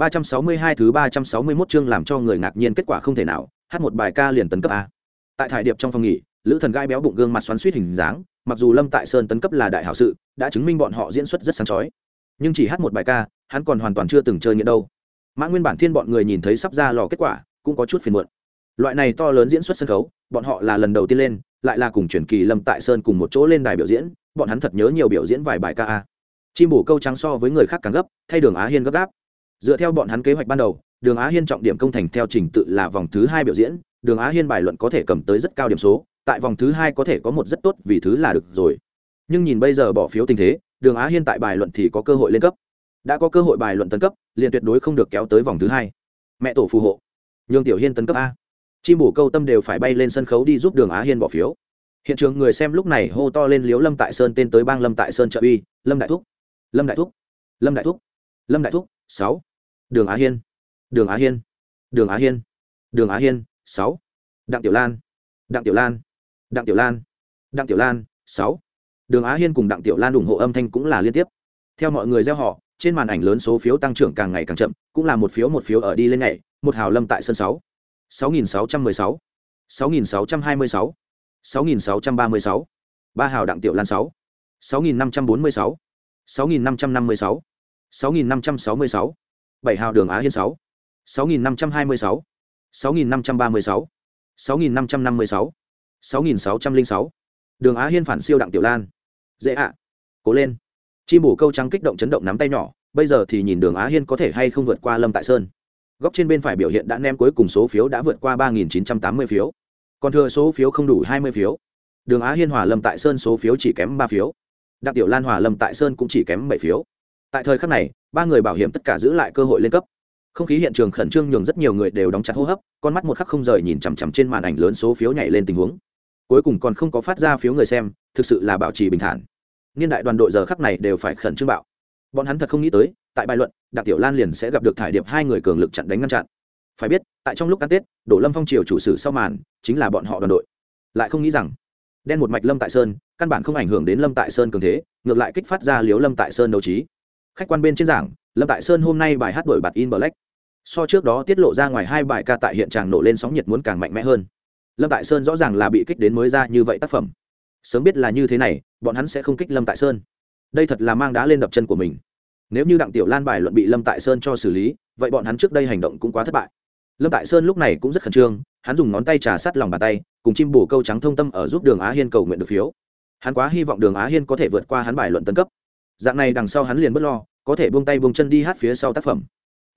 362 thứ 361 chương làm cho người ngạc nhiên kết quả không thể nào, hát một bài ca liền tấn cấp a. Tại thải điệp trong phòng nghỉ, Lữ Thần gai béo bụng gương mặt xoắn xuýt hình dáng, mặc dù Lâm Tại Sơn tấn cấp là đại hảo sự, đã chứng minh bọn họ diễn xuất rất sáng chói. Nhưng chỉ hát một bài ca, hắn còn hoàn toàn chưa từng chơi nghiện đâu. Mã Nguyên bản thiên bọn người nhìn thấy sắp ra lò kết quả, cũng có chút phiền muộn. Loại này to lớn diễn xuất sân khấu, bọn họ là lần đầu tiên lên, lại là cùng truyền kỳ Lâm Tại Sơn cùng một chỗ lên đài biểu diễn, bọn hắn thật nhớ nhiều biểu diễn vài bài ca a. Chim bổ câu trắng so với người khác càng gấp, thay Đường Á Hiên gấp gáp dựa theo bọn hắn kế hoạch ban đầu, đường á hiên trọng điểm công thành theo trình tự là vòng thứ hai biểu diễn, đường á hiên bài luận có thể cầm tới rất cao điểm số, tại vòng thứ hai có thể có một rất tốt vì thứ là được rồi. Nhưng nhìn bây giờ bỏ phiếu tình thế, đường á hiên tại bài luận thì có cơ hội lên cấp. Đã có cơ hội bài luận tấn cấp, liền tuyệt đối không được kéo tới vòng thứ hai. Mẹ tổ phù hộ. Nhường tiểu hiên tấn cấp a. Chim bổ câu tâm đều phải bay lên sân khấu đi giúp đường á hiên bỏ phiếu. Hiện trường người xem lúc này hô to lên liếu lâm tại sơn, tên tới bang lâm tại sơn trợ uy, lâm đại thúc. Lâm đại thúc. Lâm đại thúc. Lâm đại thúc. Sáu đường á hiên. Đường á hiên. Đường á hiên. Đường á hiên, sáu. Đặng tiểu lan. Đặng tiểu lan. Đặng tiểu lan. Đặng tiểu lan, sáu. Đường á hiên cùng đặng tiểu lan ủng hộ âm thanh cũng là liên tiếp. Theo mọi người gieo họ, trên màn ảnh lớn số phiếu tăng trưởng càng ngày càng chậm, cũng là một phiếu một phiếu ở đi lên ngày một hào lâm tại sân sáu. sáu nghìn sáu trăm mười sáu. sáu nghìn sáu trăm hai mươi sáu. sáu nghìn sáu trăm ba mươi sáu. Ba hào đặng tiểu lan sáu. sáu nghìn năm trăm bốn mươi sáu. sáu nghìn năm trăm năm mươi sáu. sáu nghìn năm trăm sáu mươi sáu bảy hào đường á hiên sáu sáu nghìn năm trăm hai mươi sáu sáu nghìn năm trăm ba mươi sáu sáu nghìn năm trăm năm mươi sáu sáu nghìn sáu trăm linh sáu. Đường á hiên phản siêu đặng tiểu lan. Dễ ạ. Cố lên. Chim bổ câu trắng kích động chấn động nắm tay nhỏ, bây giờ thì nhìn đường á hiên có thể hay không vượt qua lâm tại sơn. Góc trên bên phải biểu hiện đã ném cuối cùng số phiếu đã vượt qua ba nghìn chín trăm tám mươi phiếu. Còn thừa số phiếu không đủ hai mươi phiếu. Đường á hiên hòa lâm tại sơn số phiếu chỉ kém ba phiếu. Đặng tiểu lan hòa lâm tại sơn cũng chỉ kém bảy phiếu tại thời khắc này, ba người bảo hiểm tất cả giữ lại cơ hội lên cấp. Không khí hiện trường khẩn trương nhường rất nhiều người đều đóng chặt hô hấp, con mắt một khắc không rời nhìn chằm chằm trên màn ảnh lớn số phiếu nhảy lên tình huống. Cuối cùng còn không có phát ra phiếu người xem, thực sự là bảo trì bình thản. Niên đại đoàn đội giờ khắc này đều phải khẩn trương bạo. Bọn hắn thật không nghĩ tới, tại bài luận, đặng tiểu lan liền sẽ gặp được thải điệp hai người cường lực chặn đánh ngăn chặn. Phải biết, tại trong lúc ăn tết đổ lâm phong triều chủ sử sau màn, chính là bọn họ đoàn đội. Lại không nghĩ rằng, đen một mạch lâm tại sơn, căn bản không ảnh hưởng đến lâm tại sơn cường thế, ngược lại kích phát ra liếu lâm tại sơn đấu trí khách quan bên trên giảng, lâm tại sơn hôm nay bài hát đổi bạt in black. So trước đó tiết lộ ra ngoài hai bài ca tại hiện tràng nổ lên sóng nhiệt muốn càng mạnh mẽ hơn. Lâm tại sơn rõ ràng là bị kích đến mới ra như vậy tác phẩm. Sớm biết là như thế này, bọn hắn sẽ không kích lâm tại sơn. Đây thật là mang đá lên đập chân của mình. Nếu như đặng tiểu lan bài luận bị lâm tại sơn cho xử lý, vậy bọn hắn trước đây hành động cũng quá thất bại. Lâm tại sơn lúc này cũng rất khẩn trương, hắn dùng ngón tay trà sát lòng bàn tay, cùng chim bổ câu trắng thông tâm ở giúp đường á hiên cầu nguyện được phiếu. Hắn quá hy vọng đường á hiên có thể vượt qua hắn bài luận tân cấp dạng này đằng sau hắn liền b ấ t lo, có thể buông tay buông chân đi hát phía sau tác phẩm.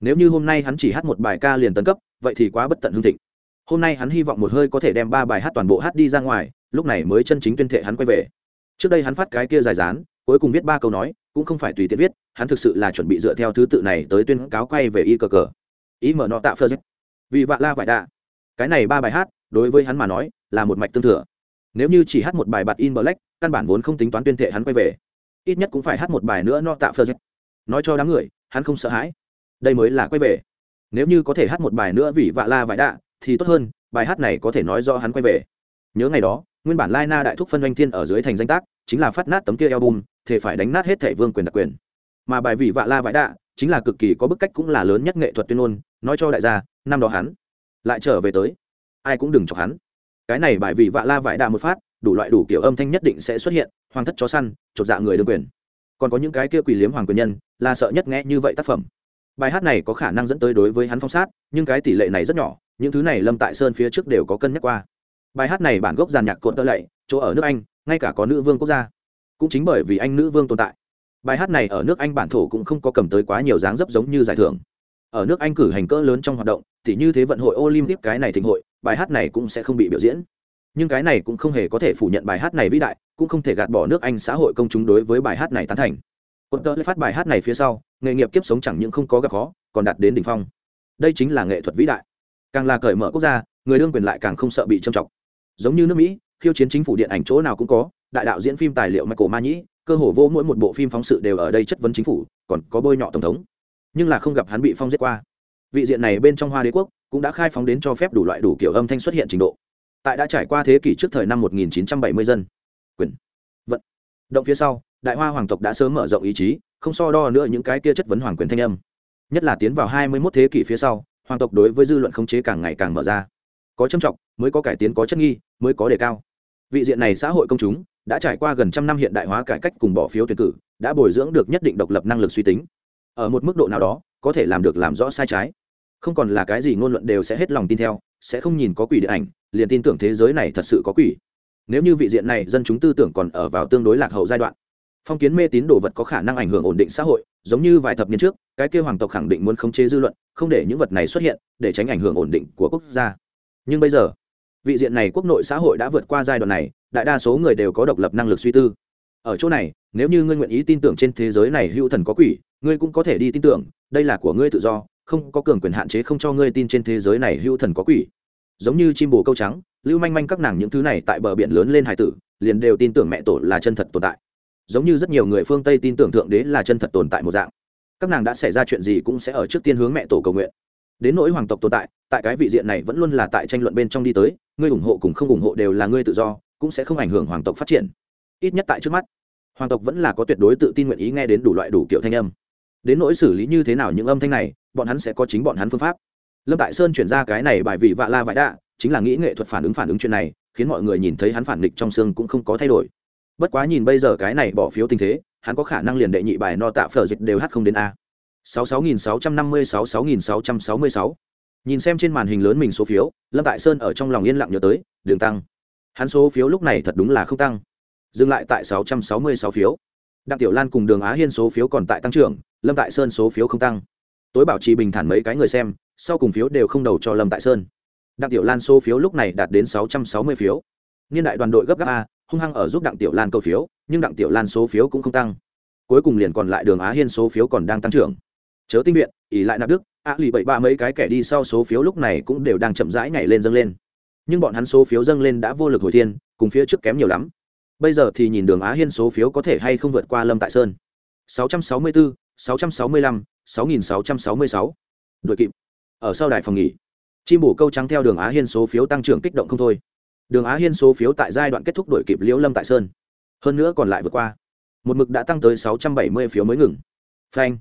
Nếu như hôm nay hắn chỉ hát một bài ca liền tấn cấp, vậy thì quá bất tận hương thịnh. Hôm nay hắn hy vọng một hơi có thể đem ba bài hát toàn bộ hát đi ra ngoài, lúc này mới chân chính tuyên thệ hắn quay về. Trước đây hắn phát cái kia dài dán, cuối cùng viết ba câu nói, cũng không phải tùy tiện viết, hắn thực sự là chuẩn bị dựa theo thứ tự này tới tuyên cáo quay về y cờ cờ. Ý mở nọ tạo phơ vì vạ la vải đạ. Cái này ba bài hát, đối với hắn mà nói, là một mạch tương thừa. Nếu như chỉ hát một bài bạt in black, căn bản vốn không tính toán tuyên thệ hắn quay về ít nhất cũng phải hát một bài nữa no tạo phơ nói cho đám người, hắn không sợ hãi. Đây mới là quay về. Nếu như có thể hát một bài nữa vì vạ la vải đạ, thì tốt hơn, bài hát này có thể nói do hắn quay về. Nhớ ngày đó, nguyên bản lai na đại thúc phân doanh thiên ở dưới thành danh tác, chính là phát nát tấm kia album thể phải đánh nát hết thẻ vương quyền đặc quyền. Mà bài vị vạ la vải đạ, chính là cực kỳ có bức cách cũng là lớn nhất nghệ thuật tuyên ngôn, nói cho đại gia, năm đó hắn lại trở về tới. Ai cũng đừng chọc hắn. Cái này bài vị vạ la vải đạ một phát đủ loại đủ kiểu âm thanh nhất định sẽ xuất hiện, hoàng thất chó săn, chột dạ người đương quyền. Còn có những cái kia quỷ liếm hoàng quyền nhân, là sợ nhất nghe như vậy tác phẩm. Bài hát này có khả năng dẫn tới đối với hắn phong sát, nhưng cái tỷ lệ này rất nhỏ, những thứ này lâm tại sơn phía trước đều có cân nhắc qua. Bài hát này bản gốc giàn nhạc cộn tơ lạy chỗ ở nước anh, ngay cả có nữ vương quốc gia, cũng chính bởi vì anh nữ vương tồn tại. Bài hát này ở nước anh bản thổ cũng không có cầm tới quá nhiều dáng dấp giống như giải thưởng. Ở nước anh cử hành cỡ lớn trong hoạt động thì như thế vận hội olympic cái này thịnh hội, bài hát này cũng sẽ không bị biểu diễn nhưng cái này cũng không hề có thể phủ nhận bài hát này vĩ đại, cũng không thể gạt bỏ nước anh xã hội công chúng đối với bài hát này tán thành. Quân tơ phát bài hát này phía sau, nghề nghiệp kiếp sống chẳng những không có gặp khó, còn đạt đến đỉnh phong. Đây chính là nghệ thuật vĩ đại. Càng là cởi mở quốc gia, người đương quyền lại càng không sợ bị trầm trọng giống như nước mỹ, khiêu chiến chính phủ điện ảnh chỗ nào cũng có, đại đạo diễn phim tài liệu michael ma nhĩ cơ hồ vô mỗi một bộ phim phóng sự đều ở đây chất vấn chính phủ, còn có bôi nhọ tổng thống. Nhưng là không gặp hắn bị phong giết qua. Vị diện này bên trong hoa đế quốc cũng đã khai phóng đến cho phép đủ loại đủ kiểu âm thanh xuất hiện trình độ tại đã trải qua thế kỷ trước thời năm 1970 dân. Quyền. Vận. Động phía sau, đại hoa hoàng tộc đã sớm mở rộng ý chí, không so đo nữa những cái kia chất vấn hoàng quyền thanh âm. Nhất là tiến vào hai mươi 21 thế kỷ phía sau, hoàng tộc đối với dư luận khống chế càng ngày càng mở ra. Có trầm trọng, mới có cải tiến có chất nghi, mới có đề cao. Vị diện này xã hội công chúng, đã trải qua gần trăm năm hiện đại hóa cải cách cùng bỏ phiếu tuyển cử, đã bồi dưỡng được nhất định độc lập năng lực suy tính. Ở một mức độ nào đó, có thể làm được làm rõ sai trái. Không còn là cái gì ngôn luận đều sẽ hết lòng tin theo sẽ không nhìn có quỷ điện ảnh, liền tin tưởng thế giới này thật sự có quỷ. Nếu như vị diện này dân chúng tư tưởng còn ở vào tương đối lạc hậu giai đoạn, phong kiến mê tín đồ vật có khả năng ảnh hưởng ổn định xã hội, giống như vài thập niên trước, cái kêu hoàng tộc khẳng định muốn khống chế dư luận, không để những vật này xuất hiện, để tránh ảnh hưởng ổn định của quốc gia. Nhưng bây giờ, vị diện này quốc nội xã hội đã vượt qua giai đoạn này, đại đa số người đều có độc lập năng lực suy tư. Ở chỗ này, nếu như ngươi nguyện ý tin tưởng trên thế giới này hữu thần có quỷ, ngươi cũng có thể đi tin tưởng, đây là của ngươi tự do không có cường quyền hạn chế không cho ngươi tin trên thế giới này hữu thần có quỷ. Giống như chim bồ câu trắng, lưu manh manh các nàng những thứ này tại bờ biển lớn lên hải tử, liền đều tin tưởng mẹ tổ là chân thật tồn tại. Giống như rất nhiều người phương tây tin tưởng thượng đế là chân thật tồn tại một dạng. Các nàng đã xảy ra chuyện gì cũng sẽ ở trước tiên hướng mẹ tổ cầu nguyện. Đến nỗi hoàng tộc tồn tại tại cái vị diện này vẫn luôn là tại tranh luận bên trong đi tới, ngươi ủng hộ cùng không ủng hộ đều là ngươi tự do, cũng sẽ không ảnh hưởng hoàng tộc phát triển. Ít nhất tại trước mắt, hoàng tộc vẫn là có tuyệt đối tự tin nguyện ý nghe đến đủ loại đủ kiểu thanh âm. Đến nỗi xử lý như thế nào những âm thanh này bọn hắn sẽ có chính bọn hắn phương pháp. Lâm tại sơn chuyển ra cái này bài vị vạ la vải đạ, chính là nghĩ nghệ thuật phản ứng phản ứng chuyện này, khiến mọi người nhìn thấy hắn phản nghịch trong xương cũng không có thay đổi. Bất quá nhìn bây giờ cái này bỏ phiếu tình thế, hắn có khả năng liền đệ nhị bài no tạ phở dịch đều hát không đến a. sáu sáu nghìn sáu trăm năm mươi sáu sáu nghìn sáu trăm sáu mươi sáu. Nhìn xem trên màn hình lớn mình số phiếu, lâm tại sơn ở trong lòng yên lặng nhớ tới, đường tăng. Hắn số phiếu lúc này thật đúng là không tăng. Dừng lại tại sáu trăm sáu mươi sáu phiếu. Đặng tiểu lan cùng đường á hiên số phiếu còn tại tăng trưởng, lâm tại sơn số phiếu không tăng tối bảo trì bình thản mấy cái người xem sau cùng phiếu đều không đầu cho lâm tại sơn. Đặng tiểu lan số phiếu lúc này đạt đến sáu trăm sáu mươi phiếu. Niên đại đoàn đội gấp gáp a hung hăng ở giúp đặng tiểu lan cầu phiếu nhưng đặng tiểu lan số phiếu cũng không tăng. Cuối cùng liền còn lại đường á hiên số phiếu còn đang tăng trưởng. Chớ tinh viện ỉ lại nạp đức á lì bảy ba mấy cái kẻ đi sau số phiếu lúc này cũng đều đang chậm rãi nhảy lên dâng lên. Nhưng bọn hắn số phiếu dâng lên đã vô lực hồi thiên cùng phía trước kém nhiều lắm. Bây giờ thì nhìn đường á hiên số phiếu có thể hay không vượt qua lâm tại sơn. 664, 665, 6666. đội kịp. Ở sau đài phòng nghỉ, chim bổ câu trắng theo đường á hiên số phiếu tăng trưởng kích động không thôi. Đường á hiên số phiếu tại giai đoạn kết thúc đội kịp liễu lâm tại sơn. Hơn nữa còn lại vượt qua. Một mực đã tăng tới 670 phiếu mới ngừng. Phanh.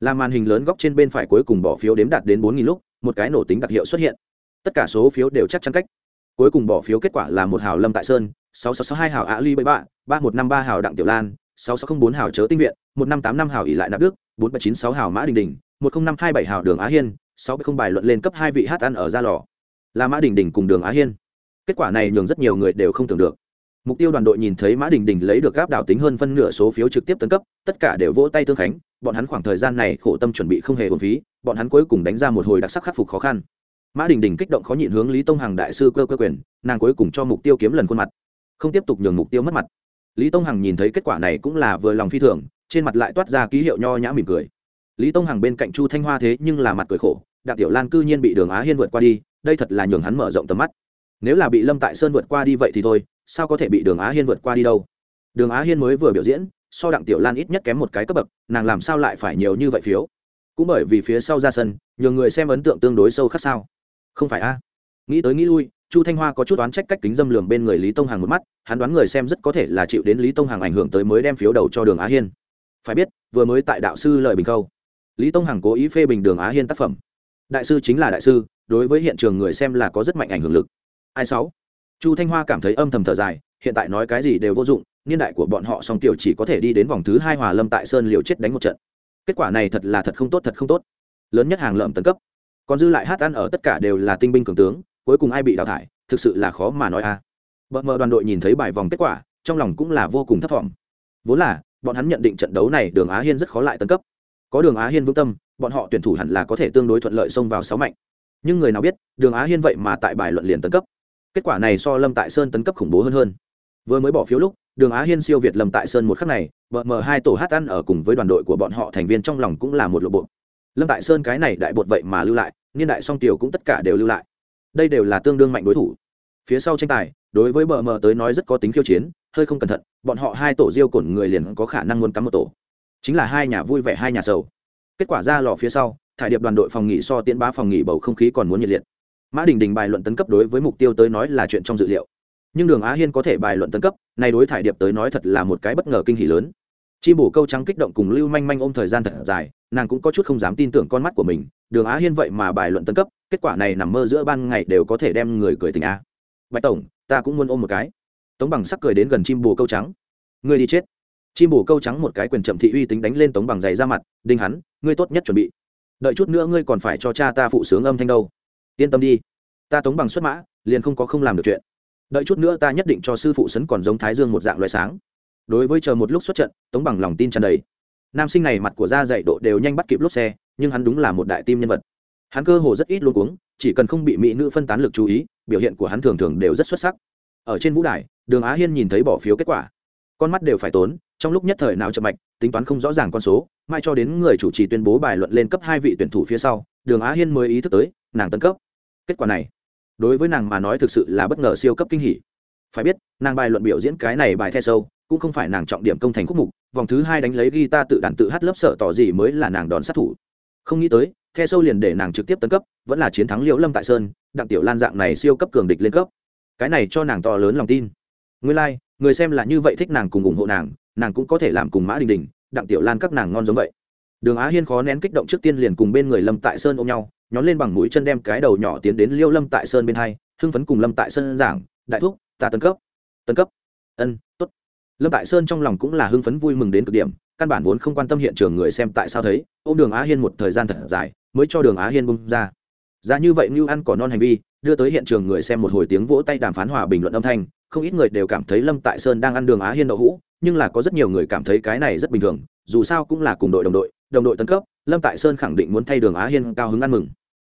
Làm màn hình lớn góc trên bên phải cuối cùng bỏ phiếu đếm đạt đến 4.000 lúc, một cái nổ tính đặc hiệu xuất hiện. Tất cả số phiếu đều chắc chắn cách. Cuối cùng bỏ phiếu kết quả là một hào lâm tại sơn 6662 hào ạ ly bảy bạ 3153 hào đặng tiểu lan 6604 hào chớ tinh viện 1585 hào ỉ lại nạp đức 4796 hào mã đình đình 10527 hào đường á hiên 670 bài luận lên cấp hai vị hát ăn ở gia lò. Là mã đình đình cùng đường á hiên. Kết quả này nhường rất nhiều người đều không tưởng được. Mục tiêu đoàn đội nhìn thấy mã đình đình lấy được gáp đảo tính hơn phân nửa số phiếu trực tiếp tấn cấp, tất cả đều vỗ tay tương khánh, bọn hắn khoảng thời gian này khổ tâm chuẩn bị không hề hồn phí, bọn hắn cuối cùng đánh ra một hồi đặc sắc khắc phục khó khăn. Mã đình đình kích động khó nhịn hướng lý tông hằng đại sư cơ cơ quyền, nàng cuối cùng cho mục tiêu kiếm lần khuôn mặt. Không tiếp tục nhường mục tiêu mất mặt. Lý tông hằng nhìn thấy kết quả này cũng là vừa lòng phi thường trên mặt lại toát ra ký hiệu nho nhã mỉm cười. Lý tông hằng bên cạnh chu thanh hoa thế nhưng là mặt cười khổ, đặng tiểu lan cư nhiên bị đường á hiên vượt qua đi, đây thật là nhường hắn mở rộng tầm mắt. Nếu là bị lâm tại sơn vượt qua đi vậy thì thôi, sao có thể bị đường á hiên vượt qua đi đâu? Đường á hiên mới vừa biểu diễn, so đặng tiểu lan ít nhất kém một cái cấp bậc, nàng làm sao lại phải nhiều như vậy phiếu? Cũng bởi vì phía sau ra sân, nhường người xem ấn tượng tương đối sâu khác sao? Không phải a? Nghĩ tới nghĩ lui, chu thanh hoa có chút đoán trách cách kính dâm lường bên người lý tông Hằng một mắt, hắn đoán người xem rất có thể là chịu đến lý tông Hằng ảnh hưởng tới mới đem phiếu đầu cho đường á hiên phải biết, vừa mới tại đạo sư lời bình câu lý tông hằng cố ý phê bình đường á hiên tác phẩm. Đại sư chính là đại sư, đối với hiện trường người xem là có rất mạnh ảnh hưởng lực. Ai sáu? Chu thanh hoa cảm thấy âm thầm thở dài, hiện tại nói cái gì đều vô dụng, niên đại của bọn họ song tiểu chỉ có thể đi đến vòng thứ hai hòa lâm tại sơn liều chết đánh một trận. Kết quả này thật là thật không tốt, thật không tốt. Lớn nhất hàng lợm tấn cấp. Còn dư lại hát ăn ở tất cả đều là tinh binh cường tướng, cuối cùng ai bị đào thải, thực sự là khó mà nói a. À. bợ mờ đoàn đội nhìn thấy bài vòng kết quả, trong lòng cũng là vô cùng thất vọng. Vốn là bọn hắn nhận định trận đấu này đường á hiên rất khó lại tấn cấp. Có đường á hiên vững tâm, bọn họ tuyển thủ hẳn là có thể tương đối thuận lợi xông vào sáu mạnh. Nhưng người nào biết, đường á hiên vậy mà tại bài luận liền tấn cấp. Kết quả này so lâm tại sơn tấn cấp khủng bố hơn hơn. Vừa mới bỏ phiếu lúc, đường á hiên siêu việt lâm tại sơn một khắc này vợ mờ hai tổ hát ăn ở cùng với đoàn đội của bọn họ thành viên trong lòng cũng là một lộ bộ. Lâm tại sơn cái này đại bột vậy mà lưu lại, niên đại song tiểu cũng tất cả đều lưu lại. Đây đều là tương đương mạnh đối thủ. Phía sau tranh tài đối với bờ mờ tới nói rất có tính khiêu chiến, hơi không cẩn thận, bọn họ hai tổ diêu cổn người liền có khả năng muốn cắm một tổ. Chính là hai nhà vui vẻ, hai nhà sầu. Kết quả ra lò phía sau, thải điệp đoàn đội phòng nghỉ so tiễn bá phòng nghỉ bầu không khí còn muốn nhiệt liệt. Mã đình đình bài luận tấn cấp đối với mục tiêu tới nói là chuyện trong dự liệu. Nhưng đường á hiên có thể bài luận tấn cấp nay đối thải điệp tới nói thật là một cái bất ngờ kinh hỉ lớn. Chi bổ câu trắng kích động cùng lưu manh manh ôm thời gian thật dài, nàng cũng có chút không dám tin tưởng con mắt của mình, đường á hiên vậy mà bài luận tấn cấp, kết quả này nằm mơ giữa ban ngày đều có thể đem người cười tình á bạch tổng, ta cũng muốn ôm một cái. Tống bằng sắc cười đến gần chim bồ câu trắng. Ngươi đi chết. Chim bồ câu trắng một cái quyền chậm thị uy tính đánh lên tống bằng giày ra mặt, đinh hắn, ngươi tốt nhất chuẩn bị. Đợi chút nữa ngươi còn phải cho cha ta phụ sướng âm thanh đâu. Yên tâm đi. Ta tống bằng xuất mã, liền không có không làm được chuyện. Đợi chút nữa ta nhất định cho sư phụ sấn còn giống thái dương một dạng loại sáng. Đối với chờ một lúc xuất trận, tống bằng lòng tin tràn đầy. Nam sinh này mặt của da dạy độ đều nhanh bắt kịp lốp xe, nhưng hắn đúng là một đại tim nhân vật. Hắn cơ hồ rất ít luôn cuống chỉ cần không bị mỹ nữ phân tán lực chú ý, biểu hiện của hắn thường thường đều rất xuất sắc. Ở trên vũ đài, đường á hiên nhìn thấy bỏ phiếu kết quả. Con mắt đều phải tốn, trong lúc nhất thời nào chậm mạch, tính toán không rõ ràng con số mai cho đến người chủ trì tuyên bố bài luận lên cấp hai vị tuyển thủ phía sau, đường á hiên mới ý thức tới, nàng tân cấp. Kết quả này, đối với nàng mà nói thực sự là bất ngờ siêu cấp kinh hỉ. Phải biết, nàng bài luận biểu diễn cái này bài the sâu, cũng không phải nàng trọng điểm công thành khúc mục, vòng thứ hai đánh lấy guitar tự đàn tự hát lớp sợ tỏ gì mới là nàng đón sát thủ. Không nghĩ tới the sâu liền để nàng trực tiếp tấn cấp vẫn là chiến thắng liễu lâm tại sơn đặng tiểu lan dạng này siêu cấp cường địch lên cấp. Cái này cho nàng to lớn lòng tin. Nguyên lai、like, người xem là như vậy thích nàng cùng ủng hộ nàng nàng cũng có thể làm cùng mã đình đình đặng tiểu lan các nàng ngon giống vậy. Đường á hiên khó nén kích động trước tiên liền cùng bên người lâm tại sơn ôm nhau nhón lên bằng mũi chân đem cái đầu nhỏ tiến đến liêu lâm tại sơn bên hai hưng phấn cùng lâm tại sơn giảng đại thúc ta tấn cấp tấn cấp. Ân t ố t lâm tại sơn trong lòng cũng là hưng phấn vui mừng đến cực điểm căn bản vốn không quan tâm hiện trường người xem tại sao thấy ô m đường á hiên một thời gian thật dài mới cho đường á hiên bung ra. Ra như vậy như ăn cỏ non hành vi, đưa tới hiện trường người xem một hồi tiếng vỗ tay đàm phán hòa bình luận âm thanh, không ít người đều cảm thấy lâm tại sơn đang ăn đường á hiên đậu hũ, nhưng là có rất nhiều người cảm thấy cái này rất bình thường, dù sao cũng là cùng đội đồng đội đồng đội tấn cấp, lâm tại sơn khẳng định muốn thay đường á hiên cao hứng ăn mừng.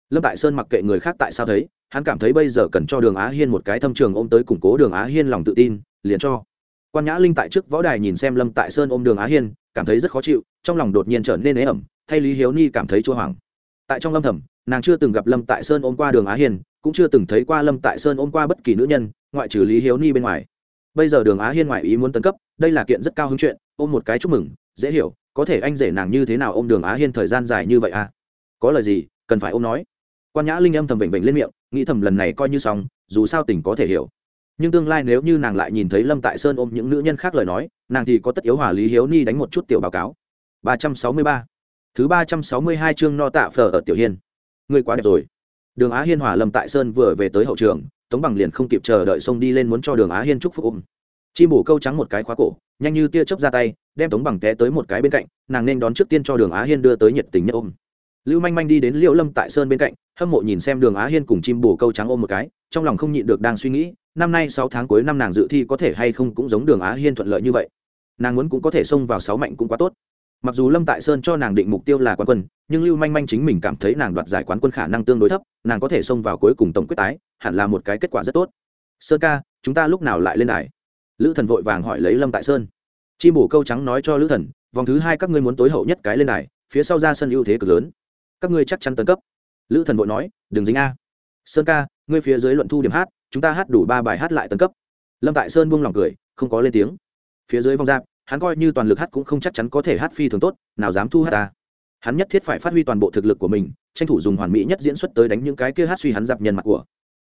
Lâm tại sơn mặc kệ người khác tại sao thấy, hắn cảm thấy bây giờ cần cho đường á hiên một cái thâm trường ôm tới củng cố đường á hiên lòng tự tin, liền cho. Quan nhã linh tại trước võ đài nhìn xem lâm tại sơn ôm đường á hiên, cảm thấy rất khó chịu, trong lòng đột nhiên trở nên ế ẩm, thay lý hiếu ni cảm thấy chua hoảng tại trong lâm thầm nàng chưa từng gặp lâm tại sơn ôm qua đường á Hiền, cũng chưa từng thấy qua lâm tại sơn ôm qua bất kỳ nữ nhân ngoại trừ lý hiếu ni bên ngoài. Bây giờ đường á hiên ngoại ý muốn tấn cấp đây là kiện rất cao hứng chuyện ôm một cái chúc mừng dễ hiểu có thể anh rể nàng như thế nào ôm đường á hiên thời gian dài như vậy à? Có lời gì cần phải ôm nói. Quan nhã linh âm thầm vểnh vểnh lên miệng nghĩ thầm lần này coi như xong dù sao tình có thể hiểu. Nhưng tương lai nếu như nàng lại nhìn thấy lâm tại sơn ôm những nữ nhân khác lời nói nàng thì có tất yếu hòa lý hiếu ni đánh một chút tiểu báo cáo. ba trăm sáu mươi ba thứ ba trăm sáu mươi hai chương no tạ phở ở tiểu hiên. Ngươi quá đẹp rồi. Đường á hiên hòa lâm tại sơn vừa về tới hậu trường, tống bằng liền không kịp chờ đợi xông đi lên muốn cho đường á hiên chúc phúc ôm. Chim bổ câu trắng một cái khóa cổ, nhanh như tia chớp ra tay, đem tống bằng té tới một cái bên cạnh, nàng nên đón trước tiên cho đường á hiên đưa tới nhiệt tình nhất ôm. Lưu manh manh đi đến liệu lâm tại sơn bên cạnh, hâm mộ nhìn xem đường á hiên cùng chim bồ câu trắng ôm một cái, trong lòng không nhịn được đang suy nghĩ, năm nay sáu tháng cuối năm nàng dự thi có thể hay không cũng giống đường á hiên thuận lợi như vậy. Nàng muốn cũng có thể xông vào sáu mạnh cũng quá tốt mặc dù lâm tại sơn cho nàng định mục tiêu là quán quân, nhưng lưu manh manh chính mình cảm thấy nàng đoạt giải quán quân khả năng tương đối thấp, nàng có thể xông vào cuối cùng tổng quyết tái, hẳn là một cái kết quả rất tốt. Sơn ca, chúng ta lúc nào lại lên đài? Lữ thần vội vàng hỏi lấy lâm tại sơn. Chim bổ câu trắng nói cho lữ thần, vòng thứ hai các ngươi muốn tối hậu nhất cái lên đài, phía sau ra sân ưu thế cực lớn. Các ngươi chắc chắn tấn cấp. Lữ thần vội nói, đừng dính a. Sơn ca, ngươi phía dưới luận thu điểm hát, chúng ta hát đủ ba bài hát lại tấn cấp. Lâm tại sơn buông lòng cười, không có lên tiếng. Phía dưới vòng giáp hắn coi như toàn lực hát cũng không chắc chắn có thể hát phi thường tốt, nào dám thu hát ta. Hắn nhất thiết phải phát huy toàn bộ thực lực của mình, tranh thủ dùng hoàn mỹ nhất diễn xuất tới đánh những cái kia hát suy hắn dạp nhân mặt của.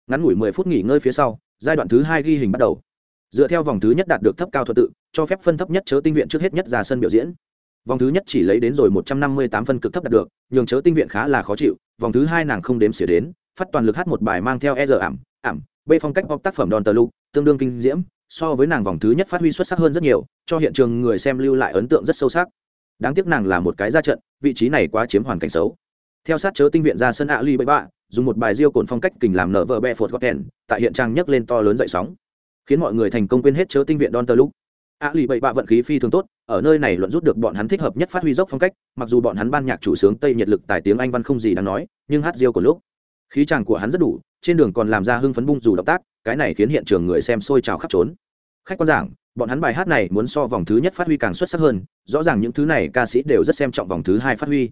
Ngắn ngủi mười phút nghỉ ngơi phía sau, giai đoạn thứ hai ghi hình bắt đầu. Dựa theo vòng thứ nhất đạt được thấp cao thuật tự, cho phép phân thấp nhất chớ tinh viện trước hết nhất ra sân biểu diễn. Vòng thứ nhất chỉ lấy đến rồi một trăm năm mươi tám phân cực thấp đạt được, nhường chớ tinh viện khá là khó chịu, vòng thứ hai nàng không đếm xỉa đến, phát toàn lực hát một bài mang theo e giờ ảm ảm b phong cách pop tác phẩm đòn tờ lục, tương đương kinh diễm, so với nàng vòng thứ nhất phát huy xuất sắc hơn rất nhiều cho hiện trường người xem lưu lại ấn tượng rất sâu sắc. Đáng tiếc nàng là một cái ra trận, vị trí này quá chiếm hoàn cảnh xấu. Theo sát chớ tinh viện ra sân ạ ly bậy bạ, dùng một bài diêu cồn phong cách kình làm nở vợ bẹ phột gọt kèn tại hiện trang nhấc lên to lớn dậy sóng. Khiến mọi người thành công quên hết chớ tinh viện don tơ lúc. Ạ lì bậy bạ vận khí phi thường tốt, ở nơi này luận rút được bọn hắn thích hợp nhất phát huy dốc phong cách, mặc dù bọn hắn ban nhạc chủ sướng tây nhiệt lực tài tiếng anh văn không gì đáng nói, nhưng hát diêu của lúc. Khí chàng của hắn rất đủ, trên đường còn làm ra hưng phấn bung dù động tác, cái này khiến hiện trường người xem sôi trào khắp trốn khách quan giảng, bọn hắn bài hát này muốn so vòng thứ nhất phát huy càng xuất sắc hơn, rõ ràng những thứ này ca sĩ đều rất xem trọng vòng thứ hai phát huy.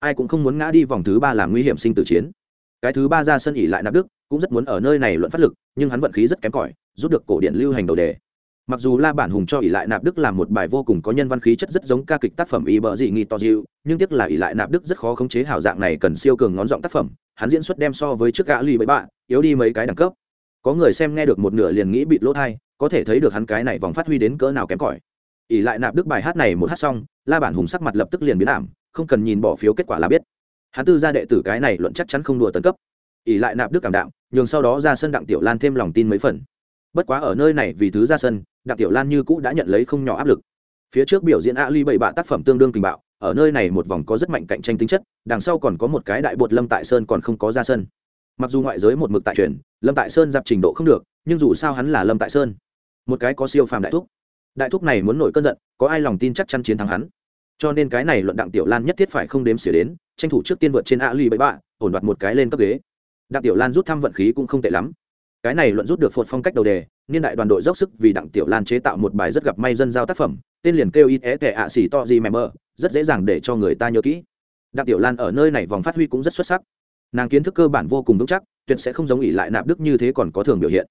Ai cũng không muốn ngã đi vòng thứ ba làm nguy hiểm sinh tử chiến. Cái thứ ba ra sân ỉ lại nạp đức, cũng rất muốn ở nơi này luận phát lực, nhưng hắn vận khí rất kém cỏi, rút được cổ điển lưu hành đầu đề. Mặc dù la bản hùng cho ỉ lại nạp đức làm một bài vô cùng có nhân văn khí chất rất giống ca kịch tác phẩm y bờ dị nghi to diệu, nhưng tiếc là ỉ lại nạp đức rất khó khống chế hảo dạng này cần siêu cường ngón giọng tác phẩm, hắn diễn xuất đem so với trước gã lì bậy bạ, yếu đi mấy cái đẳng cấp có người xem nghe được một nửa liền nghĩ bị lỗ thai, có thể thấy được hắn cái này vòng phát huy đến cỡ nào kém cỏi. Ỉ lại nạp đức bài hát này một hát xong, la bản hùng sắc mặt lập tức liền biến ảm, không cần nhìn bỏ phiếu kết quả là biết. Hắn tư ra đệ tử cái này luận chắc chắn không đùa tấn cấp. Ỉ lại nạp đức cảm đạm, nhường sau đó ra sân đặng tiểu lan thêm lòng tin mấy phần. Bất quá ở nơi này vì thứ ra sân, đặng tiểu lan như cũ đã nhận lấy không nhỏ áp lực. Phía trước biểu diễn a ly bảy bạ tác phẩm tương đương tình bạo, ở nơi này một vòng có rất mạnh cạnh tranh tính chất, đằng sau còn có một cái đại bột lâm tại sơn còn không có ra sân mặc dù ngoại giới một mực tại truyền, lâm tại sơn dạp trình độ không được, nhưng dù sao hắn là lâm tại sơn. Một cái có siêu phàm đại thúc. Đại thúc này muốn nổi cơn giận, có ai lòng tin chắc chắn chiến thắng hắn. Cho nên cái này luận đặng tiểu lan nhất thiết phải không đếm xỉa đến, tranh thủ trước tiên vượt trên a ly bảy bạ, ổn đoạt một cái lên cấp ghế. Đặng tiểu lan rút thăm vận khí cũng không tệ lắm. Cái này luận rút được phột phong cách đầu đề, niên đại đoàn đội dốc sức vì đặng tiểu lan chế tạo một bài rất gặp may dân giao tác phẩm, tên liền kêu ít é tệ ạ xỉ to gì mẹ mơ rất dễ dàng để cho người ta nhớ kỹ. Đặng tiểu lan ở nơi này vòng phát huy cũng rất xuất sắc nàng kiến thức cơ bản vô cùng vững chắc, tuyệt sẽ không giống ỷ lại nạp đức như thế còn có thường biểu hiện.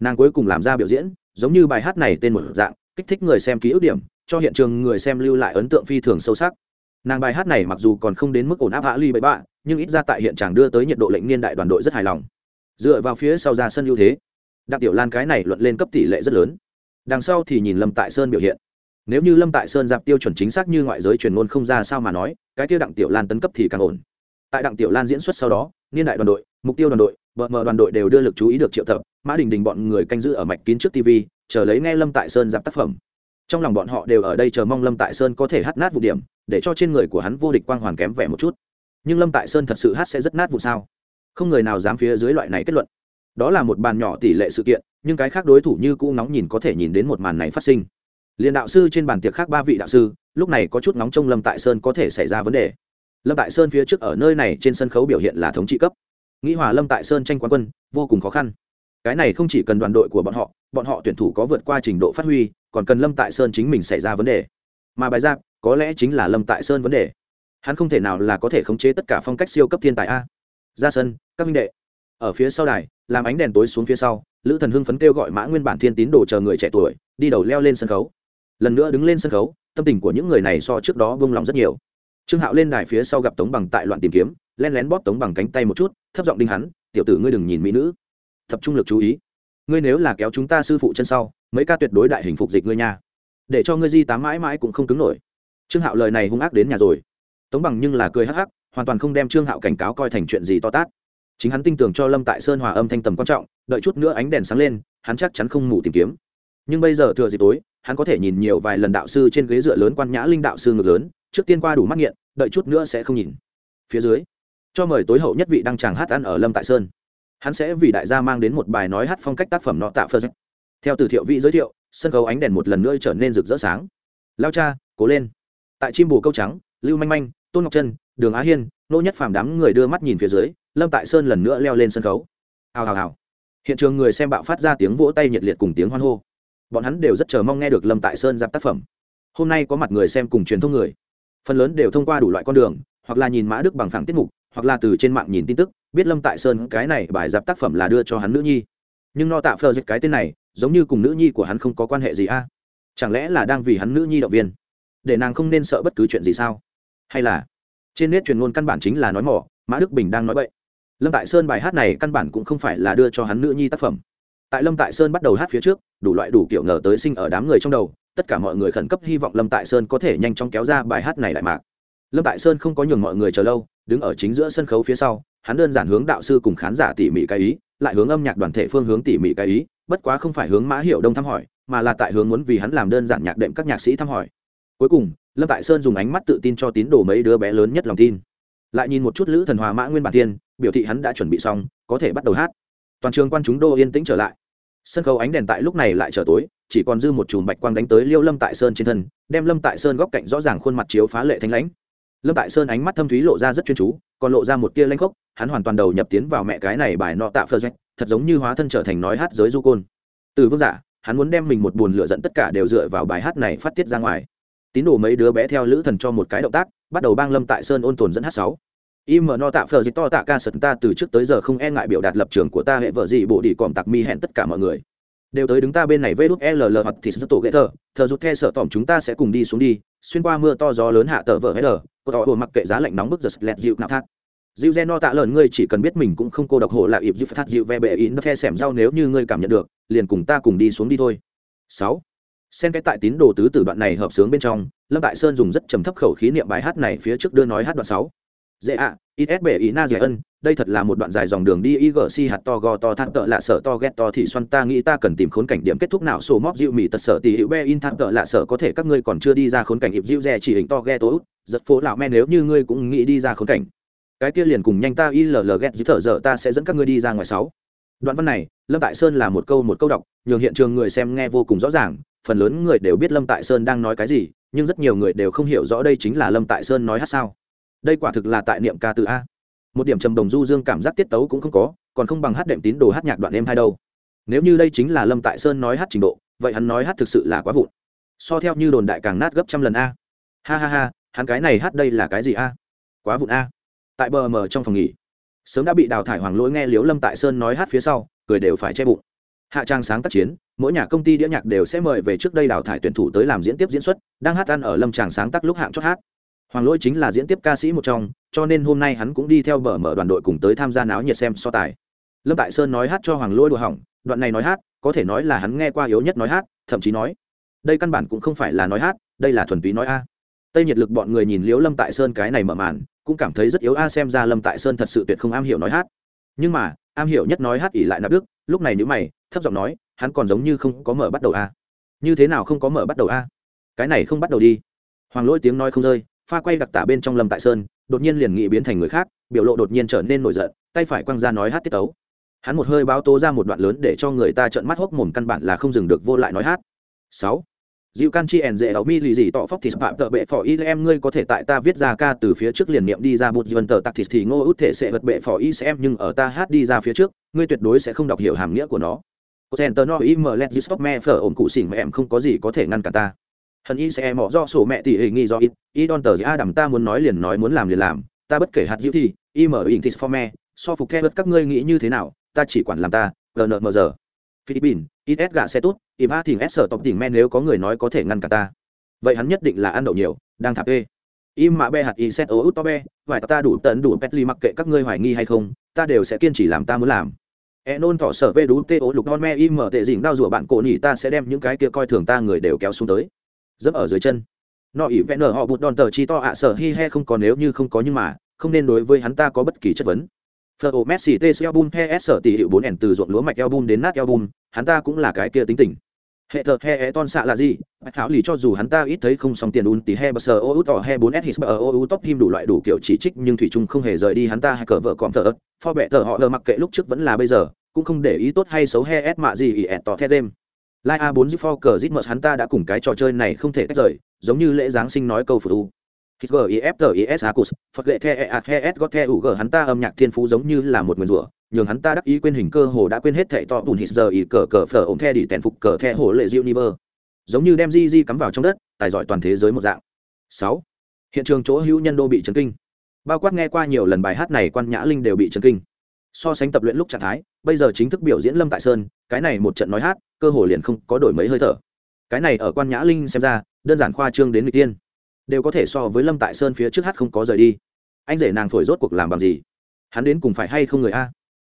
Nàng cuối cùng làm ra biểu diễn, giống như bài hát này tên một dạng, kích thích người xem ký ức điểm, cho hiện trường người xem lưu lại ấn tượng phi thường sâu sắc. Nàng bài hát này mặc dù còn không đến mức ổn áp hạ ly bậy bạ, nhưng ít ra tại hiện trường đưa tới nhiệt độ lệnh niên đại đoàn đội rất hài lòng. Dựa vào phía sau ra sân ưu thế, đặng tiểu lan cái này luận lên cấp tỷ lệ rất lớn. Đằng sau thì nhìn lâm tại sơn biểu hiện. Nếu như lâm tại sơn dạp tiêu chuẩn chính xác như ngoại giới truyền ngôn không ra sao mà nói, cái kia đặng tiểu lan tấn cấp thì càng ổn tại đặng tiểu lan diễn xuất sau đó, niên đại đoàn đội, mục tiêu đoàn đội vợ mờ đoàn đội đều đưa lực chú ý được triệu tập, mã đình đình bọn người canh giữ ở mạch kín trước tv chờ lấy nghe lâm tại sơn giảm tác phẩm. Trong lòng bọn họ đều ở đây chờ mong lâm tại sơn có thể hát nát vụ điểm, để cho trên người của hắn vô địch quang hoàn kém vẻ một chút. Nhưng lâm tại sơn thật sự hát sẽ rất nát vụ sao? Không người nào dám phía dưới loại này kết luận. Đó là một bàn nhỏ tỷ lệ sự kiện, nhưng cái khác đối thủ như cũ nóng nhìn có thể nhìn đến một màn này phát sinh. Liền đạo sư trên bàn tiệc khác ba vị đạo sư, lúc này có chút nóng trong lâm tại sơn có thể xảy ra vấn đề lâm tại sơn phía trước ở nơi này trên sân khấu biểu hiện là thống trị cấp. Nghĩ hòa lâm tại sơn tranh quán quân, vô cùng khó khăn. Cái này không chỉ cần đoàn đội của bọn họ bọn họ tuyển thủ có vượt qua trình độ phát huy, còn cần lâm tại sơn chính mình xảy ra vấn đề. Mà bài giáp, có lẽ chính là lâm tại sơn vấn đề. Hắn không thể nào là có thể khống chế tất cả phong cách siêu cấp thiên tài a. Ra sân, các minh đệ. Ở phía sau đài, làm ánh đèn tối xuống phía sau, lữ thần hưng phấn kêu gọi mã nguyên bản thiên tín đồ chờ người trẻ tuổi, đi đầu leo lên sân khấu. Lần nữa đứng lên sân khấu, tâm tình của những người này so trước đó vung lòng rất nhiều trương hạo lên đài phía sau gặp tống bằng tại loạn tìm kiếm, len lén bóp tống bằng cánh tay một chút, thấp giọng đinh hắn, tiểu tử ngươi đừng nhìn mỹ nữ. Tập trung lực chú ý. Ngươi nếu là kéo chúng ta sư phụ chân sau, mấy ca tuyệt đối đại hình phục dịch ngươi nha. Để cho ngươi di tám mãi mãi cũng không cứng nổi. Trương hạo lời này hung ác đến nhà rồi. Tống bằng nhưng là cười hắc hắc, hoàn toàn không đem trương hạo cảnh cáo coi thành chuyện gì to tát. Chính hắn tin tưởng cho lâm tại sơn hòa âm thanh tầm quan trọng, đợi chút nữa ánh đèn sáng lên, hắn chắc chắn không ngủ tìm kiếm. Nhưng bây giờ thừa dịp tối, hắn có thể nhìn nhiều vài lần đạo sư trên ghế dựa lớn quan nhã linh đạo sư ngược lớn trước tiên qua đủ mắt nghiện, đợi chút nữa sẽ không nhìn. Phía dưới, cho mời tối hậu nhất vị đăng tràng hát ăn ở lâm tại sơn. Hắn sẽ vì đại gia mang đến một bài nói hát phong cách tác phẩm nọ tạ phơ theo từ thiệu vị giới thiệu, sân khấu ánh đèn một lần nữa trở nên rực rỡ sáng. Lao cha, cố lên. Tại chim bù câu trắng, lưu manh manh, tôn ngọc trân, đường á hiên, nô nhất phàm đám người đưa mắt nhìn phía dưới, lâm tại sơn lần nữa leo lên sân khấu. Hào hào hào. Hiện trường người xem bạo phát ra tiếng vỗ tay nhiệt liệt cùng tiếng hoan hô. Bọn hắn đều rất chờ mong nghe được lâm tại sơn giáp tác phẩm. Hôm nay có mặt người xem cùng truyền thông người phần lớn đều thông qua đủ loại con đường, hoặc là nhìn mã đức bằng phẳng tiết mục, hoặc là từ trên mạng nhìn tin tức, biết lâm tại sơn cái này bài giáp tác phẩm là đưa cho hắn nữ nhi. Nhưng no tạ phờ dịch cái tên này, giống như cùng nữ nhi của hắn không có quan hệ gì a. Chẳng lẽ là đang vì hắn nữ nhi động viên? Để nàng không nên sợ bất cứ chuyện gì sao? Hay là, trên nét truyền ngôn căn bản chính là nói mỏ, mã đức bình đang nói vậy lâm tại sơn bài hát này căn bản cũng không phải là đưa cho hắn nữ nhi tác phẩm. Tại lâm tại sơn bắt đầu hát phía trước, đủ loại đủ kiểu ngờ tới sinh ở đám người trong đầu tất cả mọi người khẩn cấp hy vọng lâm tại sơn có thể nhanh chóng kéo ra bài hát này lại mạc. Lâm tại sơn không có nhường mọi người chờ lâu, đứng ở chính giữa sân khấu phía sau, hắn đơn giản hướng đạo sư cùng khán giả tỉ mỉ cái ý, lại hướng âm nhạc đoàn thể phương hướng tỉ mỉ cái ý, bất quá không phải hướng mã hiệu đông thăm hỏi, mà là tại hướng muốn vì hắn làm đơn giản nhạc đệm các nhạc sĩ thăm hỏi. Cuối cùng, lâm tại sơn dùng ánh mắt tự tin cho tín đồ mấy đứa bé lớn nhất lòng tin. Lại nhìn một chút lữ thần hòa mã nguyên bản thiên biểu thị hắn đã chuẩn bị xong, có thể bắt đầu hát. Toàn trường quan chúng đô yên tĩnh trở lại sân khấu ánh đèn tại lúc này lại trở tối, chỉ còn dư một chùm bạch quang đánh tới liêu lâm tại sơn trên thân, đem lâm tại sơn góc cạnh rõ ràng khuôn mặt chiếu phá lệ thanh lãnh. Lâm tại sơn ánh mắt thâm thúy lộ ra rất chuyên chú, còn lộ ra một tia lanh khốc, hắn hoàn toàn đầu nhập tiến vào mẹ cái này bài nọ tạ phơ dạch, thật giống như hóa thân trở thành nói hát giới du côn. Từ vương giả, hắn muốn đem mình một buồn lựa dẫn tất cả đều dựa vào bài hát này phát tiết ra ngoài. Tín đồ mấy đứa bé theo lữ thần cho một cái động tác, bắt đầu bang lâm tại sơn ôn tồn dẫn hát sáu im no tạ phờ dịch to tạ ca sật ta từ trước tới giờ không e ngại biểu đạt lập trường của ta, hệ vợ gì bộ đi còm tặc mi hẹn tất cả mọi người. Đều tới đứng ta bên này vê đút ll hoặc thì sẽ tổ ghế thờ. Thờ rút the sợ tỏm chúng ta sẽ cùng đi xuống đi. Xuyên qua mưa to gió lớn hạ tờ vợ lờ có tỏ mặc kệ giá lạnh nóng bức giật lẹt dịu nạo thác dịu gen no tạ lợn ngươi chỉ cần biết mình cũng không cô độc hộ là ịp dịu phát dịu ve bệ ý nó the xẻm rau nếu như ngươi cảm nhận được, liền cùng ta cùng đi xuống đi thôi. Sáu. Xen cái tại tín đồ tứ từ đoạn này hợp sướng bên trong, lâm tại sơn dùng rất trầm thấp khẩu khí niệm bài hát này phía trước đưa nói hát đoạn sáu dễ ạ, ít bể ý na dễ ân, đây thật là một đoạn dài dòng đường đi igc hạt to gò to thang tợ lạ sở to ghét to thì xoăn ta nghĩ ta cần tìm khốn cảnh điểm kết thúc nào sổ móc dịu mì tật sở tỷ hữu be in thang tợ lạ sở có thể các ngươi còn chưa đi ra khốn cảnh hiệp dịu rẻ chỉ hình to ghét tối giật phố lão men nếu như ngươi cũng nghĩ đi ra khốn cảnh. Cái kia liền cùng nhanh ta ill ghét dữ thở dở ta sẽ dẫn các ngươi đi ra ngoài sáu. Đoạn văn này, lâm tại sơn là một câu một câu đọc, nhường hiện trường người xem nghe vô cùng rõ ràng, phần lớn người đều biết lâm tại sơn đang nói cái gì, nhưng rất nhiều người đều không hiểu rõ đây chính là lâm tại sơn nói hát sao đây quả thực là tại niệm ca từ a. Một điểm trầm đồng du dương cảm giác tiết tấu cũng không có, còn không bằng hát đệm tín đồ hát nhạc đoạn em hai đâu. Nếu như đây chính là lâm tại sơn nói hát trình độ, vậy hắn nói hát thực sự là quá vụn. So theo như đồn đại càng nát gấp trăm lần a. Ha ha ha, hắn cái này hát đây là cái gì a? Quá vụn a. Tại bờ mờ trong phòng nghỉ, sớm đã bị đào thải hoàng lỗi nghe liếu lâm tại sơn nói hát phía sau, cười đều phải che bụng. Hạ trang sáng tác chiến, mỗi nhà công ty đĩa nhạc đều sẽ mời về trước đây đào thải tuyển thủ tới làm diễn tiếp diễn xuất, đang hát ăn ở lâm tràng sáng tác lúc hạng chót hát hoàng lỗi chính là diễn tiếp ca sĩ một trong, cho nên hôm nay hắn cũng đi theo bờ mở đoàn đội cùng tới tham gia náo nhiệt xem so tài. Lâm tại sơn nói hát cho hoàng lỗi đùa hỏng, đoạn này nói hát, có thể nói là hắn nghe qua yếu nhất nói hát, thậm chí nói, đây căn bản cũng không phải là nói hát, đây là thuần túy nói a. Tây nhiệt lực bọn người nhìn liếu lâm tại sơn cái này mở màn, cũng cảm thấy rất yếu a xem ra lâm tại sơn thật sự tuyệt không am hiểu nói hát. Nhưng mà, am hiểu nhất nói hát ỉ lại nạp đức, lúc này nếu mày, thấp giọng nói, hắn còn giống như không có mở bắt đầu a. Như thế nào không có mở bắt đầu a? Cái này không bắt đầu đi. Hoàng lỗi tiếng nói không rơi pha quay đặc tả bên trong lâm tại sơn, đột nhiên liền nghị biến thành người khác, biểu lộ đột nhiên trở nên nổi giận, tay phải quăng ra nói hát tiết tấu. Hắn một hơi báo tố ra một đoạn lớn để cho người ta trợn mắt hốc mồm căn bản là không dừng được vô lại nói hát. Sáu. Dịu can chi ẻn dễ ấu mi lì gì tọ phóc thì phạm tợ bệ phò y, em ngươi có thể tại ta viết ra ca từ phía trước liền niệm đi ra bút dần tờ tặc thịt thì ngô út thể sẽ vật bệ phò y sẽ em nhưng ở ta hát đi ra phía trước, ngươi tuyệt đối sẽ không đọc hiểu hàm nghĩa của nó. Có thể tờ no im let you stop me phở ổn cụ xỉn mà em không có gì có thể ngăn cản ta hận y sẽ mỏ do sổ mẹ tỷ hình nghi do ít. Y don tờ a đầm ta muốn nói liền nói muốn làm liền làm. Ta bất kể hạt dữ thì, y mở in thịt for me. So phục theo bất các ngươi nghĩ như thế nào? Ta chỉ quản làm ta gnmr philippines, ít gạ xe tốt im a thỉnh s sở tộc tỉnh men nếu có người nói có thể ngăn cả ta. Vậy hắn nhất định là ăn đậu nhiều, đang thạp ê. Im mạ be hạt y set ô út to be vài ta đủ tấn đủ petli mặc kệ các ngươi hoài nghi hay không, ta đều sẽ kiên trì làm ta muốn làm. E nôn tỏ sở vê đú tê ố lục non me im mở tệ dỉnh đau rủa bạn cổ nhỉ ta sẽ đem những cái kia coi thường ta người đều kéo xuống tới dẫm ở dưới chân nọ ỉ vẽ nở họ bụt đòn tờ chi to ạ sở hi he không có nếu như không có nhưng mà không nên đối với hắn ta có bất kỳ chất vấn Fleur Messi TC album he sở tỷ hiệu bốn ẻn từ ruộng lúa mạch album đến nát album, hắn ta cũng là cái kia tính tình. Hệ thờ he e ton xạ là gì? Bạch Thảo lì cho dù hắn ta ít thấy không xong tiền un tí he bờ sờ ô út he bốn s hit bờ ô út top him đủ loại đủ kiểu chỉ trích nhưng thủy chung không hề rời đi hắn ta hay cờ vợ cọm thờ Pho bẹ tờ họ lờ mặc kệ lúc trước vẫn là bây giờ, cũng không để ý tốt hay xấu he s mạ gì ỉ ẹt tỏ the đêm. Lai A4 G4 cờ mờ hắn ta đã cùng cái trò chơi này không thể tách rời, giống như lễ giáng sinh nói câu phụ u. Hít Acus, phật lệ the e got the UG hắn ta âm nhạc thiên phú giống như là một nguyên rủa nhường hắn ta đắc ý quên hình cơ hồ đã quên hết thảy to bùn hít giờ ý cờ cờ phở ống the đi tèn phục cờ the hồ lệ universe, giống như đem di di cắm vào trong đất tài giỏi toàn thế giới một dạng. Sáu. Hiện trường chỗ hữu nhân đô bị chấn kinh. Bao quát nghe qua nhiều lần bài hát này quan nhã linh đều bị chấn kinh. So sánh tập luyện lúc trạng thái bây giờ chính thức biểu diễn lâm tại sơn, cái này một trận nói hát, cơ hồ liền không có đổi mấy hơi thở. Cái này ở quan nhã linh xem ra, đơn giản khoa trương đến người tiên. Đều có thể so với lâm tại sơn phía trước hát không có rời đi. Anh rể nàng phổi rốt cuộc làm bằng gì? Hắn đến cùng phải hay không người a?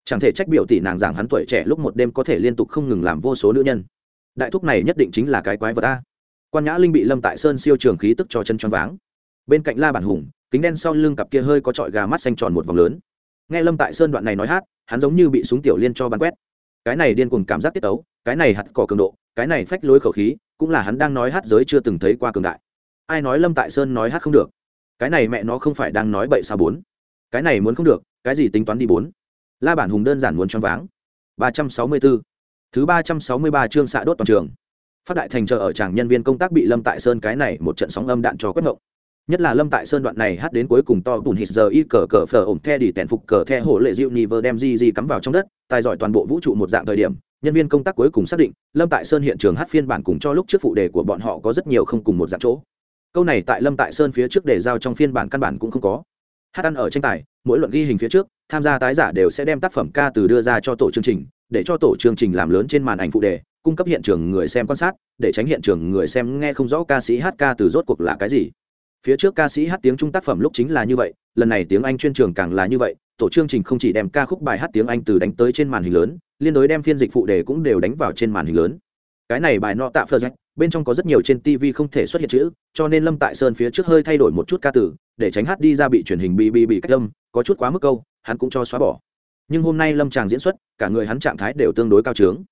Chẳng thể trách biểu tỷ nàng rằng hắn tuổi trẻ lúc một đêm có thể liên tục không ngừng làm vô số nữ nhân. Đại thúc này nhất định chính là cái quái vật a. Quan nhã linh bị lâm tại sơn siêu trường khí tức cho chân choáng váng. Bên cạnh la bản hùng, kính đen sau lưng cặp kia hơi có trọi gà mắt xanh tròn một vòng lớn nghe lâm tại sơn đoạn này nói hát, hắn giống như bị súng tiểu liên cho bắn quét. Cái này điên cuồng cảm giác tiết tấu, cái này hạt cỏ cường độ, cái này phách lối khẩu khí, cũng là hắn đang nói hát giới chưa từng thấy qua cường đại. Ai nói lâm tại sơn nói hát không được? Cái này mẹ nó không phải đang nói bậy sao bốn? Cái này muốn không được, cái gì tính toán đi bốn? La bản hùng đơn giản muốn choáng váng. Ba trăm sáu mươi bốn thứ ba trăm sáu mươi ba chương xạ đốt toàn trường. Phát đại thành chờ ở tràng nhân viên công tác bị lâm tại sơn cái này một trận sóng âm đạn cho quất ngộng nhất là lâm tại sơn đoạn này hát đến cuối cùng to bùn hít giờ y cờ cờ phờ ổn the đi tèn phục cờ the hổ lệ diệu ni vơ đem di di cắm vào trong đất, tài giỏi toàn bộ vũ trụ một dạng thời điểm, nhân viên công tác cuối cùng xác định, lâm tại sơn hiện trường hát phiên bản cùng cho lúc trước phụ đề của bọn họ có rất nhiều không cùng một dạng chỗ. Câu này tại lâm tại sơn phía trước để giao trong phiên bản căn bản cũng không có. Hát ăn ở tranh tài, mỗi luận ghi hình phía trước, tham gia tái giả đều sẽ đem tác phẩm ca từ đưa ra cho tổ chương trình, để cho tổ chương trình làm lớn trên màn ảnh phụ đề, cung cấp hiện trường người xem quan sát, để tránh hiện trường người xem nghe không rõ ca sĩ hát ca từ rốt cuộc là cái gì phía trước ca sĩ hát tiếng trung tác phẩm lúc chính là như vậy, lần này tiếng anh chuyên trường càng là như vậy, tổ chương trình không chỉ đem ca khúc bài hát tiếng anh từ đánh tới trên màn hình lớn, liên đối đem phiên dịch phụ đề cũng đều đánh vào trên màn hình lớn. Cái này bài no tạ phơ rách bên trong có rất nhiều trên tv không thể xuất hiện chữ, cho nên lâm tại sơn phía trước hơi thay đổi một chút ca từ, để tránh hát đi ra bị truyền hình bị bị bị cách âm, có chút quá mức câu, hắn cũng cho xóa bỏ. Nhưng hôm nay lâm tràng diễn xuất, cả người hắn trạng thái đều tương đối cao trướng.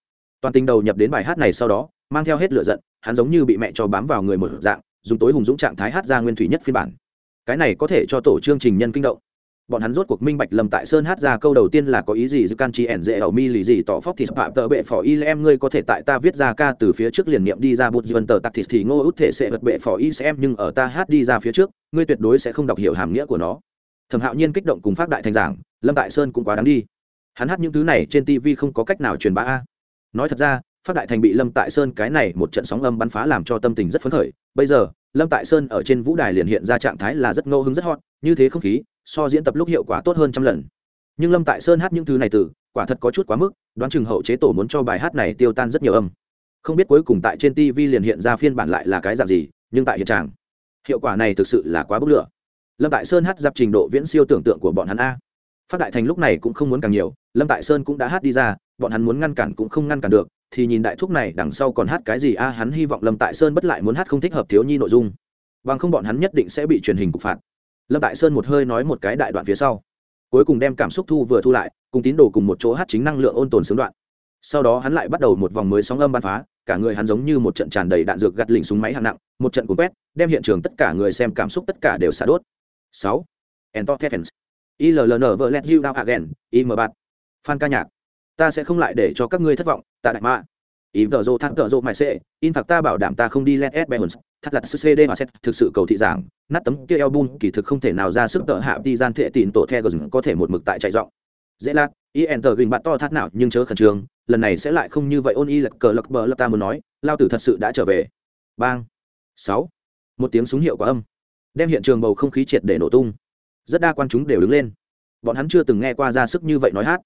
Toàn tình đầu nhập đến bài hát này sau đó, mang theo hết lửa giận, hắn giống như bị mẹ cho bám vào người một dạng dùng tối hùng dũng trạng thái hát ra nguyên thủy nhất phiên bản. Cái này có thể cho tổ chương trình nhân kinh động. Bọn hắn rốt cuộc minh bạch lâm tại sơn hát ra câu đầu tiên là có ý gì giữ can chi ẻn dễ ở mi lì gì tỏ phóc thì phạm tờ bệ phỏ y em ngươi có thể tại ta viết ra ca từ phía trước liền niệm đi ra bụt dần tờ tặc thịt thì ngô út thể sẽ vật bệ phỏ y xem nhưng ở ta hát đi ra phía trước, ngươi tuyệt đối sẽ không đọc hiểu hàm nghĩa của nó. Thẩm hạo nhiên kích động cùng phát đại thành giảng, lâm tại sơn cũng quá đáng đi. Hắn hát những thứ này trên tv không có cách nào truyền bá a. Nói thật ra, phát đại thành bị lâm tại sơn cái này một trận sóng âm bắn phá làm cho tâm tình rất phấn khởi. Bây giờ lâm tại sơn ở trên vũ đài liền hiện ra trạng thái là rất ngẫu hứng, rất hot, như thế không khí, so diễn tập lúc hiệu quả tốt hơn trăm lần. Nhưng lâm tại sơn hát những thứ này từ, quả thật có chút quá mức, đoán chừng hậu chế tổ muốn cho bài hát này tiêu tan rất nhiều âm. Không biết cuối cùng tại trên tv liền hiện ra phiên bản lại là cái dạng gì, nhưng tại hiện trạng, hiệu quả này thực sự là quá bức lửa. Lâm tại sơn hát dạp trình độ viễn siêu tưởng tượng của bọn hắn a. Phát đại thành lúc này cũng không muốn càng nhiều, lâm tại sơn cũng đã hát đi ra, bọn hắn muốn ngăn cản cũng không ngăn cản được thì nhìn đại thúc này đằng sau còn hát cái gì? A, hắn hy vọng lâm tại sơn bất lại muốn hát không thích hợp thiếu nhi nội dung. Bằng không bọn hắn nhất định sẽ bị truyền hình cục phạt. Lâm tại sơn một hơi nói một cái đại đoạn phía sau. Cuối cùng đem cảm xúc thu vừa thu lại, cùng tín đồ cùng một chỗ hát chính năng lượng ôn tồn xướng đoạn. Sau đó hắn lại bắt đầu một vòng mới sóng âm bắn phá, cả người hắn giống như một trận tràn đầy đạn dược gặt lỉnh súng máy hạng nặng, một trận cuốn quét, đem hiện trường tất cả người xem cảm xúc tất cả đều xả đốt. Sáu. Entertainment. Illn vợ let you down again im bạt. Fan ca nhạc ta sẽ không lại để cho các ngươi thất vọng tạ đại mạ ý vợ dô thắt vợ dô mãi xệ in phạt ta bảo đảm ta không đi len s behons thắt lặt cd và xét, thực sự cầu thị giảng nát tấm kia album kỳ thực không thể nào ra sức tợ hạ đi gian thệ tín tổ the gừng có thể một mực tại chạy giọng. Dễ lát ý enter gừng bạn to thắt nào nhưng chớ khẩn trương lần này sẽ lại không như vậy ôn y lật cờ lật bờ lật ta muốn nói lao tử thật sự đã trở về. Bang. Sáu. Một tiếng súng hiệu quả âm. Đem hiện trường bầu không khí triệt để nổ tung. Rất đa quan chúng đều đứng lên. Bọn hắn chưa từng nghe qua ra sức như vậy nói hát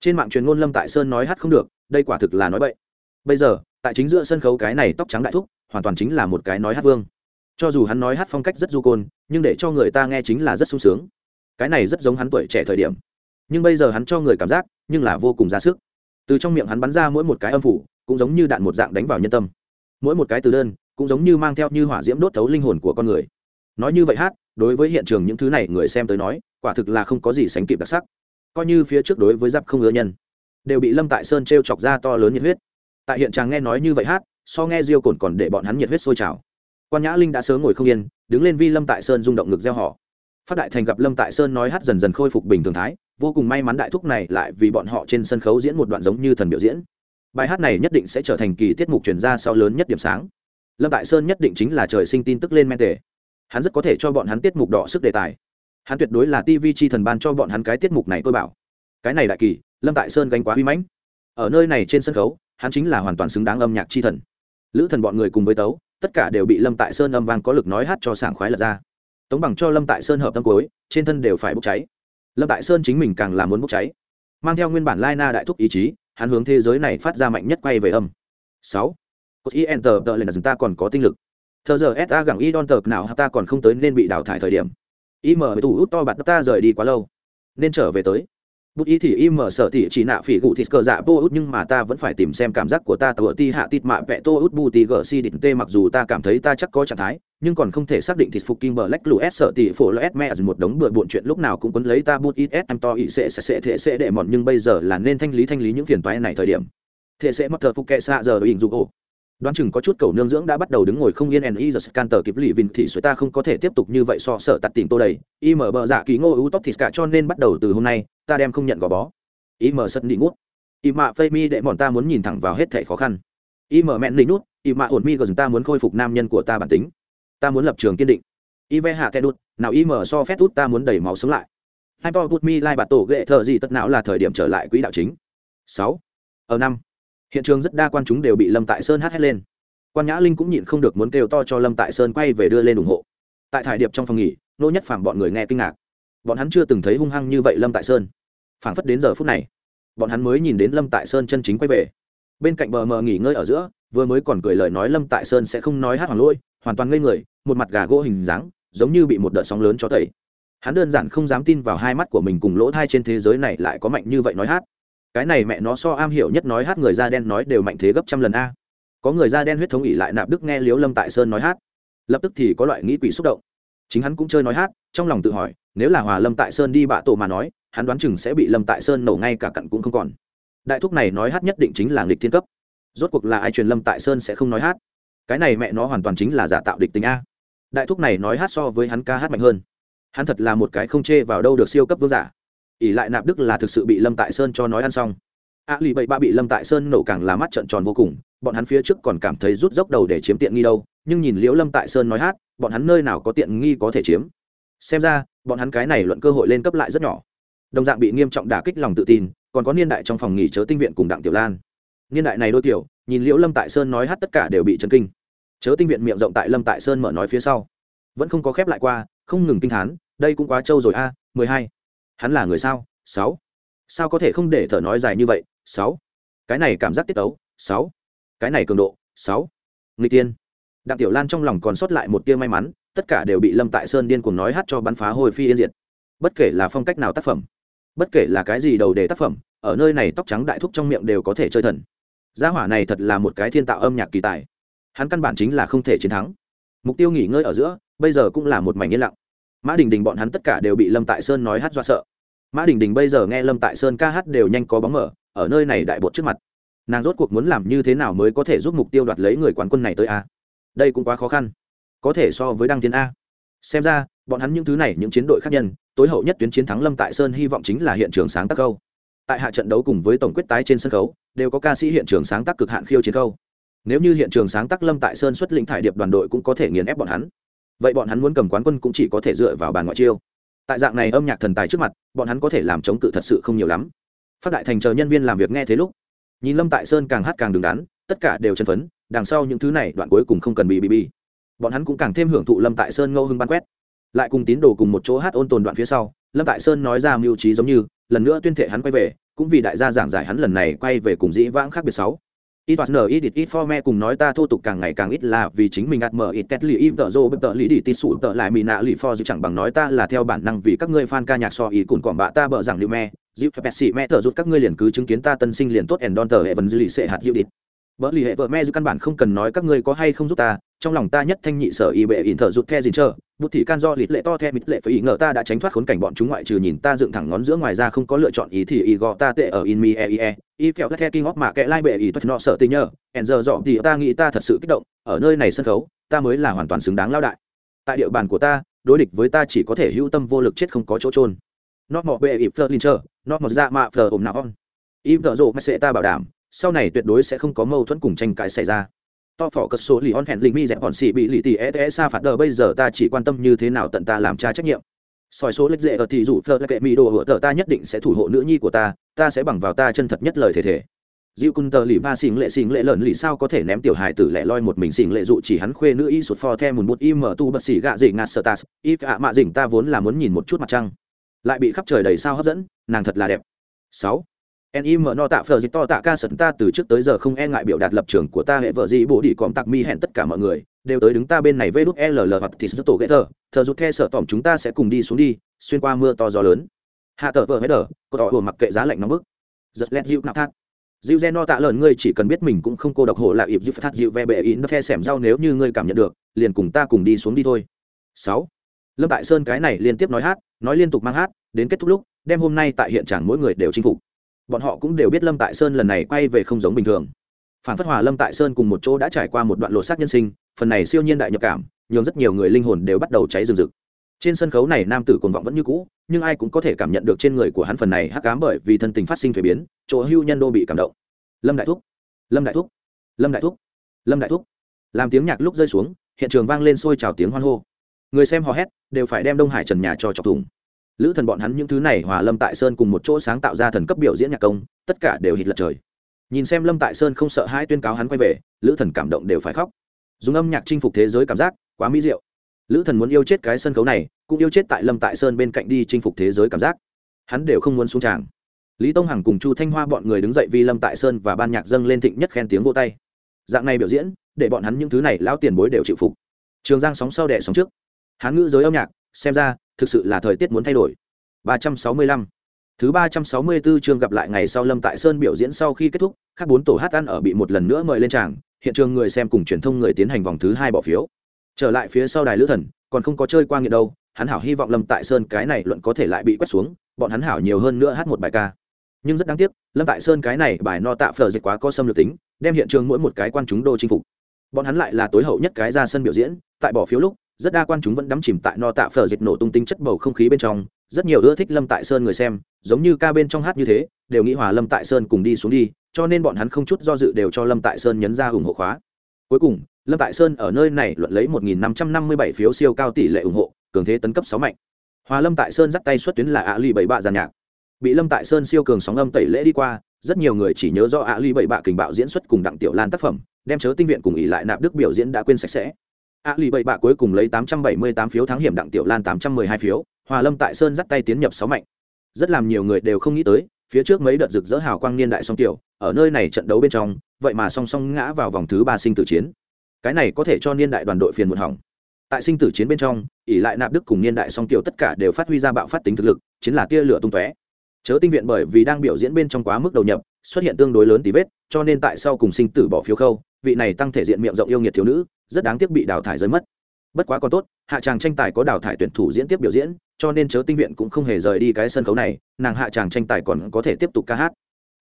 trên mạng truyền ngôn lâm tại sơn nói hát không được, đây quả thực là nói bậy. Bây giờ, tại chính giữa sân khấu cái này tóc trắng đại thúc, hoàn toàn chính là một cái nói hát vương. Cho dù hắn nói hát phong cách rất du côn, nhưng để cho người ta nghe chính là rất sung sướng. Cái này rất giống hắn tuổi trẻ thời điểm. Nhưng bây giờ hắn cho người cảm giác, nhưng là vô cùng ra sức. Từ trong miệng hắn bắn ra mỗi một cái âm phủ, cũng giống như đạn một dạng đánh vào nhân tâm. Mỗi một cái từ đơn, cũng giống như mang theo như hỏa diễm đốt thấu linh hồn của con người. Nói như vậy hát, đối với hiện trường những thứ này người xem tới nói, quả thực là không có gì sánh kịp đặc sắc coi như phía trước đối với giáp không ưa nhân, đều bị lâm tại sơn t r e o chọc ra to lớn nhiệt huyết. Tại hiện tràng nghe nói như vậy hát, so nghe diêu cồn còn để bọn hắn nhiệt huyết sôi trào. Quan nhã linh đã sớm ngồi không yên, đứng lên vi lâm tại sơn rung động ngực gieo họ. Phát đại thành gặp lâm tại sơn nói hát dần dần khôi phục bình thường thái, vô cùng may mắn đại thúc này lại vì bọn họ trên sân khấu diễn một đoạn giống như thần biểu diễn. Bài hát này nhất định sẽ trở thành kỳ tiết mục chuyển ra sau lớn nhất điểm sáng. Lâm tại sơn nhất định chính là trời sinh tin tức lên men tề. Hắn rất có thể cho bọn hắn tiết mục đỏ sức đề tài hắn tuyệt đối là tv chi thần ban cho bọn hắn cái tiết mục này tôi bảo. Cái này đại kỳ, lâm tại sơn gánh quá huy mãnh. Ở nơi này trên sân khấu, hắn chính là hoàn toàn xứng đáng âm nhạc chi thần. Lữ thần bọn người cùng với tấu, tất cả đều bị lâm tại sơn âm vang có lực nói hát cho sảng khoái lật ra. Tống bằng cho lâm tại sơn hợp tâm cuối, trên thân đều phải bốc cháy. Lâm tại sơn chính mình càng là muốn bốc cháy. Mang theo nguyên bản lai na đại thúc ý chí, hắn hướng thế giới này phát ra mạnh nhất quay về âm. Sáu. Cột y enter, tờ lên là ta còn có tinh lực. Thờ giờ sa gẳng y đon tờ, nào, ta còn không tới nên bị đào thải thời điểm im tù út to bạt ta rời đi quá lâu. Nên trở về tới. Bút ý thì im mở sở tỷ chỉ nạ phỉ gụ thịt cờ dạ tô út nhưng mà ta vẫn phải tìm xem cảm giác của ta tờ ti hạ tịt mạ vẹ tô út bù tì gờ si định tê mặc dù ta cảm thấy ta chắc có trạng thái, nhưng còn không thể xác định thịt phục kim bờ lách lù s sợ tỷ phổ lс mẹ một đống bừa bộn chuyện lúc nào cũng quấn lấy ta bút ít em to ý sẽ sẽ thể sẽ đệ mòn nhưng bây giờ là nên thanh lý thanh lý những phiền toái này thời điểm. Thể sẽ mất thờ phục kệ xạ giờ hình dụ ổ đoán chừng có chút cầu nương dưỡng đã bắt đầu đứng ngồi không yên ni giờ scan tờ kịp lì vinh thì suy ta không có thể tiếp tục như vậy so sợ tặt tìm tô đầy. Y mở bờ dạ ký ngô ưu tóc thịt cả cho nên bắt đầu từ hôm nay, ta đem không nhận gò bó. Y mở sân đi ngút. Y mạ phê mi đệ bọn ta muốn nhìn thẳng vào hết thể khó khăn. Y mở mẹn lì nút. Y mạ ổn mi gần ta muốn khôi phục nam nhân của ta bản tính. Ta muốn lập trường kiên định. Y ve hạ kẻ đút. Nào y so phép út ta muốn đẩy máu sống lại. Hai to bút mi lai bạt tổ ghệ thợ gì tất não là thời điểm trở lại quỹ đạo chính. Sáu. Ở năm hiện trường rất đa quan chúng đều bị lâm tại sơn hát hét lên. Quan nhã linh cũng nhịn không được muốn kêu to cho lâm tại sơn quay về đưa lên ủng hộ. Tại thải điệp trong phòng nghỉ, nô nhất phàm bọn người nghe kinh ngạc. Bọn hắn chưa từng thấy hung hăng như vậy lâm tại sơn. Phảng phất đến giờ phút này, bọn hắn mới nhìn đến lâm tại sơn chân chính quay về. Bên cạnh bờ mờ nghỉ ngơi ở giữa, vừa mới còn cười lời nói lâm tại sơn sẽ không nói hát hoàng lôi hoàn toàn ngây người, một mặt gà gỗ hình dáng, giống như bị một đợt sóng lớn cho thầy hắn đơn giản không dám tin vào hai mắt của mình cùng lỗ thai trên thế giới này lại có mạnh như vậy nói hát cái này mẹ nó so am hiểu nhất nói hát người da đen nói đều mạnh thế gấp trăm lần a. Có người da đen huyết thống ỉ lại nạp đức nghe liếu lâm tại sơn nói hát. Lập tức thì có loại nghĩ quỷ xúc động. Chính hắn cũng chơi nói hát, trong lòng tự hỏi, nếu là hòa lâm tại sơn đi bạ tổ mà nói, hắn đoán chừng sẽ bị lâm tại sơn nổ ngay cả cặn cũng không còn. Đại thúc này nói hát nhất định chính là nghịch thiên cấp. Rốt cuộc là ai truyền lâm tại sơn sẽ không nói hát? Cái này mẹ nó hoàn toàn chính là giả tạo địch tình a. Đại thúc này nói hát so với hắn ca hát mạnh hơn. Hắn thật là một cái không chê vào đâu được siêu cấp vương giả ỉ lại nạp đức là thực sự bị lâm tại sơn cho nói ăn xong. A lì bậy ba bị lâm tại sơn nổ càng là mắt trận tròn vô cùng, bọn hắn phía trước còn cảm thấy rút dốc đầu để chiếm tiện nghi đâu, nhưng nhìn liễu lâm tại sơn nói hát, bọn hắn nơi nào có tiện nghi có thể chiếm. Xem ra, bọn hắn cái này luận cơ hội lên cấp lại rất nhỏ. Đồng dạng bị nghiêm trọng đả kích lòng tự tin, còn có niên đại trong phòng nghỉ chớ tinh viện cùng đặng tiểu lan. Niên đại này đôi tiểu, nhìn liễu lâm tại sơn nói hát tất cả đều bị chấn kinh. Chớ tinh viện miệng rộng tại lâm tại sơn mở nói phía sau. Vẫn không có khép lại qua, không ngừng kinh thán, đây cũng quá trâu rồi a, mười hai hắn là người sao? Sáu. Sao có thể không để thở nói dài như vậy? Sáu. Cái này cảm giác tiết tấu? Sáu. Cái này cường độ? Sáu. Người tiên. Đặng tiểu lan trong lòng còn sót lại một tia may mắn, tất cả đều bị lâm tại sơn điên cuồng nói hát cho bắn phá hồi phi yên diệt. Bất kể là phong cách nào tác phẩm, bất kể là cái gì đầu đề tác phẩm, ở nơi này tóc trắng đại thúc trong miệng đều có thể chơi thần. Gia hỏa này thật là một cái thiên tạo âm nhạc kỳ tài. Hắn căn bản chính là không thể chiến thắng. Mục tiêu nghỉ ngơi ở giữa, bây giờ cũng là một mảnh yên lặng mã đình đình bọn hắn tất cả đều bị lâm tại sơn nói hát do sợ. Mã đình đình bây giờ nghe lâm tại sơn ca hát đều nhanh có bóng mở, ở nơi này đại bột trước mặt. Nàng rốt cuộc muốn làm như thế nào mới có thể giúp mục tiêu đoạt lấy người quán quân này tới a? Đây cũng quá khó khăn. Có thể so với đăng tiến a. Xem ra, bọn hắn những thứ này, những chiến đội khác nhân, tối hậu nhất tuyến chiến thắng lâm tại sơn hy vọng chính là hiện trường sáng tác câu. Tại hạ trận đấu cùng với tổng quyết tái trên sân khấu, đều có ca sĩ hiện trường sáng tác cực hạn khiêu chiến câu. Nếu như hiện trường sáng tác lâm tại sơn xuất lĩnh thải điệp đoàn đội cũng có thể nghiền ép bọn hắn vậy bọn hắn muốn cầm quán quân cũng chỉ có thể dựa vào bàn ngoại chiêu. Tại dạng này âm nhạc thần tài trước mặt, bọn hắn có thể làm chống cự thật sự không nhiều lắm. Phát đại thành chờ nhân viên làm việc nghe thế lúc, nhìn lâm tại sơn càng hát càng đứng đắn, tất cả đều chân phấn, đằng sau những thứ này đoạn cuối cùng không cần bị bị bị. Bọn hắn cũng càng thêm hưởng thụ lâm tại sơn ngâu hưng ban quét. Lại cùng tín đồ cùng một chỗ hát ôn tồn đoạn phía sau, lâm tại sơn nói ra mưu trí giống như, lần nữa tuyên thệ hắn quay về, cũng vì đại gia giảng giải hắn lần này quay về cùng dĩ vãng khác biệt sáu ít toạt nở ít ít forme cùng nói ta thô tục càng ngày càng ít là vì chính mình ạt mở ít tét lì ít tợ rô bất tợ lý đi tít sụ tợ lại mì nạ lì for dự chẳng bằng nói ta là theo bản năng vì các ngươi fan ca nhạc so ý cùng quảng bạ ta bợ rằng liệu me, dịu pepsi xì me thợ rút các ngươi liền cứ chứng kiến ta tân sinh liền tốt ẻn don tờ hệ vấn dư lì sệ hạt dịu đít bỡ lì hệ vợ me dư căn bản không cần nói các ngươi có hay không giúp ta, trong lòng ta nhất thanh nhị sở y bệ ỉn thở rụt the gìn chờ. Bút thị can do lịt lệ to the mịt lệ phải ý ngờ ta đã tránh thoát khốn cảnh bọn chúng ngoại trừ nhìn ta dựng thẳng ngón giữa ngoài ra không có lựa chọn ý thì ý gò ta tệ ở in mi e e. Y phèo the kinh óc mà kệ lai bệ ý thuật nọ sợ tình nhờ. Ẻn giờ dọ thì ta nghĩ ta thật sự kích động. Ở nơi này sân khấu, ta mới là hoàn toàn xứng đáng lao đại. Tại địa bàn của ta, đối địch với ta chỉ có thể hữu tâm vô lực chết không có chỗ trôn nó mọ bệ ịp phơ linh chờ, nó mọ ra mạ phờ ồm nào on. Y vợ rộ mà sẽ ta bảo đảm sau này tuyệt đối sẽ không có mâu thuẫn cùng tranh cãi xảy ra. To phỏ cất số lì on hẹn linh mi dẹp bọn sĩ bị lì tì e tê e xa phạt đờ, bây giờ ta chỉ quan tâm như thế nào tận ta làm cha trách nhiệm. Soi số lệch dễ ở thì rủ phơ kệ mỹ đồ hựa tờ, ta nhất định sẽ thủ hộ nữ nhi của ta ta sẽ bằng vào ta chân thật nhất lời thể thể Diệu Cung tờ lì ba xỉn lệ xỉn lệ lợn lì sao có thể ném tiểu hài tử lẻ loi một mình xỉn lệ dụ chỉ hắn khuê nữ y sụt pho the một bút im mở tu bật xỉ gạ dỉ ngạt sơ tas if ạ mạ dỉnh ta vốn là muốn nhìn một chút mặt trăng. Lại bị khắp trời đầy sao hấp dẫn, nàng thật là đẹp. Sáu nim no tạ phờ dịch to tạ ca sật ta từ trước tới giờ không e ngại biểu đạt lập trường của ta hệ vợ gì, bổ đi còm tặc mi hẹn tất cả mọi người, đều tới đứng ta bên này vê đút e ll hoặc thì sơ tổ ghét thờ thờ rút the sợ tỏm chúng ta sẽ cùng đi xuống đi, xuyên qua mưa to gió lớn. Hạ tờ vợ hết đờ có tỏ hồ mặc kệ giá lạnh nóng bức. Giật lét dịu nạp thắt. Dịu gen no tạ lợn ngươi chỉ cần biết mình cũng không cô độc hộ là ịp dịu thắt dịu ve bệ ý nó the xẻm rau nếu như ngươi cảm nhận được, liền cùng ta cùng đi xuống đi thôi. Sáu. Lâm tại sơn cái này liên tiếp nói hát, nói liên tục mang hát, đến kết thúc lúc đem hôm nay tại hiện trạng mỗi người đều chinh phục bọn họ cũng đều biết lâm tại sơn lần này quay về không giống bình thường. Phản phất hòa lâm tại sơn cùng một chỗ đã trải qua một đoạn lột xác nhân sinh, phần này siêu nhiên đại nhập cảm, nhường rất nhiều người linh hồn đều bắt đầu cháy rừng rực. Trên sân khấu này nam tử cuồng vọng vẫn như cũ, nhưng ai cũng có thể cảm nhận được trên người của hắn phần này hắc cám bởi vì thân tình phát sinh thuế biến, chỗ hưu nhân đô bị cảm động. Lâm đại thúc, lâm đại thúc, lâm đại thúc, lâm đại thúc. Làm tiếng nhạc lúc rơi xuống, hiện trường vang lên sôi trào tiếng hoan hô. Người xem hò hét, đều phải đem đông hải trần nhà cho chọc thùng lữ thần bọn hắn những thứ này hòa lâm tại sơn cùng một chỗ sáng tạo ra thần cấp biểu diễn nhạc công, tất cả đều hít lật trời. Nhìn xem lâm tại sơn không sợ hai tuyên cáo hắn quay về, lữ thần cảm động đều phải khóc. Dùng âm nhạc chinh phục thế giới cảm giác, quá mỹ diệu. Lữ thần muốn yêu chết cái sân khấu này, cũng yêu chết tại lâm tại sơn bên cạnh đi chinh phục thế giới cảm giác. Hắn đều không muốn xuống tràng. Lý tông hằng cùng chu thanh hoa bọn người đứng dậy vì lâm tại sơn và ban nhạc dâng lên thịnh nhất khen tiếng vô tay. Dạng này biểu diễn, để bọn hắn những thứ này lão tiền bối đều chịu phục. Trường giang sóng sau đẻ sóng trước. Hán ngữ giới âm nhạc, xem ra thực sự là thời tiết muốn thay đổi. 365 Thứ 364 chương gặp lại ngày sau Lâm Tại Sơn biểu diễn sau khi kết thúc, các bốn tổ hát ăn ở bị một lần nữa mời lên tràng, hiện trường người xem cùng truyền thông người tiến hành vòng thứ hai bỏ phiếu. Trở lại phía sau đài lữ thần còn không có chơi qua nghiện đâu hắn hảo hy vọng lâm tại sơn cái này luận có thể lại bị quét xuống bọn hắn hảo nhiều hơn nữa hát một bài ca. Nhưng rất đáng tiếc lâm tại sơn cái này bài no tạ phở dịch quá có xâm lược tính đem hiện trường mỗi một cái quan chúng đô chinh phục. Bọn hắn lại là tối hậu nhất cái ra sân biểu diễn tại bỏ phiếu lúc rất đa quan chúng vẫn đắm chìm tại no tạ phở dịch nổ tung tinh chất bầu không khí bên trong, rất nhiều ưa thích lâm tại sơn người xem, giống như ca bên trong hát như thế, đều nghĩ hòa lâm tại sơn cùng đi xuống đi, cho nên bọn hắn không chút do dự đều cho lâm tại sơn nhấn ra ủng hộ khóa. Cuối cùng, lâm tại sơn ở nơi này luận lấy 1.557 phiếu siêu cao tỷ lệ ủng hộ, cường thế tấn cấp sáu mạnh. Hòa lâm tại sơn dắt tay xuất tuyến là ạ ly bảy bạ giàn nhạc. Bị lâm tại sơn siêu cường sóng âm tẩy lễ đi qua, rất nhiều người chỉ nhớ do ạ ly bảy bạ kình bạo diễn xuất cùng đặng tiểu lan tác phẩm, đem chớ tinh viện cùng ỉ lại nạp đức biểu diễn đã quên sạch sẽ ạ lì bảy bạ cuối cùng lấy 878 phiếu thắng hiểm đặng tiểu lan 812 phiếu, hòa lâm tại sơn dắt tay tiến nhập sáu mạnh. Rất làm nhiều người đều không nghĩ tới, phía trước mấy đợt rực rỡ hào quang niên đại song tiểu, ở nơi này trận đấu bên trong, vậy mà song song ngã vào vòng thứ ba sinh tử chiến. Cái này có thể cho niên đại đoàn đội phiền một hỏng. Tại sinh tử chiến bên trong ỉ lại nạp đức cùng niên đại song tiểu tất cả đều phát huy ra bạo phát tính thực lực, chính là tia lửa tung tóe. Chớ tinh viện bởi vì đang biểu diễn bên trong quá mức đầu nhập xuất hiện tương đối lớn tí vết, cho nên tại sau cùng sinh tử bỏ phiếu khâu, vị này tăng thể diện miệng rộng yêu nghiệt thiếu nữ, rất đáng tiếc bị đào thải rơi mất. Bất quá còn tốt, hạ tràng tranh tài có đào thải tuyển thủ diễn tiếp biểu diễn, cho nên chớ tinh viện cũng không hề rời đi cái sân khấu này, nàng hạ tràng tranh tài còn có thể tiếp tục ca hát.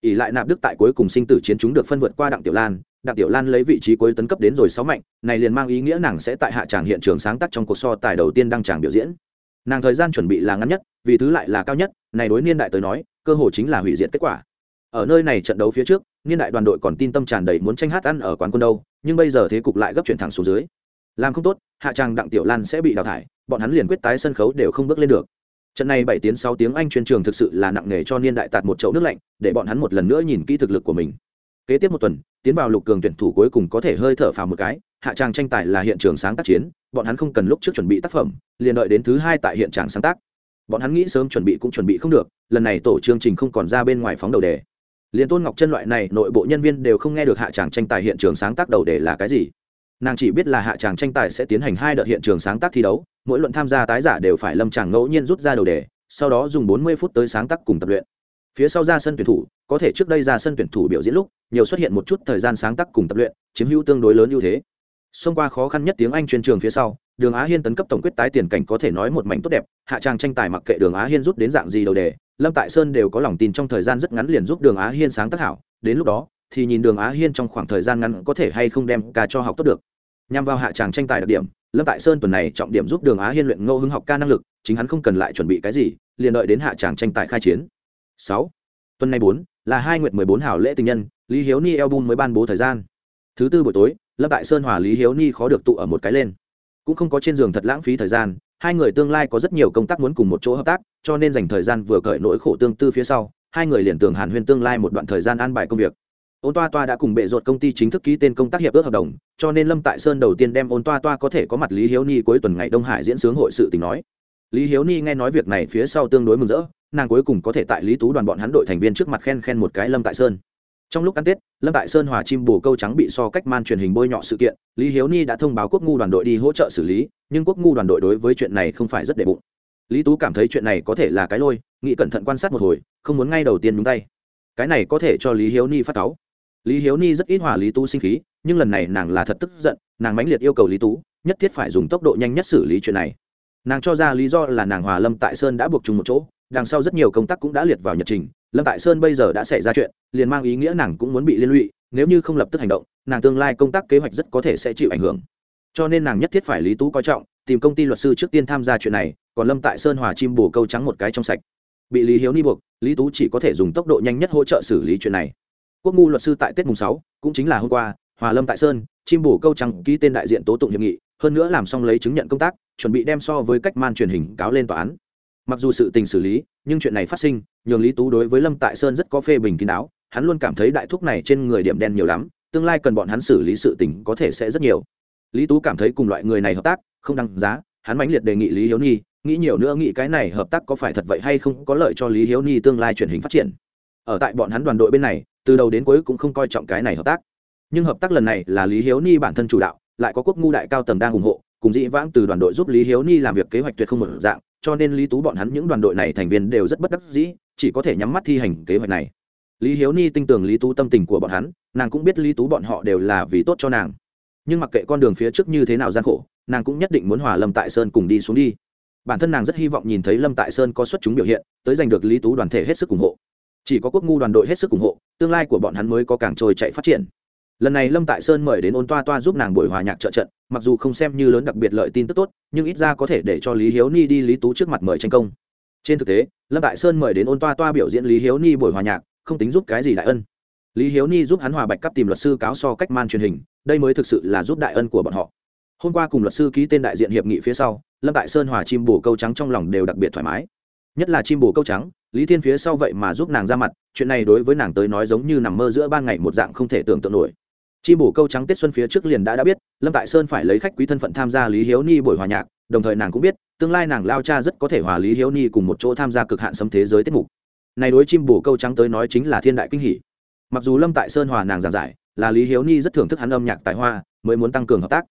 Ỉ lại nạp đức tại cuối cùng sinh tử chiến chúng được phân vượt qua đặng tiểu lan, đặng tiểu lan lấy vị trí cuối tấn cấp đến rồi sáu mạnh, này liền mang ý nghĩa nàng sẽ tại hạ tràng hiện trường sáng tác trong cuộc so tài đầu tiên đăng tràng biểu diễn. Nàng thời gian chuẩn bị là ngắn nhất, vì thứ lại là cao nhất, này đối niên đại tới nói, cơ hội chính là hủy diệt kết quả ở nơi này trận đấu phía trước, niên đại đoàn đội còn tin tâm tràn đầy muốn tranh hát ăn ở quán quân đâu, nhưng bây giờ thế cục lại gấp chuyển thẳng xuống dưới. Làm không tốt, hạ tràng đặng tiểu lan sẽ bị đào thải, bọn hắn liền quyết tái sân khấu đều không bước lên được. Trận này bảy tiếng sáu tiếng anh chuyên trường thực sự là nặng nề cho niên đại tạt một chậu nước lạnh, để bọn hắn một lần nữa nhìn kỹ thực lực của mình. Kế tiếp một tuần, tiến vào lục cường tuyển thủ cuối cùng có thể hơi thở phào một cái, hạ tràng tranh tài là hiện trường sáng tác chiến, bọn hắn không cần lúc trước chuẩn bị tác phẩm, liền đợi đến thứ hai tại hiện trạng sáng tác. Bọn hắn nghĩ sớm chuẩn bị cũng chuẩn bị không được, lần này tổ chương trình không còn ra bên ngoài phóng đầu đề liền tôn ngọc chân loại này, nội bộ nhân viên đều không nghe được hạ tràng tranh tài hiện trường sáng tác đầu đề là cái gì. Nàng chỉ biết là hạ tràng tranh tài sẽ tiến hành hai đợt hiện trường sáng tác thi đấu, mỗi luận tham gia tái giả đều phải lâm tràng ngẫu nhiên rút ra đầu đề, sau đó dùng bốn mươi phút tới sáng tác cùng tập luyện. Phía sau ra sân tuyển thủ, có thể trước đây ra sân tuyển thủ biểu diễn lúc, nhiều xuất hiện một chút thời gian sáng tác cùng tập luyện, chiếm hữu tương đối lớn ưu thế. Xông qua khó khăn nhất tiếng anh chuyên trường phía sau, đường á hiên tấn cấp tổng quyết tái tiền cảnh có thể nói một mảnh tốt đẹp, hạ Tràng tranh tài mặc kệ đường á hiên rút đến dạng gì đầu đề lâm tại sơn đều có lòng tin trong thời gian rất ngắn liền giúp đường á hiên sáng tác hảo, đến lúc đó, thì nhìn đường á hiên trong khoảng thời gian ngắn có thể hay không đem ca cho học tốt được. Nhằm vào hạ tràng tranh tài đặc điểm, lâm tại sơn tuần này trọng điểm giúp đường á hiên luyện ngô hưng học ca năng lực, chính hắn không cần lại chuẩn bị cái gì, liền đợi đến hạ tràng tranh tài khai chiến. Sáu. Tuần này bốn, là hai nguyện mười bốn hảo lễ tình nhân, lý hiếu ni album mới ban bố thời gian. Thứ tư buổi tối, lâm tại sơn hòa lý hiếu ni khó được tụ ở một cái lên. Cũng không có trên giường thật lãng phí thời gian hai người tương lai có rất nhiều công tác muốn cùng một chỗ hợp tác, cho nên dành thời gian vừa cởi nỗi khổ tương tư phía sau, hai người liền tường hàn huyên tương lai một đoạn thời gian an bài công việc. Ôn toa toa đã cùng bệ ruột công ty chính thức ký tên công tác hiệp ước hợp đồng, cho nên lâm tại sơn đầu tiên đem ôn toa toa có thể có mặt lý hiếu ni cuối tuần ngày đông hải diễn sướng hội sự tình nói. Lý hiếu ni nghe nói việc này phía sau tương đối mừng rỡ, nàng cuối cùng có thể tại lý tú đoàn bọn hắn đội thành viên trước mặt khen khen một cái lâm tại sơn trong lúc ăn tết, lâm tại sơn hòa chim bồ câu trắng bị so cách man truyền hình bôi nhọ sự kiện, lý hiếu ni đã thông báo quốc ngu đoàn đội đi hỗ trợ xử lý, nhưng quốc ngu đoàn đội đối với chuyện này không phải rất đệ bụng. Lý tú cảm thấy chuyện này có thể là cái lôi, nghĩ cẩn thận quan sát một hồi, không muốn ngay đầu tiên nhúng tay. Cái này có thể cho lý hiếu ni phát cáu. Lý hiếu ni rất ít hòa lý tú sinh khí, nhưng lần này nàng là thật tức giận, nàng mãnh liệt yêu cầu lý tú nhất thiết phải dùng tốc độ nhanh nhất xử lý chuyện này. Nàng cho ra lý do là nàng hòa lâm tại sơn đã buộc chung một chỗ đằng sau rất nhiều công tác cũng đã liệt vào nhật trình, lâm tại sơn bây giờ đã xảy ra chuyện, liền mang ý nghĩa nàng cũng muốn bị liên lụy, nếu như không lập tức hành động, nàng tương lai công tác kế hoạch rất có thể sẽ chịu ảnh hưởng. Cho nên nàng nhất thiết phải lý tú coi trọng, tìm công ty luật sư trước tiên tham gia chuyện này, còn lâm tại sơn hòa chim bù câu trắng một cái trong sạch. Bị lý hiếu ni buộc, lý tú chỉ có thể dùng tốc độ nhanh nhất hỗ trợ xử lý chuyện này. Quốc ngu luật sư tại tết mùng sáu, cũng chính là hôm qua, hòa lâm tại sơn, chim bổ câu trắng ký tên đại diện tố tụng hiệp nghị, hơn nữa làm xong lấy chứng nhận công tác, chuẩn bị đem so với cách man truyền hình cáo lên tòa án mặc dù sự tình xử lý, nhưng chuyện này phát sinh, nhường lý tú đối với lâm tại sơn rất có phê bình kín đáo, hắn luôn cảm thấy đại thúc này trên người điểm đen nhiều lắm, tương lai cần bọn hắn xử lý sự tình có thể sẽ rất nhiều. Lý tú cảm thấy cùng loại người này hợp tác, không đăng giá, hắn mãnh liệt đề nghị lý hiếu nhi, nghĩ nhiều nữa nghĩ cái này hợp tác có phải thật vậy hay không có lợi cho lý hiếu nhi tương lai truyền hình phát triển. Ở tại bọn hắn đoàn đội bên này, từ đầu đến cuối cũng không coi trọng cái này hợp tác. Nhưng hợp tác lần này là lý hiếu ni bản thân chủ đạo, lại có quốc ngu đại cao tầng đang ủng hộ cùng dĩ vãng từ đoàn đội giúp lý hiếu ni làm việc kế hoạch tuyệt không một dạng, cho nên lý tú bọn hắn những đoàn đội này thành viên đều rất bất đắc dĩ, chỉ có thể nhắm mắt thi hành kế hoạch này. Lý hiếu ni tin tưởng lý tú tâm tình của bọn hắn, nàng cũng biết lý tú bọn họ đều là vì tốt cho nàng. Nhưng mặc kệ con đường phía trước như thế nào gian khổ, nàng cũng nhất định muốn hòa lâm tại sơn cùng đi xuống đi. Bản thân nàng rất hy vọng nhìn thấy lâm tại sơn có xuất chúng biểu hiện, tới giành được lý tú đoàn thể hết sức ủng hộ. Chỉ có quốc ngu đoàn đội hết sức ủng hộ, tương lai của bọn hắn mới có càng trôi chạy phát triển lần này lâm tại sơn mời đến ôn toa toa giúp nàng buổi hòa nhạc trợ trận, mặc dù không xem như lớn đặc biệt lợi tin tức tốt, nhưng ít ra có thể để cho lý hiếu ni đi lý tú trước mặt mời tranh công. Trên thực tế, lâm tại sơn mời đến ôn toa toa biểu diễn lý hiếu ni buổi hòa nhạc, không tính giúp cái gì đại ân. Lý hiếu ni giúp hắn hòa bạch cấp tìm luật sư cáo so cách man truyền hình, đây mới thực sự là giúp đại ân của bọn họ. Hôm qua cùng luật sư ký tên đại diện hiệp nghị phía sau, lâm tại sơn hòa chim bồ câu trắng trong lòng đều đặc biệt thoải mái. Nhất là chim bồ câu trắng, lý thiên phía sau vậy mà giúp nàng ra mặt, chuyện này đối với nàng tới nói giống như nằm mơ giữa ban ngày một dạng không thể tưởng tượng nổi chi bổ câu trắng tết xuân phía trước liền đã đã biết, lâm tại sơn phải lấy khách quý thân phận tham gia lý hiếu ni buổi hòa nhạc, đồng thời nàng cũng biết, tương lai nàng lao cha rất có thể hòa lý hiếu ni cùng một chỗ tham gia cực hạn sấm thế giới tiết mục. Này đối chim Bổ câu trắng tới nói chính là thiên đại kinh hỷ mặc dù lâm tại sơn hòa nàng giảng giải, là lý hiếu ni rất thưởng thức hắn âm nhạc tài hoa, mới muốn tăng cường hợp tác.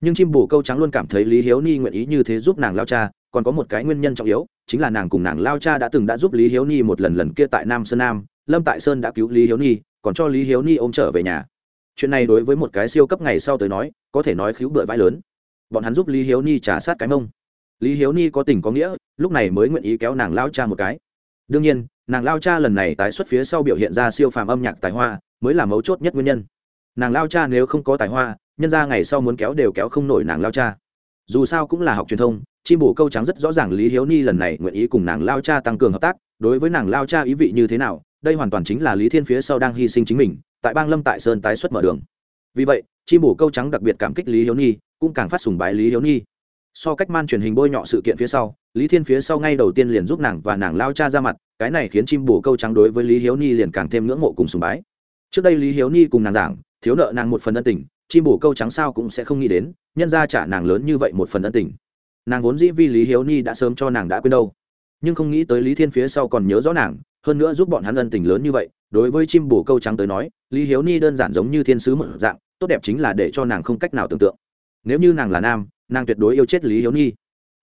Nhưng chim Bổ câu trắng luôn cảm thấy lý hiếu ni nguyện ý như thế giúp nàng lao cha, còn có một cái nguyên nhân trọng yếu, chính là nàng cùng nàng lao cha đã từng đã giúp lý hiếu ni một lần lần kia tại nam sơn nam, lâm tại sơn đã cứu lý hiếu ni, còn cho lý hiếu ni ôm trở về nhà chuyện này đối với một cái siêu cấp ngày sau tới nói, có thể nói khiếu bựa vãi lớn. Bọn hắn giúp lý hiếu ni trả sát cái mông. Lý hiếu ni có tình có nghĩa, lúc này mới nguyện ý kéo nàng lao cha một cái. Đương nhiên, nàng lao cha lần này tái xuất phía sau biểu hiện ra siêu phàm âm nhạc tài hoa, mới là mấu chốt nhất nguyên nhân. Nàng lao cha nếu không có tài hoa, nhân ra ngày sau muốn kéo đều kéo không nổi nàng lao cha. Dù sao cũng là học truyền thông, chim bổ câu trắng rất rõ ràng lý hiếu ni lần này nguyện ý cùng nàng lao cha tăng cường hợp tác đối với nàng lao cha ý vị như thế nào đây hoàn toàn chính là lý thiên phía sau đang hy sinh chính mình tại bang lâm tại sơn tái xuất mở đường. Vì vậy chim bổ câu trắng đặc biệt cảm kích lý hiếu Nhi, cũng càng phát sùng bái lý hiếu Nhi. so cách man truyền hình bôi nhọ sự kiện phía sau lý thiên phía sau ngay đầu tiên liền giúp nàng và nàng lao cha ra mặt cái này khiến chim bổ câu trắng đối với lý hiếu ni liền càng thêm ngưỡng mộ cùng sùng bái. Trước đây lý hiếu ni cùng nàng giảng thiếu nợ nàng một phần ân tình chim bổ câu trắng sao cũng sẽ không nghĩ đến nhân ra trả nàng lớn như vậy một phần ân tình. Nàng vốn dĩ vì lý hiếu ni đã sớm cho nàng đã quên đâu nhưng không nghĩ tới lý thiên phía sau còn nhớ rõ nàng hơn nữa giúp bọn hắn ân tình lớn như vậy đối với chim bồ câu trắng tới nói lý hiếu ni đơn giản giống như thiên sứ một dạng tốt đẹp chính là để cho nàng không cách nào tưởng tượng. Nếu như nàng là nam nàng tuyệt đối yêu chết lý hiếu ni.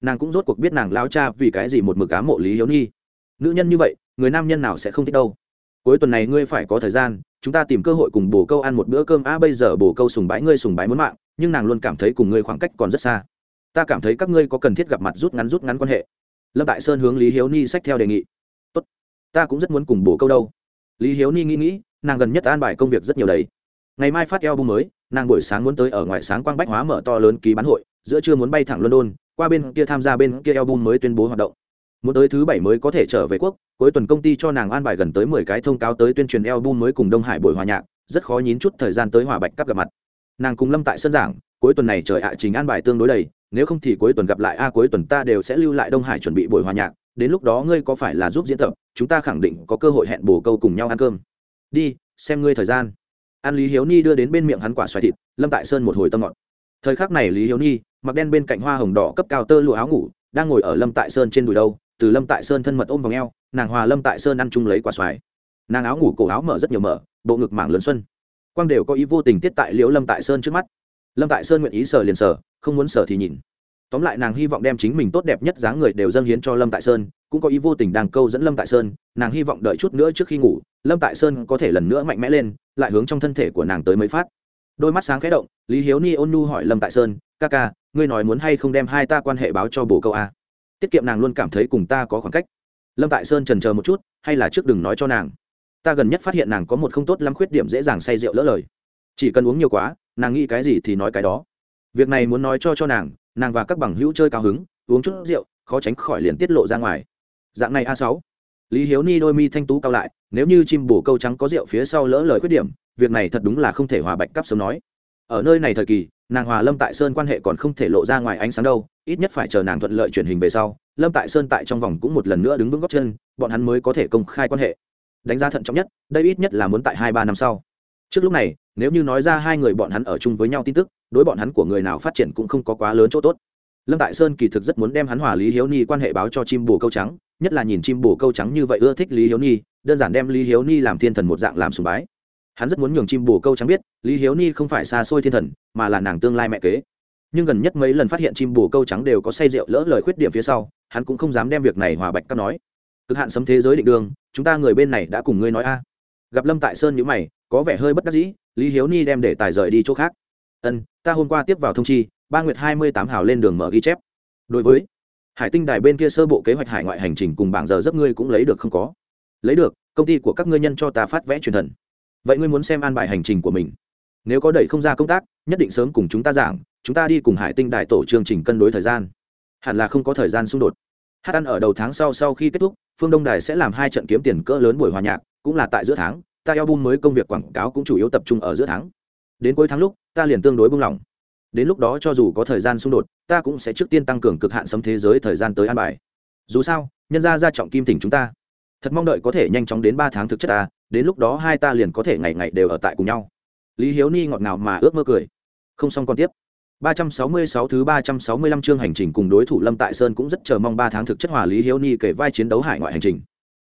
Nàng cũng rốt cuộc biết nàng lao cha vì cái gì một mực ám mộ lý hiếu ni. Nữ nhân như vậy người nam nhân nào sẽ không thích đâu. Cuối tuần này ngươi phải có thời gian chúng ta tìm cơ hội cùng bồ câu ăn một bữa cơm. A à, bây giờ bồ câu sùng bái ngươi sùng bái muốn mạng nhưng nàng luôn cảm thấy cùng ngươi khoảng cách còn rất xa. Ta cảm thấy các ngươi có cần thiết gặp mặt rút ngắn rút ngắn quan hệ lâm tại sơn hướng lý hiếu ni sách theo đề nghị. Tốt, ta cũng rất muốn cùng bổ câu đâu. Lý hiếu ni nghĩ nghĩ, nàng gần nhất an bài công việc rất nhiều đấy. Ngày mai phát eo bung mới, nàng buổi sáng muốn tới ở ngoài sáng quang bách hóa mở to lớn ký bán hội, giữa trưa muốn bay thẳng london, qua bên kia tham gia bên kia eo bung mới tuyên bố hoạt động. Muốn tới thứ bảy mới có thể trở về quốc, cuối tuần công ty cho nàng an bài gần tới mười cái thông cáo tới tuyên truyền album mới cùng đông hải buổi hòa nhạc, rất khó nhín chút thời gian tới hòa bạch cắp gặp mặt. Nàng cùng lâm tại sân giảng, cuối tuần này trời ạ trình an bài tương đối đầy nếu không thì cuối tuần gặp lại, a, cuối tuần ta đều sẽ lưu lại đông hải chuẩn bị buổi hòa nhạc, đến lúc đó ngươi có phải là giúp diễn tập, chúng ta khẳng định có cơ hội hẹn bổ câu cùng nhau ăn cơm. Đi, xem ngươi thời gian. An lý hiếu ni đưa đến bên miệng hắn quả xoài thịt, lâm tại sơn một hồi tâm ngọt. Thời khắc này lý hiếu ni, mặc đen bên cạnh hoa hồng đỏ cấp cao tơ lụa áo ngủ, đang ngồi ở lâm tại sơn trên đùi đâu từ lâm tại sơn thân mật ôm vào ngheo nàng hòa lâm tại sơn ăn chung lấy quả xoài. Nàng áo ngủ cổ áo mở rất nhiều mở, bộ ngực mảng lớn xuân. Quang đều có ý vô tình tiết tại liễu lâm tại sơn trước mắt lâm tại sơn nguyện ý sờ liền sờ, không muốn sờ thì nhìn. Tóm lại nàng hy vọng đem chính mình tốt đẹp nhất dáng người đều dâng hiến cho lâm tại sơn cũng có ý vô tình đang câu dẫn lâm tại sơn nàng hy vọng đợi chút nữa trước khi ngủ lâm tại sơn có thể lần nữa mạnh mẽ lên lại hướng trong thân thể của nàng tới mới phát. Đôi mắt sáng khẽ động lý hiếu ni ôn nu hỏi lâm tại sơn ca ca ngươi nói muốn hay không đem hai ta quan hệ báo cho bồ câu a? Tiết kiệm nàng luôn cảm thấy cùng ta có khoảng cách. Lâm tại sơn trần chờ một chút hay là trước đừng nói cho nàng. Ta gần nhất phát hiện nàng có một không tốt lắm khuyết điểm dễ dàng say rượu lỡ lời. Chỉ cần uống nhiều quá nàng nghĩ cái gì thì nói cái đó. Việc này muốn nói cho cho nàng nàng và các bằng hữu chơi cao hứng, uống chút rượu, khó tránh khỏi liền tiết lộ ra ngoài. Dạng này a sáu. Lý hiếu ni đôi mi thanh tú cao lại, nếu như chim bổ câu trắng có rượu phía sau lỡ lời khuyết điểm, việc này thật đúng là không thể hòa bạch cắp sớm nói. Ở nơi này thời kỳ, nàng hòa lâm tại sơn quan hệ còn không thể lộ ra ngoài ánh sáng đâu, ít nhất phải chờ nàng thuận lợi truyền hình về sau, lâm tại sơn tại trong vòng cũng một lần nữa đứng vững góc chân, bọn hắn mới có thể công khai quan hệ. Đánh giá thận trọng nhất, đây ít nhất là muốn tại hai ba năm sau. Trước lúc này nếu như nói ra hai người bọn hắn ở chung với nhau tin tức, đối bọn hắn của người nào phát triển cũng không có quá lớn chỗ tốt. Lâm tại sơn kỳ thực rất muốn đem hắn hòa lý hiếu ni quan hệ báo cho chim bồ câu trắng, nhất là nhìn chim bồ câu trắng như vậy ưa thích lý hiếu ni đơn giản đem lý hiếu ni làm thiên thần một dạng làm sùng bái. Hắn rất muốn nhường chim bồ câu trắng biết, lý hiếu ni không phải xa xôi thiên thần, mà là nàng tương lai mẹ kế. Nhưng gần nhất mấy lần phát hiện chim bồ câu trắng đều có say rượu lỡ lời khuyết điểm phía sau, hắn cũng không dám đem việc này hòa bạch các nói. Cực hạn sấm thế giới định đường, chúng ta người bên này đã cùng ngươi nói a. Gặp lâm tại sơn nhữ mày, có vẻ hơi bất đắc dĩ lý hiếu ni đem để tài rời đi chỗ khác. Ân, ta hôm qua tiếp vào thông chi, ba nguyệt hai mươi tám hào lên đường mở ghi chép. Đối với hải tinh đài bên kia sơ bộ kế hoạch hải ngoại hành trình cùng bảng giờ giấc ngươi cũng lấy được không có. Lấy được, công ty của các ngươi nhân cho ta phát vẽ truyền thần. Vậy ngươi muốn xem an bài hành trình của mình. Nếu có đẩy không ra công tác, nhất định sớm cùng chúng ta giảng, chúng ta đi cùng hải tinh đại tổ chương trình cân đối thời gian. Hẳn là không có thời gian xung đột. Hát ăn ở đầu tháng sau sau khi kết thúc, phương đông đài sẽ làm hai trận kiếm tiền cỡ lớn buổi hòa nhạc, cũng là tại giữa tháng ta eo bum mới công việc quảng cáo cũng chủ yếu tập trung ở giữa tháng. Đến cuối tháng lúc, ta liền tương đối buông lỏng. Đến lúc đó cho dù có thời gian xung đột, ta cũng sẽ trước tiên tăng cường cực hạn sống thế giới thời gian tới an bài. Dù sao, nhân ra ra trọng kim tỉnh chúng ta. Thật mong đợi có thể nhanh chóng đến ba tháng thực chất ta, đến lúc đó hai ta liền có thể ngày ngày đều ở tại cùng nhau. Lý hiếu ni ngọt ngào mà ước mơ cười. Không xong còn tiếp. 366 thứ 365 chương hành trình cùng đối thủ Lâm Tại Sơn cũng rất chờ mong 3 tháng thực chất hòa Lý Hiếu Ni kể vai chiến đấu hải ngoại hành trình.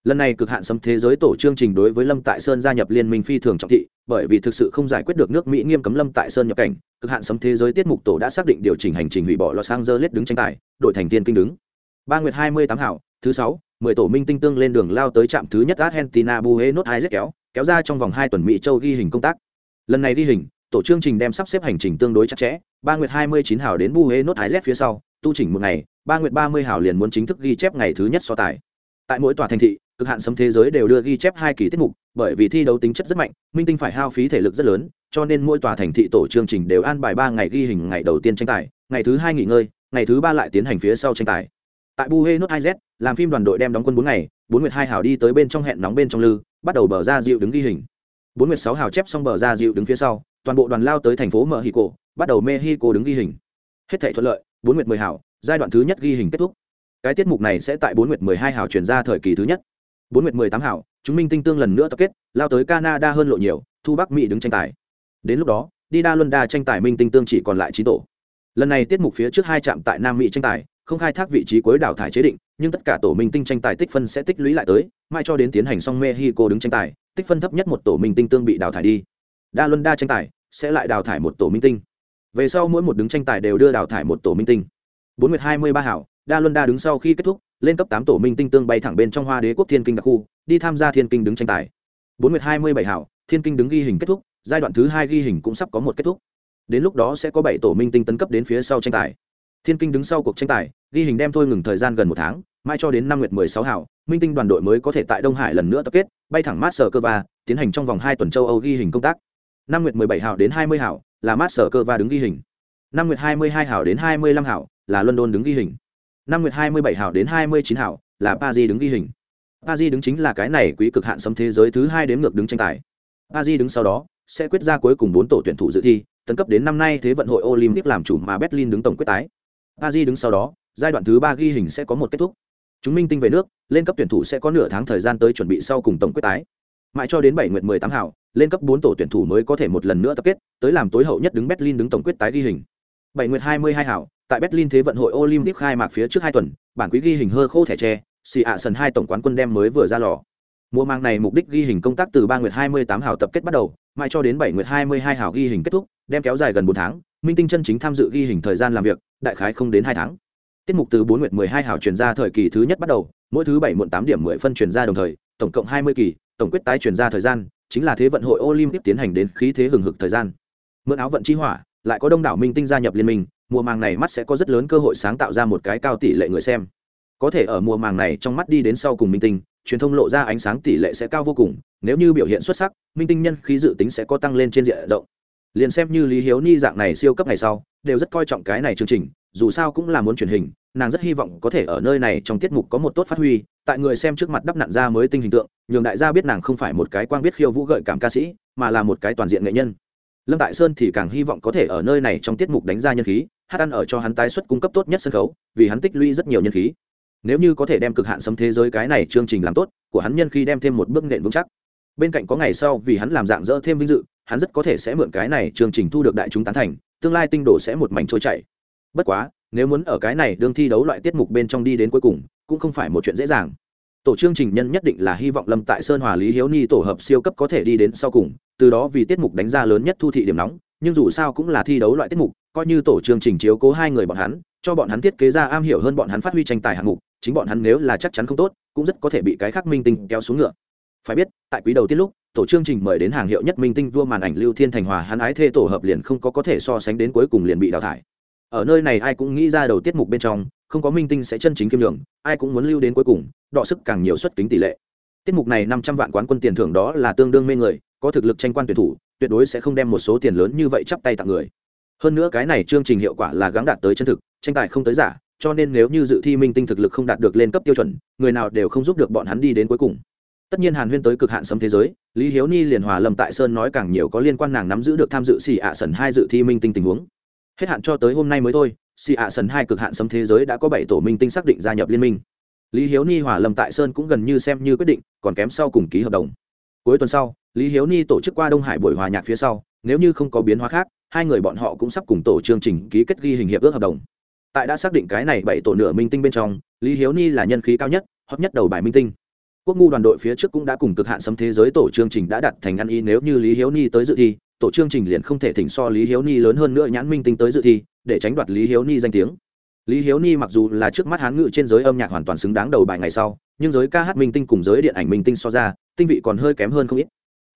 Lần này cực hạn xâm thế giới tổ chương trình đối với Lâm Tại Sơn gia nhập liên minh phi thường trọng thị, bởi vì thực sự không giải quyết được nước Mỹ nghiêm cấm Lâm Tại Sơn nhập cảnh, cực hạn xâm thế giới tiết mục tổ đã xác định điều chỉnh hành trình hủy bỏ Los Angeles đứng tranh tài, đội thành tiên kinh đứng. Ba nguyệt 28 hảo, thứ 6, 10 tổ minh tinh tương lên đường lao tới trạm thứ nhất Argentina Buenos Aires kéo, kéo ra trong vòng hai tuần Mỹ châu ghi hình công tác. Lần này ghi hình, tổ chương trình đem sắp xếp hành trình tương đối chặt chẽ, ba nguyệt 29 hảo đến Buenos Aires phía sau, tu chỉnh một ngày, ba nguyệt 30 hảo liền muốn chính thức ghi chép ngày thứ nhất so tài. Tại mỗi tòa thành thị, cực hạn sấm thế giới đều đưa ghi chép hai kỳ tiết mục, bởi vì thi đấu tính chất rất mạnh, minh tinh phải hao phí thể lực rất lớn, cho nên mỗi tòa thành thị tổ chương trình đều an bài ba ngày ghi hình ngày đầu tiên tranh tài, ngày thứ hai nghỉ ngơi, ngày thứ ba lại tiến hành phía sau tranh tài. Tại Buenos Aires, làm phim đoàn đội đem đóng quân bốn ngày, bốn nguyệt hai hảo đi tới bên trong hẹn nóng bên trong lư, bắt đầu bờ ra dịu đứng ghi hình. Bốn nguyệt sáu hảo chép xong bờ ra dịu đứng phía sau, toàn bộ đoàn lao tới thành phố Mexico, bắt đầu Mexico đứng ghi hình. Hết thể thuận lợi, bốn nguyệt 10 hảo, giai đoạn thứ nhất ghi hình kết thúc. Cái tiết mục này sẽ tại bốn nguyệt 12 hảo chuyển ra thời kỳ thứ nhất bốn nguyệt 18 hảo, chúng minh tinh tương lần nữa tập kết, lao tới Canada hơn lộ nhiều, thu Bắc Mỹ đứng tranh tài. Đến lúc đó, đi đa luân đa tranh tài minh tinh tương chỉ còn lại chín tổ. Lần này tiết mục phía trước hai trạm tại Nam Mỹ tranh tài, không khai thác vị trí cuối đảo thải chế định, nhưng tất cả tổ minh tinh tranh tài tích phân sẽ tích lũy lại tới, mai cho đến tiến hành xong Mexico đứng tranh tài, tích phân thấp nhất một tổ minh tinh tương bị đào thải đi. Đa luân đa tranh tài sẽ lại đào thải một tổ minh tinh. Về sau mỗi một đứng tranh tài đều đưa đào thải một tổ minh tinh. bốn nguyệt 23 hảo, Đa luân đa đứng sau khi kết thúc, lên cấp tám tổ minh tinh tương bay thẳng bên trong Hoa Đế quốc Thiên Kinh đặc khu, đi tham gia Thiên Kinh đứng tranh tài. bốn nguyệt 27 hảo, Thiên Kinh đứng ghi hình kết thúc, giai đoạn thứ hai ghi hình cũng sắp có một kết thúc. Đến lúc đó sẽ có bảy tổ minh tinh tấn cấp đến phía sau tranh tài. Thiên Kinh đứng sau cuộc tranh tài, ghi hình đem thôi ngừng thời gian gần một tháng, mai cho đến năm nguyệt 16 hảo, minh tinh đoàn đội mới có thể tại Đông Hải lần nữa tập kết, bay thẳng Moscow, tiến hành trong vòng hai tuần châu Âu ghi hình công tác. Năm nguyệt 17 hảo đến 20 hảo, là Moscow đứng ghi hình. Năm nguyệt 22 hảo đến 25 hảo, là London đứng ghi hình. Năm nguyệt 27 hảo đến 29 hảo, là Paris đứng ghi hình. Paris đứng chính là cái này quý cực hạn sấm thế giới thứ hai đến ngược đứng tranh tài. Paris đứng sau đó sẽ quyết ra cuối cùng bốn tổ tuyển thủ dự thi, tấn cấp đến năm nay thế vận hội Olympic làm chủ mà Berlin đứng tổng quyết tái. Paris đứng sau đó, giai đoạn thứ ba ghi hình sẽ có một kết thúc chúng minh tinh về nước lên cấp tuyển thủ sẽ có nửa tháng thời gian tới chuẩn bị sau cùng tổng quyết tái mãi cho đến bảy nguyện mười tám hảo lên cấp bốn tổ tuyển thủ mới có thể một lần nữa tập kết tới làm tối hậu nhất đứng berlin đứng tổng quyết tái ghi hình bảy nguyệt hai mươi hai hảo, tại berlin thế vận hội olympic khai mạc phía trước hai tuần, bản quý ghi hình hơ khô thẻ tre xì ạ sần hai tổng quán quân đem mới vừa ra lò. Mùa mang này mục đích ghi hình công tác từ ba nguyệt hai mươi tám hảo tập kết bắt đầu, mãi cho đến bảy nguyệt hai mươi hai hảo ghi hình kết thúc, đem kéo dài gần bốn tháng, minh tinh chân chính tham dự ghi hình thời gian làm việc, đại khái không đến hai tháng. Tiết mục từ bốn nguyệt mười hai hảo chuyển ra thời kỳ thứ nhất bắt đầu, mỗi thứ bảy muộn tám điểm mười phân chuyển ra đồng thời, tổng cộng hai mươi kỳ, tổng quyết tái chuyển ra thời gian, chính là thế vận hội olympic tiến hành đến khí thế hừng hực thời gian. Mượn áo vận chi hỏa lại có đông đảo minh tinh gia nhập liên minh, mùa màng này mắt sẽ có rất lớn cơ hội sáng tạo ra một cái cao tỷ lệ người xem. Có thể ở mùa màng này trong mắt đi đến sau cùng minh tinh, truyền thông lộ ra ánh sáng tỷ lệ sẽ cao vô cùng, nếu như biểu hiện xuất sắc, minh tinh nhân khí dự tính sẽ có tăng lên trên diện rộng. Liền xem như lý hiếu ni dạng này siêu cấp ngày sau, đều rất coi trọng cái này chương trình, dù sao cũng là muốn truyền hình, nàng rất hy vọng có thể ở nơi này trong tiết mục có một tốt phát huy, tại người xem trước mặt đắp nặn ra mới tinh hình tượng, nhường đại gia biết nàng không phải một cái quang biết khiêu vũ gợi cảm ca sĩ, mà là một cái toàn diện nghệ nhân lâm tại sơn thì càng hy vọng có thể ở nơi này trong tiết mục đánh ra nhân khí, hát ăn ở cho hắn tái xuất cung cấp tốt nhất sân khấu, vì hắn tích lũy rất nhiều nhân khí. Nếu như có thể đem cực hạn sấm thế giới cái này chương trình làm tốt, của hắn nhân khí đem thêm một bước nện vững chắc. Bên cạnh có ngày sau vì hắn làm dạng dỡ thêm vinh dự, hắn rất có thể sẽ mượn cái này chương trình thu được đại chúng tán thành, tương lai tinh đồ sẽ một mảnh trôi chảy. Bất quá, nếu muốn ở cái này đương thi đấu loại tiết mục bên trong đi đến cuối cùng, cũng không phải một chuyện dễ dàng tổ chương trình nhân nhất định là hy vọng lâm tại sơn hòa lý hiếu ni tổ hợp siêu cấp có thể đi đến sau cùng, từ đó vì tiết mục đánh ra lớn nhất thu thị điểm nóng, nhưng dù sao cũng là thi đấu loại tiết mục, coi như tổ chương trình chiếu cố hai người bọn hắn, cho bọn hắn thiết kế ra am hiểu hơn bọn hắn phát huy tranh tài hạng mục, chính bọn hắn nếu là chắc chắn không tốt, cũng rất có thể bị cái khác minh tinh kéo xuống ngựa. Phải biết, tại quý đầu tiết lúc, tổ chương trình mời đến hàng hiệu nhất minh tinh vua màn ảnh lưu thiên thành hòa hắn ái thê tổ hợp liền không có có thể so sánh đến cuối cùng liền bị đào thải. Ở nơi này ai cũng nghĩ ra đầu tiết mục bên trong không có minh tinh sẽ chân chính kiêm nhường, ai cũng muốn lưu đến cuối cùng, đọ sức càng nhiều suất kính tỷ lệ. Tiết mục này năm trăm vạn quán quân tiền thưởng đó là tương đương mê người, có thực lực tranh quan tuyển thủ, tuyệt đối sẽ không đem một số tiền lớn như vậy chắp tay tặng người. Hơn nữa cái này chương trình hiệu quả là gắng đạt tới chân thực, tranh tài không tới giả, cho nên nếu như dự thi minh tinh thực lực không đạt được lên cấp tiêu chuẩn, người nào đều không giúp được bọn hắn đi đến cuối cùng. Tất nhiên hàn huyên tới cực hạn sấm thế giới, lý hiếu ni liền hòa lâm tại sơn nói càng nhiều có liên quan nàng nắm giữ được tham dự xì ạ sần hai dự thi minh tinh tình huống. Hết hạn cho tới hôm nay mới thôi xì ạ sần hai cực hạn sấm thế giới đã có bảy tổ minh tinh xác định gia nhập liên minh. Lý hiếu ni hỏa lâm tại sơn cũng gần như xem như quyết định, còn kém sau cùng ký hợp đồng. Cuối tuần sau, lý hiếu ni tổ chức qua đông hải buổi hòa nhạc phía sau, nếu như không có biến hóa khác, hai người bọn họ cũng sắp cùng tổ chương trình ký kết ghi hình hiệp ước hợp đồng. Tại đã xác định cái này bảy tổ nửa minh tinh bên trong, lý hiếu ni là nhân khí cao nhất, hot nhất đầu bài minh tinh. Quốc ngu đoàn đội phía trước cũng đã cùng cực hạn sấm thế giới tổ chương trình đã đặt thành ăn ý, nếu như lý hiếu ni tới dự thi, tổ chương trình liền không thể thỉnh so lý hiếu ni lớn hơn nữa nhãn minh tinh tới dự thi để tránh đoạt lý hiếu ni danh tiếng. Lý hiếu ni mặc dù là trước mắt hán ngự trên giới âm nhạc hoàn toàn xứng đáng đầu bài ngày sau, nhưng giới ca hát minh tinh cùng giới điện ảnh minh tinh so ra, tinh vị còn hơi kém hơn không ít.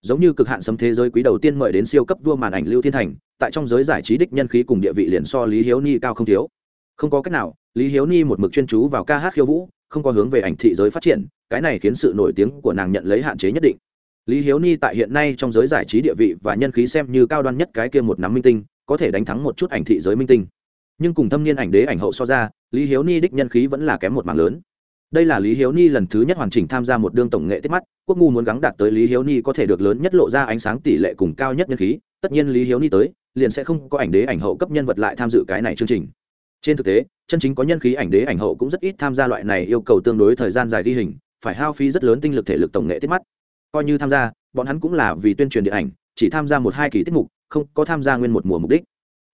Giống như cực hạn sấm thế giới quý đầu tiên mời đến siêu cấp vua màn ảnh lưu thiên thành, tại trong giới giải trí đích nhân khí cùng địa vị liền so lý hiếu ni cao không thiếu. Không có cách nào, lý hiếu ni một mực chuyên chú vào ca hát khiêu vũ, không có hướng về ảnh thị giới phát triển, cái này khiến sự nổi tiếng của nàng nhận lấy hạn chế nhất định. Lý hiếu ni tại hiện nay trong giới giải trí địa vị và nhân khí xem như cao đoan nhất cái kia một nắm minh tinh có thể đánh thắng một chút ảnh thị giới minh tinh. Nhưng cùng thâm niên ảnh đế ảnh hậu so ra, lý hiếu ni đích nhân khí vẫn là kém một mảng lớn. Đây là lý hiếu ni lần thứ nhất hoàn chỉnh tham gia một đương tổng nghệ tiết mắt, quốc ngu muốn gắng đạt tới lý hiếu ni có thể được lớn nhất lộ ra ánh sáng tỷ lệ cùng cao nhất nhân khí, tất nhiên lý hiếu ni tới, liền sẽ không có ảnh đế ảnh hậu cấp nhân vật lại tham dự cái này chương trình. Trên thực tế, chân chính có nhân khí ảnh đế ảnh hậu cũng rất ít tham gia loại này yêu cầu tương đối thời gian dài ghi hình, phải hao phí rất lớn tinh lực thể lực tổng nghệ tiết mắt. Coi như tham gia, bọn hắn cũng là vì tuyên truyền điện ảnh, chỉ tham gia một hai kỳ tiết mục không có tham gia nguyên một mùa mục đích.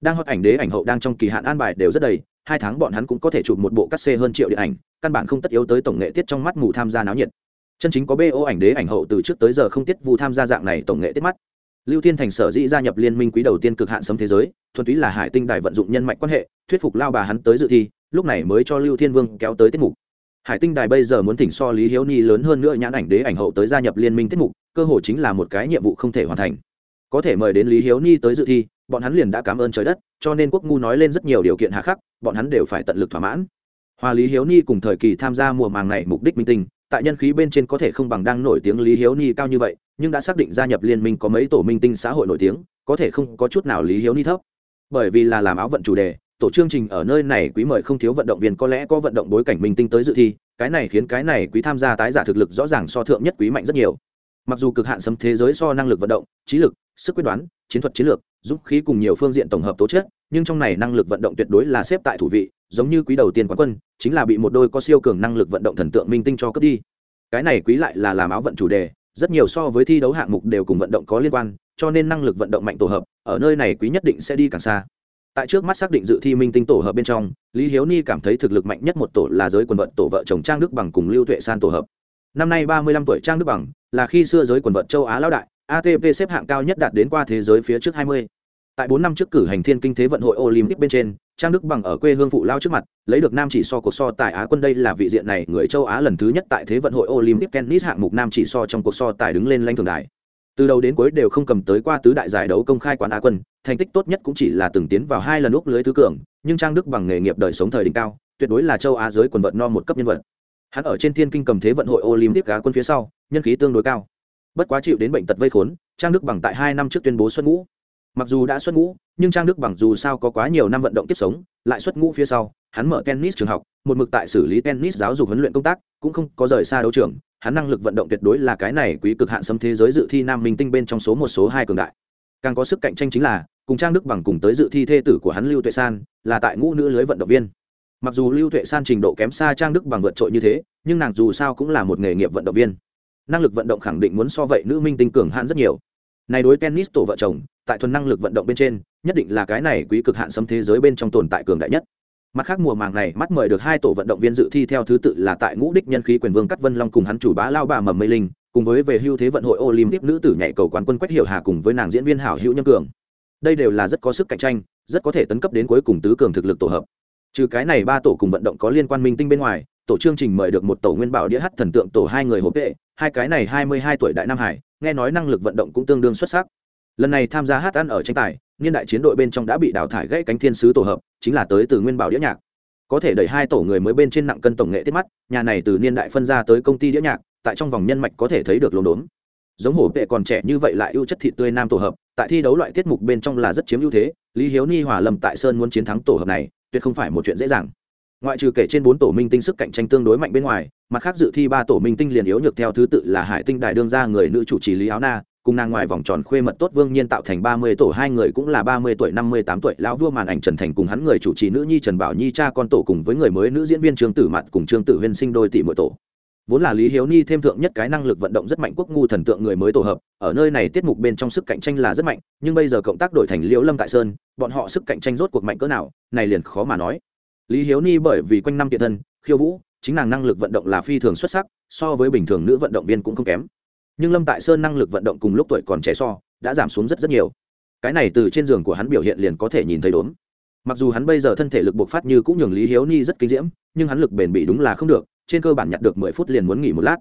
Đang hot ảnh đế ảnh hậu đang trong kỳ hạn an bài đều rất đầy, hai tháng bọn hắn cũng có thể chụp một bộ cắt xê hơn triệu điện ảnh, căn bản không tất yếu tới tổng nghệ tiết trong mắt mù tham gia náo nhiệt. Chân chính có bo ảnh đế ảnh hậu từ trước tới giờ không tiết vụ tham gia dạng này tổng nghệ tiết mắt. Lưu thiên thành sở dĩ gia nhập liên minh quý đầu tiên cực hạn sấm thế giới, thuần túy là hải tinh đài vận dụng nhân mạch quan hệ, thuyết phục lao bà hắn tới dự thi, lúc này mới cho lưu thiên vương kéo tới tiết mục. Hải tinh đài bây giờ muốn thỉnh so lý hiếu ni lớn hơn nữa nhãn ảnh đế ảnh hậu tới gia nhập liên minh tiết mục, cơ hội chính là một cái nhiệm vụ không thể hoàn thành có thể mời đến lý hiếu ni tới dự thi, bọn hắn liền đã cảm ơn trời đất, cho nên quốc ngu nói lên rất nhiều điều kiện hà khắc, bọn hắn đều phải tận lực thỏa mãn. Hòa lý hiếu ni cùng thời kỳ tham gia mùa màng này mục đích minh tinh, tại nhân khí bên trên có thể không bằng đang nổi tiếng lý hiếu ni cao như vậy, nhưng đã xác định gia nhập liên minh có mấy tổ minh tinh xã hội nổi tiếng, có thể không có chút nào lý hiếu ni thấp. Bởi vì là làm áo vận chủ đề, tổ chương trình ở nơi này quý mời không thiếu vận động viên, có lẽ có vận động bối cảnh minh tinh tới dự thi, cái này khiến cái này quý tham gia tái giả thực lực rõ ràng so thượng nhất quý mạnh rất nhiều. Mặc dù cực hạn sấm thế giới so năng lực vận động, trí lực sức quyết đoán, chiến thuật chiến lược giúp khí cùng nhiều phương diện tổng hợp tố chất, nhưng trong này năng lực vận động tuyệt đối là xếp tại thủ vị, giống như quý đầu tiên quán quân, chính là bị một đôi có siêu cường năng lực vận động thần tượng minh tinh cho cướp đi. Cái này quý lại là làm áo vận chủ đề, rất nhiều so với thi đấu hạng mục đều cùng vận động có liên quan, cho nên năng lực vận động mạnh tổ hợp, ở nơi này quý nhất định sẽ đi càng xa. Tại trước mắt xác định dự thi minh tinh tổ hợp bên trong, lý hiếu ni cảm thấy thực lực mạnh nhất một tổ là giới quần vận tổ vợ chồng trang đức bằng cùng lưu tuệ san tổ hợp. Năm nay ba mươi lăm tuổi trang đức bằng là khi xưa giới quần vận châu á lão đại atp xếp hạng cao nhất đạt đến qua thế giới phía trước hai mươi. Tại 4 năm trước cử hành thiên kinh thế vận hội olympic bên trên, trang đức bằng ở quê hương phụ lao trước mặt, lấy được nam chỉ so cuộc so tài á quân đây là vị diện này, người châu á lần thứ nhất tại thế vận hội olympic tennis hạng mục nam chỉ so trong cuộc so tài đứng lên lãnh thường đài. Từ đầu đến cuối đều không cầm tới qua tứ đại giải đấu công khai quán á quân, thành tích tốt nhất cũng chỉ là từng tiến vào hai lần úp lưới thứ cường, nhưng trang đức bằng nghề nghiệp đời sống thời đỉnh cao, tuyệt đối là châu á giới quần vận no một cấp nhân vật. Hắn ở trên thiên kinh cầm thế vận hội olympic á quân phía sau, nhân khí tương đối cao bất quá chịu đến bệnh tật vây khốn, trang đức bằng tại hai năm trước tuyên bố xuất ngũ. Mặc dù đã xuất ngũ, nhưng trang đức bằng dù sao có quá nhiều năm vận động kiếp sống, lại xuất ngũ phía sau, hắn mở tennis trường học, một mực tại xử lý tennis giáo dục huấn luyện công tác, cũng không có rời xa đấu trường, hắn năng lực vận động tuyệt đối là cái này quý cực hạn xâm thế giới dự thi nam minh tinh bên trong số một, số hai cường đại. Càng có sức cạnh tranh chính là, cùng trang đức bằng cùng tới dự thi thê tử của hắn lưu tuệ san, là tại ngũ nữ lưới vận động viên. Mặc dù lưu tuệ san trình độ kém xa trang đức bằng vượt trội như thế, nhưng nàng dù sao cũng là một nghề nghiệp vận động viên năng lực vận động khẳng định muốn so vậy nữ minh tinh cường hạn rất nhiều. Này đối tennis tổ vợ chồng, tại thuần năng lực vận động bên trên, nhất định là cái này quý cực hạn xâm thế giới bên trong tồn tại cường đại nhất. Mặt khác mùa màng này, mắt mời được hai tổ vận động viên dự thi theo thứ tự là tại ngũ đích nhân khí quyền vương cắt vân long cùng hắn chủ bá lao bà mầm mây linh, cùng với về hưu thế vận hội olympic nữ tử nhảy cầu quán quân quách hiểu hà cùng với nàng diễn viên hảo hữu nhân cường. Đây đều là rất có sức cạnh tranh, rất có thể tấn cấp đến cuối cùng tứ cường thực lực tổ hợp. Trừ cái này ba tổ cùng vận động có liên quan minh tinh bên ngoài, tổ chương trình mời được một tổ nguyên bảo đĩa hát thần tượng tổ hai người hộp vệ hai cái này hai mươi hai tuổi đại nam hải, nghe nói năng lực vận động cũng tương đương xuất sắc. Lần này tham gia hát ăn ở tranh tài, niên đại chiến đội bên trong đã bị đào thải gãy cánh thiên sứ tổ hợp, chính là tới từ nguyên bảo đĩa nhạc. Có thể đẩy hai tổ người mới bên trên nặng cân tổng nghệ tiết mắt, nhà này từ niên đại phân ra tới công ty đĩa nhạc, tại trong vòng nhân mạch có thể thấy được lồn đốn. Giống hổ vệ còn trẻ như vậy lại ưu chất thịt tươi nam tổ hợp, tại thi đấu loại tiết mục bên trong là rất chiếm ưu thế, lý hiếu ni hòa lầm tại sơn muốn chiến thắng tổ hợp này, tuyệt không phải một chuyện dễ dàng ngoại trừ kể trên bốn tổ minh tinh sức cạnh tranh tương đối mạnh bên ngoài, mặt khác dự thi ba tổ minh tinh liền yếu nhược theo thứ tự là hải tinh đại đương gia người nữ chủ trì lý áo na, cùng nàng ngoài vòng tròn khuê mật tốt vương nhiên tạo thành ba mươi tổ hai người cũng là ba mươi tuổi, năm mươi tám tuổi, lão vua màn ảnh trần thành cùng hắn người chủ trì nữ nhi trần bảo nhi cha con tổ cùng với người mới nữ diễn viên trương tử mặt cùng trương tử huyên sinh đôi tỷ mỗi tổ. Vốn là lý hiếu ni thêm thượng nhất cái năng lực vận động rất mạnh quốc ngu thần tượng người mới tổ hợp, ở nơi này tiết mục bên trong sức cạnh tranh là rất mạnh, nhưng bây giờ cộng tác đổi thành liễu lâm tại sơn, bọn họ sức cạnh tranh rốt cuộc mạnh cỡ nào, này liền khó mà nói lý hiếu ni bởi vì quanh năm kiện thân, khiêu vũ, chính nàng năng lực vận động là phi thường xuất sắc, so với bình thường nữ vận động viên cũng không kém. Nhưng lâm tại sơn năng lực vận động cùng lúc tuổi còn trẻ so, đã giảm xuống rất rất nhiều. Cái này từ trên giường của hắn biểu hiện liền có thể nhìn thấy đốn mặc dù hắn bây giờ thân thể lực bộc phát như cũng nhường lý hiếu ni rất kinh diễm, nhưng hắn lực bền bỉ đúng là không được, trên cơ bản nhặt được mười phút liền muốn nghỉ một lát.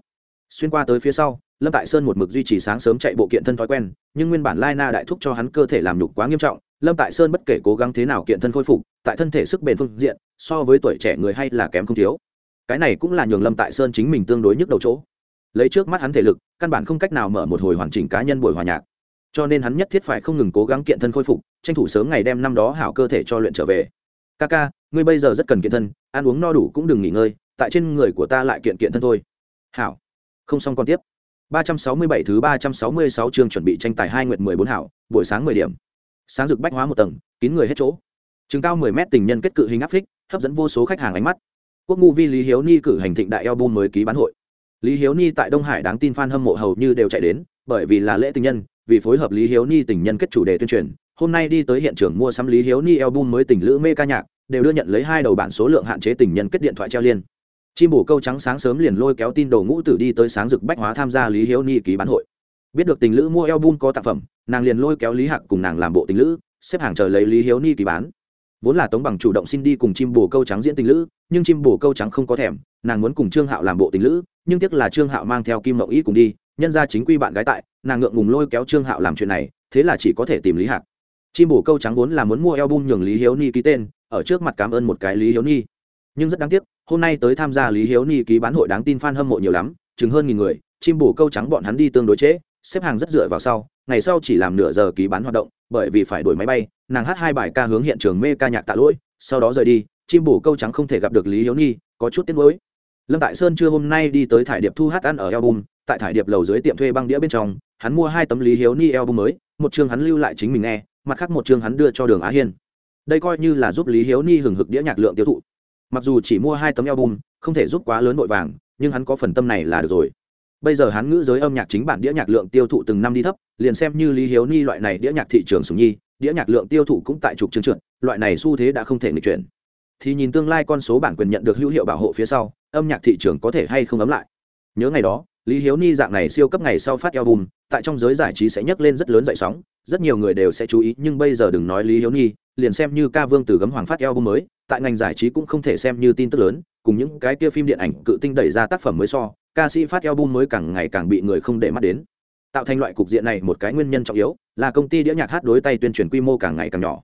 Xuyên qua tới phía sau, lâm tại sơn một mực duy trì sáng sớm chạy bộ kiện thân thói quen, nhưng nguyên bản lai na đại thúc cho hắn cơ thể làm nhục quá nghiêm trọng lâm tại sơn bất kể cố gắng thế nào kiện thân khôi phục, tại thân thể sức bền phương diện, so với tuổi trẻ người hay là kém không thiếu. Cái này cũng là nhường lâm tại sơn chính mình tương đối nhức đầu chỗ. Lấy trước mắt hắn thể lực, căn bản không cách nào mở một hồi hoàn chỉnh cá nhân buổi hòa nhạc. Cho nên hắn nhất thiết phải không ngừng cố gắng kiện thân khôi phục, tranh thủ sớm ngày đem năm đó hảo cơ thể cho luyện trở về. Ca ca, ngươi bây giờ rất cần kiện thân, ăn uống no đủ cũng đừng nghỉ ngơi, tại trên người của ta lại kiện kiện thân thôi. Hảo. Không xong còn tiếp. 367 thứ 366 chương chuẩn bị tranh tài hai nguyệt 14 hảo, buổi sáng 10 điểm sáng rực bách hóa một tầng, kín người hết chỗ. Chừng cao 10 mét tình nhân kết cự hình áp phích, hấp dẫn vô số khách hàng ánh mắt. Quốc ngu vi lý hiếu ni cử hành thịnh đại album mới ký bán hội. Lý hiếu ni tại đông hải đáng tin f a n hâm mộ hầu như đều chạy đến, bởi vì là lễ tình nhân, vì phối hợp lý hiếu ni tình nhân kết chủ đề tuyên truyền. Hôm nay đi tới hiện trường mua sắm lý hiếu ni album mới tình lữ mê ca nhạc, đều đưa nhận lấy hai đầu bản số lượng hạn chế tình nhân kết điện thoại treo liên chim bổ câu trắng sáng sớm liền lôi kéo tin đồ ngũ tử đi tới sáng rực bách hóa tham gia lý hiếu ni ký bán hội biết được tình lữ mua album có tác phẩm, nàng liền lôi kéo lý hạc cùng nàng làm bộ tình lữ, xếp hàng chờ lấy lý hiếu ni ký bán. Vốn là tống bằng chủ động xin đi cùng chim bồ câu trắng diễn tình lữ, nhưng chim bồ câu trắng không có thèm, nàng muốn cùng trương hạo làm bộ tình lữ, nhưng tiếc là trương hạo mang theo kim mậu ý cùng đi, nhân ra chính quy bạn gái tại, nàng ngượng ngùng lôi kéo trương hạo làm chuyện này, thế là chỉ có thể tìm lý hạc. Chim bồ câu trắng vốn là muốn mua eo nhường lý hiếu ni ký tên, ở trước mặt cảm ơn một cái lý hiếu ni. Nhưng rất đáng tiếc, hôm nay tới tham gia lý hiếu ni ký bán hội đáng tin f a n hâm mộ nhiều lắm, chừng hơn nghìn người, chim bồ câu trắng bọn hắn đi tương đối trễ xếp hàng rất dựa vào sau, ngày sau chỉ làm nửa giờ ký bán hoạt động, bởi vì phải đổi máy bay, nàng hát hai bài ca hướng hiện trường mê ca nhạc tạ lỗi, sau đó rời đi, chim bù câu trắng không thể gặp được lý hiếu nhi, có chút tiếc nuối. Lâm tại sơn trưa hôm nay đi tới thải điệp thu hát ăn ở album, tại thải điệp lầu dưới tiệm thuê băng đĩa bên trong, hắn mua hai tấm lý hiếu ni album mới, một chương hắn lưu lại chính mình nghe, mặt khác một chương hắn đưa cho đường á hiên. Đây coi như là giúp lý hiếu ni hừng hực đĩa nhạc lượng tiêu thụ. Mặc dù chỉ mua hai tấm album, không thể giúp quá lớn vội vàng, nhưng hắn có phần tâm này là được rồi bây giờ hắn ngữ giới âm nhạc chính bản đĩa nhạc lượng tiêu thụ từng năm đi thấp, liền xem như lý hiếu ni loại này đĩa nhạc thị trường sùng nhi, đĩa nhạc lượng tiêu thụ cũng tại trục trường trượt, loại này xu thế đã không thể nghịch chuyển. Thì nhìn tương lai con số bản quyền nhận được hữu hiệu bảo hộ phía sau, âm nhạc thị trường có thể hay không ấm lại. Nhớ ngày đó, lý hiếu ni dạng này siêu cấp ngày sau phát album, tại trong giới giải trí sẽ nhấc lên rất lớn dậy sóng, rất nhiều người đều sẽ chú ý, nhưng bây giờ đừng nói lý hiếu ni, liền xem như ca vương từ gấm hoàng phát album mới, tại ngành giải trí cũng không thể xem như tin tức lớn, cùng những cái kia phim điện ảnh cự tinh đẩy ra tác phẩm mới so ca sĩ phát album mới càng ngày càng bị người không để mắt đến. Tạo thành loại cục diện này một cái nguyên nhân trọng yếu là công ty đĩa nhạc hát đối tay tuyên truyền quy mô càng ngày càng nhỏ.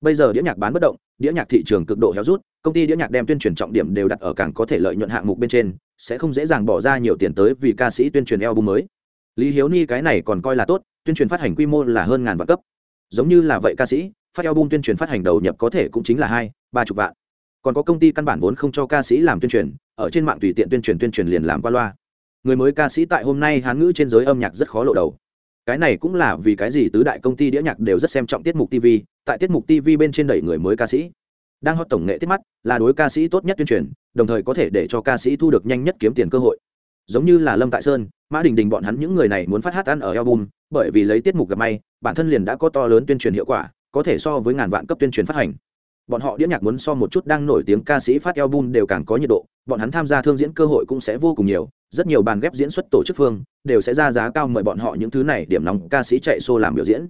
Bây giờ đĩa nhạc bán bất động, đĩa nhạc thị trường cực độ héo rút, công ty đĩa nhạc đem tuyên truyền trọng điểm đều đặt ở càng có thể lợi nhuận hạng mục bên trên, sẽ không dễ dàng bỏ ra nhiều tiền tới vì ca sĩ tuyên truyền album mới. Lý hiếu ni cái này còn coi là tốt, tuyên truyền phát hành quy mô là hơn ngàn vạn cấp. Giống như là vậy ca sĩ, phát album tuyên truyền phát hành đầu nhập có thể cũng chính là hai, ba chục vạn. Còn có công ty căn bản vốn không cho ca sĩ làm tuyên truyền ở trên mạng tùy tiện tuyên truyền tuyên truyền liền làm qua loa. Người mới ca sĩ tại hôm nay hán ngữ trên giới âm nhạc rất khó lộ đầu. Cái này cũng là vì cái gì tứ đại công ty đĩa nhạc đều rất xem trọng tiết mục tv tại tiết mục tv bên trên đẩy người mới ca sĩ. Đang hot tổng nghệ tiết mắt, là đối ca sĩ tốt nhất tuyên truyền, đồng thời có thể để cho ca sĩ thu được nhanh nhất kiếm tiền cơ hội. Giống như là lâm tại sơn, mã đình đình bọn hắn những người này muốn phát hát ăn ở album, bởi vì lấy tiết mục gặp may, bản thân liền đã có to lớn tuyên truyền hiệu quả, có thể so với ngàn vạn cấp tuyên truyền phát hành bọn họ đĩa nhạc muốn so một chút đang nổi tiếng ca sĩ phát album đều càng có nhiệt độ, bọn hắn tham gia thương diễn cơ hội cũng sẽ vô cùng nhiều, rất nhiều bàn ghép diễn xuất tổ chức phương đều sẽ ra giá cao mời bọn họ những thứ này điểm nóng ca sĩ chạy xô làm biểu diễn.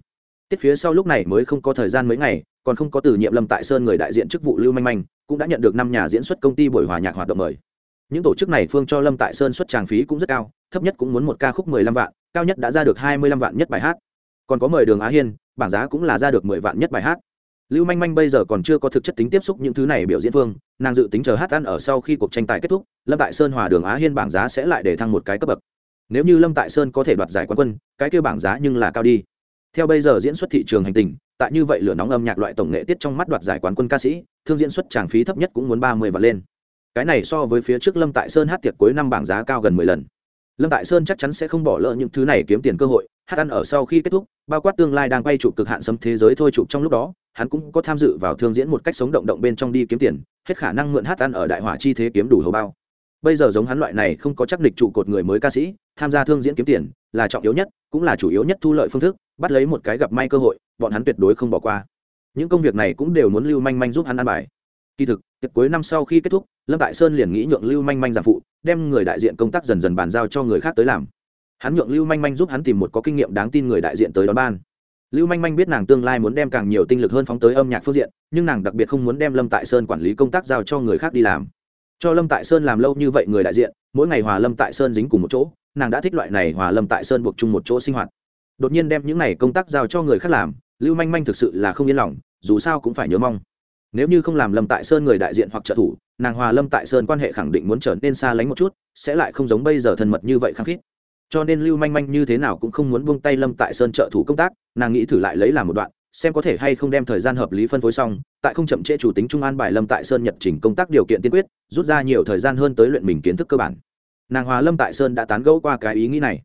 Tiết phía sau lúc này mới không có thời gian mấy ngày, còn không có từ nhiệm lâm tại sơn người đại diện chức vụ lưu manh manh, cũng đã nhận được năm nhà diễn xuất công ty buổi hòa nhạc hoạt động mời. Những tổ chức này phương cho lâm tại sơn xuất tràng phí cũng rất cao, thấp nhất cũng muốn một ca khúc mười lăm vạn, cao nhất đã ra được hai mươi lăm vạn nhất bài hát. Còn có mời đường á hiên, bảng giá cũng là ra được mười vạn nhất bài hát lưu manh manh bây giờ còn chưa có thực chất tính tiếp xúc những thứ này biểu diễn phương, nàng dự tính chờ hát ăn ở sau khi cuộc tranh tài kết thúc, lâm tại sơn hòa đường á hiên bảng giá sẽ lại để thăng một cái cấp bậc. Nếu như lâm tại sơn có thể đoạt giải quán quân, cái kêu bảng giá nhưng là cao đi. Theo bây giờ diễn xuất thị trường hành tình, tại như vậy lửa nóng âm nhạc loại tổng nghệ tiết trong mắt đoạt giải quán quân ca sĩ, thương diễn xuất tràng phí thấp nhất cũng muốn ba mươi và lên. Cái này so với phía trước lâm tại sơn hát tiệc cuối năm bảng giá cao gần mười lần. Lâm tại sơn chắc chắn sẽ không bỏ lỡ những thứ này kiếm tiền cơ hội, hát ăn ở sau khi kết thúc, bao quát tương lai đang quay chụp cực hạn sấm thế giới thôi chụp trong lúc đó hắn cũng có tham dự vào thương diễn một cách sống động động bên trong đi kiếm tiền, hết khả năng mượn hát ăn ở đại hỏa chi thế kiếm đủ hầu bao. Bây giờ giống hắn loại này không có chắc địch trụ cột người mới ca sĩ, tham gia thương diễn kiếm tiền là trọng yếu nhất, cũng là chủ yếu nhất thu lợi phương thức, bắt lấy một cái gặp may cơ hội, bọn hắn tuyệt đối không bỏ qua. Những công việc này cũng đều muốn lưu manh manh giúp hắn ăn bài. Kỳ thực, tiệc cuối năm sau khi kết thúc, lâm tại sơn liền nghĩ nhượng lưu manh manh giảm phụ, đem người đại diện công tác dần dần bàn giao cho người khác tới làm. Hắn nhượng lưu manh manh giúp hắn tìm một có kinh nghiệm đáng tin người đại diện tới đón ban lưu manh manh biết nàng tương lai muốn đem càng nhiều tinh lực hơn phóng tới âm nhạc phương diện, nhưng nàng đặc biệt không muốn đem lâm tại sơn quản lý công tác giao cho người khác đi làm. Cho lâm tại sơn làm lâu như vậy người đại diện, mỗi ngày hòa lâm tại sơn dính cùng một chỗ, nàng đã thích loại này hòa lâm tại sơn buộc chung một chỗ sinh hoạt. Đột nhiên đem những này công tác giao cho người khác làm, lưu manh manh thực sự là không yên lòng, dù sao cũng phải nhớ mong. Nếu như không làm lâm tại sơn người đại diện hoặc trợ thủ, nàng hòa lâm tại sơn quan hệ khẳng định muốn trở nên xa lánh một chút, sẽ lại không giống bây giờ thân mật như vậy khăng khít cho nên lưu manh manh như thế nào cũng không muốn buông tay lâm tại sơn trợ thủ công tác, nàng nghĩ thử lại lấy làm một đoạn, xem có thể hay không đem thời gian hợp lý phân phối xong, tại không chậm trễ chủ tính trung an bài lâm tại sơn nhật trình công tác điều kiện tiên quyết, rút ra nhiều thời gian hơn tới luyện mình kiến thức cơ bản. Nàng hòa lâm tại sơn đã tán gẫu qua cái ý nghĩ này.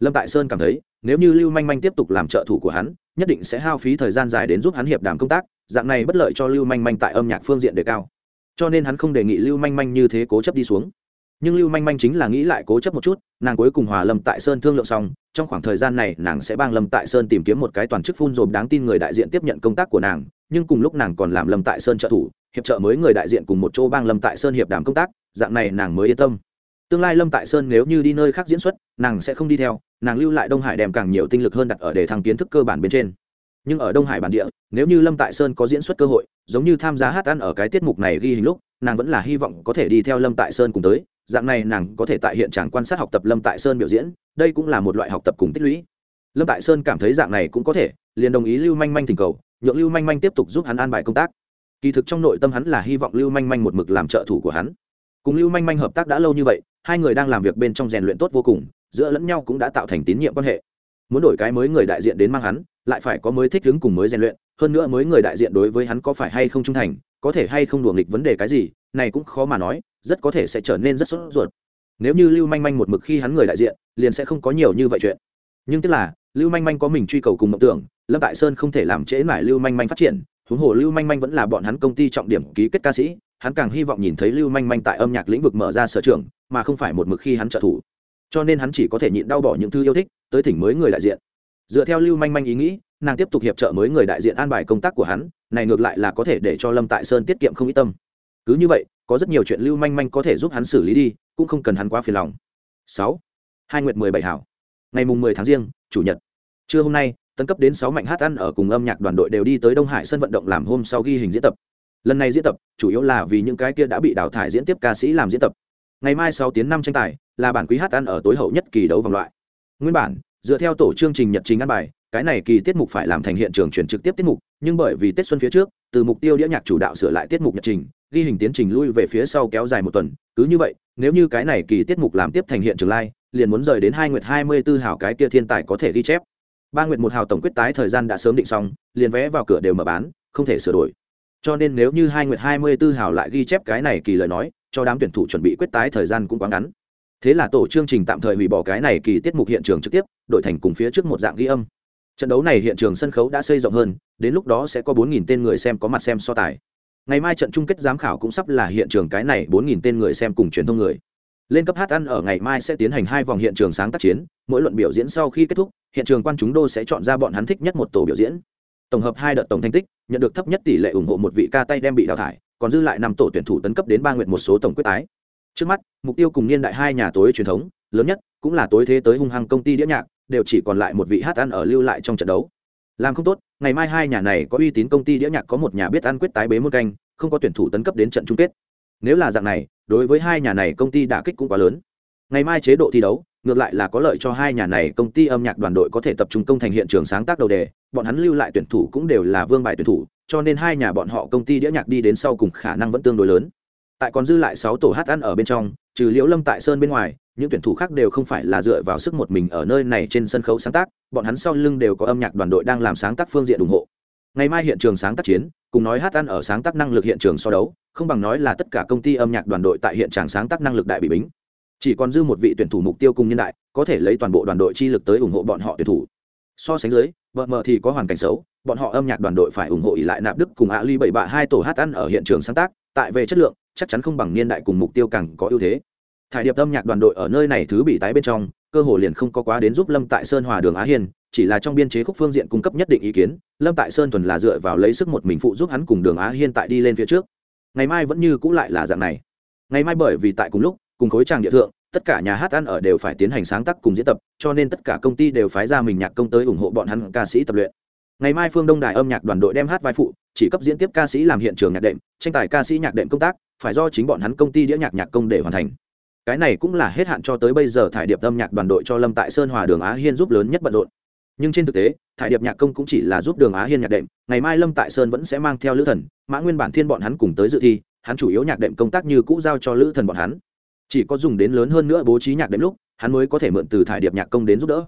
Lâm tại sơn cảm thấy, nếu như lưu manh manh tiếp tục làm trợ thủ của hắn, nhất định sẽ hao phí thời gian dài đến giúp hắn hiệp đàm công tác, dạng này bất lợi cho lưu manh manh tại âm nhạc phương diện đề cao. Cho nên hắn không đề nghị lưu manh manh như thế cố chấp đi xuống nhưng lưu manh manh chính là nghĩ lại cố chấp một chút, nàng cuối cùng hòa lâm tại sơn thương lượng xong, trong khoảng thời gian này nàng sẽ bang lâm tại sơn tìm kiếm một cái toàn chức phun dồn đáng tin người đại diện tiếp nhận công tác của nàng, nhưng cùng lúc nàng còn làm lâm tại sơn trợ thủ, hiệp trợ mới người đại diện cùng một chỗ bang lâm tại sơn hiệp đàm công tác, dạng này nàng mới yên tâm. Tương lai lâm tại sơn nếu như đi nơi khác diễn xuất, nàng sẽ không đi theo, nàng lưu lại đông hải đem càng nhiều tinh lực hơn đặt ở đề thăng kiến thức cơ bản bên trên. Nhưng ở đông hải bản địa, nếu như lâm tại sơn có diễn xuất cơ hội, giống như tham gia hát ăn ở cái tiết mục này ghi hình lúc, nàng vẫn là hy vọng có thể đi theo lâm tại sơn cùng tới dạng này nàng có thể tại hiện trạng quan sát học tập lâm tại sơn biểu diễn, đây cũng là một loại học tập cùng tích lũy. Lâm tại sơn cảm thấy dạng này cũng có thể, liền đồng ý lưu manh manh thỉnh cầu, nhượng lưu manh manh tiếp tục giúp hắn an bài công tác. Kỳ thực trong nội tâm hắn là hy vọng lưu manh manh một mực làm trợ thủ của hắn. Cùng lưu manh manh hợp tác đã lâu như vậy, hai người đang làm việc bên trong rèn luyện tốt vô cùng, giữa lẫn nhau cũng đã tạo thành tín nhiệm quan hệ. Muốn đổi cái mới người đại diện đến mang hắn, lại phải có mới thích ứng cùng mới rèn luyện, hơn nữa mới người đại diện đối với hắn có phải hay không trung thành, có thể hay không đùa nghịch vấn đề cái gì này cũng khó mà nói, rất có thể sẽ trở nên rất sốt ruột. Nếu như lưu manh manh một mực khi hắn người đại diện, liền sẽ không có nhiều như vậy chuyện. Nhưng tức là, lưu manh manh có mình truy cầu cùng mộng tưởng, lâm tại sơn không thể làm trễ nải lưu manh manh phát triển, huống hồ lưu manh manh vẫn là bọn hắn công ty trọng điểm ký kết ca sĩ, hắn càng hy vọng nhìn thấy lưu manh manh tại âm nhạc lĩnh vực mở ra sở trường, mà không phải một mực khi hắn trợ thủ. Cho nên hắn chỉ có thể nhịn đau bỏ những thứ yêu thích, tới thỉnh mới người đại diện. Dựa theo lưu manh manh ý nghĩ, nàng tiếp tục hiệp trợ mới người đại diện an bài công tác của hắn, này ngược lại là có thể để cho lâm tại sơn tiết kiệm không ít tâm cứ như vậy, có rất nhiều chuyện lưu manh manh có thể giúp hắn xử lý đi, cũng không cần hắn quá phiền lòng. Sáu. Hai nguyện mười bảy hảo. Ngày mùng mười tháng riêng, chủ nhật. Trưa hôm nay, tấn cấp đến sáu mạnh hát ăn ở cùng âm nhạc đoàn đội đều đi tới đông hải sân vận động làm hôm sau ghi hình diễn tập. Lần này diễn tập, chủ yếu là vì những cái kia đã bị đào thải diễn tiếp ca sĩ làm diễn tập. Ngày mai sau tiếng năm tranh tài, là bản quý hát ăn ở tối hậu nhất kỳ đấu vòng loại. Nguyên bản, dựa theo tổ chương trình nhật trình ăn bài, cái này kỳ tiết mục phải làm thành hiện trường chuyển trực tiếp tiết mục, nhưng bởi vì tết xuân phía trước, từ mục tiêu đĩa nhạc chủ đạo sửa lại tiết mục nhật trình ghi hình tiến trình lui về phía sau kéo dài một tuần, cứ như vậy, nếu như cái này kỳ tiết mục làm tiếp thành hiện trường lai, liền muốn rời đến hai nguyệt hai mươi b ố hào cái kia thiên tài có thể ghi chép. Ba nguyệt một hào tổng quyết tái thời gian đã sớm định xong, liền vé vào cửa đều mở bán, không thể sửa đổi. Cho nên nếu như hai nguyệt hai mươi b ố hào lại ghi chép cái này kỳ lời nói, cho đám tuyển thủ chuẩn bị quyết tái thời gian cũng quá ngắn. Thế là tổ chương trình tạm thời hủy bỏ cái này kỳ tiết mục hiện trường trực tiếp, đổi thành cùng phía trước một dạng ghi âm. Trận đấu này hiện trường sân khấu đã xây rộng hơn, đến lúc đó sẽ có bốn nghìn tên người xem có mặt xem so tài ngày mai trận chung kết giám khảo cũng sắp là hiện trường cái này bốn nghìn tên người xem cùng truyền thông người. Lên cấp hát ăn ở ngày mai sẽ tiến hành hai vòng hiện trường sáng tác chiến, mỗi luận biểu diễn sau khi kết thúc, hiện trường quan chúng đô sẽ chọn ra bọn hắn thích nhất một tổ biểu diễn. Tổng hợp hai đợt tổng thành tích, nhận được thấp nhất tỷ lệ ủng hộ một vị ca tay đem bị đào thải, còn dư lại năm tổ tuyển thủ tấn cấp đến ba nguyện một số tổng quyết tái. Trước mắt, mục tiêu cùng niên đại hai nhà tối truyền thống, lớn nhất cũng là tối thế tới hung hăng công ty đĩa nhạc, đều chỉ còn lại một vị hát ăn ở lưu lại trong trận đấu làm không tốt, ngày mai hai nhà này có uy tín công ty đĩa nhạc có một nhà biết ăn quyết tái bế môn canh, không có tuyển thủ tấn cấp đến trận chung kết. Nếu là dạng này, đối với hai nhà này công ty đả kích cũng quá lớn. Ngày mai chế độ thi đấu, ngược lại là có lợi cho hai nhà này công ty âm nhạc đoàn đội có thể tập trung công thành hiện trường sáng tác đầu đề, bọn hắn lưu lại tuyển thủ cũng đều là vương bài tuyển thủ, cho nên hai nhà bọn họ công ty đĩa nhạc đi đến sau cùng khả năng vẫn tương đối lớn. Tại còn dư lại sáu tổ hát ăn ở bên trong, trừ liễu lâm tại sơn bên ngoài những tuyển thủ khác đều không phải là dựa vào sức một mình ở nơi này trên sân khấu sáng tác, bọn hắn sau lưng đều có âm nhạc đoàn đội đang làm sáng tác phương diện ủng hộ. Ngày mai hiện trường sáng tác chiến, cùng nói hát ăn ở sáng tác năng lực hiện trường so đấu, không bằng nói là tất cả công ty âm nhạc đoàn đội tại hiện trạng sáng tác năng lực đại bị bính. Chỉ còn dư một vị tuyển thủ mục tiêu cùng nhân đại, có thể lấy toàn bộ đoàn đội chi lực tới ủng hộ bọn họ tuyển thủ. So sánh dưới vợ mờ thì có hoàn cảnh xấu, bọn họ âm nhạc đoàn đội phải ủng hộ lại nạp đức cùng ạ ly bảy bạ hai tổ hát ăn ở hiện trường sáng tác, tại về chất lượng, chắc chắn không bằng niên đại cùng mục tiêu càng có ưu thế thải điệp âm nhạc đoàn đội ở nơi này thứ bị tái bên trong, cơ hồ liền không có quá đến giúp lâm tại sơn hòa đường á hiên chỉ là trong biên chế khúc phương diện cung cấp nhất định ý kiến, lâm tại sơn thuần là dựa vào lấy sức một mình phụ giúp hắn cùng đường á hiên tại đi lên phía trước. Ngày mai vẫn như cũ lại là dạng này. Ngày mai bởi vì tại cùng lúc, cùng khối tràng địa thượng, tất cả nhà hát ăn ở đều phải tiến hành sáng tác cùng diễn tập, cho nên tất cả công ty đều phái ra mình nhạc công tới ủng hộ bọn hắn ca sĩ tập luyện. Ngày mai phương đông đài âm nhạc đoàn đội đem hát vai phụ, chỉ cấp diễn tiếp ca sĩ làm hiện trường nhạc đệm, tranh tài ca sĩ nhạc đệm công tác, phải do chính bọn hắn công ty đĩa nhạc nhạc công để hoàn thành cái này cũng là hết hạn cho tới bây giờ thải điệp âm nhạc đoàn đội cho lâm tại sơn hòa đường á hiên giúp lớn nhất bận rộn. Nhưng trên thực tế, thải điệp nhạc công cũng chỉ là giúp đường á hiên nhạc đệm, ngày mai lâm tại sơn vẫn sẽ mang theo lữ thần, mã nguyên bản thiên bọn hắn cùng tới dự thi, hắn chủ yếu nhạc đệm công tác như cũ giao cho lữ thần bọn hắn. Chỉ có dùng đến lớn hơn nữa bố trí nhạc đệm lúc, hắn mới có thể mượn từ thải điệp nhạc công đến giúp đỡ.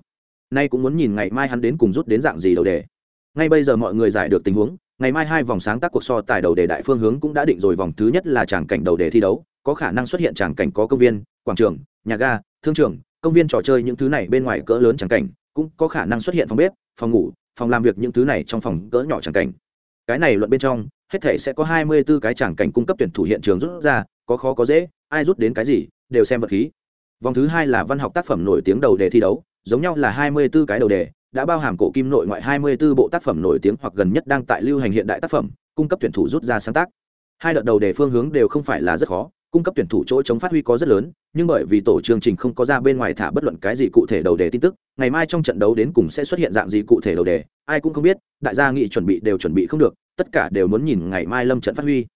Nay cũng muốn nhìn ngày mai hắn đến cùng rút đến dạng gì đầu đề. Ngay bây giờ mọi người giải được tình huống, ngày mai hai vòng sáng tác cuộc so tài đầu đề đại phương hướng cũng đã định rồi, vòng thứ nhất là tràng cảnh đầu đề thi đấu có khả năng xuất hiện tràng cảnh có công viên, quảng trường, nhà ga, thương trường, công viên trò chơi những thứ này bên ngoài cỡ lớn tràng cảnh, cũng có khả năng xuất hiện phòng bếp, phòng ngủ, phòng làm việc những thứ này trong phòng cỡ nhỏ tràng cảnh. Cái này luận bên trong, hết thể sẽ có hai mươi 24 cái tràng cảnh cung cấp tuyển thủ hiện trường rút ra, có khó có dễ, ai rút đến cái gì, đều xem vật khí. Vòng thứ hai là văn học tác phẩm nổi tiếng đầu đề thi đấu, giống nhau là hai mươi 24 cái đầu đề, đã bao hàm cổ kim nội ngoại hai mươi 24 bộ tác phẩm nổi tiếng hoặc gần nhất đang tại lưu hành hiện đại tác phẩm, cung cấp tuyển thủ rút ra sáng tác. Hai đợt đầu đề phương hướng đều không phải là rất khó cung cấp tuyển thủ chỗ chống phát huy có rất lớn, nhưng bởi vì tổ chương trình không có ra bên ngoài thả bất luận cái gì cụ thể đầu đề tin tức, ngày mai trong trận đấu đến cùng sẽ xuất hiện dạng gì cụ thể đầu đề, ai cũng không biết, đại gia nghị chuẩn bị đều chuẩn bị không được, tất cả đều muốn nhìn ngày mai lâm trận phát huy.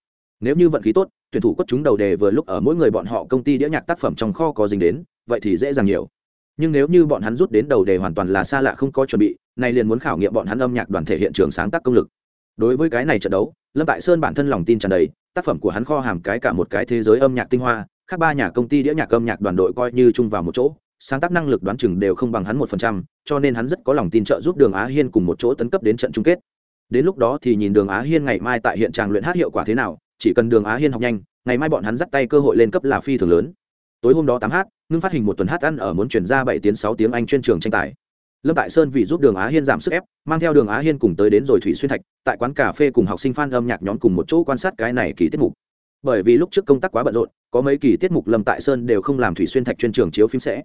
Nếu như vận khí tốt, tuyển thủ quất chúng đầu đề vừa lúc ở mỗi người bọn họ công ty đĩa nhạc tác phẩm trong kho có dính đến, vậy thì dễ dàng nhiều. Nhưng nếu như bọn hắn rút đến đầu đề hoàn toàn là xa lạ không có chuẩn bị này liền muốn khảo nghiệm bọn hắn âm nhạc đoàn thể hiện trường sáng tác công lực. Đối với cái này trận đấu, lâm tại sơn bản thân lòng tin tràn đầy tác phẩm của hắn kho hàm cái cả một cái thế giới âm nhạc tinh hoa, khác ba nhà công ty đĩa nhạc âm nhạc đoàn đội coi như chung vào một chỗ, sáng tác năng lực đoán chừng đều không bằng hắn một phần trăm, cho nên hắn rất có lòng tin trợ giúp đường á hiên cùng một chỗ tấn cấp đến trận chung kết. Đến lúc đó thì nhìn đường á hiên ngày mai tại hiện tràng luyện hát hiệu quả thế nào, chỉ cần đường á hiên học nhanh, ngày mai bọn hắn dắt tay cơ hội lên cấp là phi thường lớn. Tối hôm đó tám h ngưng phát hình một tuần hát ăn ở muốn chuyển ra bảy tiếng sáu tiếng anh chuyên trường tranh tài lâm tại sơn vì giúp đường á hiên giảm sức ép, mang theo đường á hiên cùng tới đến rồi thủy xuyên thạch, tại quán cà phê cùng học sinh f âm nhạc nhóm cùng một chỗ quan sát cái này kỳ tiết mục. Bởi vì lúc trước công tác quá bận rộn, có mấy kỳ tiết mục lâm tại sơn đều không làm thủy xuyên thạch chuyên trường chiếu phim sẽ.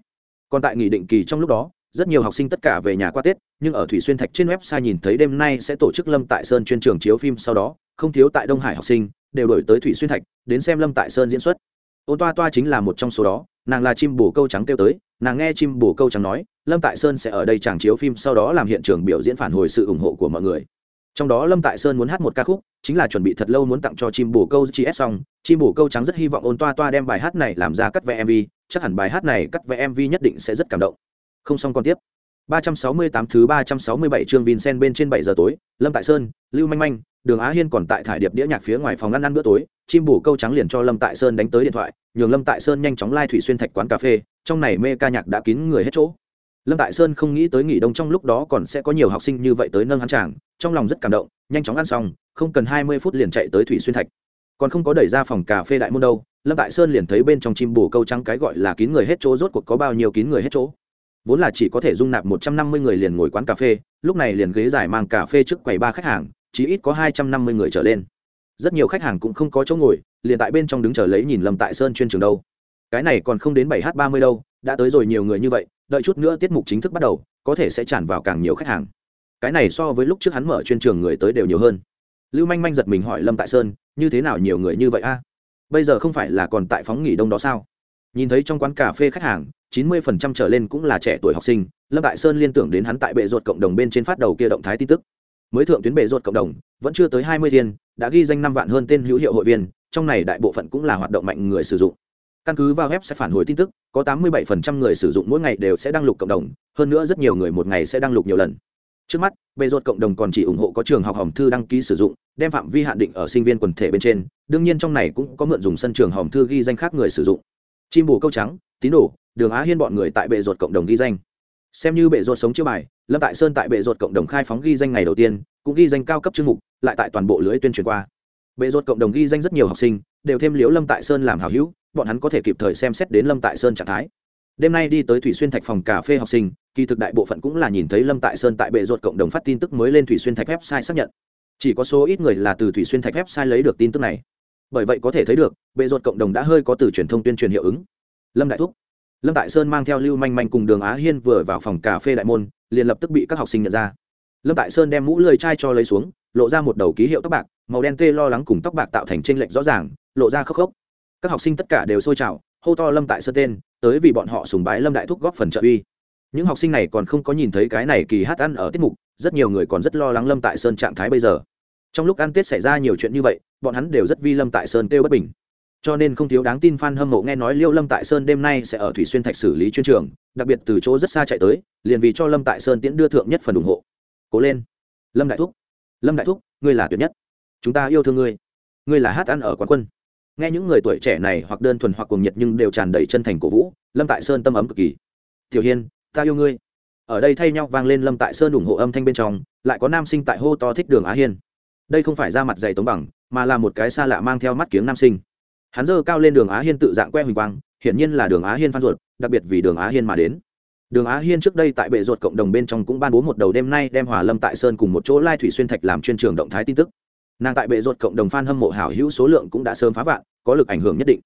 Còn tại nghị định kỳ trong lúc đó, rất nhiều học sinh tất cả về nhà qua tết, nhưng ở thủy xuyên thạch trên website nhìn thấy đêm nay sẽ tổ chức lâm tại sơn chuyên trường chiếu phim sau đó, không thiếu tại đông hải học sinh, đều đổi tới thủy xuyên thạch, đến xem lâm tại sơn diễn xuất. Ôn toa toa chính là một trong số đó, nàng là chim bồ câu trắng kêu tới, nàng nghe chim bồ câu trắng nói lâm tại sơn sẽ ở đây chàng chiếu phim sau đó làm hiện trường biểu diễn phản hồi sự ủng hộ của mọi người. Trong đó lâm tại sơn muốn hát một ca khúc chính là chuẩn bị thật lâu muốn tặng cho chim bồ câu gs xong. Chim bồ câu trắng rất hy vọng ôn toa toa đem bài hát này làm ra cắt vẽ mv chắc hẳn bài hát này cắt vẽ mv nhất định sẽ rất cảm động. Không xong còn tiếp. 368 thứ 367 chương Vincent bên trên 7 giờ tối, Lâm Tại Sơn, Lưu Manh Manh, Đường Á Hiên còn tại thải điệp đĩa nhạc phía ngoài phòng ăn ăn bữa tối, chim bổ câu trắng liền cho Lâm Tại Sơn đánh tới điện thoại, nhường Lâm Tại Sơn nhanh chóng lai thủy xuyên thạch quán cà phê, trong này mê ca nhạc đã kín người hết chỗ. Lâm Tại Sơn không nghĩ tới nghỉ đông trong lúc đó còn sẽ có nhiều học sinh như vậy tới nâng hắn chàng, trong lòng rất cảm động, nhanh chóng ăn xong, không cần 20 phút liền chạy tới thủy xuyên thạch. Còn không có đẩy ra phòng cà phê đại môn đâu, Lâm Tại Sơn liền thấy bên trong chim bù câu trắng cái gọi là kín người hết chỗ rốt cuộc có bao nhiêu kín người hết chỗ. Vốn là chỉ có thể dung nạp một trăm năm mươi người liền ngồi quán cà phê lúc này liền ghế dài mang cà phê trước quầy ba khách hàng chỉ ít có hai trăm năm mươi người trở lên. Rất nhiều khách hàng cũng không có chỗ ngồi liền tại bên trong đứng chờ lấy nhìn lâm tại sơn chuyên trường đâu. Cái này còn không đến bảy h ba mươi đâu đã tới rồi nhiều người như vậy, đợi chút nữa tiết mục chính thức bắt đầu, có thể sẽ tràn vào càng nhiều khách hàng. Cái này so với lúc trước hắn mở chuyên trường người tới đều nhiều hơn. Lưu manh manh giật mình hỏi lâm tại sơn, như thế nào nhiều người như vậy a? Bây giờ không phải là còn tại phóng nghỉ đông đó sao? Nhìn thấy trong quán cà phê khách hàng, chín mươi phần trăm trở lên cũng là trẻ tuổi học sinh, lâm đại sơn liên tưởng đến hắn tại bệ ruột cộng đồng bên trên phát đầu kia động thái tin tức. Mới thượng tuyến bệ ruột cộng đồng, vẫn chưa tới hai mươi thiên, đã ghi danh năm vạn hơn tên hữu hiệu hội viên, trong này đại bộ phận cũng là hoạt động mạnh người sử dụng căn cứ vào web sẽ phản hồi tin tức, có 87% người sử dụng mỗi ngày đều sẽ đăng lục cộng đồng, hơn nữa rất nhiều người một ngày sẽ đăng lục nhiều lần. Trước mắt bề ruột cộng đồng còn chỉ ủng hộ có trường học hòm thư đăng ký sử dụng, đem phạm vi hạn định ở sinh viên quần thể bên trên, đương nhiên trong này cũng có mượn dùng sân trường hòm thư ghi danh khác người sử dụng. Chim bù câu trắng, tín đồ, đường á hiên bọn người tại bệ ruột cộng đồng ghi danh. Xem như bệ ruột sống chưa bài, lâm tại sơn tại bệ ruột cộng đồng khai phóng ghi danh ngày đầu tiên, cũng ghi danh cao cấp chương mục, lại tại toàn bộ lưới tuyên truyền qua. Bệ ruột cộng đồng ghi danh rất nhiều học sinh, đều thêm liếu lâm tại sơn làm hảo hữu bọn hắn có thể kịp thời xem xét đến lâm tại sơn trạng thái. Đêm nay đi tới thủy xuyên thạch phòng cà phê học sinh, kỳ thực đại bộ phận cũng là nhìn thấy lâm tại sơn tại bệ ruột cộng đồng phát tin tức mới lên thủy xuyên thạch website xác nhận. Chỉ có số ít người là từ thủy xuyên thạch website lấy được tin tức này. Bởi vậy có thể thấy được, bệ ruột cộng đồng đã hơi có từ truyền thông tuyên truyền hiệu ứng. Lâm đại thúc. Lâm tại sơn mang theo lưu manh manh cùng đường á hiên vừa vào phòng cà phê đại môn, liền lập tức bị các học sinh nhận ra. Lâm tại sơn đem mũ lười chai cho lấy xuống, lộ ra một đầu ký hiệu tóc bạc, màu đen tê lo lắng cùng tóc bạc tạo thành tranh lệch rõ ràng, lộ ra khốc khốc các học sinh tất cả đều sôi trào, hô to lâm tại sơn tên, tới vì bọn họ sùng bái lâm đại thúc góp phần trợ uy. Những học sinh này còn không có nhìn thấy cái này kỳ hát ăn ở tiết mục, rất nhiều người còn rất lo lắng lâm tại sơn trạng thái bây giờ. Trong lúc ăn tết xảy ra nhiều chuyện như vậy, bọn hắn đều rất vi lâm tại sơn kêu bất bình. Cho nên không thiếu đáng tin f a n hâm mộ nghe nói liêu lâm tại sơn đêm nay sẽ ở thủy xuyên thạch xử lý chuyên trường, đặc biệt từ chỗ rất xa chạy tới, liền vì cho lâm tại sơn tiễn đưa thượng nhất phần ủng hộ. Cố lên. Lâm đại thúc. Lâm đại thúc, ngươi là tuyệt nhất. Chúng ta yêu thương ngươi. Ngươi là hát ăn ở quán quân nghe những người tuổi trẻ này hoặc đơn thuần hoặc cuồng nhiệt nhưng đều tràn đầy chân thành cổ vũ, lâm tại sơn tâm ấm cực kỳ. Tiểu hiên, ta yêu ngươi. Ở đây thay nhau vang lên lâm tại sơn ủng hộ âm thanh bên trong, lại có nam sinh tại hô to thích đường á hiên. Đây không phải ra mặt dày tống bằng, mà là một cái xa lạ mang theo mắt kiếng nam sinh. Hắn dơ cao lên đường á hiên tự dạng que huỳnh quang, hiển nhiên là đường á hiên phan ruột, đặc biệt vì đường á hiên mà đến. Đường á hiên trước đây tại bệ ruột cộng đồng bên trong cũng ban bố một đầu đêm nay đem hòa lâm tại sơn cùng một chỗ lai thủy xuyên thạch làm chuyên trường động thái tin tức nàng tại bệ ruột cộng đồng f a n hâm mộ hảo hữu số lượng cũng đã sớm phá vạn, có lực ảnh hưởng nhất định.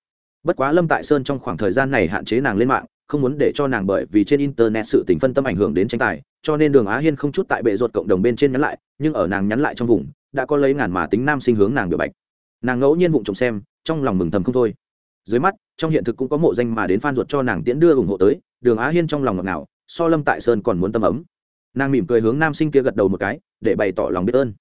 Bất quá lâm tại sơn trong khoảng thời gian này hạn chế nàng lên mạng, không muốn để cho nàng bởi vì trên internet sự tình phân tâm ảnh hưởng đến tranh tài, cho nên đường á hiên không chút tại bệ ruột cộng đồng bên trên nhắn lại, nhưng ở nàng nhắn lại trong vùng, đã có lấy ngàn mà tính nam sinh hướng nàng biểu bạch. Nàng ngẫu nhiên vụng trộm xem, trong lòng mừng thầm không thôi. Dưới mắt, trong hiện thực cũng có mộ danh mà đến phan ruột cho nàng tiễn đưa ủng hộ tới, đường á hiên trong lòng ngọt ngào, so lâm tại sơn còn muốn tâm ấm. Nàng mỉm cười hướng nam sinh kia gật đầu một cái, để bày tỏ lòng biết ơn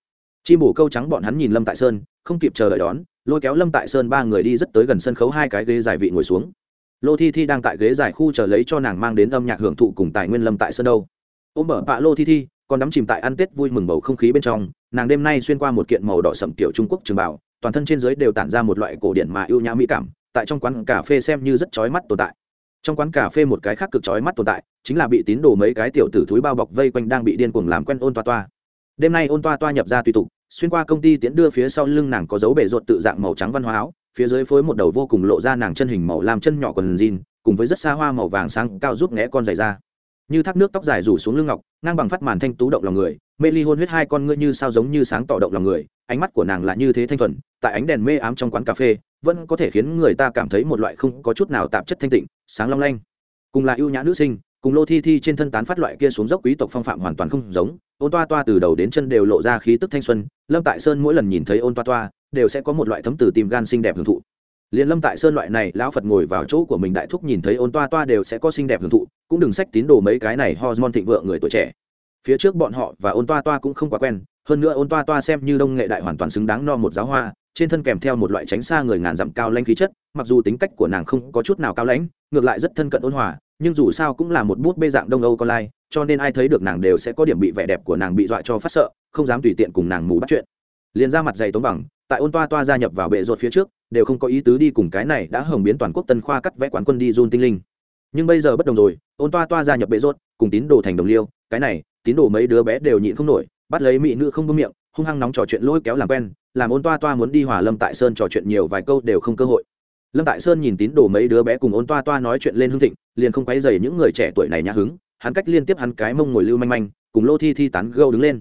chi bổ câu trắng bọn hắn nhìn lâm tại sơn, không kịp chờ đợi đón, lôi kéo lâm tại sơn ba người đi rất tới gần sân khấu hai cái ghế dài vị ngồi xuống. Lô thi thi đang tại ghế dài khu chờ lấy cho nàng mang đến âm nhạc hưởng thụ cùng tài nguyên lâm tại sơn đâu. Ôm mở bạ lô thi thi, còn đắm chìm tại ăn tết vui mừng bầu không khí bên trong, nàng đêm nay xuyên qua một kiện màu đỏ sậm kiểu trung quốc trường bảo toàn thân trên dưới đều tản ra một loại cổ điển mà yêu nhã mỹ cảm, tại trong quán cà phê xem như rất chói mắt tồn tại. Trong quán cà phê một cái khác cực chói mắt tồn tại, chính là bị tín đồ mấy cái tiểu tử thúi bao bọc vây quanh đang bị điên cuồng làm quen ôn toa toa đêm nay ôn toa toa nhập ra tùy tục, xuyên qua công ty tiễn đưa phía sau lưng nàng có dấu bể ruột tự dạng màu trắng văn hóa áo, phía dưới phối một đầu vô cùng lộ ra nàng chân hình màu làm chân nhỏ quần jean, cùng với rất xa hoa màu vàng sáng cao giúp ngẽ con dày ra như thác nước tóc dài rủ xuống lưng ngọc, ngang bằng phát màn thanh tú động lòng người, mê ly hôn huyết hai con ngươi như sao giống như sáng tỏ động lòng người, ánh mắt của nàng là như thế thanh thuần, tại ánh đèn mê ám trong quán cà phê, vẫn có thể khiến người ta cảm thấy một loại không có chút nào tạp chất thanh tịnh, sáng long lanh. Cùng là ưu nhã nữ sinh, cùng lô thi thi trên thân tán phát loại kia xuống dốc quý tộc phong phạm hoàn toàn không giống ôn toa toa từ đầu đến chân đều lộ ra khí tức thanh xuân, lâm tại sơn mỗi lần nhìn thấy ôn toa toa, đều sẽ có một loại thấm từ tim gan xinh đẹp hưởng thụ. Liền lâm tại sơn loại này, lão phật ngồi vào chỗ của mình đại thúc nhìn thấy ôn toa toa đều sẽ có xinh đẹp hưởng thụ, cũng đừng sách tín đồ mấy cái này hormone thịnh vượng người tuổi trẻ. Phía trước bọn họ và ôn toa toa cũng không quá quen, hơn nữa ôn toa toa xem như đông nghệ đại hoàn toàn xứng đáng no một giáo hoa, trên thân kèm theo một loại tránh xa người ngàn dặm cao lãnh khí chất, mặc dù tính cách của nàng không có chút nào cao lãnh, ngược lại rất thân cận ôn hòa nhưng dù sao cũng là một bút bê dạng đông âu con lai, cho nên ai thấy được nàng đều sẽ có điểm bị vẻ đẹp của nàng bị dọa cho phát sợ, không dám tùy tiện cùng nàng mù bắt chuyện. Liền ra mặt dày tống bằng, tại ôn toa toa gia nhập vào bệ ruột phía trước, đều không có ý tứ đi cùng cái này đã hồng biến toàn quốc tân khoa cắt vẽ quán quân đi run tinh linh. Nhưng bây giờ bất đồng rồi, ôn toa toa gia nhập bệ ruột, cùng tín đồ thành đồng liêu, cái này, tín đồ mấy đứa bé đều nhịn không nổi, bắt lấy mỹ nữ không bơm miệng, hung hăng nóng trò chuyện lôi kéo làm quen, làm ôn toa toa muốn đi hòa lâm tại sơn trò chuyện nhiều vài câu đều không cơ hội. Lâm tại sơn nhìn tín đồ mấy đứa bé cùng ôn toa toa nói chuyện lên hương thịnh liền không quấy dày những người trẻ tuổi này nhã hứng, hắn cách liên tiếp hắn cái mông ngồi lưu manh manh, cùng lô thi thi tán gâu đứng lên.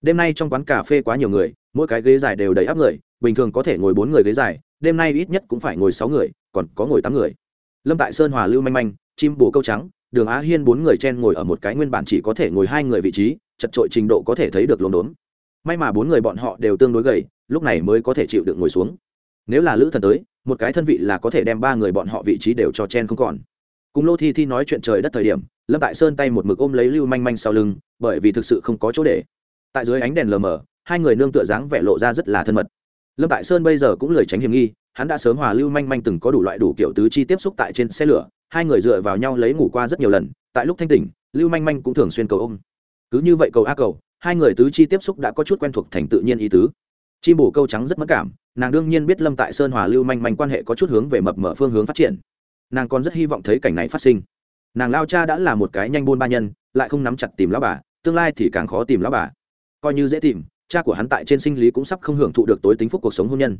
Đêm nay trong quán cà phê quá nhiều người, mỗi cái ghế dài đều đầy áp người, bình thường có thể ngồi bốn người ghế dài, đêm nay ít nhất cũng phải ngồi sáu người, còn có ngồi tám người. Lâm tại sơn hòa lưu manh manh, chim bồ câu trắng, đường á hiên bốn người chen ngồi ở một cái nguyên bản chỉ có thể ngồi hai người vị trí, chật trội trình độ có thể thấy được lồn đốn may mà bốn người bọn họ đều tương đối gầy, lúc này mới có thể chịu được ngồi xuống. Nếu là lữ thần tới, một cái thân vị là có thể đem ba người bọn họ vị trí đều cho chen không còn cùng lô thi thi nói chuyện trời đất thời điểm, lâm tại sơn tay một mực ôm lấy lưu manh manh sau lưng, bởi vì thực sự không có chỗ để. Tại dưới ánh đèn lờ mờ, hai người nương tựa dáng vẻ lộ ra rất là thân mật. Lâm tại sơn bây giờ cũng lời tránh hiểm nghi, hắn đã sớm hòa lưu manh manh từng có đủ loại đủ kiểu tứ chi tiếp xúc tại trên xe lửa, hai người dựa vào nhau lấy ngủ qua rất nhiều lần, tại lúc thanh tỉnh, lưu manh manh cũng thường xuyên cầu ôm. Cứ như vậy cầu a cầu, hai người tứ chi tiếp xúc đã có chút quen thuộc thành tự nhiên ý tứ. Chim bổ câu trắng rất mất cảm, nàng đương nhiên biết lâm tại sơn hòa lưu manh manh quan hệ có chút hướng về mập mở phương hướng phát triển nàng còn rất hy vọng thấy cảnh này phát sinh. Nàng lao cha đã là một cái nhanh buôn ba nhân, lại không nắm chặt tìm lão bà, tương lai thì càng khó tìm lão bà. Coi như dễ tìm, cha của hắn tại trên sinh lý cũng sắp không hưởng thụ được tối tính phúc cuộc sống hôn nhân.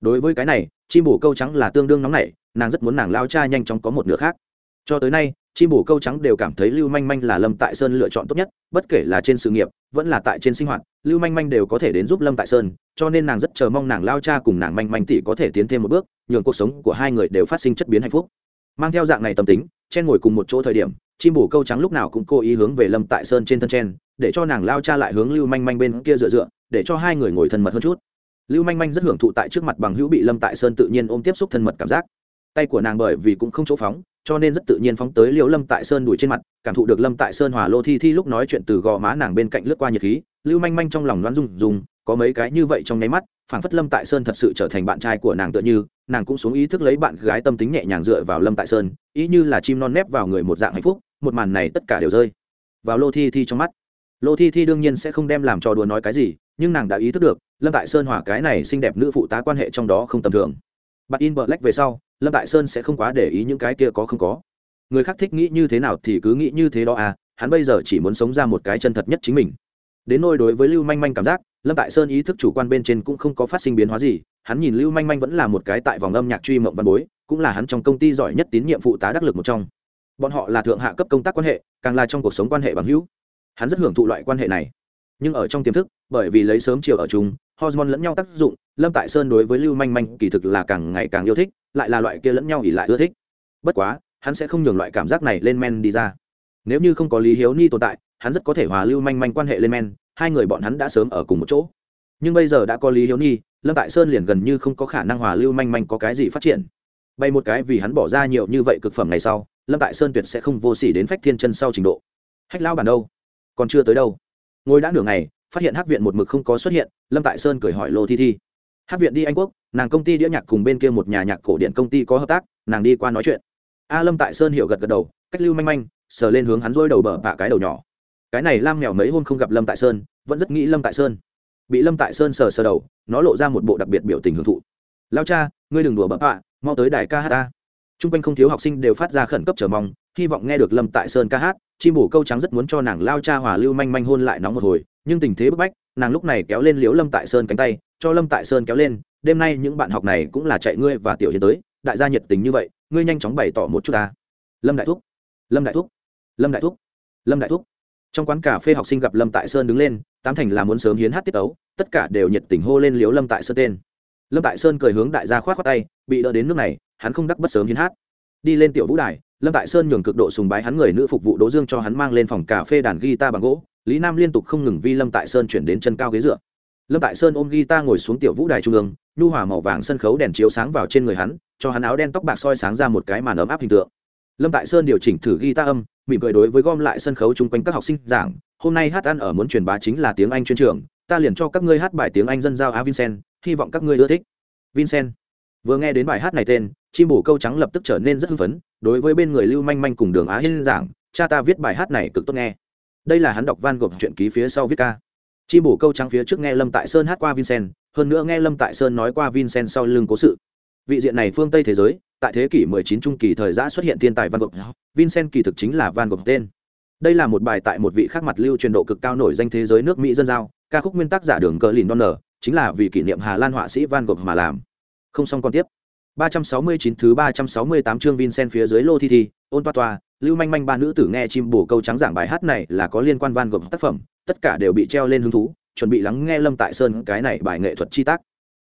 Đối với cái này, chim bổ câu trắng là tương đương nóng nảy, nàng rất muốn nàng lao cha nhanh chóng có một nửa khác. Cho tới nay, chim bổ câu trắng đều cảm thấy lưu manh manh là lâm tại sơn lựa chọn tốt nhất, bất kể là trên sự nghiệp, vẫn là tại trên sinh hoạt, lưu manh manh đều có thể đến giúp lâm tại sơn, cho nên nàng rất chờ mong nàng lao cha cùng nàng manh manh tỷ có thể tiến thêm một bước, nhường cuộc sống của hai người đều phát sinh chất biến hạnh phúc mang theo dạng này tâm tính, chen ngồi cùng một chỗ thời điểm, chim bổ câu trắng lúc nào cũng cố ý hướng về lâm tại sơn trên thân chen, để cho nàng lao cha lại hướng lưu manh manh bên kia dựa dựa, để cho hai người ngồi thân mật hơn chút. Lưu manh manh rất hưởng thụ tại trước mặt bằng hữu bị lâm tại sơn tự nhiên ôm tiếp xúc thân mật cảm giác. Tay của nàng bởi vì cũng không chỗ phóng, cho nên rất tự nhiên phóng tới liễu lâm tại sơn đuổi trên mặt, cảm thụ được lâm tại sơn hòa lô thi thi lúc nói chuyện từ gò má nàng bên cạnh lướt qua nhiệt khí, lưu manh manh trong lòng đoán rung rung, có mấy cái như vậy trong nháy mắt, phảng phất lâm tại sơn thật sự trở thành bạn trai của nàng tựa như nàng cũng xuống ý thức lấy bạn gái tâm tính nhẹ nhàng dựa vào lâm tại sơn, ý như là chim non nép vào người một dạng hạnh phúc, một màn này tất cả đều rơi vào lô thi thi trong mắt. Lô thi thi đương nhiên sẽ không đem làm trò đùa nói cái gì, nhưng nàng đã ý thức được, lâm tại sơn hỏa cái này xinh đẹp nữ phụ tá quan hệ trong đó không tầm thường. Bạn in bờ lách về sau, lâm tại sơn sẽ không quá để ý những cái kia có không có. Người khác thích nghĩ như thế nào thì cứ nghĩ như thế đó à hắn bây giờ chỉ muốn sống ra một cái chân thật nhất chính mình. Đến nôi đối với lưu manh manh cảm giác lâm tại sơn ý thức chủ quan bên trên cũng không có phát sinh biến hóa gì, hắn nhìn lưu manh manh vẫn là một cái tại vòng âm nhạc truy mộng văn bối, cũng là hắn trong công ty giỏi nhất tín nhiệm phụ tá đắc lực một trong. Bọn họ là thượng hạ cấp công tác quan hệ, càng là trong cuộc sống quan hệ bằng hữu. Hắn rất hưởng thụ loại quan hệ này. Nhưng ở trong tiềm thức, bởi vì lấy sớm chiều ở chúng hormone lẫn nhau tác dụng, lâm tại sơn đối với lưu manh manh kỳ thực là càng ngày càng yêu thích, lại là loại kia lẫn nhau ỉ lại ưa thích. Bất quá, hắn sẽ không nhường loại cảm giác này lên men đi ra. Nếu như không có lý hiếu ni tồn tại, hắn rất có thể hòa lưu manh manh quan hệ lên men hai người bọn hắn đã sớm ở cùng một chỗ. Nhưng bây giờ đã có lý hiếu nhi, lâm tại sơn liền gần như không có khả năng hòa lưu manh manh có cái gì phát triển. Bay một cái vì hắn bỏ ra nhiều như vậy cực phẩm ngày sau, lâm tại sơn tuyệt sẽ không vô s ỉ đến phách thiên chân sau trình độ. Hách lao bản đâu? Còn chưa tới đâu. Ngồi đã nửa ngày, phát hiện hát viện một mực không có xuất hiện, lâm tại sơn cười hỏi lô thi thi. Hát viện đi anh quốc, nàng công ty đĩa nhạc cùng bên kia một nhà nhạc cổ điện công ty có hợp tác, nàng đi qua nói chuyện. A lâm tại sơn hiểu gật gật đầu, cách lưu manh manh, sờ lên hướng hắn rôi đầu bờ bạ cái đầu nhỏ cái này lam mèo mấy hôm không gặp lâm tại sơn, vẫn rất nghĩ lâm tại sơn. Bị lâm tại sơn sờ sờ đầu, nó lộ ra một bộ đặc biệt biểu tình hưởng thụ. Lao cha, ngươi đừng đùa bờ ạ, mau tới đài ca hát ta. T r u n g quanh không thiếu học sinh đều phát ra khẩn cấp chờ mong, hy vọng nghe được lâm tại sơn ca hát, chim bổ câu trắng rất muốn cho nàng lao cha hòa lưu manh manh hôn lại nóng một hồi, nhưng tình thế bức bách, nàng lúc này kéo lên liếu lâm tại sơn cánh tay, cho lâm tại sơn kéo lên, đêm nay những bạn học này cũng là chạy ngươi và tiểu hiến tới, đại gia nhiệt tình như vậy, ngươi nhanh chóng bày tỏ một chút ta. Lâm đại thúc, lâm đại thúc, lâm đại thúc, lâm đại thúc trong quán cà phê học sinh gặp lâm tại sơn đứng lên, tám thành là muốn sớm hiến hát tiết tấu, tất cả đều nhiệt tình hô lên liếu lâm tại sơn tên. Lâm tại sơn cười hướng đại gia khoát khoát tay, bị đỡ đến nước này, hắn không đắc bất sớm hiến hát. Đi lên tiểu vũ đài, lâm tại sơn nhường cực độ sùng bái hắn người nữ phục vụ đỗ dương cho hắn mang lên phòng cà phê đàn guitar bằng gỗ, lý nam liên tục không ngừng vi lâm tại sơn chuyển đến chân cao ghế dựa. Lâm tại sơn ôm guitar ngồi xuống tiểu vũ đài trung ương, nhu hòa màu vàng sân khấu đèn chiếu sáng vào trên người hắn, cho hắn áo đen tóc bạc soi sáng ra một cái màn ấm áp hình tượng lâm tại sơn điều chỉnh thử ghi ta âm, mỉm cười đối với gom lại sân khấu chung quanh các học sinh giảng, hôm nay hát ăn ở muốn truyền bá chính là tiếng anh chuyên trường, ta liền cho các ngươi hát bài tiếng anh dân giao á vincent, hy vọng các ngươi ưa thích. Vincent vừa nghe đến bài hát này tên, chim bổ câu trắng lập tức trở nên rất hưng phấn, đối với bên người lưu manh manh cùng đường á hiên giảng, cha ta viết bài hát này cực tốt nghe. Đây là hắn đọc van gộp chuyện ký phía sau viết ca. Chim bổ câu trắng phía trước nghe lâm tại sơn hát qua vincent, hơn nữa nghe lâm tại sơn nói qua vincent sau lưng cố sự vị diện này phương tây thế giới tại thế kỷ 19 trung kỳ thời giã xuất hiện thiên tài van gogh. Vincent kỳ thực chính là van gogh tên. Đây là một bài tại một vị khác mặt lưu truyền độ cực cao nổi danh thế giới nước mỹ dân giao ca khúc nguyên tác giả đường cờ lìn donner chính là vì kỷ niệm hà lan họa sĩ van gogh mà làm. Không xong còn tiếp. 369 thứ 368 chương Vincent phía dưới lô thi thi, ôn toa toa, lưu manh manh ba nữ tử nghe chim bổ câu trắng giảng bài hát này là có liên quan van gogh tác phẩm, tất cả đều bị treo lên hứng thú, chuẩn bị lắng nghe Lâm Tại Sơn cái này bài nghệ thuật chi tác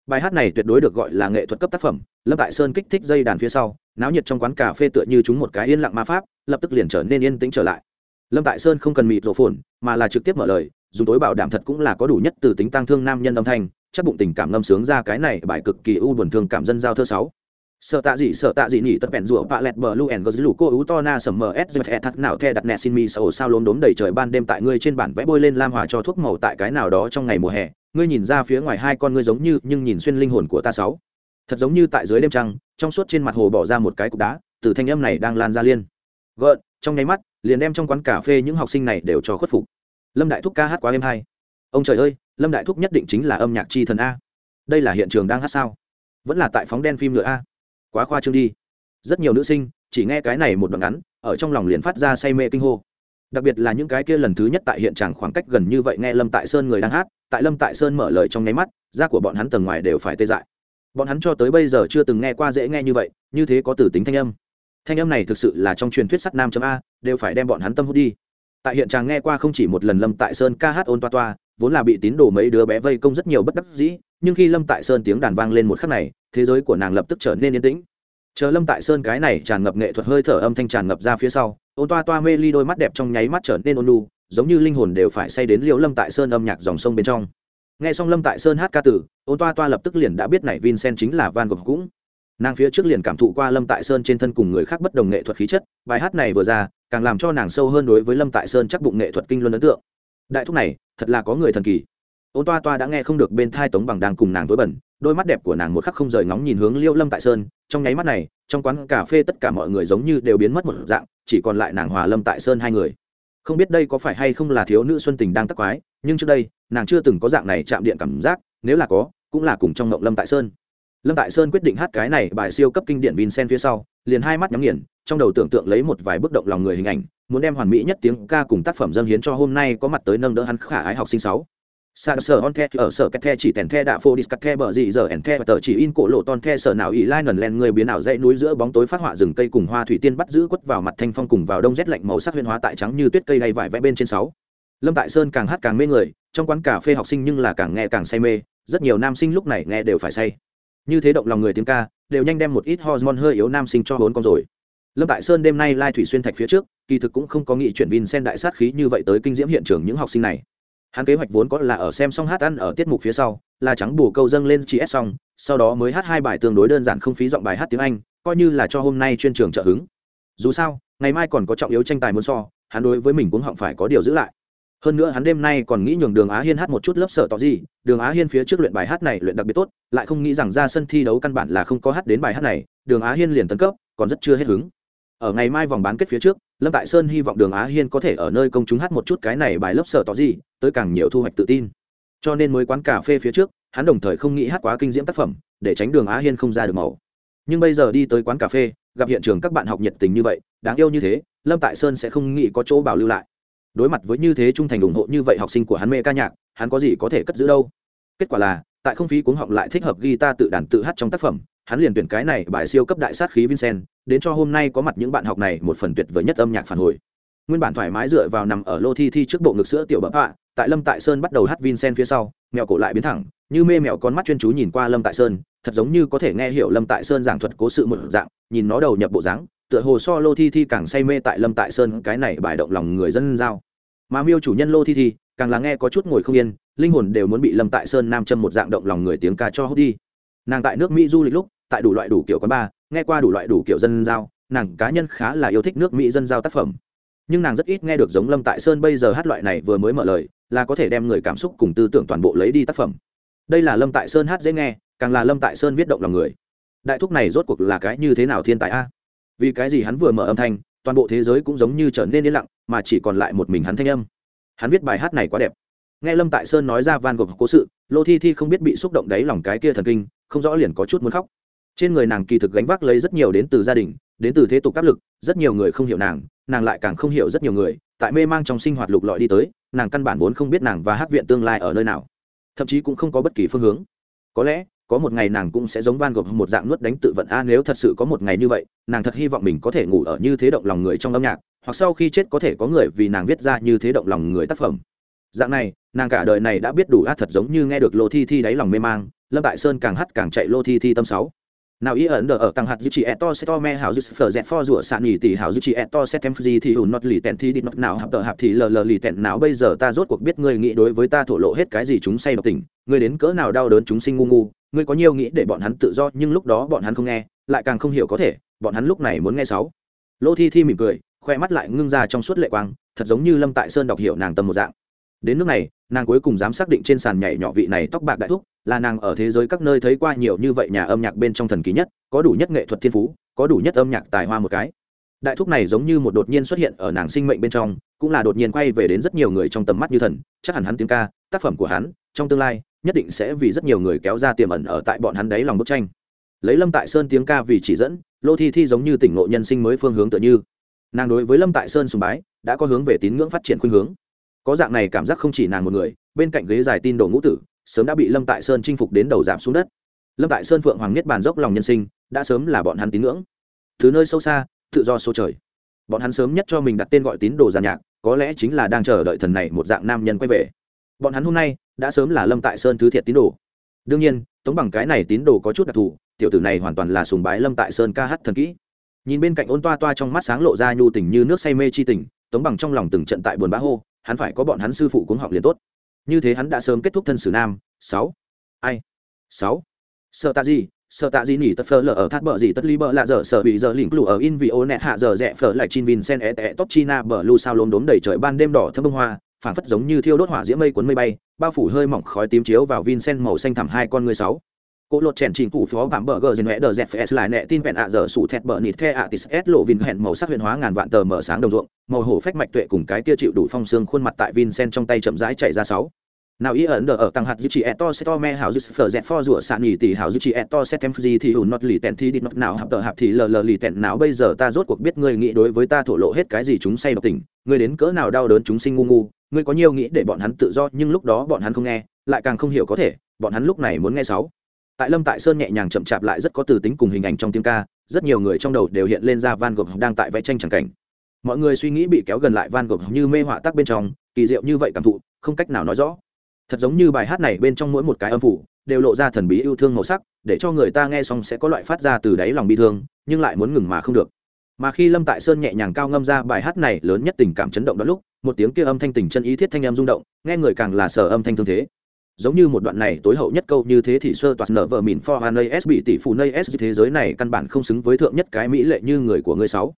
bài hát này tuyệt đối được gọi là nghệ thuật cấp tác phẩm, lâm tại sơn kích thích dây đàn phía sau, náo nhiệt trong quán cà phê tựa như chúng một cái yên lặng ma pháp, lập tức liền trở nên yên tĩnh trở lại. Lâm tại sơn không cần mịt rổ phồn, mà là trực tiếp mở lời, dùng tối bảo đảm thật cũng là có đủ nhất từ tính tăng thương nam nhân âm thanh, chắc bụng tình cảm ngâm sướng ra cái này bài cực kỳ u buồn thương cảm dân giao thơ sáu sợ tạ gì sợ tạ gì nhỉ, tất bèn rủa vạ lẹt bờ lu ẻn gờ lù cô ú to na sầm mờ s dẹt thật nào the đặt nè xin mi sầu sao lốm đốm đầy trời ban đêm tại ngươi trên bản vẽ bôi lên lam hòa cho thuốc màu tại cái nào đó trong ngày mùa hè. Ngươi nhìn ra phía ngoài hai con ngươi giống như, nhưng nhìn xuyên linh hồn của ta sáu. Thật giống như tại dưới đêm trăng, trong suốt trên mặt hồ bỏ ra một cái cục đá, từ thanh âm này đang lan ra liên. Gợn, trong nháy mắt, liền đem trong quán cà phê những học sinh này đều cho khuất phục. Lâm đại thúc ca hát quá êm hay. Ông trời ơi, lâm đại thúc nhất định chính là âm nhạc chi thần a. Đây là hiện trường đang hát sao? Vẫn là tại phóng đen phim nữa a quá khoa trương đi. Rất nhiều nữ sinh chỉ nghe cái này một đoạn ngắn, ở trong lòng liền phát ra say mê kinh hô. Đặc biệt là những cái kia lần thứ nhất tại hiện trường khoảng cách gần như vậy nghe lâm tại sơn người đang hát, tại lâm tại sơn mở lời trong nháy mắt, da của bọn hắn tầng ngoài đều phải tê dại. Bọn hắn cho tới bây giờ chưa từng nghe qua dễ nghe như vậy, như thế có từ tính thanh âm. Thanh âm này thực sự là trong truyền thuyết sắt nam a, đều phải đem bọn hắn tâm hút đi. Tại hiện tràng nghe qua không chỉ một lần lâm tại sơn ca hát ôn toa toa vốn là bị tín đồ mấy đứa bé vây công rất nhiều bất đắc dĩ, nhưng khi lâm tại sơn tiếng đàn vang lên một khắc này, thế giới của nàng lập tức trở nên yên tĩnh. Chờ lâm tại sơn cái này tràn ngập nghệ thuật hơi thở âm thanh tràn ngập ra phía sau, ôn toa toa mê ly đôi mắt đẹp trong nháy mắt trở nên ôn lu giống như linh hồn đều phải say đến liệu lâm tại sơn âm nhạc dòng sông bên trong. Nghe xong lâm tại sơn hát ca tử, ôn toa toa lập tức liền đã biết này vincent chính là van gogh cũng. Nàng phía trước liền cảm thụ qua lâm tại sơn trên thân cùng người khác bất đồng nghệ thuật khí chất, bài hát này vừa ra, càng làm cho nàng sâu hơn đối với lâm tại sơn chắc bụng nghệ thuật kinh luân ấn tượng. Đại thúc này thật là có người thần kỳ. Ôn toa toa đã nghe không được bên thai tống bằng đang cùng nàng với bẩn, đôi mắt đẹp của nàng một khắc không rời ngóng nhìn hướng liêu lâm tại sơn, trong nháy mắt này, trong quán cà phê tất cả mọi người giống như đều biến mất một dạng, chỉ còn lại nàng hòa lâm tại sơn hai người. Không biết đây có phải hay không là thiếu nữ xuân tình đang tắc quái, nhưng trước đây, nàng chưa từng có dạng này chạm điện cảm giác, nếu là có, cũng là cùng trong mộng lâm tại sơn. Lâm tại sơn quyết định hát cái này bài siêu cấp kinh điển vincent phía sau, liền hai mắt nhắm nghiền, trong đầu tưởng tượng lấy một vài bức động lòng người hình ảnh muốn đem hoàn mỹ nhất tiếng ca cùng tác phẩm dâng hiến cho hôm nay có mặt tới nâng đỡ hắn khả ái học sinh sáu. Sa sở on the ở sở cách the chỉ tèn the đạ phô discat the bờ gì giờ ẻn the và tờ chỉ in cổ lộ ton the sở nào ỉ lai nần len người biến ảo dãy núi giữa bóng tối phát họa rừng cây cùng hoa thủy tiên bắt giữ quất vào mặt thanh phong cùng vào đông rét lạnh màu sắc huyên hóa tại trắng như tuyết cây đầy vải vẽ bên trên sáu. Lâm tại sơn càng hát càng mê người, trong quán cà phê học sinh nhưng là càng nghe càng say mê, rất nhiều nam sinh lúc này nghe đều phải say. Như thế động lòng người tiếng ca, đều nhanh đem một ít hormone hơi yếu nam sinh cho hốn con rồi. Lâm tại sơn đêm nay lai thủy xuyên thạch phía trước kỳ thực cũng không có nghị chuyển vin sen đại sát khí như vậy tới kinh diễm hiện trường những học sinh này. Hắn kế hoạch vốn có là ở xem xong hát ăn ở tiết mục phía sau, là trắng bù câu dâng lên chị ép xong, sau đó mới hát hai bài tương đối đơn giản không phí giọng bài hát tiếng anh, coi như là cho hôm nay chuyên trường trợ hứng. Dù sao, ngày mai còn có trọng yếu tranh tài muốn so, hắn đối với mình cũng họng phải có điều giữ lại. Hơn nữa hắn đêm nay còn nghĩ nhường đường á hiên hát một chút lớp sở tỏ gì, đường á hiên phía trước luyện bài hát này luyện đặc biệt tốt, lại không nghĩ rằng ra sân thi đấu căn bản là không có hát đến bài hát này, đường á hiên liền tấn cấp, còn rất chưa hết hứng ở ngày mai vòng bán kết phía trước, lâm tại sơn hy vọng đường á hiên có thể ở nơi công chúng hát một chút cái này bài lớp sở tỏ gì, tới càng nhiều thu hoạch tự tin. Cho nên mới quán cà phê phía trước, hắn đồng thời không nghĩ hát quá kinh diễm tác phẩm, để tránh đường á hiên không ra được màu. Nhưng bây giờ đi tới quán cà phê, gặp hiện trường các bạn học nhiệt tình như vậy, đáng yêu như thế, lâm tại sơn sẽ không nghĩ có chỗ bảo lưu lại. Đối mặt với như thế trung thành ủng hộ như vậy học sinh của hắn mê ca nhạc, hắn có gì có thể cất giữ đâu. Kết quả là, tại không phí cuống học lại thích hợp guitar tự đàn tự hát trong tác phẩm, hắn liền tuyển cái này bài siêu cấp đại sát khí vincent đến cho hôm nay có mặt những bạn học này một phần tuyệt vời nhất âm nhạc phản hồi. Nguyên bản thoải mái dựa vào nằm ở lô thi thi trước bộ ngực sữa tiểu bậc hạ tại lâm tại sơn bắt đầu hát vincent phía sau, mèo cổ lại biến thẳng, như mê mèo con mắt chuyên chú nhìn qua lâm tại sơn, thật giống như có thể nghe hiểu lâm tại sơn giảng thuật cố sự một dạng, nhìn nó đầu nhập bộ dáng, tựa hồ so lô thi thi càng say mê tại lâm tại sơn, cái này bài động lòng người dân giao. Mà miêu chủ nhân lô thi thi, càng là nghe có chút ngồi không yên, linh hồn đều muốn bị lâm tại sơn nam châm một dạng động lòng người tiếng ca cho hút đi. Nàng tại nước mỹ du lịch lúc, tại đủ loại đủ kiểu quán bar nghe qua đủ loại đủ kiểu dân giao, nàng cá nhân khá là yêu thích nước mỹ dân giao tác phẩm. Nhưng nàng rất ít nghe được giống lâm tại sơn bây giờ hát loại này vừa mới mở lời, là có thể đem người cảm xúc cùng tư tưởng toàn bộ lấy đi tác phẩm. Đây là lâm tại sơn hát dễ nghe, càng là lâm tại sơn viết động lòng người. Đại thúc này rốt cuộc là cái như thế nào thiên tài a? Vì cái gì hắn vừa mở âm thanh, toàn bộ thế giới cũng giống như trở nên yên lặng, mà chỉ còn lại một mình hắn thanh âm. Hắn viết bài hát này quá đẹp. Nghe lâm tại sơn nói ra van gogh cố sự, lô thi thi không biết bị xúc động đáy lòng cái kia thần kinh, không rõ liền có chút muốn khóc trên người nàng kỳ thực gánh vác lấy rất nhiều đến từ gia đình, đến từ thế tục áp lực, rất nhiều người không hiểu nàng nàng lại càng không hiểu rất nhiều người. Tại mê mang trong sinh hoạt lục lọi đi tới, nàng căn bản vốn không biết nàng và hát viện tương lai ở nơi nào. Thậm chí cũng không có bất kỳ phương hướng. Có lẽ, có một ngày nàng cũng sẽ giống van gộp một dạng nuốt đánh tự vận. A, nếu thật sự có một ngày như vậy, nàng thật hy vọng mình có thể ngủ ở như thế động lòng người trong âm nhạc, hoặc sau khi chết có thể có người vì nàng viết ra như thế động lòng người tác phẩm. Dạng này, nàng cả đời này đã biết đủ a, thật giống như nghe được lô thi thi đáy lòng mê mang, lâm tại sơn càng hắt càng chạy lô thi thi tâm sáu nào ý ẩn đờ ở tăng hạt dư chỉ eto sẽ to me hảo dư phở dẹt pho rủa sạn nghỉ tỷ hảo dư chỉ eto sẽ tem gì thì ủn nọt lì tèn thì đi nọt nào hạp tờ hạp thì lờ lờ lì tèn nào. Bây giờ ta rốt cuộc biết ngươi nghĩ đối với ta thổ lộ hết cái gì chúng say độc tình. Ngươi đến cỡ nào đau đớn chúng sinh ngu ngu. Ngươi có nhiều nghĩ để bọn hắn tự do, nhưng lúc đó bọn hắn không nghe, lại càng không hiểu có thể, bọn hắn lúc này muốn nghe sáu. Lô thi thi mỉm cười, khoe mắt lại ngưng ra trong suốt lệ quang, thật giống như lâm tại sơn đọc hiểu nàng tâm một dạng. Đến nước này, nàng cuối cùng dám xác định trên sàn nhảy nhỏ vị này tóc bạc đại thúc là nàng ở thế giới các nơi thấy qua nhiều như vậy nhà âm nhạc bên trong thần kỳ nhất, có đủ nhất nghệ thuật thiên phú, có đủ nhất âm nhạc tài hoa một cái. Đại thúc này giống như một đột nhiên xuất hiện ở nàng sinh mệnh bên trong, cũng là đột nhiên quay về đến rất nhiều người trong tầm mắt như thần, chắc hẳn hắn tiếng ca, tác phẩm của hắn, trong tương lai, nhất định sẽ vì rất nhiều người kéo ra tiềm ẩn ở tại bọn hắn đấy lòng bức tranh. Lấy lâm tại sơn tiếng ca vì chỉ dẫn, lô thi thi giống như tỉnh ngộ nhân sinh mới phương hướng tựa như. Nàng đối với lâm tại sơn sùng bái, đã có hướng về tín ngưỡng phát triển khuynh hướng. Có dạng này cảm giác không chỉ nàng một người, bên cạnh ghế dài tin đồ ngũ tử sớm đã bị lâm tại sơn chinh phục đến đầu giảm xuống đất. Lâm tại sơn phượng hoàng niết bàn dốc lòng nhân sinh, đã sớm là bọn hắn tín ngưỡng. Thứ nơi sâu xa, tự do số trời. Bọn hắn sớm nhất cho mình đặt tên gọi tín đồ giàn nhạc, có lẽ chính là đang chờ đợi thần này một dạng nam nhân quay về. Bọn hắn hôm nay, đã sớm là lâm tại sơn thứ thiệt tín đồ. Đương nhiên, tống bằng cái này tín đồ có chút đặc thù, tiểu tử này hoàn toàn là sùng bái lâm tại sơn ca hát thần kỹ. Nhìn bên cạnh ôn toa toa trong mắt sáng lộ ra nhu tình như nước say mê chi tình, tống bằng trong lòng từng trận tại buồn bã hô, hắn phải có bọn hắn sư phụ cuống học liền tốt như thế hắn đã sớm kết thúc thân sử nam. Sáu. Ai? Sáu. Sợ tạ gì? Sợ tạ gì nỉ tật phơ lở ở thác bờ gì tất ly bờ là giờ sợ bị giờ lỉnh lù ở in vì ô nẹt hạ giờ rẽ phở lại chin vin sen é tẹ chi china bờ lu sao lốm đốm đầy trời ban đêm đỏ thâm bông hoa, phảng phất giống như thiêu đốt hỏa diễm mây cuốn mây bay, bao phủ hơi mỏng khói tím chiếu vào vin sen màu xanh thẳm hai con người sáu cỗ lột chèn chỉnh cụ phó bám bờ gờ dền vẽ đờ dẹp phải lại nẹ tin vẹn ạ giờ sủ thẹt bờ nịt the ạ tis s lộ vin hẹn màu sắc huyền hóa ngàn vạn tờ mở sáng đồng ruộng, màu hổ phách mạch tuệ cùng cái kia chịu đủ phong xương khuôn mặt tại vincent trong tay chậm rãi chạy ra sáu. Nào ý ẩn đờ ở tăng hạt duy trì eto sẽ to me hảo duy phở dẹt pho rủa sạn nhì tỷ hảo duy trì eto sẽ tem gì thì hùn nọt lì tẹn thì đi nọt nào hạp tờ hạp thì lờ lờ lì tẹn nào bây giờ ta rốt cuộc biết ngươi nghĩ đối với ta thổ lộ hết cái gì chúng say độc tình, ngươi đến cỡ nào đau đớn chúng sinh ngu ngu, ngươi có nhiều nghĩ để bọn hắn tự do nhưng lúc đó bọn hắn không nghe, lại càng không hiểu có thể, bọn hắn lúc này muốn nghe sáu tại lâm tại sơn nhẹ nhàng chậm chạp lại rất có từ tính cùng hình ảnh trong tiếng ca, rất nhiều người trong đầu đều hiện lên ra van gogh đang tại vẽ tranh chẳng cảnh. Mọi người suy nghĩ bị kéo gần lại van gogh như mê họa tác bên trong, kỳ diệu như vậy cảm thụ, không cách nào nói rõ. Thật giống như bài hát này bên trong mỗi một cái âm phủ, đều lộ ra thần bí yêu thương màu sắc, để cho người ta nghe xong sẽ có loại phát ra từ đáy lòng bi thương, nhưng lại muốn ngừng mà không được. Mà khi lâm tại sơn nhẹ nhàng cao ngâm ra bài hát này, lớn nhất tình cảm chấn động đó lúc, một tiếng kia âm thanh tình chân ý thiết thanh em rung động, nghe người càng là sở âm thanh thương thế giống như một đoạn này tối hậu nhất câu như thế thì sơ toạt nở vợ mìn for an as bị tỷ phụ nơi s thế giới này căn bản không xứng với thượng nhất cái mỹ lệ như người của người sáu.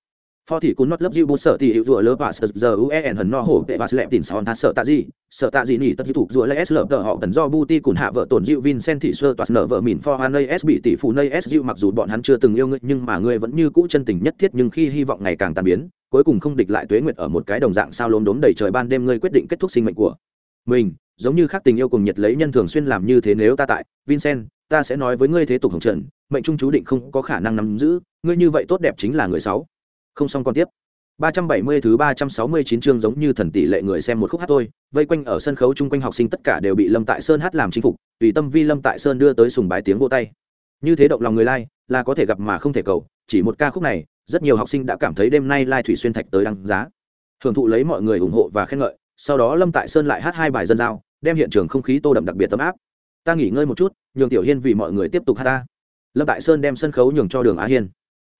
For thì cún nót lớp dịu bút sợ thì hiệu rùa lớp và sợ giờ uen hần no hổ vệ và lẹp tỉn sòn hạt sợ tạ gì sợ tạ gì nỉ tất thủ rùa lấy s lợp tờ họ tần do buti cùn hạ vợ tổn dịu vincent thì sơ toạt nở vợ mìn for an s bị tỷ phụ nơi s dịu mặc dù bọn hắn chưa từng yêu ngươi nhưng mà ngươi vẫn như cũ chân tình nhất thiết nhưng khi hy vọng ngày càng tàn biến, cuối cùng không địch lại tuế nguyệt ở một cái đồng dạng sao lốm đốm đầy trời ban đêm ngươi quyết định kết thúc sinh mệnh của mình giống như khác tình yêu cùng nhiệt lấy nhân thường xuyên làm như thế nếu ta tại vincent ta sẽ nói với ngươi thế tục hồng trần mệnh trung chú định không có khả năng nắm giữ ngươi như vậy tốt đẹp chính là người sáu không xong còn tiếp 370 thứ 369 chương giống như thần tỷ lệ người xem một khúc hát thôi, vây quanh ở sân khấu chung quanh học sinh tất cả đều bị Lâm Tại Sơn hát làm chinh phục, tùy tâm vi Lâm Tại Sơn đưa tới sùng bái tiếng vô tay. Như thế động lòng người lai, like, là có thể gặp mà không thể cầu, chỉ một ca khúc này, rất nhiều học sinh đã cảm thấy đêm nay lai like thủy xuyên thạch tới đăng giá. Hưởng thụ lấy mọi người ủng hộ và khen ngợi, sau đó Lâm Tại Sơn lại hát hai bài dân giao, đem hiện trường không khí tô đậm đặc biệt tấm áp. Ta nghỉ ngơi một chút, nhường tiểu hiên vì mọi người tiếp tục hát ta. Lâm tại sơn đem sân khấu nhường cho đường á hiên.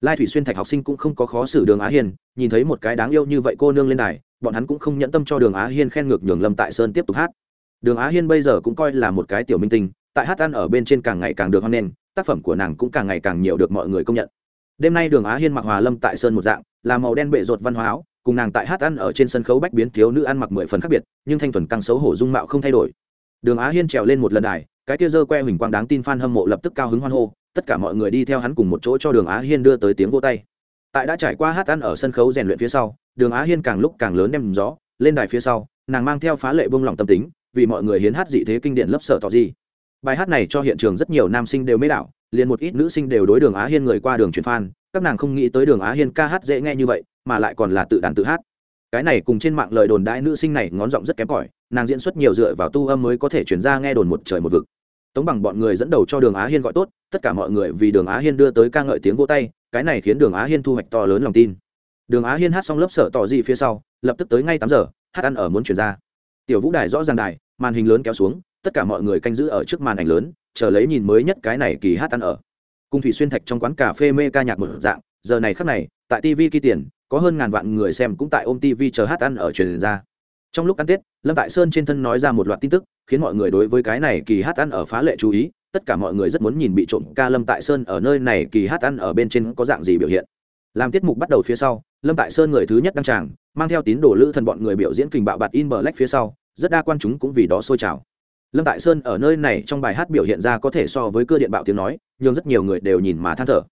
Lai thủy xuyên thạch học sinh cũng không có khó xử đường á hiên, nhìn thấy một cái đáng yêu như vậy cô nương lên đài, bọn hắn cũng không nhẫn tâm cho đường á hiên khen ngược nhường lâm tại sơn tiếp tục hát. Đường á hiên bây giờ cũng coi là một cái tiểu minh tinh, tại hát ăn ở bên trên càng ngày càng được hoan nghênh, tác phẩm của nàng cũng càng ngày càng nhiều được mọi người công nhận. Đêm nay đường á hiên mặc hòa lâm tại sơn một dạng, là màu đen bệ rột văn hóa áo cùng nàng tại hát ăn ở trên sân khấu bách biến thiếu nữ ăn mặc mười phần khác biệt, nhưng thanh thuần căng xấu hổ dung mạo không thay đổi. Đường á hiên trèo lên một lần đài, cái kia dơ que huỳnh quang đáng tin f a n hâm mộ lập tức cao hứng hoan hô, tất cả mọi người đi theo hắn cùng một chỗ cho đường á hiên đưa tới tiếng vô tay. Tại đã trải qua hát ăn ở sân khấu rèn luyện phía sau, đường á hiên càng lúc càng lớn đem gió lên đài phía sau, nàng mang theo phá lệ bông lòng tâm tính, vì mọi người hiến hát dị thế kinh điển lấp sở tỏ gì. Bài hát này cho hiện trường rất nhiều nam sinh đều mê đảo, liền một ít nữ sinh đều đối đường á hiên người qua đường chuyển phan các nàng không nghĩ tới đường á hiên ca hát dễ nghe như vậy, mà lại còn là tự đàn tự hát. Cái này cùng trên mạng lời đồn đãi nữ sinh này ngón giọng rất kém cỏi, nàng diễn xuất nhiều dựa vào tu âm mới có thể chuyển ra nghe đồn một trời một vực. Tống bằng bọn người dẫn đầu cho đường á hiên gọi tốt, tất cả mọi người vì đường á hiên đưa tới ca ngợi tiếng vô tay, cái này khiến đường á hiên thu hoạch to lớn lòng tin. Đường á hiên hát xong lớp sở tỏ dị phía sau, lập tức tới ngay tám giờ, hát ăn ở muốn chuyển ra. Tiểu vũ đài rõ ràng đài, màn hình lớn kéo xuống, tất cả mọi người canh giữ ở trước màn ảnh lớn, chờ lấy nhìn mới nhất cái này kỳ hát ăn ở cung thủy xuyên thạch trong quán cà phê mê ca nhạc một dạng, giờ này khắc này, tại tv ghi tiền, có hơn ngàn vạn người xem cũng tại ôm tv chờ hát ăn ở truyền ra. Trong lúc ăn tết, lâm tại sơn trên thân nói ra một loạt tin tức, khiến mọi người đối với cái này kỳ hát ăn ở phá lệ chú ý, tất cả mọi người rất muốn nhìn bị trộm ca lâm tại sơn ở nơi này kỳ hát ăn ở bên trên có dạng gì biểu hiện. Làm tiết mục bắt đầu phía sau, lâm tại sơn người thứ nhất đăng tràng, mang theo tín đồ lữ thần bọn người biểu diễn kình bạo bạt in bờ lách phía sau, rất đa quan chúng cũng vì đó sôi trào lâm tại sơn ở nơi này trong bài hát biểu hiện ra có thể so với cơ điện bạo tiếng nói, nhưng rất nhiều người đều nhìn mà than thở.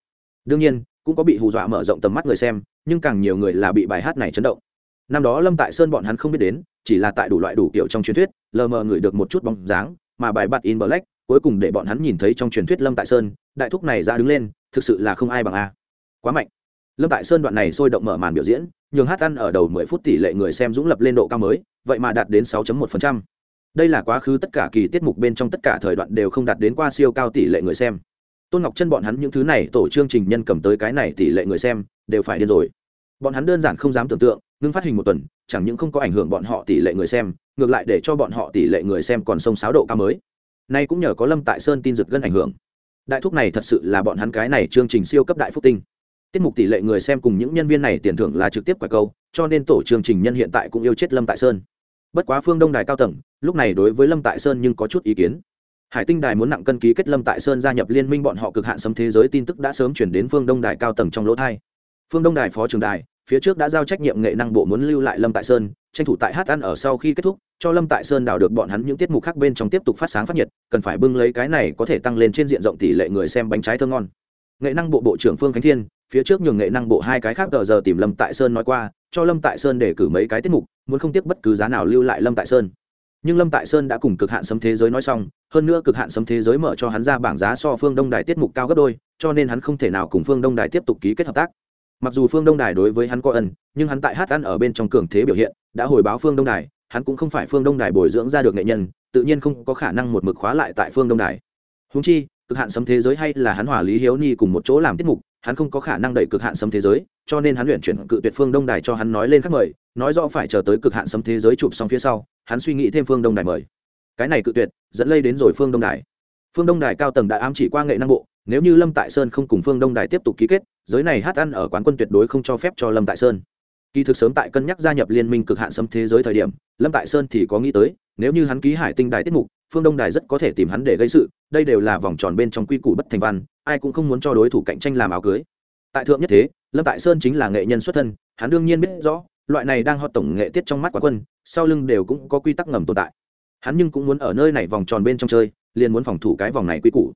Đương nhiên, cũng có bị hù dọa mở rộng tầm mắt người xem, nhưng càng nhiều người là bị bài hát này chấn động. Năm đó lâm tại sơn bọn hắn không biết đến, chỉ là tại đủ loại đủ kiểu trong truyền thuyết, lờ mờ ngửi được một chút bóng dáng, mà bài bạt in black cuối cùng để bọn hắn nhìn thấy trong truyền thuyết lâm tại sơn, đại thúc này ra đứng lên, thực sự là không ai bằng a. Quá mạnh. Lâm tại sơn đoạn này sôi động mở màn biểu diễn, nhường hát ăn ở đầu 10 phút tỷ lệ người xem dũng lập lên độ cao mới, vậy mà đạt đến 6.1% đây là quá khứ tất cả kỳ tiết mục bên trong tất cả thời đoạn đều không đạt đến qua siêu cao tỷ lệ người xem. Tôn ngọc chân bọn hắn những thứ này tổ chương trình nhân cầm tới cái này tỷ lệ người xem, đều phải điên rồi. Bọn hắn đơn giản không dám tưởng tượng, ngưng phát hình một tuần, chẳng những không có ảnh hưởng bọn họ tỷ lệ người xem, ngược lại để cho bọn họ tỷ lệ người xem còn sông sáo độ cao mới. Nay cũng nhờ có lâm tại sơn tin giật gân ảnh hưởng. Đại thúc này thật sự là bọn hắn cái này chương trình siêu cấp đại phúc tinh. Tiết mục tỷ lệ người xem cùng những nhân viên này tiền thưởng là trực tiếp quả câu, cho nên tổ chương trình nhân hiện tại cũng yêu chết lâm tại sơn bất quá phương đông đài cao tầng, lúc này đối với lâm tại sơn nhưng có chút ý kiến. Hải tinh đài muốn nặng cân ký kết lâm tại sơn gia nhập liên minh bọn họ cực hạn xâm thế giới tin tức đã sớm chuyển đến phương đông đài cao tầng trong lỗ thai. Phương đông đài phó trường đài, phía trước đã giao trách nhiệm nghệ năng bộ muốn lưu lại lâm tại sơn, tranh thủ tại hát ăn ở sau khi kết thúc, cho lâm tại sơn đào được bọn hắn những tiết mục khác bên trong tiếp tục phát sáng phát nhiệt, cần phải bưng lấy cái này có thể tăng lên trên diện rộng tỷ lệ người xem bánh trái thơ ngon. Nghệ năng bộ bộ trưởng phương khánh thiên, phía trước nhường nghệ năng bộ hai cái khác tờ giờ tìm lâm tại sơn nói qua cho lâm tại sơn để cử mấy cái tiết mục, muốn không tiếc bất cứ giá nào lưu lại lâm tại sơn. Nhưng lâm tại sơn đã cùng cực hạn sấm thế giới nói xong, hơn nữa cực hạn sấm thế giới mở cho hắn ra bảng giá so phương đông đài tiết mục cao gấp đôi, cho nên hắn không thể nào cùng phương đông đài tiếp tục ký kết hợp tác. Mặc dù phương đông đài đối với hắn có ân, nhưng hắn tại hát ăn ở bên trong cường thế biểu hiện, đã hồi báo phương đông đài, hắn cũng không phải phương đông đài bồi dưỡng ra được nghệ nhân, tự nhiên không có khả năng một mực khóa lại tại phương đông đài. Húng chi, cực hạn sấm thế giới hay là hắn hòa lý hiếu ni cùng một chỗ làm tiết mục hắn không có khả năng đẩy cực hạn sấm thế giới, cho nên hắn luyện chuyển cự tuyệt phương đông đài cho hắn nói lên khác mời, nói rõ phải chờ tới cực hạn sấm thế giới chụp xong phía sau, hắn suy nghĩ thêm phương đông đài mời. Cái này cự tuyệt, dẫn lây đến rồi phương đông đài. Phương đông đài cao tầng đã ám chỉ qua nghệ năng bộ, nếu như lâm tại sơn không cùng phương đông đài tiếp tục ký kết, giới này hát ăn ở quán quân tuyệt đối không cho phép cho lâm tại sơn kỳ thực sớm tại cân nhắc gia nhập liên minh cực hạn xâm thế giới thời điểm, lâm tại sơn thì có nghĩ tới, nếu như hắn ký hải tinh đài tiết mục, phương đông đài rất có thể tìm hắn để gây sự, đây đều là vòng tròn bên trong quy củ bất thành văn, ai cũng không muốn cho đối thủ cạnh tranh làm áo cưới. Tại thượng nhất thế, lâm tại sơn chính là nghệ nhân xuất thân, hắn đương nhiên biết rõ, loại này đang ho tổng nghệ tiết trong mắt quá quân, sau lưng đều cũng có quy tắc ngầm tồn tại. Hắn nhưng cũng muốn ở nơi này vòng tròn bên trong chơi, liền muốn phòng thủ cái vòng này quy củ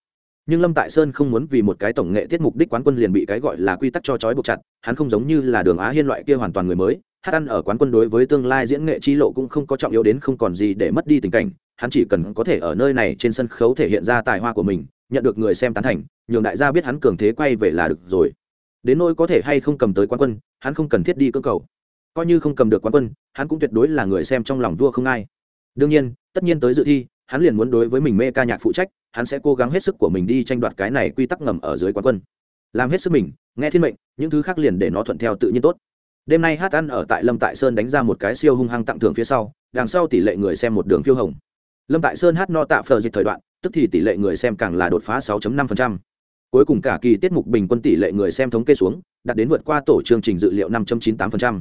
nhưng lâm tại sơn không muốn vì một cái tổng nghệ tiết mục đích quán quân liền bị cái gọi là quy tắc cho trói buộc chặt, hắn không giống như là đường á hiên loại kia hoàn toàn người mới, hát ăn ở quán quân đối với tương lai diễn nghệ chi lộ cũng không có trọng yếu đến không còn gì để mất đi tình cảnh, hắn chỉ cần có thể ở nơi này trên sân khấu thể hiện ra tài hoa của mình, nhận được người xem tán thành, nhường đại gia biết hắn cường thế quay về là được rồi. Đến nỗi có thể hay không cầm tới quán quân, hắn không cần thiết đi cơ cầu. Coi như không cầm được quán quân, hắn cũng tuyệt đối là người xem trong lòng vua không ai. Đương nhiên, tất nhiên tới dự thi hắn liền muốn đối với mình mê ca nhạc phụ trách, hắn sẽ cố gắng hết sức của mình đi tranh đoạt cái này quy tắc ngầm ở dưới quán quân làm hết sức mình, nghe thiên mệnh, những thứ khác liền để nó thuận theo tự nhiên tốt đêm nay hát ăn ở tại lâm tại sơn đánh ra một cái siêu hung hăng tặng thưởng phía sau, đằng sau tỷ lệ người xem một đường phiêu hồng lâm tại sơn hát no tạ phờ dịch thời đoạn, tức thì tỷ lệ người xem càng là đột phá 6.5%. cuối cùng cả kỳ tiết mục bình quân tỷ lệ người xem thống kê xuống, đạt đến vượt qua tổ chương trình dự liệu 5.98%.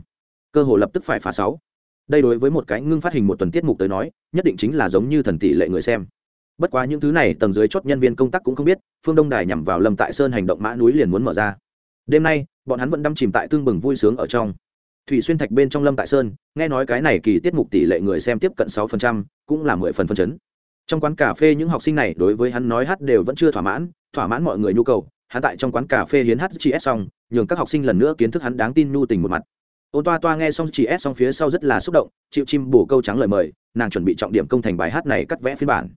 cơ hồ lập tức phải phá 6 đây đối với một cái ngưng phát hình một tuần tiết mục tới nói, nhất định chính là giống như thần tỷ lệ người xem. Bất quá những thứ này tầng dưới chốt nhân viên công tác cũng không biết, phương đông đài nhằm vào lâm tại sơn hành động mã núi liền muốn mở ra. Đêm nay, bọn hắn vẫn đâm chìm tại tương bừng vui sướng ở trong. Thủy xuyên thạch bên trong lâm tại sơn, nghe nói cái này kỳ tiết mục tỷ lệ người xem tiếp cận sáu phần trăm, cũng là mười phần phân chấn. Trong quán cà phê những học sinh này đối với hắn nói hát đều vẫn chưa thỏa mãn thỏa mãn mọi người nhu cầu. Hắn tại trong quán cà phê hiến hát chị s xong, nhường các học sinh lần nữa kiến thức hắn đáng tin nhu tình một mặt ôn toa toa nghe xong chị s xong phía sau rất là xúc động, chịu chim bổ câu trắng lời mời, nàng chuẩn bị trọng điểm công thành bài hát này cắt vẽ phiên bản.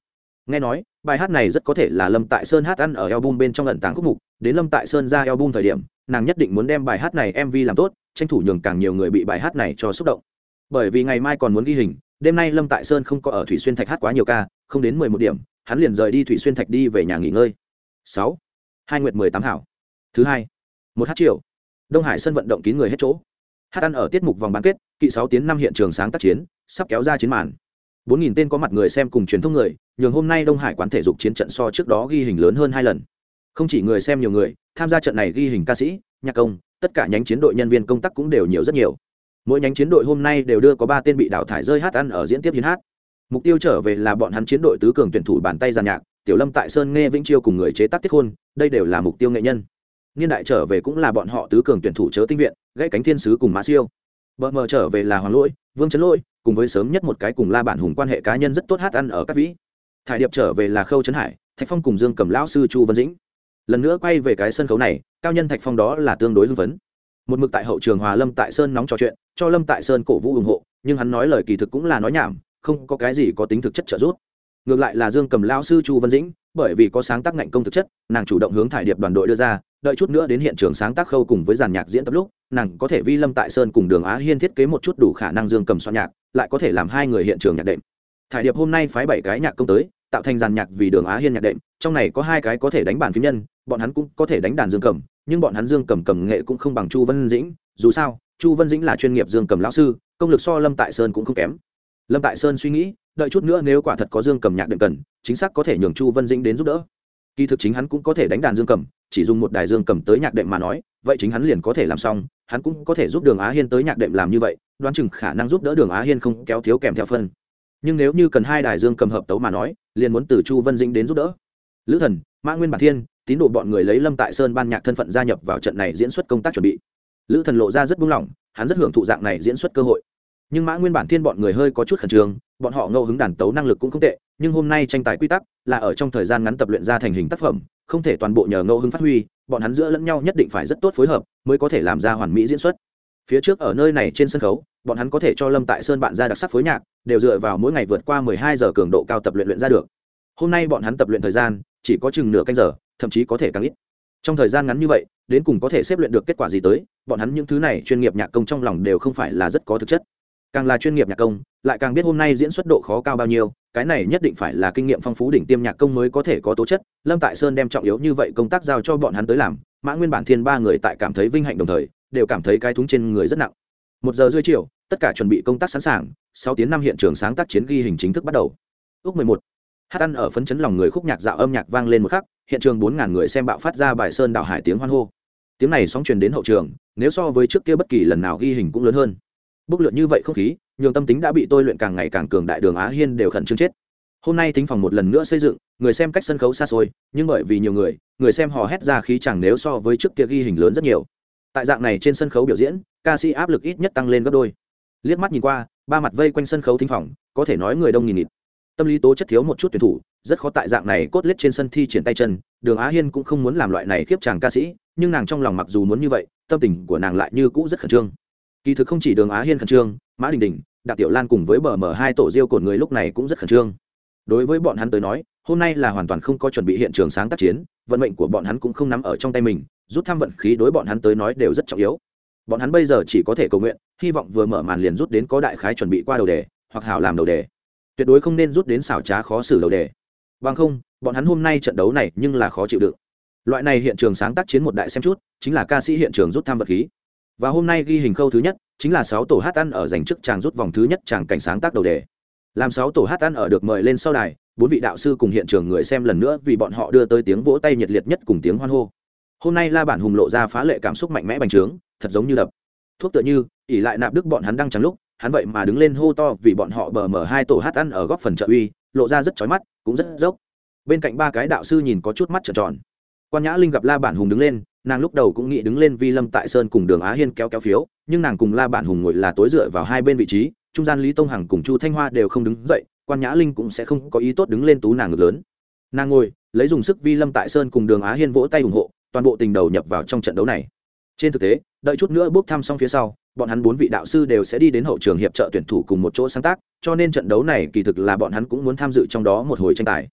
Nghe nói, bài hát này rất có thể là lâm tại sơn hát ăn ở album bên trong lần tàng khúc mục, đến lâm tại sơn ra album thời điểm, nàng nhất định muốn đem bài hát này mv làm tốt, tranh thủ nhường càng nhiều người bị bài hát này cho xúc động. Bởi vì ngày mai còn muốn ghi hình, đêm nay lâm tại sơn không có ở thủy xuyên thạch hát quá nhiều ca, không đến mười một điểm, hắn liền rời đi thủy xuyên thạch đi về nhà nghỉ ngơi. Sáu, hai nguyệt mười tám hảo. Thứ hai, một hát triệu. Đông hải sân vận động kín người hết chỗ hát ăn ở tiết mục vòng bán kết kỵ sáu tiến năm hiện trường sáng tác chiến sắp kéo ra chiến màn bốn nghìn tên có mặt người xem cùng truyền thông người nhường hôm nay đông hải quán thể dục chiến trận so trước đó ghi hình lớn hơn hai lần không chỉ người xem nhiều người tham gia trận này ghi hình ca sĩ nhạc công tất cả nhánh chiến đội nhân viên công tác cũng đều nhiều rất nhiều mỗi nhánh chiến đội hôm nay đều đưa có ba tên bị đào thải rơi hát ăn ở diễn tiếp hiến hát mục tiêu trở về là bọn hắn chiến đội tứ cường tuyển thủ bàn tay giàn nhạc tiểu lâm tại sơn nghe vĩnh chiêu cùng người chế tác tiết hôn đây đều là mục tiêu nghệ nhân niên đại trở về cũng là bọn họ tứ cường tuyển thủ chớ tinh viện, gãy cánh thiên sứ cùng mã siêu. Bờ mờ trở về là hoàng lỗi, vương trấn lỗi, cùng với sớm nhất một cái cùng la bản hùng quan hệ cá nhân rất tốt hát ăn ở các vĩ thải điệp trở về là khâu trấn hải, thạch phong cùng dương cầm lão sư chu văn dĩnh. Lần nữa quay về cái sân khấu này, cao nhân thạch phong đó là tương đối hưng phấn. Một mực tại hậu trường hòa lâm tại sơn nóng trò chuyện, cho lâm tại sơn cổ vũ ủng hộ, nhưng hắn nói lời kỳ thực cũng là nói nhảm, không có cái gì có tính thực chất trợ giúp. Ngược lại là dương cầm lão sư chu văn dĩnh, bởi vì có sáng tác ngạnh công thực chất, nàng chủ động hướng thải điệp đoàn đội đưa ra đợi chút nữa đến hiện trường sáng tác khâu cùng với giàn nhạc diễn tập lúc, nàng có thể vi lâm tại sơn cùng đường á hiên thiết kế một chút đủ khả năng dương cầm soạn nhạc, lại có thể làm hai người hiện trường nhạc đệm. Thải điệp hôm nay phái bảy cái nhạc công tới, tạo thành giàn nhạc vì đường á hiên nhạc đệm, trong này có hai cái có thể đánh bàn phím nhân, bọn hắn cũng có thể đánh đàn dương cầm, nhưng bọn hắn dương cầm cầm nghệ cũng không bằng chu vân dĩnh, dù sao, chu vân dĩnh là chuyên nghiệp dương cầm lão sư, công lực so lâm tại sơn cũng không kém. Lâm tại sơn suy nghĩ, đợi chút nữa nếu quả thật có dương cầm nhạc đệm cần, chính xác có thể nhường chu vân dĩnh đến giúp đỡ kỳ thực chính hắn cũng có thể đánh đàn dương cầm chỉ dùng một đài dương cầm tới nhạc đệm mà nói, vậy chính hắn liền có thể làm xong, hắn cũng có thể giúp đường á hiên tới nhạc đệm làm như vậy, đoán chừng khả năng giúp đỡ đường á hiên không kéo thiếu kèm theo phân. Nhưng nếu như cần hai đài dương cầm hợp tấu mà nói, liền muốn từ chu vân dĩnh đến giúp đỡ. Lữ thần mã nguyên bản thiên, tín đồ bọn người lấy lâm tại sơn ban nhạc thân phận gia nhập vào trận này diễn xuất công tác chuẩn bị. Lữ thần lộ ra rất buông lỏng, hắn rất hưởng thụ dạng này diễn xuất cơ hội nhưng mã nguyên bản thiên bọn người hơi có chút khẩn trương, bọn họ ngẫu hứng đàn tấu năng lực cũng không tệ, nhưng hôm nay tranh tài quy tắc là ở trong thời gian ngắn tập luyện ra thành hình tác phẩm, không thể toàn bộ nhờ ngẫu hứng phát huy, bọn hắn giữa lẫn nhau nhất định phải rất tốt phối hợp mới có thể làm ra hoàn mỹ diễn xuất. Phía trước ở nơi này trên sân khấu, bọn hắn có thể cho lâm tại sơn bạn ra đặc sắc phối nhạc, đều dựa vào mỗi ngày vượt qua mười hai giờ cường độ cao tập luyện luyện ra được. Hôm nay bọn hắn tập luyện thời gian chỉ có chừng nửa canh giờ, thậm chí có thể càng ít. Trong thời gian ngắn như vậy, đến cùng có thể xếp luyện được kết quả gì tới, bọn hắn những thứ này chuyên nghiệp nhạc công trong lòng đều không phải là rất có thực chất càng là chuyên nghiệp nhạc công, lại càng biết hôm nay diễn xuất độ khó cao bao nhiêu, cái này nhất định phải là kinh nghiệm phong phú đỉnh tiêm nhạc công mới có thể có tố chất. Lâm tại sơn đem trọng yếu như vậy công tác giao cho bọn hắn tới làm, mã nguyên bản thiên ba người tại cảm thấy vinh hạnh đồng thời, đều cảm thấy cái thúng trên người rất nặng. Một giờ rưỡi chiều, tất cả chuẩn bị công tác sẵn sàng sau tiếng năm hiện trường sáng tác chiến ghi hình chính thức bắt đầu. Ước mười một, hát ăn ở phấn chấn lòng người khúc nhạc dạo âm nhạc vang lên một khắc, hiện trường bốn ngàn người xem bạo phát ra bài sơn đảo hải tiếng hoan hô. Tiếng này sóng truyền đến hậu trường, nếu so với trước kia bất kỳ lần nào ghi hình cũng lớn hơn bốc lượn như vậy không khí, nhường tâm tính đã bị tôi luyện càng ngày càng cường đại đường á hiên đều khẩn trương chết. Hôm nay thính phòng một lần nữa xây dựng, người xem cách sân khấu xa xôi, nhưng bởi vì nhiều người người xem hò hét ra khí chẳng nếu so với trước kia ghi hình lớn rất nhiều. Tại dạng này trên sân khấu biểu diễn, ca sĩ áp lực ít nhất tăng lên gấp đôi. Liếc mắt nhìn qua, ba mặt vây quanh sân khấu thính phòng, có thể nói người đông nghìn nghịt. Tâm lý tố chất thiếu một chút tuyển thủ, rất khó tại dạng này cốt lết trên sân thi triển tay chân, đường á hiên cũng không muốn làm loại này khiếp chàng ca sĩ, nhưng nàng trong lòng mặc dù muốn như vậy, tâm tình của nàng lại như cũ rất khẩn trương kỳ thực không chỉ đường á hiên khẩn trương, mã đình đình, đặng tiểu lan cùng với bờ mở hai tổ diêu cồn người lúc này cũng rất khẩn trương. Đối với bọn hắn tới nói, hôm nay là hoàn toàn không có chuẩn bị hiện trường sáng tác chiến, vận mệnh của bọn hắn cũng không nắm ở trong tay mình, rút thăm vận khí đối bọn hắn tới nói đều rất trọng yếu. Bọn hắn bây giờ chỉ có thể cầu nguyện, hy vọng vừa mở màn liền rút đến có đại khái chuẩn bị qua đầu đề, hoặc hảo làm đầu đề. Tuyệt đối không nên rút đến xảo trá khó xử đầu đề. Bằng không, bọn hắn hôm nay trận đấu này nhưng là khó chịu đựng. Loại này hiện trường sáng tác chiến một đại xem chút, chính là ca sĩ hiện trường rút thăm vật khí và hôm nay ghi hình khâu thứ nhất chính là sáu tổ hát ăn ở giành chức chàng rút vòng thứ nhất chàng cảnh sáng tác đầu đề. Làm sáu tổ hát ăn ở được mời lên sau đài, bốn vị đạo sư cùng hiện trường người xem lần nữa vì bọn họ đưa tới tiếng vỗ tay nhiệt liệt nhất cùng tiếng hoan hô. Hôm nay la bản hùng lộ ra phá lệ cảm xúc mạnh mẽ bành trướng, thật giống như đập. Thuốc tựa như ỉ lại nạp đức bọn hắn đang trắng lúc, hắn vậy mà đứng lên hô to vì bọn họ bờ mở hai tổ hát ăn ở góc phần trợ uy, lộ ra rất chói mắt, cũng rất dốc. Bên cạnh ba cái đạo sư nhìn có chút mắt trợn tròn. Quan nhã linh gặp la bản hùng đứng lên nàng lúc đầu cũng nghĩ đứng lên vi lâm tại sơn cùng đường á hiên kéo kéo phiếu, nhưng nàng cùng la bản hùng ngồi là tối dựa vào hai bên vị trí, trung gian lý tông hằng cùng chu thanh hoa đều không đứng dậy, quan nhã linh cũng sẽ không có ý tốt đứng lên tú nàng ngực lớn. Nàng ngồi, lấy dùng sức vi lâm tại sơn cùng đường á hiên vỗ tay ủng hộ, toàn bộ tình đầu nhập vào trong trận đấu này. Trên thực tế, đợi chút nữa bốc thăm xong phía sau, bọn hắn bốn vị đạo sư đều sẽ đi đến hậu trường hiệp trợ tuyển thủ cùng một chỗ sáng tác, cho nên trận đấu này kỳ thực là bọn hắn cũng muốn tham dự trong đó một hồi tranh tài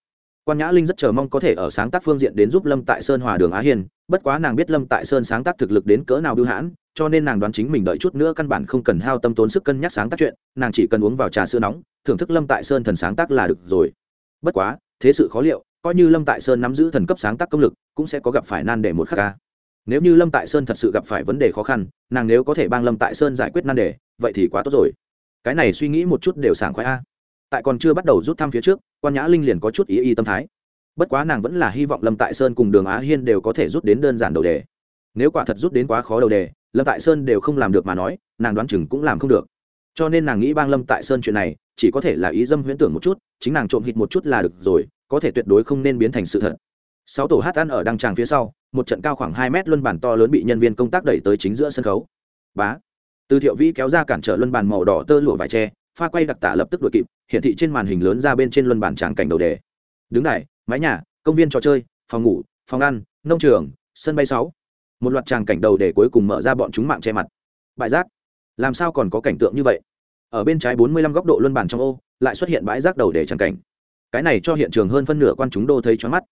quan nhã linh rất chờ mong có thể ở sáng tác phương diện đến giúp lâm tại sơn hòa đường á hiên bất quá nàng biết lâm tại sơn sáng tác thực lực đến cỡ nào bưu hãn, cho nên nàng đoán chính mình đợi chút nữa căn bản không cần hao tâm tốn sức cân nhắc sáng tác chuyện, nàng chỉ cần uống vào trà sữa nóng, thưởng thức lâm tại sơn thần sáng tác là được rồi. Bất quá, thế sự khó liệu, coi như lâm tại sơn nắm giữ thần cấp sáng tác công lực, cũng sẽ có gặp phải nan đề một khắc ca nếu như lâm tại sơn thật sự gặp phải vấn đề khó khăn, nàng nếu có thể bang lâm tại sơn giải quyết nan đề, vậy thì quá tốt rồi. Cái này suy nghĩ một chút đều sảng khoái a tại còn chưa bắt đầu rút thăm phía trước, quan nhã linh liền có chút ý y tâm thái. Bất quá nàng vẫn là hy vọng lâm tại sơn cùng đường á hiên đều có thể rút đến đơn giản đầu đề. Nếu quả thật rút đến quá khó đầu đề, lâm tại sơn đều không làm được mà nói, nàng đoán chừng cũng làm không được. Cho nên nàng nghĩ bang lâm tại sơn chuyện này, chỉ có thể là ý dâm huyễn tưởng một chút, chính nàng trộm hít một chút là được rồi, có thể tuyệt đối không nên biến thành sự thật. Sáu tổ hát ăn ở đăng tràng phía sau, một trận cao khoảng hai mét luân bàn to lớn bị nhân viên công tác đẩy tới chính giữa sân khấu. Bá. Từ thiệu vĩ kéo ra cản trở luân bàn màu đỏ tơ lụa vải tre, pha quay đặc tả lập tức đuổi kịp hiển thị trên màn hình lớn ra bên trên luân bản tràng cảnh đầu đề. Đứng đài, mái nhà, công viên trò chơi, phòng ngủ, phòng ăn, nông trường, sân bay sáu. Một loạt tràng cảnh đầu để cuối cùng mở ra bọn chúng mạng che mặt. Bãi rác. Làm sao còn có cảnh tượng như vậy? Ở bên trái bốn mươi lăm góc độ luân bản trong ô, lại xuất hiện bãi rác đầu để tràng cảnh. Cái này cho hiện trường hơn phân nửa quan chúng đô thấy choáng mắt.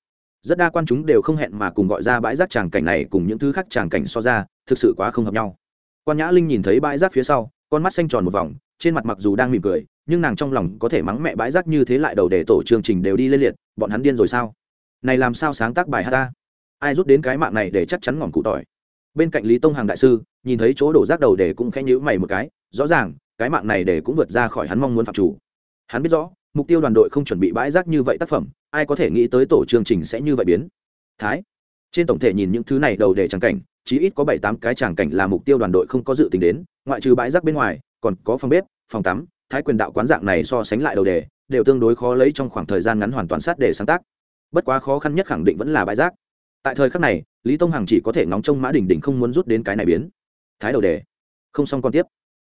Rất đa quan chúng đều không hẹn mà cùng gọi ra bãi rác tràng cảnh này cùng những thứ khác tràng cảnh so ra, thực sự quá không hợp nhau. Quan nhã linh nhìn thấy bãi rác phía sau, con mắt xanh tròn một vòng, trên mặt mặc dù đang mỉm cười nhưng nàng trong lòng có thể mắng mẹ bãi rác như thế lại đầu để tổ chương trình đều đi lên liệt, bọn hắn điên rồi sao? Này làm sao sáng tác bài hát ta? Ai rút đến cái mạng này để chắc chắn ngỏm cụ tỏi? Bên cạnh lý tông hàng đại sư, nhìn thấy chỗ đổ rác đầu để cũng khẽ nhữ mày một cái, rõ ràng, cái mạng này để cũng vượt ra khỏi hắn mong muốn phạm chủ. Hắn biết rõ, mục tiêu đoàn đội không chuẩn bị bãi rác như vậy tác phẩm, ai có thể nghĩ tới tổ chương trình sẽ như vậy biến? Thái, trên tổng thể nhìn những thứ này đầu để tràng cảnh, chí ít có bảy tám cái tràng cảnh là mục tiêu đoàn đội không có dự tính đến, ngoại trừ bãi rác bên ngoài, còn có phòng bếp, phòng tắm thái quyền đạo quán dạng này so sánh lại đầu đề, đều tương đối khó lấy trong khoảng thời gian ngắn hoàn toàn sát để sáng tác. Bất quá khó khăn nhất khẳng định vẫn là bãi rác. Tại thời khắc này, lý tông hằng chỉ có thể ngóng trông mã đình đình không muốn rút đến cái này biến. Thái đầu đề. Không xong còn tiếp.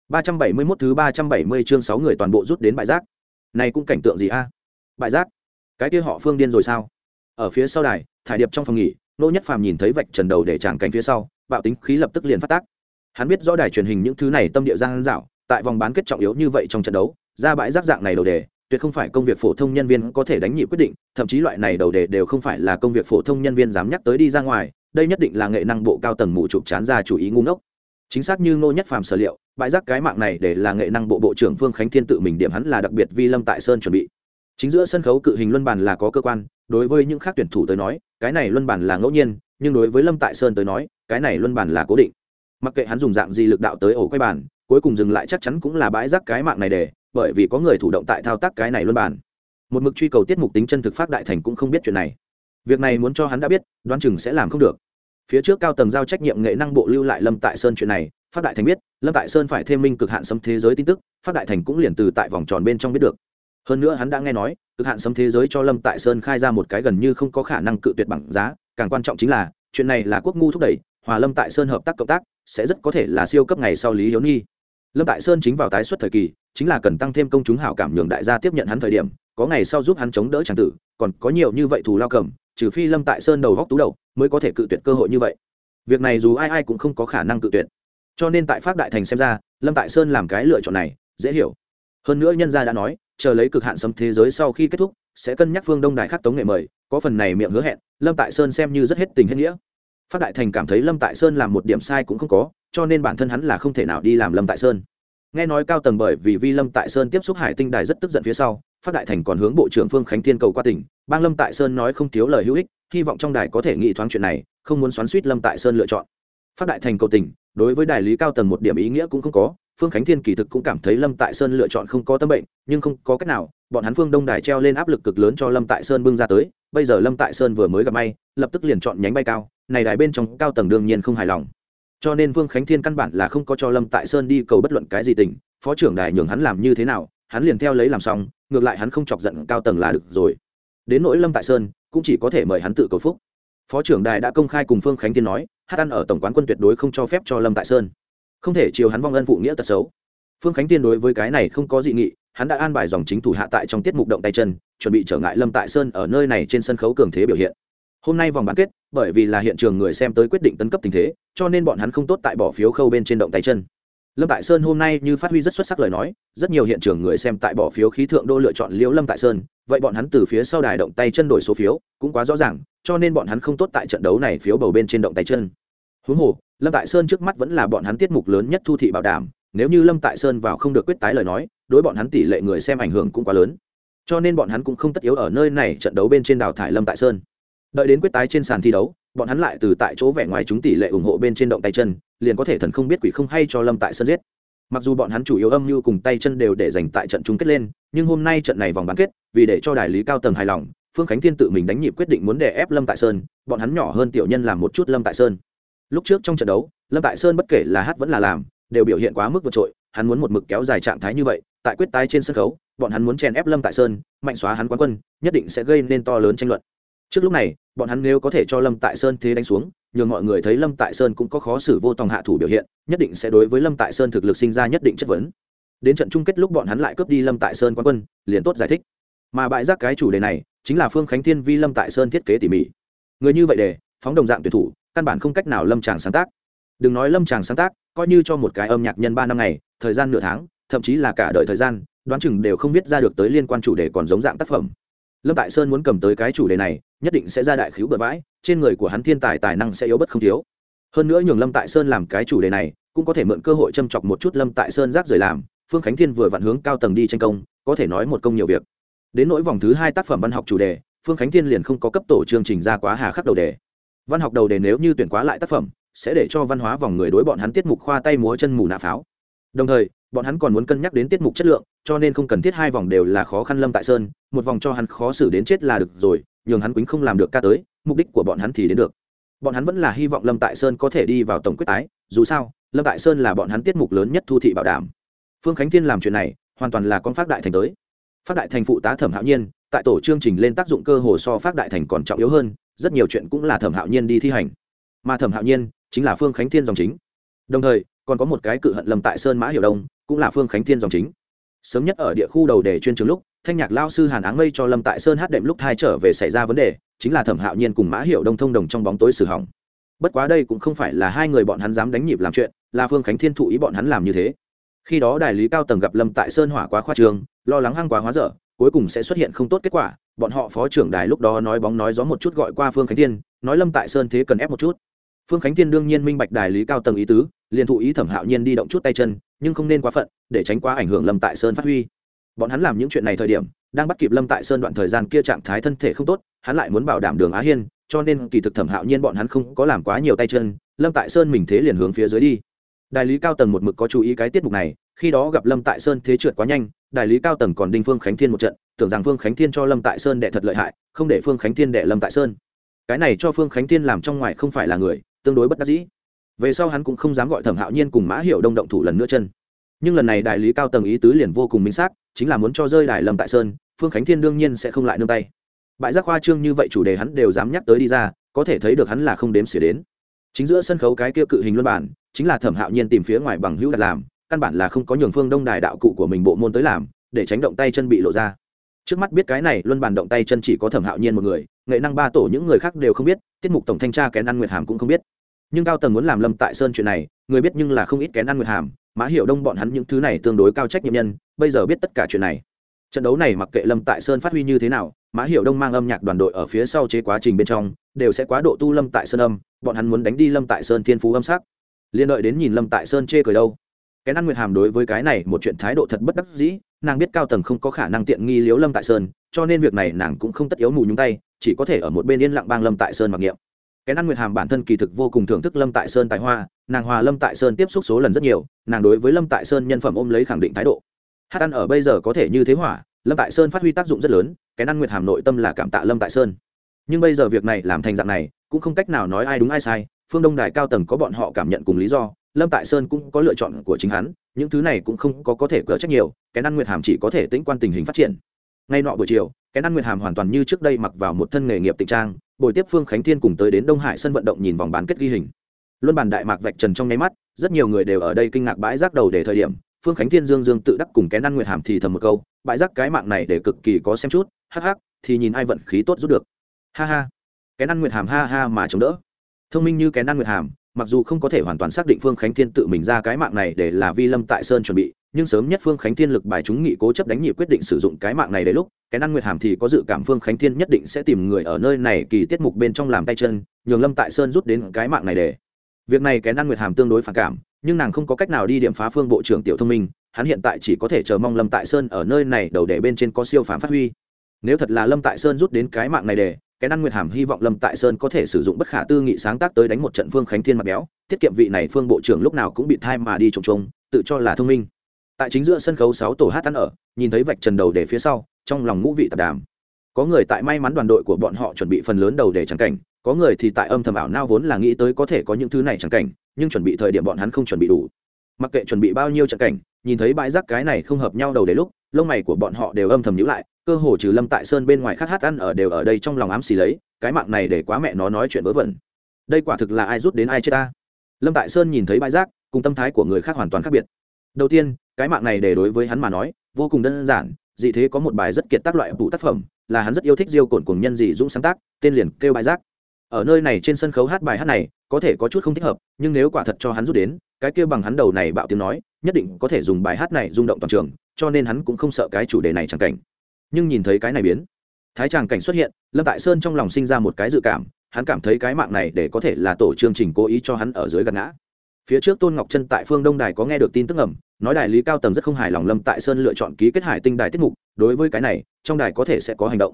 ba trăm bảy mươi 371 thứ ba trăm bảy mươi chương sáu người toàn bộ rút đến bãi rác. Này cũng cảnh tượng gì a? Bãi rác? Cái kia họ phương điên rồi sao? Ở phía sau đài, thải điệp trong phòng nghỉ, nô nhất phàm nhìn thấy vạch trần đầu để tràng cảnh phía sau, bạo tính khí lập tức liền phát tác. Hắn biết rõ đài truyền hình những thứ này tâm địa giang dạo tại vòng bán kết trọng yếu như vậy trong trận đấu, ra bãi rác dạng này đầu đề, tuyệt không phải công việc phổ thông nhân viên có thể đánh nhị quyết định, thậm chí loại này đầu đề đều không phải là công việc phổ thông nhân viên dám nhắc tới đi ra ngoài, đây nhất định là nghệ năng bộ cao tầng mù chụp chán ra chủ ý ngu ngốc. Chính xác như ngô nhất phàm sở liệu, bãi rác cái mạng này để là nghệ năng bộ bộ trưởng phương khánh thiên tự mình điểm hắn là đặc biệt vi lâm tại sơn chuẩn bị. Chính giữa sân khấu cự hình luân bàn là có cơ quan, đối với những khác tuyển thủ tới nói, cái này luân bàn là ngẫu nhiên, nhưng đối với lâm tại sơn tới nói, cái này luân bàn là cố định. Mặc kệ hắn dùng dạng gì lực đạo tới ổ quay bàn cuối cùng dừng lại chắc chắn cũng là bãi rác cái mạng này để, bởi vì có người thủ động tại thao tác cái này luôn bàn. Một mực truy cầu tiết mục tính chân thực phát đại thành cũng không biết chuyện này. Việc này muốn cho hắn đã biết, đoán chừng sẽ làm không được. Phía trước cao tầng giao trách nhiệm nghệ năng bộ lưu lại lâm tại sơn chuyện này, phát đại thành biết, lâm tại sơn phải thêm minh cực hạn sấm thế giới tin tức, phát đại thành cũng liền từ tại vòng tròn bên trong biết được. Hơn nữa hắn đã nghe nói, cực hạn sấm thế giới cho lâm tại sơn khai ra một cái gần như không có khả năng cự tuyệt bằng giá, càng quan trọng chính là, chuyện này là quốc ngu thúc đẩy, hòa lâm tại sơn hợp tác cộng tác, sẽ rất có thể là siêu cấp ngày sau lý hiếu nhi lâm tại sơn chính vào tái xuất thời kỳ, chính là cần tăng thêm công chúng hảo cảm nhường đại gia tiếp nhận hắn thời điểm, có ngày sau giúp hắn chống đỡ tràng tử, còn có nhiều như vậy thù lao cầm, trừ phi lâm tại sơn đầu góc tú đầu, mới có thể cự tuyệt cơ hội như vậy. Việc này dù ai ai cũng không có khả năng cự tuyệt. Cho nên tại pháp đại thành xem ra, lâm tại sơn làm cái lựa chọn này, dễ hiểu. Hơn nữa nhân gia đã nói, chờ lấy cực hạn sấm thế giới sau khi kết thúc, sẽ cân nhắc phương đông đại khắc tống nghệ mời, có phần này miệng hứa hẹn, lâm tại sơn xem như rất hết tình hết nghĩa phát đại thành cảm thấy lâm tại sơn làm một điểm sai cũng không có, cho nên bản thân hắn là không thể nào đi làm lâm tại sơn. Nghe nói cao tầng bởi vì vi lâm tại sơn tiếp xúc hải tinh đài rất tức giận phía sau, phát đại thành còn hướng bộ trưởng phương khánh thiên cầu qua tỉnh, bang lâm tại sơn nói không thiếu lời hữu ích, hy vọng trong đài có thể nghị thoáng chuyện này, không muốn xoắn suýt lâm tại sơn lựa chọn. Phát đại thành cầu tỉnh, đối với đại lý cao tầng một điểm ý nghĩa cũng không có, phương khánh thiên kỳ thực cũng cảm thấy lâm tại sơn lựa chọn không có tâm bệnh, nhưng không có cách nào, bọn hắn phương đông đài treo lên áp lực cực lớn cho lâm tại sơn bưng ra tới, bây giờ lâm tại sơn vừa mới gặp may, lập tức liền chọn nhánh bay cao này đài bên trong cao tầng đương nhiên không hài lòng. Cho nên vương khánh thiên căn bản là không có cho lâm tại sơn đi cầu bất luận cái gì tình, phó trưởng đài nhường hắn làm như thế nào, hắn liền theo lấy làm xong, ngược lại hắn không chọc giận cao tầng là được rồi. Đến nỗi lâm tại sơn, cũng chỉ có thể mời hắn tự cầu phúc. Phó trưởng đài đã công khai cùng phương khánh thiên nói, hát ăn ở tổng quán quân tuyệt đối không cho phép cho lâm tại sơn. Không thể chiều hắn vong ân phụ nghĩa tật xấu. Phương khánh thiên đối với cái này không có dị nghị, hắn đã an bài dòng chính thủ hạ tại trong tiết mục động tay chân, chuẩn bị trở ngại lâm tại sơn ở nơi này trên sân khấu cường thế biểu hiện hôm nay vòng bán kết, bởi vì là hiện trường người xem tới quyết định tấn cấp tình thế, cho nên bọn hắn không tốt tại bỏ phiếu khâu bên trên động tay chân. Lâm tại sơn hôm nay như phát huy rất xuất sắc lời nói, rất nhiều hiện trường người xem tại bỏ phiếu khí thượng đô lựa chọn liễu lâm tại sơn, vậy bọn hắn từ phía sau đài động tay chân đổi số phiếu, cũng quá rõ ràng, cho nên bọn hắn không tốt tại trận đấu này phiếu bầu bên trên động tay chân. Huống hồ, lâm tại sơn trước mắt vẫn là bọn hắn tiết mục lớn nhất thu thị bảo đảm, nếu như lâm tại sơn vào không được quyết tái lời nói, đối bọn hắn tỷ lệ người xem ảnh hưởng cũng quá lớn. Cho nên bọn hắn cũng không tất yếu ở nơi này trận đấu bên trên đào thải lâm tại sơn đợi đến quyết tái trên sàn thi đấu, bọn hắn lại từ tại chỗ vẻ ngoài chúng tỷ lệ ủng hộ bên trên động tay chân, liền có thể thần không biết quỷ không hay cho lâm tại sân giết. Mặc dù bọn hắn chủ yếu âm mưu cùng tay chân đều để dành tại trận chung kết lên, nhưng hôm nay trận này vòng bán kết, vì để cho đại lý cao tầng hài lòng, phương khánh thiên tự mình đánh nhịp quyết định muốn đè ép lâm tại sơn, bọn hắn nhỏ hơn tiểu nhân làm một chút lâm tại sơn. Lúc trước trong trận đấu, lâm tại sơn bất kể là hát vẫn là làm, đều biểu hiện quá mức vượt trội, hắn muốn một mực kéo dài trạng thái như vậy, tại quyết tái trên sân khấu, bọn hắn muốn chèn ép lâm tại sơn, mạnh xóa hắn quán quân, nhất định sẽ gây nên to lớn tranh luận trước lúc này, bọn hắn nếu có thể cho lâm tại sơn thế đánh xuống, nhường mọi người thấy lâm tại sơn cũng có khó xử vô tòng hạ thủ biểu hiện, nhất định sẽ đối với lâm tại sơn thực lực sinh ra nhất định chất vấn. Đến trận chung kết lúc bọn hắn lại cướp đi lâm tại sơn quán quân, liền tốt giải thích. Mà bại giác cái chủ đề này, chính là phương khánh thiên vi lâm tại sơn thiết kế tỉ mỉ. Người như vậy để, phóng đồng dạng tuyển thủ, căn bản không cách nào lâm tràng sáng tác. Đừng nói lâm tràng sáng tác, coi như cho một cái âm nhạc nhân ba năm ngày, thời gian nửa tháng, thậm chí là cả đời thời gian, đoán chừng đều không viết ra được tới liên quan chủ đề còn giống dạng tác phẩm lâm tại sơn muốn cầm tới cái chủ đề này, nhất định sẽ ra đại khiếu bừa vãi trên người của hắn thiên tài tài năng sẽ yếu bất không thiếu. Hơn nữa nhường lâm tại sơn làm cái chủ đề này, cũng có thể mượn cơ hội châm chọc một chút lâm tại sơn rác rời làm, phương khánh thiên vừa vặn hướng cao tầng đi tranh công, có thể nói một công nhiều việc. Đến nỗi vòng thứ hai tác phẩm văn học chủ đề, phương khánh thiên liền không có cấp tổ chương trình ra quá hà khắc đầu đề. Văn học đầu đề nếu như tuyển quá lại tác phẩm, sẽ để cho văn hóa vòng người đối bọn hắn tiết mục khoa tay múa chân mù nạ pháo đồng thời, bọn hắn còn muốn cân nhắc đến tiết mục chất lượng, cho nên không cần thiết hai vòng đều là khó khăn lâm tại sơn, một vòng cho hắn khó xử đến chết là được rồi, nhường hắn quýnh không làm được ca tới, mục đích của bọn hắn thì đến được. Bọn hắn vẫn là hy vọng lâm tại sơn có thể đi vào tổng quyết tái, dù sao, lâm tại sơn là bọn hắn tiết mục lớn nhất thu thị bảo đảm. Phương khánh thiên làm chuyện này, hoàn toàn là con phát đại thành tới. Phát đại thành phụ tá thẩm hạo nhiên, tại tổ chương trình lên tác dụng cơ hồ so phát đại thành còn trọng yếu hơn, rất nhiều chuyện cũng là thẩm hạo nhiên đi thi hành. Mà thẩm hạo nhiên chính là phương khánh thiên dòng chính. Đồng thời còn có một cái cự hận lâm tại sơn mã hiểu đông, cũng là phương khánh thiên dòng chính. Sớm nhất ở địa khu đầu đề chuyên trường lúc, thanh nhạc lao sư hàn áng mây cho lâm tại sơn hát đệm lúc thai trở về xảy ra vấn đề, chính là thẩm hạo nhiên cùng mã hiệu đông thông đồng trong bóng tối xử hỏng. Bất quá đây cũng không phải là hai người bọn hắn dám đánh nhịp làm chuyện, là phương khánh thiên thụ ý bọn hắn làm như thế. Khi đó đại lý cao tầng gặp lâm tại sơn hỏa quá khoa trường, lo lắng hăng quá hóa dở, cuối cùng sẽ xuất hiện không tốt kết quả, bọn họ phó trưởng đài lúc đó nói bóng nói gió một chút gọi qua phương khánh thiên, nói lâm tại sơn thế cần ép một chút. Phương khánh thiên đương nhiên minh bạch đài lý cao tầng ý tứ liền thụ ý thẩm hạo nhiên đi động chút tay chân, nhưng không nên quá phận, để tránh quá ảnh hưởng lâm tại sơn phát huy. Bọn hắn làm những chuyện này thời điểm, đang bắt kịp lâm tại sơn đoạn thời gian kia trạng thái thân thể không tốt, hắn lại muốn bảo đảm đường á hiên, cho nên kỳ thực thẩm hạo nhiên bọn hắn không có làm quá nhiều tay chân, lâm tại sơn mình thế liền hướng phía dưới đi. Đại lý cao tầng một mực có chú ý cái tiết mục này, khi đó gặp lâm tại sơn thế trượt quá nhanh, đại lý cao tầng còn đinh phương khánh thiên một trận, tưởng rằng phương khánh thiên cho lâm tại sơn đệ thật lợi hại, không để phương khánh thiên đệ lâm tại sơn. Cái này cho phương khánh thiên làm trong ngoài không phải là người, tương đối bất đắc dĩ về sau hắn cũng không dám gọi thẩm hạo nhiên cùng mã hiệu đông động thủ lần nữa chân. Nhưng lần này đại lý cao tầng ý tứ liền vô cùng minh xác, chính là muốn cho rơi đài lâm tại sơn, phương khánh thiên đương nhiên sẽ không lại nương tay. Bại giác khoa trương như vậy chủ đề hắn đều dám nhắc tới đi ra, có thể thấy được hắn là không đếm xỉa đến. Chính giữa sân khấu cái kia cự hình luân bản, chính là thẩm hạo nhiên tìm phía ngoài bằng hữu đặt làm, căn bản là không có nhường phương đông đài đạo cụ của mình bộ môn tới làm, để tránh động tay chân bị lộ ra. Trước mắt biết cái này luân bản động tay chân chỉ có thẩm hạo nhiên một người, nghệ năng ba tổ những người khác đều không biết, tiết mục tổng thanh tra kén ăn nguyệt hàm cũng không biết nhưng cao tầng muốn làm lâm tại sơn chuyện này, người biết nhưng là không ít kén ăn nguyệt hàm, mã hiệu đông bọn hắn những thứ này tương đối cao trách nhiệm nhân, bây giờ biết tất cả chuyện này. Trận đấu này mặc kệ lâm tại sơn phát huy như thế nào, mã hiệu đông mang âm nhạc đoàn đội ở phía sau chế quá trình bên trong, đều sẽ quá độ tu lâm tại sơn âm, bọn hắn muốn đánh đi lâm tại sơn thiên phú âm sắc. Liên đợi đến nhìn lâm tại sơn chê cười đâu. Cái ăn nguyệt hàm đối với cái này một chuyện thái độ thật bất đắc dĩ, nàng biết cao tầng không có khả năng tiện nghi liếu lâm tại sơn, cho nên việc này nàng cũng không tất yếu mù nhúng tay, chỉ có thể ở một bên yên lặng bang lâm tại sơn mặc niệm cái ăn nguyệt hàm bản thân kỳ thực vô cùng thưởng thức lâm tại sơn tài hoa, nàng hòa lâm tại sơn tiếp xúc số lần rất nhiều, nàng đối với lâm tại sơn nhân phẩm ôm lấy khẳng định thái độ. Hát ăn ở bây giờ có thể như thế hỏa, lâm tại sơn phát huy tác dụng rất lớn cái ăn nguyệt hàm nội tâm là cảm tạ lâm tại sơn. Nhưng bây giờ việc này làm thành dạng này, cũng không cách nào nói ai đúng ai sai, phương đông đài cao tầng có bọn họ cảm nhận cùng lý do, lâm tại sơn cũng có lựa chọn của chính hắn, những thứ này cũng không có có thể cỡ trách nhiều cái Năn nguyệt hàm chỉ có thể tĩnh quan tình hình phát triển. Ngay nọ buổi chiều cái ăn nguyệt hàm hoàn toàn như trước đây mặc vào một thân nghề nghiệp tịnh trang buổi tiếp phương khánh thiên cùng tới đến đông hải sân vận động nhìn vòng bán kết ghi hình. Luân bàn đại mạc vạch trần trong nháy mắt, rất nhiều người đều ở đây kinh ngạc bãi rác đầu để thời điểm, phương khánh thiên dương dương tự đắc cùng cái ăn nguyệt hàm thì thầm một câu, bãi rác cái mạng này để cực kỳ có xem chút, hắc hắc, thì nhìn ai vận khí tốt rút được. Ha ha. Cái ăn nguyệt hàm ha ha mà chống đỡ. Thông minh như cái ăn nguyệt hàm mặc dù không có thể hoàn toàn xác định phương khánh thiên tự mình ra cái mạng này để là vi lâm tại sơn chuẩn bị, nhưng sớm nhất phương khánh thiên lực bài chúng nghị cố chấp đánh nhị quyết định sử dụng cái mạng này để lúc cái năng nguyệt hàm thì có dự cảm phương khánh thiên nhất định sẽ tìm người ở nơi này kỳ tiết mục bên trong làm tay chân, nhường lâm tại sơn rút đến cái mạng này để. Việc này cái năng nguyệt hàm tương đối phản cảm, nhưng nàng không có cách nào đi điểm phá phương bộ trưởng tiểu thông minh, hắn hiện tại chỉ có thể chờ mong lâm tại sơn ở nơi này đầu để bên trên có siêu phán phát huy. Nếu thật là lâm tại sơn rút đến cái mạng này để cái năn nguyệt hàm hy vọng lâm tại sơn có thể sử dụng bất khả tư nghị sáng tác tới đánh một trận phương khánh thiên mặt béo, tiết kiệm vị này phương bộ trưởng lúc nào cũng bị thai mà đi trồng trông tự cho là thông minh. Tại chính giữa sân khấu sáu tổ hát ăn ở, nhìn thấy vạch trần đầu để phía sau, trong lòng ngũ vị tạp đàm. Có người tại may mắn đoàn đội của bọn họ chuẩn bị phần lớn đầu để trắng cảnh, có người thì tại âm thầm ảo nao vốn là nghĩ tới có thể có những thứ này trắng cảnh, nhưng chuẩn bị thời điểm bọn hắn không chuẩn bị đủ. Mặc kệ chuẩn bị bao nhiêu trận cảnh, nhìn thấy bãi rác cái này không hợp nhau đầu để lúc, lông mày của bọn họ đều âm thầm nhữ lại cơ hồ trừ lâm tại sơn bên ngoài khác hát ăn ở đều ở đây trong lòng ám xì lấy, cái mạng này để quá mẹ nó nói chuyện vớ vẩn. Đây quả thực là ai rút đến ai chết ta. Lâm tại sơn nhìn thấy bãi rác, cùng tâm thái của người khác hoàn toàn khác biệt. Đầu tiên, cái mạng này để đối với hắn mà nói, vô cùng đơn giản, dị thế có một bài rất kiệt tác loại vụ tác phẩm, là hắn rất yêu thích diêu cổn cùng nhân dị dũng sáng tác, tên liền kêu bãi rác. Ở nơi này trên sân khấu hát bài hát này, có thể có chút không thích hợp, nhưng nếu quả thật cho hắn rút đến, cái kia bằng hắn đầu này bạo tiếng nói, nhất định có thể dùng bài hát này rung động toàn trường, cho nên hắn cũng không sợ cái chủ đề này chẳng cảnh nhưng nhìn thấy cái này biến. Thái tràng cảnh xuất hiện, lâm tại sơn trong lòng sinh ra một cái dự cảm, hắn cảm thấy cái mạng này để có thể là tổ chương trình cố ý cho hắn ở dưới gạt ngã. Phía trước tôn ngọc chân tại phương đông đài có nghe được tin tức ẩm nói đại lý cao tầng rất không hài lòng lâm tại sơn lựa chọn ký kết hải tinh đài tiết mục, đối với cái này, trong đài có thể sẽ có hành động.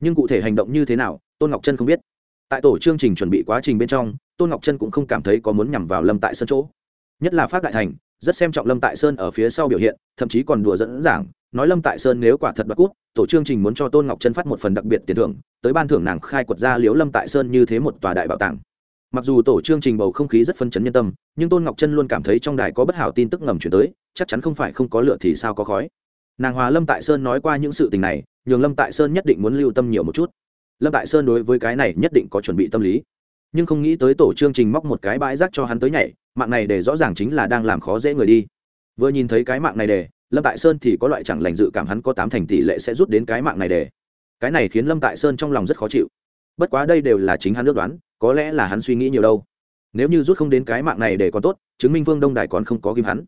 Nhưng cụ thể hành động như thế nào, tôn ngọc chân không biết. Tại tổ chương trình chuẩn bị quá trình bên trong, tôn ngọc chân cũng không cảm thấy có muốn nhằm vào lâm tại sơn chỗ. Nhất là phát đại thành, rất xem trọng lâm tại sơn ở phía sau biểu hiện, thậm chí còn đùa dẫn giảng nói lâm tại sơn nếu quả thật bắt cút tổ chương trình muốn cho tôn ngọc chân phát một phần đặc biệt tiền thưởng, tới ban thưởng nàng khai quật ra liếu lâm tại sơn như thế một tòa đại bảo tàng. Mặc dù tổ chương trình bầu không khí rất phân chấn nhân tâm, nhưng tôn ngọc chân luôn cảm thấy trong đài có bất hảo tin tức ngầm chuyển tới, chắc chắn không phải không có lửa thì sao có khói. Nàng hòa lâm tại sơn nói qua những sự tình này, nhường lâm tại sơn nhất định muốn lưu tâm nhiều một chút. Lâm tại sơn đối với cái này nhất định có chuẩn bị tâm lý. Nhưng không nghĩ tới tổ chương trình móc một cái bãi rác cho hắn tới nhảy, mạng này để rõ ràng chính là đang làm khó dễ người đi. Vừa nhìn thấy cái mạng này để lâm tại sơn thì có loại chẳng lành dự cảm hắn có tám thành tỷ lệ sẽ rút đến cái mạng này để. Cái này khiến lâm tại sơn trong lòng rất khó chịu. Bất quá đây đều là chính hắn ước đoán, có lẽ là hắn suy nghĩ nhiều đâu. Nếu như rút không đến cái mạng này để còn tốt, chứng minh phương đông đài còn không có ghim hắn.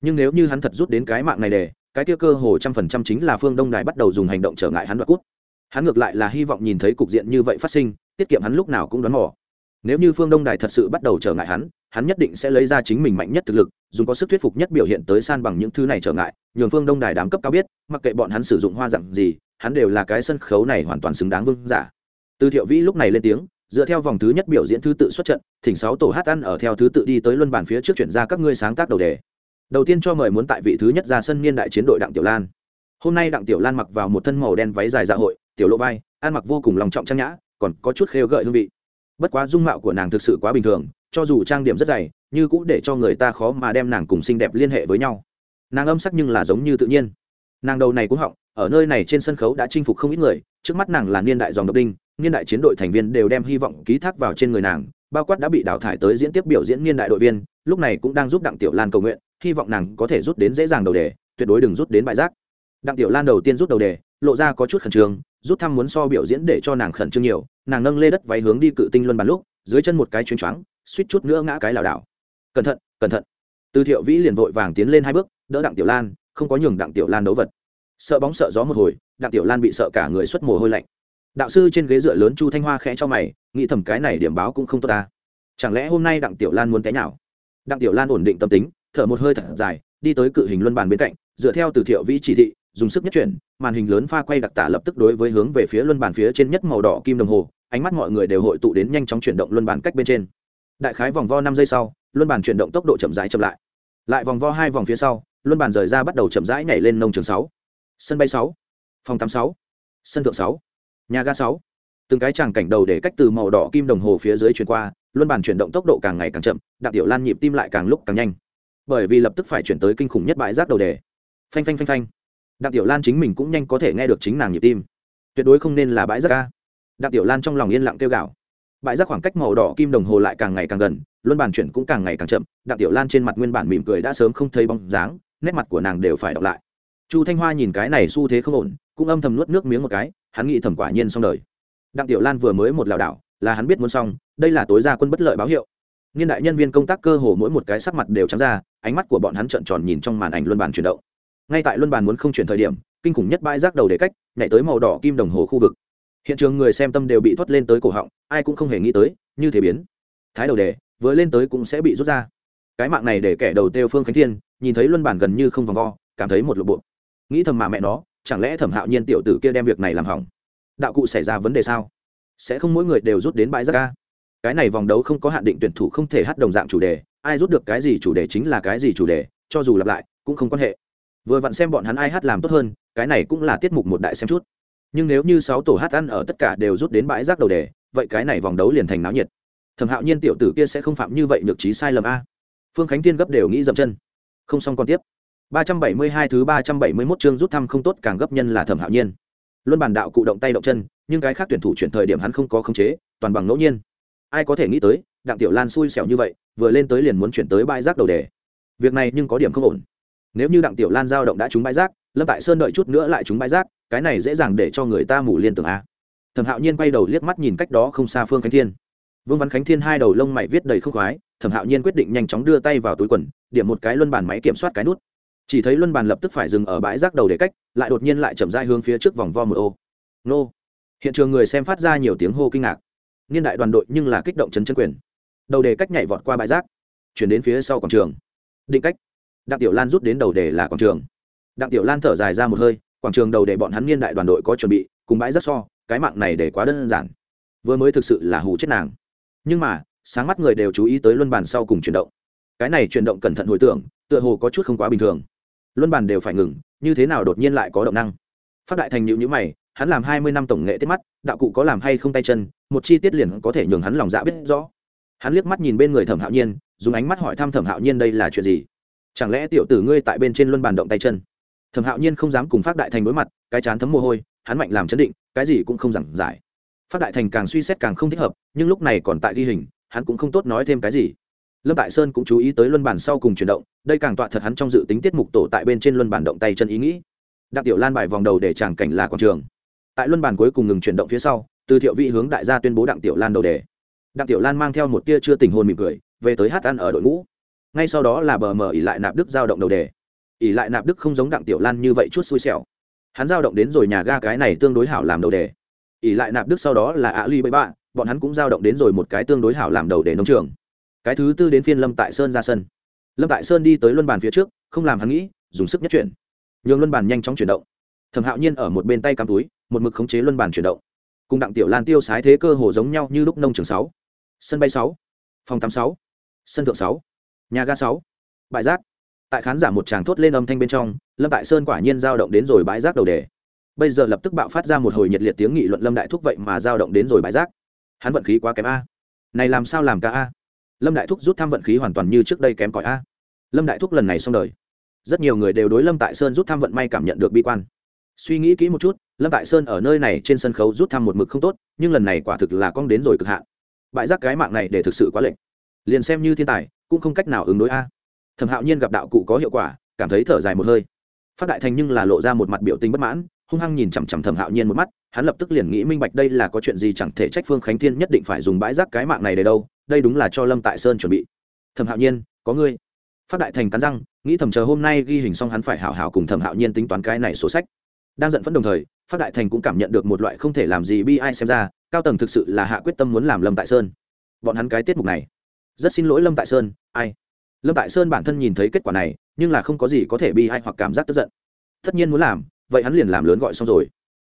Nhưng nếu như hắn thật rút đến cái mạng này để, cái kia cơ hồ trăm phần trăm chính là phương đông đài bắt đầu dùng hành động trở ngại hắn đoạt cút. Hắn ngược lại là hy vọng nhìn thấy cục diện như vậy phát sinh, tiết kiệm hắn lúc nào cũng đoán mò. Nếu như phương đông đài thật sự bắt đầu trở ngại hắn hắn nhất định sẽ lấy ra chính mình mạnh nhất thực lực, dùng có sức thuyết phục nhất biểu hiện tới san bằng những thứ này trở ngại. Nhường phương đông đài đám cấp cao biết, mặc kệ bọn hắn sử dụng hoa dặn gì, hắn đều là cái sân khấu này hoàn toàn xứng đáng vương giả. Từ thiệu vĩ lúc này lên tiếng, dựa theo vòng thứ nhất biểu diễn thứ tự xuất trận, thỉnh sáu tổ hát ăn ở theo thứ tự đi tới luân bàn phía trước chuyển ra các ngươi sáng tác đầu đề. Đầu tiên cho mời muốn tại vị thứ nhất ra sân niên đại chiến đội đặng tiểu lan. Hôm nay đặng tiểu lan mặc vào một thân màu đen váy dài dạ hội, tiểu lộ vai, ăn mặc vô cùng lòng trọng trang nhã, còn có chút khêu gợi hương vị. Bất quá dung mạo của nàng thực sự quá bình thường cho dù trang điểm rất dày, như cũng để cho người ta khó mà đem nàng cùng xinh đẹp liên hệ với nhau. Nàng âm sắc nhưng là giống như tự nhiên. Nàng đầu này cũng họng, ở nơi này trên sân khấu đã chinh phục không ít người, trước mắt nàng là niên đại dòng độc đinh, niên đại chiến đội thành viên đều đem hy vọng ký thác vào trên người nàng, bao quát đã bị đào thải tới diễn tiếp biểu diễn niên đại đội viên, lúc này cũng đang giúp đặng tiểu lan cầu nguyện, hy vọng nàng có thể rút đến dễ dàng đầu đề, tuyệt đối đừng rút đến bãi rác đặng tiểu lan đầu tiên rút đầu đề, lộ ra có chút khẩn trương, rút thăm muốn so biểu diễn để cho nàng khẩn trương nhiều, nàng nâng lê đất váy hướng đi cự tinh luân bàn lúc, dưới chân một cái chuyến choáng suýt chút nữa ngã cái lảo đảo. Cẩn thận cẩn thận. Từ thiệu vĩ liền vội vàng tiến lên hai bước, đỡ đặng tiểu lan, không có nhường đặng tiểu lan đấu vật. Sợ bóng sợ gió một hồi, đặng tiểu lan bị sợ cả người xuất mồ hôi lạnh. Đạo sư trên ghế dựa lớn chu thanh hoa khẽ cho mày, nghĩ thầm cái này điểm báo cũng không tốt ta. Chẳng lẽ hôm nay đặng tiểu lan muốn té nào đặng tiểu lan ổn định tâm tính, thở một hơi thật dài, đi tới cự hình luân bàn bên cạnh, dựa theo từ thiệu vĩ chỉ thị, dùng sức nhất chuyển, màn hình lớn pha quay đặc tả lập tức đối với hướng về phía luân bàn phía trên nhất màu đỏ kim đồng hồ, ánh mắt mọi người đều hội tụ đến nhanh chóng chuyển động luân bàn cách bên trên đại khái vòng vo năm giây sau, luân bàn chuyển động tốc độ chậm rãi chậm lại. Lại vòng vo hai vòng phía sau, luân bàn rời ra bắt đầu chậm rãi nhảy lên nông trường sáu. Sân bay sáu. Phòng tám sáu. Sân thượng sáu. Nhà ga sáu. Từng cái tràng cảnh đầu để cách từ màu đỏ kim đồng hồ phía dưới chuyển qua, luân bàn chuyển động tốc độ càng ngày càng chậm, đặng tiểu lan nhịp tim lại càng lúc càng nhanh. Bởi vì lập tức phải chuyển tới kinh khủng nhất bãi rác đầu đề. Phanh phanh phanh phanh. Đặng tiểu lan chính mình cũng nhanh có thể nghe được chính nàng nhịp tim. Tuyệt đối không nên là bãi rác ca. Đặng tiểu lan trong lòng yên lặng kêu gạo bãi rác khoảng cách màu đỏ kim đồng hồ lại càng ngày càng gần, luân bàn chuyển cũng càng ngày càng chậm, đặng tiểu lan trên mặt nguyên bản mỉm cười đã sớm không thấy bóng dáng, nét mặt của nàng đều phải đọc lại. Chu thanh hoa nhìn cái này xu thế không ổn, cũng âm thầm nuốt nước miếng một cái, hắn nghĩ thầm quả nhiên xong đời. Đặng tiểu lan vừa mới một lảo đảo, là hắn biết muốn xong, đây là tối ra quân bất lợi báo hiệu. Niên đại nhân viên công tác cơ hồ mỗi một cái sắc mặt đều trắng ra, ánh mắt của bọn hắn trợn tròn nhìn trong màn ảnh luân bàn chuyển động. Ngay tại luân bàn muốn không chuyển thời điểm, kinh khủng nhất bãi rác đầu để cách, nhảy tới màu đỏ kim đồng hồ khu vực hiện trường người xem tâm đều bị thoát lên tới cổ họng, ai cũng không hề nghĩ tới, như thế biến. Thái đầu đề, vừa lên tới cũng sẽ bị rút ra. Cái mạng này để kẻ đầu tiêu phương khánh thiên, nhìn thấy luân bản gần như không vòng vo, cảm thấy một lộp bộ. Nghĩ thầm mà mẹ nó, chẳng lẽ thẩm hạo nhiên tiểu tử kia đem việc này làm hỏng? Đạo cụ xảy ra vấn đề sao? Sẽ không mỗi người đều rút đến bãi rác ca cái này vòng đấu không có hạn định tuyển thủ không thể hát đồng dạng chủ đề, ai rút được cái gì chủ đề chính là cái gì chủ đề, cho dù lặp lại, cũng không quan hệ. Vừa vặn xem bọn hắn ai hát làm tốt hơn, cái này cũng là tiết mục một đại xem chút nhưng nếu như sáu tổ hát ăn ở tất cả đều rút đến bãi rác đầu đề, vậy cái này vòng đấu liền thành náo nhiệt. Thẩm hạo nhiên tiểu tử kia sẽ không phạm như vậy nhược trí sai lầm a. Phương khánh tiên gấp đều nghĩ dậm chân. Không xong còn tiếp. 372 thứ 371 chương rút thăm không tốt càng gấp nhân là thẩm hạo nhiên. Luân bàn đạo cụ động tay động chân, nhưng cái khác tuyển thủ chuyển thời điểm hắn không có khống chế, toàn bằng ngẫu nhiên. Ai có thể nghĩ tới, đặng tiểu lan xui xẻo như vậy, vừa lên tới liền muốn chuyển tới bãi rác đầu đề. Việc này nhưng có điểm không ổn. Nếu như đặng tiểu lan giao động đã trúng bãi rác, lâm tại sơn đợi chút nữa lại trúng bãi rác cái này dễ dàng để cho người ta mù liên tưởng a. Thẩm hạo nhiên quay đầu liếc mắt nhìn cách đó không xa phương khánh thiên. Vương văn khánh thiên hai đầu lông mày viết đầy khốc khoái, thẩm hạo nhiên quyết định nhanh chóng đưa tay vào túi quần, điểm một cái luân bàn máy kiểm soát cái nút. Chỉ thấy luân bàn lập tức phải dừng ở bãi rác đầu để cách, lại đột nhiên lại chậm dai hướng phía trước vòng vo một ô. Nô. Hiện trường người xem phát ra nhiều tiếng hô kinh ngạc. Niên đại đoàn đội nhưng là kích động chấn chân quyền. Đầu đề cách nhảy vọt qua bãi rác, chuyển đến phía sau quảng trường. Định cách. Đặng tiểu lan rút đến đầu đề là quảng trường. Đặng tiểu lan thở dài ra một hơi quảng trường đầu để bọn hắn niên đại đoàn đội có chuẩn bị, cùng bãi rất so, cái mạng này để quá đơn giản. Vừa mới thực sự là hù chết nàng. Nhưng mà, sáng mắt người đều chú ý tới luân bàn sau cùng chuyển động. Cái này chuyển động cẩn thận hồi tưởng, tựa hồ có chút không quá bình thường. Luân bàn đều phải ngừng, như thế nào đột nhiên lại có động năng? Phát đại thành nhịu nhữ mày, hắn làm hai mươi năm tổng nghệ tiết mắt, đạo cụ có làm hay không tay chân, một chi tiết liền có thể nhường hắn lòng dạ biết rõ. Hắn liếc mắt nhìn bên người thẩm hạo nhiên, dùng ánh mắt hỏi thăm thẩm hạo nhiên đây là chuyện gì? Chẳng lẽ tiểu tử ngươi tại bên trên luân bàn động tay chân? Thẩm hạo nhiên không dám cùng phát đại thành đối mặt, cái chán thấm mồ hôi, hắn mạnh làm chấn định, cái gì cũng không giảng giải. Phát đại thành càng suy xét càng không thích hợp, nhưng lúc này còn tại ghi hình, hắn cũng không tốt nói thêm cái gì. Lâm tại sơn cũng chú ý tới luân bản sau cùng chuyển động, đây càng tọa thật hắn trong dự tính tiết mục tổ tại bên trên luân bản động tay chân ý nghĩ. Đặng tiểu lan bài vòng đầu để tràng cảnh là quảng trường. Tại luân bản cuối cùng ngừng chuyển động phía sau, từ thiệu vị hướng đại gia tuyên bố đặng tiểu lan đầu đề. Đặng tiểu lan mang theo một tia chưa tình hồn mỉm cười, về tới hát ăn ở đội ngũ. Ngay sau đó là bờ mờ ỉ lại nạp đức giao động đầu đề ỷ lại nạp đức không giống đặng tiểu lan như vậy chút xui xẻo. Hắn giao động đến rồi nhà ga cái này tương đối hảo làm đầu đề. Ỷ lại nạp đức sau đó là ạ ly bậy bạ bọn hắn cũng giao động đến rồi một cái tương đối hảo làm đầu đề nông trường. Cái thứ tư đến phiên lâm tại sơn ra sân. Lâm tại sơn đi tới luân bàn phía trước, không làm hắn nghĩ, dùng sức nhất chuyển. Nhường luân bàn nhanh chóng chuyển động. Thẩm hạo nhiên ở một bên tay cắm túi, một mực khống chế luân bàn chuyển động. Cùng đặng tiểu lan tiêu sái thế cơ hồ giống nhau như lúc nông trường sáu. Sân bay sáu. Phòng tám sáu. Sân thượng sáu. Nhà ga sáu. Bãi rác tại khán giả một tràng thốt lên âm thanh bên trong, lâm tại sơn quả nhiên giao động đến rồi bãi rác đầu đề. Bây giờ lập tức bạo phát ra một hồi nhiệt liệt tiếng nghị luận lâm đại thúc vậy mà giao động đến rồi bãi rác. Hắn vận khí quá kém a. Này làm sao làm ca a? Lâm đại thúc rút thăm vận khí hoàn toàn như trước đây kém cỏi a. Lâm đại thúc lần này xong đời. Rất nhiều người đều đối lâm tại sơn rút thăm vận may cảm nhận được bi quan. Suy nghĩ kỹ một chút, lâm tại sơn ở nơi này trên sân khấu rút thăm một mực không tốt, nhưng lần này quả thực là cong đến rồi cực hạn. Bãi rác cái mạng này để thực sự quá lệnh liền xem như thiên tài, cũng không cách nào ứng đối a thẩm hạo nhiên gặp đạo cụ có hiệu quả, cảm thấy thở dài một hơi. Phát đại thành nhưng là lộ ra một mặt biểu tình bất mãn, hung hăng nhìn chằm chằm thẩm hạo nhiên một mắt, hắn lập tức liền nghĩ minh bạch đây là có chuyện gì chẳng thể trách phương khánh thiên nhất định phải dùng bãi rác cái mạng này để đâu, đây đúng là cho lâm tại sơn chuẩn bị. Thẩm hạo nhiên, có ngươi. Phát đại thành cắn răng, nghĩ thầm chờ hôm nay ghi hình xong hắn phải hảo hảo cùng thẩm hạo nhiên tính toán cái này sổ sách. Đang giận phẫn đồng thời, phát đại thành cũng cảm nhận được một loại không thể làm gì bi ai xem ra, cao tầng thực sự là hạ quyết tâm muốn làm lâm tại sơn. Bọn hắn cái tiết mục này. Rất xin lỗi lâm tại sơn, ai? Lâm tại sơn bản thân nhìn thấy kết quả này, nhưng là không có gì có thể bi hay hoặc cảm giác tức giận. Tất nhiên muốn làm, vậy hắn liền làm lớn gọi xong rồi.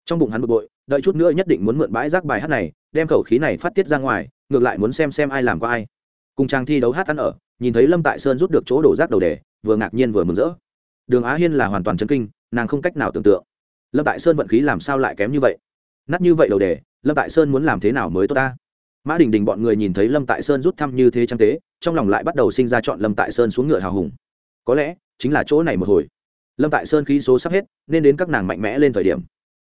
Trong bụng hắn bực bội, đợi chút nữa nhất định muốn mượn bãi rác bài hát này, đem khẩu khí này phát tiết ra ngoài, ngược lại muốn xem xem ai làm qua ai. Cùng trang thi đấu hát ăn ở, nhìn thấy lâm tại sơn rút được chỗ đổ rác đầu đề, vừa ngạc nhiên vừa mừng rỡ. Đường á hiên là hoàn toàn chấn kinh, nàng không cách nào tưởng tượng. Lâm tại sơn vận khí làm sao lại kém như vậy? Nát như vậy đầu đề, lâm tại sơn muốn làm thế nào mới tốt ta? Mã đình đình bọn người nhìn thấy lâm tại sơn rút thăm như thế trang tế trong lòng lại bắt đầu sinh ra chọn lâm tại sơn xuống ngựa hào hùng. Có lẽ, chính là chỗ này một hồi. Lâm tại sơn khí số sắp hết, nên đến các nàng mạnh mẽ lên thời điểm.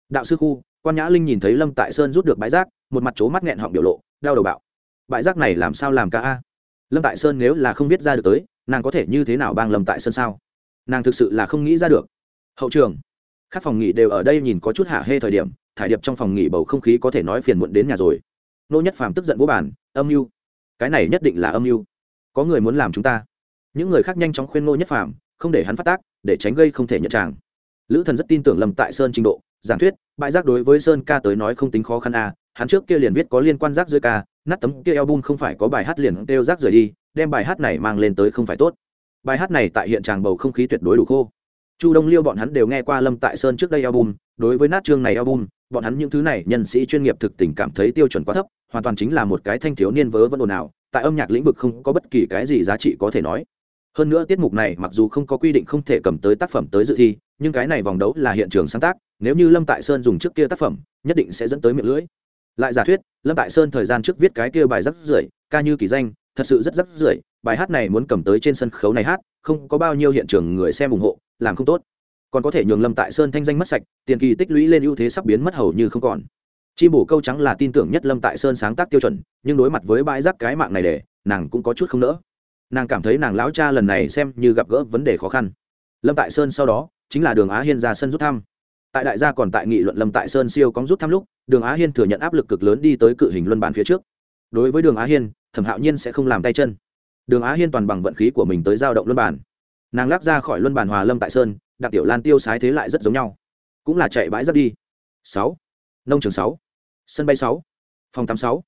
Đạo sư khu, quan nhã linh nhìn thấy lâm tại sơn rút được bãi rác, một mặt chỗ mắt nghẹn họng biểu lộ, đau đầu bạo. Bãi rác này làm sao làm ca a? Lâm tại sơn nếu là không viết ra được tới, nàng có thể như thế nào bang lâm tại sơn sao? Nàng thực sự là không nghĩ ra được. Hậu trường, các phòng nghỉ đều ở đây nhìn có chút hạ hê thời điểm, thải điệp trong phòng nghỉ bầu không khí có thể nói phiền muộn đến nhà rồi nô nhất phàm tức giận vô bản âm mưu. Cái này nhất định là âm mưu. Có người muốn làm chúng ta. Những người khác nhanh chóng khuyên nô nhất phàm, không để hắn phát tác, để tránh gây không thể nhận tràng. Lữ thần rất tin tưởng lâm tại sơn trình độ, giảng thuyết, bãi rác đối với sơn ca tới nói không tính khó khăn à hắn trước kia liền viết có liên quan rác dưới ca, nát tấm kia album không phải có bài hát liền kêu rác rời đi, đem bài hát này mang lên tới không phải tốt. Bài hát này tại hiện tràng bầu không khí tuyệt đối đủ khô. Chu đông liêu bọn hắn đều nghe qua lâm tại sơn trước đây album, đối với nát chương này album, bọn hắn những thứ này nhân sĩ chuyên nghiệp thực tình cảm thấy tiêu chuẩn quá thấp hoàn toàn chính là một cái thanh thiếu niên vớ vẩn ồn ào, tại âm nhạc lĩnh vực không có bất kỳ cái gì giá trị có thể nói. Hơn nữa tiết mục này mặc dù không có quy định không thể cầm tới tác phẩm tới dự thi, nhưng cái này vòng đấu là hiện trường sáng tác, nếu như lâm tại sơn dùng trước kia tác phẩm, nhất định sẽ dẫn tới miệng lưỡi. Lại giả thuyết, lâm tại sơn thời gian trước viết cái kia bài rắc rưởi, ca như kỳ danh, thật sự rất rắc rưởi, bài hát này muốn cầm tới trên sân khấu này hát, không có bao nhiêu hiện trường người xem ủng hộ, làm không tốt. Còn có thể nhường lâm tại sơn thanh danh mất sạch, tiền kỳ tích lũy lên ưu thế sắp biến mất hầu như không còn chi bổ câu trắng là tin tưởng nhất lâm tại sơn sáng tác tiêu chuẩn, nhưng đối mặt với bãi rác cái mạng này để, nàng cũng có chút không nỡ. Nàng cảm thấy nàng lão cha lần này xem như gặp gỡ vấn đề khó khăn. Lâm tại sơn sau đó, chính là đường á hiên ra sân rút thăm. Tại đại gia còn tại nghị luận lâm tại sơn siêu cóng rút thăm lúc, đường á hiên thừa nhận áp lực cực lớn đi tới cự hình luân bàn phía trước. Đối với đường á hiên, thẩm hạo nhiên sẽ không làm tay chân. Đường á hiên toàn bằng vận khí của mình tới giao động luân bàn nàng lắc ra khỏi luân bàn hòa lâm tại sơn đặc tiểu lan tiêu sái thế lại rất giống nhau. Cũng là chạy bãi rất đi. Sáu nông trường sáu, sân bay sáu, phòng tám sáu,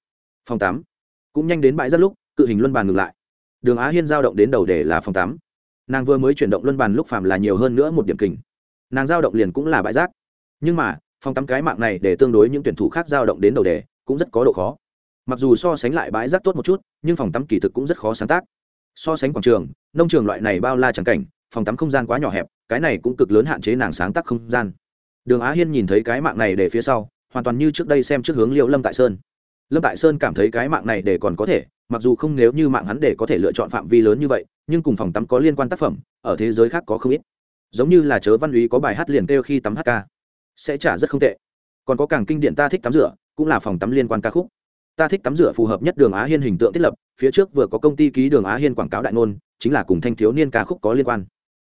phòng tám. Cũng nhanh đến bãi rất lúc, cự hình luân bàn ngừng lại. Đường á hiên giao động đến đầu để là phòng tám. Nàng vừa mới chuyển động luân bàn lúc phàm là nhiều hơn nữa một điểm kình. Nàng giao động liền cũng là bãi rác. Nhưng mà, phòng tắm cái mạng này để tương đối những tuyển thủ khác giao động đến đầu đề cũng rất có độ khó. Mặc dù so sánh lại bãi rác tốt một chút, nhưng phòng tắm kỳ thực cũng rất khó sáng tác. So sánh quảng trường, nông trường loại này bao la trắng cảnh, phòng tắm không gian quá nhỏ hẹp, cái này cũng cực lớn hạn chế nàng sáng tác không gian. Đường á hiên nhìn thấy cái mạng này để phía sau hoàn toàn như trước đây xem trước hướng liệu lâm tại sơn. Lâm tại sơn cảm thấy cái mạng này để còn có thể, mặc dù không nếu như mạng hắn để có thể lựa chọn phạm vi lớn như vậy, nhưng cùng phòng tắm có liên quan tác phẩm, ở thế giới khác có không ít. Giống như là chớ văn úy có bài hát liền kêu khi tắm hát ca. Sẽ trả rất không tệ. Còn có càng kinh điển ta thích tắm rửa, cũng là phòng tắm liên quan ca khúc. Ta thích tắm rửa phù hợp nhất đường á hiên hình tượng thiết lập, phía trước vừa có công ty ký đường á hiên quảng cáo đại ngôn, chính là cùng thanh thiếu niên ca khúc có liên quan.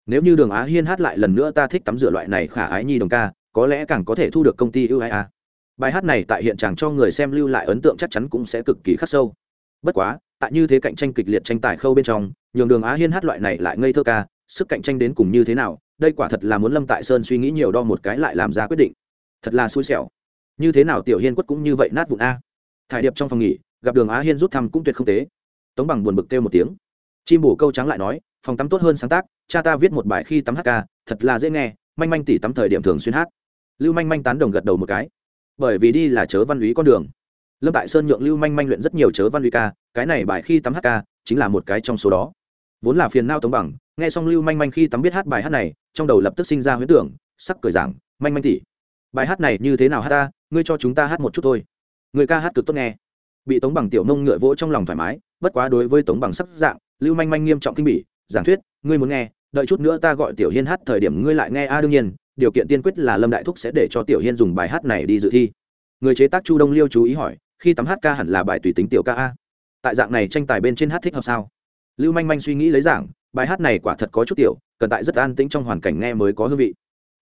Nếu như đường á hiên hát lại lần nữa ta thích tắm rửa loại này khả ái nhi đồng ca, có lẽ càng có thể thu được công ty ưu a bài hát này tại hiện trạng cho người xem lưu lại ấn tượng chắc chắn cũng sẽ cực kỳ khắc sâu. Bất quá, tại như thế cạnh tranh kịch liệt tranh tài khâu bên trong, nhường đường á hiên hát loại này lại ngây thơ ca, sức cạnh tranh đến cùng như thế nào, đây quả thật là muốn lâm tại sơn suy nghĩ nhiều đo một cái lại làm ra quyết định. Thật là xui xẻo. Như thế nào tiểu hiên quất cũng như vậy nát vụn a. Thải điệp trong phòng nghỉ, gặp đường á hiên rút thăm cũng tuyệt không tế. Tống bằng buồn bực kêu một tiếng. Chim bổ câu trắng lại nói, phòng tắm tốt hơn sáng tác, cha ta viết một bài khi tắm hát ca, thật là dễ nghe, manh manh tỉ tắm thời điểm thường xuyên hát. Lưu manh manh tán đồng gật đầu một cái bởi vì đi là chớ văn lý con đường. Lâm tại sơn nhượng lưu manh manh luyện rất nhiều chớ văn lý ca, cái này bài khi tắm hát ca chính là một cái trong số đó. Vốn là phiền nao tống bằng, nghe xong lưu manh manh khi tắm biết hát bài hát này, trong đầu lập tức sinh ra huyễn tưởng, sắc cười giảng, manh manh tỉ bài hát này như thế nào hát ta, ngươi cho chúng ta hát một chút thôi. Người ca hát cực tốt nghe. Bị tống bằng tiểu nông ngựa vỗ trong lòng thoải mái, bất quá đối với tống bằng sắc dạng, lưu manh manh nghiêm trọng kinh bỉ, giảng thuyết, ngươi muốn nghe, đợi chút nữa ta gọi tiểu hiên hát thời điểm ngươi lại nghe. A đương nhiên điều kiện tiên quyết là lâm đại thúc sẽ để cho tiểu hiên dùng bài hát này đi dự thi. Người chế tác chu đông liêu chú ý hỏi, khi tắm hát ca hẳn là bài tùy tính tiểu ca a? Tại dạng này tranh tài bên trên hát thích hợp sao? Lưu manh manh suy nghĩ lấy giảng, bài hát này quả thật có chút tiểu, cần tại rất an tĩnh trong hoàn cảnh nghe mới có hương vị.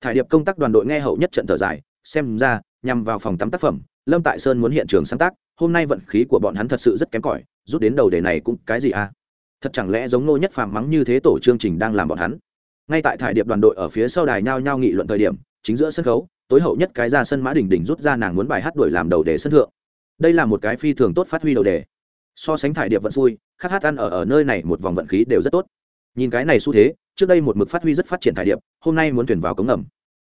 Thải điệp công tác đoàn đội nghe hậu nhất trận thở dài, xem ra, nhằm vào phòng tắm tác phẩm, lâm tại sơn muốn hiện trường sáng tác, hôm nay vận khí của bọn hắn thật sự rất kém cỏi, rút đến đầu đề này cũng cái gì à thật chẳng lẽ giống nô nhất phàm mắng như thế tổ chương trình đang làm bọn hắn? Ngay tại thải điệp đoàn đội ở phía sau đài nhao nhao nghị luận thời điểm, chính giữa sân khấu, tối hậu nhất cái ra sân mã đỉnh đỉnh rút ra nàng muốn bài hát đuổi làm đầu đề sân thượng. Đây là một cái phi thường tốt phát huy đầu đề. So sánh thải điệp vận xui khắc hát ăn ở ở nơi này một vòng vận khí đều rất tốt. Nhìn cái này xu thế, trước đây một mực phát huy rất phát triển thải điệp, hôm nay muốn tuyển vào cống ngầm.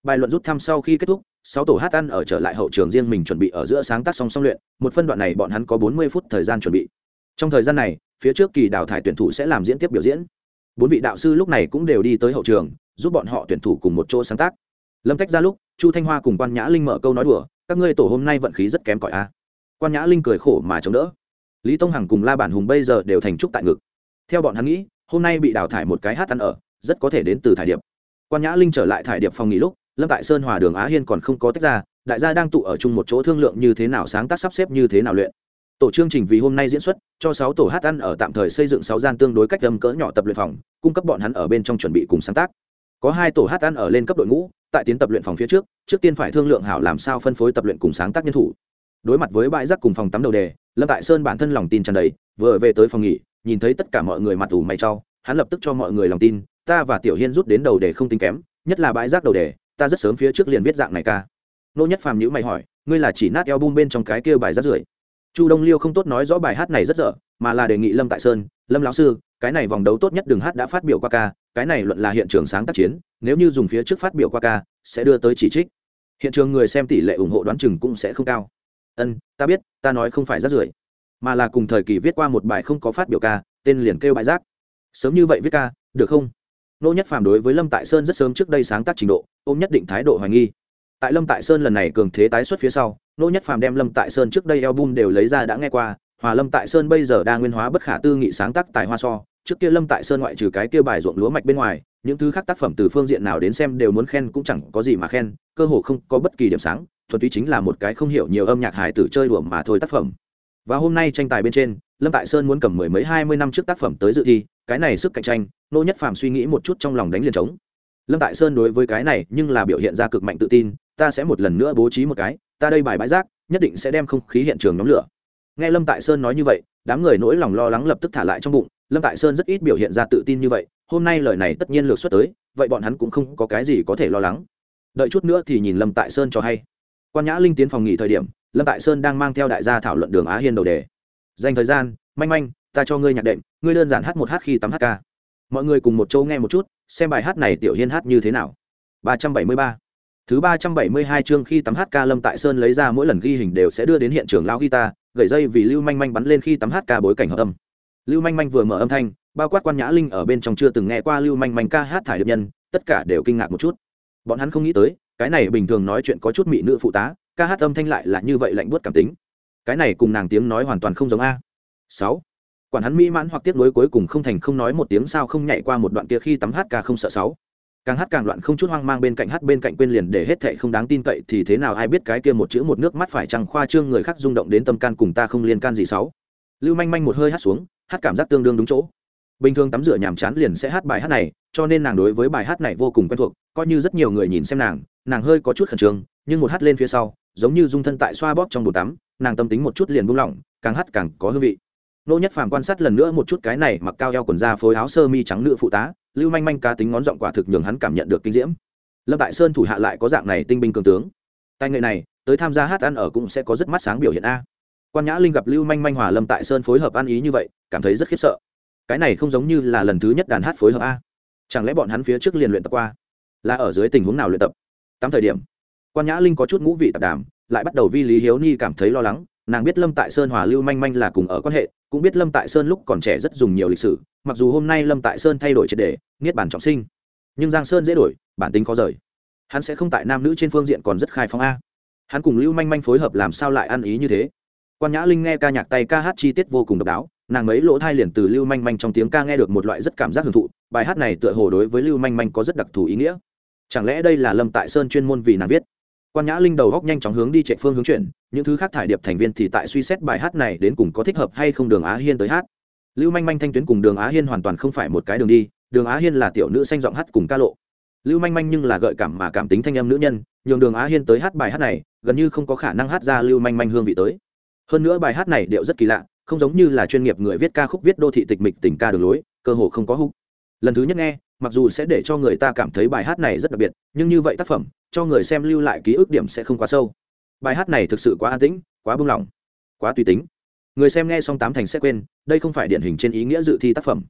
Bài luận rút thăm sau khi kết thúc, sáu tổ hát ăn ở trở lại hậu trường riêng mình chuẩn bị ở giữa sáng tác song song luyện, một phân đoạn này bọn hắn có bốn mươi phút thời gian chuẩn bị. Trong thời gian này, phía trước kỳ đào thải tuyển thủ sẽ làm diễn tiếp biểu diễn bốn vị đạo sư lúc này cũng đều đi tới hậu trường, giúp bọn họ tuyển thủ cùng một chỗ sáng tác. Lâm tách ra lúc, chu thanh hoa cùng quan nhã linh mở câu nói đùa, các ngươi tổ hôm nay vận khí rất kém cỏi a. Quan nhã linh cười khổ mà chống đỡ. Lý tông hằng cùng la bản hùng bây giờ đều thành trúc tại ngực. Theo bọn hắn nghĩ, hôm nay bị đào thải một cái hát ăn ở, rất có thể đến từ thải điệp. Quan nhã linh trở lại thải điệp phòng nghỉ lúc, lâm tại sơn hòa đường á hiên còn không có tách ra, đại gia đang tụ ở chung một chỗ thương lượng như thế nào sáng tác sắp xếp như thế nào luyện tổ chương trình vì hôm nay diễn xuất, cho sáu tổ hát ăn ở tạm thời xây dựng sáu gian tương đối cách âm cỡ nhỏ tập luyện phòng, cung cấp bọn hắn ở bên trong chuẩn bị cùng sáng tác. Có hai tổ hát ăn ở lên cấp đội ngũ, tại tiến tập luyện phòng phía trước trước tiên phải thương lượng hảo làm sao phân phối tập luyện cùng sáng tác nhân thủ. Đối mặt với bãi rác cùng phòng tắm đầu đề, lâm tại sơn bản thân lòng tin tràn đầy, vừa về tới phòng nghỉ, nhìn thấy tất cả mọi người mặt ủ mày trau hắn lập tức cho mọi người lòng tin, ta và tiểu hiên rút đến đầu đề không tính kém, nhất là bãi rác đầu đề, ta rất sớm phía trước liền viết dạng này ca. Nô nhất phàm nhữ mày hỏi, ngươi là chỉ nát eo bum bên trong cái kia bài rác rưởi? Chu đông liêu không tốt nói rõ bài hát này rất dở, mà là đề nghị lâm tại sơn, lâm lão sư, cái này vòng đấu tốt nhất đường hát đã phát biểu qua ca, cái này luận là hiện trường sáng tác chiến, nếu như dùng phía trước phát biểu qua ca, sẽ đưa tới chỉ trích. Hiện trường người xem tỷ lệ ủng hộ đoán chừng cũng sẽ không cao. Ân, ta biết, ta nói không phải rác rưởi, mà là cùng thời kỳ viết qua một bài không có phát biểu ca, tên liền kêu bài rác sớm như vậy viết ca, được không? Nô nhất phàm đối với lâm tại sơn rất sớm trước đây sáng tác trình độ, ôm nhất định thái độ hoài nghi. Tại lâm tại sơn lần này cường thế tái xuất phía sau nô nhất phàm đem lâm tại sơn trước đây album đều lấy ra đã nghe qua, hòa lâm tại sơn bây giờ đa nguyên hóa bất khả tư nghị sáng tác tài hoa so, trước kia lâm tại sơn ngoại trừ cái kia bài ruộng lúa mạch bên ngoài, những thứ khác tác phẩm từ phương diện nào đến xem đều muốn khen cũng chẳng có gì mà khen, cơ hồ không có bất kỳ điểm sáng, thuần túy chính là một cái không hiểu nhiều âm nhạc hài tử chơi đùa mà thôi tác phẩm. Và hôm nay tranh tài bên trên, lâm tại sơn muốn cầm mười mấy hai mươi năm trước tác phẩm tới dự thi, cái này sức cạnh tranh, nô nhất phàm suy nghĩ một chút trong lòng đánh liền trống. Lâm tại sơn đối với cái này nhưng là biểu hiện ra cực mạnh tự tin, ta sẽ một lần nữa bố trí một cái ta đây bài bãi rác, nhất định sẽ đem không khí hiện trường nhóm lửa. Nghe lâm tại sơn nói như vậy, đám người nỗi lòng lo lắng lập tức thả lại trong bụng, lâm tại sơn rất ít biểu hiện ra tự tin như vậy, hôm nay lời này tất nhiên lược xuất tới, vậy bọn hắn cũng không có cái gì có thể lo lắng. Đợi chút nữa thì nhìn lâm tại sơn cho hay. Quan nhã linh tiến phòng nghỉ thời điểm, lâm tại sơn đang mang theo đại gia thảo luận đường á hiên đầu đề. Dành thời gian, manh manh, ta cho ngươi nhạc đệm, ngươi đơn giản hát một hát khi tắm hát ca. Mọi người cùng một châu nghe một chút, xem bài hát này tiểu hiên hát như thế nào. Ba trăm bảy mươi ba thứ ba trăm bảy mươi hai chương khi tắm hát ca lâm tại sơn lấy ra mỗi lần ghi hình đều sẽ đưa đến hiện trường lao guitar gậy dây vì lưu manh manh bắn lên khi tắm hát ca bối cảnh hợp âm. Lưu manh manh vừa mở âm thanh, bao quát quan nhã linh ở bên trong chưa từng nghe qua lưu manh manh ca hát thải điệp nhân, tất cả đều kinh ngạc một chút. Bọn hắn không nghĩ tới, cái này bình thường nói chuyện có chút mị nữ phụ tá, ca hát âm thanh lại là như vậy lạnh buốt cảm tính. Cái này cùng nàng tiếng nói hoàn toàn không giống a. Sáu. Quản hắn mỹ mãn hoặc tiếc nuối cuối cùng không thành không nói một tiếng sao không nhảy qua một đoạn kia khi tắm hát ca không sợ sáu càng hát càng loạn không chút hoang mang bên cạnh hát bên cạnh quên liền để hết thệ không đáng tin cậy thì thế nào ai biết cái kia một chữ một nước mắt phải chăng khoa trương người khác rung động đến tâm can cùng ta không liên can gì sáu. Lưu manh manh một hơi hát xuống, hát cảm giác tương đương đúng chỗ. Bình thường tắm rửa nhàm chán liền sẽ hát bài hát này, cho nên nàng đối với bài hát này vô cùng quen thuộc, coi như rất nhiều người nhìn xem nàng nàng hơi có chút khẩn trương, nhưng một hát lên phía sau, giống như dung thân tại xoa bóp trong bồn tắm, nàng tâm tính một chút liền buông lỏng, càng hát càng có hương vị nô nhất phàm quan sát lần nữa một chút cái này mặc cao eo quần da phối áo sơ mi trắng nữ phụ tá, lưu manh manh cá tính ngón giọng quả thực nhường hắn cảm nhận được kinh diễm. Lâm tại sơn thủ hạ lại có dạng này tinh binh cường tướng. Tài nghệ này, tới tham gia hát ăn ở cũng sẽ có rất mắt sáng biểu hiện a. Quan nhã linh gặp lưu manh manh hòa lâm tại sơn phối hợp ăn ý như vậy, cảm thấy rất khiếp sợ. Cái này không giống như là lần thứ nhất đàn hát phối hợp a. Chẳng lẽ bọn hắn phía trước liền luyện tập qua? Là ở dưới tình huống nào luyện tập? Tám thời điểm, quan nhã linh có chút ngũ vị tạp đàm, lại bắt đầu vi lý hiếu ni cảm thấy lo lắng nàng biết lâm tại sơn hòa lưu manh manh là cùng ở quan hệ, cũng biết lâm tại sơn lúc còn trẻ rất dùng nhiều lịch sử, mặc dù hôm nay lâm tại sơn thay đổi triệt đề, niết bản trọng sinh. Nhưng giang sơn dễ đổi, bản tính khó rời. Hắn sẽ không tại nam nữ trên phương diện còn rất khai phóng a. Hắn cùng lưu manh manh phối hợp làm sao lại ăn ý như thế? Quan nhã linh nghe ca nhạc tay ca hát chi tiết vô cùng độc đáo, nàng mấy lỗ thai liền từ lưu manh manh trong tiếng ca nghe được một loại rất cảm giác hưởng thụ, bài hát này tựa hồ đối với lưu manh manh có rất đặc thù ý nghĩa. Chẳng lẽ đây là lâm tại sơn chuyên môn vì nàng viết? Quan nhã linh đầu góc nhanh chóng hướng đi chạy phương hướng chuyển những thứ khác thải điệp thành viên thì tại suy xét bài hát này đến cùng có thích hợp hay không đường á hiên tới hát. Lưu manh manh thanh tuyến cùng đường á hiên hoàn toàn không phải một cái đường đi, đường á hiên là tiểu nữ xanh giọng hát cùng ca lộ. Lưu manh manh nhưng là gợi cảm mà cảm tính thanh âm nữ nhân, nhường đường á hiên tới hát bài hát này, gần như không có khả năng hát ra lưu manh manh hương vị tới. Hơn nữa bài hát này điệu rất kỳ lạ, không giống như là chuyên nghiệp người viết ca khúc viết đô thị tịch mịch tình ca đường lối, cơ hồ không có hút lần thứ nhất nghe, mặc dù sẽ để cho người ta cảm thấy bài hát này rất đặc biệt, nhưng như vậy tác phẩm, cho người xem lưu lại ký ức điểm sẽ không quá sâu bài hát này thực sự quá an tĩnh, quá buông lỏng, quá tùy tính. Người xem nghe xong tám thành sẽ quên, đây không phải điển hình trên ý nghĩa dự thi tác phẩm.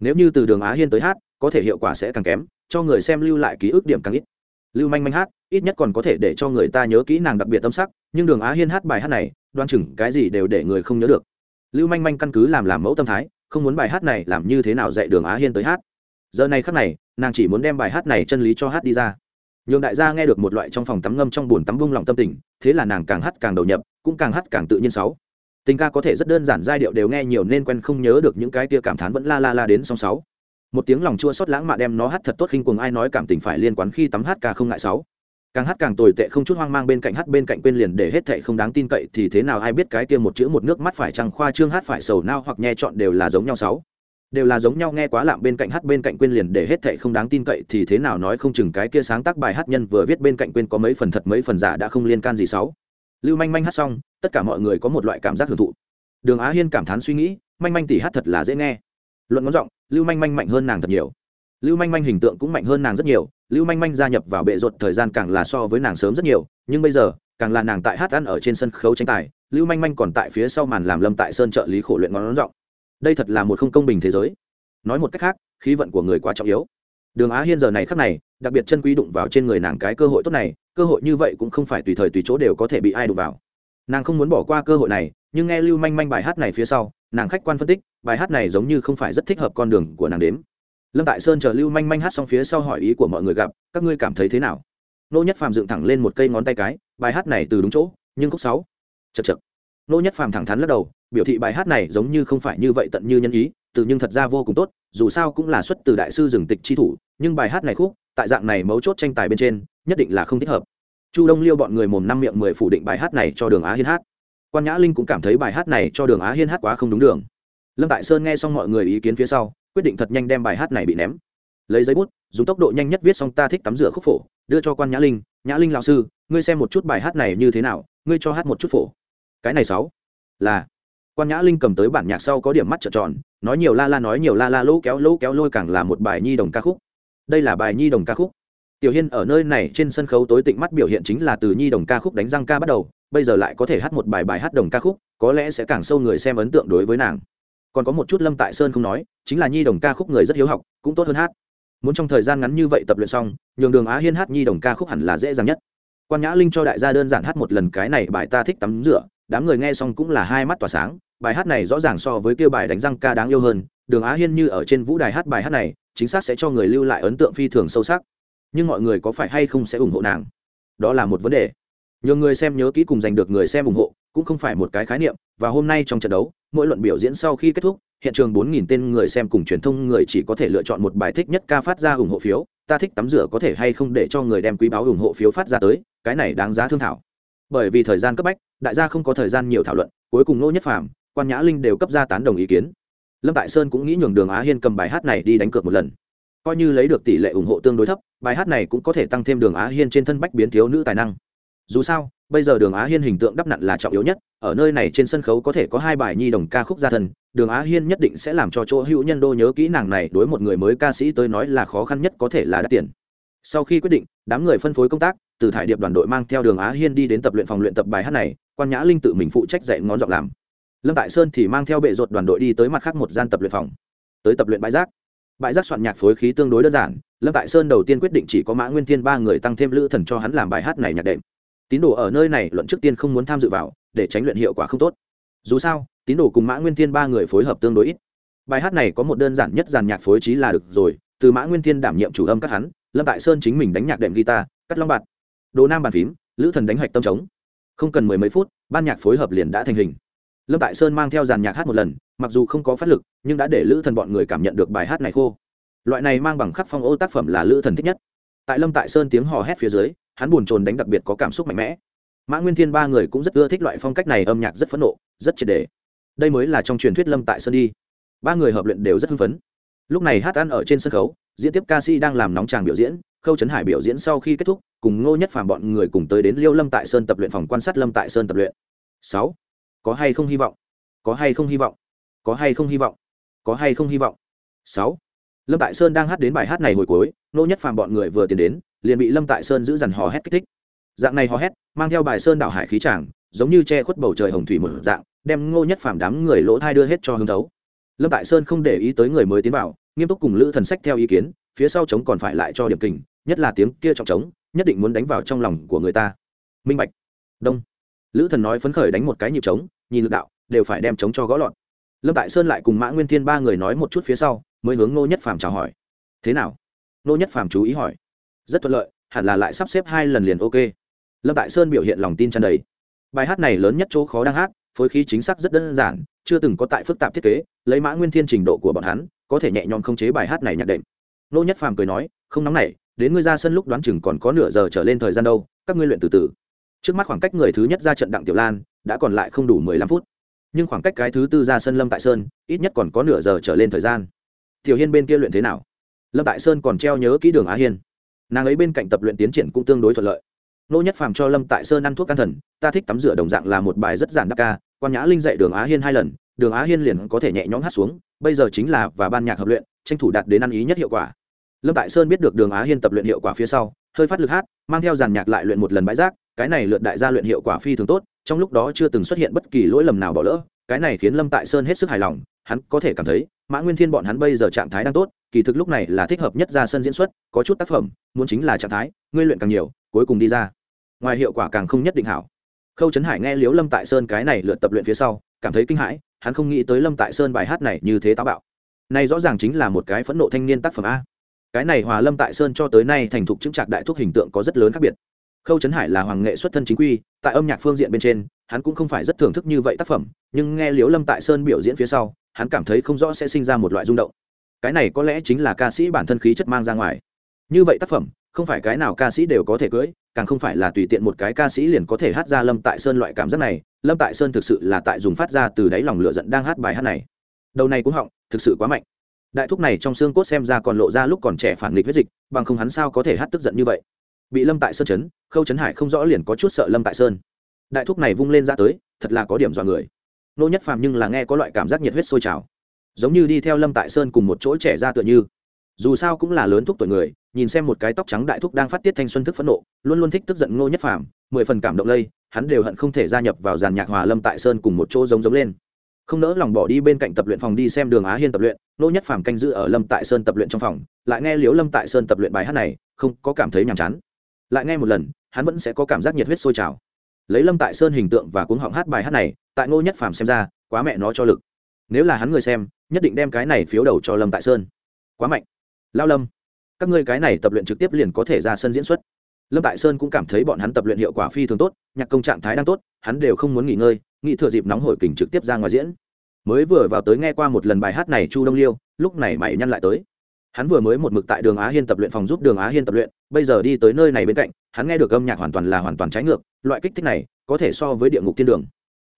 Nếu như từ đường á hiên tới hát, có thể hiệu quả sẽ càng kém, cho người xem lưu lại ký ức điểm càng ít. Lưu manh manh hát, ít nhất còn có thể để cho người ta nhớ kỹ nàng đặc biệt tâm sắc, nhưng đường á hiên hát bài hát này, đoan chừng cái gì đều để người không nhớ được. Lưu manh manh căn cứ làm làm mẫu tâm thái, không muốn bài hát này làm như thế nào dạy đường á hiên tới hát. Giờ này khắc này, nàng chỉ muốn đem bài hát này chân lý cho hát đi ra nhường đại gia nghe được một loại trong phòng tắm ngâm trong bùn tắm vung lòng tâm tình, thế là nàng càng hát càng đầu nhập, cũng càng hát càng tự nhiên sáu. Tình ca có thể rất đơn giản, giai điệu đều nghe nhiều nên quen không nhớ được những cái tia cảm thán vẫn la la la đến song sáu. Một tiếng lòng chua xót lãng mạn đem nó hát thật tốt khinh cuồng, ai nói cảm tình phải liên quan khi tắm hát ca không ngại sáu. Càng hát càng tồi tệ, không chút hoang mang bên cạnh hát bên cạnh quên liền để hết thệ không đáng tin cậy, thì thế nào ai biết cái kia một chữ một nước mắt phải trăng khoa trương, hát phải sầu nao hoặc nghe chọn đều là giống nhau sáu đều là giống nhau nghe quá lạm bên cạnh hát bên cạnh quên liền để hết thệ không đáng tin cậy thì thế nào nói không chừng cái kia sáng tác bài hát nhân vừa viết bên cạnh quên có mấy phần thật mấy phần giả đã không liên can gì sáu. Lưu manh manh hát xong, tất cả mọi người có một loại cảm giác hưởng thụ. Đường á hiên cảm thán suy nghĩ, manh manh tỉ hát thật là dễ nghe. Luận ngón giọng, lưu manh manh mạnh hơn nàng thật nhiều. Lưu manh manh hình tượng cũng mạnh hơn nàng rất nhiều, lưu manh manh gia nhập vào bệ ruột thời gian càng là so với nàng sớm rất nhiều, nhưng bây giờ, càng là nàng tại hát ăn ở trên sân khấu tranh tài, lưu manh manh còn tại phía sau màn làm lâm tại sơn trợ lý khổ luyện ngón giọng đây thật là một không công bình thế giới. Nói một cách khác, khí vận của người quá trọng yếu. Đường á hiên giờ này khác này, đặc biệt chân quý đụng vào trên người nàng cái cơ hội tốt này, cơ hội như vậy cũng không phải tùy thời tùy chỗ đều có thể bị ai đụng vào. Nàng không muốn bỏ qua cơ hội này, nhưng nghe lưu manh manh bài hát này phía sau, nàng khách quan phân tích, bài hát này giống như không phải rất thích hợp con đường của nàng đếm. Lâm tại sơn chờ lưu manh manh hát xong phía sau hỏi ý của mọi người gặp, các ngươi cảm thấy thế nào? Nô nhất phàm dựng thẳng lên một cây ngón tay cái, bài hát này từ đúng chỗ, nhưng khúc sáu. Chật chật nô nhất phàm thẳng thắn lắc đầu, biểu thị bài hát này giống như không phải như vậy tận như nhân ý, từ nhưng thật ra vô cùng tốt, dù sao cũng là xuất từ đại sư rừng tịch chi thủ, nhưng bài hát này khúc, tại dạng này mấu chốt tranh tài bên trên, nhất định là không thích hợp. Chu đông liêu bọn người mồm năm miệng mười phủ định bài hát này cho đường á hiên hát. Quan nhã linh cũng cảm thấy bài hát này cho đường á hiên hát quá không đúng đường. Lâm tại sơn nghe xong mọi người ý kiến phía sau, quyết định thật nhanh đem bài hát này bị ném. Lấy giấy bút, dùng tốc độ nhanh nhất viết xong ta thích tắm rửa khúc phổ đưa cho quan nhã linh. Nhã linh lão sư, ngươi xem một chút bài hát này như thế nào, ngươi cho hát một chút phổ cái này sáu. Là. Quan nhã linh cầm tới bản nhạc sau có điểm mắt trợn tròn, nói nhiều la la nói nhiều la la, lỗ kéo lỗ kéo lôi càng là một bài nhi đồng ca khúc. Đây là bài nhi đồng ca khúc. Tiểu hiên ở nơi này trên sân khấu tối tịnh mắt biểu hiện chính là từ nhi đồng ca khúc đánh răng ca bắt đầu, bây giờ lại có thể hát một bài bài hát đồng ca khúc, có lẽ sẽ càng sâu người xem ấn tượng đối với nàng. Còn có một chút lâm tại sơn không nói, chính là nhi đồng ca khúc người rất hiếu học, cũng tốt hơn hát. Muốn trong thời gian ngắn như vậy tập luyện xong, nhường đường á hiên hát nhi đồng ca khúc hẳn là dễ dàng nhất. Quan nhã linh cho đại gia đơn giản hát một lần cái này bài ta thích tắm rửa đám người nghe xong cũng là hai mắt tỏa sáng, bài hát này rõ ràng so với kêu bài đánh răng ca đáng yêu hơn, đường á hiên như ở trên vũ đài hát bài hát này, chính xác sẽ cho người lưu lại ấn tượng phi thường sâu sắc. Nhưng mọi người có phải hay không sẽ ủng hộ nàng? Đó là một vấn đề. Nhiều người xem nhớ kỹ cùng giành được người xem ủng hộ, cũng không phải một cái khái niệm, và hôm nay trong trận đấu, mỗi luận biểu diễn sau khi kết thúc, hiện trường 4.000 tên người xem cùng truyền thông người chỉ có thể lựa chọn một bài thích nhất ca phát ra ủng hộ phiếu, ta thích tắm rửa có thể hay không để cho người đem quý báo ủng hộ phiếu phát ra tới, cái này đáng giá thương thảo bởi vì thời gian cấp bách đại gia không có thời gian nhiều thảo luận cuối cùng nô nhất phàm quan nhã linh đều cấp ra tán đồng ý kiến. Lâm tại sơn cũng nghĩ nhường đường á hiên cầm bài hát này đi đánh cược một lần. Coi như lấy được tỷ lệ ủng hộ tương đối thấp bài hát này cũng có thể tăng thêm đường á hiên trên thân bách biến thiếu nữ tài năng. Dù sao bây giờ đường á hiên hình tượng đắp nặn là trọng yếu nhất ở nơi này trên sân khấu có thể có hai bài nhi đồng ca khúc gia thần, đường á hiên nhất định sẽ làm cho chỗ hữu nhân đô nhớ kỹ nàng này đối một người mới ca sĩ tới nói là khó khăn nhất có thể là đắt tiền sau khi quyết định, đám người phân phối công tác, từ thải điệp đoàn đội mang theo đường á hiên đi đến tập luyện phòng luyện tập bài hát này, quan nhã linh tự mình phụ trách dạy ngón giọng làm. Lâm tại sơn thì mang theo bệ ruột đoàn đội đi tới mặt khác một gian tập luyện phòng. Tới tập luyện bãi rác. Bãi rác soạn nhạc phối khí tương đối đơn giản, lâm tại sơn đầu tiên quyết định chỉ có mã nguyên thiên ba người tăng thêm lữ thần cho hắn làm bài hát này nhạc đệm. Tín đồ ở nơi này luận trước tiên không muốn tham dự vào, để tránh luyện hiệu quả không tốt. Dù sao, tín đồ cùng mã nguyên thiên ba người phối hợp tương đối ít. Bài hát này có một đơn giản nhất dàn nhạc phối trí là được rồi, từ mã nguyên thiên đảm nhiệm chủ âm các hắn lâm tại sơn chính mình đánh nhạc đệm guitar, cắt long bạt. Đồ nam bàn phím, lữ thần đánh hạch tâm trống. Không cần mười mấy phút, ban nhạc phối hợp liền đã thành hình. Lâm tại sơn mang theo dàn nhạc hát một lần, mặc dù không có phát lực, nhưng đã để lữ thần bọn người cảm nhận được bài hát này khô. Loại này mang bằng khắc phong ô tác phẩm là lữ thần thích nhất. Tại lâm tại sơn tiếng hò hét phía dưới, hắn buồn chồn đánh đặc biệt có cảm xúc mạnh mẽ. Mã nguyên thiên ba người cũng rất ưa thích loại phong cách này, âm nhạc rất phẫn nộ, rất triệt đề đây mới là trong truyền thuyết lâm tại sơn đi. Ba người hợp luyện đều rất hưng phấn. Lúc này hát ăn ở trên sân khấu diễn tiếp ca sĩ đang làm nóng tràng biểu diễn, khâu trấn hải biểu diễn sau khi kết thúc, cùng ngô nhất phàm bọn người cùng tới đến liêu lâm tại sơn tập luyện phòng quan sát lâm tại sơn tập luyện. Sáu, có hay không hy vọng? Có hay không hy vọng? Có hay không hy vọng? Có hay không hy vọng? Sáu, lâm tại sơn đang hát đến bài hát này hồi cuối, ngô nhất phàm bọn người vừa tiến đến, liền bị lâm tại sơn giữ dằn hò hét kích thích. Dạng này hò hét, mang theo bài sơn đảo hải khí tràng giống như che khuất bầu trời hồng thủy một dạng, đem ngô nhất phàm đám người lỗ thai đưa hết cho hương thấu lâm tại sơn không để ý tới người mới tiến vào nghiêm túc cùng lữ thần sách theo ý kiến, phía sau trống còn phải lại cho điểm kình, nhất là tiếng kia trọng trống, nhất định muốn đánh vào trong lòng của người ta. Minh bạch. Đông. Lữ thần nói phấn khởi đánh một cái nhịp trống, nhìn lực đạo, đều phải đem trống cho gõ lọt. Lâm tại sơn lại cùng mã nguyên thiên ba người nói một chút phía sau, mới hướng nô nhất phàm chào hỏi. Thế nào? Nô nhất phàm chú ý hỏi. Rất thuận lợi, hẳn là lại sắp xếp hai lần liền ok. Lâm tại sơn biểu hiện lòng tin tràn đầy. Bài hát này lớn nhất chỗ khó đang hát, phối khí chính xác rất đơn giản, chưa từng có tại phức tạp thiết kế, lấy mã nguyên thiên trình độ của bọn hắn có thể nhẹ nhõm không chế bài hát này nhạc đệm. Nô nhất phàm cười nói, không nóng này, đến ngươi ra sân lúc đoán chừng còn có nửa giờ trở lên thời gian đâu, các ngươi luyện từ từ. Trước mắt khoảng cách người thứ nhất ra trận đặng tiểu lan, đã còn lại không đủ mười lăm phút. Nhưng khoảng cách cái thứ tư ra sân lâm tại sơn, ít nhất còn có nửa giờ trở lên thời gian. Tiểu hiên bên kia luyện thế nào? Lâm tại sơn còn treo nhớ kỹ đường á hiên. Nàng ấy bên cạnh tập luyện tiến triển cũng tương đối thuận lợi. Nô nhất phàm cho lâm tại sơn ăn thuốc can thần, ta thích tắm rửa đồng dạng là một bài rất giản đắc ca, quan nhã linh dạy đường á hiên hai lần đường á hiên liền có thể nhẹ nhõm hát xuống, bây giờ chính là và ban nhạc hợp luyện, tranh thủ đạt đến ăn ý nhất hiệu quả. Lâm tại sơn biết được đường á hiên tập luyện hiệu quả phía sau, hơi phát lực hát, mang theo giàn nhạc lại luyện một lần bãi rác, cái này lượt đại gia luyện hiệu quả phi thường tốt, trong lúc đó chưa từng xuất hiện bất kỳ lỗi lầm nào bỏ lỡ, cái này khiến lâm tại sơn hết sức hài lòng, hắn có thể cảm thấy, mã nguyên thiên bọn hắn bây giờ trạng thái đang tốt, kỳ thực lúc này là thích hợp nhất ra sân diễn xuất, có chút tác phẩm, muốn chính là trạng thái, ngươi luyện càng nhiều, cuối cùng đi ra. Ngoài hiệu quả càng không nhất định hảo. Khâu trấn hải nghe liếu lâm tại sơn cái này lượt tập luyện phía sau, cảm thấy kinh hãi hắn không nghĩ tới lâm tại sơn bài hát này như thế táo bạo. Này rõ ràng chính là một cái phẫn nộ thanh niên tác phẩm a. Cái này hòa lâm tại sơn cho tới nay thành thục chứng trạc đại thuốc hình tượng có rất lớn khác biệt. Khâu trấn hải là hoàng nghệ xuất thân chính quy, tại âm nhạc phương diện bên trên, hắn cũng không phải rất thưởng thức như vậy tác phẩm, nhưng nghe liếu lâm tại sơn biểu diễn phía sau, hắn cảm thấy không rõ sẽ sinh ra một loại rung động. Cái này có lẽ chính là ca sĩ bản thân khí chất mang ra ngoài. Như vậy tác phẩm, không phải cái nào ca sĩ đều có thể cưỡi, càng không phải là tùy tiện một cái ca sĩ liền có thể hát ra lâm tại sơn loại cảm giác này lâm tại sơn thực sự là tại dùng phát ra từ đáy lòng lửa giận đang hát bài hát này. Đầu này cũng họng, thực sự quá mạnh. Đại thúc này trong xương cốt xem ra còn lộ ra lúc còn trẻ phản nghịch huyết dịch, bằng không hắn sao có thể hát tức giận như vậy? Bị lâm tại sơn chấn, khâu chấn hải không rõ liền có chút sợ lâm tại sơn. Đại thúc này vung lên ra tới, thật là có điểm dọa người. Nô nhất phàm nhưng là nghe có loại cảm giác nhiệt huyết sôi trào. Giống như đi theo lâm tại sơn cùng một chỗ trẻ ra tựa như. Dù sao cũng là lớn thúc tuổi người, nhìn xem một cái tóc trắng đại thúc đang phát tiết thanh xuân thức phẫn nộ, luôn luôn thích tức giận ngô nhất phàm, mười phần cảm động lây hắn đều hận không thể gia nhập vào dàn nhạc hòa lâm tại sơn cùng một chỗ giống giống lên. Không nỡ lòng bỏ đi bên cạnh tập luyện phòng đi xem đường á hiên tập luyện, nô nhất phàm canh giữ ở lâm tại sơn tập luyện trong phòng, lại nghe liếu lâm tại sơn tập luyện bài hát này, không có cảm thấy nhàm chán. Lại nghe một lần, hắn vẫn sẽ có cảm giác nhiệt huyết sôi trào. Lấy lâm tại sơn hình tượng và cuống họng hát bài hát này, tại ngô nhất phàm xem ra, quá mẹ nó cho lực. Nếu là hắn người xem, nhất định đem cái này phiếu đầu cho lâm tại sơn. Quá mạnh. Lao lâm, các ngươi cái này tập luyện trực tiếp liền có thể ra sân diễn xuất lâm tại sơn cũng cảm thấy bọn hắn tập luyện hiệu quả phi thường tốt, nhạc công trạng thái đang tốt, hắn đều không muốn nghỉ ngơi, nghĩ thừa dịp nóng hổi kình trực tiếp ra ngoài diễn. Mới vừa vào tới nghe qua một lần bài hát này chu đông liêu, lúc này mày nhăn lại tới. Hắn vừa mới một mực tại đường á hiên tập luyện phòng giúp đường á hiên tập luyện, bây giờ đi tới nơi này bên cạnh, hắn nghe được âm nhạc hoàn toàn là hoàn toàn trái ngược, loại kích thích này có thể so với địa ngục thiên đường.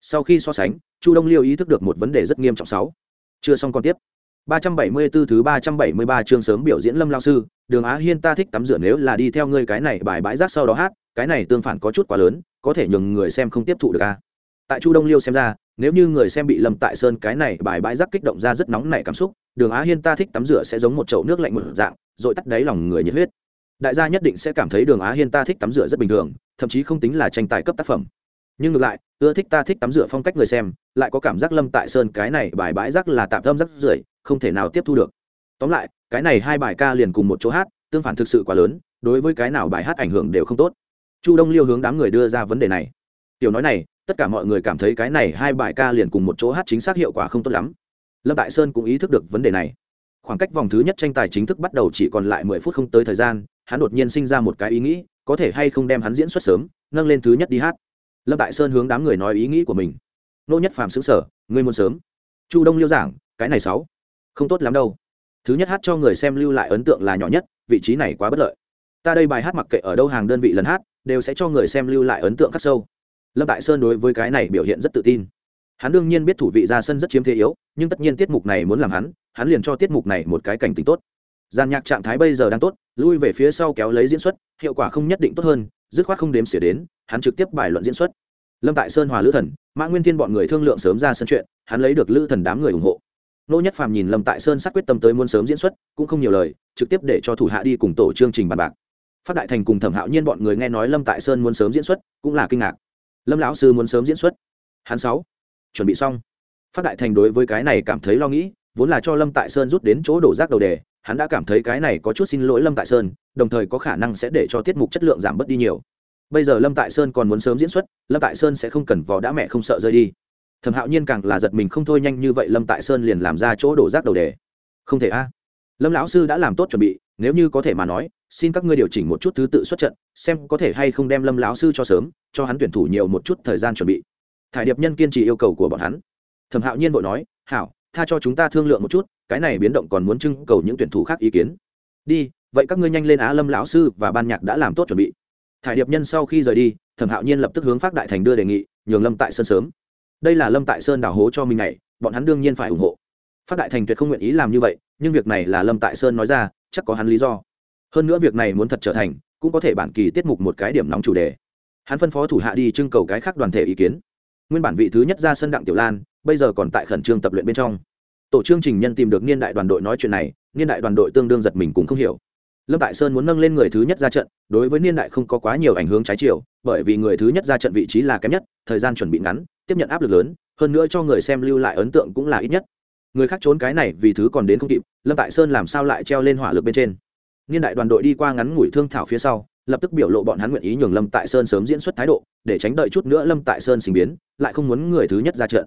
Sau khi so sánh, chu đông liêu ý thức được một vấn đề rất nghiêm trọng sáu. Chưa xong còn tiếp. 374 thứ 373 chương sớm biểu diễn Lâm lão sư, Đường Á Hiên ta thích tắm rửa nếu là đi theo ngươi cái này bài bãi rác sau đó hát, cái này tương phản có chút quá lớn, có thể nhường người xem không tiếp thụ được a. À. Tại Chu Đông Liêu xem ra, nếu như người xem bị Lâm Tại Sơn cái này bài bãi rác kích động ra rất nóng nảy cảm xúc, Đường Á Hiên ta thích tắm rửa sẽ giống một chậu nước lạnh một dạng, rồi tắt đáy lòng người nhiệt huyết. Đại gia nhất định sẽ cảm thấy Đường Á Hiên ta thích tắm rửa rất bình thường, thậm chí không tính là tranh tài cấp tác phẩm nhưng ngược lại ưa thích ta thích tắm rửa phong cách người xem lại có cảm giác lâm tại sơn cái này bài bãi rác là tạm tâm rất rưởi không thể nào tiếp thu được. Tóm lại, cái này hai bài ca liền cùng một chỗ hát, tương phản thực sự quá lớn, đối với cái nào bài hát ảnh hưởng đều không tốt. Chu đông liêu hướng đám người đưa ra vấn đề này. Tiểu nói này, tất cả mọi người cảm thấy cái này hai bài ca liền cùng một chỗ hát chính xác hiệu quả không tốt lắm. Lâm Đại sơn cũng ý thức được vấn đề này. Khoảng cách vòng thứ nhất tranh tài chính thức bắt đầu chỉ còn lại mười phút không tới thời gian, hắn đột nhiên sinh ra một cái ý nghĩ, có thể hay không đem hắn diễn xuất sớm, nâng lên thứ nhất đi hát. Lâm Đại sơn hướng đám người nói ý nghĩ của mình. Nô nhất phàm xứng sở ngươi muốn sớm? Chu đông liêu giảng, cái này sáu không tốt lắm đâu. Thứ nhất hát cho người xem lưu lại ấn tượng là nhỏ nhất, vị trí này quá bất lợi. Ta đây bài hát mặc kệ ở đâu hàng đơn vị lần hát, đều sẽ cho người xem lưu lại ấn tượng khắc sâu. Lâm tại sơn đối với cái này biểu hiện rất tự tin. Hắn đương nhiên biết thủ vị ra sân rất chiếm thế yếu, nhưng tất nhiên tiết mục này muốn làm hắn hắn liền cho tiết mục này một cái cảnh tính tốt. Gian nhạc trạng thái bây giờ đang tốt, lui về phía sau kéo lấy diễn xuất, hiệu quả không nhất định tốt hơn, dứt khoát không đếm xỉa đến, hắn trực tiếp bài luận diễn xuất. Lâm tại sơn hòa lữ thần, mã nguyên thiên bọn người thương lượng sớm ra sân chuyện, hắn lấy được lữ thần đám người ủng hộ nô nhất phàm nhìn lâm tại sơn sát quyết tâm tới muốn sớm diễn xuất, cũng không nhiều lời, trực tiếp để cho thủ hạ đi cùng tổ chương trình bàn bạc. Phát đại thành cùng thẩm hạo nhiên bọn người nghe nói lâm tại sơn muốn sớm diễn xuất, cũng là kinh ngạc. Lâm lão sư muốn sớm diễn xuất. Hắn sáu, chuẩn bị xong. Phát đại thành đối với cái này cảm thấy lo nghĩ, vốn là cho lâm tại sơn rút đến chỗ đổ rác đầu đề, hắn đã cảm thấy cái này có chút xin lỗi lâm tại sơn, đồng thời có khả năng sẽ để cho tiết mục chất lượng giảm bớt đi nhiều. Bây giờ lâm tại sơn còn muốn sớm diễn xuất, lâm tại sơn sẽ không cần vò đã mẹ không sợ rơi đi thẩm hạo nhiên càng là giật mình không thôi nhanh như vậy lâm tại sơn liền làm ra chỗ đổ rác đầu đề. Không thể a. Lâm lão sư đã làm tốt chuẩn bị, nếu như có thể mà nói, xin các ngươi điều chỉnh một chút thứ tự xuất trận, xem có thể hay không đem lâm lão sư cho sớm, cho hắn tuyển thủ nhiều một chút thời gian chuẩn bị. Thải điệp nhân kiên trì yêu cầu của bọn hắn. Thẩm hạo nhiên vội nói, hảo, tha cho chúng ta thương lượng một chút, cái này biến động còn muốn trưng cầu những tuyển thủ khác ý kiến. Đi, vậy các ngươi nhanh lên á lâm lão sư và ban nhạc đã làm tốt chuẩn bị. Thải điệp nhân sau khi rời đi, thẩm hạo nhiên lập tức hướng phát đại thành đưa đề nghị, nhường lâm tại sơn sớm đây là lâm tại sơn đào hố cho mình này bọn hắn đương nhiên phải ủng hộ. Phát đại thành tuyệt không nguyện ý làm như vậy, nhưng việc này là lâm tại sơn nói ra, chắc có hắn lý do. Hơn nữa việc này muốn thật trở thành, cũng có thể bản kỳ tiết mục một cái điểm nóng chủ đề. Hắn phân phó thủ hạ đi trưng cầu cái khác đoàn thể ý kiến. Nguyên bản vị thứ nhất ra sân đặng tiểu lan, bây giờ còn tại khẩn trương tập luyện bên trong. Tổ chương trình nhân tìm được niên đại đoàn đội nói chuyện này, niên đại đoàn đội tương đương giật mình cũng không hiểu. Lâm tại sơn muốn nâng lên người thứ nhất ra trận, đối với niên đại không có quá nhiều ảnh hưởng trái chiều, bởi vì người thứ nhất ra trận vị trí là kém nhất, thời gian chuẩn bị ngắn tiếp nhận áp lực lớn, hơn nữa cho người xem lưu lại ấn tượng cũng là ít nhất. Người khác trốn cái này vì thứ còn đến không kịp, lâm tại sơn làm sao lại treo lên hỏa lực bên trên? Niên đại đoàn đội đi qua ngắn ngủi thương thảo phía sau, lập tức biểu lộ bọn hắn nguyện ý nhường lâm tại sơn sớm diễn xuất thái độ, để tránh đợi chút nữa lâm tại sơn sinh biến, lại không muốn người thứ nhất ra trận.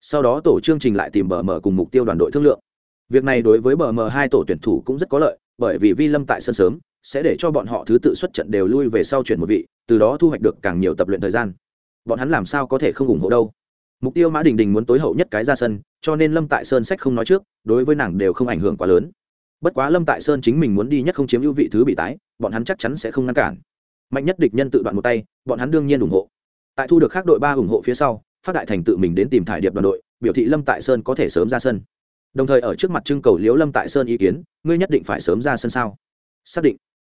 Sau đó tổ chương trình lại tìm bờ mờ cùng mục tiêu đoàn đội thương lượng. Việc này đối với bờ mờ hai tổ tuyển thủ cũng rất có lợi, bởi vì vi lâm tại Sơn sớm, sẽ để cho bọn họ thứ tự xuất trận đều lui về sau chuyển một vị, từ đó thu hoạch được càng nhiều tập luyện thời gian bọn hắn làm sao có thể không ủng hộ đâu? Mục tiêu mã đình đình muốn tối hậu nhất cái ra sân, cho nên lâm tại sơn sách không nói trước, đối với nàng đều không ảnh hưởng quá lớn. Bất quá lâm tại sơn chính mình muốn đi nhất không chiếm ưu vị thứ bị tái, bọn hắn chắc chắn sẽ không ngăn cản. Mạnh nhất địch nhân tự đoạn một tay, bọn hắn đương nhiên ủng hộ. Tại thu được khác đội ba ủng hộ phía sau, phát đại thành tự mình đến tìm thải điệp đoàn đội, biểu thị lâm tại sơn có thể sớm ra sân. Đồng thời ở trước mặt trưng cầu liễu lâm tại sơn ý kiến, ngươi nhất định phải sớm ra sân sao? Xác định.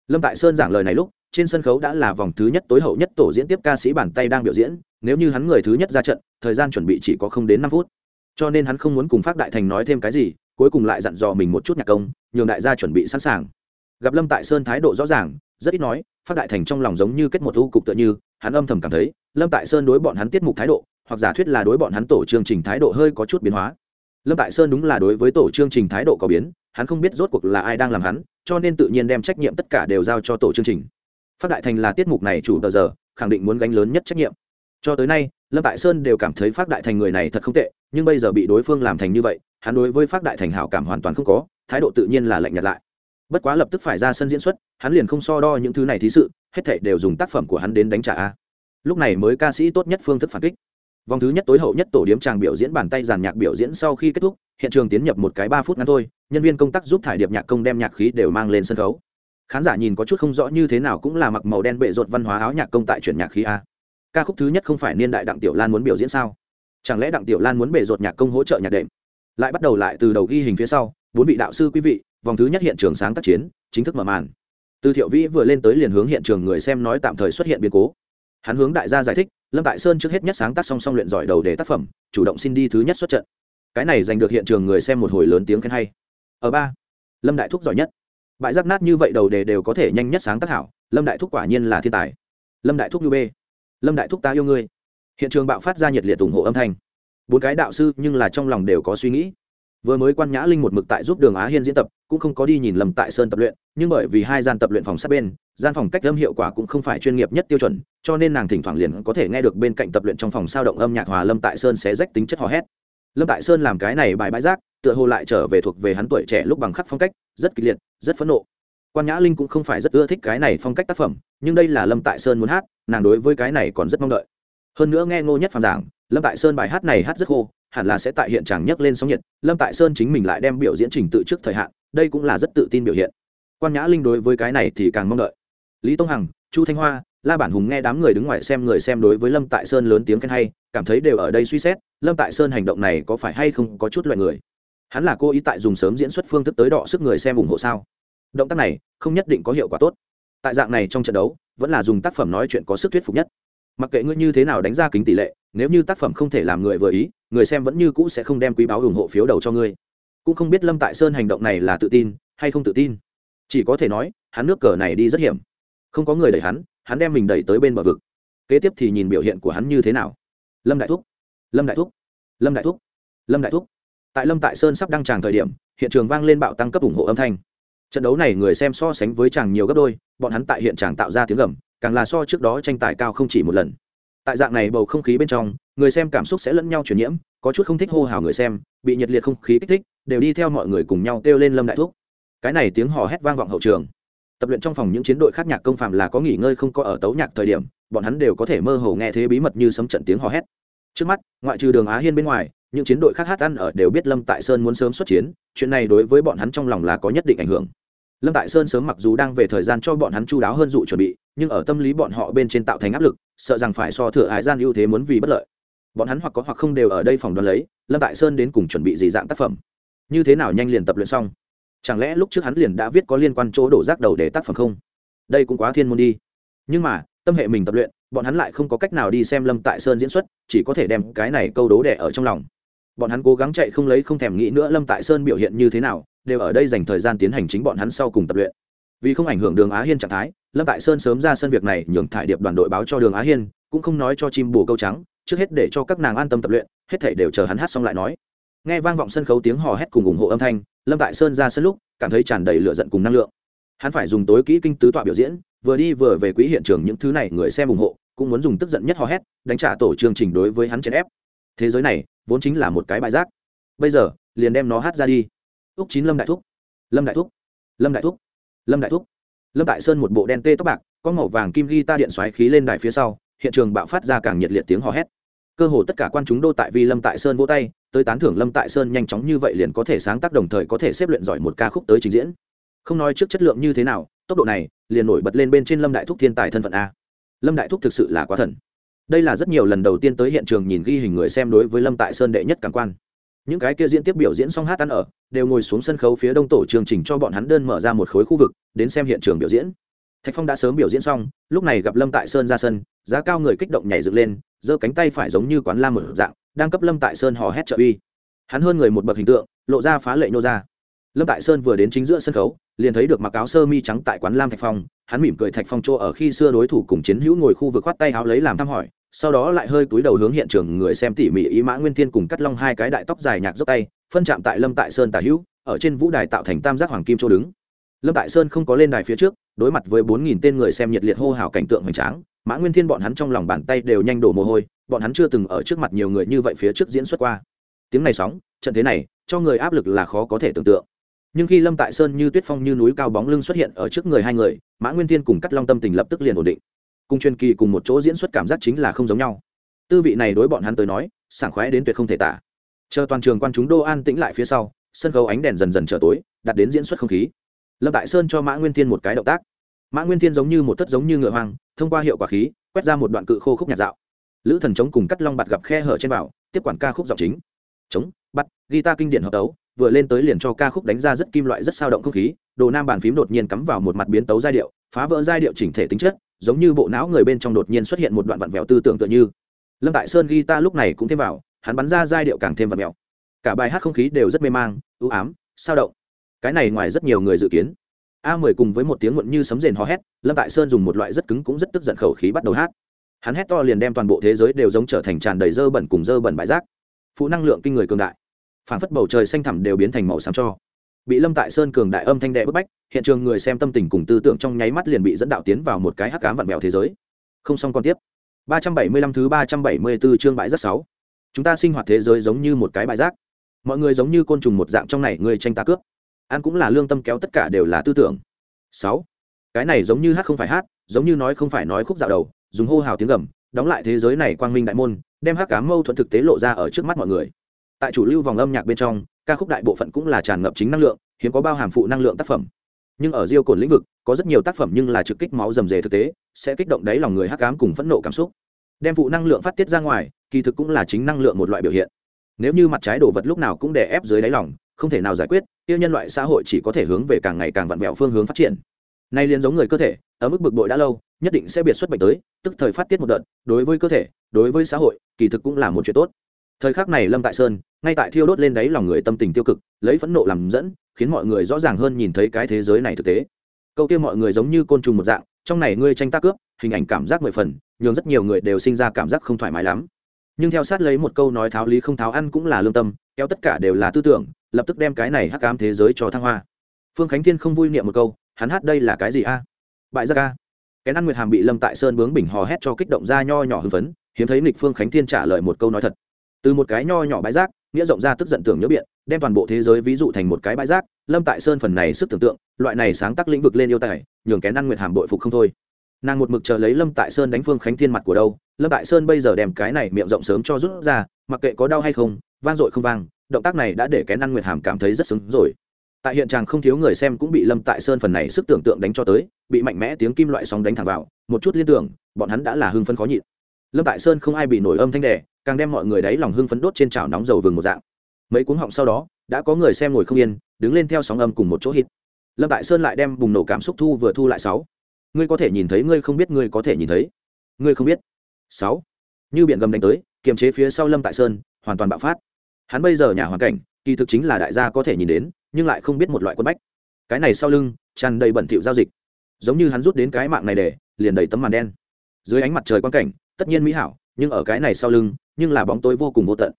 Lâm tại sơn giảng lời này lúc trên sân khấu đã là vòng thứ nhất tối hậu nhất tổ diễn tiếp ca sĩ bàn tay đang biểu diễn, nếu như hắn người thứ nhất ra trận, thời gian chuẩn bị chỉ có không đến năm phút. Cho nên hắn không muốn cùng phát đại thành nói thêm cái gì, cuối cùng lại dặn dò mình một chút nhạc công, nhường đại gia chuẩn bị sẵn sàng. Gặp lâm tại sơn thái độ rõ ràng, rất ít nói phát đại thành trong lòng giống như kết một u cục tựa như, hắn âm thầm cảm thấy, lâm tại sơn đối bọn hắn tiết mục thái độ, hoặc giả thuyết là đối bọn hắn tổ chương trình thái độ hơi có chút biến hóa. Lâm tại sơn đúng là đối với tổ chương trình thái độ có biến, hắn không biết rốt cuộc là ai đang làm hắn, cho nên tự nhiên đem trách nhiệm tất cả đều giao cho tổ chương trình phát đại thành là tiết mục này chủ tờ giờ, khẳng định muốn gánh lớn nhất trách nhiệm. Cho tới nay, lâm tại sơn đều cảm thấy phát đại thành người này thật không tệ, nhưng bây giờ bị đối phương làm thành như vậy, hắn đối với phát đại thành hảo cảm hoàn toàn không có, thái độ tự nhiên là lạnh nhạt lại. Bất quá lập tức phải ra sân diễn xuất, hắn liền không so đo những thứ này thí sự, hết thảy đều dùng tác phẩm của hắn đến đánh trả a. Lúc này mới ca sĩ tốt nhất phương thức phản kích. Vòng thứ nhất tối hậu nhất tổ điếm tràng biểu diễn bàn tay giàn nhạc biểu diễn sau khi kết thúc, hiện trường tiến nhập một cái ba phút ngắn thôi, nhân viên công tác giúp thải điệp nhạc công đem nhạc khí đều mang lên sân khấu khán giả nhìn có chút không rõ như thế nào cũng là mặc màu đen bệ rột văn hóa áo nhạc công tại chuyển nhạc khí a. Ca khúc thứ nhất không phải niên đại đặng tiểu lan muốn biểu diễn sao? Chẳng lẽ đặng tiểu lan muốn bệ rột nhạc công hỗ trợ nhạc đệm? Lại bắt đầu lại từ đầu ghi hình phía sau, bốn vị đạo sư quý vị, vòng thứ nhất hiện trường sáng tác chiến, chính thức mở màn. Từ thiệu vĩ vừa lên tới liền hướng hiện trường người xem nói tạm thời xuất hiện biến cố. Hắn hướng đại gia giải thích, lâm tại sơn trước hết nhất sáng tác song song luyện giỏi đầu để tác phẩm, chủ động xin đi thứ nhất xuất trận. Cái này giành được hiện trường người xem một hồi lớn tiếng khen hay. Ở ba, lâm đại thúc giỏi nhất bãi rác nát như vậy đầu đề đều có thể nhanh nhất sáng tác hảo, lâm đại thúc quả nhiên là thiên tài. Lâm đại thúc như b lâm đại thúc ta yêu ngươi. Hiện trường bạo phát ra nhiệt liệt ủng hộ âm thanh. Bốn cái đạo sư nhưng là trong lòng đều có suy nghĩ. Vừa mới quan nhã linh một mực tại giúp đường á hiên diễn tập, cũng không có đi nhìn lầm tại sơn tập luyện, nhưng bởi vì hai gian tập luyện phòng sát bên, gian phòng cách âm hiệu quả cũng không phải chuyên nghiệp nhất tiêu chuẩn, cho nên nàng thỉnh thoảng liền có thể nghe được bên cạnh tập luyện trong phòng sao động âm nhạc hòa lâm tại sơn sẽ rách tính chất hò hét. Lâm tại sơn làm cái này bài bãi rác, tựa hồ lại trở về thuộc về hắn tuổi trẻ lúc bằng khắc phong cách rất kịch liệt, rất phẫn nộ. Quan nhã linh cũng không phải rất ưa thích cái này phong cách tác phẩm, nhưng đây là lâm tại sơn muốn hát, nàng đối với cái này còn rất mong đợi. Hơn nữa nghe ngô nhất phàm giảng, lâm tại sơn bài hát này hát rất khô, hẳn là sẽ tại hiện trạng nhấc lên sóng nhiệt, lâm tại sơn chính mình lại đem biểu diễn trình tự trước thời hạn, đây cũng là rất tự tin biểu hiện. Quan nhã linh đối với cái này thì càng mong đợi. Lý tông hằng, chu thanh hoa, la bản hùng nghe đám người đứng ngoài xem người xem đối với lâm tại sơn lớn tiếng khen hay, cảm thấy đều ở đây suy xét, lâm tại sơn hành động này có phải hay không có chút loại người hắn là cô ý tại dùng sớm diễn xuất phương thức tới đọ sức người xem ủng hộ sao? Động tác này không nhất định có hiệu quả tốt. Tại dạng này trong trận đấu, vẫn là dùng tác phẩm nói chuyện có sức thuyết phục nhất. Mặc kệ ngươi như thế nào đánh ra kính tỷ lệ, nếu như tác phẩm không thể làm người vừa ý, người xem vẫn như cũ sẽ không đem quý báo ủng hộ phiếu đầu cho ngươi. Cũng không biết lâm tại sơn hành động này là tự tin hay không tự tin. Chỉ có thể nói, hắn nước cờ này đi rất hiểm. Không có người đẩy hắn hắn đem mình đẩy tới bên bờ vực. Kế tiếp thì nhìn biểu hiện của hắn như thế nào? Lâm đại thúc. Lâm đại thúc. Lâm đại thúc. Lâm đại thúc tại lâm tại sơn sắp đăng tràng thời điểm, hiện trường vang lên bạo tăng cấp ủng hộ âm thanh. Trận đấu này người xem so sánh với chàng nhiều gấp đôi, bọn hắn tại hiện tràng tạo ra tiếng gầm, càng là so trước đó tranh tài cao không chỉ một lần. Tại dạng này bầu không khí bên trong, người xem cảm xúc sẽ lẫn nhau chuyển nhiễm, có chút không thích hô hào người xem, bị nhiệt liệt không khí kích thích, đều đi theo mọi người cùng nhau kêu lên lâm đại thuốc. cái này tiếng hò hét vang vọng hậu trường. Tập luyện trong phòng những chiến đội khác nhạc công phạm là có nghỉ ngơi không có ở tấu nhạc thời điểm, bọn hắn đều có thể mơ hồ nghe thế bí mật như sấm trận tiếng hò hét. Trước mắt, ngoại trừ đường á hiên bên ngoài những chiến đội khác hát ăn ở đều biết lâm tại sơn muốn sớm xuất chiến, chuyện này đối với bọn hắn trong lòng là có nhất định ảnh hưởng. Lâm tại sơn sớm mặc dù đang về thời gian cho bọn hắn chu đáo hơn dụ chuẩn bị, nhưng ở tâm lý bọn họ bên trên tạo thành áp lực, sợ rằng phải so thừa hải gian ưu thế muốn vì bất lợi. Bọn hắn hoặc có hoặc không đều ở đây phòng đoán lấy, lâm tại sơn đến cùng chuẩn bị gì dạng tác phẩm. Như thế nào nhanh liền tập luyện xong? Chẳng lẽ lúc trước hắn liền đã viết có liên quan chỗ đổ rác đầu để tác phẩm không? Đây cũng quá thiên môn đi. Nhưng mà, tâm hệ mình tập luyện, bọn hắn lại không có cách nào đi xem lâm tại sơn diễn xuất, chỉ có thể đem cái này câu đố đẻ ở trong lòng bọn hắn cố gắng chạy không lấy không thèm nghĩ nữa lâm tại sơn biểu hiện như thế nào, đều ở đây dành thời gian tiến hành chính bọn hắn sau cùng tập luyện. Vì không ảnh hưởng đường á hiên trạng thái, lâm tại sơn sớm ra sân việc này nhường thải điệp đoàn đội báo cho đường á hiên, cũng không nói cho chim bù câu trắng, trước hết để cho các nàng an tâm tập luyện, hết thể đều chờ hắn hát xong lại nói. Nghe vang vọng sân khấu tiếng hò hét cùng ủng hộ âm thanh, lâm tại sơn ra sân lúc, cảm thấy tràn đầy lửa giận cùng năng lượng. Hắn phải dùng tối kỹ kinh tứ tọa biểu diễn, vừa đi vừa về quỹ hiện trường những thứ này người xem ủng hộ, cũng muốn dùng tức giận nhất hò hét, đánh trả tổ chương trình đối với hắn chèn ép. Thế giới này vốn chính là một cái bãi rác. Bây giờ, liền đem nó hát ra đi. Úc chín lâm đại thúc. Lâm đại thúc. Lâm đại thúc. Lâm đại thúc. Lâm đại sơn một bộ đen tê tóc bạc, có màu vàng kim ghi ta điện xoáy khí lên đài phía sau, hiện trường bạo phát ra càng nhiệt liệt tiếng hò hét. Cơ hồ tất cả quan chúng đô tại vì lâm tại sơn vỗ tay, tới tán thưởng lâm tại sơn nhanh chóng như vậy liền có thể sáng tác đồng thời có thể xếp luyện giỏi một ca khúc tới trình diễn. Không nói trước chất lượng như thế nào, tốc độ này liền nổi bật lên bên trên lâm đại thúc thiên tài thân phận a. Lâm đại thúc thực sự là quá thần đây là rất nhiều lần đầu tiên tới hiện trường nhìn ghi hình người xem đối với lâm tại sơn đệ nhất cảm quan. Những cái kia diễn tiếp biểu diễn xong hát ăn ở, đều ngồi xuống sân khấu phía đông tổ chương trình cho bọn hắn đơn mở ra một khối khu vực, đến xem hiện trường biểu diễn. Thạch phong đã sớm biểu diễn xong, lúc này gặp lâm tại sơn ra sân, giá cao người kích động nhảy dựng lên, giơ cánh tay phải giống như quán lam một dạng, đang cấp lâm tại sơn hò hét trợ uy. Hắn hơn người một bậc hình tượng, lộ ra phá lệ nhô ra. Lâm tại sơn vừa đến chính giữa sân khấu, liền thấy được mặc áo sơ mi trắng tại quán lam thạch phong, hắn mỉm cười thạch phong chỗ ở khi xưa đối thủ cùng chiến hữu ngồi khu vực khoát tay áo lấy làm thăm hỏi sau đó lại hơi túi đầu hướng hiện trường người xem tỉ mỉ ý mã nguyên thiên cùng cắt long hai cái đại tóc dài nhạc dốc tay, phân chạm tại lâm tại sơn tả hữu, ở trên vũ đài tạo thành tam giác hoàng kim chỗ đứng. Lâm tại sơn không có lên đài phía trước, đối mặt với bốn nghìn tên người xem nhiệt liệt hô hào cảnh tượng hoành tráng, mã nguyên thiên bọn hắn trong lòng bàn tay đều nhanh đổ mồ hôi, bọn hắn chưa từng ở trước mặt nhiều người như vậy phía trước diễn xuất qua. Tiếng này sóng, trận thế này, cho người áp lực là khó có thể tưởng tượng. Nhưng khi lâm tại sơn như tuyết phong như núi cao bóng lưng xuất hiện ở trước người hai người, mã nguyên thiên cùng cắt long tâm tình lập tức liền ổn định cùng truyền kỳ cùng một chỗ diễn xuất cảm giác chính là không giống nhau. Tư vị này đối bọn hắn tới nói, sảng khoái đến tuyệt không thể tả. Chờ toàn trường quan chúng đô an tĩnh lại phía sau, sân khấu ánh đèn dần dần trở tối, đặt đến diễn xuất không khí. Lâm tại sơn cho mã nguyên thiên một cái động tác. Mã nguyên thiên giống như một thất giống như ngựa hoang, thông qua hiệu quả khí, quét ra một đoạn cự khô khúc nhạc dạo. Lữ thần chống cùng cắt long bạt gặp khe hở trên bảo, tiếp quản ca khúc giọng chính. Chống bắt guitar kinh điển hợp tấu, vừa lên tới liền cho ca khúc đánh ra rất kim loại rất sao động không khí, đồ nam bàn phím đột nhiên cắm vào một mặt biến tấu giai điệu, phá vỡ giai điệu chỉnh thể tính chất giống như bộ não người bên trong đột nhiên xuất hiện một đoạn vặn vẹo tư tưởng tựa như. Lâm tại sơn guitar lúc này cũng thêm vào, hắn bắn ra giai điệu càng thêm vặn vẹo. Cả bài hát không khí đều rất mê mang ưu ám, sao động. Cái này ngoài rất nhiều người dự kiến. A mười cùng với một tiếng muộn như sấm rền hò hét, lâm tại sơn dùng một loại rất cứng cũng rất tức giận khẩu khí bắt đầu hát. Hắn hét to liền đem toàn bộ thế giới đều giống trở thành tràn đầy dơ bẩn cùng dơ bẩn bãi rác. Phụ năng lượng kinh người cường đại. Phản phất bầu trời xanh thẳm đều biến thành màu xám cho bị lâm tại sơn cường đại âm thanh đệ bức bách, hiện trường người xem tâm tình cùng tư tưởng trong nháy mắt liền bị dẫn đạo tiến vào một cái hắc cám vặn vẹo thế giới. Không xong còn tiếp. Ba trăm bảy mươi lăm thứ ba trăm bảy mươi 374 chương bãi rác sáu. Chúng ta sinh hoạt thế giới giống như một cái bãi rác. Mọi người giống như côn trùng một dạng trong này người tranh ta cướp. Ăn cũng là lương tâm kéo tất cả đều là tư tưởng. Sáu. Cái này giống như hát không phải hát, giống như nói không phải nói khúc dạo đầu, dùng hô hào tiếng gầm, đóng lại thế giới này quang minh đại môn, đem hát cá mâu thuẫn thực tế lộ ra ở trước mắt mọi người. Tại chủ lưu vòng âm nhạc bên trong ca khúc đại bộ phận cũng là tràn ngập chính năng lượng, hiếm có bao hàm phụ năng lượng tác phẩm. Nhưng ở riêng cồn lĩnh vực, có rất nhiều tác phẩm nhưng là trực kích máu rầm rề thực tế, sẽ kích động đáy lòng người hắc cám cùng phẫn nộ cảm xúc. Đem phụ năng lượng phát tiết ra ngoài, kỳ thực cũng là chính năng lượng một loại biểu hiện. Nếu như mặt trái đồ vật lúc nào cũng đè ép dưới đáy lòng, không thể nào giải quyết tiêu nhân loại xã hội chỉ có thể hướng về càng ngày càng vặn vẹo phương hướng phát triển. Nay liền giống người cơ thể, ở mức bực bội đã lâu, nhất định sẽ biệt xuất bệnh tới, tức thời phát tiết một đợt, đối với cơ thể, đối với xã hội, kỳ thực cũng là một chuyện tốt thời khắc này lâm tại sơn, ngay tại thiêu đốt lên đáy lòng người tâm tình tiêu cực, lấy phẫn nộ làm dẫn, khiến mọi người rõ ràng hơn nhìn thấy cái thế giới này thực tế. Câu kia mọi người giống như côn trùng một dạng, trong này ngươi tranh tác cướp, hình ảnh cảm giác mười phần, nhường rất nhiều người đều sinh ra cảm giác không thoải mái lắm. Nhưng theo sát lấy một câu nói tháo lý không tháo ăn cũng là lương tâm, kéo tất cả đều là tư tưởng, lập tức đem cái này hắc cám thế giới cho thăng hoa. Phương khánh thiên không vui niệm một câu, hắn hát đây là cái gì a? Bại gia ca. Cái ăn nguyệt hàm bị lâm tại sơn bướng bình hò hét cho kích động ra nho nhỏ hưng phấn, hiếm thấy nịch phương khánh thiên trả lời một câu nói thật từ một cái nho nhỏ bãi rác, nghĩa rộng ra tức giận tưởng nhớ biện, đem toàn bộ thế giới ví dụ thành một cái bãi rác, lâm tại sơn phần này sức tưởng tượng, loại này sáng tác lĩnh vực lên yêu tài, nhường kén ăn nguyệt hàm bội phục không thôi. Nàng một mực chờ lấy lâm tại sơn đánh phương khánh thiên mặt của đâu, lâm tại sơn bây giờ đem cái này miệng rộng sớm cho rút ra, mặc kệ có đau hay không, vang dội không vang, động tác này đã để kén ăn nguyệt hàm cảm thấy rất xứng rồi. Tại hiện tràng không thiếu người xem cũng bị lâm tại sơn phần này sức tưởng tượng đánh cho tới, bị mạnh mẽ tiếng kim loại sóng đánh thẳng vào, một chút liên tưởng, bọn hắn đã là hưng phân khó nhịn. Lâm tại sơn không ai bị nổi âm thanh đẻ càng đem mọi người đáy lòng hưng phấn đốt trên chảo nóng dầu vừng một dạng. Mấy cuống họng sau đó, đã có người xem ngồi không yên, đứng lên theo sóng âm cùng một chỗ hít. Lâm tại sơn lại đem bùng nổ cảm xúc thu vừa thu lại sáu. Ngươi có thể nhìn thấy, ngươi không biết, ngươi có thể nhìn thấy. Ngươi không biết. Sáu. Như biển gầm đánh tới, kiềm chế phía sau lâm tại sơn, hoàn toàn bạo phát. Hắn bây giờ nhà hoàn cảnh, kỳ thực chính là đại gia có thể nhìn đến, nhưng lại không biết một loại quân bách. Cái này sau lưng, tràn đầy bẩn thỉu giao dịch. Giống như hắn rút đến cái mạng này để, liền đầy tấm màn đen. Dưới ánh mặt trời quan cảnh, tất nhiên mỹ hảo, nhưng ở cái này sau lưng nhưng là bóng tối vô cùng vô tận.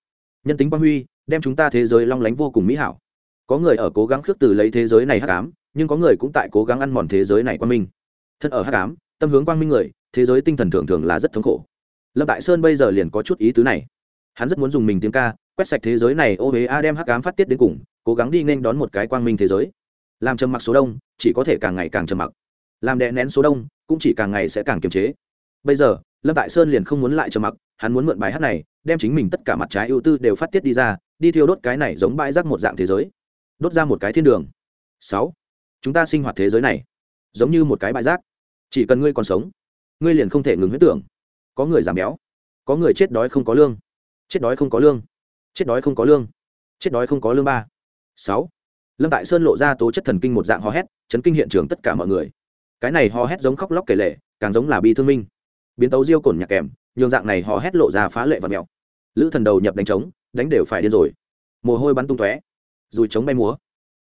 Nhân tính quang huy, đem chúng ta thế giới long lánh vô cùng mỹ hảo. Có người ở cố gắng khước từ lấy thế giới này hắc ám, nhưng có người cũng tại cố gắng ăn mòn thế giới này quang minh. Thân ở hắc ám, tâm hướng quang minh người, thế giới tinh thần thường thường là rất thống khổ. Lâm đại sơn bây giờ liền có chút ý tứ này. Hắn rất muốn dùng mình tiếng ca, quét sạch thế giới này, ô huế a đem hắc ám phát tiết đến cùng, cố gắng đi nên đón một cái quang minh thế giới. Làm trầm mặc số đông, chỉ có thể càng ngày càng trầm mặc. Làm đè nén số đông, cũng chỉ càng ngày sẽ càng kiềm chế. Bây giờ lâm tại sơn liền không muốn lại trầm mặc, hắn muốn mượn bài hát này, đem chính mình tất cả mặt trái ưu tư đều phát tiết đi ra, đi thiêu đốt cái này giống bãi rác một dạng thế giới. Đốt ra một cái thiên đường. Sáu. Chúng ta sinh hoạt thế giới này, giống như một cái bãi rác. Chỉ cần ngươi còn sống, ngươi liền không thể ngừng huyết tưởng. Có người giảm béo, có người chết đói không có lương. Chết đói không có lương, chết đói không có lương, chết đói không có lương ba. Sáu. Lâm tại sơn lộ ra tố chất thần kinh một dạng hò hét, chấn kinh hiện trường tất cả mọi người. Cái này hò hét giống khóc lóc kể lệ càng giống là bi thương minh biến tấu diêu cồn nhạc kèm, nhường dạng này họ hét lộ ra phá lệ và mèo lữ thần đầu nhập đánh trống, đánh đều phải điên rồi. Mồ hôi bắn tung tóe dùi trống bay múa.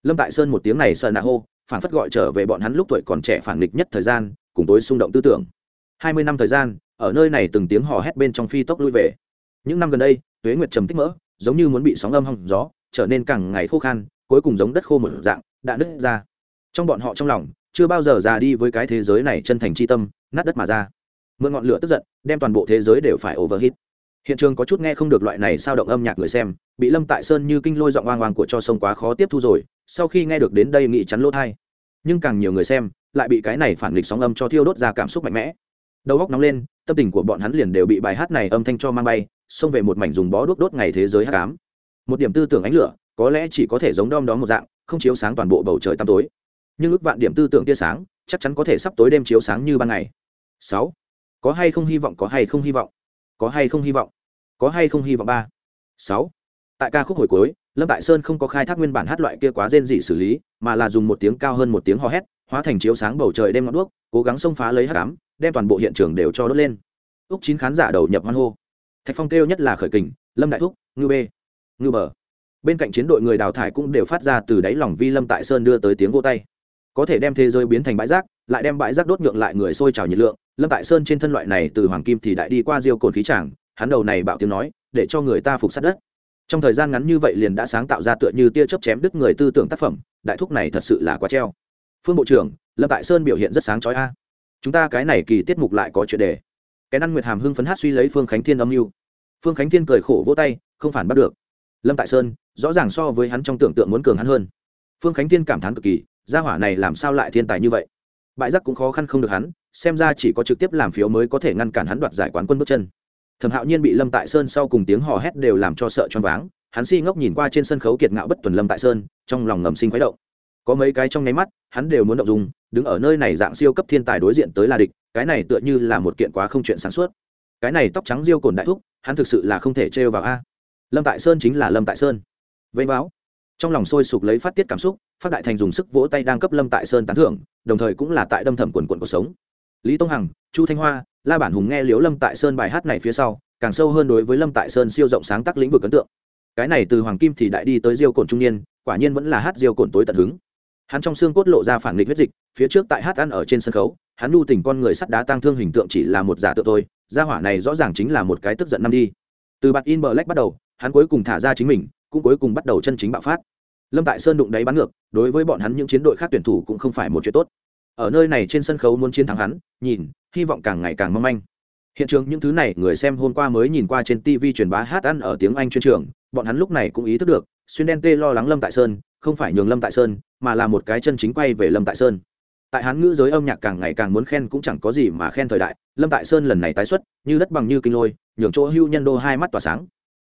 Lâm tại sơn một tiếng này sợ nạ hô, phản phất gọi trở về bọn hắn lúc tuổi còn trẻ phản nghịch nhất thời gian, cùng tối xung động tư tưởng. Hai mươi năm thời gian, ở nơi này từng tiếng hò hét bên trong phi tốc lui về. Những năm gần đây, tuế nguyệt trầm tích mỡ, giống như muốn bị sóng âm hong gió, trở nên càng ngày khô khan, cuối cùng giống đất khô một dạng, đã nứt ra. Trong bọn họ trong lòng, chưa bao giờ già đi với cái thế giới này chân thành c h i tâm, nát đất mà ra mượn ngọn lửa tức giận, đem toàn bộ thế giới đều phải overhit hiện trường có chút nghe không được loại này sao động âm nhạc người xem, bị lâm tại sơn như kinh lôi giọng oang oang của cho sông quá khó tiếp thu rồi, sau khi nghe được đến đây nghị chắn lỗ thai. Nhưng càng nhiều người xem, lại bị cái này phản nghịch sóng âm cho thiêu đốt ra cảm xúc mạnh mẽ. Đầu góc nóng lên, tâm tình của bọn hắn liền đều bị bài hát này âm thanh cho mang bay, xông về một mảnh dùng bó đốt đốt ngày thế giới hát cám một điểm tư tưởng ánh lửa, có lẽ chỉ có thể giống đom đó một dạng, không chiếu sáng toàn bộ bầu trời tăm tối. Nhưng ước vạn điểm tư tưởng tia sáng, chắc chắn có thể sắp tối đêm chiếu sáng như ban ngày. Sáu có hay không hy vọng, có hay không hy vọng. Có hay không hy vọng. Có hay không hy vọng ba. Sáu. Tại ca khúc hồi cuối, lâm tại sơn không có khai thác nguyên bản hát loại kia quá rên dị xử lý, mà là dùng một tiếng cao hơn một tiếng hò hét, hóa thành chiếu sáng bầu trời đêm ngọn đuốc, cố gắng xông phá lấy hát cám đem toàn bộ hiện trường đều cho đốt lên. Úc chín khán giả đầu nhập hoan hô. Thạch phong kêu nhất là khởi kình, lâm đại thúc, ngư bê, ngư bờ. Bên cạnh chiến đội người đào thải cũng đều phát ra từ đáy lòng vi lâm tại sơn đưa tới tiếng vô tay. Có thể đem thế giới biến thành bãi rác lại đem bãi rác đốt nhượng lại người sôi trào nhiệt lượng, lâm tại sơn trên thân loại này từ hoàng kim thì đại đi qua diêu cồn khí tràng, hắn đầu này bạo tiếng nói, để cho người ta phục sát đất. Trong thời gian ngắn như vậy liền đã sáng tạo ra tựa như tia chớp chém đứt người tư tưởng tác phẩm, đại thúc này thật sự là quá treo. Phương bộ trưởng, lâm tại sơn biểu hiện rất sáng chói a. Chúng ta cái này kỳ tiết mục lại có chuyện đề. Cái năn nguyệt hàm hưng phấn hát suy lấy phương khánh thiên âm mưu. Phương khánh thiên cười khổ vỗ tay, không phản bắt được. Lâm tại sơn, rõ ràng so với hắn trong tưởng tượng muốn cường hắn hơn. Phương khánh thiên cảm thán cực kỳ, gia hỏa này làm sao lại thiên tài như vậy? Bãi rác cũng khó khăn không được hắn, xem ra chỉ có trực tiếp làm phiếu mới có thể ngăn cản hắn đoạt giải quán quân bước chân. Thẩm hạo nhiên bị lâm tại sơn sau cùng tiếng hò hét đều làm cho sợ choáng váng, hắn si ngốc nhìn qua trên sân khấu kiệt ngạo bất tuần lâm tại sơn, trong lòng ngầm sinh khuấy động. Có mấy cái trong nháy mắt, hắn đều muốn động dùng đứng ở nơi này dạng siêu cấp thiên tài đối diện tới là địch, cái này tựa như là một kiện quá không chuyện sáng suốt. Cái này tóc trắng diêu cồn đại thúc, hắn thực sự là không thể trêu vào a. Lâm tại sơn chính là lâm tại sơn. Vây báo trong lòng sôi sục lấy phát tiết cảm xúc, phát đại thành dùng sức vỗ tay đang cấp lâm tại sơn tán thưởng, đồng thời cũng là tại đâm thẩm quần quận cuộc sống. Lý tông hằng, chu thanh hoa, la bản hùng nghe liếu lâm tại sơn bài hát này phía sau, càng sâu hơn đối với lâm tại sơn siêu rộng sáng tác lĩnh vực ấn tượng. Cái này từ hoàng kim thì đại đi tới diêu cồn trung niên, quả nhiên vẫn là hát diêu cồn tối tận hứng. Hắn trong xương cốt lộ ra phản nghịch huyết dịch, phía trước tại hát ăn ở trên sân khấu, hắn lưu tình con người sắt đá tăng thương hình tượng chỉ là một giả tượng thôi, gia hỏa này rõ ràng chính là một cái tức giận năm đi. Từ bạt in bờ lách bắt đầu, hắn cuối cùng thả ra chính mình cũng cuối cùng bắt đầu chân chính bạo phát. Lâm tại sơn đụng đáy bắn ngược, đối với bọn hắn những chiến đội khác tuyển thủ cũng không phải một chuyện tốt. Ở nơi này trên sân khấu muốn chiến thắng hắn, nhìn, hy vọng càng ngày càng mong manh. Hiện trường những thứ này, người xem hôm qua mới nhìn qua trên tv truyền bá hát ăn ở tiếng anh chuyên trường, bọn hắn lúc này cũng ý thức được, xuyên đen tê lo lắng lâm tại sơn, không phải nhường lâm tại sơn, mà là một cái chân chính quay về lâm tại sơn. Tại hán ngữ giới âm nhạc càng ngày càng muốn khen cũng chẳng có gì mà khen thời đại, lâm tại sơn lần này tái xuất, như đất bằng như kinh lôi, nhường chỗ hưu nhân đô hai mắt tỏa sáng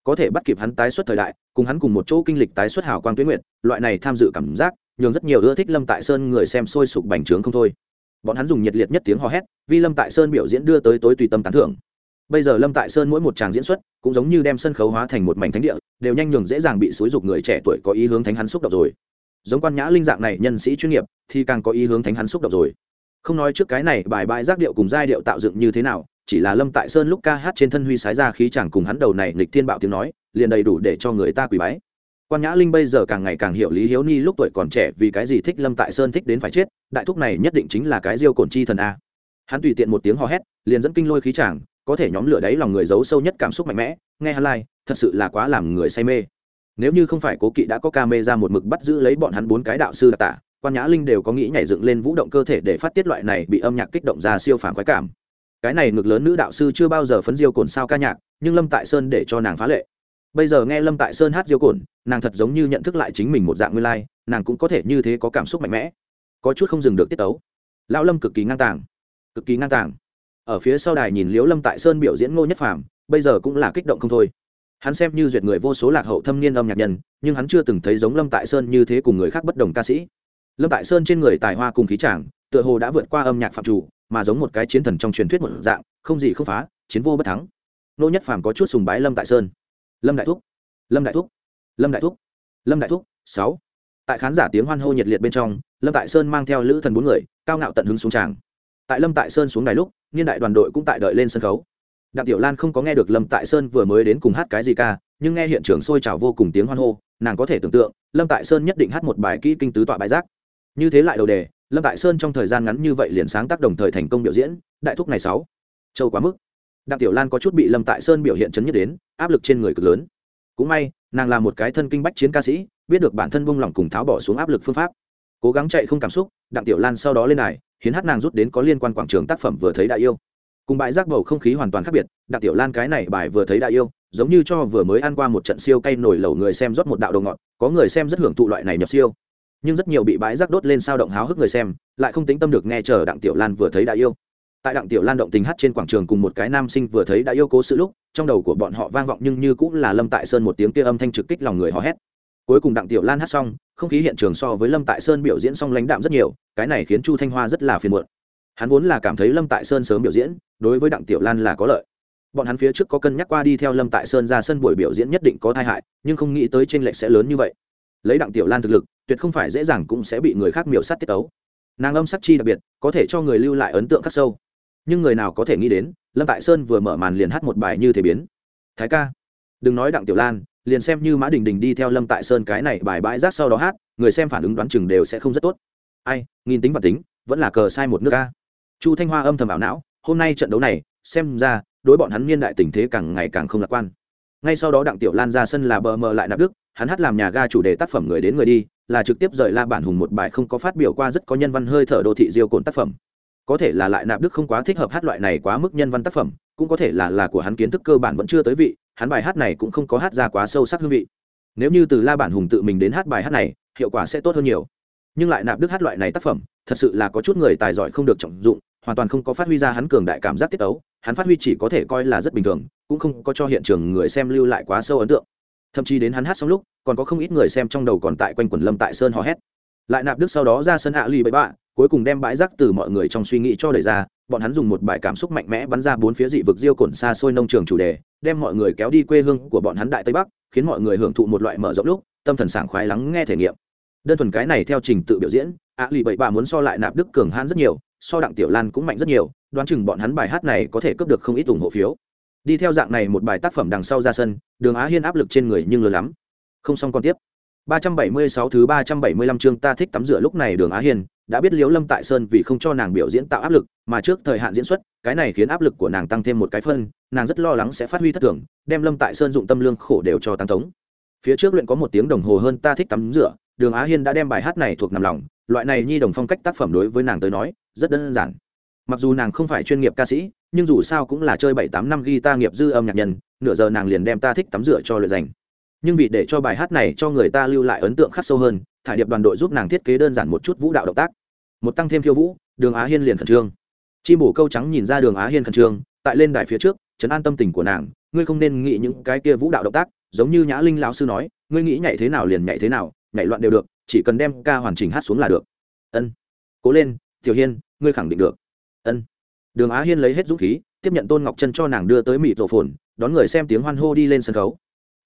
có thể bắt kịp hắn tái xuất thời đại, cùng hắn cùng một chỗ kinh lịch tái xuất hào quang tuyến nguyện loại này tham dự cảm giác, nhường rất nhiều ưa thích lâm tại sơn người xem sôi sục bành trướng không thôi. Bọn hắn dùng nhiệt liệt nhất tiếng hò hét, vì lâm tại sơn biểu diễn đưa tới tối tùy tâm tán thưởng. Bây giờ lâm tại sơn mỗi một tràng diễn xuất, cũng giống như đem sân khấu hóa thành một mảnh thánh địa, đều nhanh nhường dễ dàng bị xúi dục người trẻ tuổi có ý hướng thánh hắn xúc động rồi. Giống quan nhã linh dạng này nhân sĩ chuyên nghiệp, thì càng có ý hướng thánh hắn xúc động rồi. Không nói trước cái này bài bài giác điệu cùng giai điệu tạo dựng như thế nào chỉ là lâm tại sơn lúc ca hát trên thân huy sái ra khí chẳng cùng hắn đầu này nghịch thiên bạo tiếng nói liền đầy đủ để cho người ta quỳ bái. Quan nhã linh bây giờ càng ngày càng hiểu lý hiếu ni lúc tuổi còn trẻ vì cái gì thích lâm tại sơn thích đến phải chết đại thúc này nhất định chính là cái diêu cổn chi thần a. Hắn tùy tiện một tiếng hò hét liền dẫn kinh lôi khí chàng có thể nhóm lửa đáy lòng người giấu sâu nhất cảm xúc mạnh mẽ nghe hắn lai、like, thật sự là quá làm người say mê. Nếu như không phải cố kỵ đã có ca mê ra một mực bắt giữ lấy bọn hắn bốn cái đạo sư đặc tả quan nhã linh đều có nghĩ nhảy dựng lên vũ động cơ thể để phát tiết loại này bị âm nhạc kích động ra siêu phản khoái cảm cái này ngược lớn nữ đạo sư chưa bao giờ phấn diêu cồn sao ca nhạc nhưng lâm tại sơn để cho nàng phá lệ. Bây giờ nghe lâm tại sơn hát diêu cồn nàng thật giống như nhận thức lại chính mình một dạng nguyên lai、like, nàng cũng có thể như thế có cảm xúc mạnh mẽ. Có chút không dừng được tiết tấu. Lão lâm cực kỳ ngang tàng cực kỳ ngang tàng. Ở phía sau đài nhìn liếu lâm tại sơn biểu diễn ngô nhất phàm bây giờ cũng là kích động không thôi. Hắn xem như duyệt người vô số lạc hậu thâm niên âm nhạc nhân nhưng hắn chưa từng thấy giống lâm tại sơn như thế cùng người khác bất đồng ca sĩ. Lâm tại sơn trên người tài hoa cùng khí tràng tựa hồ đã vượt qua âm nhạc phạm chủ mà giống một cái chiến thần trong truyền thuyết một dạng, không gì không phá, chiến vô bất thắng. Nô nhất phàm có chút sùng bái lâm tại sơn. Lâm đại thúc, lâm đại thúc, lâm đại thúc, lâm đại thúc, sáu. Tại khán giả tiếng hoan hô nhiệt liệt bên trong, lâm tại sơn mang theo lữ thần bốn người, cao ngạo tận hứng xuống tràng. Tại lâm tại sơn xuống đài lúc, niên đại đoàn đội cũng tại đợi lên sân khấu. Đặng tiểu lan không có nghe được lâm tại sơn vừa mới đến cùng hát cái gì ca, nhưng nghe hiện trường sôi trào vô cùng tiếng hoan hô, nàng có thể tưởng tượng, lâm tại sơn nhất định hát một bài kỹ kinh tứ tọa bài giác như thế lại đầu đề lâm tại sơn trong thời gian ngắn như vậy liền sáng tác đồng thời thành công biểu diễn, đại thúc này sáu. Châu quá mức. Đặng tiểu lan có chút bị lâm tại sơn biểu hiện chấn nhất đến, áp lực trên người cực lớn. Cũng may, nàng là một cái thân kinh bách chiến ca sĩ, biết được bản thân vung lòng cùng tháo bỏ xuống áp lực phương pháp. Cố gắng chạy không cảm xúc, đặng tiểu lan sau đó lên này hiến hát nàng rút đến có liên quan quảng trường tác phẩm vừa thấy đại yêu. Cùng bãi rác bầu không khí hoàn toàn khác biệt, đặng tiểu lan cái này bài vừa thấy đại yêu, giống như cho vừa mới ăn qua một trận siêu cay nổi lẩu người xem rót một đạo đầu ngọt, có người xem rất hưởng thụ loại này nhập siêu nhưng rất nhiều bị bãi rác đốt lên sao động háo hức người xem, lại không tính tâm được nghe chờ đặng tiểu lan vừa thấy đại yêu. Tại đặng tiểu lan động tình hát trên quảng trường cùng một cái nam sinh vừa thấy đã yêu cố sự lúc, trong đầu của bọn họ vang vọng nhưng như cũng là lâm tại sơn một tiếng kia âm thanh trực kích lòng người hò hét. Cuối cùng đặng tiểu lan hát xong, không khí hiện trường so với lâm tại sơn biểu diễn xong lãnh đạm rất nhiều, cái này khiến chu thanh hoa rất là phiền muộn. Hắn vốn là cảm thấy lâm tại sơn sớm biểu diễn, đối với đặng tiểu lan là có lợi. Bọn hắn phía trước có cân nhắc qua đi theo lâm tại sơn ra sân buổi biểu diễn nhất định có tai hại, nhưng không nghĩ tới tranh lệch sẽ lớn như vậy. Lấy đặng tiểu lan thực lực tuyệt không phải dễ dàng cũng sẽ bị người khác miểu sát tiết tấu. Nàng âm sắc chi đặc biệt, có thể cho người lưu lại ấn tượng khắc sâu. Nhưng người nào có thể nghĩ đến, lâm tại sơn vừa mở màn liền hát một bài như thế biến. Thái ca, đừng nói đặng tiểu lan, liền xem như mã đình đình đi theo lâm tại sơn cái này bài bãi rác sau đó hát, người xem phản ứng đoán chừng đều sẽ không rất tốt. Ai, nghìn tính và tính, vẫn là cờ sai một nước ca. Chu thanh hoa âm thầm ảo não, hôm nay trận đấu này, xem ra, đối bọn hắn niên đại tình thế càng ngày càng không lạc quan. Ngay sau đó đặng tiểu lan ra sân là bờ mờ lại nạp đức hắn hát làm nhà ga chủ đề tác phẩm người đến người đi, là trực tiếp rời la bản hùng một bài không có phát biểu qua rất có nhân văn hơi thở đô thị diêu cồn tác phẩm. Có thể là lại nạp đức không quá thích hợp hát loại này quá mức nhân văn tác phẩm, cũng có thể là là của hắn kiến thức cơ bản vẫn chưa tới vị, hắn bài hát này cũng không có hát ra quá sâu sắc hương vị. Nếu như từ la bản hùng tự mình đến hát bài hát này, hiệu quả sẽ tốt hơn nhiều. Nhưng lại nạp đức hát loại này tác phẩm, thật sự là có chút người tài giỏi không được trọng dụng, hoàn toàn không có phát huy ra hắn cường đại cảm giác tiết ấu, hắn phát huy chỉ có thể coi là rất bình thường, cũng không có cho hiện trường người xem lưu lại quá sâu ấn tượng thậm chí đến hắn hát xong lúc, còn có không ít người xem trong đầu còn tại quanh quần lâm tại sơn hò hét. Lại nạp đức sau đó ra sân hạ lì bậy bạ, cuối cùng đem bãi rác từ mọi người trong suy nghĩ cho đẩy ra, bọn hắn dùng một bài cảm xúc mạnh mẽ bắn ra bốn phía dị vực diêu cồn xa xôi nông trường chủ đề, đem mọi người kéo đi quê hương của bọn hắn đại tây bắc, khiến mọi người hưởng thụ một loại mở rộng lúc, tâm thần sảng khoái lắng nghe thể nghiệm. Đơn thuần cái này theo trình tự biểu diễn, ạ lì bậy bạ muốn so lại nạp đức cường hãn rất nhiều, so đặng tiểu lan cũng mạnh rất nhiều, đoán chừng bọn hắn bài hát này có thể cướp được không ít ủng hộ phiếu đi theo dạng này một bài tác phẩm đằng sau ra sân đường á hiên áp lực trên người nhưng lớn lắm không xong còn tiếp 376 thứ 375 chương ta thích tắm rửa lúc này Đường Á Hiên đã biết Liễu Lâm tại Sơn vì không cho nàng biểu diễn tạo áp lực, mà trước thời hạn diễn xuất, cái này khiến áp lực của nàng tăng thêm một cái phân, nàng rất lo lắng sẽ phát huy thất thường, đem Lâm tại Sơn dụng tâm lương khổ đều cho tăng tống. Phía trước luyện có một tiếng đồng hồ hơn ta thích tắm rửa, Đường Á Hiên đã đem bài hát này thuộc nằm lòng, loại này nhi đồng phong cách tác phẩm đối với nàng tới nói, rất đơn giản. Mặc dù nàng không phải chuyên nghiệp ca sĩ, nhưng dù sao cũng là chơi 7, 8 năm guitar nghiệp dư âm nhạc nhân, nửa giờ nàng liền đem ta thích tắm rửa cho luyện dành. Nhưng vì để cho bài hát này cho người ta lưu lại ấn tượng khắc sâu hơn thải điệp đoàn đội giúp nàng thiết kế đơn giản một chút vũ đạo động tác. Một tăng thêm khiêu vũ đường á hiên liền khẩn trương. Chim bổ câu trắng nhìn ra đường á hiên khẩn trương tại lên đài phía trước chấn an tâm tình của nàng ngươi không nên nghĩ những cái kia vũ đạo động tác giống như nhã linh lão sư nói ngươi nghĩ nhảy thế nào liền nhảy thế nào nhảy loạn đều được chỉ cần đem ca hoàn chỉnh hát xuống là được. Ân cố lên tiểu hiên ngươi khẳng định được ân. Đường á hiên lấy hết dũng khí, tiếp nhận tôn ngọc chân cho nàng đưa tới mịt rổ phồn, đón người xem tiếng hoan hô đi lên sân khấu.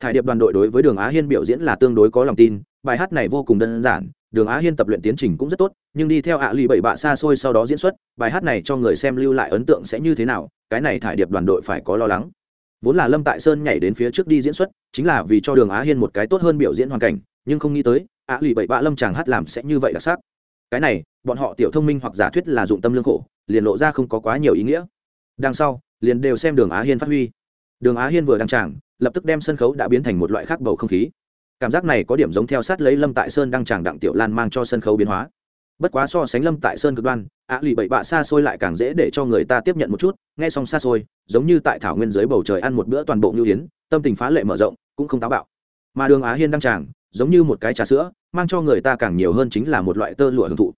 Thải điệp đoàn đội đối với đường á hiên biểu diễn là tương đối có lòng tin, bài hát này vô cùng đơn giản, đường á hiên tập luyện tiến trình cũng rất tốt, nhưng đi theo ạ lì bảy bạ xa xôi sau đó diễn xuất, bài hát này cho người xem lưu lại ấn tượng sẽ như thế nào, cái này thải điệp đoàn đội phải có lo lắng. Vốn là lâm tại sơn nhảy đến phía trước đi diễn xuất, chính là vì cho đường á hiên một cái tốt hơn biểu diễn hoàn cảnh, nhưng không nghĩ tới, ạ lì bảy bạ lâm chàng hát làm sẽ như vậy đặc sắc. Cái này bọn họ tiểu thông minh hoặc giả thuyết là dụng tâm lương khổ, liền lộ ra không có quá nhiều ý nghĩa. Đằng sau, liền đều xem đường á hiên phát huy. Đường á hiên vừa đăng tràng, lập tức đem sân khấu đã biến thành một loại khác bầu không khí. Cảm giác này có điểm giống theo sát lấy lâm tại sơn đăng tràng đặng tiểu lan mang cho sân khấu biến hóa. Bất quá so sánh lâm tại sơn cực đoan ạ lì bậy bạ xa xôi lại càng dễ để cho người ta tiếp nhận một chút, nghe xong xa xôi giống như tại thảo nguyên dưới bầu trời ăn một bữa toàn bộ ngưu yến, tâm tình phá lệ mở rộng, cũng không táo bạo. Mà đường á hiên đăng tràng, giống như một cái trà sữa, mang cho người ta càng nhiều hơn chính là một loại tơ lụa hưởng thụ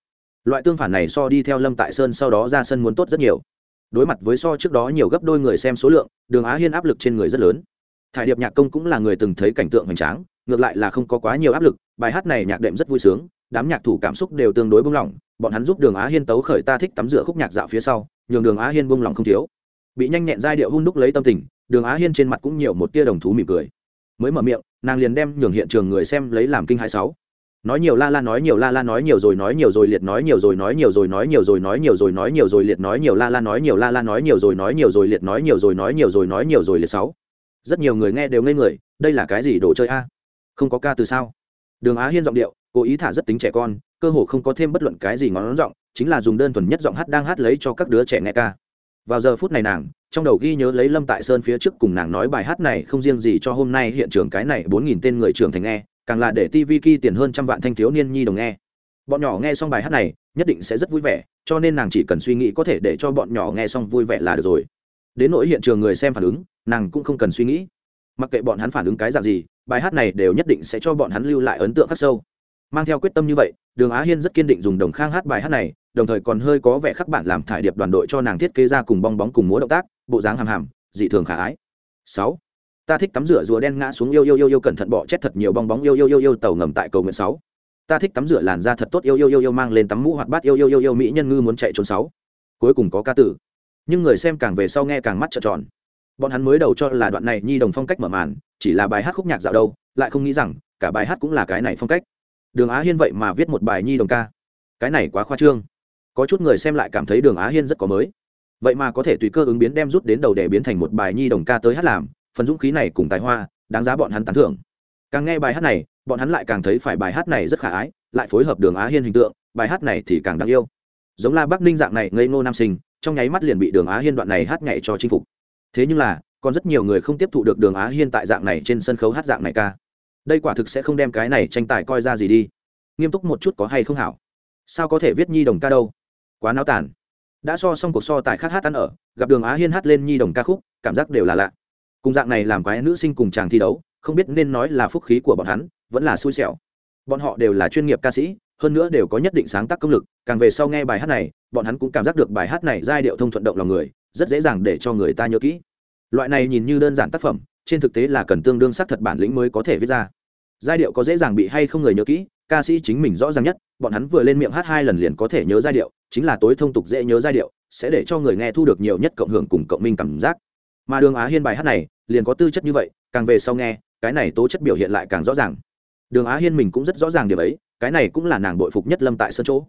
loại tương phản này so đi theo lâm tại sơn sau đó ra sân muốn tốt rất nhiều. Đối mặt với so trước đó nhiều gấp đôi người xem số lượng, đường á hiên áp lực trên người rất lớn. Thải điệp nhạc công cũng là người từng thấy cảnh tượng hoành tráng, ngược lại là không có quá nhiều áp lực, bài hát này nhạc đệm rất vui sướng, đám nhạc thủ cảm xúc đều tương đối bung lỏng bọn hắn giúp đường á hiên tấu khởi ta thích tắm rửa khúc nhạc dạo phía sau nhường đường á hiên bung lỏng không thiếu. Bị nhanh nhẹn giai điệu hung đúc lấy tâm tình, đường á hiên trên mặt cũng nhiều một tia đồng thú mỉm cười. Mới mở miệng, nàng liền đem nhường hiện trường người xem lấy làm kinh hai sáu nói nhiều la la nói nhiều la la nói nhiều rồi nói nhiều rồi liệt nói nhiều rồi nói nhiều rồi nói nhiều rồi nói nhiều rồi nói nhiều rồi liệt nói nhiều la la nói nhiều la la nói nhiều rồi nói nhiều rồi liệt nói nhiều rồi nói nhiều rồi nói nhiều rồi liệt sáu rất nhiều người nghe đều ngây người đây là cái gì đồ chơi a không có ca từ sao đường á hiên giọng điệu cố ý thả rất tính trẻ con cơ hồ không có thêm bất luận cái gì ngón giọng chính là dùng đơn thuần nhất giọng hát đang hát lấy cho các đứa trẻ nghe ca vào giờ phút này nàng trong đầu ghi nhớ lấy lâm tại sơn phía trước cùng nàng nói bài hát này không riêng gì cho hôm nay hiện trường cái này bốn nghìn tên người trưởng thành nghe càng là để tv ki tiền hơn trăm vạn thanh thiếu niên nhi đồng nghe. Bọn nhỏ nghe xong bài hát này, nhất định sẽ rất vui vẻ, cho nên nàng chỉ cần suy nghĩ có thể để cho bọn nhỏ nghe xong vui vẻ là được rồi. Đến nỗi hiện trường người xem phản ứng, nàng cũng không cần suy nghĩ. Mặc kệ bọn hắn phản ứng cái dạng gì, bài hát này đều nhất định sẽ cho bọn hắn lưu lại ấn tượng khắc sâu. Mang theo quyết tâm như vậy, đường á hiên rất kiên định dùng đồng khang hát bài hát này, đồng thời còn hơi có vẻ khắc bản làm thải điệp đoàn đội cho nàng thiết kế ra cùng bong bóng cùng múa động tác, bộ dáng hàm hàm, dị thường khả ái. Sáu ta thích tắm rửa rùa đen ngã xuống yêu yêu yêu yêu cẩn thận bỏ chết thật nhiều bong bóng yêu yêu yêu yêu tàu ngầm tại cầu nguyện sáu ta thích tắm rửa làn da thật tốt yêu yêu yêu yêu mang lên tắm mũ hoạt bát yêu yêu yêu yêu mỹ nhân ngư muốn chạy trốn sáu cuối cùng có ca tử nhưng người xem càng về sau nghe càng mắt trợn tròn bọn hắn mới đầu cho là đoạn này nhi đồng phong cách mở màn chỉ là bài hát khúc nhạc dạo đâu lại không nghĩ rằng cả bài hát cũng là cái này phong cách đường á hiên vậy mà viết một bài nhi đồng ca cái này quá khoa trương có chút người xem lại cảm thấy đường á hiên rất có mới vậy mà có thể tùy cơ ứng biến đem rút đến đầu để biến thành một bài nhi đồng ca tới hát làm phần dũng khí này cùng tài hoa, đáng giá bọn hắn tán thưởng. Càng nghe bài hát này, bọn hắn lại càng thấy phải bài hát này rất khả ái, lại phối hợp đường á hiên hình tượng, bài hát này thì càng đáng yêu. Giống la bắc ninh dạng này ngây ngô nam sinh, trong nháy mắt liền bị đường á hiên đoạn này hát nhảy cho chinh phục. Thế nhưng là, còn rất nhiều người không tiếp thụ được đường á hiên tại dạng này trên sân khấu hát dạng này ca. Đây quả thực sẽ không đem cái này tranh tài coi ra gì đi. Nghiêm túc một chút có hay không hảo? Sao có thể viết nhi đồng ca đâu? Quá náo tản. Đã so xong cuộc so tài khác hát ăn ở, gặp đường á hiên hát lên nhi đồng ca khúc, cảm giác đều là lạ cùng dạng này làm quái nữ sinh cùng chàng thi đấu, không biết nên nói là phúc khí của bọn hắn, vẫn là xui xẻo. Bọn họ đều là chuyên nghiệp ca sĩ, hơn nữa đều có nhất định sáng tác công lực, càng về sau nghe bài hát này, bọn hắn cũng cảm giác được bài hát này giai điệu thông thuận động lòng người, rất dễ dàng để cho người ta nhớ kỹ. Loại này nhìn như đơn giản tác phẩm, trên thực tế là cần tương đương xác thật bản lĩnh mới có thể viết ra. Giai điệu có dễ dàng bị hay không người nhớ kỹ, ca sĩ chính mình rõ ràng nhất, bọn hắn vừa lên miệng hát hai lần liền có thể nhớ giai điệu, chính là tối thông tục dễ nhớ giai điệu, sẽ để cho người nghe thu được nhiều nhất cộng hưởng cùng cộng minh cảm giác mà đường á hiên bài hát này liền có tư chất như vậy, càng về sau nghe, cái này tố chất biểu hiện lại càng rõ ràng. Đường á hiên mình cũng rất rõ ràng điều ấy, cái này cũng là nàng bội phục nhất lâm tại sơn chỗ.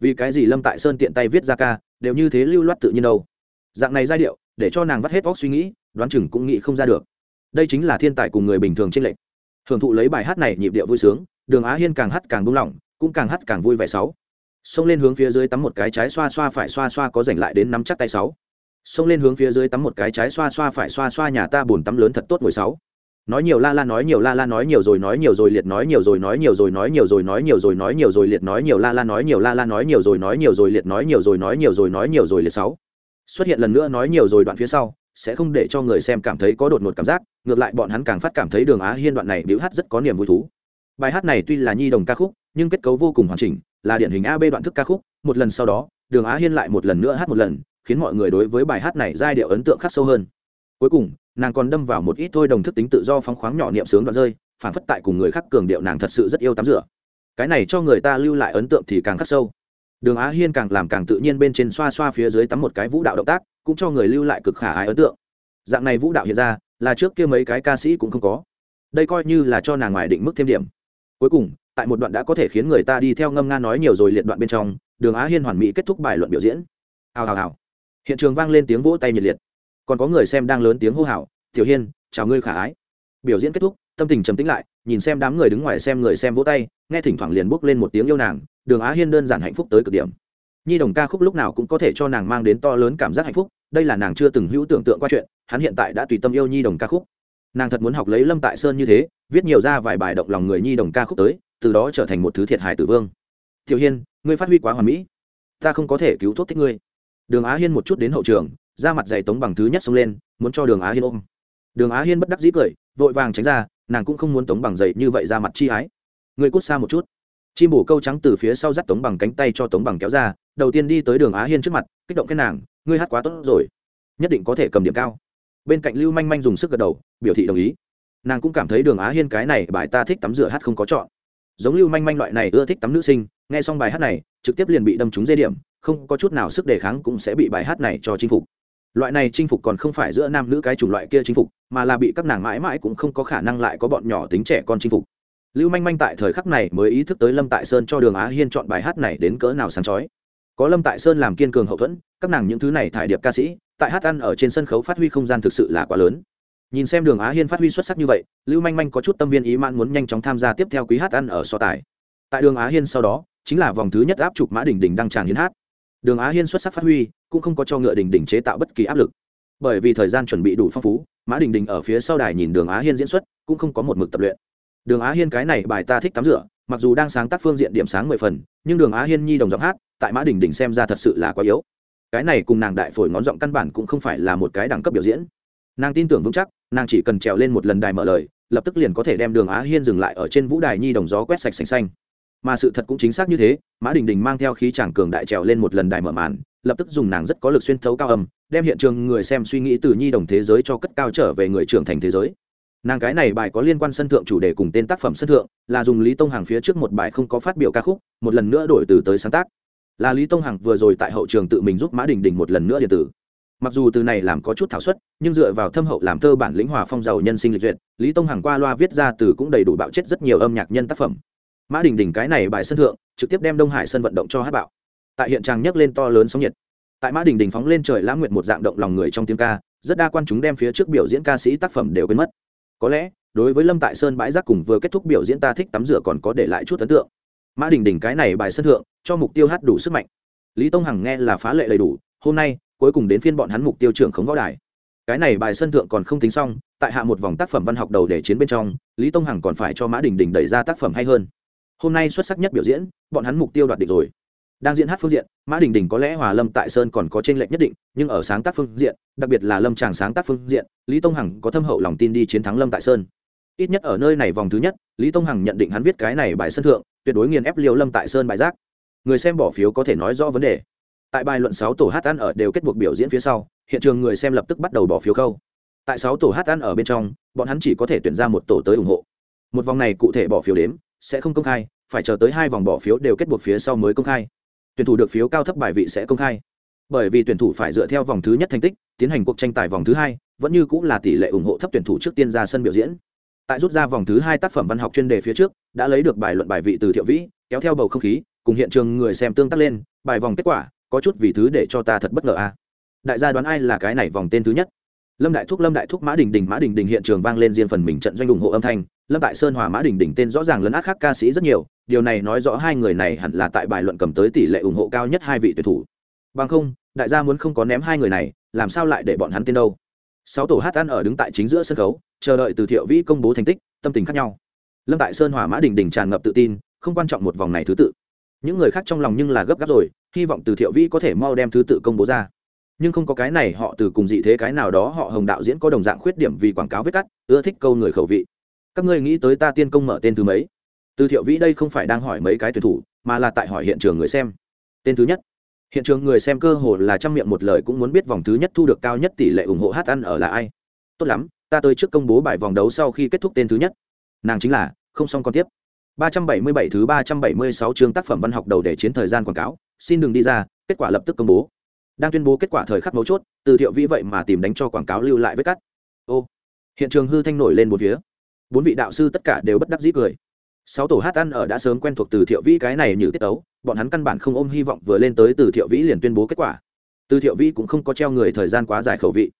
Vì cái gì lâm tại sơn tiện tay viết ra ca, đều như thế lưu loát tự nhiên đâu. Dạng này giai điệu, để cho nàng vắt hết óc suy nghĩ, đoán chừng cũng nghĩ không ra được. Đây chính là thiên tài cùng người bình thường trên lệnh hưởng thụ lấy bài hát này nhịp điệu vui sướng, đường á hiên càng hát càng buông lỏng, cũng càng hát càng vui vẻ sáu. Xông lên hướng phía dưới tắm một cái trái xoa xoa phải xoa xoa có dành lại đến nắm chắc tay sáu xông lên hướng phía dưới tắm một cái trái xoa xoa phải xoa xoa nhà ta buồn tắm lớn thật tốt mười sáu nói nhiều la la nói nhiều la la nói nhiều rồi nói nhiều rồi liệt nói nhiều rồi nói nhiều rồi nói nhiều rồi nói nhiều rồi nói nhiều rồi liệt nói nhiều la la nói nhiều la la nói nhiều rồi nói nhiều rồi liệt nói nhiều rồi nói nhiều rồi nói nhiều rồi liệt sáu xuất hiện lần nữa nói nhiều rồi đoạn phía sau sẽ không để cho người xem cảm thấy có đột ngột cảm giác ngược lại bọn hắn càng phát cảm thấy đường á hiên đoạn này biểu hát rất có niềm vui thú bài hát này tuy là nhi đồng ca khúc nhưng kết cấu vô cùng hoàn chỉnh là điển hình ab đoạn thức ca khúc một lần sau đó đường á hiên lại một lần nữa hát một lần khiến mọi người đối với bài hát này giai điệu ấn tượng khắc sâu hơn. Cuối cùng, nàng còn đâm vào một ít thôi đồng thức tính tự do phóng khoáng nhỏ niệm sướng đoạn rơi, phản phất tại cùng người khác cường điệu nàng thật sự rất yêu tắm rửa. Cái này cho người ta lưu lại ấn tượng thì càng khắc sâu. Đường á hiên càng làm càng tự nhiên bên trên xoa xoa phía dưới tắm một cái vũ đạo động tác, cũng cho người lưu lại cực khả ái ấn tượng. Dạng này vũ đạo hiện ra, là trước kia mấy cái ca sĩ cũng không có. Đây coi như là cho nàng ngoài định mức thêm điểm. Cuối cùng, tại một đoạn đã có thể khiến người ta đi theo ngâm nga nói nhiều rồi liệt đoạn bên trong, đường á hiên hoàn mỹ kết thúc bài luận biểu diễn. Hào hào hào hiện trường vang lên tiếng vỗ tay nhiệt liệt. Còn có người xem đang lớn tiếng hô hào, tiểu hiên, chào ngươi khả ái. Biểu diễn kết thúc, tâm tình trầm tĩnh lại, nhìn xem đám người đứng ngoài xem người xem vỗ tay, nghe thỉnh thoảng liền bốc lên một tiếng yêu nàng, đường á hiên đơn giản hạnh phúc tới cực điểm. Nhi đồng ca khúc lúc nào cũng có thể cho nàng mang đến to lớn cảm giác hạnh phúc, đây là nàng chưa từng hữu tưởng tượng qua chuyện, hắn hiện tại đã tùy tâm yêu nhi đồng ca khúc. Nàng thật muốn học lấy lâm tại sơn như thế, viết nhiều ra vài bài động lòng người nhi đồng ca khúc tới, từ đó trở thành một thứ thiệt hại tử vương. Tiểu hiên, ngươi phát huy quá hoàn mỹ, ta không có thể cứu thuốc thích ngươi đường á hiên một chút đến hậu trường ra mặt dày tống bằng thứ nhất xông lên, muốn cho đường á hiên ôm. Đường á hiên bất đắc dĩ cười, vội vàng tránh ra, nàng cũng không muốn tống bằng dày như vậy ra mặt chi ái. Ngươi cút xa một chút. Chim bổ câu trắng từ phía sau dắt tống bằng cánh tay cho tống bằng kéo ra, đầu tiên đi tới đường á hiên trước mặt, kích động cái nàng, ngươi hát quá tốt rồi. Nhất định có thể cầm điểm cao. Bên cạnh lưu manh manh dùng sức gật đầu, biểu thị đồng ý. Nàng cũng cảm thấy đường á hiên cái này bài ta thích tắm rửa hát không có chọn. Giống lưu manh manh loại này ưa thích tắm nữ sinh, nghe xong bài hát này, trực tiếp liền bị đâm trúng dây điểm không có chút nào sức đề kháng cũng sẽ bị bài hát này cho chinh phục. Loại này chinh phục còn không phải giữa nam nữ cái chủng loại kia chinh phục, mà là bị các nàng mãi mãi cũng không có khả năng lại có bọn nhỏ tính trẻ con chinh phục. Lưu manh manh tại thời khắc này mới ý thức tới lâm tại sơn cho đường á hiên chọn bài hát này đến cỡ nào sáng chói. Có lâm tại sơn làm kiên cường hậu thuẫn, các nàng những thứ này thải điệp ca sĩ, tại hát ăn ở trên sân khấu phát huy không gian thực sự là quá lớn. Nhìn xem đường á hiên phát huy xuất sắc như vậy, lưu manh manh có chút tâm viên ý mãn muốn nhanh chóng tham gia tiếp theo quý hát ăn ở so tài. Tại đường á hiên sau đó, chính là vòng thứ nhất áp chụp mã đình đình đăng tràng hiến hát đường á hiên xuất sắc phát huy, cũng không có cho ngựa đình đình chế tạo bất kỳ áp lực. Bởi vì thời gian chuẩn bị đủ phong phú, mã đình đình ở phía sau đài nhìn đường á hiên diễn xuất, cũng không có một mực tập luyện. Đường á hiên cái này bài ta thích tắm rửa, mặc dù đang sáng tác phương diện điểm sáng mười phần, nhưng đường á hiên nhi đồng giọng hát, tại mã đình đình xem ra thật sự là quá yếu. Cái này cùng nàng đại phổi ngón giọng căn bản cũng không phải là một cái đẳng cấp biểu diễn. Nàng tin tưởng vững chắc, nàng chỉ cần trèo lên một lần đài mở lời, lập tức liền có thể đem đường á hiên dừng lại ở trên vũ đài nhi đồng gió quét sạch xanh xanh mà sự thật cũng chính xác như thế, mã đình đình mang theo khí chàng cường đại trèo lên một lần đài mở màn, lập tức dùng nàng rất có lực xuyên thấu cao âm, đem hiện trường người xem suy nghĩ từ nhi đồng thế giới cho cất cao trở về người trưởng thành thế giới. Nàng cái này bài có liên quan sân thượng chủ đề cùng tên tác phẩm sân thượng, là dùng lý tông Hằng phía trước một bài không có phát biểu ca khúc, một lần nữa đổi từ tới sáng tác. Là lý tông hằng vừa rồi tại hậu trường tự mình giúp mã đình đình một lần nữa điện tử. Mặc dù từ này làm có chút thảo suất, nhưng dựa vào thâm hậu làm thơ bản lĩnh hòa phong giàu nhân sinh lịch duyệt, lý tông hằng qua loa viết ra từ cũng đầy đủ bạo chết rất nhiều âm nhạc nhân tác phẩm mã đình đình cái này bài sân thượng, trực tiếp đem đông hải sân vận động cho hát bạo. Tại hiện trang nhấc lên to lớn sóng nhiệt. Tại mã đình đình phóng lên trời lãng nguyện một dạng động lòng người trong tiếng ca, rất đa quan chúng đem phía trước biểu diễn ca sĩ tác phẩm đều quên mất. Có lẽ, đối với lâm tại sơn bãi rác cùng vừa kết thúc biểu diễn ta thích tắm rửa còn có để lại chút ấn tượng. Mã đình đình cái này bài sân thượng, cho mục tiêu hát đủ sức mạnh. Lý tông hằng nghe là phá lệ đầy đủ, hôm nay, cuối cùng đến phiên bọn hắn mục tiêu trưởng khống võ đài. Cái này bài sân thượng còn không tính xong, tại hạ một vòng tác phẩm văn học đầu để chiến bên trong, lý tông hằng còn phải cho mã đình đình đẩy ra tác phẩm hay hơn hôm nay xuất sắc nhất biểu diễn, bọn hắn mục tiêu đoạt địch rồi. Đang diễn hát phương diện, mã đình đình có lẽ hòa lâm tại sơn còn có t r ê n lệch nhất định, nhưng ở sáng tác phương diện, đặc biệt là lâm tràng sáng tác phương diện, lý tông hằng có thâm hậu lòng tin đi chiến thắng lâm tại sơn. Ít nhất ở nơi này vòng thứ nhất, lý tông hằng nhận định hắn viết cái này bài sân thượng, tuyệt đối nghiền ép liều lâm tại sơn bài giác. Người xem bỏ phiếu có thể nói rõ vấn đề. Tại bài luận sáu tổ hát ăn ở đều kết buộc biểu diễn phía sau, hiện trường người xem lập tức bắt đầu bỏ phiếu khâu. Tại sáu tổ hát ăn ở bên trong, bọn hắn chỉ có thể tuyển ra một tổ tới ủng hộ. Một vòng này cụ thể bỏ phiếu đếm sẽ không công khai, phải chờ tới hai vòng bỏ phiếu đều kết buộc phía sau mới công khai. Tuyển thủ được phiếu cao thấp bài vị sẽ công khai. Bởi vì tuyển thủ phải dựa theo vòng thứ nhất thành tích, tiến hành cuộc tranh tài vòng thứ hai, vẫn như cũng là tỷ lệ ủng hộ thấp tuyển thủ trước tiên ra sân biểu diễn. Tại rút ra vòng thứ hai tác phẩm văn học chuyên đề phía trước, đã lấy được bài luận bài vị từ thiệu vĩ, kéo theo bầu không khí, cùng hiện trường người xem tương tác lên, bài vòng kết quả, có chút vì thứ để cho ta thật bất ngờ a. Đại gia đoán ai là cái này vòng tên thứ nhất? Lâm đại thúc, lâm đại thúc, mã đình đình, mã đình đình hiện trường vang lên riêng phần mình trận doanh ủng hộ âm thanh lâm đại sơn hòa mã đình đình tên rõ ràng lấn át khác ca sĩ rất nhiều, điều này nói rõ hai người này hẳn là tại bài luận cầm tới tỷ lệ ủng hộ cao nhất hai vị tuyển thủ. Bằng không, đại gia muốn không có ném hai người này, làm sao lại để bọn hắn tên đâu? Sáu tổ hát ăn ở đứng tại chính giữa sân khấu, chờ đợi từ thiệu vĩ công bố thành tích, tâm tình khác nhau. Lâm tại sơn hòa mã đình đình tràn ngập tự tin, không quan trọng một vòng này thứ tự. Những người khác trong lòng nhưng là gấp gáp rồi, hy vọng từ thiệu vĩ có thể mau đem thứ tự công bố ra. Nhưng không có cái này, họ từ cùng dị thế cái nào đó, họ hồng đạo diễn có đồng dạng khuyết điểm vì quảng cáo vết cắt, ưa thích câu người khẩu vị các ngươi nghĩ tới ta tiên công mở tên thứ mấy? Từ thiệu vĩ đây không phải đang hỏi mấy cái tuyển thủ, mà là tại hỏi hiện trường người xem. Tên thứ nhất. Hiện trường người xem cơ hồ là trăm miệng một lời cũng muốn biết vòng thứ nhất thu được cao nhất tỷ lệ ủng hộ hát ăn ở là ai. Tốt lắm, ta tới trước công bố bài vòng đấu sau khi kết thúc tên thứ nhất. Nàng chính là, không xong còn tiếp. 377 thứ 376 chương tác phẩm văn học đầu để chiến thời gian quảng cáo, xin đừng đi ra, kết quả lập tức công bố. Đang tuyên bố kết quả thời khắc mấu chốt, từ thiệu vĩ vậy mà tìm đánh cho quảng cáo lưu lại với cắt. Ô, hiện trường hư thanh nổi lên một phía bốn vị đạo sư tất cả đều bất đắc dĩ cười. Sáu tổ hát ăn ở đã sớm quen thuộc từ thiệu vĩ cái này như tiết ấu bọn hắn căn bản không ôm hy vọng vừa lên tới từ thiệu vĩ liền tuyên bố kết quả. Từ thiệu vĩ cũng không có treo người thời gian quá dài khẩu vị.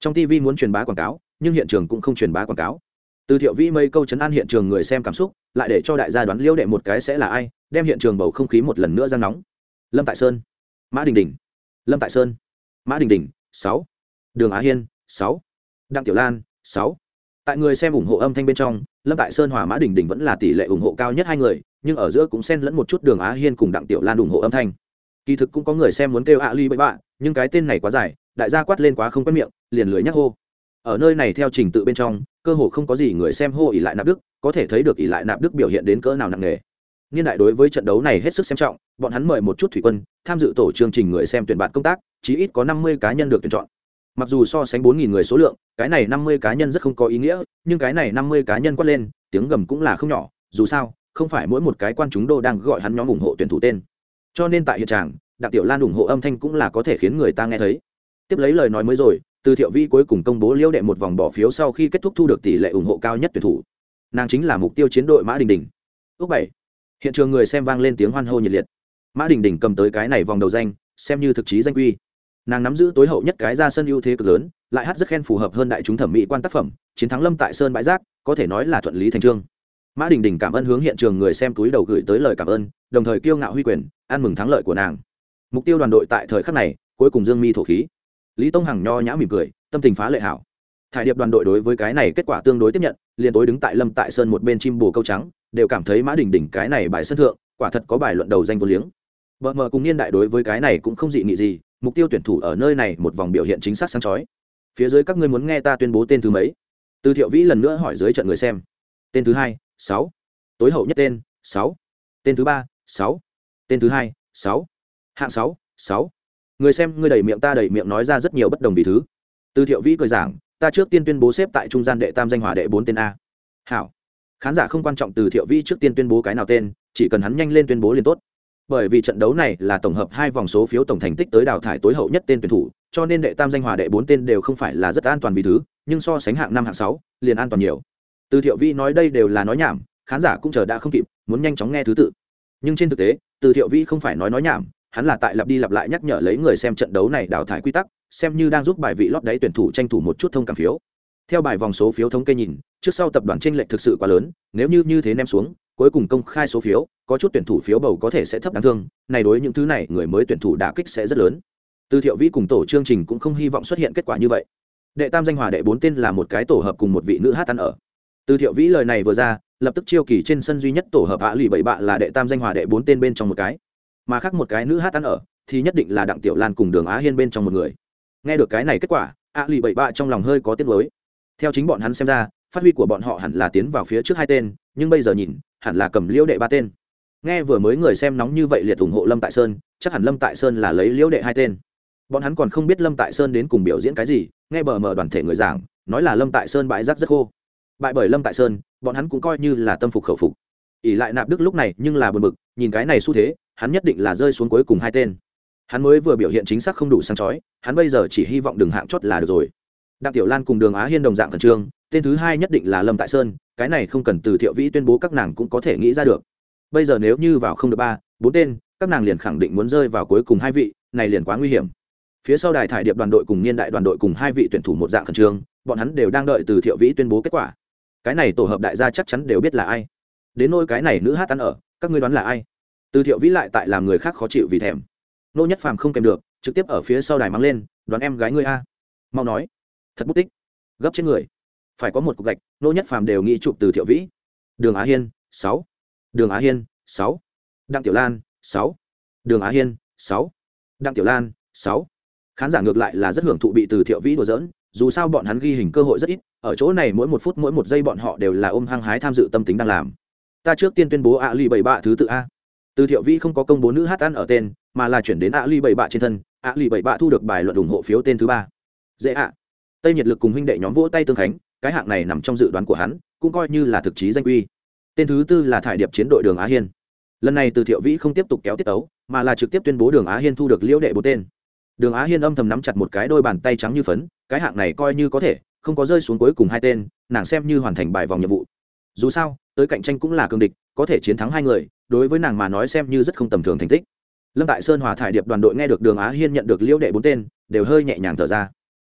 Trong tv muốn truyền bá quảng cáo, nhưng hiện trường cũng không truyền bá quảng cáo. Từ thiệu vĩ mấy câu chấn an hiện trường người xem cảm xúc, lại để cho đại gia đoán liêu đệ một cái sẽ là ai, đem hiện trường bầu không khí một lần nữa ra nóng. Lâm tại sơn, mã đình đình, lâm tại sơn, mã đình đình, sáu, đường á hiên, sáu, đặng tiểu lan, sáu tại người xem ủng hộ âm thanh bên trong, lâm tại sơn hòa mã đình đình vẫn là tỷ lệ ủng hộ cao nhất hai người, nhưng ở giữa cũng xen lẫn một chút đường á hiên cùng đặng tiểu lan ủng hộ âm thanh. Kỳ thực cũng có người xem muốn kêu ạ ly bậy bạ, nhưng cái tên này quá dài, đại gia quát lên quá không quen miệng, liền lưới nhắc hô. Ở nơi này theo trình tự bên trong, cơ hồ không có gì người xem hô ỉ lại nạp đức, có thể thấy được ỉ lại nạp đức biểu hiện đến cỡ nào nặng nề. Niên đại đối với trận đấu này hết sức xem trọng, bọn hắn mời một chút thủy quân, tham dự tổ chương trình người xem tuyển bạn công tác, chí ít có năm mươi cá nhân được tuyển chọn mặc dù so sánh bốn nghìn người số lượng, cái này năm mươi cá nhân rất không có ý nghĩa, nhưng cái này năm mươi cá nhân quát lên, tiếng gầm cũng là không nhỏ, dù sao, không phải mỗi một cái quan chúng đô đang gọi hắn nhóm ủng hộ tuyển thủ tên. Cho nên tại hiện trạng, đặng tiểu lan ủng hộ âm thanh cũng là có thể khiến người ta nghe thấy. Tiếp lấy lời nói mới rồi, từ thiệu vi cuối cùng công bố liễu đệ một vòng bỏ phiếu sau khi kết thúc thu được tỷ lệ ủng hộ cao nhất tuyển thủ. Nàng chính là mục tiêu chiến đội mã đình đình. Ước bảy. Hiện trường người xem vang lên tiếng hoan hô nhiệt liệt. Mã đình đình cầm tới cái này vòng đầu danh, xem như thực chí danh quy nàng nắm giữ tối hậu nhất cái ra sân ưu thế cực lớn, lại hát rất khen phù hợp hơn đại chúng thẩm mỹ quan tác phẩm, chiến thắng lâm tại sơn bãi giác có thể nói là thuận lý thành trương. Mã đình đình cảm ơn hướng hiện trường người xem túi đầu gửi tới lời cảm ơn, đồng thời kiêu ngạo huy quyền, ăn mừng thắng lợi của nàng. Mục tiêu đoàn đội tại thời khắc này, cuối cùng dương mi thổ khí. Lý tông hằng nho nhã mỉm cười, tâm tình phá lệ hảo. Thải điệp đoàn đội đối với cái này kết quả tương đối tiếp nhận, liền tối đứng tại lâm tại sơn một bên chim bồ câu trắng, đều cảm thấy mã đình đình cái này bài sân thượng, quả thật có bài luận đầu danh vô liếng. Vợ mờ cùng niên đại đối với cái này cũng không dị nghị gì mục tiêu tuyển thủ ở nơi này một vòng biểu hiện chính xác sáng chói. Phía dưới các ngươi muốn nghe ta tuyên bố tên thứ mấy? Từ thiệu vĩ lần nữa hỏi dưới trận người xem. Tên thứ hai, sáu. Tối hậu nhất tên, sáu. Tên thứ ba, sáu. Tên thứ hai, sáu. Hạng sáu sáu. Người xem, ngươi đẩy miệng ta đẩy miệng nói ra rất nhiều bất đồng vì thứ. Từ thiệu vĩ cười giảng, ta trước tiên tuyên bố xếp tại trung gian đệ tam danh hòa đệ bốn tên a. Hảo. Khán giả không quan trọng từ thiệu vĩ trước tiên tuyên bố cái nào tên, chỉ cần hắn nhanh lên tuyên bố liền tốt bởi vì trận đấu này là tổng hợp hai vòng số phiếu tổng thành tích tới đào thải tối hậu nhất tên tuyển thủ, cho nên đệ tam danh hòa đệ bốn tên đều không phải là rất an toàn vì thứ, nhưng so sánh hạng năm, hạng sáu, liền an toàn nhiều. Từ thiệu vĩ nói đây đều là nói nhảm, khán giả cũng chờ đã không kịp, muốn nhanh chóng nghe thứ tự. Nhưng trên thực tế, từ thiệu vĩ không phải nói nói nhảm, hắn là tại lặp đi lặp lại nhắc nhở lấy người xem trận đấu này đào thải quy tắc, xem như đang giúp bài vị lót đáy tuyển thủ tranh thủ một chút thông cảm phiếu. Theo bài vòng số phiếu thống kê nhìn, trước sau tập đoàn tranh lệch thực sự quá lớn, nếu như như thế ném xuống cuối cùng công khai số phiếu, có chút tuyển thủ phiếu bầu có thể sẽ thấp đáng thương, này đối những thứ này, người mới tuyển thủ đả kích sẽ rất lớn. Từ thiệu vĩ cùng tổ chương trình cũng không hy vọng xuất hiện kết quả như vậy. Đệ tam danh hòa đệ bốn tên là một cái tổ hợp cùng một vị nữ hát ăn ở. Từ thiệu vĩ lời này vừa ra, lập tức chiêu kỳ trên sân duy nhất tổ hợp hạ lụy bảy bạ là đệ tam danh hòa đệ bốn tên bên trong một cái. Mà khác một cái nữ hát ăn ở, thì nhất định là đặng tiểu lan cùng đường á hiên bên trong một người. Nghe được cái này kết quả ạ lì bảy bạ trong lòng hơi có tiếc nuối. theo chính bọn hắn xem ra, phát huy của bọn họ hẳn là tiến vào phía trước hai tên, nhưng bây giờ nhìn hẳn là cầm liễu đệ ba tên. Nghe vừa mới người xem nóng như vậy liệt ủng hộ lâm tại sơn, chắc hẳn lâm tại sơn là lấy liễu đệ hai tên. Bọn hắn còn không biết lâm tại sơn đến cùng biểu diễn cái gì, nghe bờ mờ đoàn thể người giảng, nói là lâm tại sơn bãi rác rất khô. Bại bởi lâm tại sơn, bọn hắn cũng coi như là tâm phục khẩu phục. Ỉ lại nạp đức lúc này nhưng là bờ mực nhìn cái này xu thế, hắn nhất định là rơi xuống cuối cùng hai tên. Hắn mới vừa biểu hiện chính xác không đủ sáng chói, hắn bây giờ chỉ hy vọng đường hạng chót là được rồi đặng tiểu lan cùng đường á hiên đồng dạng khẩn trương, tên thứ hai nhất định là lâm tại sơn, cái này không cần từ thiệu vĩ tuyên bố các nàng cũng có thể nghĩ ra được. Bây giờ nếu như vào không được ba, bốn tên, các nàng liền khẳng định muốn rơi vào cuối cùng hai vị, này liền quá nguy hiểm. Phía sau đài thải điệp đoàn đội cùng niên đại đoàn đội cùng hai vị tuyển thủ một dạng khẩn trương, bọn hắn đều đang đợi từ thiệu vĩ tuyên bố kết quả. Cái này tổ hợp đại gia chắc chắn đều biết là ai. Đến nôi cái này nữ hát ăn ở, các ngươi đoán là ai? Từ thiệu vĩ lại tại làm người khác khó chịu vì thèm. Nô nhất phàm không kèm được, trực tiếp ở phía sau đài mắng lên, đoán em gái ngươi a. Mau nói thật bút tích. Gấp trên người. Phải có một cục gạch, nô nhất phàm đều nghĩ chụp từ thiệu vĩ. Đường á hiên, sáu. Đường á hiên, sáu. Đặng tiểu lan, sáu. Đường á hiên, sáu. Đặng tiểu lan, sáu. Khán giả ngược lại là rất hưởng thụ bị từ thiệu vĩ đùa dỡn dù sao bọn hắn ghi hình cơ hội rất ít, ở chỗ này mỗi một phút mỗi một giây bọn họ đều là ôm hăng hái tham dự tâm tính đang làm. Ta trước tiên tuyên bố ạ ly bảy bạ thứ tự a. Từ thiệu vĩ không có công bố nữ hát ăn ở tên, mà là chuyển đến ạ ly bảy bạ trên thân. Ạ ly bảy bạ thu được bài luận ủng hộ phiếu tên thứ ba. Dễ ạ tây nhiệt lực cùng huynh đệ nhóm vỗ tay tương khánh, cái hạng này nằm trong dự đoán của hắn, cũng coi như là thực chí danh uy. tên thứ tư là thải điệp chiến đội đường á hiên. Lần này từ thiệu vĩ không tiếp tục kéo tiết tấu, mà là trực tiếp tuyên bố đường á hiên thu được liễu đệ bốn tên. Đường á hiên âm thầm nắm chặt một cái đôi bàn tay trắng như phấn, cái hạng này coi như có thể, không có rơi xuống cuối cùng hai tên, nàng xem như hoàn thành bài vòng nhiệm vụ. Dù sao, tới cạnh tranh cũng là cương địch, có thể chiến thắng hai người, đối với nàng mà nói xem như rất không tầm thường thành tích. Lâm tại sơn hòa thải điệp đoàn đội nghe được đường á hiên nhận được liễu đệ bốn tên, đều hơi nhẹ nhàng thở ra.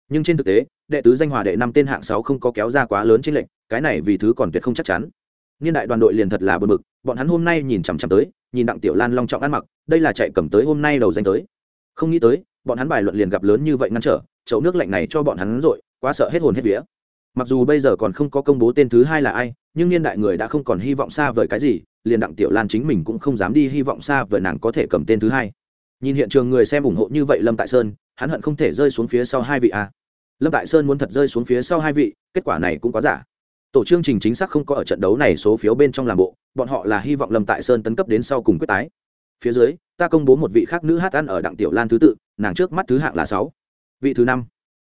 Nhưng trên thực tế đệ tứ danh hòa đệ năm tên hạng sáu không có kéo ra quá lớn trên lệnh cái này vì thứ còn tuyệt không chắc chắn. Niên đại đoàn đội liền thật là bờ bực, bọn hắn hôm nay nhìn chằm chằm tới, nhìn đặng tiểu lan long trọng ăn mặc, đây là chạy cầm tới hôm nay đầu danh tới. Không nghĩ tới, bọn hắn bài luận liền gặp lớn như vậy ngăn trở, chậu nước lạnh này cho bọn hắn rồi quá sợ hết hồn hết vía. Mặc dù bây giờ còn không có công bố tên thứ hai là ai, nhưng niên đại người đã không còn hy vọng xa vời cái gì, liền đặng tiểu lan chính mình cũng không dám đi hy vọng xa vời nàng có thể cầm tên thứ hai. Nhìn hiện trường người xem ủng hộ như vậy lâm tại sơn, hắn hận không thể rơi xuống phía sau hai vị a lâm tại sơn muốn thật rơi xuống phía sau hai vị, kết quả này cũng quá giả. Tổ chương trình chính xác không có ở trận đấu này số phiếu bên trong làm bộ, bọn họ là hy vọng lâm tại sơn tấn cấp đến sau cùng quyết tái. Phía dưới, ta công bố một vị khác nữ hát ăn ở đặng tiểu lan thứ tự, nàng trước mắt thứ hạng là sáu. Vị thứ năm.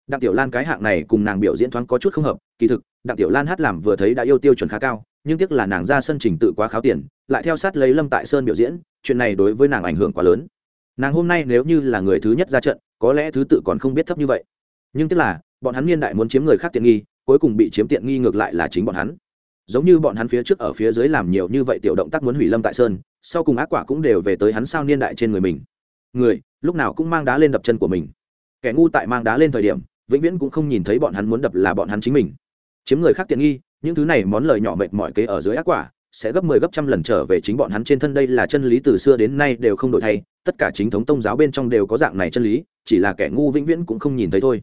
Đặng tiểu lan cái hạng này cùng nàng biểu diễn thoáng có chút không hợp, kỳ thực, đặng tiểu lan hát làm vừa thấy đã yêu tiêu chuẩn khá cao, nhưng tiếc là nàng ra sân trình tự quá kháo tiền, lại theo sát lấy lâm tại sơn biểu diễn, chuyện này đối với nàng ảnh hưởng quá lớn. Nàng hôm nay nếu như là người thứ nhất ra trận, có lẽ thứ tự còn không biết thấp như vậy nhưng tức là, bọn hắn niên đại muốn chiếm người khác tiện nghi, cuối cùng bị chiếm tiện nghi ngược lại là chính bọn hắn. Giống như bọn hắn phía trước ở phía dưới làm nhiều như vậy tiểu động tác muốn hủy lâm tại sơn, sau cùng ác quả cũng đều về tới hắn sao niên đại trên người mình. Người, lúc nào cũng mang đá lên đập chân của mình. Kẻ ngu tại mang đá lên thời điểm, vĩnh viễn cũng không nhìn thấy bọn hắn muốn đập là bọn hắn chính mình. Chiếm người khác tiện nghi, những thứ này món lời nhỏ mệt mỏi kế ở dưới ác quả, sẽ gấp 10 gấp trăm lần trở về chính bọn hắn trên thân đây là chân lý từ xưa đến nay đều không đổi thay, tất cả chính thống tông giáo bên trong đều có dạng này chân lý, chỉ là kẻ ngu vĩnh viễn cũng không nhìn thấy thôi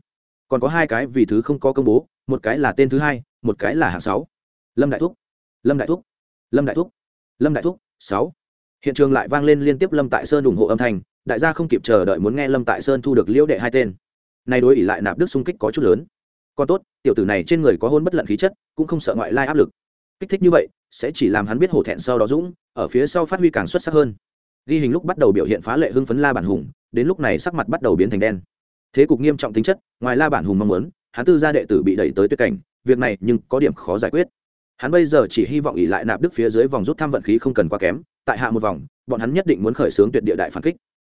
còn có hai cái vì thứ không có công bố, một cái là tên thứ hai, một cái là hạng sáu. Lâm đại thúc. Lâm đại thúc. Lâm đại thúc. Lâm đại thúc, sáu. Hiện trường lại vang lên liên tiếp lâm tại sơn ủng hộ âm thanh, đại gia không kịp chờ đợi muốn nghe lâm tại sơn thu được liễu đệ hai tên. Nay đối ỷ lại nạp đức xung kích có chút lớn. Còn tốt, tiểu tử này trên người có hôn bất lận khí chất, cũng không sợ ngoại lai áp lực. Kích thích như vậy, sẽ chỉ làm hắn biết hổ thẹn sau đó dũng, ở phía sau phát huy càng xuất sắc hơn. Ghi hình lúc bắt đầu biểu hiện phá lệ hưng phấn la bản hùng, đến lúc này sắc mặt bắt đầu biến thành đen thế cục nghiêm trọng tính chất, ngoài la bản hùng mong muốn, hắn tư gia đệ tử bị đẩy tới tuyệt cảnh, việc này nhưng có điểm khó giải quyết. Hắn bây giờ chỉ hy vọng ỉ lại nạp đức phía dưới vòng rút thăm vận khí không cần quá kém, tại hạ một vòng, bọn hắn nhất định muốn khởi xướng tuyệt địa đại phản kích.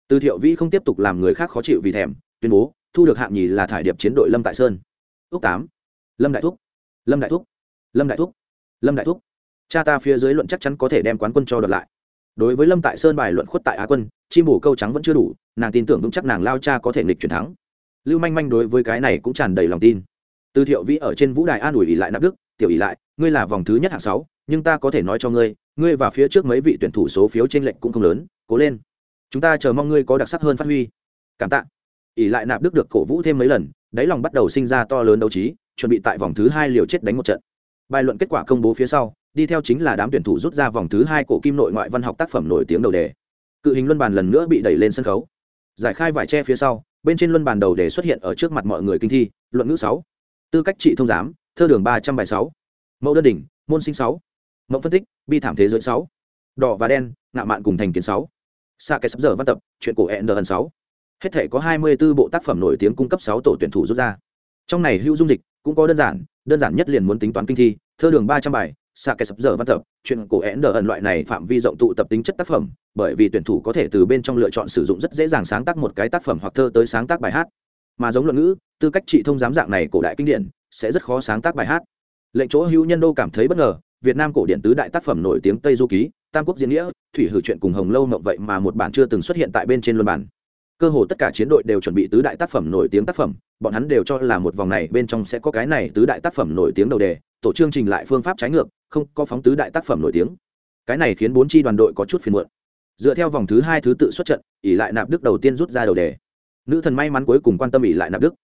Từ thiệu vĩ không tiếp tục làm người khác khó chịu vì thèm, tuyên bố, thu được hạng nhì là thải điệp chiến đội lâm tại sơn. Ước tám. Lâm đại thúc. Lâm đại thúc. Lâm đại thúc. Lâm đại thúc. Cha ta phía dưới luận chắc chắn có thể đem quán quân cho đợt lại. Đối với lâm tại sơn bài luận khuất tại á quân, chim bù câu trắng vẫn chưa đủ, nàng tin tưởng vững chắc nàng lao cha có thể nghịch chuyển thắng lưu manh manh đối với cái này cũng tràn đầy lòng tin. Từ thiệu vĩ ở trên vũ đài an ủi ỉ lại nạp đức, tiểu ỉ lại, ngươi là vòng thứ nhất hạng sáu, nhưng ta có thể nói cho ngươi ngươi và phía trước mấy vị tuyển thủ số phiếu trên lệnh cũng không lớn, cố lên. Chúng ta chờ mong ngươi có đặc sắc hơn phát huy. Cảm tạ. Ỉ lại nạp đức được cổ vũ thêm mấy lần, đáy lòng bắt đầu sinh ra to lớn đấu trí, chuẩn bị tại vòng thứ hai liều chết đánh một trận. Bài luận kết quả công bố phía sau, đi theo chính là đám tuyển thủ rút ra vòng thứ hai cổ kim nội ngoại văn học tác phẩm nổi tiếng đầu đề. Cự hình luân bàn lần nữa bị đẩy lên sân khấu. Giải khai vải tre phía sau bên trên luân bàn đầu đề xuất hiện ở trước mặt mọi người kinh thi, luận ngữ sáu, tư cách trị thông giám, thơ đường ba trăm bài sáu, mẫu đơn đỉnh, môn sinh sáu mẫu phân tích, bi thảm thế giới sáu, đỏ và đen, ngạo mạn cùng thành kiến sáu xa cái sắp giờ văn tập, chuyện cổ hẹn đờ sáu. Hết thể có hai mươi 24 bộ tác phẩm nổi tiếng cung cấp sáu tổ tuyển thủ rút ra. Trong này hữu dung dịch cũng có đơn giản đơn giản nhất liền muốn tính toán kinh thi, thơ đường ba trăm bài xa kẻ sập giờ văn tập, chuyện cổ én đờ ẩn loại này phạm vi rộng tụ tập tính chất tác phẩm, bởi vì tuyển thủ có thể từ bên trong lựa chọn sử dụng rất dễ dàng sáng tác một cái tác phẩm hoặc thơ tới sáng tác bài hát. Mà giống luận ngữ, tư cách trị thông giám dạng này cổ đại kinh điển, sẽ rất khó sáng tác bài hát. Lệnh chỗ hữu nhân đô cảm thấy bất ngờ, việt nam cổ điển tứ đại tác phẩm nổi tiếng tây du ký, tam quốc diễn nghĩa, thủy hử chuyện cùng hồng lâu mộng vậy mà một bản chưa từng xuất hiện tại bên trên luân bản. Cơ hồ tất cả chiến đội đều chuẩn bị tứ đại tác phẩm nổi tiếng tác phẩm, bọn hắn đều cho là một vòng này bên trong sẽ có cái này tứ đại tác phẩm nổi tiếng đầu đề, tổ chương trình lại phương pháp trái ngược không có phóng tứ đại tác phẩm nổi tiếng. Cái này khiến bốn chi đoàn đội có chút phiền muộn. Dựa theo vòng thứ hai thứ tự xuất trận ỉ lại nạp đức đầu tiên rút ra đầu đề. Nữ thần may mắn cuối cùng quan tâm ỉ lại nạp đức.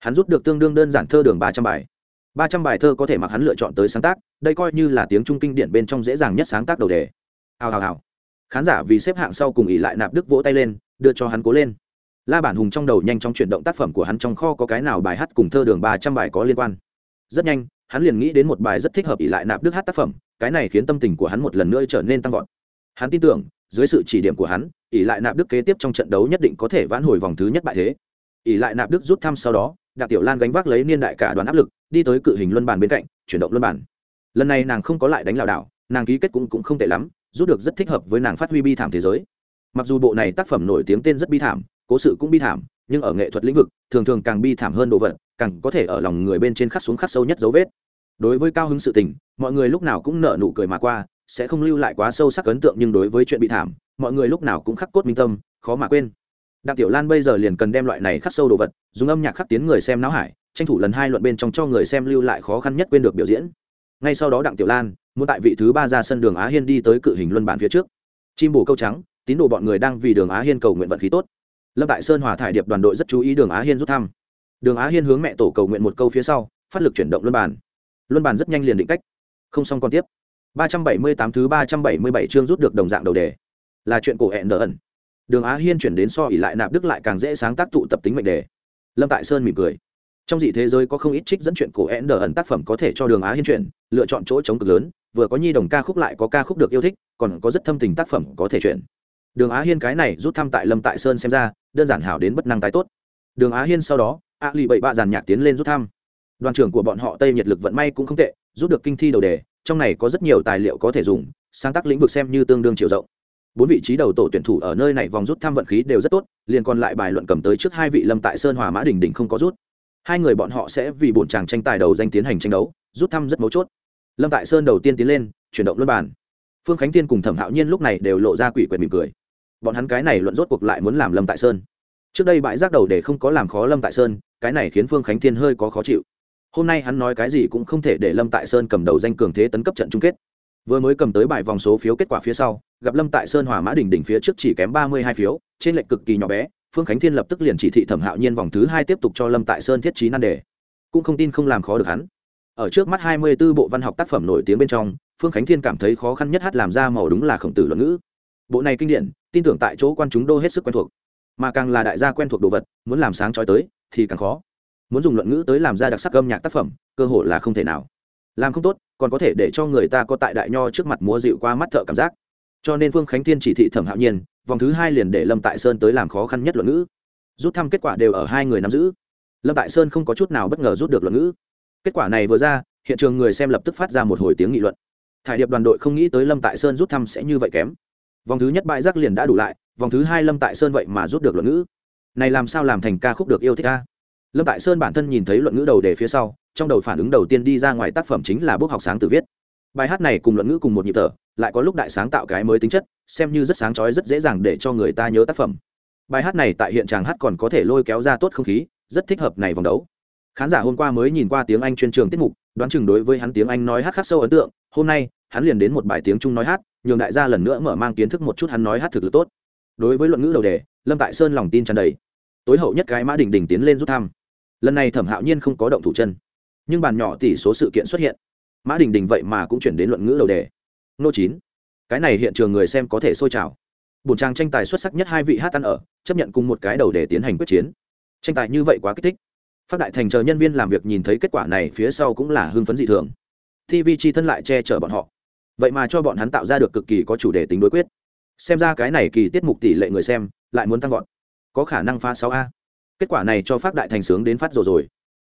Hắn rút được tương đương đơn giản thơ đường ba trăm bài. Ba trăm bài thơ có thể mặc hắn lựa chọn tới sáng tác, đây coi như là tiếng trung kinh điển bên trong dễ dàng nhất sáng tác đầu đề. Hào hào hào. Khán giả vì xếp hạng sau cùng ỉ lại nạp đức vỗ tay lên, đưa cho hắn cố lên. La bản hùng trong đầu nhanh chóng chuyển động tác phẩm của hắn trong kho có cái nào bài hát cùng thơ đường ba trăm bài có liên quan. Rất nhanh hắn liền nghĩ đến một bài rất thích hợp ỷ lại nạp đức hát tác phẩm cái này khiến tâm tình của hắn một lần nữa trở nên tăng vọt. Hắn tin tưởng dưới sự chỉ điểm của hắn ỷ lại nạp đức kế tiếp trong trận đấu nhất định có thể vãn hồi vòng thứ nhất bại thế. Ỷ lại nạp đức rút thăm sau đó đặng tiểu lan gánh vác lấy niên đại cả đoàn áp lực đi tới cự hình luân bàn bên cạnh chuyển động luân bàn. Lần này nàng không có lại đánh lảo đảo nàng ký kết cũng, cũng không tệ lắm rút được rất thích hợp với nàng phát huy bi thảm thế giới. Mặc dù bộ này tác phẩm nổi tiếng tên rất bi thảm cố sự cũng bi thảm nhưng ở nghệ thuật lĩnh vực thường thường càng bi thảm hơn đồ vật càng có thể ở lòng người bên trên khắc xuống khắc sâu nhất dấu vết đối với cao hứng sự tình, mọi người lúc nào cũng nở nụ cười mà qua, sẽ không lưu lại quá sâu sắc ấn tượng nhưng đối với chuyện bị thảm, mọi người lúc nào cũng khắc cốt minh tâm, khó mà quên. Đặng tiểu lan bây giờ liền cần đem loại này khắc sâu đồ vật, dùng âm nhạc khắc tiến người xem não hải, tranh thủ lần hai luận bên trong cho người xem lưu lại khó khăn nhất quên được biểu diễn. Ngay sau đó đặng tiểu lan, muốn tại vị thứ ba ra sân đường á hiên đi tới cự hình luân bản phía trước. Chim bù câu trắng, tín đồ bọn người đang vì đường á hiên cầu nguyện vận khí tốt. Lâm tại sơn hòa thải điệp đoàn đội rất chú ý đường á hiên rút thăm. Đường á hiên hướng mẹ tổ cầu nguyện một câu phía sau, phát lực chuyển động luân bản luân bàn rất nhanh liền định cách. Không xong còn tiếp. Ba trăm bảy mươi tám thứ ba trăm bảy mươi bảy chương rút được đồng dạng đầu đề. Là chuyện cổ hẹn đỡ ẩn. Đường á hiên chuyển đến so ỉ lại nạp đức lại càng dễ sáng tác tụ tập tính mệnh đề. Lâm tại sơn mỉm cười. Trong dị thế giới có không ít trích dẫn chuyện cổ hẹn đỡ ẩn tác phẩm có thể cho đường á hiên chuyển, lựa chọn chỗ chống cực lớn, vừa có nhi đồng ca khúc lại có ca khúc được yêu thích, còn có rất thâm tình tác phẩm có thể chuyển. Đường á hiên cái này rút thăm tại lâm tại sơn xem ra, đơn giản hảo đến bất năng tái tốt. Đường á hiên sau đó, a lì bậy bạ giàn nhạc tiến lên rút thăm đoàn trưởng của bọn họ tây nhiệt lực vận may cũng không tệ, rút được kinh thi đầu đề, trong này có rất nhiều tài liệu có thể dùng, sáng tác lĩnh vực xem như tương đương chiều rộng. Bốn vị trí đầu tổ tuyển thủ ở nơi này vòng rút tham vận khí đều rất tốt, liền còn lại bài luận cầm tới trước hai vị lâm tại sơn hòa mã đình đình không có rút. Hai người bọn họ sẽ vì bổn chàng tranh tài đầu danh tiến hành tranh đấu, rút thăm rất mấu chốt. Lâm tại sơn đầu tiên tiến lên, chuyển động luân bàn. Phương khánh tiên cùng thẩm hạo nhiên lúc này đều lộ ra quỷ quyệt mỉm cười. Bọn hắn cái này luận rốt cuộc lại muốn làm lâm tại sơn. Trước đây bãi rác đầu để không có làm khó lâm tại sơn, cái này khiến phương khánh thiên hơi có khó chịu hôm nay hắn nói cái gì cũng không thể để lâm tại sơn cầm đầu danh cường thế tấn cấp trận chung kết. Vừa mới cầm tới bài vòng số phiếu kết quả phía sau, gặp lâm tại sơn hòa mã đỉnh đỉnh phía trước chỉ kém ba mươi hai phiếu, trên lệnh cực kỳ nhỏ bé, phương khánh thiên lập tức liền chỉ thị thẩm hạo nhiên vòng thứ hai tiếp tục cho lâm tại sơn thiết trí nan đề. Cũng không tin không làm khó được hắn. Ở trước mắt hai mươi 24 bộ văn học tác phẩm nổi tiếng bên trong, phương khánh thiên cảm thấy khó khăn nhất hát làm ra màu đúng là khổng tử luận ngữ. Bộ này kinh điển, tin tưởng tại chỗ quan chúng đô hết sức quen thuộc. Mà càng là đại gia quen thuộc đồ vật, muốn làm sáng trói tới, thì càng khó muốn dùng luận ngữ tới làm ra đặc sắc âm nhạc tác phẩm, cơ hội là không thể nào. Làm không tốt, còn có thể để cho người ta có tại đại nho trước mặt múa dịu qua mắt thợ cảm giác. Cho nên phương khánh thiên chỉ thị thẩm hạo nhiên, vòng thứ hai liền để lâm tại sơn tới làm khó khăn nhất luận ngữ. Rút thăm kết quả đều ở hai người nắm giữ. Lâm tại sơn không có chút nào bất ngờ rút được luận ngữ. Kết quả này vừa ra, hiện trường người xem lập tức phát ra một hồi tiếng nghị luận. Thải điệp đoàn đội không nghĩ tới lâm tại sơn rút thăm sẽ như vậy kém. Vòng thứ nhất bãi rác liền đã đủ lại, vòng thứ hai lâm tại sơn vậy mà rút được luận ngữ. Này làm sao làm thành ca khúc được yêu thích ca? Lâm tại sơn bản thân nhìn thấy luận ngữ đầu đề phía sau, trong đầu phản ứng đầu tiên đi ra ngoài tác phẩm chính là bốc học sáng từ viết. Bài hát này cùng luận ngữ cùng một nhịp thở, lại có lúc đại sáng tạo cái mới tính chất, xem như rất sáng trói rất dễ dàng để cho người ta nhớ tác phẩm. Bài hát này tại hiện tràng hát còn có thể lôi kéo ra tốt không khí, rất thích hợp này vòng đấu. Khán giả hôm qua mới nhìn qua tiếng anh chuyên trường tiết mục, đoán chừng đối với hắn tiếng anh nói hát khắc sâu ấn tượng, hôm nay, hắn liền đến một bài tiếng trung nói hát, nhường đại gia lần nữa mở mang kiến thức một chút hắn nói hát thực lực tốt. Đối với luận ngữ đầu đề, lâm tại sơn lòng tin tràn đầy. Tối hậu nhất cái mã đình đình tiến lên rút thăm lần này thẩm hạo nhiên không có động thủ chân, nhưng bàn nhỏ tỷ số sự kiện xuất hiện, mã đình đình vậy mà cũng chuyển đến luận ngữ đầu đề. Nô chín, cái này hiện trường người xem có thể sôi trào. Bổn trang tranh tài xuất sắc nhất hai vị hát ăn ở, chấp nhận cùng một cái đầu để tiến hành quyết chiến. Tranh tài như vậy quá kích thích. Phát đại thành chờ nhân viên làm việc nhìn thấy kết quả này phía sau cũng là hưng phấn dị thường. Tv chi thân lại che chở bọn họ. Vậy mà cho bọn hắn tạo ra được cực kỳ có chủ đề tính đối quyết. Xem ra cái này kỳ tiết mục tỷ lệ người xem lại muốn tăng vọt. Có khả năng phá sáu a kết quả này cho phát đại thành sướng đến phát rồi rồi.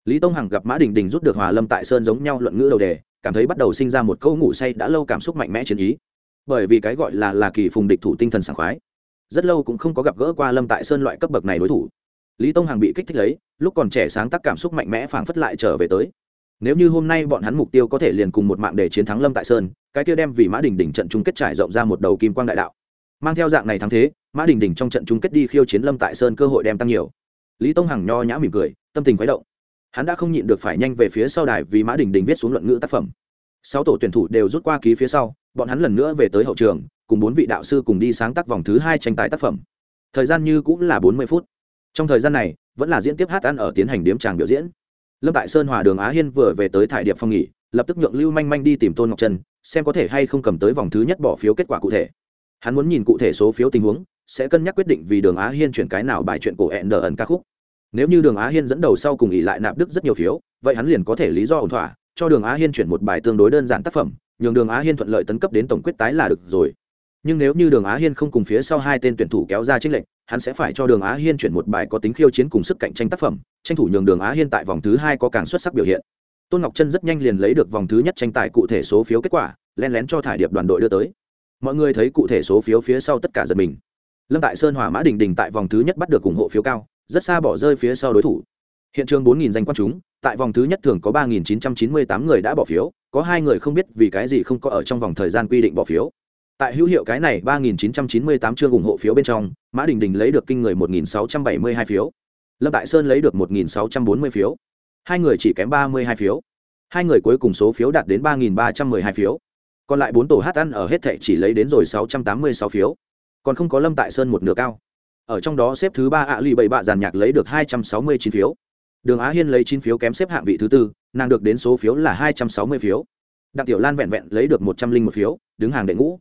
Lý tông hằng gặp mã đình đình rút được hòa lâm tại sơn giống nhau luận ngữ đầu đề, cảm thấy bắt đầu sinh ra một câu ngủ say đã lâu cảm xúc mạnh mẽ chiến ý. Bởi vì cái gọi là là kỳ phùng địch thủ tinh thần sảng khoái. Rất lâu cũng không có gặp gỡ qua lâm tại sơn loại cấp bậc này đối thủ. Lý tông hằng bị kích thích lấy, lúc còn trẻ sáng tác cảm xúc mạnh mẽ phảng phất lại trở về tới. Nếu như hôm nay bọn hắn mục tiêu có thể liền cùng một mạng để chiến thắng lâm tại sơn, cái kia đem vì mã đình đình trận chung kết trải rộng ra một đầu kim quang đại đạo. Mang theo dạng này thắng thế, mã đình đình trong trận chung kết đi khiêu chiến lâm tại sơn cơ hội đem tăng nhiều lý tông hằng nho nhã mỉm cười, tâm tình khuấy động. Hắn đã không nhịn được phải nhanh về phía sau đài vì mã đình đình viết xuống luận ngữ tác phẩm. Sáu tổ tuyển thủ đều rút qua ký phía sau, bọn hắn lần nữa về tới hậu trường, cùng bốn vị đạo sư cùng đi sáng tác vòng thứ hai tranh tài tác phẩm. Thời gian như cũng là bốn mươi phút. Trong thời gian này, vẫn là diễn tiếp hát ăn ở tiến hành điếm tràng biểu diễn. Lâm tại sơn hòa đường á hiên vừa về tới thải điệp phong nghỉ, lập tức nhượng lưu manh manh đi tìm tôn ngọc trân, xem có thể hay không cầm tới vòng thứ nhất bỏ phiếu kết quả cụ thể. Hắn muốn nhìn cụ thể số phiếu tình huống, sẽ cân nhắc quyết định vì đường á hiên chuyển cái nào bài chuyện cổ hẹn nở ẩn ca khúc nếu như đường á hiên dẫn đầu sau cùng ỉ lại nạp đức rất nhiều phiếu, vậy hắn liền có thể lý do ổn thỏa, cho đường á hiên chuyển một bài tương đối đơn giản tác phẩm, nhường đường á hiên thuận lợi tấn cấp đến tổng quyết tái là được rồi. Nhưng nếu như đường á hiên không cùng phía sau hai tên tuyển thủ kéo ra tranh lệnh hắn sẽ phải cho đường á hiên chuyển một bài có tính khiêu chiến cùng sức cạnh tranh tác phẩm, tranh thủ nhường đường á hiên tại vòng thứ hai có càng xuất sắc biểu hiện. Tôn ngọc trân rất nhanh liền lấy được vòng thứ nhất tranh tài cụ thể số phiếu kết quả, len lén cho thải điệp đoàn đội đưa tới. Mọi người thấy cụ thể số phiếu phía sau tất cả giật mình. Lâm tại sơn hòa mã đình đình tại vòng thứ nhất bắt được ủng hộ phiếu cao rất xa bỏ rơi phía sau đối thủ. Hiện trường bốn danh quan chúng, tại vòng thứ nhất thường có ba chín trăm chín mươi tám người đã bỏ phiếu, có hai người không biết vì cái gì không có ở trong vòng thời gian quy định bỏ phiếu. Tại hữu hiệu cái này ba nghìn chín trăm chín mươi tám chương ủng hộ phiếu bên trong, mã đình đình lấy được kinh người một nghìn sáu trăm bảy mươi hai phiếu. Lâm tại sơn lấy được một nghìn sáu trăm bốn mươi phiếu. Hai người chỉ kém ba mươi hai phiếu. Hai người cuối cùng số phiếu đạt đến ba nghìn ba trăm mười hai phiếu. Còn lại bốn tổ hát ăn ở hết thệ chỉ lấy đến rồi sáu trăm tám mươi sáu phiếu. Còn không có lâm tại sơn một nửa cao ở trong đó xếp thứ ba ạ lì bảy bạ giàn nhạc lấy được hai trăm sáu mươi chín phiếu. Đường á hiên lấy chín phiếu kém xếp hạng vị thứ tư, nàng được đến số phiếu là hai trăm sáu mươi phiếu. Đặng tiểu lan vẹn vẹn lấy được một trăm linh một phiếu, đứng hàng đệ ngũ.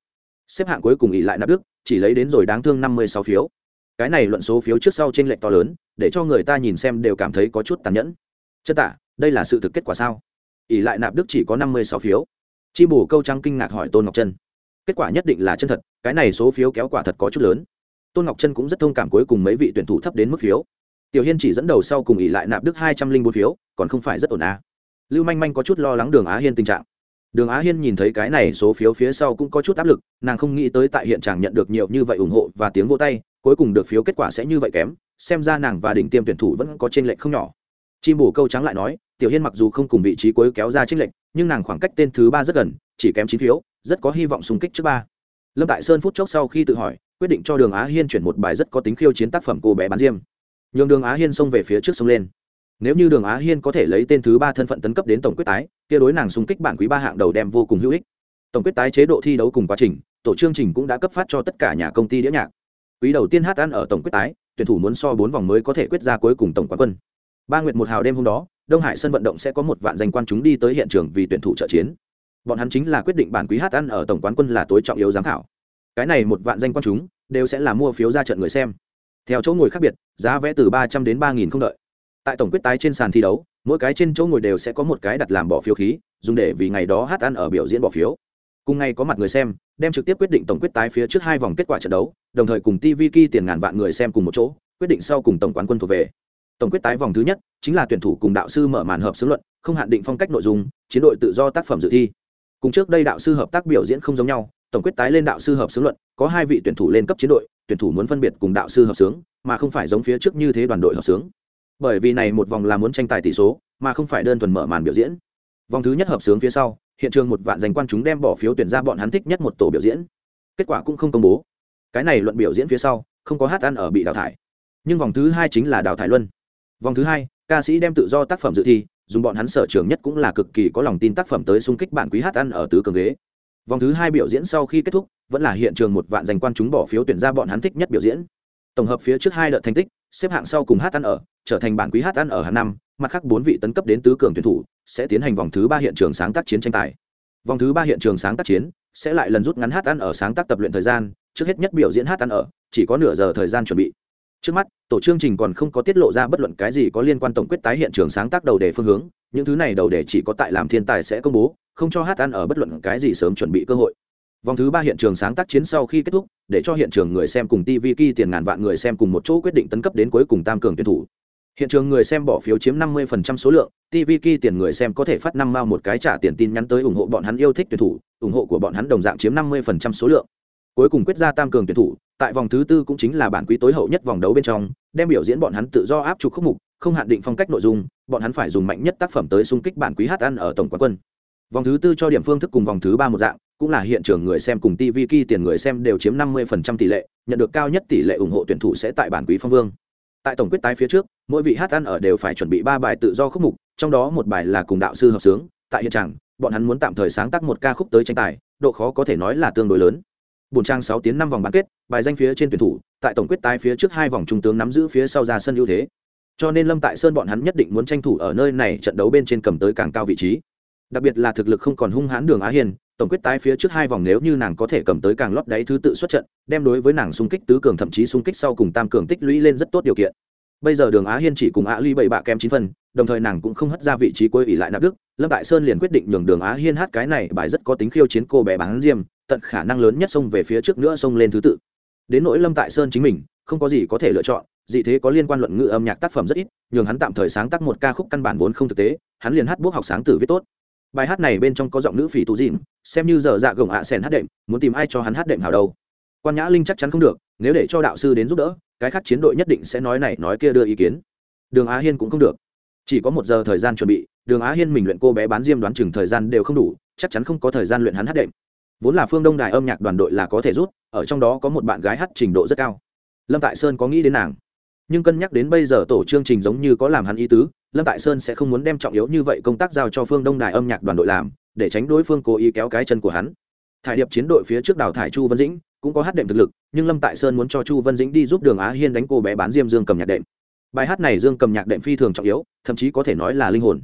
Xếp hạng cuối cùng ỉ lại nạp đức, chỉ lấy đến rồi đáng thương năm mươi sáu phiếu. Cái này luận số phiếu trước sau t r ê n lệch to lớn, để cho người ta nhìn xem đều cảm thấy có chút tàn nhẫn. Chất tả đây là sự thực kết quả sao? Ỉ lại nạp đức chỉ có năm mươi sáu phiếu. Chi bù câu trắng kinh ngạc hỏi tôn ngọc trân. Kết quả nhất định là chân thật, cái này số phiếu kéo quả thật có chút lớn tôn ngọc trân cũng rất thông cảm cuối cùng mấy vị tuyển thủ thấp đến mức phiếu. Tiểu hiên chỉ dẫn đầu sau cùng ỉ lại nạp đức hai trăm linh bốn phiếu, còn không phải rất ổn à. lưu manh manh có chút lo lắng đường á hiên tình trạng. Đường á hiên nhìn thấy cái này số phiếu phía sau cũng có chút áp lực, nàng không nghĩ tới tại hiện trạng nhận được nhiều như vậy ủng hộ và tiếng vô tay, cuối cùng được phiếu kết quả sẽ như vậy kém, xem ra nàng và đỉnh tiêm tuyển thủ vẫn có t r ê n lệch không nhỏ. Chim bù câu trắng lại nói, tiểu hiên mặc dù không cùng vị trí cuối kéo ra t r ê n lệch, nhưng nàng khoảng cách tên thứ ba rất gần, chỉ kém chín phiếu, rất có hy vọng xung kích trước ba. Lâm tại sơn phút chốc sau khi tự hỏi quyết định cho đường á hiên chuyển một bài rất có tính khiêu chiến tác phẩm cô bé bán diêm. Nhường đường á hiên xông về phía trước sông lên. Nếu như đường á hiên có thể lấy tên thứ ba thân phận tấn cấp đến tổng quyết tái, kia đối nàng xung kích bản quý ba hạng đầu đem vô cùng hữu ích. Tổng quyết tái chế độ thi đấu cùng quá trình, tổ chương trình cũng đã cấp phát cho tất cả nhà công ty đĩa nhạc. Quý đầu tiên hát ăn ở tổng quyết tái, tuyển thủ muốn so bốn vòng mới có thể quyết ra cuối cùng tổng quán quân. Ba nguyệt một hào đêm hôm đó, đông hải sân vận động sẽ có một vạn danh quan chúng đi tới hiện trường vì tuyển thủ trợ chiến. Bọn hắn chính là quyết định bản quý hát ăn ở tổng quán quân là tối trọng yếu giám khảo cái này một vạn danh quan chúng đều sẽ là mua phiếu ra trận người xem. Theo chỗ ngồi khác biệt, giá vé từ ba trăm đến ba nghìn không đợi. Tại tổng quyết tái trên sàn thi đấu, mỗi cái trên chỗ ngồi đều sẽ có một cái đặt làm bỏ phiếu khí, dùng để vì ngày đó hát ăn ở biểu diễn bỏ phiếu. Cùng ngày có mặt người xem, đem trực tiếp quyết định tổng quyết tái phía trước hai vòng kết quả trận đấu, đồng thời cùng tv ki tiền ngàn vạn người xem cùng một chỗ, quyết định sau cùng tổng quán quân thuộc về. Tổng quyết tái vòng thứ nhất chính là tuyển thủ cùng đạo sư mở màn hợp xướng luận, không hạn định phong cách nội dung, chiến đội tự do tác phẩm dự thi. Cùng trước đây đạo sư hợp tác biểu diễn không giống nhau tổng quyết tái lên đạo sư hợp xướng luận, có hai vị tuyển thủ lên cấp chiến đội, tuyển thủ muốn phân biệt cùng đạo sư hợp xướng, mà không phải giống phía trước như thế đoàn đội hợp xướng. Bởi vì này một vòng là muốn tranh tài tỷ số, mà không phải đơn thuần mở màn biểu diễn. Vòng thứ nhất hợp xướng phía sau, hiện trường một vạn giành quan chúng đem bỏ phiếu tuyển ra bọn hắn thích nhất một tổ biểu diễn. Kết quả cũng không công bố. Cái này luận biểu diễn phía sau, không có hát ăn ở bị đào thải. Nhưng vòng thứ hai chính là đào thải luân. Vòng thứ hai, ca sĩ đem tự do tác phẩm dự thi, dùng bọn hắn sở trường nhất cũng là cực kỳ có lòng tin tác phẩm tới xung kích bản quý hát ăn ở tứ cường ghế vòng thứ hai biểu diễn sau khi kết thúc, vẫn là hiện trường một vạn giành quan chúng bỏ phiếu tuyển ra bọn hắn thích nhất biểu diễn. Tổng hợp phía trước hai đợt thành tích, xếp hạng sau cùng hát ăn ở, trở thành bản quý hát ăn ở hàng năm, mặt khác bốn vị tấn cấp đến tứ cường tuyển thủ sẽ tiến hành vòng thứ ba hiện trường sáng tác chiến tranh tài. Vòng thứ ba hiện trường sáng tác chiến sẽ lại lần rút ngắn hát ăn ở sáng tác tập luyện thời gian, trước hết nhất biểu diễn hát ăn ở, chỉ có nửa giờ thời gian chuẩn bị. Trước mắt, tổ chương trình còn không có tiết lộ ra bất luận cái gì có liên quan tổng quyết tái hiện trường sáng tác đầu đề phương hướng, những thứ này đầu đề chỉ có tại làm thiên tài sẽ công bố không cho hát ăn ở bất luận cái gì sớm chuẩn bị cơ hội. Vòng thứ ba hiện trường sáng tác chiến sau khi kết thúc, để cho hiện trường người xem cùng tv ki tiền ngàn vạn người xem cùng một chỗ quyết định tấn cấp đến cuối cùng tam cường tuyển thủ. Hiện trường người xem bỏ phiếu chiếm 50% số lượng tv ki tiền người xem có thể phát năm mao một cái trả tiền tin nhắn tới ủng hộ bọn hắn yêu thích tuyển thủ, ủng hộ của bọn hắn đồng dạng chiếm 50% số lượng. Cuối cùng quyết ra tam cường tuyển thủ, tại vòng thứ tư cũng chính là bản quý tối hậu nhất vòng đấu bên trong, đem biểu diễn bọn hắn tự do áp trục khúc mục, không hạn định phong cách nội dung, bọn hắn phải dùng mạnh nhất tác phẩm tới xung kích bản quý hát ăn ở tổng quán quân vòng thứ tư cho điểm phương thức cùng vòng thứ ba một dạng, cũng là hiện trường người xem cùng tv ki tiền người xem đều chiếm 50% tỷ lệ, nhận được cao nhất tỷ lệ ủng hộ tuyển thủ sẽ tại bản quý phong vương. Tại tổng quyết tái phía trước, mỗi vị hát ăn ở đều phải chuẩn bị ba bài tự do khúc mục, trong đó một bài là cùng đạo sư hợp sướng. Tại hiện trạng, bọn hắn muốn tạm thời sáng tác một ca khúc tới tranh tài, độ khó có thể nói là tương đối lớn. Bùn trang sáu tiếng năm vòng bán kết, bài danh phía trên tuyển thủ, tại tổng quyết tái phía trước hai vòng trung tướng nắm giữ phía sau ra sân ưu thế. Cho nên lâm tại sơn bọn hắn nhất định muốn tranh thủ ở nơi này trận đấu bên trên cầm tới càng cao vị trí đặc biệt là thực lực không còn hung hãn đường á hiền, tổng quyết tái phía trước hai vòng nếu như nàng có thể cầm tới càng lót đáy thứ tự xuất trận, đem đối với nàng xung kích tứ cường thậm chí xung kích sau cùng tam cường tích lũy lên rất tốt điều kiện. Bây giờ đường á hiên chỉ cùng á ly bảy bạ kém chín phần, đồng thời nàng cũng không hất ra vị trí cuối ỷ lại nạp đức, lâm đại sơn liền quyết định nhường đường á hiên hát cái này bài rất có tính khiêu chiến cô bé bán diêm, tận khả năng lớn nhất xông về phía trước nữa xông lên thứ tự. Đến nỗi lâm tại sơn chính mình, không có gì có thể lựa chọn, dị thế có liên quan luận ngữ âm nhạc tác phẩm rất ít, nhường hắn tạm thời sáng tác một ca khúc căn bản vốn không thực tế, hắn liền hát buộc học sáng tử viết tốt bài hát này bên trong có giọng nữ phỉ tù dìm, xem như giờ dạ gồng ạ à hát đệm, muốn tìm ai cho hắn hát đệm hào đâu. Quan nhã linh chắc chắn không được, nếu để cho đạo sư đến giúp đỡ, cái khác chiến đội nhất định sẽ nói này nói kia đưa ý kiến. Đường á hiên cũng không được. Chỉ có một giờ thời gian chuẩn bị, đường á hiên mình luyện cô bé bán diêm đoán chừng thời gian đều không đủ, chắc chắn không có thời gian luyện hắn hát đệm. Vốn là phương đông đài âm nhạc đoàn đội là có thể rút, ở trong đó có một bạn gái hát trình độ rất cao. Lâm tại sơn có nghĩ đến nàng. Nhưng cân nhắc đến bây giờ tổ chương trình giống như có làm hắn ý tứ lâm tại sơn sẽ không muốn đem trọng yếu như vậy công tác giao cho phương đông đài âm nhạc đoàn đội làm, để tránh đối phương cố ý kéo cái chân của hắn. Thải điệp chiến đội phía trước đào thải chu vân dĩnh, cũng có hát đệm thực lực, nhưng lâm tại sơn muốn cho chu vân dĩnh đi giúp đường á hiên đánh cô bé bán diêm dương cầm nhạc đệm. Bài hát này dương cầm nhạc đệm phi thường trọng yếu, thậm chí có thể nói là linh hồn.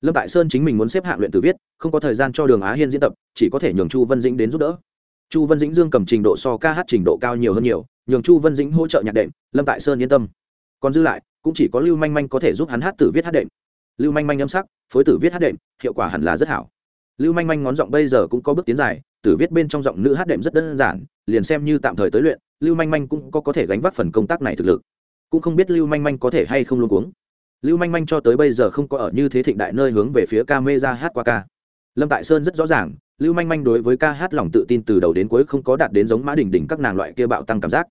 Lâm tại sơn chính mình muốn xếp hạng luyện từ viết, không có thời gian cho đường á hiên diễn tập, chỉ có thể nhường chu vân dĩnh đến giúp đỡ. Chu vân dĩnh dương cầm trình độ so ca hát trình độ cao nhiều hơn nhiều, nhường chu vân dĩnh hỗ trợ nhạc đệm, lâm tại sơn yên tâm. Còn dư lại cũng chỉ có lưu manh manh có thể giúp hắn hát tử viết hát đệm. Lưu manh manh âm sắc, phối tử viết hát đệm, hiệu quả hẳn là rất hảo. Lưu manh manh ngón giọng bây giờ cũng có bước tiến dài, tử viết bên trong giọng nữ hát đệm rất đơn giản, liền xem như tạm thời tới luyện, lưu manh manh cũng có có thể gánh vác phần công tác này thực lực. Cũng không biết lưu manh manh có thể hay không luôn cuống. Lưu manh manh cho tới bây giờ không có ở như thế thịnh đại nơi hướng về phía ca mê ra hát qua ca. Lâm tại sơn rất rõ ràng, lưu manh manh đối với ca hát lòng tự tin từ đầu đến cuối không có đạt đến giống mã đình đỉnh các nàng loại kia bạo tăng cảm giác.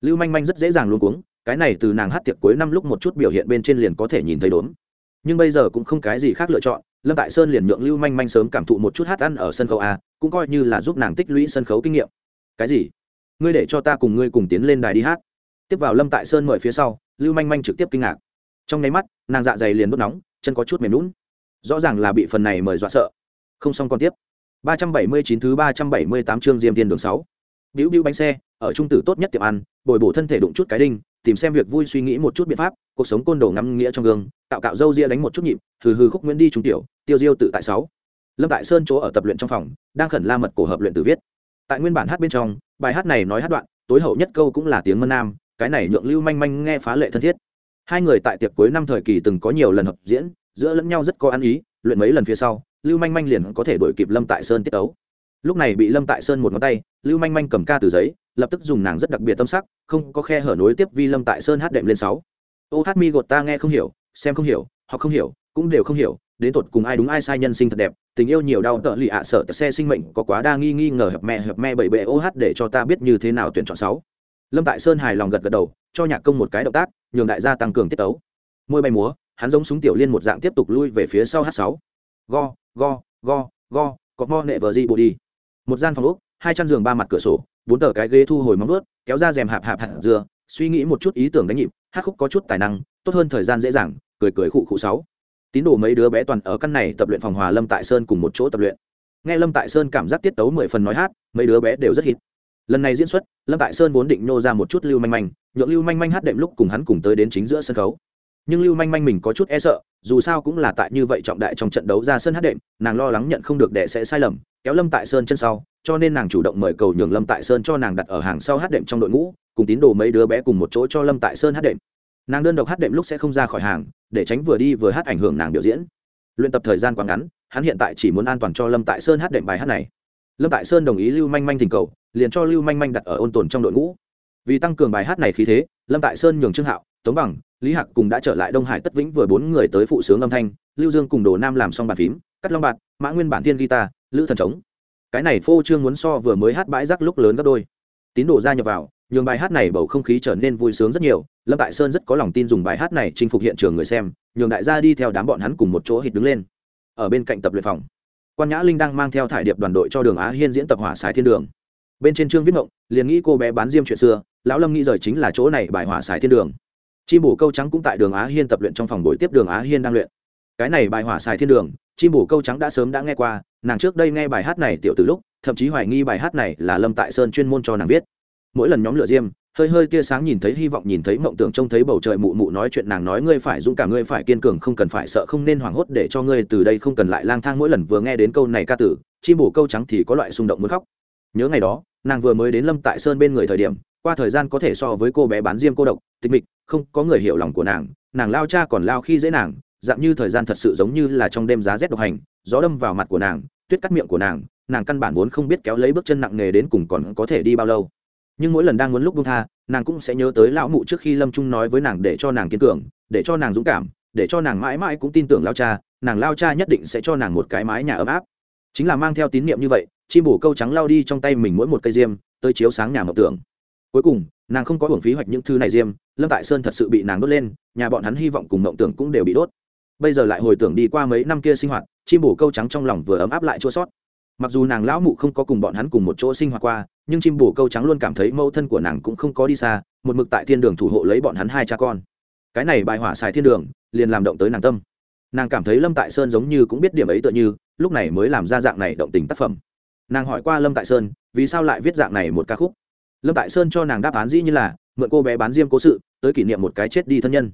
Lưu manh manh rất dễ dàng luôn cuống cái này từ nàng hát tiệc cuối năm lúc một chút biểu hiện bên trên liền có thể nhìn thấy đốn nhưng bây giờ cũng không cái gì khác lựa chọn, lâm tại sơn liền nhượng lưu manh manh sớm cảm thụ một chút hát ăn ở sân khấu a, cũng coi như là giúp nàng tích lũy sân khấu kinh nghiệm. Cái gì? Ngươi để cho ta cùng ngươi cùng tiến lên đài đi hát. Tiếp vào lâm tại sơn mời phía sau, lưu manh manh trực tiếp kinh ngạc. Trong nháy mắt, nàng dạ dày liền đốt nóng, chân có chút mềm lún rõ ràng là bị phần này mời dọa sợ. Không xong còn tiếp. Ba trăm bảy mươi chín thứ ba trăm bảy mươi tám chương diêm tiên đường sáu. Bĩu bĩu bánh xe, ở trung tử tốt nhất tiệm ăn, bồi bổ thân thể đụng chút cái đinh tìm xem việc vui suy nghĩ một chút biện pháp, cuộc sống côn đồ ngắm nghĩa trong gương tạo cạo râu ria đánh một chút nhịp, hừ hừ khúc nguyễn đi trung tiểu, tiêu diêu tự tại sáu. Lâm tại sơn chỗ ở tập luyện trong phòng, đang khẩn la mật cổ hợp luyện từ viết. Tại nguyên bản hát bên trong, bài hát này nói hát đoạn, tối hậu nhất câu cũng là tiếng mân nam, cái này nhượng lưu manh manh nghe phá lệ thân thiết. Hai người tại tiệc cuối năm thời kỳ từng có nhiều lần hợp diễn, giữa lẫn nhau rất có ăn ý, luyện mấy lần phía sau, lưu manh manh liền có thể đổi kịp lâm tại sơn tiết ấu lúc này bị lâm tại sơn một ngón tay, lưu manh manh cầm ca từ giấy, lập tức dùng nàng rất đặc biệt tâm sắc không có khe hở nối tiếp vi lâm tại sơn hát đệm lên sáu. Ô hát mi gột ta nghe không hiểu, xem không hiểu họ không hiểu, cũng đều không hiểu, đến tột cùng ai đúng ai sai nhân sinh thật đẹp, tình yêu nhiều đau tợ lì ạ sợ xe sinh mệnh có quá đa nghi nghi ngờ hợp mẹ hợp mẹ bảy bệ ô hát để cho ta biết như thế nào tuyển chọn sáu. Lâm tại sơn hài lòng gật gật đầu, cho nhạc công một cái động tác, nhường đại gia tăng cường tiết tấu. Môi bay múa, hắn giống súng tiểu liên một dạng tiếp tục lui về phía sau h sáu. Go go go go, có mo nệ vờ di bộ đi. Một gian phòng úc hai chăn giường ba mặt cửa sổ bốn tờ cái ghế thu hồi móng vuốt, kéo ra rèm hạp hạp hạt dừa, suy nghĩ một chút ý tưởng đánh nhịp, hát khúc có chút tài năng, tốt hơn thời gian dễ dàng, cười cười khụ khụ sáu. Tín đồ mấy đứa bé toàn ở căn này tập luyện phòng hòa lâm tại sơn cùng một chỗ tập luyện. Nghe lâm tại sơn cảm giác tiết tấu mười phần nói hát, mấy đứa bé đều rất hít. Lần này diễn xuất, lâm tại sơn vốn định nô ra một chút lưu manh manh, nhượng lưu manh manh hát đệm lúc cùng hắn cùng tới đến chính giữa sân khấu. Nhưng lưu manh manh mình có chút e sợ, dù sao cũng là tại như vậy trọng đại trong trận đấu ra sân hát đệm, nàng lo lắng nhận không được đệ sẽ sai lầm kéo lâm tại sơn chân sau, cho nên nàng chủ động mời cầu nhường lâm tại sơn cho nàng đặt ở hàng sau hát đệm trong đội ngũ, cùng tín đồ mấy đứa bé cùng một chỗ cho lâm tại sơn hát đệm. Nàng đơn độc hát đệm lúc sẽ không ra khỏi hàng, để tránh vừa đi vừa hát ảnh hưởng nàng biểu diễn. Luyện tập thời gian quá ngắn, hắn hiện tại chỉ muốn an toàn cho lâm tại sơn hát đệm bài hát này. Lâm tại sơn đồng ý lưu manh manh thỉnh cầu, liền cho lưu manh manh đặt ở ôn tồn trong đội ngũ. Vì tăng cường bài hát này khí thế, lâm tại sơn nhường trương hạo, tống bằng, lý hạc cùng đã trở lại đông hải tất vĩnh vừa bốn người tới phụ sướng âm thanh, lưu dương cùng đồ nam làm xong bàn phím cắt long bạt, mã nguyên bản thiên guitar lữ thần trống. Cái này phô trương muốn so vừa mới hát bãi rác lúc lớn gấp đôi. Tín đồ gia nhập vào, nhường bài hát này bầu không khí trở nên vui sướng rất nhiều, lâm tại sơn rất có lòng tin dùng bài hát này chinh phục hiện trường người xem, nhường đại gia đi theo đám bọn hắn cùng một chỗ hít đứng lên. Ở bên cạnh tập luyện phòng, quan nhã linh đang mang theo thải điệp đoàn đội cho đường á hiên diễn tập hỏa sái thiên đường. Bên trên trương viết mộng liền nghĩ cô bé bán diêm chuyện xưa, lão lâm nghĩ rời chính là chỗ này bài hỏa sái thiên đường. Chi bổ câu trắng cũng tại đường á hiên tập luyện trong phòng buổi tiếp đường á hiên đang luyện. Cái này bài hỏa sài thiên đường chim bổ câu trắng đã sớm đã nghe qua, nàng trước đây nghe bài hát này tiểu từ lúc, thậm chí hoài nghi bài hát này là lâm tại sơn chuyên môn cho nàng viết. Mỗi lần nhóm lửa diêm, hơi hơi tia sáng nhìn thấy hy vọng, nhìn thấy mộng tưởng trông thấy bầu trời mụ mụ nói chuyện nàng nói ngươi phải dũng, cả ngươi phải kiên cường, không cần phải sợ, không nên hoảng hốt, để cho ngươi từ đây không cần lại lang thang. Mỗi lần vừa nghe đến câu này ca tử, chim bổ câu trắng thì có loại xung động muốn khóc. Nhớ ngày đó, nàng vừa mới đến lâm tại sơn bên người thời điểm, qua thời gian có thể so với cô bé bán diêm cô độc, tịch mịch, không có người hiểu lòng của nàng nàng lao cha còn lao khi dễ nàng dạng như thời gian thật sự giống như là trong đêm giá rét độc hành, gió đâm vào mặt của nàng, tuyết cắt miệng của nàng nàng căn bản vốn không biết kéo lấy bước chân nặng nề đến cùng còn có thể đi bao lâu. Nhưng mỗi lần đang muốn lúc buông tha, nàng cũng sẽ nhớ tới lão mụ trước khi lâm trung nói với nàng để cho nàng kiên cường, để cho nàng dũng cảm, để cho nàng mãi mãi cũng tin tưởng lao cha, nàng lao cha nhất định sẽ cho nàng một cái mái nhà ấm áp. Chính là mang theo tín niệm như vậy, chim bổ câu trắng lao đi trong tay mình mỗi một cây diêm, tới chiếu sáng nhà mộng tưởng cuối cùng, nàng không có hưởng phí hoạch những thứ này diêm, lâm tại sơn thật sự bị nàng đốt lên, nhà bọn hắn hy vọng cùng mộng tưởng cũng đều bị đốt bây giờ lại hồi tưởng đi qua mấy năm kia sinh hoạt, chim bổ câu trắng trong lòng vừa ấm áp lại chua sót. Mặc dù nàng lão mụ không có cùng bọn hắn cùng một chỗ sinh hoạt qua, nhưng chim bổ câu trắng luôn cảm thấy mẫu thân của nàng cũng không có đi xa, một mực tại thiên đường thủ hộ lấy bọn hắn hai cha con. Cái này bài hỏa xài thiên đường, liền làm động tới nàng tâm. Nàng cảm thấy lâm tại sơn giống như cũng biết điểm ấy tựa như, lúc này mới làm ra dạng này động tình tác phẩm. Nàng hỏi qua lâm tại sơn, vì sao lại viết dạng này một ca khúc? Lâm tại sơn cho nàng đáp án dĩ như là, mượn cô bé bán diêm cố sự, tới kỷ niệm một cái chết đi thân nhân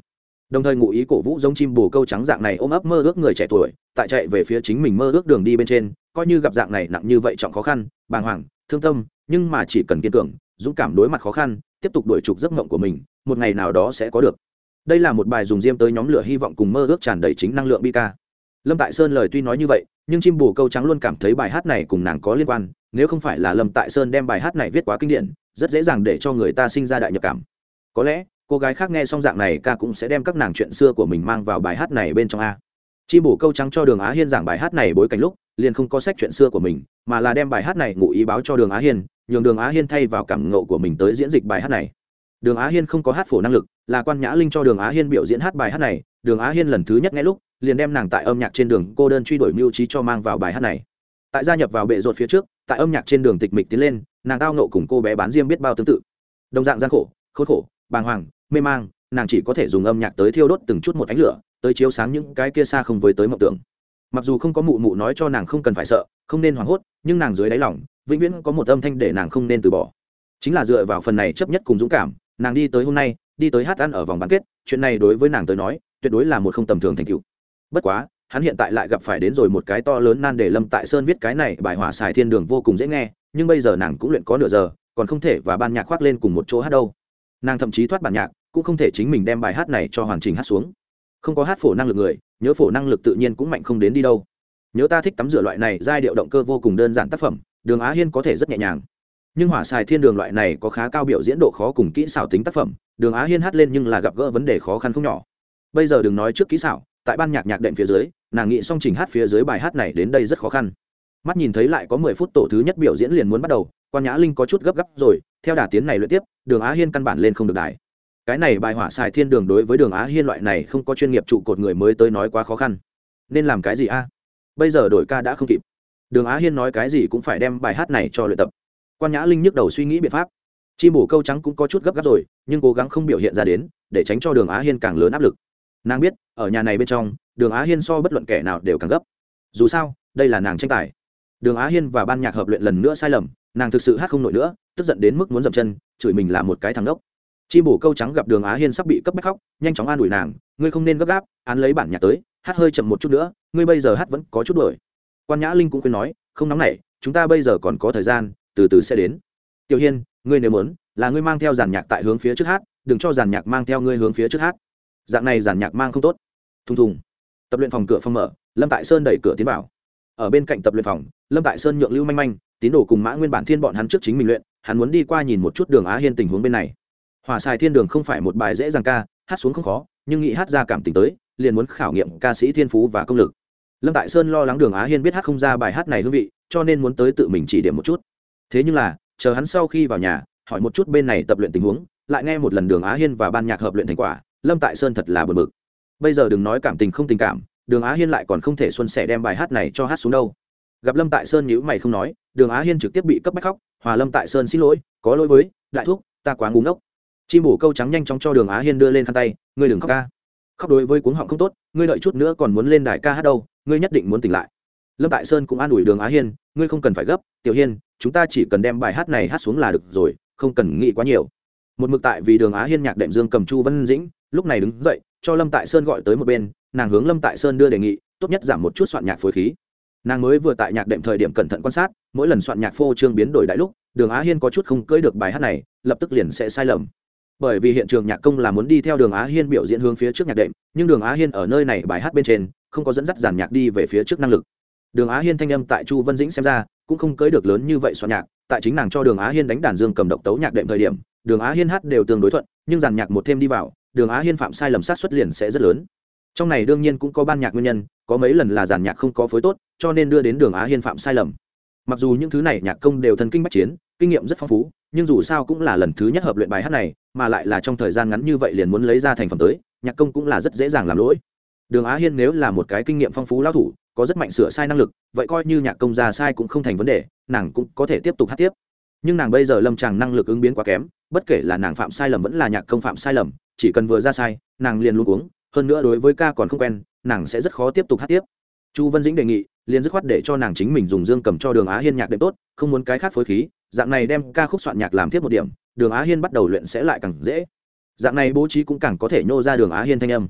đồng thời ngụ ý cổ vũ giống chim bồ câu trắng dạng này ôm ấp mơ ước người trẻ tuổi, tại chạy về phía chính mình mơ ước đường đi bên trên, coi như gặp dạng này nặng như vậy trọng khó khăn, bàng hoàng, thương tâm, nhưng mà chỉ cần kiên cường, dũng cảm đối mặt khó khăn, tiếp tục đuổi trục giấc mộng của mình, một ngày nào đó sẽ có được. Đây là một bài dùng diêm tới nhóm lửa hy vọng cùng mơ ước tràn đầy chính năng lượng bi ca. Lâm tại sơn lời tuy nói như vậy, nhưng chim bồ câu trắng luôn cảm thấy bài hát này cùng nàng có liên quan, nếu không phải là lâm tại sơn đem bài hát này viết quá kinh điển, rất dễ dàng để cho người ta sinh ra đại nhập cảm. Có lẽ cô gái khác nghe xong dạng này, ca cũng sẽ đem các nàng chuyện xưa của mình mang vào bài hát này bên trong a. Chim bổ câu trắng cho đường á hiên giảng bài hát này bối cảnh lúc, liền không có sách chuyện xưa của mình, mà là đem bài hát này ngụ ý báo cho đường á hiên, nhường đường á hiên thay vào cảm ngộ của mình tới diễn dịch bài hát này. Đường á hiên không có hát phổ năng lực, là quan nhã linh cho đường á hiên biểu diễn hát bài hát này, đường á hiên lần thứ nhất nghe lúc, liền đem nàng tại âm nhạc trên đường cô đơn truy đuổi mưu trí cho mang vào bài hát này. Tại gia nhập vào bệ rột phía trước, tại âm nhạc trên đường tịch mịch tiến lên, nàng tao nộ cùng cô bé bán diêm biết bao tương tự. Đồng dạng gian khổ, khốn khổ, bàng hoàng mê mang, nàng chỉ có thể dùng âm nhạc tới thiêu đốt từng chút một ánh lửa, tới chiếu sáng những cái kia xa không với tới mộng tưởng. Mặc dù không có mụ mụ nói cho nàng không cần phải sợ, không nên hoảng hốt, nhưng nàng dưới đáy lòng, vĩnh viễn có một âm thanh để nàng không nên từ bỏ. Chính là dựa vào phần này chấp nhất cùng dũng cảm, nàng đi tới hôm nay, đi tới hát ăn ở vòng bán kết, chuyện này đối với nàng tới nói, tuyệt đối là một không tầm thường thành tựu. Bất quá, hắn hiện tại lại gặp phải đến rồi một cái to lớn nan để lâm tại sơn viết cái này bài hỏa xài thiên đường vô cùng dễ nghe, nhưng bây giờ nàng cũng luyện có nửa giờ, còn không thể và ban nhạc khoác lên cùng một chỗ hát đâu. Nàng thậm chí thoát bản nhạc cũng không thể chính mình đem bài hát này cho hoàn chỉnh hát xuống. Không có hát phổ năng lực người, nhớ phổ năng lực tự nhiên cũng mạnh không đến đi đâu. Nhớ ta thích tắm rửa loại này, giai điệu động cơ vô cùng đơn giản tác phẩm, đường á hiên có thể rất nhẹ nhàng. Nhưng hỏa xài thiên đường loại này có khá cao biểu diễn độ khó cùng kỹ xảo tính tác phẩm, đường á hiên hát lên nhưng là gặp gỡ vấn đề khó khăn không nhỏ. Bây giờ đừng nói trước kỹ xảo, tại ban nhạc nhạc đệm phía dưới, nàng nghị song trình hát phía dưới bài hát này đến đây rất khó khăn. Mắt nhìn thấy lại có mười phút tổ thứ nhất biểu diễn liền muốn bắt đầu, quan nhã linh có chút gấp gáp rồi, theo đà tiến này luyện tiếp, đường á hiên căn bản lên không được đài cái này bài hỏa xài thiên đường đối với đường á hiên loại này không có chuyên nghiệp trụ cột người mới tới nói quá khó khăn. Nên làm cái gì a? Bây giờ đổi ca đã không kịp. Đường á hiên nói cái gì cũng phải đem bài hát này cho luyện tập. Quan nhã linh nhức đầu suy nghĩ biện pháp. Chim bổ câu trắng cũng có chút gấp gáp rồi, nhưng cố gắng không biểu hiện ra đến, để tránh cho đường á hiên càng lớn áp lực. Nàng biết, ở nhà này bên trong, đường á hiên so bất luận kẻ nào đều càng gấp. Dù sao, đây là nàng tranh tài. Đường á hiên và ban nhạc hợp luyện lần nữa sai lầm, nàng thực sự hát không nổi nữa, tức giận đến mức muốn dậm chân, chửi mình là một cái thằng đốc chim bổ câu trắng gặp đường á hiên sắp bị cấp bách khóc, nhanh chóng an ủi nàng, ngươi không nên gấp gáp, án lấy bản nhạc tới, hát hơi chậm một chút nữa, ngươi bây giờ hát vẫn có chút đuổi. Quan nhã linh cũng khuyên nói, không nóng nảy, chúng ta bây giờ còn có thời gian, từ từ sẽ đến. Tiểu hiên, ngươi nếu muốn, là ngươi mang theo giàn nhạc tại hướng phía trước hát, đừng cho giàn nhạc mang theo ngươi hướng phía trước hát. Dạng này giàn nhạc mang không tốt. Thùng thùng. Tập luyện phòng cửa phòng mở, lâm tại sơn đẩy cửa tiến vào. Ở bên cạnh tập luyện phòng, lâm tại sơn nhượng lưu manh manh, tín đồ cùng mã nguyên bản thiên bọn hắn trước chính mình luyện, hắn muốn đi qua nhìn một chút đường á hiên tình huống bên này hòa xài thiên đường không phải một bài dễ dàng ca, hát xuống không khó, nhưng nghĩ hát ra cảm tình tới, liền muốn khảo nghiệm ca sĩ thiên phú và công lực. Lâm tại sơn lo lắng đường á hiên biết hát không ra bài hát này hương vị, cho nên muốn tới tự mình chỉ điểm một chút. Thế nhưng là, chờ hắn sau khi vào nhà, hỏi một chút bên này tập luyện tình huống, lại nghe một lần đường á hiên và ban nhạc hợp luyện thành quả, lâm tại sơn thật là bật mực bây giờ đừng nói cảm tình không tình cảm, đường á hiên lại còn không thể xuân sẻ đem bài hát này cho hát xuống đâu. Gặp lâm tại sơn nhữ mày không nói, đường á hiên trực tiếp bị cấp bách khóc, hòa lâm tại sơn xin lỗi, có lỗi với, đại thúc, ta quá ngúng ốc chim bổ câu trắng nhanh chóng cho đường á hiên đưa lên khăn tay, ngươi đừng khóc ca. Khóc đối với cuống họng không tốt, ngươi đợi chút nữa còn muốn lên đài ca hát đâu, ngươi nhất định muốn tỉnh lại. Lâm tại sơn cũng an ủi đường á hiên, ngươi không cần phải gấp, tiểu hiên, chúng ta chỉ cần đem bài hát này hát xuống là được rồi, không cần nghĩ quá nhiều. Một mực tại vì đường á hiên nhạc đệm dương cầm chu vân dĩnh, lúc này đứng dậy, cho lâm tại sơn gọi tới một bên, nàng hướng lâm tại sơn đưa đề nghị, tốt nhất giảm một chút soạn nhạc phối khí. Nàng mới vừa tại nhạc đệm thời điểm cẩn thận quan sát, mỗi lần soạn nhạc phô trương biến đổi đại lúc, đường á hiên có chút không cưỡi được bài hát này, lập tức liền sẽ sai lầm bởi vì hiện trường nhạc công là muốn đi theo đường á hiên biểu diễn hướng phía trước nhạc đệm, nhưng đường á hiên ở nơi này bài hát bên trên, không có dẫn dắt giàn nhạc đi về phía trước năng lực. Đường á hiên thanh âm tại chu vân dĩnh xem ra, cũng không cưỡi được lớn như vậy soạn nhạc, tại chính nàng cho đường á hiên đánh đàn dương cầm độc tấu nhạc đệm thời điểm, đường á hiên hát đều tương đối thuận, nhưng giàn nhạc một thêm đi vào, đường á hiên phạm sai lầm sát xuất liền sẽ rất lớn. Trong này đương nhiên cũng có ban nhạc nguyên nhân, có mấy lần là giàn nhạc không có phối tốt, cho nên đưa đến đường á hiên phạm sai lầm. Mặc dù những thứ này nhạc công đều thần kinh bách chiến, kinh nghiệm rất phong phú, nhưng dù sao cũng là lần thứ nhất hợp luyện bài hát này mà lại là trong thời gian ngắn như vậy liền muốn lấy ra thành phẩm tới, nhạc công cũng là rất dễ dàng làm lỗi. Đường á hiên nếu là một cái kinh nghiệm phong phú lao thủ, có rất mạnh sửa sai năng lực, vậy coi như nhạc công ra sai cũng không thành vấn đề, nàng cũng có thể tiếp tục hát tiếp. Nhưng nàng bây giờ lâm tràng năng lực ứng biến quá kém, bất kể là nàng phạm sai lầm vẫn là nhạc công phạm sai lầm, chỉ cần vừa ra sai, nàng liền luôn uống hơn nữa đối với ca còn không quen, nàng sẽ rất khó tiếp tục hát tiếp. Chu vân dĩnh đề nghị, liền dứt khoát để cho nàng chính mình dùng dương cầm cho đường á hiên nhạc đệm tốt, không muốn cái khác phối khí, dạng này đem ca khúc soạn nhạc làm tiếp một điểm đường á hiên bắt đầu luyện sẽ lại càng dễ. Dạng này bố trí cũng càng có thể nhô ra đường á hiên thanh âm.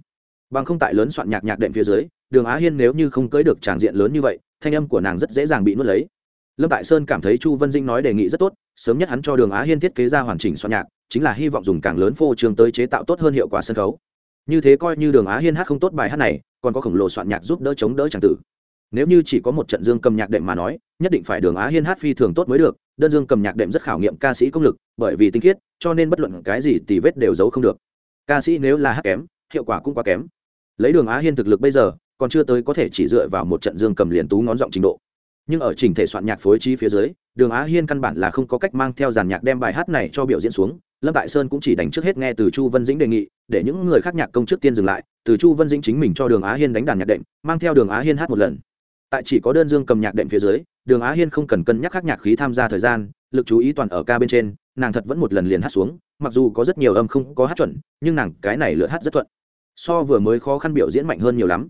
Bằng không tại lớn soạn nhạc nhạc đệm phía dưới, đường á hiên nếu như không cưới được tràng diện lớn như vậy, thanh âm của nàng rất dễ dàng bị nuốt lấy. Lâm tại sơn cảm thấy chu vân dinh nói đề nghị rất tốt, sớm nhất hắn cho đường á hiên thiết kế ra hoàn chỉnh soạn nhạc, chính là hy vọng dùng càng lớn phô trường tới chế tạo tốt hơn hiệu quả sân khấu. Như thế coi như đường á hiên hát không tốt bài hát này, còn có khổng lồ soạn nhạc giúp đỡ chống đỡ tràng tử. Nếu như chỉ có một trận dương cầm nhạc đệm mà nói, nhất định phải đường á hiên hát phi thường tốt mới được đơn dương cầm nhạc đệm rất khảo nghiệm ca sĩ công lực, bởi vì tinh khiết, cho nên bất luận cái gì tì vết đều giấu không được. Ca sĩ nếu là hát kém, hiệu quả cũng quá kém. Lấy đường á hiên thực lực bây giờ, còn chưa tới có thể chỉ dựa vào một trận dương cầm liền tú ngón giọng trình độ. Nhưng ở chỉnh thể soạn nhạc phối trí phía dưới, đường á hiên căn bản là không có cách mang theo dàn nhạc đem bài hát này cho biểu diễn xuống. Lâm tại sơn cũng chỉ đánh trước hết nghe từ chu vân dĩnh đề nghị, để những người khác nhạc công trước tiên dừng lại. Từ chu vân dĩnh chính mình cho đường á hiên đánh đàn nhạc đệm, mang theo đường á hiên hát một lần. Tại chỉ có đơn dương cầm nhạc đệm phía dưới đường á hiên không cần cân nhắc khắc nhạc khí tham gia thời gian, lực chú ý toàn ở ca bên trên, nàng thật vẫn một lần liền hát xuống, mặc dù có rất nhiều âm không có hát chuẩn, nhưng nàng cái này lượt hát rất thuận. So vừa mới khó khăn biểu diễn mạnh hơn nhiều lắm.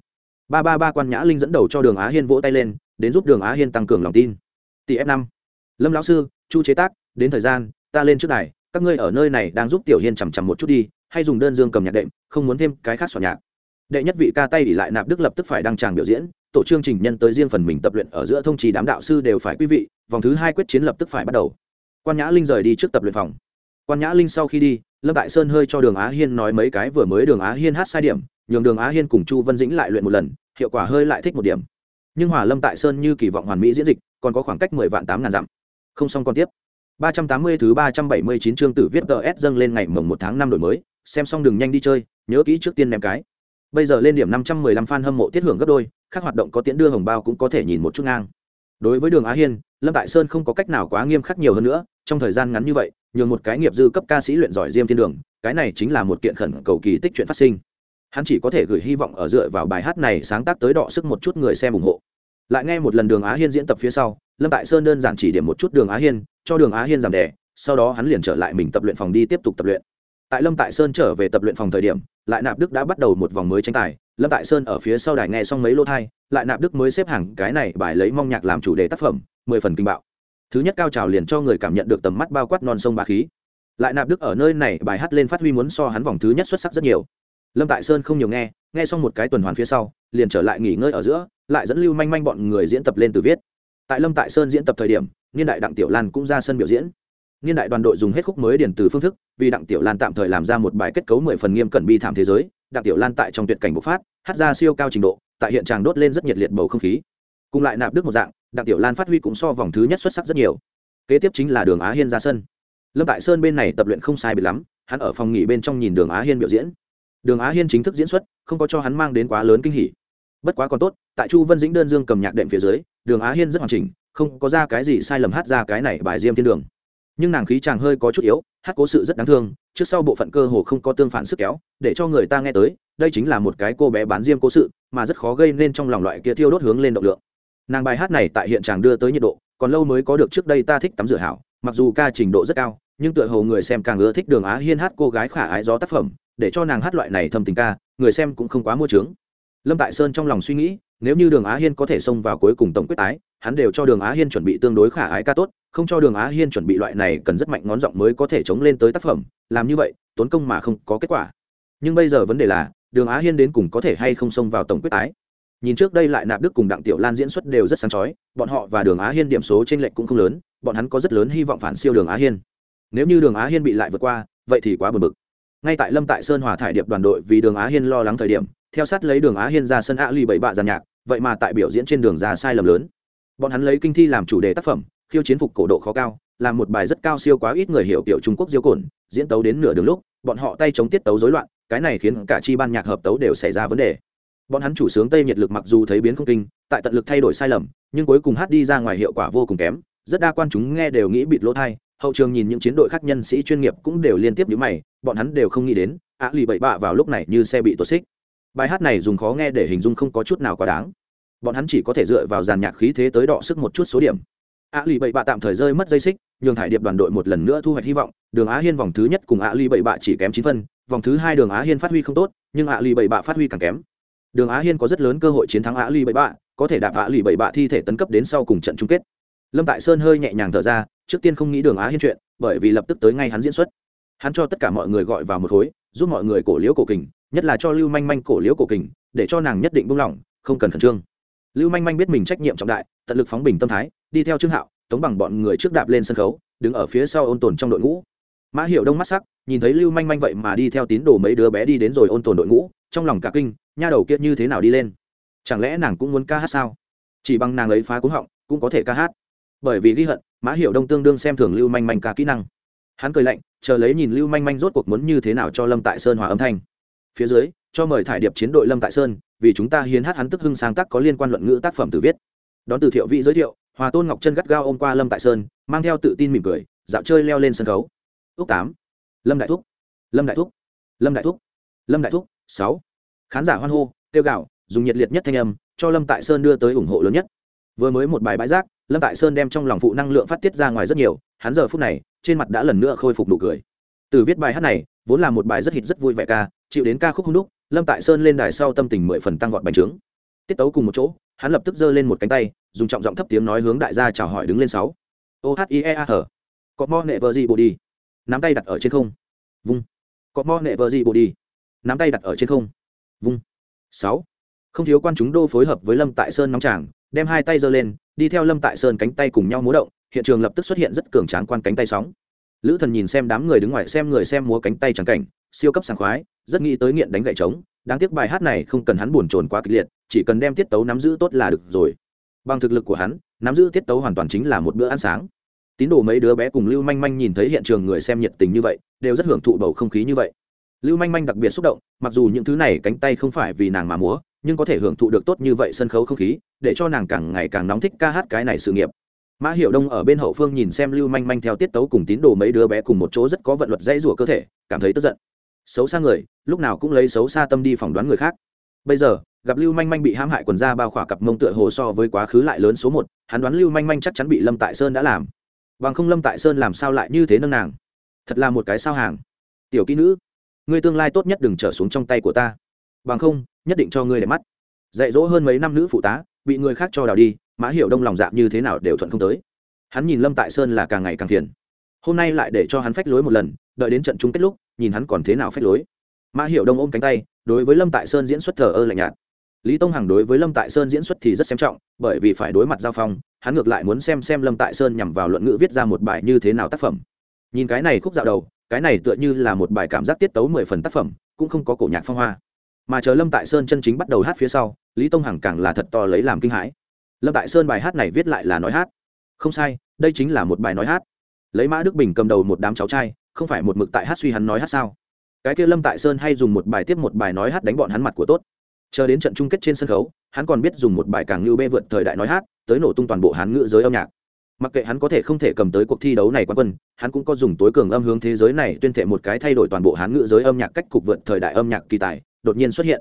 Ba ba ba quan nhã linh dẫn đầu cho đường á hiên vỗ tay lên, đến giúp đường á hiên tăng cường lòng tin. Tỷ f năm. Lâm lão sư, chu chế tác, đến thời gian, ta lên trước này các ngươi ở nơi này đang giúp tiểu hiên chằm chằm một chút đi, hay dùng đơn dương cầm nhạc đệm, không muốn thêm cái khác soạn nhạc. Đệ nhất vị ca tay ỉ lại nạp đức lập tức phải đăng tràng biểu diễn tổ chương trình nhân tới riêng phần mình tập luyện ở giữa thông trì đám đạo sư đều phải quý vị, vòng thứ hai quyết chiến lập tức phải bắt đầu. Quan nhã linh rời đi trước tập luyện phòng. Quan nhã linh sau khi đi, lâm tại sơn hơi cho đường á hiên nói mấy cái vừa mới đường á hiên hát sai điểm, nhường đường á hiên cùng chu vân dĩnh lại luyện một lần, hiệu quả hơi lại thích một điểm. Nhưng hòa lâm tại sơn như kỳ vọng hoàn mỹ diễn dịch, còn có khoảng cách mười vạn tám ngàn dặm. Không xong còn tiếp. Ba trăm tám mươi thứ ba trăm bảy mươi chín chương tử viết GS dâng lên ngày mồng một tháng năm đổi mới, xem xong đừng nhanh đi chơi, nhớ kỹ trước tiên ném cái bây giờ lên điểm năm trăm mười lăm fan hâm mộ tiết hưởng gấp đôi các hoạt động có tiễn đưa hồng bao cũng có thể nhìn một chút ngang. Đối với đường á hiên, lâm tại sơn không có cách nào quá nghiêm khắc nhiều hơn nữa, trong thời gian ngắn như vậy, nhường một cái nghiệp dư cấp ca sĩ luyện giỏi diêm thiên đường, cái này chính là một kiện khẩn cầu kỳ tích chuyện phát sinh. Hắn chỉ có thể gửi hy vọng ở dựa vào bài hát này sáng tác tới đọ sức một chút người xem ủng hộ. Lại nghe một lần đường á hiên diễn tập phía sau, lâm tại sơn đơn giản chỉ điểm một chút đường á hiên, cho đường á hiên giảm đẻ sau đó hắn liền trở lại mình tập luyện phòng đi tiếp tục tập luyện tại lâm tại sơn trở về tập luyện phòng thời điểm, lại nạp đức đã bắt đầu một vòng mới tranh tài. Lâm tại sơn ở phía sau đài nghe xong mấy lô thai lại nạp đức mới xếp hàng cái này bài lấy mong nhạc làm chủ đề tác phẩm, mười phần kinh bạo. Thứ nhất cao trào liền cho người cảm nhận được tầm mắt bao quát non sông ba khí. Lại nạp đức ở nơi này bài hát lên phát huy muốn so hắn vòng thứ nhất xuất sắc rất nhiều. Lâm tại sơn không nhiều nghe nghe xong một cái tuần hoàn phía sau, liền trở lại nghỉ ngơi ở giữa, lại dẫn lưu manh manh bọn người diễn tập lên từ viết. Tại lâm tại sơn diễn tập thời điểm, niên đại đặng tiểu lan cũng ra sân biểu diễn niên đại đoàn đội dùng hết khúc mới điển từ phương thức, vì đặng tiểu lan tạm thời làm ra một bài kết cấu mười phần nghiêm cẩn bi thảm thế giới, đặng tiểu lan tại trong tuyệt cảnh bộc phát, hát ra siêu cao trình độ, tại hiện tràng đốt lên rất nhiệt liệt bầu không khí. Cùng lại nạp đức một dạng, đặng tiểu lan phát huy cũng so vòng thứ nhất xuất sắc rất nhiều. Kế tiếp chính là đường á hiên ra sân. Lâm tại sơn bên này tập luyện không sai biệt lắm, hắn ở phòng nghỉ bên trong nhìn đường á hiên biểu diễn. Đường á hiên chính thức diễn xuất, không có cho hắn mang đến quá lớn kinh hỉ. Bất quá còn tốt, tại chu vân dĩnh đơn dương cầm nhạc đệm phía dưới, đường á hiên rất hoàn chỉnh, không có ra cái gì sai lầm hát ra cái này bài diêm thiên đường nhưng nàng khí chàng hơi có chút yếu, hát cố sự rất đáng thương, trước sau bộ phận cơ hồ không có tương phản sức kéo, để cho người ta nghe tới, đây chính là một cái cô bé bán diêm cố sự, mà rất khó gây nên trong lòng loại kia thiêu đốt hướng lên động lượng. Nàng bài hát này tại hiện tràng đưa tới nhiệt độ, còn lâu mới có được trước đây ta thích tắm rửa hảo, mặc dù ca trình độ rất cao, nhưng tựa hồ người xem càng ưa thích đường á hiên hát cô gái khả ái gió tác phẩm, để cho nàng hát loại này thầm tình ca, người xem cũng không quá mua trướng lâm tại sơn trong lòng suy nghĩ nếu như đường á hiên có thể xông vào cuối cùng tổng quyết tái, hắn đều cho đường á hiên chuẩn bị tương đối khả ái ca tốt, không cho đường á hiên chuẩn bị loại này cần rất mạnh ngón giọng mới có thể chống lên tới tác phẩm, làm như vậy, tốn công mà không có kết quả. Nhưng bây giờ vấn đề là, đường á hiên đến cùng có thể hay không xông vào tổng quyết tái? Nhìn trước đây lại nạp đức cùng đặng tiểu lan diễn xuất đều rất sáng chói, bọn họ và đường á hiên điểm số t r ê n lệch cũng không lớn, bọn hắn có rất lớn hy vọng phản siêu đường á hiên. Nếu như đường á hiên bị lại vượt qua, vậy thì quá bờ bực. Ngay tại lâm tại sơn hòa thải điệp đoàn đội vì đường á hiên lo lắng thời điểm theo sát lấy đường á hiên ra sân ạ ly bảy bạ giàn nhạc, vậy mà tại biểu diễn trên đường ra sai lầm lớn. Bọn hắn lấy kinh thi làm chủ đề tác phẩm, khiêu chiến phục cổ độ khó cao, làm một bài rất cao siêu quá ít người hiểu tiểu trung quốc diêu cồn, diễn tấu đến nửa đường lúc, bọn họ tay chống tiết tấu rối loạn, cái này khiến cả chi ban nhạc hợp tấu đều xảy ra vấn đề. Bọn hắn chủ sướng tây nhiệt lực mặc dù thấy biến không kinh, tại tận lực thay đổi sai lầm, nhưng cuối cùng hát đi ra ngoài hiệu quả vô cùng kém, rất đa quan chúng nghe đều nghĩ bịt lỗ thai, hậu trường nhìn những chiến đội khác nhân sĩ chuyên nghiệp cũng đều liên tiếp nhíu mày, bọn hắn đều không nghĩ đến ạ lì bậy bạ vào lúc này như xe bị tuột xích bài hát này dùng khó nghe để hình dung không có chút nào quá đáng. Bọn hắn chỉ có thể dựa vào dàn nhạc khí thế tới đọ sức một chút số điểm. Ạ lì bậy bạ tạm thời rơi mất dây xích, nhường thải điệp đoàn đội một lần nữa thu hoạch hy vọng. Đường á hiên vòng thứ nhất cùng ạ lì bậy bạ chỉ kém chín phân, vòng thứ hai đường á hiên phát huy không tốt, nhưng ạ lì bậy bạ phát huy càng kém. Đường á hiên có rất lớn cơ hội chiến thắng ạ lì bậy bạ, có thể đạp ạ lì bậy bạ thi thể tấn cấp đến sau cùng trận chung kết. Lâm tại sơn hơi nhẹ nhàng thở ra, trước tiên không nghĩ đường á hiên chuyện, bởi vì lập tức tới ngay hắn diễn xuất. Hắn cho tất cả mọi người gọi vào một khối giúp mọi người cổ liễu cổ kình nhất là cho lưu manh manh cổ liễu cổ kình, để cho nàng nhất định buông lỏng, không cần khẩn trương. Lưu manh manh biết mình trách nhiệm trọng đại, tận lực phóng bình tâm thái, đi theo trương hạo, tống bằng bọn người trước đạp lên sân khấu, đứng ở phía sau ôn tồn trong đội ngũ. Mã hiệu đông mắt sắc, nhìn thấy lưu manh manh vậy mà đi theo tín đồ mấy đứa bé đi đến rồi ôn tồn đội ngũ, trong lòng cả kinh, nha đầu kia như thế nào đi lên? Chẳng lẽ nàng cũng muốn ca hát sao? Chỉ bằng nàng ấy phá cúng họng, cũng có thể ca hát. Bởi vì ghi hận, mã hiệu đông tương đương xem thường lưu manh manh ca kỹ năng. Hắn cười lạnh, chờ lấy nhìn lưu manh manh rốt cuộc muốn như thế nào cho lâm tại sơn hòa âm thanh phía dưới, cho mời thải điệp chiến đội lâm tại sơn, vì chúng ta hiến hát hắn tức hưng sáng tác có liên quan luận ngữ tác phẩm từ viết. Đón từ thiệu vị giới thiệu, hòa tôn ngọc chân gắt gao ôm qua lâm tại sơn, mang theo tự tin mỉm cười, dạo chơi leo lên sân khấu. Ước tám. Lâm đại thúc. Lâm đại thúc. Lâm đại thúc. Lâm đại thúc, sáu. Khán giả hoan hô tiêu gạo dùng nhiệt liệt nhất thanh âm, cho lâm tại sơn đưa tới ủng hộ lớn nhất. Vừa mới một bài bãi rác, lâm tại sơn đem trong lòng phụ năng lượng phát tiết ra ngoài rất nhiều, hắn giờ phút này, trên mặt đã lần nữa khôi phục nụ cười. Từ viết bài hát này, vốn là một bài rất hít rất vui vẻ ca chịu đến ca khúc hung đúc, lâm tại sơn lên đài sau tâm tình mười phần tăng vọt bành trướng. Tiết tấu cùng một chỗ, hắn lập tức giơ lên một cánh tay, dùng trọng giọng thấp tiếng nói hướng đại gia chào hỏi đứng lên sáu. O h i e a hở. Có mo nệ vợ gì bộ đi? Nắm tay đặt ở trên không. Vung. Có mo nệ vợ gì bộ đi? Nắm tay đặt ở trên không. Vung. Sáu. Không thiếu quan chúng đô phối hợp với lâm tại sơn nóng tràng đem hai tay giơ lên, đi theo lâm tại sơn cánh tay cùng nhau múa động, hiện trường lập tức xuất hiện rất cường tráng quan cánh tay sóng. Lữ thần nhìn xem đám người đứng ngoài, xem người xem múa cánh tay trắng cảnh siêu cấp sảng khoái, rất nghĩ tới nghiện đánh gậy trống, đáng tiếc bài hát này không cần hắn buồn chồn quá kịch liệt, chỉ cần đem tiết tấu nắm giữ tốt là được rồi. Bằng thực lực của hắn, nắm giữ tiết tấu hoàn toàn chính là một bữa ăn sáng. Tín đồ mấy đứa bé cùng lưu manh manh nhìn thấy hiện trường người xem nhiệt tình như vậy, đều rất hưởng thụ bầu không khí như vậy. Lưu manh manh đặc biệt xúc động, mặc dù những thứ này cánh tay không phải vì nàng mà múa, nhưng có thể hưởng thụ được tốt như vậy sân khấu không khí, để cho nàng càng ngày càng nóng thích ca hát cái này sự nghiệp. Mã hiệu đông ở bên hậu phương nhìn xem lưu manh manh theo tiết tấu cùng tín đồ mấy đứa bé cùng một chỗ rất có vận luật dãy rủa cơ thể, cảm thấy tức giận xấu xa người, lúc nào cũng lấy xấu xa tâm đi phỏng đoán người khác. Bây giờ, gặp lưu manh manh bị hãm hại quần ra bao khỏa cặp mông tựa hồ so với quá khứ lại lớn số một, hắn đoán lưu manh manh chắc chắn bị lâm tại sơn đã làm. Bằng không lâm tại sơn làm sao lại như thế nâng nàng? Thật là một cái sao hàng. Tiểu kỹ nữ, ngươi tương lai tốt nhất đừng trở xuống trong tay của ta. Bằng không, nhất định cho ngươi để mắt. Dạy dỗ hơn mấy năm nữ phụ tá, bị người khác cho đào đi, mã hiểu đông lòng dạ như thế nào đều thuận không tới. Hắn nhìn lâm tại sơn là càng ngày càng phiền. Hôm nay lại để cho hắn phách lối một lần, đợi đến trận chung kết lúc nhìn hắn còn thế nào phép lối. Mã hiệu đông ôm cánh tay, đối với lâm tại sơn diễn xuất thờ ơ lạnh nhạt. Lý tông hằng đối với lâm tại sơn diễn xuất thì rất xem trọng, bởi vì phải đối mặt giao phong, hắn ngược lại muốn xem xem lâm tại sơn nhằm vào luận ngữ viết ra một bài như thế nào tác phẩm. Nhìn cái này khúc dạo đầu, cái này tựa như là một bài cảm giác tiết tấu mười phần tác phẩm, cũng không có cổ nhạc phong hoa. Mà chờ lâm tại sơn chân chính bắt đầu hát phía sau, lý tông hằng càng là thật to lấy làm kinh hãi. Lâm tại sơn bài hát này viết lại là nói hát. Không sai, đây chính là một bài nói hát. Lấy mã đức bình cầm đầu một đám cháu trai không phải một mực tại hát suy hắn nói hát sao? Cái kia lâm tại sơn hay dùng một bài tiếp một bài nói hát đánh bọn hắn mặt của tốt. Chờ đến trận chung kết trên sân khấu, hắn còn biết dùng một bài càng lưu bê vượt thời đại nói hát, tới nổ tung toàn bộ hắn ngữ giới âm nhạc. Mặc kệ hắn có thể không thể cầm tới cuộc thi đấu này quan quân, hắn cũng có dùng tối cường âm hướng thế giới này tuyên thệ một cái thay đổi toàn bộ hán ngữ giới âm nhạc cách cục vượt thời đại âm nhạc kỳ tài, đột nhiên xuất hiện.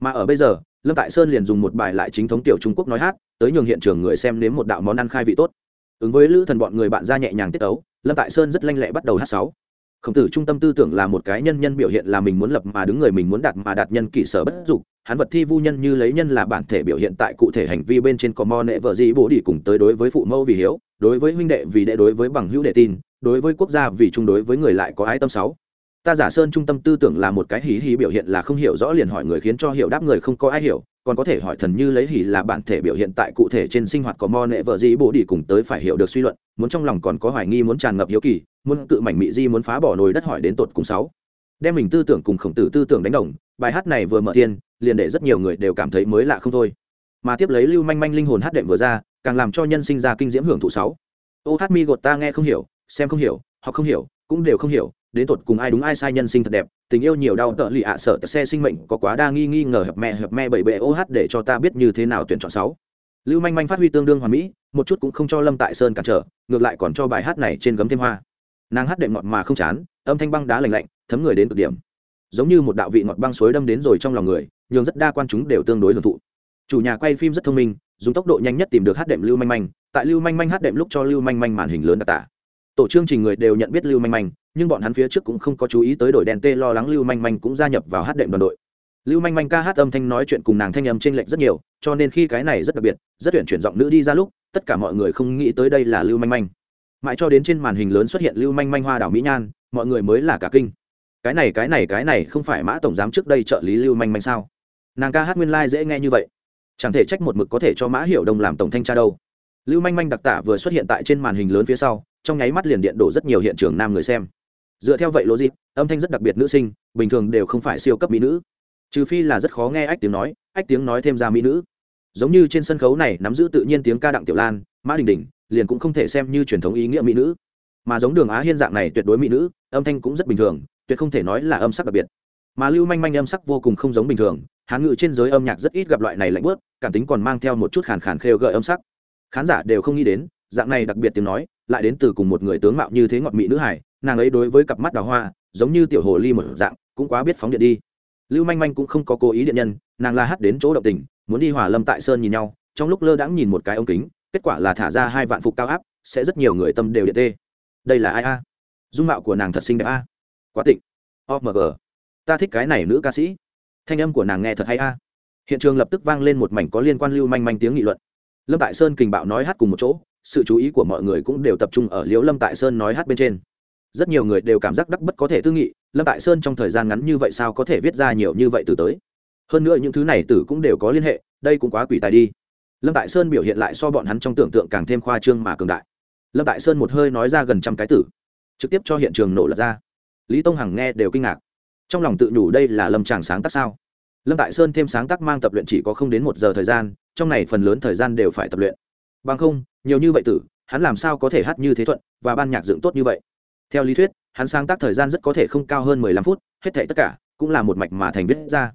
Mà ở bây giờ, lâm tại sơn liền dùng một bài lại chính thống tiểu trung quốc nói hát, tới nhường hiện trường người xem nếm một đạo món ăn khai vị tốt. Ứng với lữ thần bọn người bạn ra nhẹ nhàng tiết ấu, lâm tại sơn rất lanh lẹ bắt đầu hát sáu khổng tử trung tâm tư tưởng là một cái nhân nhân biểu hiện là mình muốn lập mà đứng người, mình muốn đạt mà đạt nhân kỷ sở bất dục. Hắn vật thi vu nhân như lấy nhân là bản thể biểu hiện tại cụ thể hành vi bên trên có mo nệ vợ gì bố đi cùng tới đối với phụ mẫu vì hiếu, đối với huynh đệ vì đệ, đối với bằng hữu đệ tin, đối với quốc gia vì chung, đối với người lại có ái tâm sáu ta giả sơn trung tâm tư tưởng là một cái hí hí biểu hiện là không hiểu rõ liền hỏi người khiến cho hiểu đáp người không có ai hiểu, còn có thể hỏi thần như lấy hỉ là bản thể biểu hiện tại cụ thể trên sinh hoạt có mo nệ vợ gì bố đi cùng tới phải hiểu được suy luận, muốn trong lòng còn có hoài nghi muốn tràn ngập hiếu kỳ, muốn cự mảnh mị di muốn phá bỏ nồi đất hỏi đến tột cùng sáu. Đem mình tư tưởng cùng khổng tử tư tưởng đánh đồng, bài hát này vừa mở thiên, liền để rất nhiều người đều cảm thấy mới lạ không thôi. Mà tiếp lấy lưu manh manh linh hồn hát đệm vừa ra, càng làm cho nhân sinh ra kinh diễm hưởng thụ sáu. Ô hát mi gột ta nghe không hiểu, xem không hiểu họ không hiểu, cũng đều không hiểu đến tột cùng ai đúng ai sai nhân sinh thật đẹp, tình yêu nhiều đau tợ lì ạ, sợ xe sinh mệnh có quá đa nghi nghi ngờ hợp mẹ hợp mẹ bảy bệ ô hát để cho ta biết như thế nào tuyển chọn sáu. Lưu manh manh phát huy tương đương hoàn mỹ, một chút cũng không cho lâm tại sơn cản trở, ngược lại còn cho bài hát này trên gấm thêm hoa. Nàng hát đệm ngọt mà không chán, âm thanh băng đá lạnh lạnh, thấm người đến cực điểm. Giống như một đạo vị ngọt băng suối đâm đến rồi trong lòng người, nhường rất đa quan chúng đều tương đối hưởng thụ. Chủ nhà quay phim rất thông minh, dùng tốc độ nhanh nhất tìm được hát đệm lưu manh manh, tại lưu manh manh hát đệm lúc cho lưu manh manh màn hình lớn đặc tả tổ chương trình người đều nhận biết lưu manh manh, nhưng bọn hắn phía trước cũng không có chú ý tới đổi đèn tê lo lắng lưu manh manh cũng gia nhập vào hát đệm đoàn đội. Lưu manh manh ca hát âm thanh nói chuyện cùng nàng thanh âm t r ê n lệch rất nhiều, cho nên khi cái này rất đặc biệt, rất tuyển chuyển giọng nữ đi ra lúc, tất cả mọi người không nghĩ tới đây là lưu manh manh. Mãi cho đến trên màn hình lớn xuất hiện lưu manh manh hoa đảo mỹ nhan, mọi người mới là cả kinh. Cái này cái này cái này không phải mã tổng giám trước đây trợ lý lưu manh manh sao? Nàng ca hát nguyên lai、like、dễ nghe như vậy. Chẳng thể trách một mực có thể cho mã hiểu đông làm tổng thanh tra đâu lưu manh manh đặc tả vừa xuất hiện tại trên màn hình lớn phía sau, trong nháy mắt liền điện đổ rất nhiều hiện trường nam người xem. Dựa theo vậy logic, âm thanh rất đặc biệt nữ sinh, bình thường đều không phải siêu cấp mỹ nữ. Trừ phi là rất khó nghe ách tiếng nói, ách tiếng nói thêm ra mỹ nữ. Giống như trên sân khấu này nắm giữ tự nhiên tiếng ca đặng tiểu lan, mã đình đình, liền cũng không thể xem như truyền thống ý nghĩa mỹ nữ. Mà giống đường á hiên dạng này tuyệt đối mỹ nữ, âm thanh cũng rất bình thường, tuyệt không thể nói là âm sắc đặc biệt. Mà lưu manh manh âm sắc vô cùng không giống bình thường, hán ngự trên giới âm nhạc rất ít gặp loại này lạnh bớt cảm tính còn mang theo một chút khàn khàn khêu gợi âm sắc khán giả đều không nghĩ đến, dạng này đặc biệt tiếng nói, lại đến từ cùng một người tướng mạo như thế ngọt mị nữ hải nàng ấy đối với cặp mắt đào hoa, giống như tiểu hồ ly một dạng, cũng quá biết phóng điện đi. Lưu manh manh cũng không có cố ý điện nhân, nàng la hắt đến chỗ động tình, muốn đi hòa lâm tại sơn nhìn nhau, trong lúc lơ đãng nhìn một cái ống kính, kết quả là thả ra hai vạn phục cao áp, sẽ rất nhiều người tâm đều điện tê. Đây là ai a? Dung mạo của nàng thật xinh đẹp a. Quá tịnh. Omg ta thích cái này nữ ca sĩ. Thanh âm của nàng nghe thật hay a. Hiện trường lập tức vang lên một mảnh có liên quan lưu manh manh tiếng nghị luận lâm tại sơn kình bạo nói hát cùng một chỗ, sự chú ý của mọi người cũng đều tập trung ở liễu lâm tại sơn nói hát bên trên. Rất nhiều người đều cảm giác đắc bất có thể tư nghị, lâm tại sơn trong thời gian ngắn như vậy sao có thể viết ra nhiều như vậy từ tới? Hơn nữa những thứ này tử cũng đều có liên hệ, đây cũng quá quỷ tài đi. Lâm tại sơn biểu hiện lại so bọn hắn trong tưởng tượng càng thêm khoa trương mà cường đại. Lâm tại sơn một hơi nói ra gần trăm cái tử trực tiếp cho hiện trường nổ lật ra. Lý tông hằng nghe đều kinh ngạc. Trong lòng tự nhủ đây là lâm tràng sáng tác sao? Lâm tại sơn thêm sáng tác mang tập luyện chỉ có không đến một giờ thời gian, trong này phần lớn thời gian đều phải tập luyện. Bằng không, nhiều như vậy tử, hắn làm sao có thể hát như thế thuận và ban nhạc dựng tốt như vậy? Theo lý thuyết, hắn sáng tác thời gian rất có thể không cao hơn mười lăm phút, hết thảy tất cả cũng là một mạch mà thành viết ra.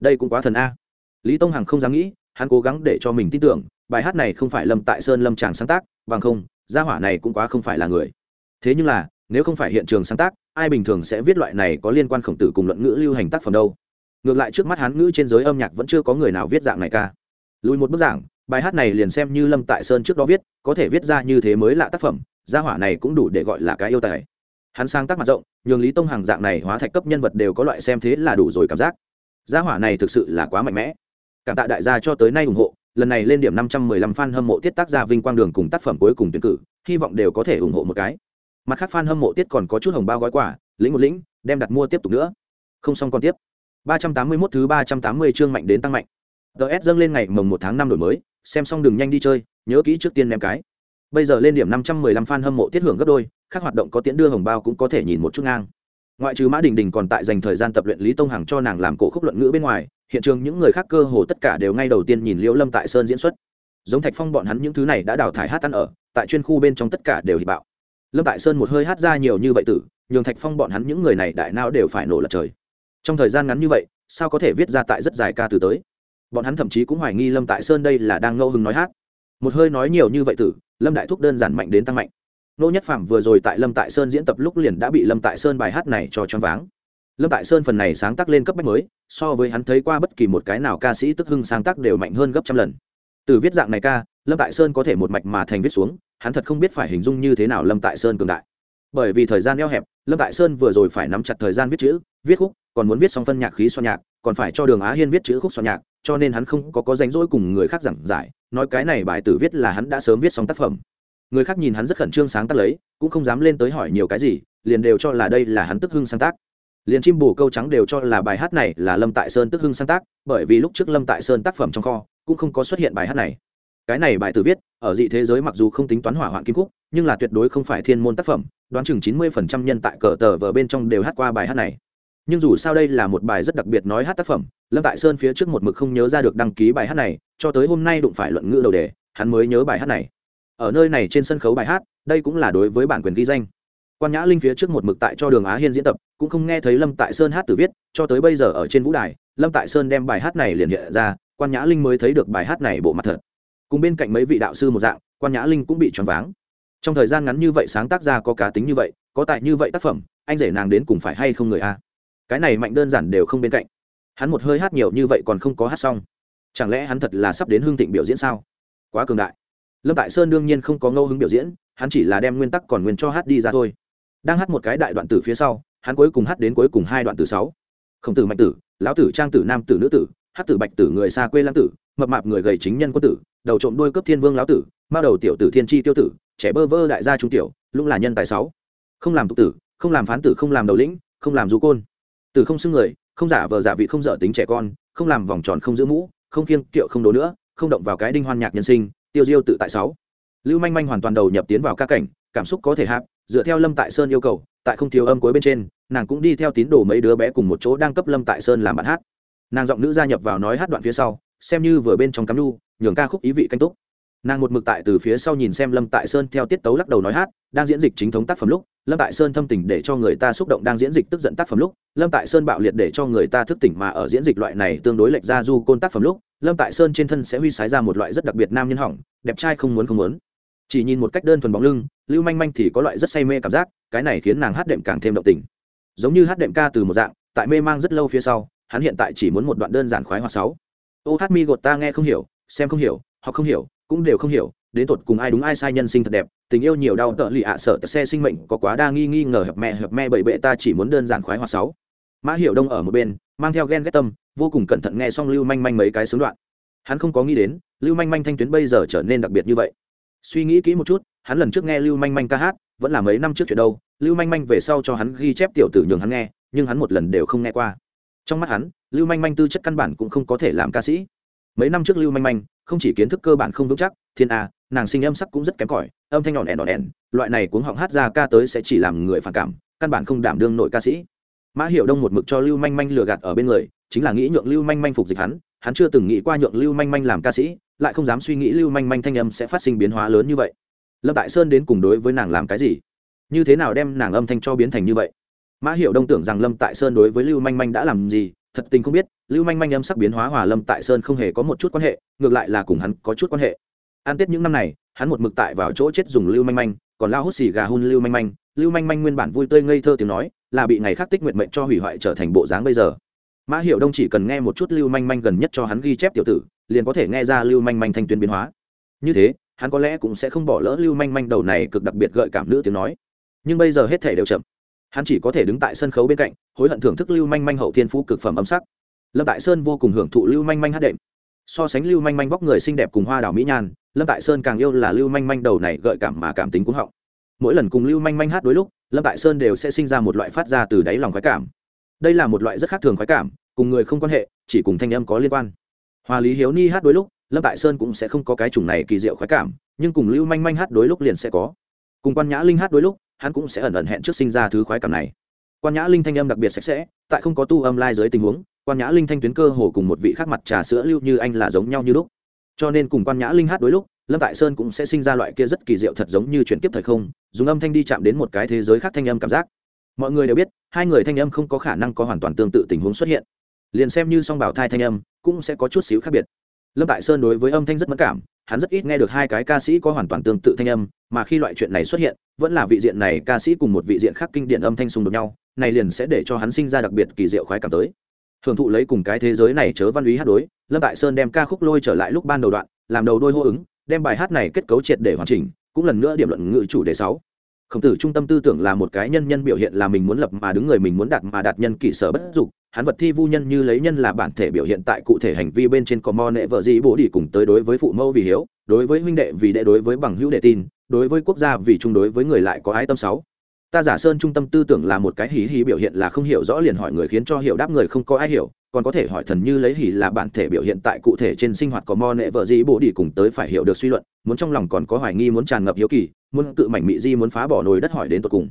Đây cũng quá thần a. Lý tông hằng không dám nghĩ, hắn cố gắng để cho mình tin tưởng, bài hát này không phải lâm tại sơn lâm tràng sáng tác, bằng không, gia hỏa này cũng quá không phải là người. Thế nhưng là, nếu không phải hiện trường sáng tác, ai bình thường sẽ viết loại này có liên quan khổng tử cùng luận ngữ lưu hành tác phẩm đâu? Ngược lại trước mắt hán ngữ trên giới âm nhạc vẫn chưa có người nào viết dạng này ca lùi một bức giảng, bài hát này liền xem như lâm tại sơn trước đó viết, có thể viết ra như thế mới lạ tác phẩm, gia hỏa này cũng đủ để gọi là cái yêu tài. Hắn sang tác mặt rộng, nhường lý tông hàng dạng này hóa thạch cấp nhân vật đều có loại xem thế là đủ rồi cảm giác. Gia hỏa này thực sự là quá mạnh mẽ. Cảm tạ đại gia cho tới nay ủng hộ, lần này lên điểm năm trăm mười lăm fan hâm mộ tiết tác gia vinh quang đường cùng tác phẩm cuối cùng tuyển cử, hy vọng đều có thể ủng hộ một cái. Mặt khác fan hâm mộ tiết còn có chút hồng bao gói quà, lĩnh một lĩnh, đem đặt mua tiếp tục nữa. Không xong còn tiếp ba trăm tám mươi 381 thứ ba trăm tám mươi chương mạnh đến tăng mạnh. DS dâng lên ngày mồng một tháng năm đổi mới, xem xong đừng nhanh đi chơi, nhớ kỹ trước tiên ném cái. Bây giờ lên điểm năm trăm mười lăm fan hâm mộ tiết hưởng gấp đôi, các hoạt động có tiễn đưa hồng bao cũng có thể nhìn một chút ngang. Ngoại trừ mã đình đình còn tại dành thời gian tập luyện lý tông hằng cho nàng làm cổ khúc luận ngữ bên ngoài, hiện trường những người khác cơ hồ tất cả đều ngay đầu tiên nhìn liễu lâm tại sơn diễn xuất. Giống thạch phong bọn hắn những thứ này đã đào thải hát ăn ở, tại chuyên khu bên trong tất cả đều hỉ bạo. Lâm tại sơn một hơi hát ra nhiều như vậy tử, nhường thạch phong bọn hắn những người này đại não đều phải nổ lật trời trong thời gian ngắn như vậy, sao có thể viết ra tại rất dài ca từ tới? Bọn hắn thậm chí cũng hoài nghi lâm tại sơn đây là đang ngẫu hứng nói hát. Một hơi nói nhiều như vậy tử, lâm đại thúc đơn giản mạnh đến tăng mạnh. Nô nhất phạm vừa rồi tại lâm tại sơn diễn tập lúc liền đã bị lâm tại sơn bài hát này cho choáng váng. Lâm tại sơn phần này sáng tác lên cấp bách mới, so với hắn thấy qua bất kỳ một cái nào ca sĩ tức hưng sáng tác đều mạnh hơn gấp trăm lần. Từ viết dạng này ca, lâm tại sơn có thể một mạch mà thành viết xuống, hắn thật không biết phải hình dung như thế nào lâm tại sơn cường đại. Bởi vì thời gian eo hẹp lâm tại sơn vừa rồi phải nắm chặt thời gian viết chữ, viết khúc, còn muốn viết xong phân nhạc khí soạn nhạc, còn phải cho đường á hiên viết chữ khúc soạn nhạc, cho nên hắn không có có rảnh rỗi cùng người khác giảng giải, nói cái này bài tử viết là hắn đã sớm viết xong tác phẩm. Người khác nhìn hắn rất khẩn trương sáng tác lấy, cũng không dám lên tới hỏi nhiều cái gì, liền đều cho là đây là hắn tức hưng sáng tác. Liền chim bù câu trắng đều cho là bài hát này là lâm tại sơn tức hưng sáng tác, bởi vì lúc trước lâm tại sơn tác phẩm trong kho, cũng không có xuất hiện bài hát này. Cái này bài tử viết, ở dị thế giới mặc dù không tính toán hỏa hoạn kim cúc nhưng là tuyệt đối không phải thiên môn tác phẩm đoán chừng chín mươi phần trăm nhân tại cờ tờ vở bên trong đều hát qua bài hát này. Nhưng dù sao đây là một bài rất đặc biệt nói hát tác phẩm, lâm tại sơn phía trước một mực không nhớ ra được đăng ký bài hát này, cho tới hôm nay đụng phải luận ngữ đầu đề, hắn mới nhớ bài hát này. Ở nơi này trên sân khấu bài hát, đây cũng là đối với bản quyền ghi danh. Quan nhã linh phía trước một mực tại cho đường á hiên diễn tập, cũng không nghe thấy lâm tại sơn hát từ viết, cho tới bây giờ ở trên vũ đài, lâm tại sơn đem bài hát này liền hiện ra, quan nhã linh mới thấy được bài hát này bộ mặt thật. Cùng bên cạnh mấy vị đạo sư một dạng, quan nhã linh cũng bị choáng váng trong thời gian ngắn như vậy sáng tác ra có cá tính như vậy, có tại như vậy tác phẩm, anh rể nàng đến cùng phải hay không người a? Cái này mạnh đơn giản đều không bên cạnh. Hắn một hơi hát nhiều như vậy còn không có hát xong. Chẳng lẽ hắn thật là sắp đến hương thịnh biểu diễn sao? Quá cường đại. Lâm tại sơn đương nhiên không có ngẫu hứng biểu diễn, hắn chỉ là đem nguyên tắc còn nguyên cho hát đi ra thôi. Đang hát một cái đại đoạn từ phía sau, hắn cuối cùng hát đến cuối cùng hai đoạn từ sáu. Khổng tử mạnh tử, lão tử trang tử nam tử nữ tử, hát tử bạch tử người xa quê lãng tử, mập mạp người gầy chính nhân quân tử, đầu trộm đuôi cấp thiên vương lão tử mao đầu tiểu tử thiên tri tiêu tử trẻ bơ vơ đại gia trung tiểu, lũng là nhân tài sáu. Không làm tục tử, không làm phán tử, không làm đầu lĩnh, không làm du côn. Tử không xưng người, không giả vờ giả vị không dở tính trẻ con, không làm vòng tròn không giữ mũ, không kiêng kiệu không đố nữa, không động vào cái đinh hoan nhạc nhân sinh, tiêu diêu tự tại sáu. Lưu manh manh hoàn toàn đầu nhập tiến vào ca cảnh, cảm xúc có thể hạp dựa theo lâm tại sơn yêu cầu, tại không thiếu âm cuối bên trên, nàng cũng đi theo tín đồ mấy đứa bé cùng một chỗ đang cấp lâm tại sơn làm bạn hát. Nàng giọng nữ gia nhập vào nói hát đoạn phía sau, xem như vừa bên trong cắm lu nhường ca khúc ý vị canh túc nàng một mực tại từ phía sau nhìn xem lâm tại sơn theo tiết tấu lắc đầu nói hát, đang diễn dịch chính thống tác phẩm lúc, lâm tại sơn thâm tình để cho người ta xúc động, đang diễn dịch tức giận tác phẩm lúc, lâm tại sơn bạo liệt để cho người ta thức tỉnh mà ở diễn dịch loại này tương đối lệch ra du côn tác phẩm lúc, lâm tại sơn trên thân sẽ huy sái ra một loại rất đặc biệt nam nhân hỏng, đẹp trai không muốn không muốn. Chỉ nhìn một cách đơn thuần bóng lưng, lưu manh manh thì có loại rất say mê cảm giác, cái này khiến nàng hát đệm càng thêm động tình. Giống như hát đệm ca từ một dạng, tại mê mang rất lâu phía sau, hắn hiện tại chỉ muốn một đoạn đơn giản khoái hoặc sáu. Ô hát mi gột ta nghe không hiểu, xem không hiểu họ không hiểu cũng đều không hiểu, đến tột cùng ai đúng ai sai nhân sinh thật đẹp, tình yêu nhiều đau tợ lì ạ sợ xe sinh mệnh có quá đa nghi nghi ngờ hợp mẹ hợp mẹ bậy bệ ta chỉ muốn đơn giản khoái hoa sáu. Mã hiểu đông ở một bên, mang theo ghen ghét tâm, vô cùng cẩn thận nghe xong lưu manh manh mấy cái xướng đoạn. Hắn không có nghĩ đến, lưu manh manh thanh tuyến bây giờ trở nên đặc biệt như vậy. Suy nghĩ kỹ một chút, hắn lần trước nghe lưu manh manh ca hát, vẫn là mấy năm trước chuyện đâu, lưu manh manh về sau cho hắn ghi chép tiểu tử nhường hắn nghe, nhưng hắn một lần đều không nghe qua. Trong mắt hắn, lưu manh manh tư chất căn bản cũng không có thể làm ca sĩ. Mấy năm trước lưu manh manh không chỉ kiến thức cơ bản không vững chắc, thiên a, nàng sinh âm sắc cũng rất kém cỏi, âm thanh nhọn ẻn nhọn ẻn, loại này cuống họng hát ra ca tới sẽ chỉ làm người phản cảm, căn bản không đảm đương nội ca sĩ. Mã hiệu đông một mực cho lưu manh manh lừa gạt ở bên người, chính là nghĩ nhượng lưu manh manh phục dịch hắn hắn chưa từng nghĩ qua nhượng lưu manh manh làm ca sĩ, lại không dám suy nghĩ lưu manh manh thanh âm sẽ phát sinh biến hóa lớn như vậy. Lâm tại sơn đến cùng đối với nàng làm cái gì? Như thế nào đem nàng âm thanh cho biến thành như vậy? Mã hiệu đông tưởng rằng lâm tại sơn đối với lưu manh manh đã làm gì, thật tình không biết lưu manh manh âm sắc biến hóa hòa lâm tại sơn không hề có một chút quan hệ, ngược lại là cùng hắn có chút quan hệ. An tết những năm này, hắn một mực tại vào chỗ chết dùng lưu manh manh, còn lao hút xì gà hun lưu manh manh. Lưu manh manh nguyên bản vui tươi ngây thơ tiếng nói, là bị ngày khác tích nguyện mệnh cho hủy hoại trở thành bộ dáng bây giờ. Mã hiệu đông chỉ cần nghe một chút lưu manh manh gần nhất cho hắn ghi chép tiểu tử, liền có thể nghe ra lưu manh manh thanh tuyến biến hóa. Như thế, hắn có lẽ cũng sẽ không bỏ lỡ lưu manh manh đầu này cực đặc biệt gợi cảm nữ tiếng nói. Nhưng bây giờ hết thể đều chậm. Hắn chỉ có thể đứng tại sân khấu bên cạnh, hối hận thưởng thức lưu manh manh hậu thiên phú cực phẩm âm sắc lâm tại sơn vô cùng hưởng thụ lưu manh manh hát đệm. So sánh lưu manh manh vóc người xinh đẹp cùng hoa đào mỹ nhan, lâm tại sơn càng yêu là lưu manh manh đầu này gợi cảm mà cảm tính cũng họng. Mỗi lần cùng lưu manh manh hát đôi lúc, lâm tại sơn đều sẽ sinh ra một loại phát ra từ đáy lòng khoái cảm. Đây là một loại rất khác thường khoái cảm, cùng người không quan hệ, chỉ cùng thanh âm có liên quan. Hòa lý hiếu ni hát đôi lúc, lâm tại sơn cũng sẽ không có cái chủng này kỳ diệu khoái cảm, nhưng cùng lưu manh manh hát đôi lúc liền sẽ có. Cùng quan nhã linh hát đôi lúc, hắn cũng sẽ ẩn ẩn hẹn trước sinh ra thứ khoái cảm này. Quan nhã linh thanh âm đặc biệt sạch sẽ, tại không có tu âm lai dưới tình huống quan nhã linh thanh tuyến cơ hồ cùng một vị khác mặt trà sữa lưu như anh là giống nhau như lúc. Cho nên cùng quan nhã linh hát đối lúc, lâm tại sơn cũng sẽ sinh ra loại kia rất kỳ diệu thật giống như chuyển kiếp thời không, dùng âm thanh đi chạm đến một cái thế giới khác thanh âm cảm giác. Mọi người đều biết, hai người thanh âm không có khả năng có hoàn toàn tương tự tình huống xuất hiện. Liền xem như song bảo thai thanh âm, cũng sẽ có chút xíu khác biệt. Lâm tại sơn đối với âm thanh rất mất cảm, hắn rất ít nghe được hai cái ca sĩ có hoàn toàn tương tự thanh âm, mà khi loại chuyện này xuất hiện, vẫn là vị diện này ca sĩ cùng một vị diện khác kinh điển âm thanh xung đột nhau, này liền sẽ để cho hắn sinh ra đặc biệt kỳ diệu khoái cảm tới hưởng thụ lấy cùng cái thế giới này chớ văn lý hát đối, lâm tại sơn đem ca khúc lôi trở lại lúc ban đầu đoạn, làm đầu đôi hô ứng, đem bài hát này kết cấu triệt để hoàn chỉnh, cũng lần nữa điểm luận ngữ chủ đề sáu. Khổng tử trung tâm tư tưởng là một cái nhân nhân biểu hiện là mình muốn lập mà đứng người mình muốn đạt mà đạt nhân kỷ sở bất dục, hắn vật thi vu nhân như lấy nhân là bản thể biểu hiện tại cụ thể hành vi bên trên có mo nệ vợ gì bố đi cùng tới đối với phụ mẫu vì hiếu, đối với huynh đệ vì đệ đối với bằng hữu đệ tin, đối với quốc gia vì chung đối với người lại có ái tâm sáu ta giả sơn trung tâm tư tưởng là một cái hí hí biểu hiện là không hiểu rõ liền hỏi người khiến cho hiểu đáp người không có ai hiểu, còn có thể hỏi thần như lấy hỉ là bản thể biểu hiện tại cụ thể trên sinh hoạt có mo nệ vợ gì bố đi cùng tới phải hiểu được suy luận, muốn trong lòng còn có hoài nghi muốn tràn ngập hiếu kỳ, muốn cự mảnh mị di muốn phá bỏ nồi đất hỏi đến tột cùng.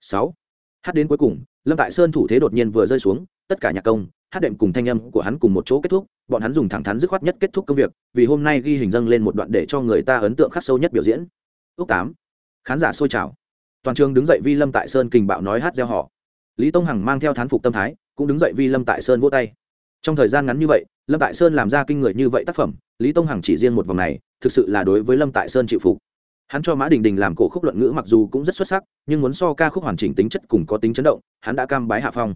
Sáu, hát đến cuối cùng, lâm tại sơn thủ thế đột nhiên vừa rơi xuống, tất cả nhạc công, hát đệm cùng thanh âm của hắn cùng một chỗ kết thúc, bọn hắn dùng thẳng thắn dứt khoát nhất kết thúc công việc, vì hôm nay ghi hình dâng lên một đoạn để cho người ta ấn tượng khắc sâu nhất biểu diễn. Ước tám, khán giả sôi trào toàn trường đứng dậy vi lâm tại sơn kình bạo nói hát gieo họ. Lý tông hằng mang theo thán phục tâm thái, cũng đứng dậy vi lâm tại sơn vỗ tay. Trong thời gian ngắn như vậy, lâm tại sơn làm ra kinh người như vậy tác phẩm, lý tông hằng chỉ riêng một vòng này, thực sự là đối với lâm tại sơn chịu phục. Hắn cho mã đình đình làm cổ khúc luận ngữ mặc dù cũng rất xuất sắc, nhưng muốn so ca khúc hoàn chỉnh tính chất cùng có tính chấn động, hắn đã cam bái hạ phong.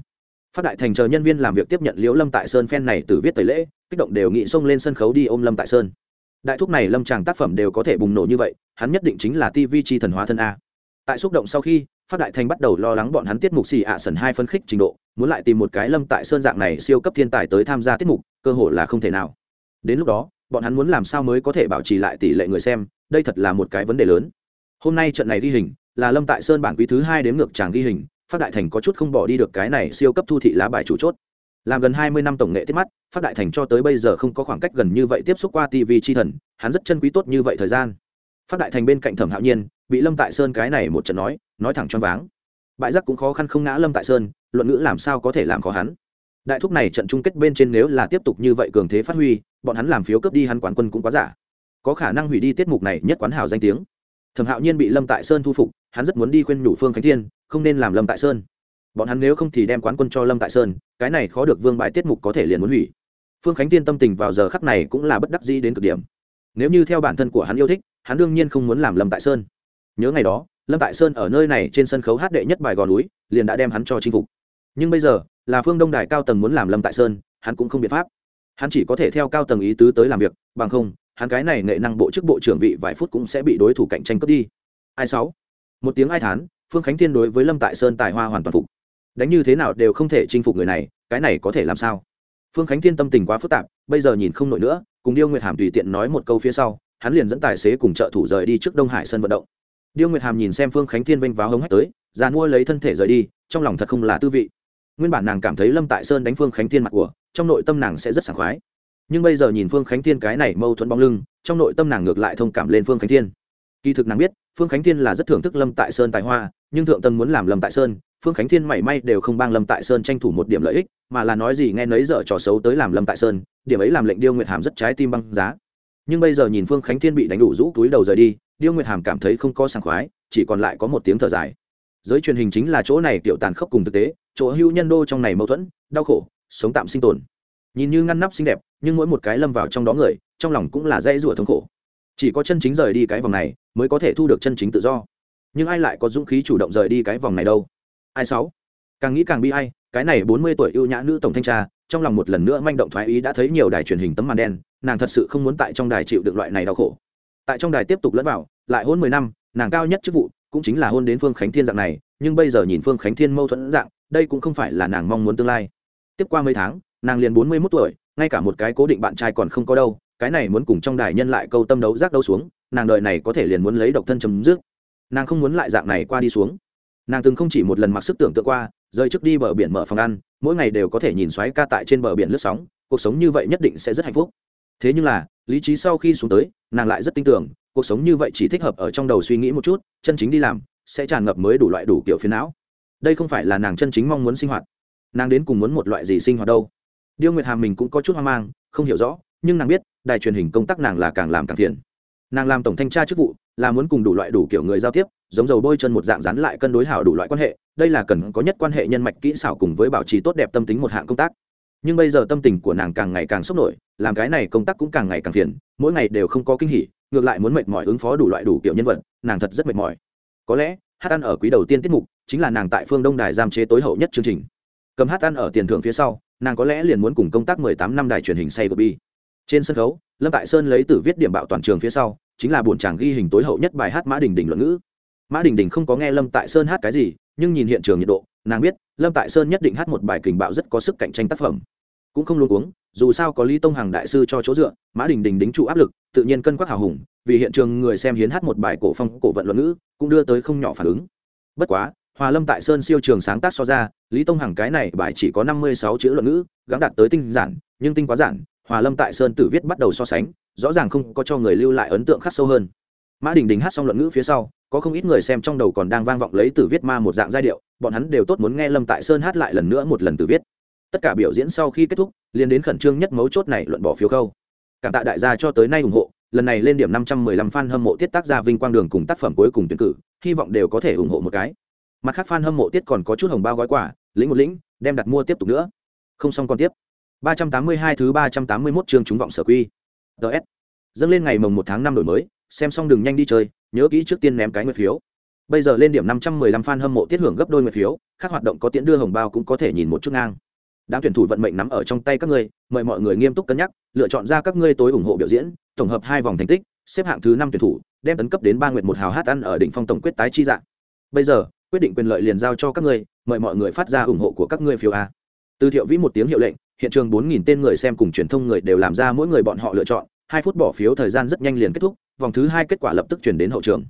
Phát đại thành chờ nhân viên làm việc tiếp nhận liễu lâm tại sơn phen này từ viết tẩy lễ, kích động đều nghị xông lên sân khấu đi ôm lâm tại sơn. Đại thúc này lâm tràng tác phẩm đều có thể bùng nổ như vậy, hắn nhất định chính là tv chi thần hóa thân a tại xúc động sau khi, phát đại thành bắt đầu lo lắng bọn hắn tiết mục xì ạ sần hai phân khích trình độ, muốn lại tìm một cái lâm tại sơn dạng này siêu cấp thiên tài tới tham gia tiết mục, cơ hội là không thể nào. Đến lúc đó, bọn hắn muốn làm sao mới có thể bảo trì lại tỷ lệ người xem, đây thật là một cái vấn đề lớn. Hôm nay trận này ghi hình, là lâm tại sơn bản quý thứ hai đến ngược tràng ghi hình, phát đại thành có chút không bỏ đi được cái này siêu cấp thu thị lá bài chủ chốt. Làm gần hai mươi năm tổng nghệ tiết mắt, phát đại thành cho tới bây giờ không có khoảng cách gần như vậy tiếp xúc qua tv chi thần, hắn rất chân quý tốt như vậy thời gian. Phát đại thành bên cạnh thẩm hạo nhiên bị lâm tại sơn cái này một trận nói nói thẳng choáng váng. Bại giác cũng khó khăn không ngã lâm tại sơn, luận ngữ làm sao có thể làm khó hắn. Đại thúc này trận chung kết bên trên nếu là tiếp tục như vậy cường thế phát huy, bọn hắn làm phiếu cướp đi hắn quán quân cũng quá giả. Có khả năng hủy đi tiết mục này nhất quán hào danh tiếng. Thẩm hạo nhiên bị lâm tại sơn thu phục, hắn rất muốn đi khuyên nhủ phương khánh thiên, không nên làm lâm tại sơn. Bọn hắn nếu không thì đem quán quân cho lâm tại sơn, cái này khó được vương bại tiết mục có thể liền muốn hủy. Phương khánh thiên tâm tình vào giờ khắc này cũng là bất đắc dĩ đến cực điểm. Nếu như theo bản thân của hắn yêu thích, hắn đương nhiên không muốn làm lâm tại sơn nhớ ngày đó, lâm tại sơn ở nơi này trên sân khấu hát đệ nhất bài gò núi, liền đã đem hắn cho chinh phục. Nhưng bây giờ, là phương đông đài cao tầng muốn làm lâm tại sơn, hắn cũng không biện pháp. Hắn chỉ có thể theo cao tầng ý tứ tới làm việc, bằng không, hắn cái này nghệ năng bộ chức bộ trưởng vị vài phút cũng sẽ bị đối thủ cạnh tranh cướp đi. Ai sáu? Một tiếng ai thán, phương khánh thiên đối với lâm tại sơn tài hoa hoàn toàn phục. Đánh như thế nào đều không thể chinh phục người này, cái này có thể làm sao? Phương khánh thiên tâm tình quá phức tạp, bây giờ nhìn không nổi nữa, cùng điêu nguyệt hàm tùy tiện nói một câu phía sau, hắn liền dẫn tài xế cùng trợ thủ rời đi trước đông hải sân vận động điêu nguyệt hàm nhìn xem phương khánh thiên vênh váo hống hách tới, già mua lấy thân thể rời đi, trong lòng thật không là tư vị. Nguyên bản nàng cảm thấy lâm tại sơn đánh phương khánh thiên mặt của, trong nội tâm nàng sẽ rất sảng khoái. Nhưng bây giờ nhìn phương khánh thiên cái này mâu thuẫn bóng lưng, trong nội tâm nàng ngược lại thông cảm lên phương khánh thiên. Kỳ thực nàng biết, phương khánh thiên là rất thưởng thức lâm tại sơn tài hoa, nhưng thượng tầng muốn làm lâm tại sơn, phương khánh thiên mảy may đều không bang lâm tại sơn tranh thủ một điểm lợi ích, mà là nói gì nghe nấy dở trò xấu tới làm lâm tại sơn, điểm ấy làm lệnh điêu nguyệt hàm rất trái tim băng giá. Nhưng bây giờ nhìn phương khánh thiên bị đánh đủ rũ túi đầu rời đi điêu nguyệt hàm cảm thấy không có sảng khoái, chỉ còn lại có một tiếng thở dài. Giới truyền hình chính là chỗ này kiểu tàn khốc cùng thực tế, chỗ hưu nhân đô trong này mâu thuẫn, đau khổ, sống tạm sinh tồn. Nhìn như ngăn nắp xinh đẹp, nhưng mỗi một cái lâm vào trong đó người, trong lòng cũng là dây rủa thống khổ. Chỉ có chân chính rời đi cái vòng này, mới có thể thu được chân chính tự do. Nhưng ai lại có dũng khí chủ động rời đi cái vòng này đâu? Ai sáu? Càng nghĩ càng bi ai, cái này bốn mươi tuổi ưu nhã nữ tổng thanh tra, trong lòng một lần nữa manh động thoái ý đã thấy nhiều đài truyền hình tấm màn đen, nàng thật sự không muốn tại trong đài chịu được loại này đau khổ tại trong đài tiếp tục lẫn vào, lại hôn mười năm, nàng cao nhất chức vụ cũng chính là hôn đến phương khánh thiên dạng này, nhưng bây giờ nhìn phương khánh thiên mâu thuẫn dạng, đây cũng không phải là nàng mong muốn tương lai. Tiếp qua mấy tháng, nàng liền bốn mươi mốt tuổi, ngay cả một cái cố định bạn trai còn không có đâu, cái này muốn cùng trong đài nhân lại câu tâm đấu giác đâu xuống, nàng đợi này có thể liền muốn lấy độc thân chấm dứt. Nàng không muốn lại dạng này qua đi xuống. Nàng từng không chỉ một lần mặc sức tưởng tượng qua rơi trước đi bờ biển mở phòng ăn, mỗi ngày đều có thể nhìn xoáy ca tại trên bờ biển lướt sóng, cuộc sống như vậy nhất định sẽ rất hạnh phúc thế nhưng là, lý trí sau khi xuống tới, nàng lại rất tin tưởng, cuộc sống như vậy chỉ thích hợp ở trong đầu suy nghĩ một chút, chân chính đi làm, sẽ tràn ngập mới đủ loại đủ kiểu phiến não. Đây không phải là nàng chân chính mong muốn sinh hoạt. Nàng đến cùng muốn một loại gì sinh hoạt đâu? Điêu nguyệt hàm mình cũng có chút hoang mang, không hiểu rõ, nhưng nàng biết, đài truyền hình công tác nàng là càng làm càng thiện. nàng làm tổng thanh tra chức vụ, là muốn cùng đủ loại đủ kiểu người giao tiếp, giống dầu bôi chân một dạng rắn lại cân đối hảo đủ loại quan hệ, đây là cần có nhất quan hệ nhân mạch kỹ xảo cùng với bảo trì tốt đẹp tâm tính một hạng công tác nhưng bây giờ tâm tình của nàng càng ngày càng sốc nổi, làm cái này công tác cũng càng ngày càng phiền, mỗi ngày đều không có kinh hỉ, ngược lại muốn mệt mỏi ứng phó đủ loại đủ kiểu nhân vật, nàng thật rất mệt mỏi. Có lẽ, hát ăn ở quý đầu tiên tiết mục, chính là nàng tại phương đông đài giam chế tối hậu nhất chương trình. Cầm hát ăn ở tiền thưởng phía sau, nàng có lẽ liền muốn cùng công tác mười tám năm đài truyền hình say của bi trên sân khấu, lâm tại sơn lấy từ viết điểm bạo toàn trường phía sau, chính là buồn chàng ghi hình tối hậu nhất bài hát mã đình đình luận ngữ. Mã đình đình không có nghe lâm tại sơn hát cái gì, nhưng nhìn hiện trường nhiệt độ nàng biết, lâm tại sơn nhất định hát một bài kình bạo rất có sức cạnh tranh tác phẩm. Cũng không luôn uống dù sao có lý tông hằng đại sư cho chỗ dựa, mã đình đình đính trụ áp lực, tự nhiên cân quắc hào hùng, vì hiện trường người xem hiến hát một bài cổ phong, cổ vận luận ngữ, cũng đưa tới không nhỏ phản ứng. Bất quá, hòa lâm tại sơn siêu trường sáng tác so ra, lý tông hằng cái này bài chỉ có năm mươi sáu chữ luận ngữ gắn đạt tới tinh giản, nhưng tinh quá giản, hòa lâm tại sơn tử viết bắt đầu so sánh, rõ ràng không có cho người lưu lại ấn tượng khắc sâu hơn mã đình đình hát xong luận ngữ phía sau, có không ít người xem trong đầu còn đang vang vọng lấy từ viết ma một dạng giai điệu, bọn hắn đều tốt muốn nghe lâm tại sơn hát lại lần nữa một lần từ viết. Tất cả biểu diễn sau khi kết thúc liên đến khẩn trương nhất mấu chốt này luận bỏ phiếu khâu. Cảm tạ đại gia cho tới nay ủng hộ, lần này lên điểm năm trăm mười lăm fan hâm mộ tiết tác gia vinh quang đường cùng tác phẩm cuối cùng tuyển cử, hy vọng đều có thể ủng hộ một cái. Mặt khác fan hâm mộ tiết còn có chút hồng bao gói quả lĩnh một lĩnh, đem đặt mua tiếp tục nữa. Không xong còn tiếp. ba trăm tám mươi hai thứ ba trăm tám mươi 381 chương chúng vọng sở quy. Ts dâng lên ngày mồng một tháng năm đổi mới xem xong đừng nhanh đi chơi, nhớ kỹ trước tiên ném cái nguyệt phiếu. Bây giờ lên điểm năm trăm mười lăm fan hâm mộ tiết hưởng gấp đôi nguyệt phiếu các hoạt động có tiễn đưa hồng bao cũng có thể nhìn một chút ngang. Đám tuyển thủ vận mệnh nắm ở trong tay các ngươi, mời mọi người nghiêm túc cân nhắc, lựa chọn ra các ngươi tối ủng hộ biểu diễn, tổng hợp hai vòng thành tích, xếp hạng thứ năm tuyển thủ, đem tấn cấp đến ba nguyệt một hào hát ăn ở đỉnh phong tổng quyết tái chi dạng. Bây giờ, quyết định quyền lợi liền giao cho các ngươi, mời mọi người phát ra ủng hộ của các ngươi phiếu a. Từ thiệu vĩ một tiếng hiệu lệnh, hiện trường bốn nghìn tên người xem cùng truyền thông người đều làm ra mỗi người bọn họ lựa chọn hai phút bỏ phiếu thời gian rất nhanh liền kết thúc, vòng thứ hai kết quả lập tức chuyển đến hậu trường.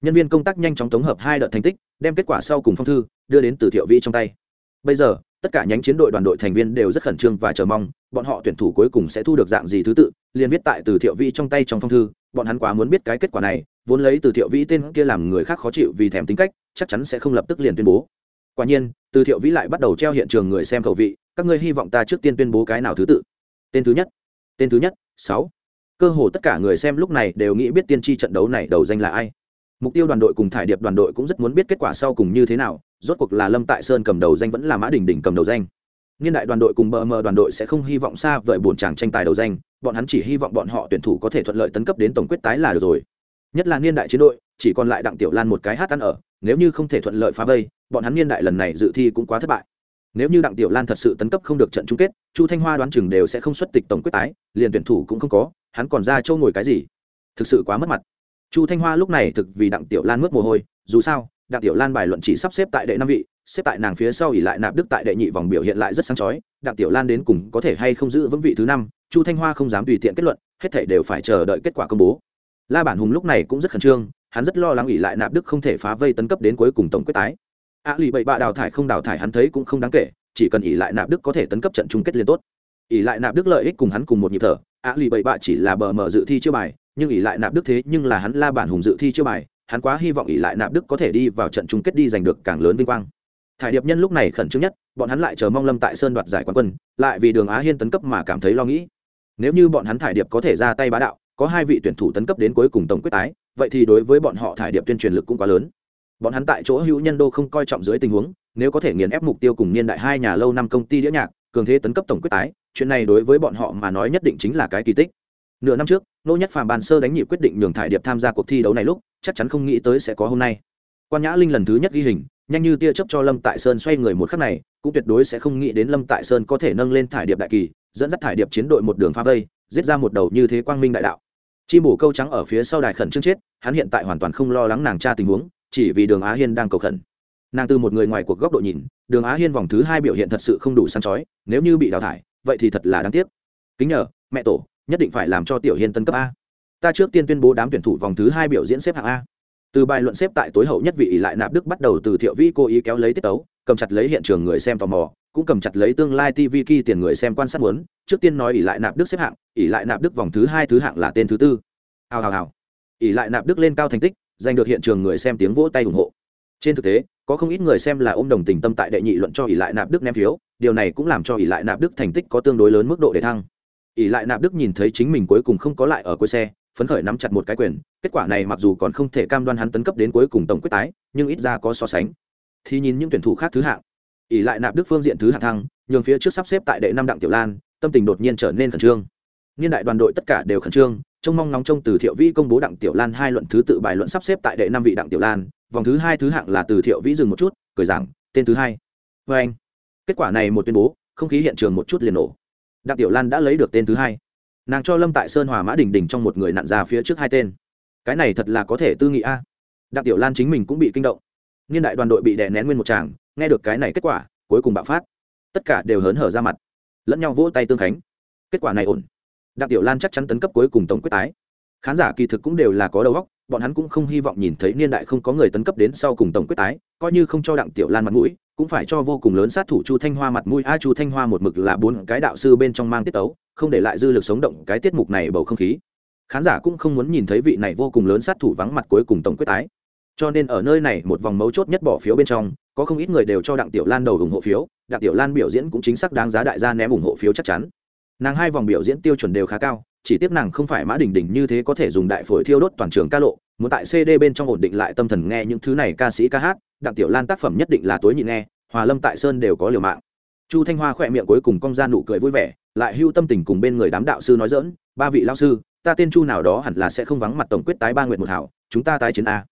Nhân viên công tác nhanh chóng tổng hợp hai đợt thành tích, đem kết quả sau cùng phong thư đưa đến từ thiệu vĩ trong tay. Bây giờ, tất cả nhánh chiến đội đoàn đội thành viên đều rất khẩn trương và chờ mong, bọn họ tuyển thủ cuối cùng sẽ thu được dạng gì thứ tự, liền viết tại từ thiệu vĩ trong tay trong phong thư, bọn hắn quá muốn biết cái kết quả này, vốn lấy từ thiệu vĩ tên kia làm người khác khó chịu vì thèm tính cách, chắc chắn sẽ không lập tức liền tuyên bố. Quả nhiên, từ thiệu vĩ lại bắt đầu treo hiện trường người xem khẩu vị, các ngươi hy vọng ta trước tiên tuyên bố cái nào thứ tự? Tên thứ nhất. Tên thứ nhất, sáu cơ hồ tất cả người xem lúc này đều nghĩ biết tiên tri trận đấu này đầu danh là ai. Mục tiêu đoàn đội cùng thải điệp đoàn đội cũng rất muốn biết kết quả sau cùng như thế nào, rốt cuộc là lâm tại sơn cầm đầu danh vẫn là mã đình đình cầm đầu danh. Niên đại đoàn đội cùng bờ mờ đoàn đội sẽ không hy vọng xa vời bổn chàng tranh tài đầu danh, bọn hắn chỉ hy vọng bọn họ tuyển thủ có thể thuận lợi tấn cấp đến tổng quyết tái là được rồi. Nhất là niên đại chiến đội, chỉ còn lại đặng tiểu lan một cái hát ăn ở, nếu như không thể thuận lợi phá vây, bọn hắn niên đại lần này dự thi cũng quá thất bại. Nếu như đặng tiểu lan thật sự tấn cấp không được trận chung kết, chu thanh hoa đoán chừng đều sẽ không xuất tịch tổng quyết tái, liền tuyển thủ cũng không có hắn còn ra châu ngồi cái gì? Thực sự quá mất mặt. Chu thanh hoa lúc này thực vì đặng tiểu lan mất mồ hôi, dù sao, đặng tiểu lan bài luận chỉ sắp xếp tại đệ năm vị, xếp tại nàng phía sau ỉ lại nạp đức tại đệ nhị vòng biểu hiện lại rất sáng chói, đặng tiểu lan đến cùng có thể hay không giữ vững vị thứ năm, chu thanh hoa không dám tùy tiện kết luận, hết thể đều phải chờ đợi kết quả công bố. La bản hùng lúc này cũng rất khẩn trương, hắn rất lo lắng ỉ lại nạp đức không thể phá vây tấn cấp đến cuối cùng tổng quyết tái. A lì bậy bạ đào thải không đào thải hắn thấy cũng không đáng kể, chỉ cần ỉ lại nạp đức có thể tấn cấp trận chung kết liên tốt ỷ lại nạp đức lợi ích cùng hắn cùng một nhịp thở. Á lì bậy bạ chỉ là bờ mở dự thi chưa bài, nhưng ỷ lại nạp đức thế nhưng là hắn la bản hùng dự thi chưa bài, hắn quá hy vọng ỷ lại nạp đức có thể đi vào trận chung kết đi giành được càng lớn vinh quang. Thải điệp nhân lúc này khẩn trương nhất, bọn hắn lại chờ mong lâm tại sơn đoạt giải quán quân, lại vì đường á hiên tấn cấp mà cảm thấy lo nghĩ. Nếu như bọn hắn thải điệp có thể ra tay bá đạo, có hai vị tuyển thủ tấn cấp đến cuối cùng tổng quyết tái, vậy thì đối với bọn họ thải điệp tuyên truyền lực cũng quá lớn. Bọn hắn tại chỗ hữu nhân đô không coi trọng dưới tình huống, nếu có thể nghiền ép mục tiêu cùng niên đại hai nhà lâu năm công ty đĩa nhạc, cường thế tấn cấp tổng quyết tái chuyện này đối với bọn họ mà nói nhất định chính là cái kỳ tích. Nửa năm trước, nô nhất phàm bàn sơ đánh nhịp quyết định nhường thải điệp tham gia cuộc thi đấu này lúc, chắc chắn không nghĩ tới sẽ có hôm nay. Quan nhã linh lần thứ nhất ghi hình, nhanh như tia chớp cho lâm tại sơn xoay người một khắc này, cũng tuyệt đối sẽ không nghĩ đến lâm tại sơn có thể nâng lên thải điệp đại kỳ, dẫn dắt thải điệp chiến đội một đường phá vây, giết ra một đầu như thế quang minh đại đạo. Chi bổ câu trắng ở phía sau đài khẩn trương chết, hắn hiện tại hoàn toàn không lo lắng nàng tra tình huống, chỉ vì đường á hiên đang cầu khẩn. Nàng từ một người ngoài cuộc góc độ nhìn, đường á hiên vòng thứ hai biểu hiện thật sự không đủ sáng chói, nếu như bị đào thải vậy thì thật là đáng tiếc. Kính nhờ, mẹ tổ, nhất định phải làm cho tiểu hiên tân cấp a. Ta trước tiên tuyên bố đám tuyển thủ vòng thứ hai biểu diễn xếp hạng a. Từ bài luận xếp tại tối hậu nhất vị lại nạp đức bắt đầu từ thiệu vĩ cố ý kéo lấy tiết tấu, cầm chặt lấy hiện trường người xem tò mò, cũng cầm chặt lấy tương lai tv ki tiền người xem quan sát muốn, trước tiên nói ỷ lại nạp đức xếp hạng, ỷ lại nạp đức vòng thứ hai thứ hạng là tên thứ tư. Hào hào hào. Ỷ lại nạp đức lên cao thành tích, giành được hiện trường người xem tiếng vỗ tay ủng hộ. Trên thực tế có không ít người xem là ôm đồng tình tâm tại đệ nhị luận cho ỷ lại nạp đức ném phiếu, điều này cũng làm cho ỷ lại nạp đức thành tích có tương đối lớn mức độ để thăng. ỷ lại nạp đức nhìn thấy chính mình cuối cùng không có lại ở cuối xe, phấn khởi nắm chặt một cái quyền, kết quả này mặc dù còn không thể cam đoan hắn tấn cấp đến cuối cùng tổng quyết tái, nhưng ít ra có so sánh. Thì nhìn những tuyển thủ khác thứ hạng, ỷ lại nạp đức phương diện thứ hạng thăng, nhường phía trước sắp xếp tại đệ năm đặng tiểu lan, tâm tình đột nhiên trở nên khẩn trương. Niên đại đoàn đội tất cả đều khẩn trương trông mong nóng trông từ thiệu vĩ công bố đặng tiểu lan hai luận thứ tự bài luận sắp xếp tại đệ năm vị đặng tiểu lan, vòng thứ hai thứ hạng là từ thiệu vĩ dừng một chút, cười rằng tên thứ hai. Vê anh. Kết quả này một tuyên bố, không khí hiện trường một chút liền nổ. Đặng tiểu lan đã lấy được tên thứ hai. Nàng cho lâm tại sơn hòa mã đình đình trong một người nặn ra phía trước hai tên. Cái này thật là có thể tư nghị a. Đặng tiểu lan chính mình cũng bị kinh động. Niên đại đoàn đội bị đè nén nguyên một tràng, nghe được cái này kết quả, cuối cùng bạo phát. Tất cả đều hớn hở ra mặt. Lẫn nhau vỗ tay tương khánh. Kết quả này ổn đặng tiểu lan chắc chắn tấn cấp cuối cùng tổng quyết tái. Khán giả kỳ thực cũng đều là có đầu óc, bọn hắn cũng không hy vọng nhìn thấy niên đại không có người tấn cấp đến sau cùng tổng quyết tái, coi như không cho đặng tiểu lan mặt mũi, cũng phải cho vô cùng lớn sát thủ chu thanh hoa mặt mũi. A chu thanh hoa một mực là bốn cái đạo sư bên trong mang tiết tấu, không để lại dư lực sống động cái tiết mục này bầu không khí. Khán giả cũng không muốn nhìn thấy vị này vô cùng lớn sát thủ vắng mặt cuối cùng tổng quyết tái. Cho nên ở nơi này một vòng mấu chốt nhất bỏ phiếu bên trong, có không ít người đều cho đặng tiểu lan đầu ủng hộ phiếu. Đặng tiểu lan biểu diễn cũng chính xác đáng giá đại gia ném ủng hộ phiếu chắc chắn nàng hai vòng biểu diễn tiêu chuẩn đều khá cao, chỉ tiếc nàng không phải mã đỉnh đỉnh như thế có thể dùng đại phổi thiêu đốt toàn trường ca lộ, muốn tại cd bên trong ổn định lại tâm thần nghe những thứ này ca sĩ ca hát, đặng tiểu lan tác phẩm nhất định là tối nhịn nghe, hòa lâm tại sơn đều có liều mạng. Chu thanh hoa khỏe miệng cuối cùng cong ra nụ cười vui vẻ, lại hưu tâm tình cùng bên người đám đạo sư nói dỡn ba vị lao sư, ta tên chu nào đó hẳn là sẽ không vắng mặt tổng quyết tái ba nguyện một hảo, chúng ta tái chiến a.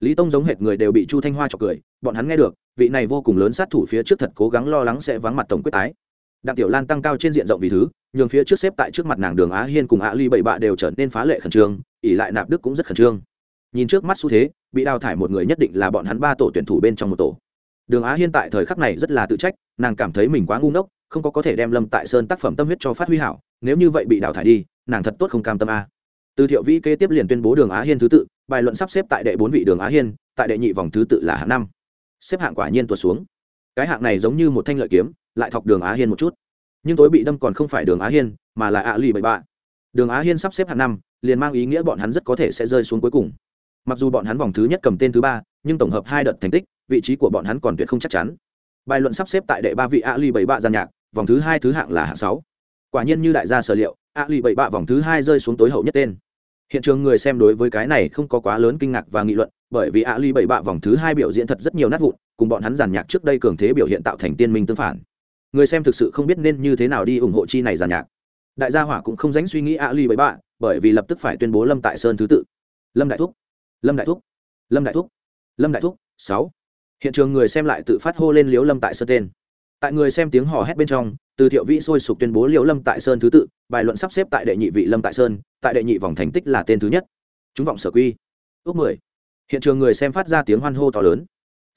Lý tông giống hệt người đều bị chu thanh hoa chọc cười, bọn hắn nghe được, vị này vô cùng lớn sát thủ phía trước thật cố gắng lo lắng sẽ vắng mặt tổng quyết tái. Đặng tiểu lan tăng cao trên diện rộng vì thứ nhường phía trước xếp tại trước mặt nàng đường á hiên cùng á ly bảy bạ đều trở nên phá lệ khẩn trương ỉ lại nạp đức cũng rất khẩn trương. Nhìn trước mắt xu thế, bị đào thải một người nhất định là bọn hắn ba tổ tuyển thủ bên trong một tổ. Đường á hiên tại thời khắc này rất là tự trách, nàng cảm thấy mình quá ngu ngốc, không có có thể đem lâm tại sơn tác phẩm tâm huyết cho phát huy hảo, nếu như vậy bị đào thải đi, nàng thật tốt không cam tâm a. Từ thiệu vĩ kế tiếp liền tuyên bố đường á hiên thứ tự, bài luận sắp xếp tại đệ bốn vị đường á hiên, tại đệ nhị vòng thứ tự là hạng năm. Xếp hạng quả nhiên tuột xuống. Cái hạng này giống như một thanh lợi kiếm, lại thọc đường á hiên một chút nhưng tối bị đâm còn không phải đường á hiên, mà là ạ lì bảy bạ. Đường á hiên sắp xếp hàng năm, liền mang ý nghĩa bọn hắn rất có thể sẽ rơi xuống cuối cùng. Mặc dù bọn hắn vòng thứ nhất cầm tên thứ ba, nhưng tổng hợp hai đợt thành tích, vị trí của bọn hắn còn tuyệt không chắc chắn. Bài luận sắp xếp tại đệ ba vị ạ lì bảy bạ gian nhạc, vòng thứ hai thứ hạng là hạng sáu. Quả nhiên như đại gia sở liệu, ạ lì bảy bạ vòng thứ hai rơi xuống tối hậu nhất tên. Hiện trường người xem đối với cái này không có quá lớn kinh ngạc và nghị luận, bởi vì ạ lì bảy bạ vòng thứ hai biểu diễn thật rất nhiều nát vụn, cùng bọn hắn giàn nhạc trước đây cường thế biểu hiện tạo thành tiên minh tương phản người xem thực sự không biết nên như thế nào đi ủng hộ chi này giàn nhạc. Đại gia hỏa cũng không dánh suy nghĩ a ly bậy bạ, bởi vì lập tức phải tuyên bố lâm tại sơn thứ tự. Lâm đại thúc, lâm đại thúc, lâm đại thúc, lâm đại thúc, sáu. Hiện trường người xem lại tự phát hô lên liếu lâm tại sơn tên. Tại người xem tiếng hò hét bên trong, từ thiệu vĩ sôi sục tuyên bố liễu lâm tại sơn thứ tự, bài luận sắp xếp tại đệ nhị vị lâm tại sơn, tại đệ nhị vòng thành tích là tên thứ nhất. Chúng vọng sở quy. Ước mười. Hiện trường người xem phát ra tiếng hoan hô to lớn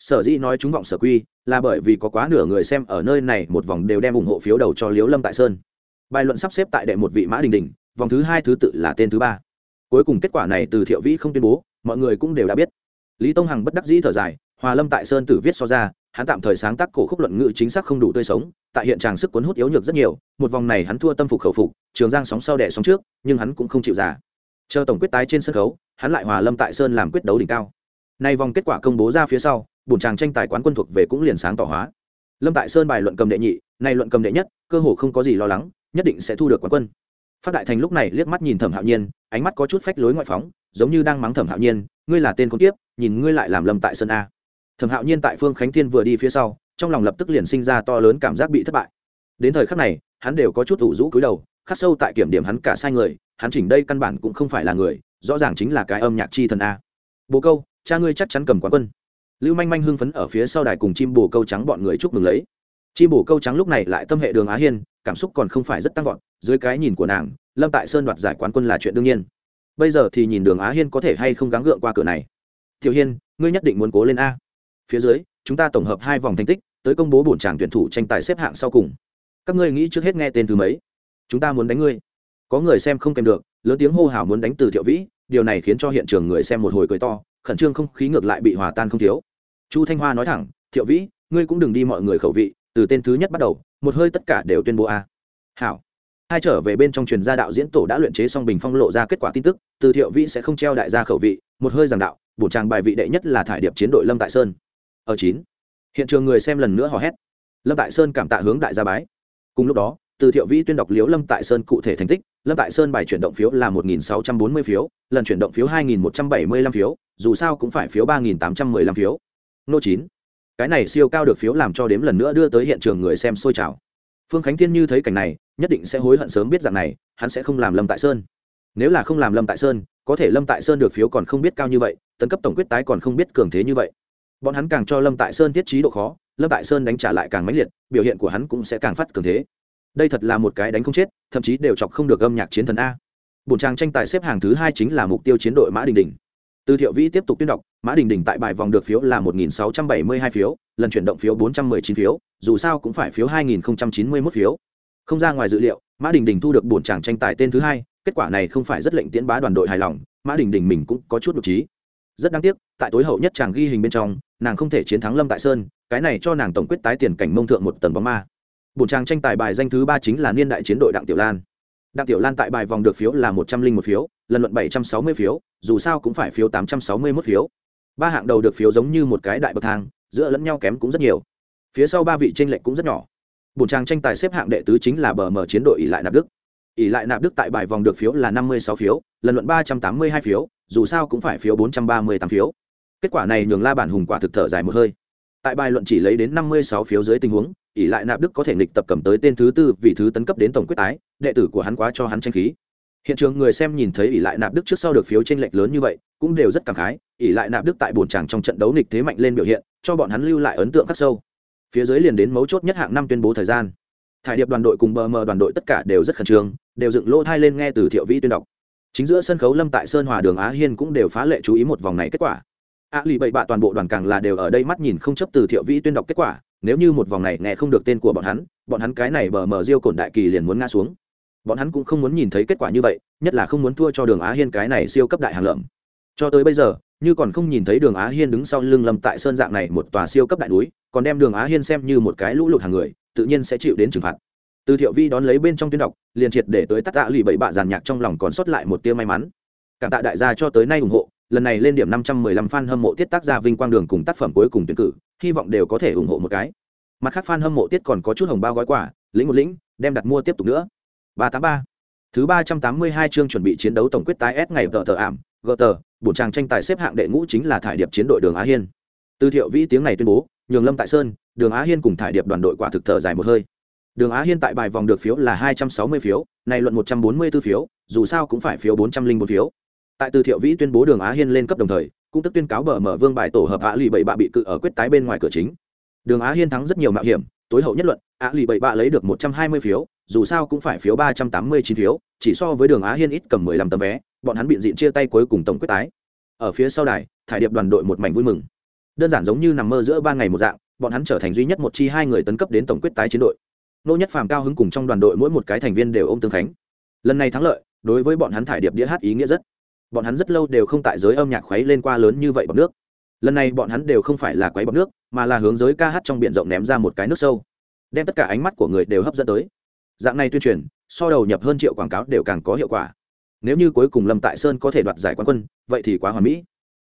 sở dĩ nói chúng vọng sở quy, là bởi vì có quá nửa người xem ở nơi này một vòng đều đem ủng hộ phiếu đầu cho liễu lâm tại sơn. Bài luận sắp xếp tại đệ một vị mã đình đình, vòng thứ hai thứ tự là tên thứ ba. Cuối cùng kết quả này từ thiệu vĩ không tuyên bố, mọi người cũng đều đã biết. Lý tông hằng bất đắc dĩ thở dài, hòa lâm tại sơn tử viết so ra, hắn tạm thời sáng tác cổ khúc luận ngữ chính xác không đủ tươi sống, tại hiện tràng sức cuốn hút yếu nhược rất nhiều, một vòng này hắn thua tâm phục khẩu phục, trường giang sóng sau đẻ sóng trước, nhưng hắn cũng không chịu giả chờ tổng quyết tái trên sân khấu, hắn lại hòa lâm tại sơn làm quyết đấu đỉnh cao. Nay vòng kết quả công bố ra phía sau bùn chàng tranh tài quán quân thuộc về cũng liền sáng tỏ hóa. Lâm tại sơn bài luận cầm đệ nhị, nay luận cầm đệ nhất, cơ hồ không có gì lo lắng, nhất định sẽ thu được quán quân. Phát đại thành lúc này liếc mắt nhìn thẩm hạo nhiên, ánh mắt có chút phách lối ngoại phóng, giống như đang mắng thẩm hạo nhiên, ngươi là tên con tiếp nhìn ngươi lại làm lâm tại sơn a. Thẩm hạo nhiên tại phương khánh thiên vừa đi phía sau, trong lòng lập tức liền sinh ra to lớn cảm giác bị thất bại. Đến thời khắc này, hắn đều có chút ủ rũ cúi đầu, khắc sâu tại kiểm điểm hắn cả sai người, hắn chỉnh đây căn bản cũng không phải là người, rõ ràng chính là cái âm nhạc chi thần a. Bồ câu, cha ngươi chắc chắn cầm quán quân lưu manh manh hưng phấn ở phía sau đài cùng chim bồ câu trắng bọn người chúc mừng lấy. Chim bồ câu trắng lúc này lại tâm hệ đường á hiên, cảm xúc còn không phải rất tăng vọt, dưới cái nhìn của nàng, lâm tại sơn đoạt giải quán quân là chuyện đương nhiên. Bây giờ thì nhìn đường á hiên có thể hay không gắng gượng qua cửa này. Tiểu hiên, ngươi nhất định muốn cố lên a. Phía dưới, chúng ta tổng hợp hai vòng thành tích, tới công bố bổn tràng tuyển thủ tranh tài xếp hạng sau cùng. Các ngươi nghĩ trước hết nghe tên thứ mấy? Chúng ta muốn đánh ngươi. Có người xem không kèm được, lớn tiếng hô hào muốn đánh từ thiệu vĩ, điều này khiến cho hiện trường người xem một hồi cười to, khẩn trương không khí ngược lại bị hòa tan không thiếu chu thanh hoa nói thẳng, thiệu vĩ, ngươi cũng đừng đi mọi người khẩu vị, từ tên thứ nhất bắt đầu, một hơi tất cả đều tuyên bố a. Hảo. Hai trở về bên trong truyền gia đạo diễn tổ đã luyện chế xong bình phong lộ ra kết quả tin tức, từ thiệu vĩ sẽ không treo đại gia khẩu vị, một hơi giảng đạo, bổ tràng bài vị đệ nhất là thải điệp chiến đội lâm tại sơn. Ở chín, hiện trường người xem lần nữa hò hét. Lâm tại sơn cảm tạ hướng đại gia bái. Cùng lúc đó, từ thiệu vĩ tuyên đọc liếu lâm tại sơn cụ thể thành tích, lâm tại sơn bài chuyển động phiếu là một nghìn sáu trăm bốn mươi phiếu, lần chuyển động phiếu hai nghìn một trăm bảy mươi lăm phiếu, dù sao cũng phải phiếu ba nghìn tám trăm mười lăm phiếu nô chín. Cái này siêu cao được phiếu làm cho đếm lần nữa đưa tới hiện trường người xem sôi trào. Phương khánh thiên như thấy cảnh này, nhất định sẽ hối hận sớm biết rằng này, hắn sẽ không làm lâm tại sơn. Nếu là không làm lâm tại sơn, có thể lâm tại sơn được phiếu còn không biết cao như vậy, tấn cấp tổng quyết tái còn không biết cường thế như vậy. Bọn hắn càng cho lâm tại sơn tiết trí độ khó, lâm tại sơn đánh trả lại càng mãnh liệt, biểu hiện của hắn cũng sẽ càng phát cường thế. Đây thật là một cái đánh không chết, thậm chí đều chọc không được âm nhạc chiến thần a. Bổn trang tranh tài xếp hàng thứ hai chính là mục tiêu chiến đội mã đình đình từ thiệu vĩ tiếp tục tuyên đọc, mã đình đình tại bài vòng được phiếu là một nghìn sáu trăm bảy mươi hai phiếu, lần chuyển động phiếu bốn trăm m ư ơ i chín phiếu, dù sao cũng phải phiếu hai nghìn chín mươi mốt phiếu. Không ra ngoài dự liệu, mã đình đình thu được bổn chàng tranh tài tên thứ hai, kết quả này không phải rất lệnh tiễn bá đoàn đội hài lòng, mã đình đình mình cũng có chút đ trí rất đáng tiếc, tại tối hậu nhất chàng ghi hình bên trong, nàng không thể chiến thắng lâm tại sơn, cái này cho nàng tổng quyết tái tiền cảnh mông thượng một tầng bóng ma. Bổn chàng tranh tài bài danh thứ ba chính là niên đại chiến đội đặng tiểu lan đặng tiểu lan tại bài vòng được phiếu là một trăm linh một phiếu, lần luận bảy trăm sáu mươi phiếu, dù sao cũng phải phiếu tám trăm sáu mươi mốt phiếu. Ba hạng đầu được phiếu giống như một cái đại bậc thang, giữa lẫn nhau kém cũng rất nhiều. Phía sau ba vị tranh lệch cũng rất nhỏ. Bổn trang tranh tài xếp hạng đệ tứ chính là bờ mở chiến đội ỷ lại nạp đức. Ỷ lại nạp đức tại bài vòng được phiếu là năm mươi sáu phiếu, lần luận ba trăm tám mươi hai phiếu, dù sao cũng phải phiếu bốn trăm ba mươi tám phiếu. Kết quả này nhường la bản hùng quả thực thở dài một hơi. Tại bài luận chỉ lấy đến năm mươi sáu phiếu dưới tình huống ỷ lại nạp đức có thể nghịch tập cầm tới tên thứ tư vì thứ tấn cấp đến tổng quyết tái, đệ tử của hắn quá cho hắn tranh khí. Hiện trường người xem nhìn thấy ỷ lại nạp đức trước sau được phiếu t r ê n lệch lớn như vậy, cũng đều rất cảm khái, ỷ lại nạp đức tại bồn tràng trong trận đấu nghịch thế mạnh lên biểu hiện, cho bọn hắn lưu lại ấn tượng khắc sâu. Phía dưới liền đến mấu chốt nhất hạng năm tuyên bố thời gian. Thải điệp đoàn đội cùng bờ mờ đoàn đội tất cả đều rất khẩn trương, đều dựng lỗ thai lên nghe từ thiệu vĩ tuyên đọc. Chính giữa sân khấu lâm tại sơn hòa đường á hiên cũng đều phá lệ chú ý một vòng này kết quả. A lì bậy bạ toàn bộ đoàn càng là đều ở đây mắt nhìn không chấp từ thiệu vĩ tuyên đọc kết quả nếu như một vòng này nghe không được tên của bọn hắn bọn hắn cái này bờ mờ diêu cổn đại kỳ liền muốn ngã xuống. Bọn hắn cũng không muốn nhìn thấy kết quả như vậy, nhất là không muốn thua cho đường á hiên cái này siêu cấp đại hàng lợm. Cho tới bây giờ, như còn không nhìn thấy đường á hiên đứng sau lưng lâm tại sơn dạng này một tòa siêu cấp đại núi, còn đem đường á hiên xem như một cái lũ lụt hàng người, tự nhiên sẽ chịu đến trừng phạt. Từ thiệu vi đón lấy bên trong tuyến đọc, liền triệt để tới tắt tạ lụy bậy bạ giàn nhạc trong lòng còn sót lại một tia may mắn. Cảm tạ đại gia cho tới nay ủng hộ, lần này lên điểm năm trăm mười lăm fan hâm mộ tiết tác gia vinh quang đường cùng tác phẩm cuối cùng tuyển cử hy vọng đều có thể ủng hộ một cái. Mặt khác, fan hâm mộ tiết còn có chút hồng bao gói quà, lĩnh một lĩnh, đem đặt mua tiếp tục nữa. Ba tám ba. Thứ ba trăm tám mươi hai chương chuẩn bị chiến đấu tổng quyết tái s ngày tờ tờ ảm, gờ tờ bổn tràng tranh tài xếp hạng đệ ngũ chính là thải điệp chiến đội đường á hiên. Từ thiệu vĩ tiếng này tuyên bố, nhường lâm tại sơn, đường á hiên cùng thải điệp đoàn đội quả thực thở dài một hơi. Đường á hiên tại bài vòng được phiếu là hai trăm sáu mươi phiếu này luận một trăm bốn mươi 144 phiếu, dù sao cũng phải phiếu bốn trăm linh một phiếu. Tại từ thiệu vĩ tuyên bố đường á hiên lên cấp đồng thời cũng tức tuyên cáo bờ mở vương bài tổ hợp ạ lì bảy bạ bị cự ở quyết tái bên ngoài cửa chính. Đường á hiên thắng rất nhiều mạo hiểm, tối hậu nhất luận ạ lì bảy bạ lấy được một trăm hai mươi phiếu, dù sao cũng phải phiếu ba trăm tám mươi chín phiếu, chỉ so với đường á hiên ít cầm mười lăm tấm vé, bọn hắn biện diện chia tay cuối cùng tổng quyết tái. Ở phía sau đài, thải điệp đoàn đội một mảnh vui mừng. Đơn giản giống như nằm mơ giữa ba ngày một dạng, bọn hắn trở thành duy nhất một chi hai người tấn cấp đến tổng quyết tái chiến đội. Nô nhất phàm cao hứng cùng trong đoàn đội mỗi một cái thành viên đều ôm tương khánh. Lần này thắng lợi, đối với bọn hắn thải điệp đĩa hát ý nghĩa rất bọn hắn rất lâu đều không tại giới âm nhạc khuấy lên qua lớn như vậy bọc nước. Lần này bọn hắn đều không phải là quấy bọc nước, mà là hướng giới ca hát trong b i ể n rộng ném ra một cái nước sâu, đem tất cả ánh mắt của người đều hấp dẫn tới. Dạng này tuyên truyền, so đầu nhập hơn triệu quảng cáo đều càng có hiệu quả. Nếu như cuối cùng lâm tại sơn có thể đoạt giải quán quân, vậy thì quá hoàn mỹ.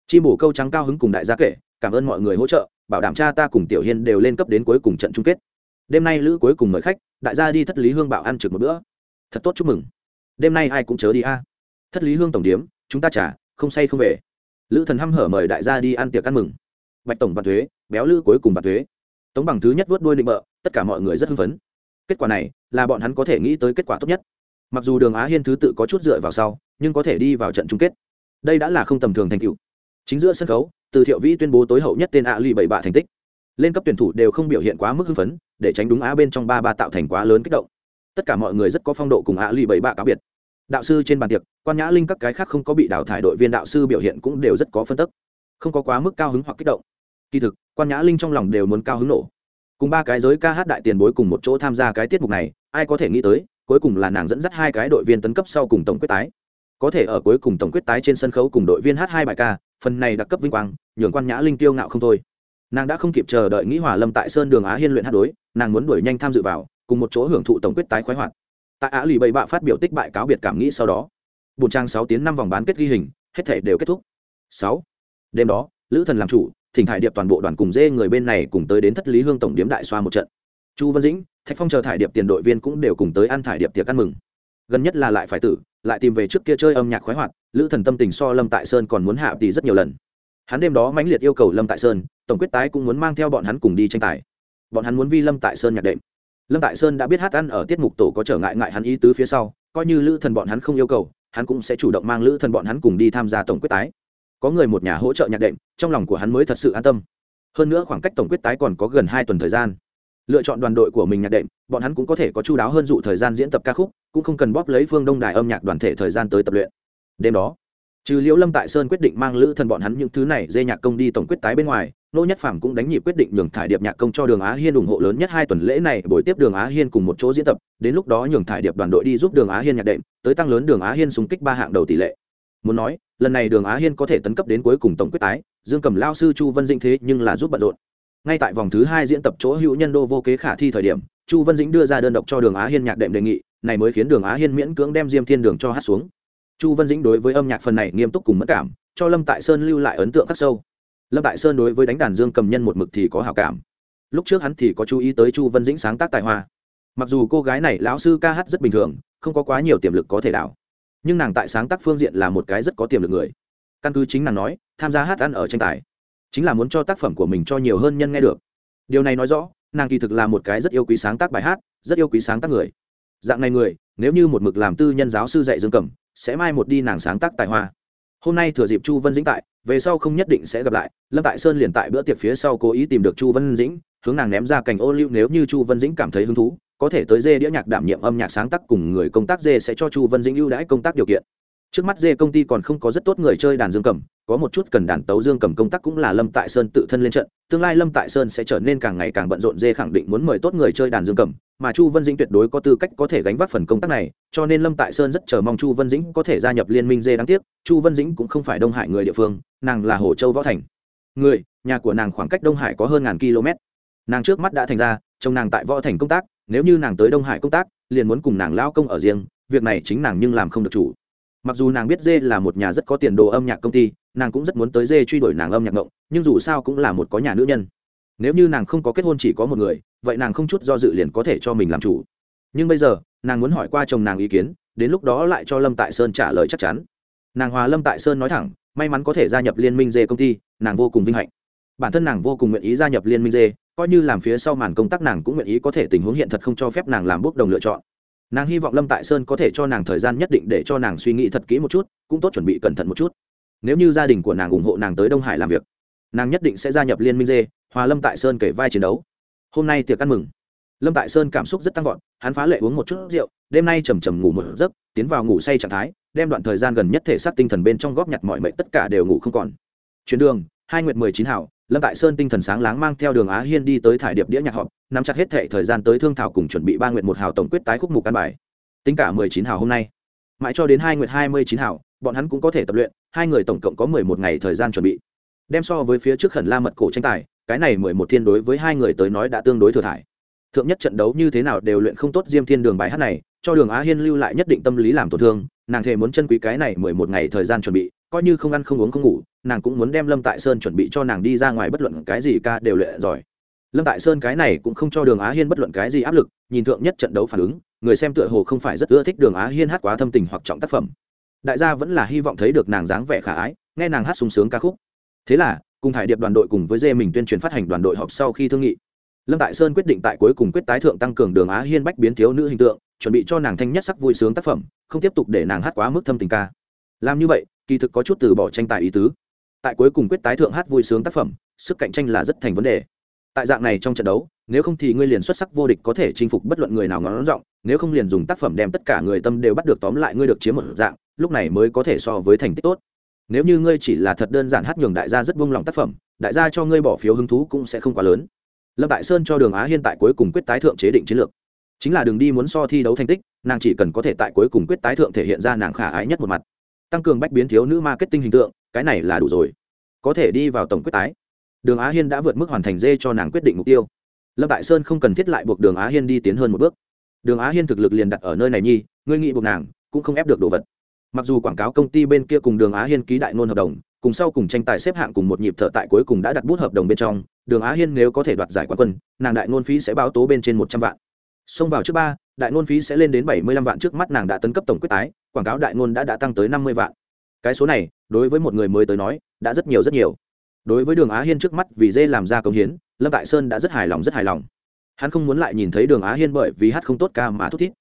Chi bổ câu trắng cao hứng cùng đại gia kể, cảm ơn mọi người hỗ trợ, bảo đảm cha ta cùng tiểu hiên đều lên cấp đến cuối cùng trận chung kết. Đêm nay lữ cuối cùng mời khách, đại gia đi thất lý hương bảo ăn trực một bữa. Thật tốt, chúc mừng. Đêm nay ai cũng chớ đi a. Thất lý hương tổng điếm chúng ta trả, không say không về. Lữ thần hăm hở mời đại gia đi ăn tiệc ăn mừng. Bạch tổng và thuế, béo lữ cuối cùng và thuế. Tống bằng thứ nhất vớt đuôi định bợ, tất cả mọi người rất hưng phấn. Kết quả này, là bọn hắn có thể nghĩ tới kết quả tốt nhất. Mặc dù đường á hiên thứ tự có chút dựa vào sau, nhưng có thể đi vào trận chung kết. Đây đã là không tầm thường thành tựu. Chính giữa sân khấu, từ thiệu vĩ tuyên bố tối hậu nhất tên ạ lụy bảy bạ thành tích. Lên cấp tuyển thủ đều không biểu hiện quá mức hưng phấn, để tránh đúng á bên trong ba ba tạo thành quá lớn kích động. Tất cả mọi người rất có phong độ cùng ạ lụy bảy bạ cáo biệt. Đạo sư trên bàn tiệc quan nhã linh các cái khác không có bị đào thải đội viên đạo sư biểu hiện cũng đều rất có phân tức. Không có quá mức cao hứng hoặc kích động. Kỳ thực, quan nhã linh trong lòng đều muốn cao hứng nổ. Cùng ba cái giới ca hát đại tiền bối cùng một chỗ tham gia cái tiết mục này, ai có thể nghĩ tới, cuối cùng là nàng dẫn dắt hai cái đội viên tấn cấp sau cùng tổng quyết tái. Có thể ở cuối cùng tổng quyết tái trên sân khấu cùng đội viên hát hai bài ca, phần này đặc cấp vinh quang, nhường quan nhã linh tiêu ngạo không thôi. Nàng đã không kịp chờ đợi nghĩ hòa lâm tại sơn đường á hiên luyện hát đối, nàng muốn đuổi nhanh tham dự vào, cùng một chỗ hưởng thụ tổng quyết tái khoái hoạt. Tại á lì bầy bạ phát biểu tích bại cáo biệt cảm nghĩ sau đó bùn trang sáu tiếng năm vòng bán kết ghi hình, hết thể đều kết thúc. Sáu. Đêm đó, lữ thần làm chủ, thỉnh thải điệp toàn bộ đoàn cùng dê người bên này cùng tới đến thất lý hương tổng điếm đại xoa một trận. Chu văn dĩnh, thạch phong chờ thải điệp tiền đội viên cũng đều cùng tới ăn thải điệp tiệc ăn mừng. Gần nhất là lại phải tử, lại tìm về trước kia chơi âm nhạc khoái hoạt, lữ thần tâm tình so lâm tại sơn còn muốn hạ tỷ rất nhiều lần. Hắn đêm đó mãnh liệt yêu cầu lâm tại sơn, tổng quyết tái cũng muốn mang theo bọn hắn cùng đi tranh tài. Bọn hắn muốn vi lâm tại sơn nhạc đệm. Lâm tại sơn đã biết hát ăn ở tiết mục tổ có trở ngại ngại hắn ý tứ phía sau, coi như lữ thần bọn hắn không yêu cầu hắn cũng sẽ chủ động mang lữ thần bọn hắn cùng đi tham gia tổng quyết tái. Có người một nhà hỗ trợ nhạc đệm, trong lòng của hắn mới thật sự an tâm. Hơn nữa khoảng cách tổng quyết tái còn có gần hai tuần thời gian. Lựa chọn đoàn đội của mình nhạc đệm, bọn hắn cũng có thể có chú đáo hơn dụ thời gian diễn tập ca khúc, cũng không cần bóp lấy phương đông đài âm nhạc đoàn thể thời gian tới tập luyện. Đêm đó trừ liễu lâm tại sơn quyết định mang lữ thần bọn hắn những thứ này dê nhạc công đi tổng quyết tái bên ngoài, nô nhất phàm cũng đánh nhịp quyết định nhường thải điệp nhạc công cho đường á hiên ủng hộ lớn nhất hai tuần lễ này buổi tiếp đường á hiên cùng một chỗ diễn tập, đến lúc đó nhường thải điệp đoàn đội đi giúp đường á hiên nhạc đệm, tới tăng lớn đường á hiên xung kích ba hạng đầu tỷ lệ. Muốn nói, lần này đường á hiên có thể tấn cấp đến cuối cùng tổng quyết tái, dương cầm lao sư chu vân dĩnh thế nhưng là giúp bận rộn. Ngay tại vòng thứ hai diễn tập chỗ hữu nhân đô vô kế khả thi thời điểm, chu vân dĩnh đưa ra đơn độc cho đường á hiên nhạc đệm đề nghị, này mới khiến đường á hiên miễn cưỡng đem diêm thiên đường cho hát xuống chu vân dĩnh đối với âm nhạc phần này nghiêm túc cùng mất cảm, cho lâm tại sơn lưu lại ấn tượng khắc sâu. Lâm tại sơn đối với đánh đàn dương cầm nhân một mực thì có hào cảm. Lúc trước hắn thì có chú ý tới chu vân dĩnh sáng tác tài hoa. Mặc dù cô gái này lão sư ca hát rất bình thường, không có quá nhiều tiềm lực có thể đảo. Nhưng nàng tại sáng tác phương diện là một cái rất có tiềm lực người. Căn cứ chính nàng nói, tham gia hát ăn ở tranh tài, chính là muốn cho tác phẩm của mình cho nhiều hơn nhân nghe được. Điều này nói rõ, nàng kỳ thực là một cái rất yêu quý sáng tác bài hát, rất yêu quý sáng tác người. Dạng này người nếu như một mực làm tư nhân giáo sư dạy dương cầm, sẽ mai một đi nàng sáng tác tài hoa. Hôm nay thừa dịp chu vân dĩnh tại, về sau không nhất định sẽ gặp lại, lâm tại sơn liền tại bữa tiệc phía sau cố ý tìm được chu vân dĩnh, hướng nàng ném ra cành ô liu nếu như chu vân dĩnh cảm thấy hứng thú, có thể tới dê đĩa nhạc đảm nhiệm âm nhạc sáng tác cùng người công tác dê sẽ cho chu vân dĩnh ưu đãi công tác điều kiện. Trước mắt dê công ty còn không có rất tốt người chơi đàn dương cầm, có một chút cần đàn tấu dương cầm công tác cũng là lâm tại sơn tự thân lên trận, tương lai lâm tại sơn sẽ trở nên càng ngày càng bận rộn dê khẳng định muốn mời tốt người chơi đàn dương cầm mà chu vân dĩnh tuyệt đối có tư cách có thể gánh vác phần công tác này, cho nên lâm tại sơn rất chờ mong chu vân dĩnh có thể gia nhập liên minh dê đáng tiếc, chu vân dĩnh cũng không phải đông hải người địa phương, nàng là hồ châu võ thành. Người, nhà của nàng khoảng cách đông hải có hơn ngàn km. Nàng trước mắt đã thành ra chồng nàng tại võ thành công tác, nếu như nàng tới đông hải công tác, liền muốn cùng nàng lao công ở riêng, việc này chính nàng nhưng làm không được chủ. Mặc dù nàng biết dê là một nhà rất có tiền đồ âm nhạc công ty, nàng cũng rất muốn tới dê truy đuổi nàng âm nhạc ngộng, nhưng dù sao cũng là một có nhà nữ nhân nếu như nàng không có kết hôn chỉ có một người, vậy nàng không chút do dự liền có thể cho mình làm chủ. Nhưng bây giờ, nàng muốn hỏi qua chồng nàng ý kiến, đến lúc đó lại cho lâm tại sơn trả lời chắc chắn. Nàng hòa lâm tại sơn nói thẳng, may mắn có thể gia nhập liên minh dê công ty, nàng vô cùng vinh hạnh. Bản thân nàng vô cùng nguyện ý gia nhập liên minh dê, coi như làm phía sau màn công tác nàng cũng nguyện ý có thể tình huống hiện thật không cho phép nàng làm bước đồng lựa chọn. Nàng hy vọng lâm tại sơn có thể cho nàng thời gian nhất định để cho nàng suy nghĩ thật kỹ một chút, cũng tốt chuẩn bị cẩn thận một chút. Nếu như gia đình của nàng ủng hộ nàng tới đông hải làm việc, nàng nhất định sẽ gia nhập liên minh dê hòa lâm tại sơn kể vai chiến đấu. Hôm nay tiệc ăn mừng. Lâm tại sơn cảm xúc rất tăng vọt, hắn phá lệ uống một chút rượu, đêm nay trầm trầm ngủ một giấc, tiến vào ngủ say trạng thái, đem đoạn thời gian gần nhất thể xác tinh thần bên trong góp nhặt mọi mệnh tất cả đều ngủ không còn. Chuyến đường, hai nguyệt mười chín hảo, lâm tại sơn tinh thần sáng láng mang theo đường á hiên đi tới thải điệp đĩa nhạc họp, nắm chặt hết thệ thời gian tới thương thảo cùng chuẩn bị ba nguyệt một hào tổng quyết tái khúc mục căn bài. Tính cả mười chín hào hôm nay, mãi cho đến hai nguyệt hai mươi chín hào bọn hắn cũng có thể tập luyện, hai người tổng cộng có mười một ngày thời gian chuẩn bị. Đem so với phía trước khẩn la mật cổ tranh tài cái này mười một thiên đối với hai người tới nói đã tương đối thừa thải. Thượng nhất trận đấu như thế nào đều luyện không tốt diêm thiên đường bài hát này, cho đường á hiên lưu lại nhất định tâm lý làm tổn thương, nàng thề muốn chân quý cái này mười một ngày thời gian chuẩn bị, coi như không ăn không uống không ngủ, nàng cũng muốn đem lâm tại sơn chuẩn bị cho nàng đi ra ngoài bất luận cái gì ca đều luyện giỏi. Lâm tại sơn cái này cũng không cho đường á hiên bất luận cái gì áp lực, nhìn thượng nhất trận đấu phản ứng, người xem tựa hồ không phải rất ưa thích đường á hiên hát quá thâm tình hoặc trọng tác phẩm. Đại gia vẫn là hy vọng thấy được nàng dáng vẻ khả ái, nghe nàng hát sung sướng ca khúc. Thế là cùng thải điệp đoàn đội cùng với dê mình tuyên truyền phát hành đoàn đội họp sau khi thương nghị. Lâm tại sơn quyết định tại cuối cùng quyết tái thượng tăng cường đường á hiên bách biến thiếu nữ hình tượng, chuẩn bị cho nàng thanh nhất sắc vui sướng tác phẩm, không tiếp tục để nàng hát quá mức thâm tình ca. Làm như vậy, kỳ thực có chút từ bỏ tranh tài ý tứ. Tại cuối cùng quyết tái thượng hát vui sướng tác phẩm, sức cạnh tranh là rất thành vấn đề. Tại dạng này trong trận đấu, nếu không thì ngươi liền xuất sắc vô địch có thể chinh phục bất luận người nào ngón rộng nếu không liền dùng tác phẩm đem tất cả người tâm đều bắt được tóm lại ngươi được chiếm một dạng, lúc này mới có thể so với thành tích tốt nếu như ngươi chỉ là thật đơn giản hát nhường đại gia rất vung lòng tác phẩm, đại gia cho ngươi bỏ phiếu hứng thú cũng sẽ không quá lớn. Lâm đại sơn cho đường á hiên tại cuối cùng quyết tái thượng chế định chiến lược. Chính là đường đi muốn so thi đấu thành tích, nàng chỉ cần có thể tại cuối cùng quyết tái thượng thể hiện ra nàng khả ái nhất một mặt. Tăng cường bách biến thiếu nữ marketing hình tượng, cái này là đủ rồi. Có thể đi vào tổng quyết tái. Đường á hiên đã vượt mức hoàn thành dê cho nàng quyết định mục tiêu. Lâm đại sơn không cần thiết lại buộc đường á hiên đi tiến hơn một bước. Đường á hiên thực lực liền đặt ở nơi này nhi, ngươi nghĩ buộc nàng, cũng không ép được đồ vật mặc dù quảng cáo công ty bên kia cùng đường á hiên ký đại nôn hợp đồng, cùng sau cùng tranh tài xếp hạng cùng một nhịp thợ tại cuối cùng đã đặt bút hợp đồng bên trong, đường á hiên nếu có thể đoạt giải quán quân, nàng đại nôn phí sẽ báo tố bên trên một trăm vạn. Xông vào trước ba, đại nôn phí sẽ lên đến bảy mươi lăm vạn trước mắt nàng đã tấn cấp tổng quyết tái, quảng cáo đại nôn đã đã tăng tới năm mươi vạn. Cái số này, đối với một người mới tới nói, đã rất nhiều rất nhiều. Đối với đường á hiên trước mắt vì dê làm ra công hiến, lâm tại sơn đã rất hài lòng, rất hài lòng. Hắn không muốn lại nhìn thấy đường á hiên bởi vì hát không tốt ca mà thút thít.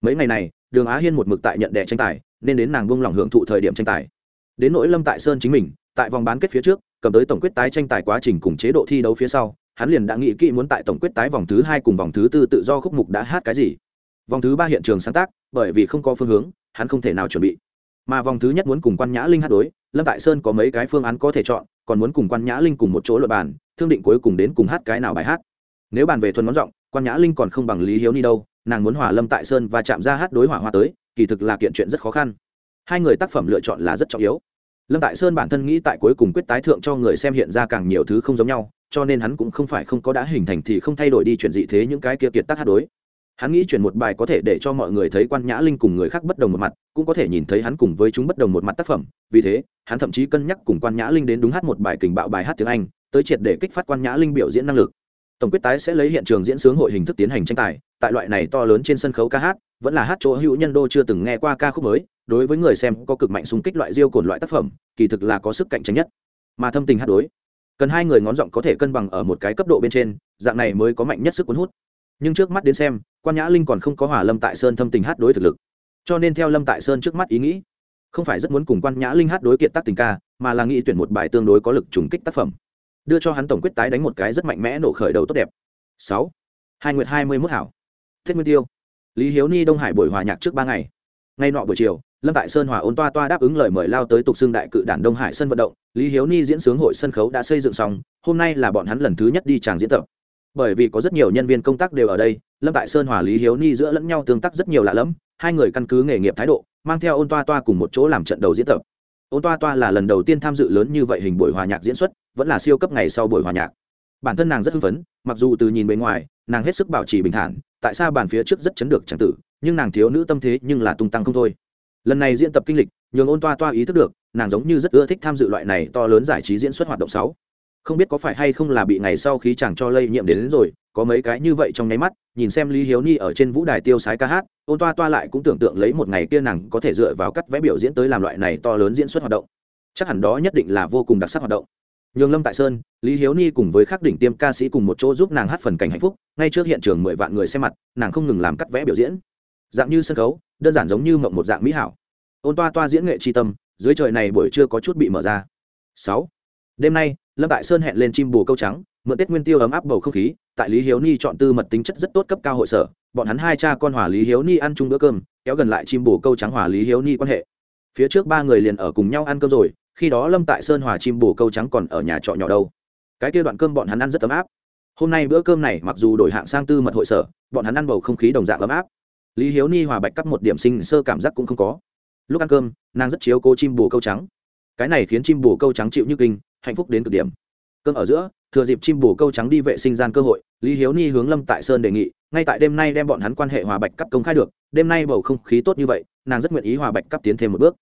Mấy ngày này, đường á hiên một mực tại nhận đẻ tranh tài nên đến nàng buông lòng hưởng thụ thời điểm tranh tài. Đến nỗi lâm tại sơn chính mình, tại vòng bán kết phía trước, cầm tới tổng quyết tái tranh tài quá trình cùng chế độ thi đấu phía sau, hắn liền đã nghĩ kỹ muốn tại tổng quyết tái vòng thứ hai cùng vòng thứ tư tự do khúc mục đã hát cái gì. Vòng thứ ba hiện trường sáng tác, bởi vì không có phương hướng, hắn không thể nào chuẩn bị. Mà vòng thứ nhất muốn cùng quan nhã linh hát đối, lâm tại sơn có mấy cái phương án có thể chọn, còn muốn cùng quan nhã linh cùng một chỗ luật bàn, thương định cuối cùng đến cùng hát cái nào bài hát. Nếu bàn về thuần ngón giọng, quan nhã linh còn không bằng lý hiếu ni đâu, nàng muốn hòa lâm tại sơn và chạm ra hát đối hỏa hoa tới kỳ thực là kiện chuyện rất khó khăn. Hai người tác phẩm lựa chọn là rất trọng yếu. Lâm tại sơn bản thân nghĩ tại cuối cùng quyết tái thượng cho người xem hiện ra càng nhiều thứ không giống nhau, cho nên hắn cũng không phải không có đã hình thành thì không thay đổi đi chuyện dị thế những cái kia kiệt tác hát đối. Hắn nghĩ chuyển một bài có thể để cho mọi người thấy quan nhã linh cùng người khác bất đồng một mặt, cũng có thể nhìn thấy hắn cùng với chúng bất đồng một mặt tác phẩm. Vì thế, hắn thậm chí cân nhắc cùng quan nhã linh đến đúng hát một bài kình bạo bài hát tiếng anh, tới triệt để kích phát quan nhã linh biểu diễn năng lực. Tổng quyết tái sẽ lấy hiện trường diễn sướng hội hình thức tiến hành tranh tài, tại loại này to lớn trên sân khấu ca hát vẫn là hát chỗ hữu nhân đô chưa từng nghe qua ca khúc mới, đối với người xem có cực mạnh xung kích loại diêu cồn loại tác phẩm, kỳ thực là có sức cạnh tranh nhất. Mà thâm tình hát đối, cần hai người ngón giọng có thể cân bằng ở một cái cấp độ bên trên, dạng này mới có mạnh nhất sức cuốn hút. Nhưng trước mắt đến xem, quan nhã linh còn không có hỏa lâm tại sơn thâm tình hát đối thực lực. Cho nên theo lâm tại sơn trước mắt ý nghĩ, không phải rất muốn cùng quan nhã linh hát đối kiện tác tình ca, mà là nghĩ tuyển một bài tương đối có lực trùng kích tác phẩm. Đưa cho hắn tổng quyết tái đánh một cái rất mạnh mẽ nổ khởi đầu tốt đẹp. Sáu. Hai nguyệt hai mươi mốt hảo. Thiết nguyên tiêu lý hiếu ni đông hải buổi hòa nhạc trước ba ngày. Ngay nọ buổi chiều, lâm tại sơn hòa ôn toa toa đáp ứng lời mời lao tới tục xưng đại cự đản đông hải sân vận động. Lý hiếu ni diễn sướng hội sân khấu đã xây dựng xong, hôm nay là bọn hắn lần thứ nhất đi tràng diễn tập. Bởi vì có rất nhiều nhân viên công tác đều ở đây, lâm tại sơn hòa lý hiếu ni giữa lẫn nhau tương tác rất nhiều lạ lẫm, hai người căn cứ nghề nghiệp thái độ, mang theo ôn toa toa cùng một chỗ làm trận đầu diễn tập. Ôn toa toa là lần đầu tiên tham dự lớn như vậy hình buổi hòa nhạc diễn xuất, vẫn là siêu cấp ngày sau buổi hòa nhạc. Bản thân nàng rất hưng phấn, mặc dù từ nhìn bề ngoài, nàng hết sức bảo trì bình thản tại sao bàn phía trước rất chấn được chẳng tử nhưng nàng thiếu nữ tâm thế nhưng là tung tăng không thôi. Lần này diễn tập kinh lịch nhường ôn toa toa ý thức được nàng giống như rất ưa thích tham dự loại này to lớn giải trí diễn xuất hoạt động sáu. Không biết có phải hay không là bị ngày sau khí chàng cho lây nhiễm đến, đến rồi có mấy cái như vậy trong nháy mắt nhìn xem lý hiếu ni ở trên vũ đài tiêu sái ca hát ôn toa toa lại cũng tưởng tượng lấy một ngày kia nàng có thể dựa vào cắt vẽ biểu diễn tới làm loại này to lớn diễn xuất hoạt động. Chắc hẳn đó nhất định là vô cùng đặc sắc hoạt động nhường lâm tại sơn, lý hiếu ni cùng với khắc đỉnh tiêm ca sĩ cùng một chỗ giúp nàng hát phần cảnh hạnh phúc, ngay trước hiện trường mười vạn người xem mặt, nàng không ngừng làm cắt vẽ biểu diễn. Dạng như sân khấu, đơn giản giống như mộng một dạng mỹ hảo. Ôn toa toa diễn nghệ tri tâm, dưới trời này buổi trưa có chút bị mở ra. Sáu. Đêm nay, lâm tại sơn hẹn lên chim bù câu trắng, mượn tết nguyên tiêu ấm áp bầu không khí, tại lý hiếu ni chọn tư mật tính chất rất tốt cấp cao hội sở, bọn hắn hai cha con hòa lý hiếu ni ăn chung bữa cơm, kéo gần lại chim bù câu trắng hòa lý hiếu ni quan hệ. Phía trước ba người liền ở cùng nhau ăn cơm rồi khi đó lâm tại sơn hòa chim bồ câu trắng còn ở nhà trọ nhỏ đâu. Cái kia đoạn cơm bọn hắn ăn rất ấm áp. Hôm nay bữa cơm này mặc dù đổi hạng sang tư mật hội sở, bọn hắn ăn bầu không khí đồng dạng ấm áp. Lý hiếu ni hòa bạch cắp một điểm sinh sơ cảm giác cũng không có. Lúc ăn cơm, nàng rất chiếu cô chim bồ câu trắng. Cái này khiến chim bồ câu trắng chịu như kinh, hạnh phúc đến cực điểm. Cơm ở giữa, thừa dịp chim bồ câu trắng đi vệ sinh gian cơ hội, lý hiếu ni hướng lâm tại sơn đề nghị, ngay tại đêm nay đem bọn hắn quan hệ hòa bạch cấp công khai được, đêm nay bầu không khí tốt như vậy, nàng rất nguyện ý hòa bạch cấp tiến thêm một bước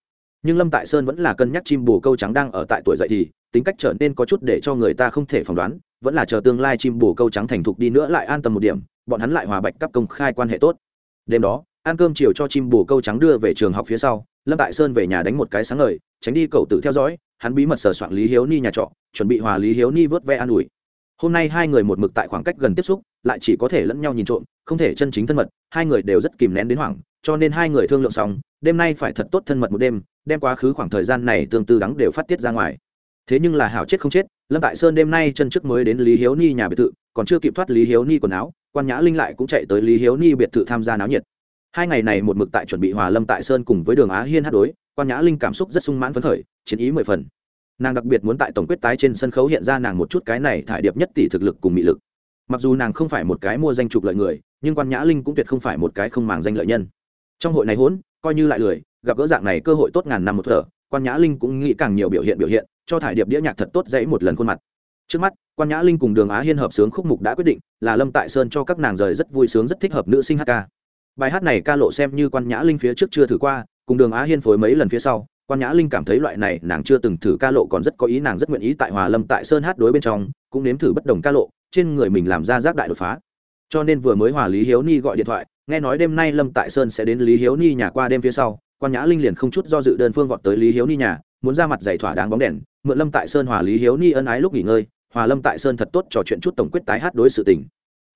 nhưng lâm tại sơn vẫn là cân nhắc chim Bồ câu trắng đang ở tại tuổi dậy thì, tính cách trở nên có chút để cho người ta không thể phỏng đoán, vẫn là chờ tương lai chim Bồ câu trắng thành thục đi nữa lại an tâm một điểm, bọn hắn lại hòa bạch cấp công khai quan hệ tốt. Đêm đó, ăn cơm chiều cho chim Bồ câu trắng đưa về trường học phía sau, lâm tại sơn về nhà đánh một cái sáng ngời, tránh đi cậu tự theo dõi, hắn bí mật sờ soạn lý hiếu ni nhà trọ, chuẩn bị hòa lý hiếu ni vớt ve an ủi. Hôm nay hai người một mực tại khoảng cách gần tiếp xúc, lại chỉ có thể lẫn nhau nhìn trộm không thể chân chính thân mật, hai người đều rất kìm nén đến hoảng, cho nên hai người thương lượng xong, đêm nay phải thật tốt thân mật một đêm, đem quá khứ khoảng thời gian này tương tư đắng đều phát tiết ra ngoài. Thế nhưng là hảo chết không chết, lâm tại sơn đêm nay chân trước mới đến lý hiếu ni nhà biệt thự, còn chưa kịp thoát lý hiếu ni quần áo, quan nhã linh lại cũng chạy tới lý hiếu ni biệt thự tham gia náo nhiệt. Hai ngày này một mực tại chuẩn bị hòa lâm tại sơn cùng với đường á hiên hát đối, quan nhã linh cảm xúc rất sung mãn phấn khởi, chiến ý mười phần. Nàng đặc biệt muốn tại tổng quyết tái trên sân khấu hiện ra nàng một chút cái này thải điệp nhất tỷ thực lực cùng mị lực. Mặc dù nàng không phải một cái mua danh trục lợi người nhưng quan nhã linh cũng tuyệt không phải một cái không màng danh lợi nhân. Trong hội này hỗn coi như lại lười, gặp gỡ dạng này cơ hội tốt ngàn năm một thở, quan nhã linh cũng nghĩ càng nhiều biểu hiện biểu hiện, cho thải điệp đĩa nhạc thật tốt dãy một lần khuôn mặt. Trước mắt, quan nhã linh cùng đường á hiên hợp sướng khúc mục đã quyết định, là lâm tại sơn cho các nàng rời rất vui sướng rất thích hợp nữ sinh hát ca. Bài hát này ca lộ xem như quan nhã linh phía trước chưa thử qua, cùng đường á hiên phối mấy lần phía sau, quan nhã linh cảm thấy loại này nàng chưa từng thử ca lộ còn rất có ý, nàng rất nguyện ý tại hòa lâm tại sơn hát đối bên trong, cũng nếm thử bất đồng ca lộ, trên người mình làm ra giác đại đột phá cho nên vừa mới hòa lý hiếu ni gọi điện thoại, nghe nói đêm nay lâm tại sơn sẽ đến lý hiếu ni nhà qua đêm phía sau, quan nhã linh liền không chút do dự đơn phương vọt tới lý hiếu ni nhà, muốn ra mặt giải thỏa đáng bóng đèn, mượn lâm tại sơn hòa lý hiếu ni ân ái lúc nghỉ ngơi, hòa lâm tại sơn thật tốt trò chuyện chút tổng quyết tái hát đối sự tình.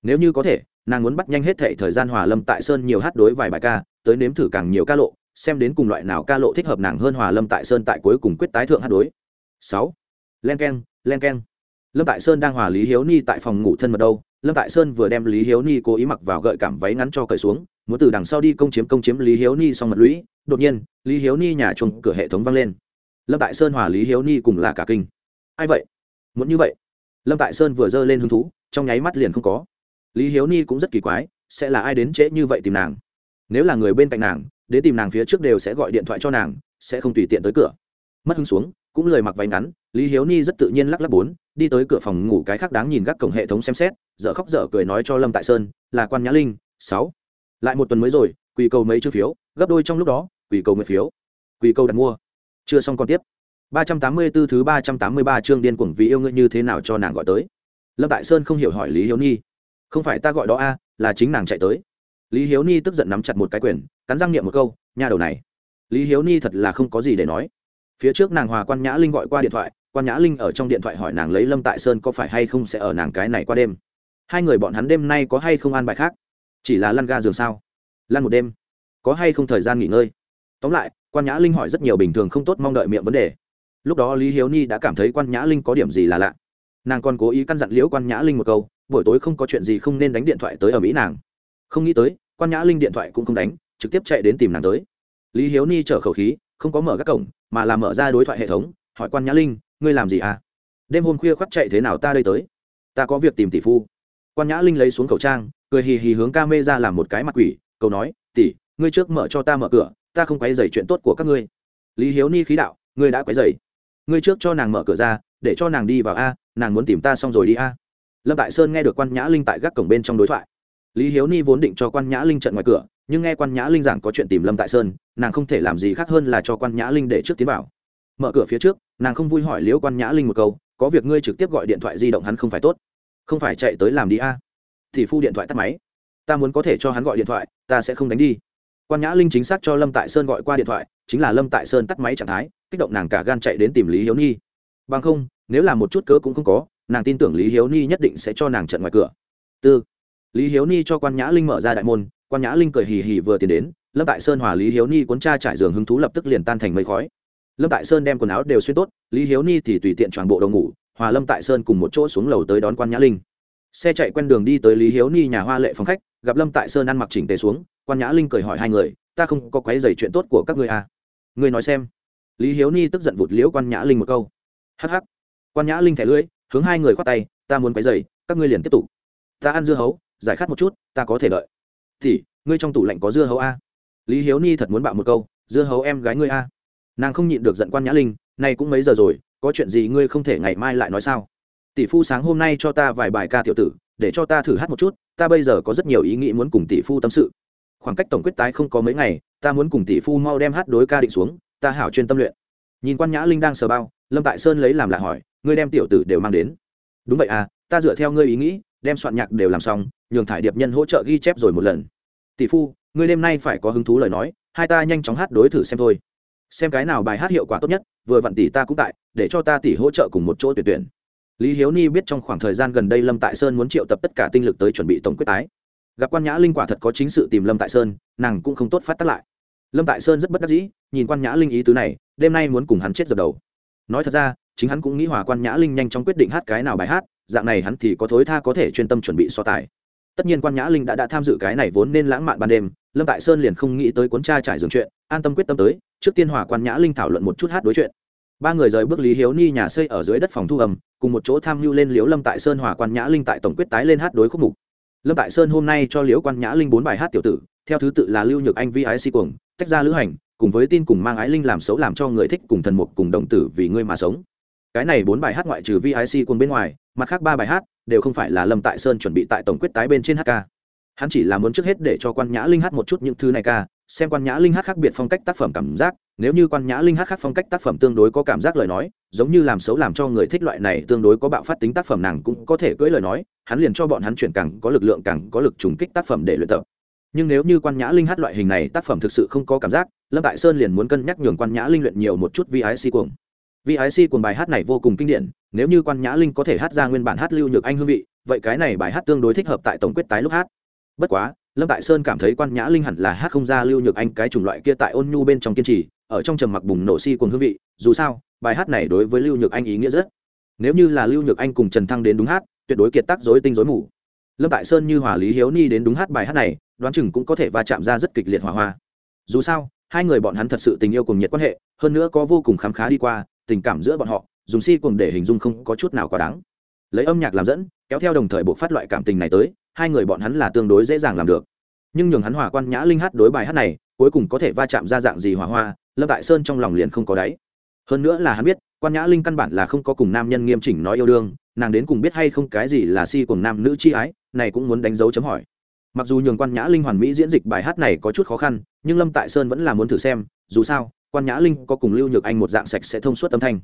Nếu như có thể, nàng muốn bắt nhanh hết thệ thời gian hòa lâm tại sơn nhiều hát đối vài bài ca, tới nếm thử càng nhiều ca lộ, xem đến cùng loại nào ca lộ thích hợp nàng hơn hòa lâm tại sơn tại cuối cùng quyết tái thượng hát đối. Sáu. Len k e n len k e n lâm tại sơn đang hòa lý hiếu ni tại phòng ngủ thân mật đâu lâm tại sơn vừa đem lý hiếu ni cố ý mặc vào gợi cảm váy ngắn cho cởi xuống, muốn từ đằng sau đi công chiếm công chiếm lý hiếu ni xong mật lũy, đột nhiên, lý hiếu ni nhà chuồng cửa hệ thống vang lên. Lâm tại sơn hòa lý hiếu ni cùng là cả kinh. Ai vậy? Muốn như vậy? Lâm tại sơn vừa giơ lên hứng thú, trong nháy mắt liền không có. Lý hiếu ni cũng rất kỳ quái, sẽ là ai đến trễ như vậy tìm nàng? Nếu là người bên cạnh nàng, đến tìm nàng phía trước đều sẽ gọi điện thoại cho nàng, sẽ không tùy tiện tới cửa. Mất hứng xuống cũng lời mặc váy ngắn, lý hiếu ni rất tự nhiên lắc lắc bốn, đi tới cửa phòng ngủ cái khác đáng nhìn gác cổng hệ thống xem xét, dở khóc dở cười nói cho lâm tại sơn, là quan nhã linh, sáu. Lại một tuần mới rồi, quỳ cầu mấy chữ phiếu, gấp đôi trong lúc đó, quỳ cầu nguyện phiếu. Quỳ cầu đặt mua. Chưa xong còn tiếp. ba trăm tám mươi 384 thứ ba trăm tám mươi ba chương điên cuồng vì yêu ngươi như thế nào cho nàng gọi tới. Lâm tại sơn không hiểu hỏi lý hiếu ni. Không phải ta gọi đó a, là chính nàng chạy tới. Lý hiếu ni tức giận nắm chặt một cái quyền, cắn răng niệm một câu nhà đầu này. Lý hiếu ni thật là không có gì để nói phía trước nàng hòa quan nhã linh gọi qua điện thoại, quan nhã linh ở trong điện thoại hỏi nàng lấy lâm tại sơn có phải hay không sẽ ở nàng cái này qua đêm. Hai người bọn hắn đêm nay có hay không ăn bài khác? Chỉ là lăn ga giường sao? Lăn một đêm. Có hay không thời gian nghỉ ngơi? Tóm lại, quan nhã linh hỏi rất nhiều bình thường không tốt mong đợi miệng vấn đề. Lúc đó lý hiếu ni đã cảm thấy quan nhã linh có điểm gì là lạ. Nàng còn cố ý căn dặn liễu quan nhã linh một câu, buổi tối không có chuyện gì không nên đánh điện thoại tới ở mỹ nàng. Không nghĩ tới, quan nhã linh điện thoại cũng không đánh, trực tiếp chạy đến tìm nàng tới. Lý hiếu ni chở khẩu khí không có mở các cổng, mà là mở ra đối thoại hệ thống, hỏi quan nhã linh, ngươi làm gì à? Đêm hôm khuya khoác chạy thế nào ta đây tới? Ta có việc tìm tỷ phu. Quan nhã linh lấy xuống khẩu trang, cười hì hì hướng ca mê ra làm một cái mặt quỷ, cầu nói, tỷ, ngươi trước mở cho ta mở cửa, ta không quấy dày chuyện tốt của các ngươi. Lý hiếu ni khí đạo, ngươi đã quấy dày ngươi trước cho nàng mở cửa ra, để cho nàng đi vào a, nàng muốn tìm ta xong rồi đi a. Lâm tại sơn nghe được quan nhã linh tại gác cổng bên trong đối thoại. Lý hiếu ni vốn định cho quan nhã linh trận ngoài cửa nhưng nghe quan nhã linh giảng có chuyện tìm lâm tại sơn nàng không thể làm gì khác hơn là cho quan nhã linh để trước tiến vào mở cửa phía trước nàng không vui hỏi liễu quan nhã linh một câu có việc ngươi trực tiếp gọi điện thoại di động hắn không phải tốt không phải chạy tới làm đi a thì phu điện thoại tắt máy ta muốn có thể cho hắn gọi điện thoại ta sẽ không đánh đi quan nhã linh chính xác cho lâm tại sơn gọi qua điện thoại chính là lâm tại sơn tắt máy trạng thái kích động nàng cả gan chạy đến tìm lý hiếu ni bằng không nếu là một chút cớ cũng không có nàng tin tưởng lý hiếu ni nhất định sẽ cho nàng trận ngoài cửa tư lý hiếu ni cho quan nhã linh mở ra đại môn quan nhã linh cười hì hì vừa tiến đến, lâm tại sơn hòa lý hiếu ni cuốn cha trải giường hứng thú lập tức liền tan thành mây khói. Lâm tại sơn đem quần áo đều xuyên tốt, lý hiếu ni thì tùy tiện toàn bộ đầu ngủ, hòa lâm tại sơn cùng một chỗ xuống lầu tới đón quan nhã linh. Xe chạy quen đường đi tới lý hiếu ni nhà hoa lệ phòng khách, gặp lâm tại sơn ăn mặc chỉnh tề xuống, quan nhã linh cười hỏi hai người, ta không có quấy dày chuyện tốt của các người à. ngươi nói xem. Lý hiếu ni tức giận vụt liễu quan nhã linh một câu. Hh quan nhã linh thẻ lưỡi, hướng hai người khoát tay, ta muốn quấy dày các ngươi liền tiếp tục. Ta ăn dưa hấu, giải khát một chút, ta có thể đợi thì ngươi trong tủ lạnh có dưa hấu a? Lý hiếu ni thật muốn bạo một câu, dưa hấu em gái ngươi a. Nàng không nhịn được giận quan nhã linh, nay cũng mấy giờ rồi, có chuyện gì ngươi không thể ngày mai lại nói sao? Tỷ phu sáng hôm nay cho ta vài bài ca tiểu tử, để cho ta thử hát một chút, ta bây giờ có rất nhiều ý nghĩ muốn cùng tỷ phu tâm sự. Khoảng cách tổng quyết tái không có mấy ngày, ta muốn cùng tỷ phu mau đem hát đối ca định xuống, ta hảo chuyên tâm luyện. Nhìn quan nhã linh đang sờ bao, lâm tại sơn lấy làm lạ hỏi, ngươi đem tiểu tử đều mang đến. Đúng vậy à ta dựa theo ngươi ý nghĩ đem soạn nhạc đều làm xong, nhường thải điệp nhân hỗ trợ ghi chép rồi một lần. Tỷ phu, ngươi đêm nay phải có hứng thú lời nói, hai ta nhanh chóng hát đối thử xem thôi. Xem cái nào bài hát hiệu quả tốt nhất, vừa vặn tỷ ta cũng tại, để cho ta tỷ hỗ trợ cùng một chỗ tuyển tuyển. Lý hiếu ni biết trong khoảng thời gian gần đây lâm tại sơn muốn triệu tập tất cả tinh lực tới chuẩn bị tổng quyết tái. Gặp quan nhã linh quả thật có chính sự tìm lâm tại sơn, nàng cũng không tốt phát tác lại. Lâm tại sơn rất bất đắc dĩ, nhìn quan nhã linh ý tứ này, đêm nay muốn cùng hắn chết dập đầu. Nói thật ra, chính hắn cũng nghĩ hòa quan nhã linh nhanh chóng quyết định hát cái nào bài hát dạng này hắn thì có thối tha có thể chuyên tâm chuẩn bị so tài. Tất nhiên quan nhã linh đã đã tham dự cái này vốn nên lãng mạn ban đêm, lâm tại sơn liền không nghĩ tới cuốn tra trải dường chuyện, an tâm quyết tâm tới, trước tiên hòa quan nhã linh thảo luận một chút hát đối chuyện. Ba người rời bước lý hiếu ni nhà xây ở dưới đất phòng thu âm, cùng một chỗ tham mưu lên liếu lâm tại sơn hòa quan nhã linh tại tổng quyết tái lên hát đối khúc mục. Lâm tại sơn hôm nay cho liếu quan nhã linh bốn bài hát tiểu tử, theo thứ tự là lưu nhược anh vi ái si cuồng, tách ra lữ hành, cùng với tin cùng mang ái linh làm xấu làm cho người thích cùng thần mục cùng đồng tử vì ngươi mà sống. Cái này bốn bài hát ngoại trừ vic cuồng bên ngoài mặt khác ba bài hát đều không phải là lâm tại sơn chuẩn bị tại tổng quyết tái bên trên hát ca, hắn chỉ là muốn trước hết để cho quan nhã linh hát một chút những thứ này ca xem quan nhã linh hát khác biệt phong cách tác phẩm cảm giác. Nếu như quan nhã linh hát khác phong cách tác phẩm tương đối có cảm giác lời nói giống như làm xấu làm cho người thích loại này tương đối có bạo phát tính tác phẩm nàng cũng có thể cưỡi lời nói hắn liền cho bọn hắn chuyển càng có lực lượng càng có lực trùng kích tác phẩm để luyện tập. Nhưng nếu như quan nhã linh hát loại hình này tác phẩm thực sự không có cảm giác lâm tại sơn liền muốn cân nhắc nhường quan nhã linh luyện nhiều một chút vi ái si cuồng. Vì ái si bài hát này vô cùng kinh điển, nếu như quan nhã linh có thể hát ra nguyên bản hát lưu nhược anh hương vị, vậy cái này bài hát tương đối thích hợp tại tổng quyết tái lúc hát. Bất quá, lâm tại sơn cảm thấy quan nhã linh hẳn là hát không ra lưu nhược anh cái chủng loại kia tại ôn nhu bên trong kiên trì, ở trong trầm mặc bùng nổ si cuồng hương vị, dù sao, bài hát này đối với lưu nhược anh ý nghĩa rất. Nếu như là lưu nhược anh cùng trần thăng đến đúng hát, tuyệt đối kiệt tác dối tinh dối mù. Lâm tại sơn như hòa lý hiếu ni đến đúng hát bài hát này, đoán chừng cũng có thể va chạm ra rất kịch liệt hỏa hoa. Dù sao, hai người bọn hắn thật sự tình yêu cùng nhiệt quan hệ, hơn nữa có vô cùng khám khá đi qua tình cảm giữa bọn họ, dùng si cuồng để hình dung không có chút nào quá đáng. Lấy âm nhạc làm dẫn, kéo theo đồng thời buộc phát loại cảm tình này tới, hai người bọn hắn là tương đối dễ dàng làm được. Nhưng nhường hắn hòa quan nhã linh hát đối bài hát này, cuối cùng có thể va chạm ra dạng gì hỏa hoa, lâm tại sơn trong lòng liền không có đáy. Hơn nữa là hắn biết, quan nhã linh căn bản là không có cùng nam nhân nghiêm chỉnh nói yêu đương, nàng đến cùng biết hay không cái gì là si cùng nam nữ chi ái, này cũng muốn đánh dấu chấm hỏi. Mặc dù nhường quan nhã linh hoàn mỹ diễn dịch bài hát này có chút khó khăn, nhưng lâm tại sơn vẫn là muốn thử xem, dù sao quan nhã linh có cùng lưu nhược anh một dạng sạch sẽ thông suốt âm thanh.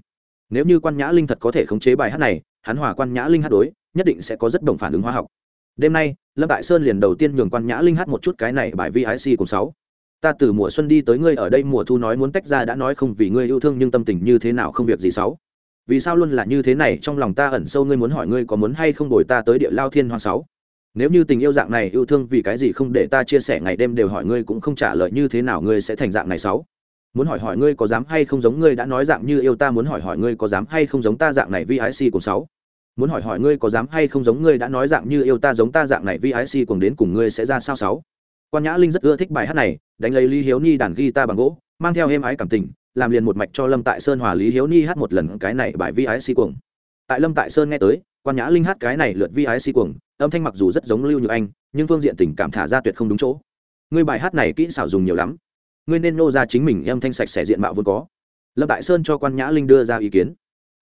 Nếu như quan nhã linh thật có thể khống chế bài hát này, hắn hòa quan nhã linh hát đối, nhất định sẽ có rất đồng phản ứng hóa học. Đêm nay, lâm tại sơn liền đầu tiên nhường quan nhã linh hát một chút cái này bài vic cùng sáu. Ta từ mùa xuân đi tới ngươi ở đây mùa thu nói muốn tách ra đã nói không vì ngươi yêu thương nhưng tâm tình như thế nào không việc gì sáu. Vì sao luôn là như thế này, trong lòng ta ẩn sâu ngươi muốn hỏi ngươi có muốn hay không đổi ta tới địa lao thiên hoàng sáu. Nếu như tình yêu dạng này yêu thương vì cái gì không để ta chia sẻ ngày đêm đều hỏi ngươi cũng không trả lời như thế nào ngươi sẽ thành dạng này sáu muốn hỏi hỏi ngươi có dám hay không giống ngươi đã nói dạng như yêu ta, muốn hỏi hỏi ngươi có dám hay không giống ta dạng này vi ái si cùng sáu. Muốn hỏi hỏi ngươi có dám hay không giống ngươi đã nói dạng như yêu ta, giống ta dạng này vi ái si cùng đến cùng ngươi sẽ ra sao sáu. Quan nhã linh rất ưa thích bài hát này, đánh lấy lý hiếu ni đàn guitar bằng gỗ, mang theo êm ái cảm tình, làm liền một mạch cho lâm tại sơn hòa lý hiếu ni hát một lần cái này bài vi ái si cuồng. Tại lâm tại sơn nghe tới, quan nhã linh hát cái này lượt vi ái si cuồng, âm thanh mặc dù rất giống lưu như anh, nhưng phương diện tình cảm thả ra tuyệt không đúng chỗ. Ngươi bài hát này kỹ xảo dùng nhiều lắm ngươi nên nô ra chính mình âm thanh sạch sẽ diện mạo vốn có. Lâm tại sơn cho quan nhã linh đưa ra ý kiến.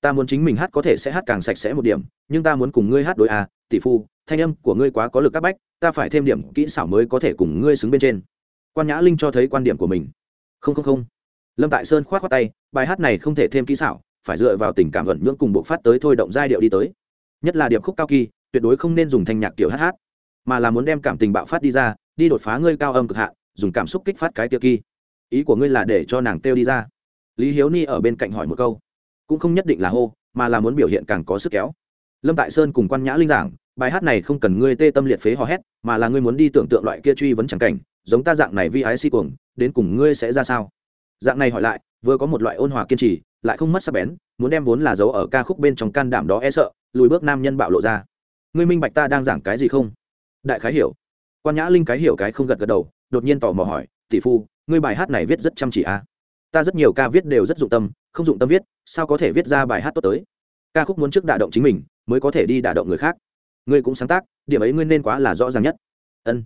Ta muốn chính mình hát có thể sẽ hát càng sạch sẽ một điểm nhưng ta muốn cùng ngươi hát đôi à tỷ phu thanh âm của ngươi quá có lực các bách ta phải thêm điểm kỹ xảo mới có thể cùng ngươi xứng bên trên. Quan nhã linh cho thấy quan điểm của mình. Không không không. Lâm tại sơn k h o á t khoác tay bài hát này không thể thêm kỹ xảo phải dựa vào tình cảm vận nhưỡng cùng bộ phát tới thôi động giai điệu đi tới. Nhất là điệp khúc cao kỳ tuyệt đối không nên dùng thanh nhạc kiểu hát hát mà là muốn đem cảm tình bạo phát đi ra đi đột phá ngươi cao âm cực hạ, dùng cảm xúc kích phát cái tiêu kỳ ý của ngươi là để cho nàng kêu đi ra. Lý hiếu ni ở bên cạnh hỏi một câu. Cũng không nhất định là hô, mà là muốn biểu hiện càng có sức kéo. Lâm tại sơn cùng quan nhã linh giảng, bài hát này không cần ngươi tê tâm liệt phế hò hét, mà là ngươi muốn đi tưởng tượng loại kia truy vấn chẳng cảnh, giống ta dạng này vi ái si cuồng, đến cùng ngươi sẽ ra sao? Dạng này hỏi lại, vừa có một loại ôn hòa kiên trì, lại không mất sắc bén, muốn đem vốn là giấu ở ca khúc bên trong can đảm đó e sợ, lùi bước nam nhân bạo lộ ra. Ngươi minh bạch ta đang giảng cái gì không? Đại khái hiểu. Quan nhã linh cái hiểu cái không gật gật đầu, đột nhiên tò mò hỏi, tỷ phu ngươi bài hát này viết rất chăm chỉ à? Ta rất nhiều ca viết đều rất dụng tâm, không dụng tâm viết, sao có thể viết ra bài hát tốt tới? Ca khúc muốn trước đả động chính mình, mới có thể đi đả động người khác. Ngươi cũng sáng tác, điểm ấy ngươi nên quá là rõ ràng nhất. Ân.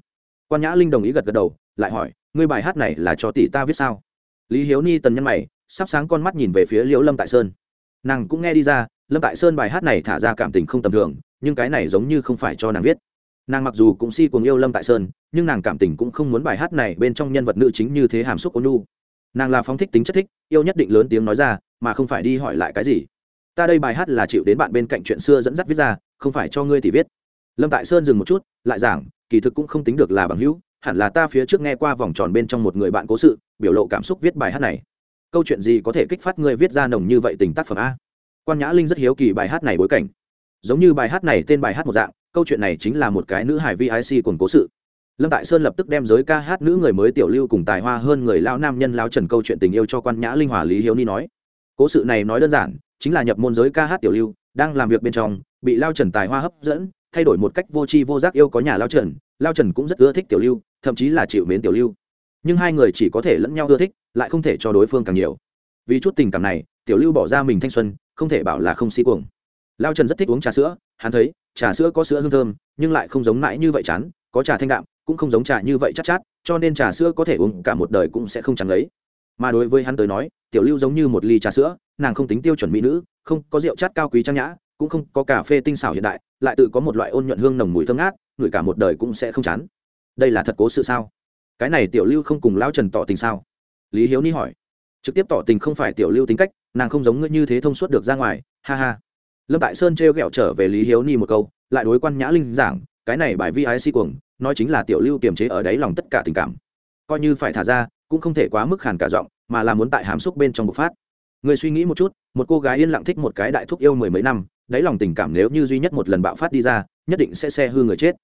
Quan nhã linh đồng ý gật gật đầu, lại hỏi, ngươi bài hát này là cho tỷ ta viết sao? Lý hiếu ni tần nhân mày, sắp sáng con mắt nhìn về phía liễu lâm tại sơn. Nàng cũng nghe đi ra, lâm tại sơn bài hát này thả ra cảm tình không tầm thường, nhưng cái này giống như không phải cho nàng viết nàng mặc dù cũng si cuồng yêu lâm tại sơn, nhưng nàng cảm tình cũng không muốn bài hát này bên trong nhân vật nữ chính như thế hàm xúc ônu nàng là phóng thích tính chất thích, yêu nhất định lớn tiếng nói ra, mà không phải đi hỏi lại cái gì. Ta đây bài hát là chịu đến bạn bên cạnh chuyện xưa dẫn dắt viết ra, không phải cho ngươi thì viết. Lâm tại sơn dừng một chút, lại giảng, kỳ thực cũng không tính được là bằng hữu, hẳn là ta phía trước nghe qua vòng tròn bên trong một người bạn cố sự, biểu lộ cảm xúc viết bài hát này. Câu chuyện gì có thể kích phát ngươi viết ra nồng như vậy tình tác phẩm a? Quan nhã linh rất hiếu kỳ bài hát này bối cảnh. Giống như bài hát này tên bài hát một dạng câu chuyện này chính là một cái nữ hải vic cùng cố sự. Lâm tại sơn lập tức đem giới ca hát nữ người mới tiểu lưu cùng tài hoa hơn người lao nam nhân lao trần câu chuyện tình yêu cho quan nhã linh hòa lý hiếu ni nói. Cố sự này nói đơn giản, chính là nhập môn giới ca hát tiểu lưu, đang làm việc bên trong, bị lao trần tài hoa hấp dẫn, thay đổi một cách vô tri vô giác yêu có nhà lao trần lao trần cũng rất ưa thích tiểu lưu, thậm chí là chịu mến tiểu lưu. Nhưng hai người chỉ có thể lẫn nhau ưa thích, lại không thể cho đối phương càng nhiều. Vì chút tình cảm này, tiểu lưu bỏ ra mình thanh xuân, không thể bảo là không si cuồng. Lao trần rất thích uống trà sữa hắn thấy trà sữa có sữa hương thơm nhưng lại không giống mãi như vậy chán có trà thanh đạm cũng không giống trà như vậy chắc chát, chát cho nên trà sữa có thể uống cả một đời cũng sẽ không chẳng lấy mà đối với hắn tới nói tiểu lưu giống như một ly trà sữa nàng không tính tiêu chuẩn mỹ nữ không có rượu chát cao quý trang nhã cũng không có cà phê tinh xảo hiện đại lại tự có một loại ôn nhuận hương nồng mùi thơm ngát người cả một đời cũng sẽ không chán. Đây là thật cố sự sao? Cái này tiểu lưu không cùng lão trần tỏ tình sao? Lý hiếu ni hỏi. Trực tiếp tỏ tình không phải tiểu lưu tính cách nàng không giống ngươi như thế thông suốt được ra ngoài ha ha lâm tại sơn trêu ghẹo trở về lý hiếu ni một câu, lại đối quan nhã linh giảng, cái này bài vi ái si cuồng, nói chính là tiểu lưu kiềm chế ở đáy lòng tất cả tình cảm. Coi như phải thả ra, cũng không thể quá mức khàn cả giọng, mà là muốn tại hàm xúc bên trong bộc phát. Người suy nghĩ một chút, một cô gái yên lặng thích một cái đại thúc yêu mười mấy năm, đáy lòng tình cảm nếu như duy nhất một lần bạo phát đi ra, nhất định sẽ xe hư người chết.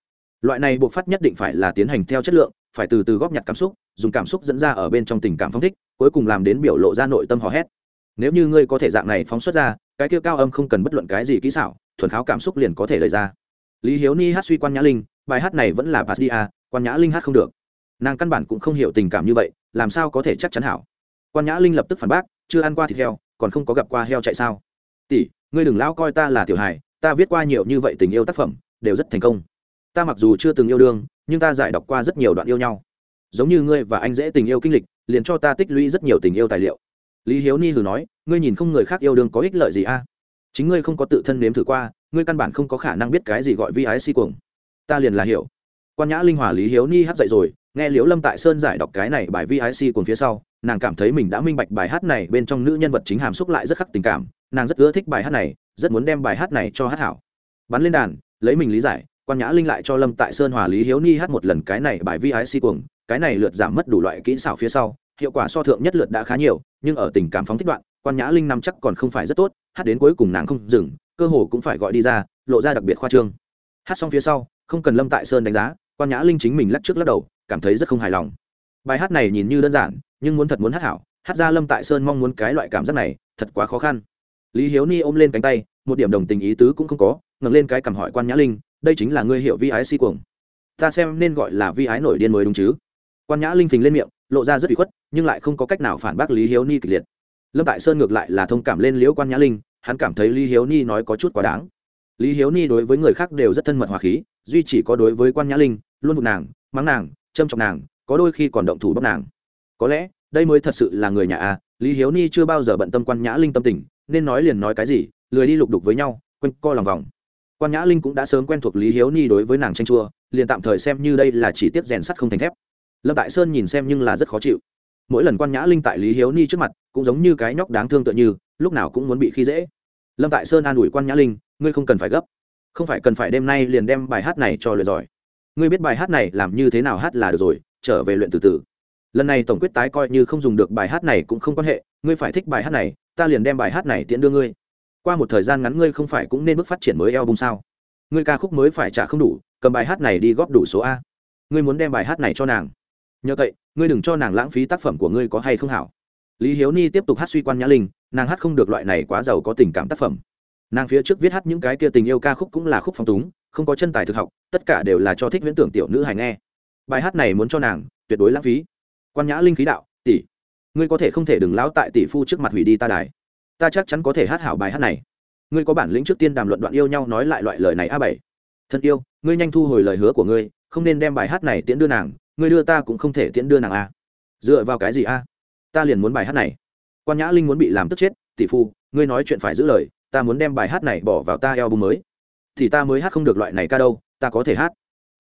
Loại này bộc phát nhất định phải là tiến hành theo chất lượng, phải từ từ góp nhặt cảm xúc, dùng cảm xúc dẫn ra ở bên trong tình cảm phong thích, cuối cùng làm đến biểu lộ ra nội tâm hò hét. Nếu như ngươi có thể dạng này phóng xuất ra cái kia cao âm không cần bất luận cái gì kỹ xảo, thuần kháo cảm xúc liền có thể lời ra. Lý hiếu ni hát suy quan nhã linh, bài hát này vẫn là bà đi a, quan nhã linh hát không được. Nàng căn bản cũng không hiểu tình cảm như vậy, làm sao có thể chắc chắn hảo? Quan nhã linh lập tức phản bác, chưa ăn qua thịt heo, còn không có gặp qua heo chạy sao? Tỷ, ngươi đừng lao coi ta là tiểu hài, ta viết qua nhiều như vậy tình yêu tác phẩm, đều rất thành công. Ta mặc dù chưa từng yêu đương, nhưng ta giải đọc qua rất nhiều đoạn yêu nhau. Giống như ngươi và anh dễ tình yêu kinh lịch, liền cho ta tích lũy rất nhiều tình yêu tài liệu lý hiếu ni hử nói, ngươi nhìn không người khác yêu đương có ích lợi gì a? Chính ngươi không có tự thân nếm thử qua, ngươi căn bản không có khả năng biết cái gì gọi vi ái si cuồng. Ta liền là hiểu. Quan nhã linh hòa lý hiếu ni hát dậy rồi, nghe liễu lâm tại sơn giải đọc cái này bài vi ái si cuồng phía sau, nàng cảm thấy mình đã minh bạch bài hát này bên trong nữ nhân vật chính hàm xúc lại rất khắc tình cảm, nàng rất ưa thích bài hát này, rất muốn đem bài hát này cho hát hảo. Bắn lên đàn, lấy mình lý giải, quan nhã linh lại cho lâm tại sơn hòa lý hiếu ni hát một lần cái này bài vi ái si cuồng, cái này lượt giảm mất đủ loại kỹ xảo phía sau hiệu quả so thượng nhất lượt đã khá nhiều, nhưng ở tình cảm phóng thích đoạn, quan nhã linh nằm chắc còn không phải rất tốt, hát đến cuối cùng nàng không dừng, cơ hồ cũng phải gọi đi ra, lộ ra đặc biệt khoa trương. Hát xong phía sau, không cần lâm tại sơn đánh giá, quan nhã linh chính mình lắc trước lắc đầu, cảm thấy rất không hài lòng. Bài hát này nhìn như đơn giản, nhưng muốn thật muốn hát hảo, hát ra lâm tại sơn mong muốn cái loại cảm giác này, thật quá khó khăn. Lý hiếu ni ôm lên cánh tay, một điểm đồng tình ý tứ cũng không có, ngẩng lên cái cằm hỏi quan nhã linh, đây chính là ngươi hiệu vi ái si cuồng. Ta xem nên gọi là vi ái nổi điên mới đúng chứ. Quan nhã linh phình lên miệng lộ ra rất bị khuất, nhưng lại không có cách nào phản bác lý hiếu ni kịch liệt. Lâm tại sơn ngược lại là thông cảm lên liễu quan nhã linh, hắn cảm thấy lý hiếu ni nói có chút quá đáng. Lý hiếu ni đối với người khác đều rất thân mật hòa khí, duy chỉ có đối với quan nhã linh, luôn vụt nàng, mắng nàng, châm trọng nàng, có đôi khi còn động thủ bóc nàng. Có lẽ, đây mới thật sự là người nhà a, lý hiếu ni chưa bao giờ bận tâm quan nhã linh tâm tình, nên nói liền nói cái gì, lười đi lục đục với nhau, quanh co lòng vòng. Quan nhã linh cũng đã sớm quen thuộc lý hiếu ni đối với nàng tranh chua, liền tạm thời xem như đây là chỉ tiết rèn sắt không thành thép lâm tại sơn nhìn xem nhưng là rất khó chịu. Mỗi lần quan nhã linh tại lý hiếu ni trước mặt, cũng giống như cái nhóc đáng thương tựa như, lúc nào cũng muốn bị khi dễ. Lâm tại sơn an ủi quan nhã linh, ngươi không cần phải gấp. Không phải cần phải đêm nay liền đem bài hát này cho luyện giỏi. Ngươi biết bài hát này làm như thế nào hát là được rồi, trở về luyện từ từ. Lần này tổng quyết tái coi như không dùng được bài hát này cũng không quan hệ, ngươi phải thích bài hát này, ta liền đem bài hát này tiễn đưa ngươi. Qua một thời gian ngắn ngươi không phải cũng nên bước phát triển mới album sao? Ngươi ca khúc mới phải trả không đủ, cầm bài hát này đi góp đủ số a. Ngươi muốn đem bài hát này cho nàng nhờ vậy, ngươi đừng cho nàng lãng phí tác phẩm của ngươi có hay không hảo. Lý hiếu ni tiếp tục hát suy quan nhã linh, nàng hát không được loại này quá giàu có tình cảm tác phẩm. Nàng phía trước viết hát những cái kia tình yêu ca khúc cũng là khúc phong túng, không có chân tài thực học, tất cả đều là cho thích viễn tưởng tiểu nữ hài nghe. Bài hát này muốn cho nàng, tuyệt đối lãng phí. Quan nhã linh khí đạo, tỷ, ngươi có thể không thể đừng lão tại tỷ phu trước mặt hủy đi ta đài. Ta chắc chắn có thể hát hảo bài hát này. Ngươi có bản lĩnh trước tiên đàm luận đoạn yêu nhau nói lại loại lời này a bảy. Thân yêu, ngươi nhanh thu hồi lời hứa của ngươi, không nên đem bài hát này tiễn đưa nàng ngươi đưa ta cũng không thể tiễn đưa nàng a. Dựa vào cái gì a? Ta liền muốn bài hát này. Quan nhã linh muốn bị làm tức chết tỷ phu ngươi nói chuyện phải giữ lời ta muốn đem bài hát này bỏ vào ta eo bung mới. Thì ta mới hát không được loại này ca đâu ta có thể hát.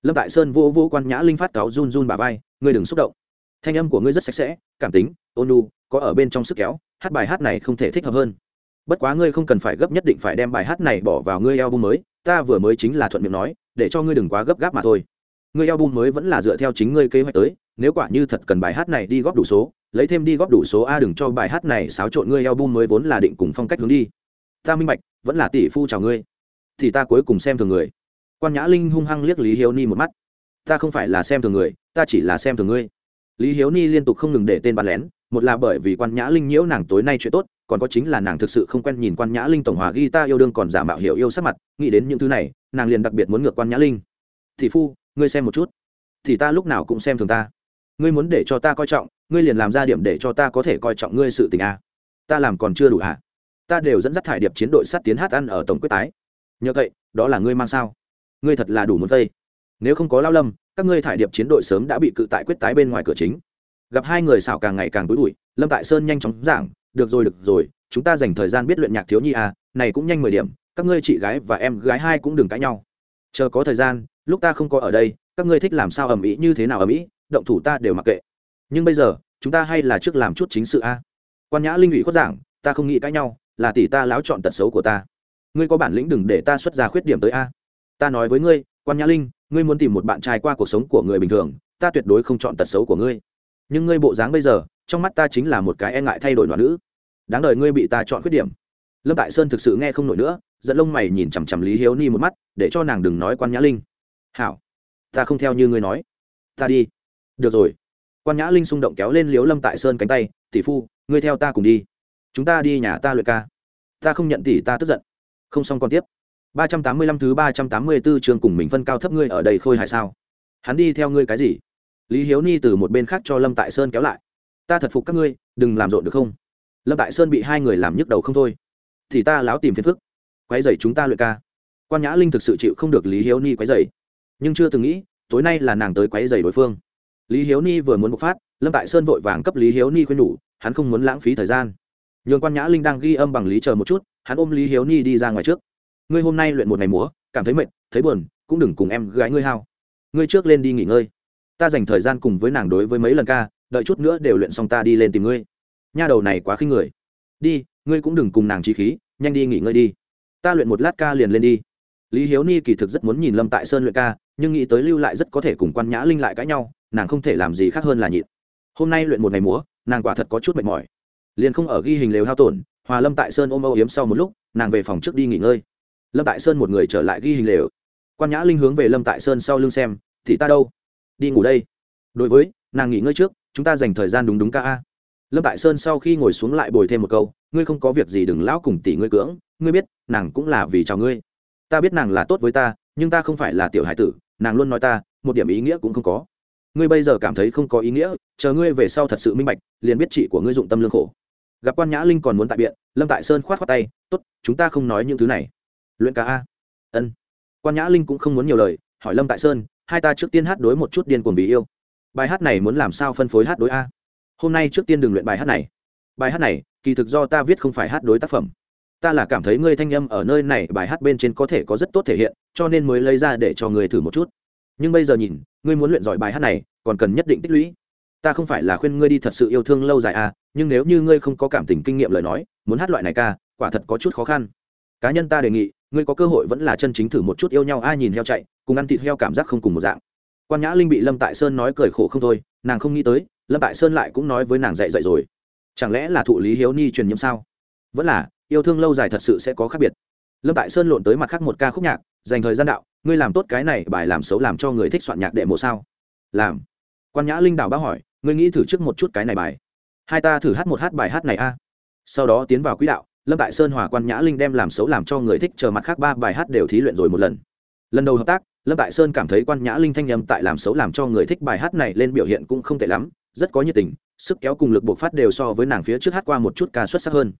Lâm tại sơn vô vô quan nhã linh phát cáo run run bà vai ngươi đừng xúc động. Thanh âm của ngươi rất sạch sẽ cảm tính ôn nhu, có ở bên trong sức kéo hát bài hát này không thể thích hợp hơn. Bất quá ngươi không cần phải gấp nhất định phải đem bài hát này bỏ vào ngươi album mới ta vừa mới chính là thuận miệng nói để cho ngươi đừng quá gấp gáp mà thôi ngươi album mới vẫn là dựa theo chính ngươi kế hoạch tới, nếu quả như thật cần bài hát này đi góp đủ số, lấy thêm đi góp đủ số a đừng cho bài hát này xáo trộn ngươi album mới vốn là định cùng phong cách hướng đi. Ta minh bạch, vẫn là tỷ phu chào ngươi. Thì ta cuối cùng xem thường người. Quan nhã linh hung hăng liếc lý hiếu ni một mắt. Ta không phải là xem thường người, ta chỉ là xem thường ngươi. Lý hiếu ni liên tục không ngừng để tên bàn lén, một là bởi vì quan nhã linh nhiễu nàng tối nay chuyện tốt, còn có chính là nàng thực sự không quen nhìn quan nhã linh tổng hòa ghi ta yêu đương còn giả mạo hiểu yêu sắc mặt, nghĩ đến những thứ này, nàng liền đặc biệt muốn ngược quan nhã linh. Thị phu ngươi xem một chút, thì ta lúc nào cũng xem thường ta. Ngươi muốn để cho ta coi trọng, ngươi liền làm ra điểm để cho ta có thể coi trọng ngươi sự tình a. À. ta làm còn chưa đủ hả? Ta đều dẫn dắt thải điệp chiến đội sát tiến hát ăn ở tổng quyết tái. Nhờ vậy đó là ngươi mang sao? Ngươi thật là đủ muốn vây nếu không có lao lâm, các ngươi thải điệp chiến đội sớm đã bị cự tại quyết tái bên ngoài cửa chính. Gặp hai người xảo càng ngày càng túi bụi, lâm tại sơn nhanh chóng giảng, được rồi được rồi, chúng ta dành thời gian biết luyện nhạc thiếu nhi à này cũng nhanh mười điểm, các ngươi chị gái và em gái hai cũng đừng cãi nhau. Chờ có thời gian lúc ta không có ở đây, các ngươi thích làm sao ầm ĩ như thế nào ầm ĩ, động thủ ta đều mặc kệ. Nhưng bây giờ, chúng ta hay là trước làm chút chính sự a. À? quan nhã linh ủy khuất giảng, ta không nghĩ cãi nhau, là tỷ ta láo chọn tật xấu của ta. Ngươi có bản lĩnh đừng để ta xuất ra khuyết điểm tới a. Ta nói với ngươi, quan nhã linh, ngươi muốn tìm một bạn trai qua cuộc sống của người bình thường, ta tuyệt đối không chọn tật xấu của ngươi. Nhưng ngươi bộ dáng bây giờ, trong mắt ta chính là một cái e ngại thay đổi đoạn nữ. Đáng đời ngươi bị ta chọn khuyết điểm. Lâm tại sơn thực sự nghe không nổi nữa dẫn lông mày nhìn chằm chằm lý hiếu ni một mắt, để cho nàng đừng nói quan nhã linh hảo, ta không theo như ngươi nói. Ta đi. Được rồi. Quan nhã linh xung động kéo lên liếu lâm tại sơn cánh tay, tỷ phu, ngươi theo ta cùng đi. Chúng ta đi nhà ta luyện ca. Ta không nhận tỷ, ta tức giận. Không xong còn tiếp. Ba trăm tám mươi lăm thứ ba trăm tám mươi 384 trường cùng mình phân cao thấp ngươi ở đây khôi hài sao? Hắn đi theo ngươi cái gì? Lý hiếu ni từ một bên khác cho lâm tại sơn kéo lại. Ta thật phục các ngươi, đừng làm rộn được không? Lâm tại sơn bị hai người làm nhức đầu không thôi. Thì ta láo tìm phiền phức. Quái dày chúng ta luyện ca. Quan nhã linh thực sự chịu không được lý hiếu ni quái dày nhưng chưa từng nghĩ, tối nay là nàng tới quấy dày đối phương. Lý hiếu ni vừa muốn bộc phát, lâm tại sơn vội vàng cấp lý hiếu ni khuyên nhủ, hắn không muốn lãng phí thời gian. Nhường quan nhã linh đang ghi âm bằng lý chờ một chút, hắn ôm lý hiếu ni đi ra ngoài trước. Ngươi hôm nay luyện một ngày múa, cảm thấy mệt, thấy buồn, cũng đừng cùng em gái ngươi hao. Ngươi trước lên đi nghỉ ngơi. Ta dành thời gian cùng với nàng đối với mấy lần ca, đợi chút nữa đều luyện xong ta đi lên tìm ngươi. Nha đầu này quá khinh người. Đi, ngươi cũng đừng cùng nàng trí khí, nhanh đi nghỉ ngơi đi. Ta luyện một lát ca liền lên đi. Lý hiếu ni kỳ thực rất muốn nhìn lâm tại sơn luyện ca nhưng nghĩ tới lưu lại rất có thể cùng quan nhã linh lại cãi nhau, nàng không thể làm gì khác hơn là nhịn. Hôm nay luyện một ngày múa, nàng quả thật có chút mệt mỏi. Liền không ở ghi hình lều hao tổn, hòa lâm tại sơn ôm âu yếm sau một lúc, nàng về phòng trước đi nghỉ ngơi. Lâm tại sơn một người trở lại ghi hình lều. Quan nhã linh hướng về lâm tại sơn sau lưng xem, thì ta đâu? Đi ngủ đây. Đối với, nàng nghỉ ngơi trước, chúng ta dành thời gian đúng đúng ca a. Lâm tại sơn sau khi ngồi xuống lại bồi thêm một câu, ngươi không có việc gì đừng lão cùng tỷ ngươi cưỡng, ngươi biết, nàng cũng là vì chào ngươi. Ta biết nàng là tốt với ta, nhưng ta không phải là tiểu hải tử nàng luôn nói ta, một điểm ý nghĩa cũng không có. Ngươi bây giờ cảm thấy không có ý nghĩa, chờ ngươi về sau thật sự minh bạch, liền biết chị của ngươi dụng tâm lương khổ. Gặp quan nhã linh còn muốn tại biện, lâm tại sơn khoát khoát tay t ố t chúng ta không nói những thứ này. Luyện ca a. Ân. Quan nhã linh cũng không muốn nhiều lời, hỏi lâm tại sơn, hai ta trước tiên hát đối một chút điên cuồng vì yêu. Bài hát này muốn làm sao phân phối hát đối a? Hôm nay trước tiên đừng luyện bài hát này. Bài hát này, kỳ thực do ta viết không phải hát đối tác phẩm. Ta là cảm thấy ngươi thanh âm ở nơi này bài hát bên trên có thể có rất tốt thể hiện cho nên mới lấy ra để cho người thử một chút. Nhưng bây giờ nhìn, ngươi muốn luyện giỏi bài hát này, còn cần nhất định tích lũy. Ta không phải là khuyên ngươi đi thật sự yêu thương lâu dài à nhưng nếu như ngươi không có cảm tình kinh nghiệm lời nói, muốn hát loại này ca, quả thật có chút khó khăn. Cá nhân ta đề nghị, ngươi có cơ hội vẫn là chân chính thử một chút yêu nhau, ai nhìn heo chạy, cùng ăn thịt heo cảm giác không cùng một dạng. Quan nhã linh bị lâm tại sơn nói cười khổ không thôi, nàng không nghĩ tới, lâm tại sơn lại cũng nói với nàng dạy dạy rồi. Chẳng lẽ là thụ lý hiếu ni truyền nhiễm sao? Vẫn là, yêu thương lâu dài thật sự sẽ có khác biệt. Lâm tại sơn lộn tới mặt khác một ca khúc nhạc dành thời gian đạo, ngươi làm tốt cái này bài làm xấu làm cho người thích soạn nhạc đệ mộ sao? Làm. Quan nhã linh đào bác hỏi, ngươi nghĩ thử trước một chút cái này bài. Hai ta thử hát một hát bài hát này a. Sau đó tiến vào quỹ đạo, lâm tại sơn hòa quan nhã linh đem làm xấu làm cho người thích chờ mặt khác ba bài hát đều thí luyện rồi một lần. Lần đầu hợp tác, lâm tại sơn cảm thấy quan nhã linh thanh nhầm tại làm xấu làm cho người thích bài hát này lên biểu hiện cũng không tệ lắm, rất có nhiệt tình, sức kéo cùng lực buộc phát đều so với nàng phía trước hát qua một chút ca xuất sắc hơn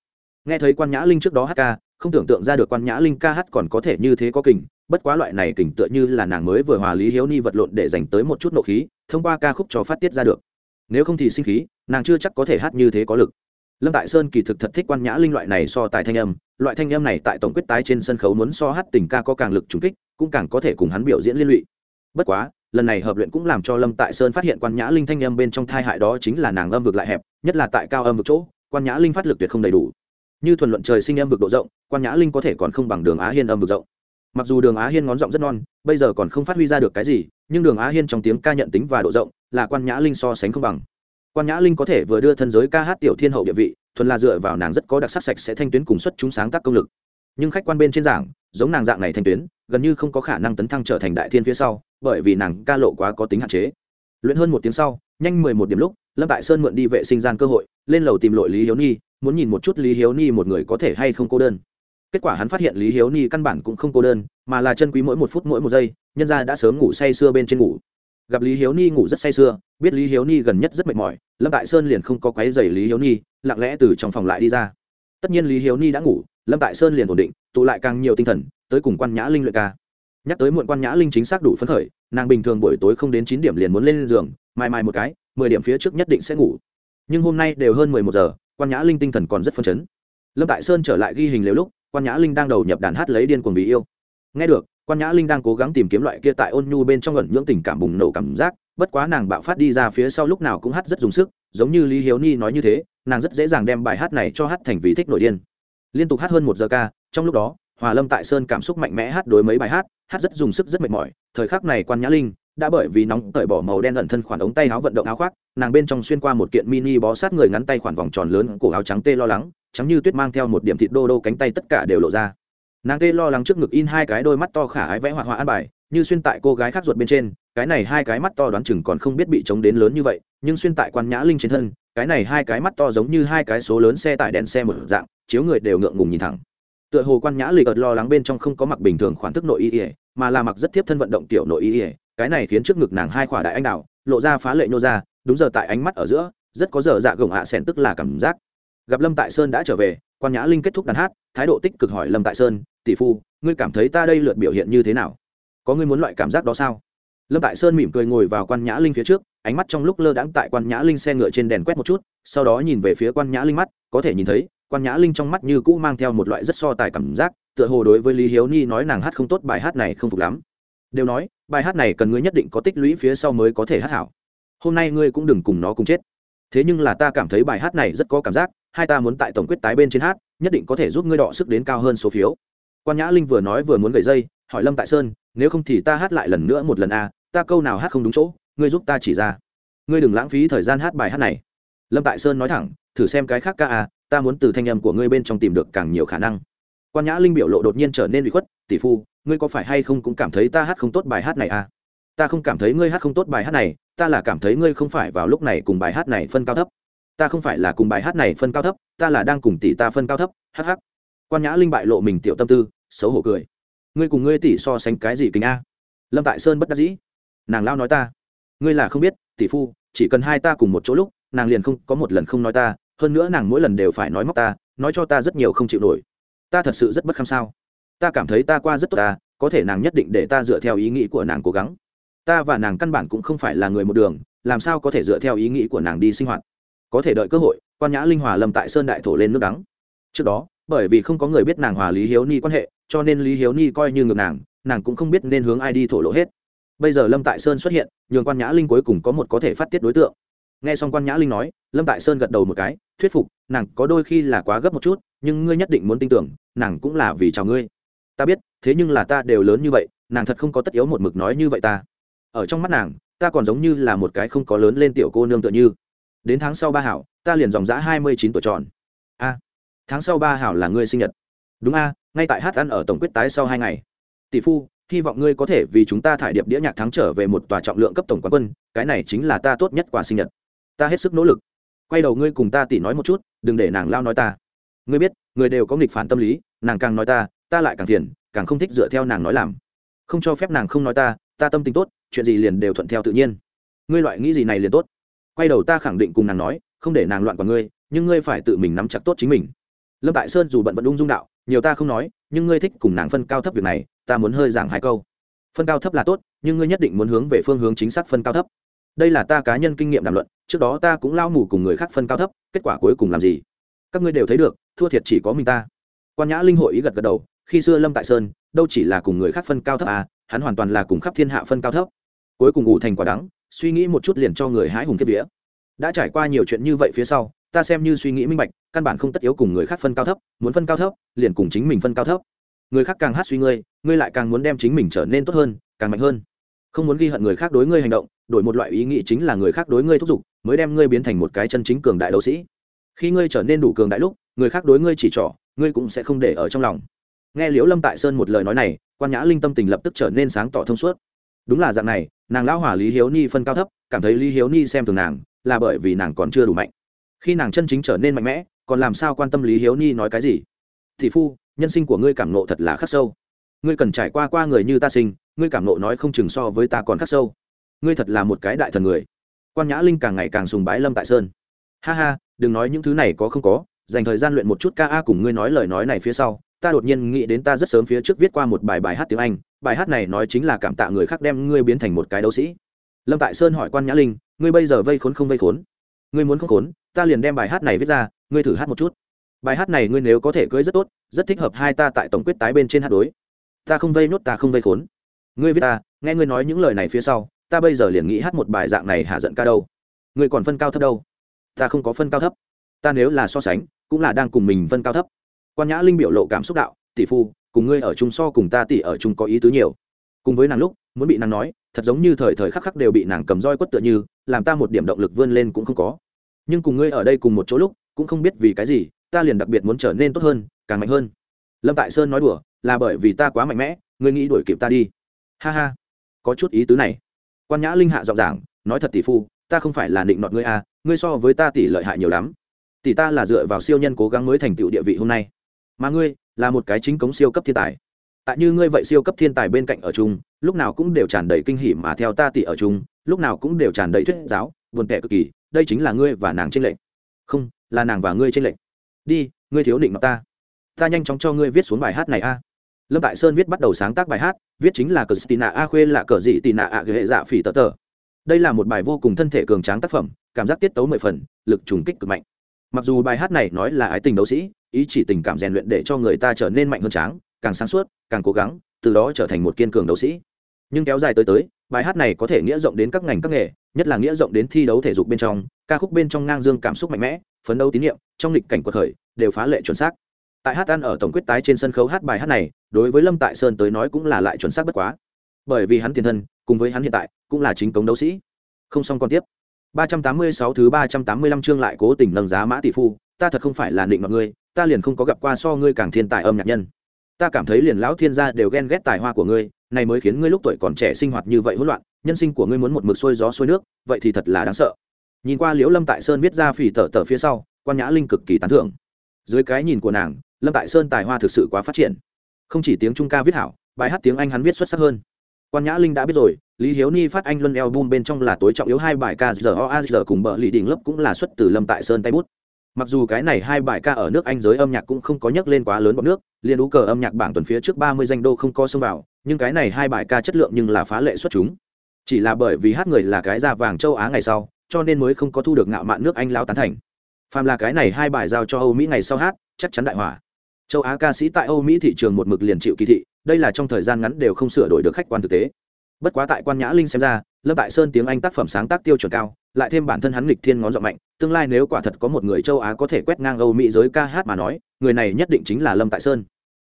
nghe thấy quan nhã linh trước đó hát ca, không tưởng tượng ra được quan nhã linh ca hát còn có thể như thế có kình, bất quá loại này kình tựa như là nàng mới vừa hòa lý hiếu ni vật lộn để dành tới một chút nộ khí, thông qua ca khúc cho phát tiết ra được. Nếu không thì sinh khí, nàng chưa chắc có thể hát như thế có lực. Lâm tại sơn kỳ thực thật thích quan nhã linh loại này so tài thanh âm, loại thanh âm này tại tổng quyết tái trên sân khấu muốn so hát tình ca có càng lực trúng kích, cũng càng có thể cùng hắn biểu diễn liên lụy. Bất quá, lần này hợp luyện cũng làm cho lâm tại sơn phát hiện quan nhã linh thanh âm bên trong thai hại đó chính là nàng âm vực lại hẹp, nhất là tại cao âm vực chỗ, quan nhã linh phát lực tuyệt không đầy đủ như thuần luận trời sinh âm vực độ rộng, quan nhã linh có thể còn không bằng đường á hiên âm vực rộng. Mặc dù đường á hiên ngón giọng rất non, bây giờ còn không phát huy ra được cái gì, nhưng đường á hiên trong tiếng ca nhận tính và độ rộng là quan nhã linh so sánh không bằng. Quan nhã linh có thể vừa đưa thân giới ca hát tiểu thiên hậu địa vị, thuần là dựa vào nàng rất có đặc sắc sạch sẽ thanh tuyến cùng xuất chúng sáng tác công lực. Nhưng khách quan bên trên giảng, giống nàng dạng này thanh tuyến, gần như không có khả năng tấn thăng trở thành đại thiên phía sau, bởi vì nàng ca lộ quá có tính hạn chế. Luyện hơn một tiếng sau, nhanh mười một điểm lúc, lâm tại sơn mượn đi vệ sinh gian cơ hội, lên lầu tìm lội lý hiếu nhi muốn nhìn một chút lý hiếu ni một người có thể hay không cô đơn. Kết quả hắn phát hiện lý hiếu ni căn bản cũng không cô đơn, mà là chân quý mỗi một phút mỗi một giây, nhân ra đã sớm ngủ say sưa bên trên ngủ. Gặp lý hiếu ni ngủ rất say sưa, biết lý hiếu ni gần nhất rất mệt mỏi, lâm tại sơn liền không có quáy dày lý hiếu ni, lặng lẽ từ trong phòng lại đi ra. Tất nhiên lý hiếu ni đã ngủ, lâm tại sơn liền ổn định, tụ lại càng nhiều tinh thần, tới cùng quan nhã linh luyện ca. Nhắc tới muộn quan nhã linh chính xác đủ phấn khởi, nàng bình thường buổi tối không đến chín điểm liền muốn lên giường, mai mai một cái, mười điểm phía trước nhất định sẽ ngủ. Nhưng hôm nay đều hơn mười một giờ quan nhã linh tinh thần còn rất phấn chấn. Lâm tại sơn trở lại ghi hình lều lúc, quan nhã linh đang đầu nhập đàn hát lấy điên cuồng vì yêu. Nghe được, quan nhã linh đang cố gắng tìm kiếm loại kia tại ôn nhu bên trong ẩn nhưỡng tình cảm bùng nổ cảm giác, bất quá nàng bạo phát đi ra phía sau lúc nào cũng hát rất dùng sức, giống như lý hiếu ni nói như thế, nàng rất dễ dàng đem bài hát này cho hát thành vì thích nội điên. Liên tục hát hơn một giờ ca, trong lúc đó, hòa lâm tại sơn cảm xúc mạnh mẽ hát đối mấy bài hát hát rất dùng sức rất mệt mỏi, thời khắc này quan nhã linh đã bởi vì nóng cởi bỏ màu đen ẩn thân khoản ống tay áo vận động áo khoác, nàng bên trong xuyên qua một kiện mini bó sát người ngắn tay khoản vòng tròn lớn cổ áo trắng tê lo lắng, trắng như tuyết mang theo một điểm thịt đô đô cánh tay tất cả đều lộ ra. Nàng tê lo lắng trước ngực in hai cái đôi mắt to khả ái vẽ hoạt họa an bài, như xuyên tại cô gái khác ruột bên trên, cái này hai cái mắt to đoán chừng còn không biết bị chống đến lớn như vậy, nhưng xuyên tại quan nhã linh trên thân, cái này hai cái mắt to giống như hai cái số lớn xe tải đèn xe một dạng, chiếu người đều ngượng ngùng nhìn thẳng. Tựa hồ quan nhã lịch ợt lo lắng bên trong không có mặc bình thường khoản thức nội y ỉa mà là mặc rất tiếp thân vận động tiểu nội y ỉa cái này khiến trước ngực nàng hai khỏa đại anh đào, lộ ra phá lệ nhô ra, đúng giờ tại ánh mắt ở giữa, rất có giờ dạ gồng hạ sẻn tức là cảm giác. Gặp lâm tại sơn đã trở về, quan nhã linh kết thúc đàn hát, thái độ tích cực hỏi lâm tại sơn, tỷ phu, ngươi cảm thấy ta đây lượt biểu hiện như thế nào? Có ngươi muốn loại cảm giác đó sao? Lâm tại sơn mỉm cười ngồi vào quan nhã linh phía trước, ánh mắt trong lúc lơ đãng tại quan nhã linh xe ngựa trên đèn quét một chút, sau đó nhìn về phía quan nhã linh mắt, có thể nhìn thấy, quan nhã linh trong mắt như cũ mang theo một loại rất so tài cảm giác, tựa hồ đối với lý hiếu ni nói nàng hát không tốt bài hát này không phục lắm. Đều nói bài hát này cần ngươi nhất định có tích lũy phía sau mới có thể hát hảo. Hôm nay ngươi cũng đừng cùng nó cùng chết. Thế nhưng là ta cảm thấy bài hát này rất có cảm giác, hai ta muốn tại tổng quyết tái bên trên hát, nhất định có thể giúp ngươi đọ sức đến cao hơn số phiếu. Quan nhã linh vừa nói vừa muốn gầy dây, hỏi lâm tại sơn, nếu không thì ta hát lại lần nữa một lần a ta câu nào hát không đúng chỗ, ngươi giúp ta chỉ ra. Ngươi đừng lãng phí thời gian hát bài hát này. Lâm tại sơn nói thẳng, thử xem cái khác ca a ta muốn từ thanh âm của ngươi bên trong tìm được càng nhiều khả năng quan nhã linh biểu lộ đột nhiên trở nên bị khuất, tỷ phu, ngươi có phải hay không cũng cảm thấy ta hát không tốt bài hát này à? Ta không cảm thấy ngươi hát không tốt bài hát này, ta là cảm thấy ngươi không phải vào lúc này cùng bài hát này phân cao thấp. Ta không phải là cùng bài hát này phân cao thấp, ta là đang cùng tỷ ta phân cao thấp hh quan nhã linh bại lộ mình tiểu tâm tư, xấu hổ cười. Ngươi cùng ngươi tỷ so sánh cái gì kính a? Lâm tại sơn bất đắc dĩ. Nàng lao nói ta. Ngươi là không biết, tỷ phu, chỉ cần hai ta cùng một chỗ lúc, nàng liền không, có một lần không nói ta, hơn nữa nàng mỗi lần đều phải nói móc ta, nói cho ta rất nhiều không chịu nổi ta thật sự rất bất kham sao? Ta cảm thấy ta qua rất tốt ta, có thể nàng nhất định để ta dựa theo ý nghĩ của nàng cố gắng. Ta và nàng căn bản cũng không phải là người một đường, làm sao có thể dựa theo ý nghĩ của nàng đi sinh hoạt? Có thể đợi cơ hội, quan nhã linh hòa lâm tại sơn đại thổ lên nước đắng. Trước đó, bởi vì không có người biết nàng hòa lý hiếu ni quan hệ, cho nên lý hiếu ni coi như ngược nàng nàng cũng không biết nên hướng ai đi thổ lộ hết. Bây giờ lâm tại sơn xuất hiện, nhường quan nhã linh cuối cùng có một có thể phát tiết đối tượng. Nghe xong quan nhã linh nói, lâm tại sơn gật đầu một cái thuyết phục, nàng có đôi khi là quá gấp một chút, nhưng ngươi nhất định muốn tin tưởng, nàng cũng là vì chào ngươi. Ta biết, thế nhưng là ta đều lớn như vậy, nàng thật không có tất yếu một mực nói như vậy ta. Ở trong mắt nàng, ta còn giống như là một cái không có lớn lên tiểu cô nương tựa như. Đến tháng sau ba hảo, ta liền dòng giã hai mươi chín tuổi tròn. A, tháng sau ba hảo là ngươi sinh nhật. Đúng a, ngay tại hát ăn ở tổng quyết tái sau hai ngày. Tỷ phu, hy vọng ngươi có thể vì chúng ta thải điệp đĩa nhạc thắng trở về một tòa trọng lượng cấp tổng quán quân, cái này chính là ta tốt nhất quà sinh nhật. Ta hết sức nỗ lực quay đầu ngươi cùng ta tỉ nói một chút, đừng để nàng lao nói ta. Ngươi biết, người đều có nghịch phản tâm lý, nàng càng nói ta ta lại càng thiền càng không thích dựa theo nàng nói làm. Không cho phép nàng không nói ta ta tâm tình tốt, chuyện gì liền đều thuận theo tự nhiên. Ngươi loại nghĩ gì này liền tốt. Quay đầu ta khẳng định cùng nàng nói, không để nàng loạn vào ngươi, nhưng ngươi phải tự mình nắm chặt tốt chính mình. Lâm tại sơn dù bận vẫn ung dung đạo, nhiều ta không nói, nhưng ngươi thích cùng nàng phân cao thấp việc này, ta muốn hơi giảng hai câu. Phân cao thấp là tốt, nhưng ngươi nhất định muốn hướng về phương hướng chính xác phân cao thấp đây là ta cá nhân kinh nghiệm đàm luận, trước đó ta cũng lao mù cùng người khác phân cao thấp, kết quả cuối cùng làm gì? Các ngươi đều thấy được, thua thiệt chỉ có mình ta. Quan nhã linh hội ý gật gật đầu, khi xưa lâm tại sơn, đâu chỉ là cùng người khác phân cao thấp à hắn hoàn toàn là cùng khắp thiên hạ phân cao thấp. Cuối cùng ủ thành quả đắng, suy nghĩ một chút liền cho người hái hùng kiếp vía. Đã trải qua nhiều chuyện như vậy phía sau, ta xem như suy nghĩ minh bạch, căn bản không tất yếu cùng người khác phân cao thấp, muốn phân cao thấp, liền cùng chính mình phân cao thấp. Người khác càng hát suy ngươi ngươi lại càng muốn đem chính mình trở nên tốt hơn, càng mạnh hơn không muốn ghi hận người khác đối ngươi hành động, đổi một loại ý nghĩ chính là người khác đối ngươi thúc giục, mới đem ngươi biến thành một cái chân chính cường đại đấu sĩ. Khi ngươi trở nên đủ cường đại lúc, người khác đối ngươi chỉ trỏ, ngươi cũng sẽ không để ở trong lòng. Nghe liễu lâm tại sơn một lời nói này, quan nhã linh tâm tình lập tức trở nên sáng tỏ thông suốt. Đúng là dạng này, nàng lão hỏa lý hiếu ni phân cao thấp, cảm thấy lý hiếu ni xem thường nàng, là bởi vì nàng còn chưa đủ mạnh. Khi nàng chân chính trở nên mạnh mẽ, còn làm sao quan tâm lý hiếu ni nói cái gì? Thị phu, nhân sinh của ngươi cảm nộ thật là khắc sâu ngươi cần trải qua qua người như ta sinh, ngươi cảm nộ nói không chừng so với ta còn khắc sâu. Ngươi thật là một cái đại thần người. Quan nhã linh càng ngày càng sùng bái lâm tại sơn. Ha ha, đừng nói những thứ này có không có, dành thời gian luyện một chút ca a cùng ngươi nói lời nói này phía sau, ta đột nhiên nghĩ đến ta rất sớm phía trước viết qua một bài bài hát tiếng anh, bài hát này nói chính là cảm tạ người khác đem ngươi biến thành một cái đấu sĩ. Lâm tại sơn hỏi quan nhã linh, ngươi bây giờ vây khốn không vây khốn? Ngươi muốn không khốn, ta liền đem bài hát này viết ra, ngươi thử hát một chút. Bài hát này ngươi nếu có thể cưới rất tốt, rất thích hợp hai ta tại tổng quyết tái bên trên hát đối ta không vây nốt ta không vây khốn. Ngươi viết ta, nghe ngươi nói những lời này phía sau, ta bây giờ liền nghĩ hát một bài dạng này hạ giận ca đâu. Ngươi còn phân cao thấp đâu? Ta không có phân cao thấp. Ta nếu là so sánh, cũng là đang cùng mình phân cao thấp. Quan nhã linh biểu lộ cảm xúc đạo, tỷ phu, cùng ngươi ở chung so cùng ta tỷ ở chung có ý tứ nhiều. Cùng với nàng lúc, muốn bị nàng nói, thật giống như thời thời khắc khắc đều bị nàng cầm roi quất tựa như, làm ta một điểm động lực vươn lên cũng không có. Nhưng cùng ngươi ở đây cùng một chỗ lúc, cũng không biết vì cái gì, ta liền đặc biệt muốn trở nên tốt hơn, càng mạnh hơn. Lâm tại sơn nói đùa là bởi vì ta quá mạnh mẽ, ngươi nghĩ đuổi kịp ta đi. Ha ha, có chút ý tứ này. Quan nhã linh hạ giọng giảng, nói thật tỷ phu, ta không phải là định nọt ngươi à ngươi so với ta tỷ lợi hại nhiều lắm. Tỷ ta là dựa vào siêu nhân cố gắng mới thành tựu địa vị hôm nay. Mà ngươi, là một cái chính cống siêu cấp thiên tài. Tại như ngươi vậy siêu cấp thiên tài bên cạnh ở chung, lúc nào cũng đều tràn đầy kinh hỉ mà theo ta tỷ ở chung, lúc nào cũng đều tràn đầy thuyết giáo, buồn tẻ cực kỳ, đây chính là ngươi và nàng tranh lệch. Không, là nàng và ngươi tranh lệch. Đi, ngươi thiếu định mặt ta. Ta nhanh chóng cho ngươi viết xuống bài hát này a lâm tại sơn viết bắt đầu sáng tác bài hát, viết chính là cờ tì nạ a khuê là cờ dị tì nạ a hệ dạ phỉ tờ tờ. Đây là một bài vô cùng thân thể cường tráng tác phẩm, cảm giác tiết tấu mười phần, lực trùng kích cực mạnh. Mặc dù bài hát này nói là ái tình đấu sĩ, ý chỉ tình cảm rèn luyện để cho người ta trở nên mạnh hơn tráng, càng sáng suốt, càng cố gắng, từ đó trở thành một kiên cường đấu sĩ. Nhưng kéo dài tới tới, bài hát này có thể nghĩa rộng đến các ngành các nghề, nhất là nghĩa rộng đến thi đấu thể dục bên trong, ca khúc bên trong ngang dương cảm xúc mạnh mẽ, phấn đấu tín nhiệm, trong lịch cảnh cuộc khởi đều phá lệ chuẩn xác. Tại hát ăn ở tổng quyết tái trên sân khấu hát bài hát này đối với lâm tại sơn tới nói cũng là lại chuẩn xác bất quá. Bởi vì hắn tiền thân, cùng với hắn hiện tại, cũng là chính cống đấu sĩ. Không xong còn tiếp. 386 thứ 385 chương lại cố tình nâng giá mã tỷ phu, ta thật không phải là định mọi ngươi, ta liền không có gặp qua so ngươi càng thiên tài âm nhạc nhân. Ta cảm thấy liền lão thiên gia đều ghen ghét tài hoa của ngươi, này mới khiến ngươi lúc tuổi còn trẻ sinh hoạt như vậy hỗn loạn, nhân sinh của ngươi muốn một mực xuôi gió xuôi nước, vậy thì thật là đáng sợ. Nhìn qua liễu lâm tại sơn viết ra phỉ tở tở phía sau, quan nhã linh cực kỳ tán thưởng. Dưới cái nhìn của nàng, lâm tại sơn tài hoa thực sự quá phát triển không chỉ tiếng trung ca viết hảo, bài hát tiếng anh hắn viết xuất sắc hơn. Quan nhã linh đã biết rồi, lý hiếu ni phát anh luân album bên trong là tối trọng yếu hai bài ca giờ o a giờ cùng bờ lì đỉnh lớp cũng là xuất từ lâm tại sơn tay bút. Mặc dù cái này hai bài ca ở nước anh giới âm nhạc cũng không có nhắc lên quá lớn bọn nước, liên ú cờ âm nhạc bảng tuần phía trước ba mươi danh đô không có xông vào, nhưng cái này hai bài ca chất lượng nhưng là phá lệ xuất chúng. Chỉ là bởi vì hát người là cái da vàng châu á ngày sau, cho nên mới không có thu được ngạo mạn nước anh lao tán thành. Phàm là cái này hai bài giao cho âu mỹ ngày sau hát, chắc chắn đại hỏa châu á ca sĩ tại âu mỹ thị trường một mực liền chịu kỳ thị, đây là trong thời gian ngắn đều không sửa đổi được khách quan thực tế. Bất quá tại quan nhã linh xem ra, lâm tại sơn tiếng anh tác phẩm sáng tác tiêu chuẩn cao, lại thêm bản thân hắn nghịch thiên ngón giọng mạnh, tương lai nếu quả thật có một người châu á có thể quét ngang âu mỹ giới ca hát mà nói, người này nhất định chính là lâm tại sơn.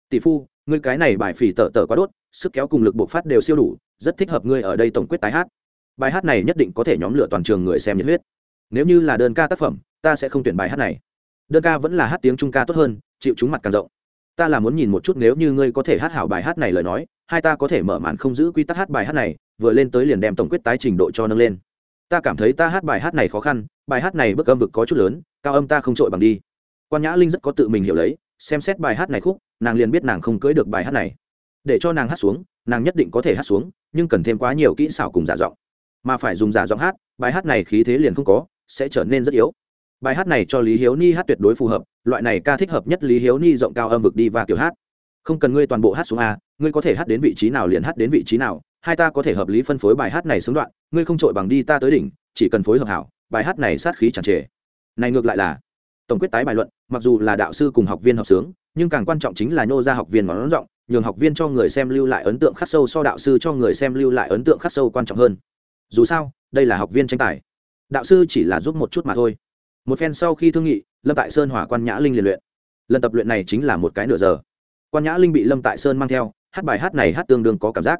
Tỷ phu, ngươi cái này bài phỉ tở tở quá đốt, sức kéo cùng lực bộc phát đều siêu đủ, rất thích hợp ngươi ở đây tổng quyết tái hát. Bài hát này nhất định có thể nhóm lửa toàn trường người xem nhiệt huyết. Nếu như là đơn ca tác phẩm, ta sẽ không tuyển bài hát này. Đơn ca vẫn là hát tiếng trung ca tốt hơn, chịu chúng mặt càng rộng ta là muốn nhìn một chút nếu như ngươi có thể hát hảo bài hát này lời nói, hai ta có thể mở màn không giữ quy tắc hát bài hát này, vừa lên tới liền đem tổng quyết tái trình độ cho nâng lên. Ta cảm thấy ta hát bài hát này khó khăn, bài hát này bức âm vực có chút lớn, cao âm ta không trội bằng đi. Quan nhã linh rất có tự mình hiểu lấy, xem xét bài hát này khúc, nàng liền biết nàng không cưới được bài hát này. Để cho nàng hát xuống, nàng nhất định có thể hát xuống, nhưng cần thêm quá nhiều kỹ xảo cùng giả giọng. Mà phải dùng giả giọng hát, bài hát này khí thế liền không có, sẽ trở nên rất yếu bài hát này cho lý hiếu ni hát tuyệt đối phù hợp, loại này ca thích hợp nhất lý hiếu ni rộng cao âm vực đi và kiểu hát. Không cần ngươi toàn bộ hát xuống a, ngươi có thể hát đến vị trí nào liền hát đến vị trí nào, hai ta có thể hợp lý phân phối bài hát này xứng đoạn, ngươi không trội bằng đi ta tới đỉnh, chỉ cần phối hợp hảo, bài hát này sát khí chẳng trề. Này ngược lại là, tổng quyết tái bài luận, mặc dù là đạo sư cùng học viên học sướng, nhưng càng quan trọng chính là nhô ra học viên ngón rộng nhường học viên cho người xem lưu lại ấn tượng khắc sâu so đạo sư cho người xem lưu lại ấn tượng khắc sâu quan trọng hơn. Dù sao, đây là học viên tranh tài. Đạo sư chỉ là giúp một chút mà thôi một phen sau khi thương nghị, lâm tại sơn hỏa quan nhã linh liền luyện. Lần tập luyện này chính là một cái nửa giờ. Quan nhã linh bị lâm tại sơn mang theo, hát bài hát này hát tương đương có cảm giác.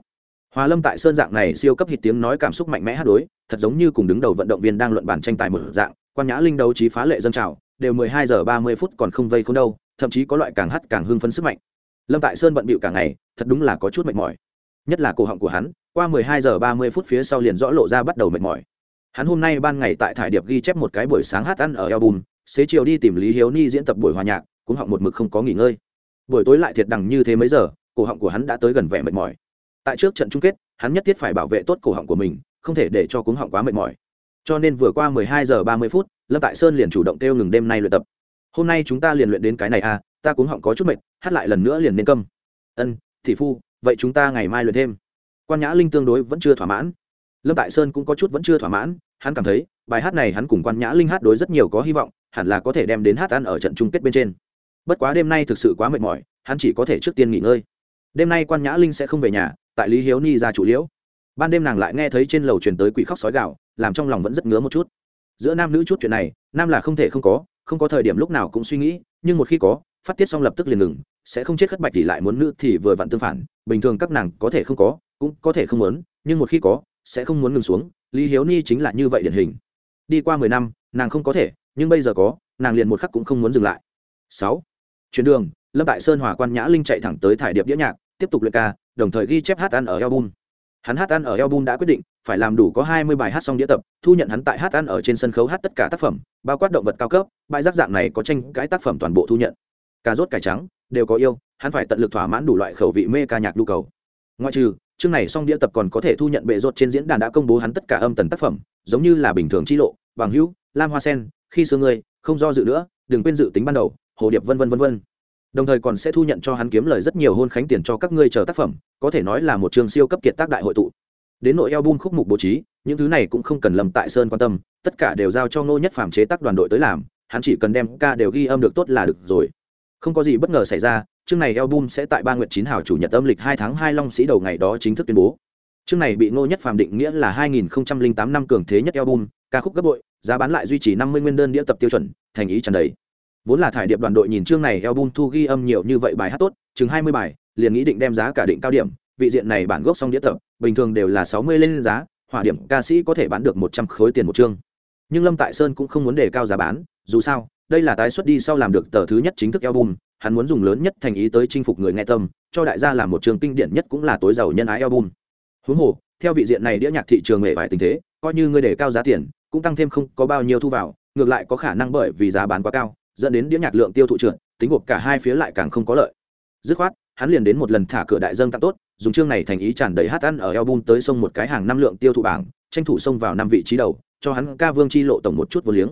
Hòa lâm tại sơn dạng này siêu cấp hít tiếng nói cảm xúc mạnh mẽ hát đối, thật giống như cùng đứng đầu vận động viên đang luận bàn tranh tài một dạng, quan nhã linh đấu trí phá lệ dân trào, đều mười hai giờ ba mươi phút còn không vây không đâu, thậm chí có loại càng hát càng hưng phấn sức mạnh. Lâm tại sơn bận bịu cả ngày, thật đúng là có chút mệt mỏi. Nhất là cổ họng của hắn, qua mười hai giờ ba mươi phút phía sau liền rõ lộ ra bắt đầu mệt mỏi hắn hôm nay ban ngày tại thải điệp ghi chép một cái buổi sáng hát ăn ở album, xế chiều đi tìm lý hiếu ni diễn tập buổi hòa nhạc, cũng họng một mực không có nghỉ ngơi. Buổi tối lại thiệt đằng như thế mấy giờ, cổ họng của hắn đã tới gần vẻ mệt mỏi. Tại trước trận chung kết, hắn nhất thiết phải bảo vệ tốt cổ họng của mình, không thể để cho cuống họng quá mệt mỏi. Cho nên vừa qua 12 giờ 30 phút, lâm tại sơn liền chủ động kêu ngừng đêm nay luyện tập. Hôm nay chúng ta liền luyện đến cái này à ta cuống họng có chút mệt, hát lại lần nữa liền nên câm. Ân thị phu, vậy chúng ta ngày mai luyện thêm. Quan nhã linh tương đối vẫn chưa thỏa mãn. Lâm tại sơn cũng có chút vẫn chưa thỏa mãn hắn cảm thấy, bài hát này hắn cùng quan nhã linh hát đối rất nhiều có hy vọng, hẳn là có thể đem đến hát ăn ở trận chung kết bên trên. Bất quá đêm nay thực sự quá mệt mỏi, hắn chỉ có thể trước tiên nghỉ ngơi. Đêm nay quan nhã linh sẽ không về nhà, tại lý hiếu ni ra chủ liễu. Ban đêm nàng lại nghe thấy trên lầu truyền tới quỷ khóc sói gạo làm trong lòng vẫn rất ngứa một chút. Giữa nam nữ chút chuyện này, nam là không thể không có không có thời điểm lúc nào cũng suy nghĩ, nhưng một khi có, phát tiết xong lập tức liền ngừng, sẽ không chết khất bạch thì lại muốn nữ thì vừa vặn tương phản, bình thường các nàng có thể không có, cũng có thể không muốn, nhưng một khi có, sẽ không muốn ngừng xuống lý hiếu ni chính là như vậy điển hình. Đi qua mười năm, nàng không có thể, nhưng bây giờ có, nàng liền một khắc cũng không muốn dừng lại. Sáu. Chuyến đường, lâm tại sơn hòa quan nhã linh chạy thẳng tới thải điệp đĩa nhạc, tiếp tục luyện ca, đồng thời ghi chép hát ăn ở album. Hắn hát ăn ở album đã quyết định, phải làm đủ có hai mươi bài hát xong đĩa tập, thu nhận hắn tại hát ăn ở trên sân khấu hát tất cả tác phẩm, bao quát động vật cao cấp, bãi rác dạng này có tranh cãi tác phẩm toàn bộ thu nhận. Cà rốt cải trắng, đều có yêu, hắn phải tận lực thỏa mãn đủ loại khẩu vị mê ca nhạc nhu cầu. Ngoại trừ chương này xong đĩa tập còn có thể thu nhận bệ rốt trên diễn đàn đã công bố hắn tất cả âm tần tác phẩm, giống như là bình thường chi lộ, bằng hữu, lam hoa sen, khi xưa ngươi, không do dự nữa, đừng quên dự tính ban đầu, hồ điệp vân vân vân vân. Đồng thời còn sẽ thu nhận cho hắn kiếm lời rất nhiều hôn khánh tiền cho các ngươi chờ tác phẩm, có thể nói là một trường siêu cấp kiệt tác đại hội tụ. Đến nội album khúc mục bố trí, những thứ này cũng không cần lầm tại sơn quan tâm, tất cả đều giao cho ngô nhất phàm chế tác đoàn đội tới làm, hắn chỉ cần đem ca đều ghi âm được tốt là được rồi. Không có gì bất ngờ xảy ra chương này album sẽ tại ba nguyệt chín hào chủ nhật âm lịch hai tháng hai long sĩ đầu ngày đó chính thức tuyên bố. Chương này bị ngô nhất phàm định nghĩa là hai nghìn tám năm cường thế nhất album, ca khúc gấp bội, giá bán lại duy trì năm mươi nguyên đơn đĩa tập tiêu chuẩn, thành ý tràn đầy. Vốn là thải điệp đoàn đội nhìn chương này album thu ghi âm nhiều như vậy bài hát tốt, chừng hai mươi bài, liền nghĩ định đem giá cả định cao điểm, vị diện này bản gốc xong đĩa tập, bình thường đều là sáu mươi lên giá, hỏa điểm ca sĩ có thể bán được một trăm khối tiền một chương. Nhưng lâm tại sơn cũng không muốn đề cao giá bán, dù sao, đây là tái xuất đi sau làm được tờ thứ nhất chính thức album hắn muốn dùng lớn nhất thành ý tới chinh phục người nghe tâm, cho đại gia làm một trường kinh điển nhất cũng là tối giàu nhân ái album. Huống hồ, theo vị diện này đĩa nhạc thị trường nghệ vải tình thế, coi như ngươi để cao giá tiền, cũng tăng thêm không có bao nhiêu thu vào, ngược lại có khả năng bởi vì giá bán quá cao, dẫn đến đĩa nhạc lượng tiêu thụ trượt, tính gộp cả hai phía lại càng không có lợi. Dứt khoát, hắn liền đến một lần thả cửa đại dân tặng tốt, dùng chương này thành ý tràn đầy hát ăn ở album tới sông một cái hàng năm lượng tiêu thụ bảng, tranh thủ xông vào năm vị trí đầu, cho hắn ca vương chi lộ tổng một chút vô liếng.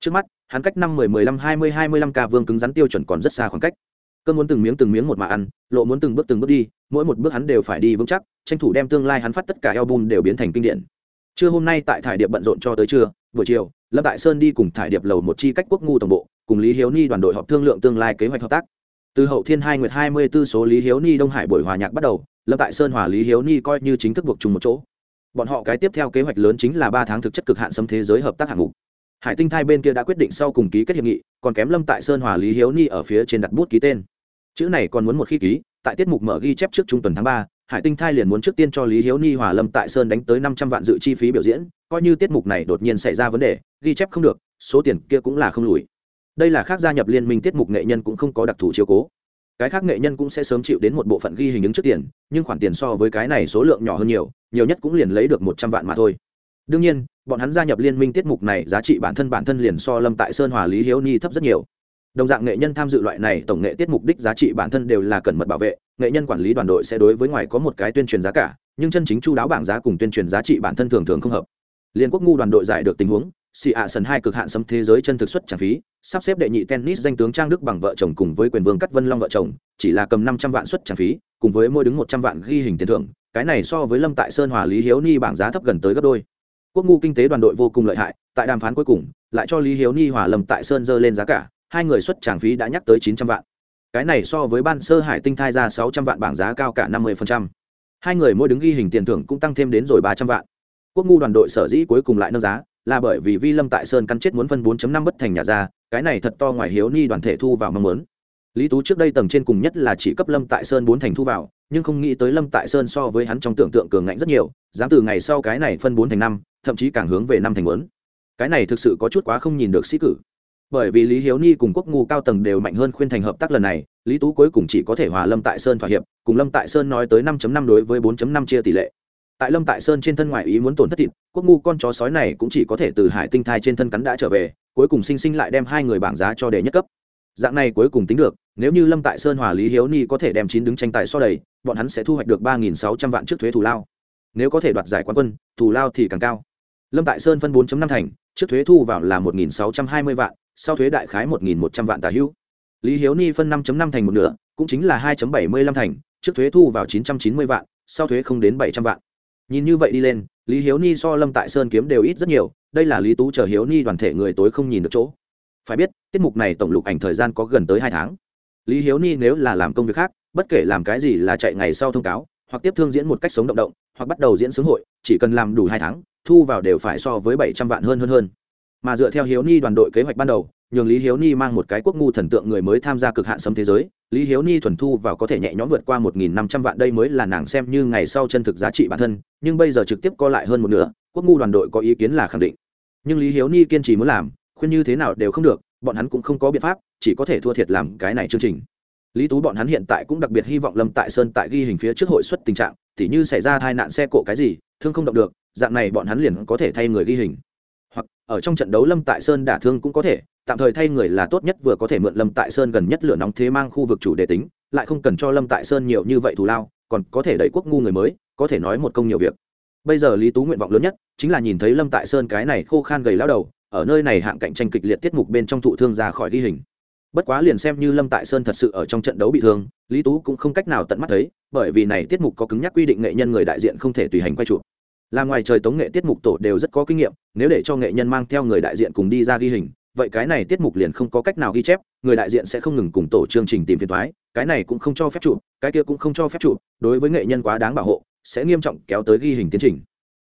Trước mắt hắn cách năm mười mười lăm, hai mươi hai mươi lăm ca vương cứng rắn tiêu chuẩn còn rất xa khoảng cách. Cơn muốn từng miếng từng miếng một mà ăn, lộ muốn từng bước từng bước đi, mỗi một bước hắn đều phải đi vững chắc, tranh thủ đem tương lai hắn phát tất cả album đều biến thành kinh điển. Trưa hôm nay tại thải điệp bận rộn cho tới trưa, buổi chiều, lâm đại sơn đi cùng thải điệp lầu một chi cách quốc ngu tổng bộ, cùng lý hiếu ni đoàn đội họp thương lượng tương lai kế hoạch hợp tác. Từ hậu thiên hai nguyệt hai mươi b ố số lý hiếu ni đông hải buổi hòa nhạc bắt đầu, lâm tại sơn hòa lý hiếu ni coi như chính thức buộc chung một chỗ. Bọn họ cái tiếp theo kế hoạch lớn chính là ba tháng thực chất cực hạn xâm thế giới hợp tác hạng mục hải tinh thai bên kia đã quyết định sau cùng ký kết hiệp nghị, còn kém lâm tại sơn hòa lý hiếu ni ở phía trên đặt bút ký tên. Chữ này còn muốn một khi ký, tại tiết mục mở ghi chép trước trung tuần tháng ba, hải tinh thai liền muốn trước tiên cho lý hiếu ni hòa lâm tại sơn đánh tới năm trăm vạn dự chi phí biểu diễn, coi như tiết mục này đột nhiên xảy ra vấn đề, ghi chép không được, số tiền kia cũng là không lùi. Đây là khác gia nhập liên minh tiết mục nghệ nhân cũng không có đặc thù chiếu cố. Cái khác nghệ nhân cũng sẽ sớm chịu đến một bộ phận ghi hình ứng trước tiền, nhưng khoản tiền so với cái này số lượng nhỏ hơn nhiều nhiều nhất cũng liền lấy được một trăm vạn mà thôi. Đương nhiên bọn hắn gia nhập liên minh tiết mục này giá trị bản thân bản thân liền so lâm tại sơn hòa lý hiếu ni thấp rất nhiều. Đồng dạng nghệ nhân tham dự loại này tổng nghệ tiết mục đích giá trị bản thân đều là cẩn mật bảo vệ, nghệ nhân quản lý đoàn đội sẽ đối với ngoài có một cái tuyên truyền giá cả, nhưng chân chính chu đáo bảng giá cùng tuyên truyền giá trị bản thân thường thường không hợp. Liên quốc ngu đoàn đội giải được tình huống xì ạ sần hai cực hạn sấm thế giới chân thực xuất trả phí, sắp xếp đệ nhị tennis danh tướng trang đức bằng vợ chồng cùng với quyền vương cắt vân long vợ chồng, chỉ là cầm năm trăm vạn xuất trả phí, cùng với mỗi đứng một trăm vạn ghi hình tiền thưởng, cái này so với lâm tại sơn hòa lý hiếu ni bảng giá thấp gần tới gấp đôi quốc ngu kinh tế đoàn đội vô cùng lợi hại, tại đàm phán cuối cùng, lại cho lý hiếu ni hòa lâm tại sơn dơ lên giá cả, hai người xuất tràng phí đã nhắc tới chín trăm vạn. Cái này so với ban sơ hải tinh thai ra sáu trăm vạn bảng giá cao cả năm mươi hai người mỗi đứng ghi hình tiền thưởng cũng tăng thêm đến rồi ba trăm vạn. Quốc ngu đoàn đội sở dĩ cuối cùng lại nâng giá, là bởi vì vi lâm tại sơn căn chết muốn phân 4 năm bất thành nhà ra, cái này thật to ngoài hiếu ni đoàn thể thu vào mong muốn. Lý tú trước đây tầng trên cùng nhất là chỉ cấp lâm tại sơn bốn thành thu vào, nhưng không nghĩ tới lâm tại sơn so với hắn trong tưởng tượng cường ngạnh rất nhiều, dám từ ngày sau cái này phân bốn thành năm thậm chí càng hướng về năm thành muốn cái này thực sự có chút quá không nhìn được sĩ cử. Bởi vì lý hiếu ni cùng quốc ngu cao tầng đều mạnh hơn khuyên thành hợp tác lần này, lý tú cuối cùng chỉ có thể hòa lâm tại sơn thỏa hiệp, cùng lâm tại sơn nói tới 5 năm đối với 4 năm chia tỷ lệ. Tại lâm tại sơn trên thân ngoại ý muốn tổn thất thịt, quốc ngu con chó sói này cũng chỉ có thể từ hải tinh thai trên thân cắn đã trở về, cuối cùng sinh sinh lại đem hai người bảng giá cho đề nhất cấp. Dạng này cuối cùng tính được, nếu như lâm tại sơn hòa lý hiếu ni có thể đem chín đứng tranh tài so đầy, bọn hắn sẽ thu hoạch được ba nghìn sáu trăm vạn trước thuế thù lao. Nếu có thể đoạt giải quán quân, thù lao thì càng cao lâm tại sơn phân 4 năm thành, trước thuế thu vào là một nghìn sáu trăm hai mươi vạn, sau thuế đại khái một nghìn một trăm vạn tà hữu. Lý hiếu ni phân 5 năm thành một nửa, cũng chính là hai bảy mươi lăm thành, trước thuế thu vào chín trăm chín mươi vạn, sau thuế không đến bảy trăm vạn. Nhìn như vậy đi lên, lý hiếu ni so lâm tại sơn kiếm đều ít rất nhiều, đây là lý tú chờ hiếu ni đoàn thể người tối không nhìn được chỗ. Phải biết, tiết mục này tổng lục ảnh thời gian có gần tới hai tháng. Lý hiếu ni nếu là làm công việc khác, bất kể làm cái gì là chạy ngày sau thông cáo, hoặc tiếp thương diễn một cách sống động động, hoặc bắt đầu diễn xướng hội, chỉ cần làm đủ hai tháng thu vào đều phải so với bảy trăm vạn hơn hơn hơn. Mà dựa theo hiếu ni đoàn đội kế hoạch ban đầu, nhường lý hiếu ni mang một cái quốc ngu thần tượng người mới tham gia cực hạn sấm thế giới, lý hiếu ni thuần thu vào có thể nhẹ nhõm vượt qua một nghìn năm trăm vạn. Đây mới là nàng xem như ngày sau chân thực giá trị bản thân, nhưng bây giờ trực tiếp co lại hơn một nửa, quốc ngu đoàn đội có ý kiến là khẳng định. Nhưng lý hiếu ni kiên trì muốn làm, khuyên như thế nào đều không được, bọn hắn cũng không có biện pháp, chỉ có thể thua thiệt làm cái này chương trình. Lý tú bọn hắn hiện tại cũng đặc biệt hy vọng lâm tại sơn tại ghi hình phía trước hội xuất tình trạng, tỉ như xảy ra tai nạn xe cộ cái gì thương không động được, dạng này bọn hắn liền có thể thay người ghi hình. Hoặc, ở trong trận đấu lâm tại sơn đả thương cũng có thể, tạm thời thay người là tốt nhất vừa có thể mượn lâm tại sơn gần nhất lửa nóng thế mang khu vực chủ đề tính, lại không cần cho lâm tại sơn nhiều như vậy thù lao, còn có thể đẩy quốc ngu người mới, có thể nói một công nhiều việc. Bây giờ lý tú nguyện vọng lớn nhất chính là nhìn thấy lâm tại sơn cái này khô khan gầy lao đầu, ở nơi này hạng cạnh tranh kịch liệt tiết mục bên trong thụ thương ra khỏi ghi hình. Bất quá liền xem như lâm tại sơn thật sự ở trong trận đấu bị thương, lý tú cũng không cách nào tận mắt thấy, bởi vì này tiết mục có cứng nhắc quy định nghệ nhân người đại diện không thể tùy hành quay chụp là ngoài trời tống nghệ tiết mục tổ đều rất có kinh nghiệm, nếu để cho nghệ nhân mang theo người đại diện cùng đi ra ghi hình, vậy cái này tiết mục liền không có cách nào ghi chép, người đại diện sẽ không ngừng cùng tổ chương trình tìm phiền thoái cái này cũng không cho phép chụp, cái kia cũng không cho phép chụp, đối với nghệ nhân quá đáng bảo hộ, sẽ nghiêm trọng kéo tới ghi hình tiến trình.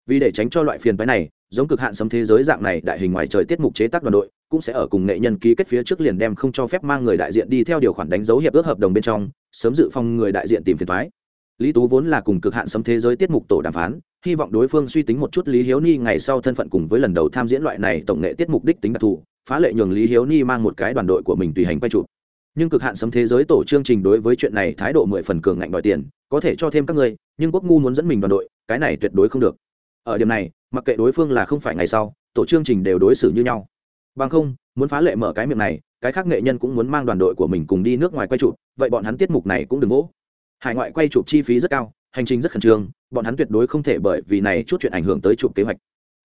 Vì để tránh cho loại phiền thoái này, giống cực hạn sấm thế giới dạng này đại hình ngoài trời tiết mục chế tác đoàn đội, cũng sẽ ở cùng nghệ nhân ký kết phía trước liền đem không cho phép mang người đại diện đi theo điều khoản đánh dấu hiệp ước hợp đồng bên trong, sớm dự phòng người đại diện tìm phiền thoái lý tú vốn là cùng cực hạn sấm thế giới tiết mục tổ đàm phán hy vọng đối phương suy tính một chút lý hiếu ni ngày sau thân phận cùng với lần đầu tham diễn loại này tổng nghệ tiết mục đích tính đặc thù, phá lệ nhường lý hiếu ni mang một cái đoàn đội của mình tùy hành quay chụp. Nhưng cực hạn sấm thế giới tổ chương trình đối với chuyện này thái độ mười phần cường ngạnh đòi tiền, có thể cho thêm các ngươi nhưng quốc ngu muốn dẫn mình đoàn đội, cái này tuyệt đối không được. Ở điểm này, mặc kệ đối phương là không phải ngày sau, tổ chương trình đều đối xử như nhau. Bằng không, muốn phá lệ mở cái miệng này, cái khác nghệ nhân cũng muốn mang đoàn đội của mình cùng đi nước ngoài quay chụp, vậy bọn hắn tiết mục này cũng đừng vỗ. Hải ngoại quay chụp chi phí rất cao, hành trình rất khẩn trương bọn hắn tuyệt đối không thể bởi vì này chút chuyện ảnh hưởng tới chụp kế hoạch.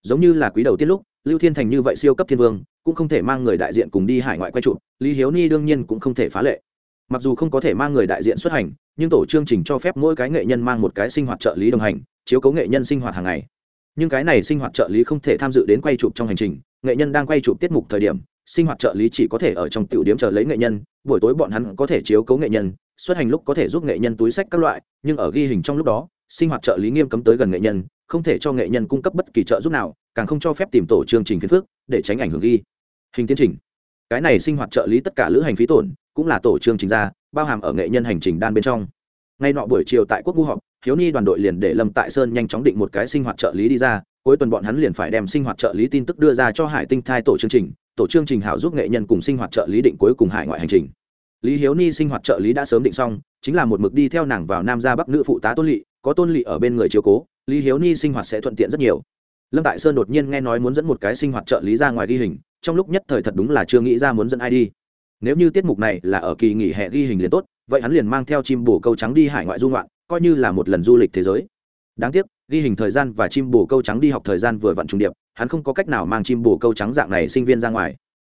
Giống như là quý đầu tiên lúc, lưu thiên thành như vậy siêu cấp thiên vương, cũng không thể mang người đại diện cùng đi hải ngoại quay chụp, lý hiếu ni đương nhiên cũng không thể phá lệ. Mặc dù không có thể mang người đại diện xuất hành, nhưng tổ chương trình cho phép mỗi cái nghệ nhân mang một cái sinh hoạt trợ lý đồng hành, chiếu cố nghệ nhân sinh hoạt hàng ngày. Nhưng cái này sinh hoạt trợ lý không thể tham dự đến quay chụp trong hành trình, nghệ nhân đang quay chụp tiết mục thời điểm, sinh hoạt trợ lý chỉ có thể ở trong tiểu điểm chờ lấy nghệ nhân, buổi tối bọn hắn có thể chiếu cố nghệ nhân, xuất hành lúc có thể giúp nghệ nhân túi sách các loại, nhưng ở ghi hình trong lúc đó sinh hoạt trợ lý nghiêm cấm tới gần nghệ nhân, không thể cho nghệ nhân cung cấp bất kỳ trợ giúp nào, càng không cho phép tìm tổ chương trình phiến phước để tránh ảnh hưởng ghi. Hình tiến trình. Cái này sinh hoạt trợ lý tất cả lữ hành phí tổn, cũng là tổ chương trình ra, bao hàm ở nghệ nhân hành trình đan bên trong. Ngay nọ buổi chiều tại quốc vũ họp, hiếu ni đoàn đội liền để lâm tại sơn nhanh chóng định một cái sinh hoạt trợ lý đi ra, cuối tuần bọn hắn liền phải đem sinh hoạt trợ lý tin tức đưa ra cho hải tinh thai tổ chương trình, tổ chương trình hảo giúp nghệ nhân cùng sinh hoạt trợ lý định cuối cùng hải ngoại hành trình. Lý hiếu ni sinh hoạt trợ lý đã sớm định xong, chính là một mực đi theo nàng vào nam ra bắc nữ phụ tá tôn lỵ có tôn lỵ ở bên người chiếu cố, lý hiếu ni sinh hoạt sẽ thuận tiện rất nhiều. Lâm tại sơn đột nhiên nghe nói muốn dẫn một cái sinh hoạt trợ lý ra ngoài ghi hình, trong lúc nhất thời thật đúng là chưa nghĩ ra muốn dẫn ai đi. Nếu như tiết mục này là ở kỳ nghỉ hè ghi hình liền tốt, vậy hắn liền mang theo chim bồ câu trắng đi hải ngoại du ngoạn, coi như là một lần du lịch thế giới. Đáng tiếc, ghi hình thời gian và chim bồ câu trắng đi học thời gian vừa vặn trùng điệp, hắn không có cách nào mang chim bồ câu trắng dạng này sinh viên ra ngoài.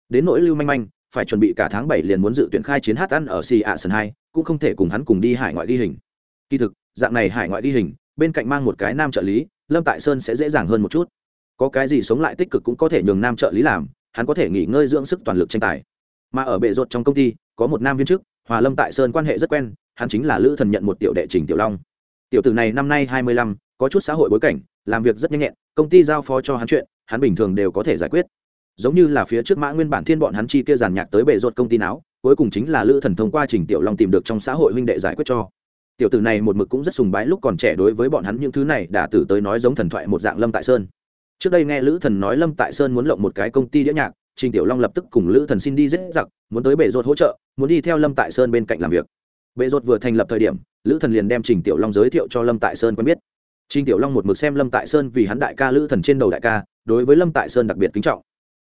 Đến nỗi lưu manh manh, phải chuẩn bị cả tháng bảy liền muốn dự tuyển khai chiến hát ăn ở si ạ sân hai, cũng không thể cùng hắn cùng đi hải ngoại ghi hình. Kỳ thực dạng này hải ngoại đi hình, bên cạnh mang một cái nam trợ lý, lâm tại sơn sẽ dễ dàng hơn một chút. Có cái gì sống lại tích cực cũng có thể nhường nam trợ lý làm, hắn có thể nghỉ ngơi dưỡng sức toàn lực tranh tài. Mà ở bệ rột trong công ty, có một nam viên chức, hòa lâm tại sơn quan hệ rất quen, hắn chính là lữ thần nhận một tiểu đệ trình tiểu long. Tiểu tử này năm nay hai mươi lăm, có chút xã hội bối cảnh, làm việc rất nhanh nhẹn, công ty giao phó cho hắn chuyện, hắn bình thường đều có thể giải quyết. Giống như là phía trước mã nguyên bản thiên bọn hắn chi kia giàn nhạc tới bệ rột công ty não cuối cùng chính là lữ thần thông qua trình tiểu long tìm được trong xã hội huynh đệ giải quyết cho tiểu tử này một mực cũng rất sùng bái lúc còn trẻ đối với bọn hắn những thứ này đã tử tới nói giống thần thoại một dạng lâm tại sơn. Trước đây nghe lữ thần nói lâm tại sơn muốn lộng một cái công ty đĩa nhạc, trình tiểu long lập tức cùng lữ thần xin đi dễ giặc, muốn tới bể rột hỗ trợ, muốn đi theo lâm tại sơn bên cạnh làm việc. Bệ rột vừa thành lập thời điểm, lữ thần liền đem trình tiểu long giới thiệu cho lâm tại sơn quen biết. Trình tiểu long một mực xem lâm tại sơn vì hắn đại ca lữ thần trên đầu đại ca, đối với lâm tại sơn đặc biệt kính trọng.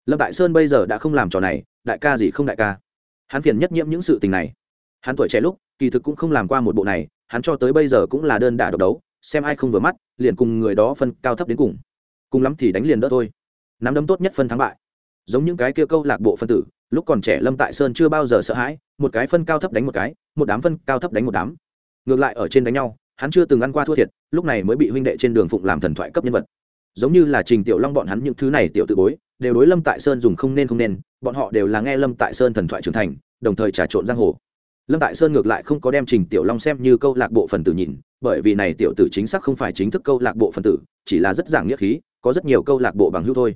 Lâm tại sơn bây giờ đã không làm trò này, đại ca gì không đại ca. Hắn phiền nhất nhiễm những sự tình này. Hắn tuổi trẻ lúc, kỳ thực cũng không làm qua một bộ này hắn cho tới bây giờ cũng là đơn đả độc đấu, xem ai không vừa mắt, liền cùng người đó phân cao thấp đến cùng. Cùng lắm thì đánh liền đỡ thôi. Nắm đấm tốt nhất phân thắng bại. Giống những cái kia câu lạc bộ phân tử, lúc còn trẻ lâm tại sơn chưa bao giờ sợ hãi, một cái phân cao thấp đánh một cái, một đám phân cao thấp đánh một đám. Ngược lại ở trên đánh nhau, hắn chưa từng ăn qua thua thiệt, lúc này mới bị huynh đệ trên đường phụng làm thần thoại cấp nhân vật. Giống như là trình tiểu long bọn hắn những thứ này tiểu tự bối, đều đối lâm tại sơn dùng không nên không nên, bọn họ đều là nghe lâm tại sơn thần thoại trưởng thành, đồng thời trà trộn giang hồ lâm tại sơn ngược lại không có đem trình tiểu long xem như câu lạc bộ phần tử nhìn, bởi vì này tiểu tử chính xác không phải chính thức câu lạc bộ phần tử, chỉ là rất giảng nghĩa khí, có rất nhiều câu lạc bộ bằng hữu thôi.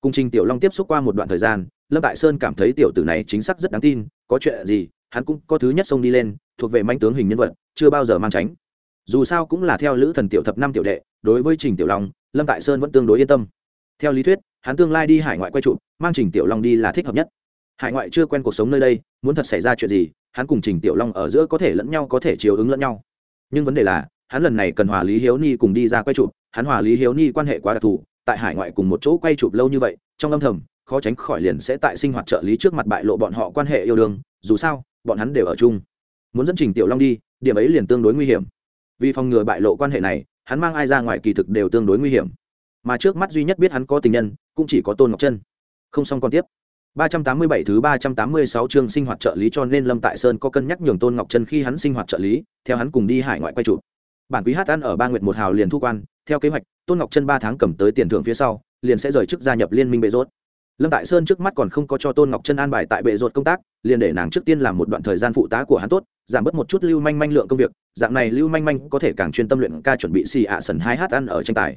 Cùng trình tiểu long tiếp xúc qua một đoạn thời gian, lâm tại sơn cảm thấy tiểu tử này chính xác rất đáng tin, có chuyện gì, hắn cũng có thứ nhất xông đi lên, thuộc về manh tướng hình nhân vật, chưa bao giờ mang tránh. Dù sao cũng là theo lữ thần tiểu thập năm tiểu đệ, đối với trình tiểu long, lâm tại sơn vẫn tương đối yên tâm. Theo lý thuyết, hắn tương lai đi hải ngoại quay trụ mang trình tiểu long đi là thích hợp nhất. Hải ngoại chưa quen cuộc sống nơi đây, muốn thật xảy ra chuyện gì hắn cùng trình tiểu long ở giữa có thể lẫn nhau, có thể chiều ứng lẫn nhau. Nhưng vấn đề là, hắn lần này cần hòa lý hiếu ni cùng đi ra quay chụp. Hắn hòa lý hiếu ni quan hệ quá đặc thù, tại hải ngoại cùng một chỗ quay chụp lâu như vậy, trong âm thầm, khó tránh khỏi liền sẽ tại sinh hoạt trợ lý trước mặt bại lộ bọn họ quan hệ yêu đương. Dù sao, bọn hắn đều ở chung. Muốn dẫn trình tiểu long đi, điểm ấy liền tương đối nguy hiểm. Vì phòng ngừa bại lộ quan hệ này, hắn mang ai ra ngoài kỳ thực đều tương đối nguy hiểm. Mà trước mắt duy nhất biết hắn có tình nhân, cũng chỉ có tôn ngọc chân không xong còn tiếp. 387 thứ 386 chương sinh hoạt trợ lý cho nên Lâm Tại Sơn có cân nhắc nhường Tôn Ngọc Chân khi hắn sinh hoạt trợ lý, theo hắn cùng đi hải ngoại quay chụp. Bản quý hát ăn ở ba nguyệt một hào liền thu quan, theo kế hoạch, Tôn Ngọc Chân 3 tháng cầm tới tiền thưởng phía sau, liền sẽ rời chức gia nhập liên minh bệ rốt. Lâm Tại Sơn trước mắt còn không có cho Tôn Ngọc Chân an bài tại bệ rốt công tác, liền để nàng trước tiên làm một đoạn thời gian phụ tá của hắn tốt, giảm bớt một chút lưu manh manh lượng công việc, dạng này lưu manh manh có thể càng chuyên tâm luyện ca chuẩn bị xì ạ sần 2 hát ăn ở tranh tài.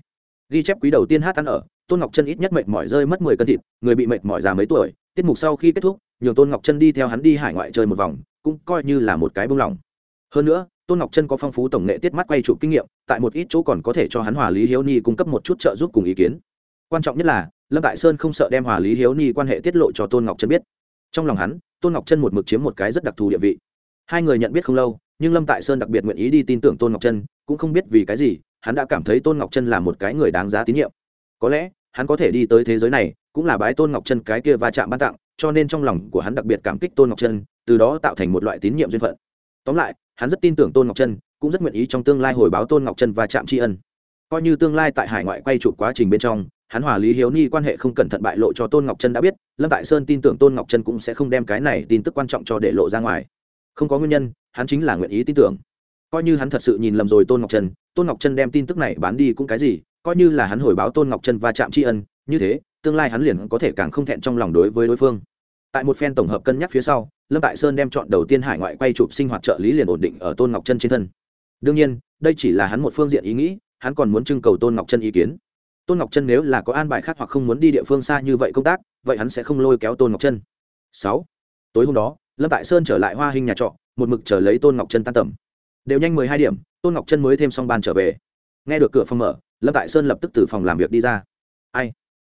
Ghi chép quý đầu tiên hát ăn ở, Tôn Ngọc Chân ít nhất mệt mỏi rơi mất 10 cân thịt, người bị mệt mỏi già mấy tuổi, tiết mục sau khi kết thúc nhường tôn ngọc chân đi theo hắn đi hải ngoại chơi một vòng cũng coi như là một cái bông lỏng. hơn nữa tôn ngọc chân có phong phú tổng nghệ tiết mắt quay chụp kinh nghiệm tại một ít chỗ còn có thể cho hắn hòa lý hiếu ni cung cấp một chút trợ giúp cùng ý kiến. Quan trọng nhất là lâm tại sơn không sợ đem hòa lý hiếu ni quan hệ tiết lộ cho tôn ngọc chân biết. Trong lòng hắn tôn ngọc chân một mực chiếm một cái rất đặc thù địa vị. Hai người nhận biết không lâu nhưng lâm tại sơn đặc biệt nguyện ý đi tin tưởng tôn ngọc chân cũng không biết vì cái gì hắn đã cảm thấy tôn ngọc chân là một cái người đáng giá tín nhiệm có lẽ, hắn có thể đi tới thế giới này, cũng là bái tôn ngọc chân cái kia va chạm ban tặng, cho nên trong lòng của hắn đặc biệt cảm kích tôn ngọc chân từ đó tạo thành một loại tín nhiệm duyên phận. Tóm lại, hắn rất tin tưởng tôn ngọc chân cũng rất nguyện ý trong tương lai hồi báo tôn ngọc chân và chạm tri ân. Coi như tương lai tại hải ngoại quay chụp quá trình bên trong, hắn hòa lý hiếu ni quan hệ không cẩn thận bại lộ cho tôn ngọc chân đã biết, lâm tại sơn tin tưởng tôn ngọc chân cũng sẽ không đem cái này tin tức quan trọng cho để lộ ra ngoài. Không có nguyên nhân, hắn chính là nguyện ý tin tưởng. Coi như hắn thật sự nhìn lầm rồi tôn ngọc chân tôn ngọc chân đem tin tức này bán đi cũng cái gì coi như là hắn hồi báo tôn ngọc chân và chạm tri ân, như thế, tương lai hắn liền có thể càng không thẹn trong lòng đối với đối phương. Tại một phen tổng hợp cân nhắc phía sau, lâm tại sơn đem chọn đầu tiên hải ngoại quay chụp sinh hoạt trợ lý liền ổn định ở tôn ngọc chân trên thân. Đương nhiên, đây chỉ là hắn một phương diện ý nghĩ, hắn còn muốn trưng cầu tôn ngọc chân ý kiến. Tôn ngọc chân nếu là có an bài khác hoặc không muốn đi địa phương xa như vậy công tác, vậy hắn sẽ không lôi kéo tôn ngọc chân sáu. Tối hôm đó, lâm tại sơn trở lại hoa hình nhà trọ, một mực chờ lấy tôn ngọc chân tan tầm. Đều nhanh mười hai điểm, tôn ngọc chân mới thêm xong bàn trở về. Nghe được cửa phòng mở lâm tại sơn lập tức từ phòng làm việc đi ra. Ai?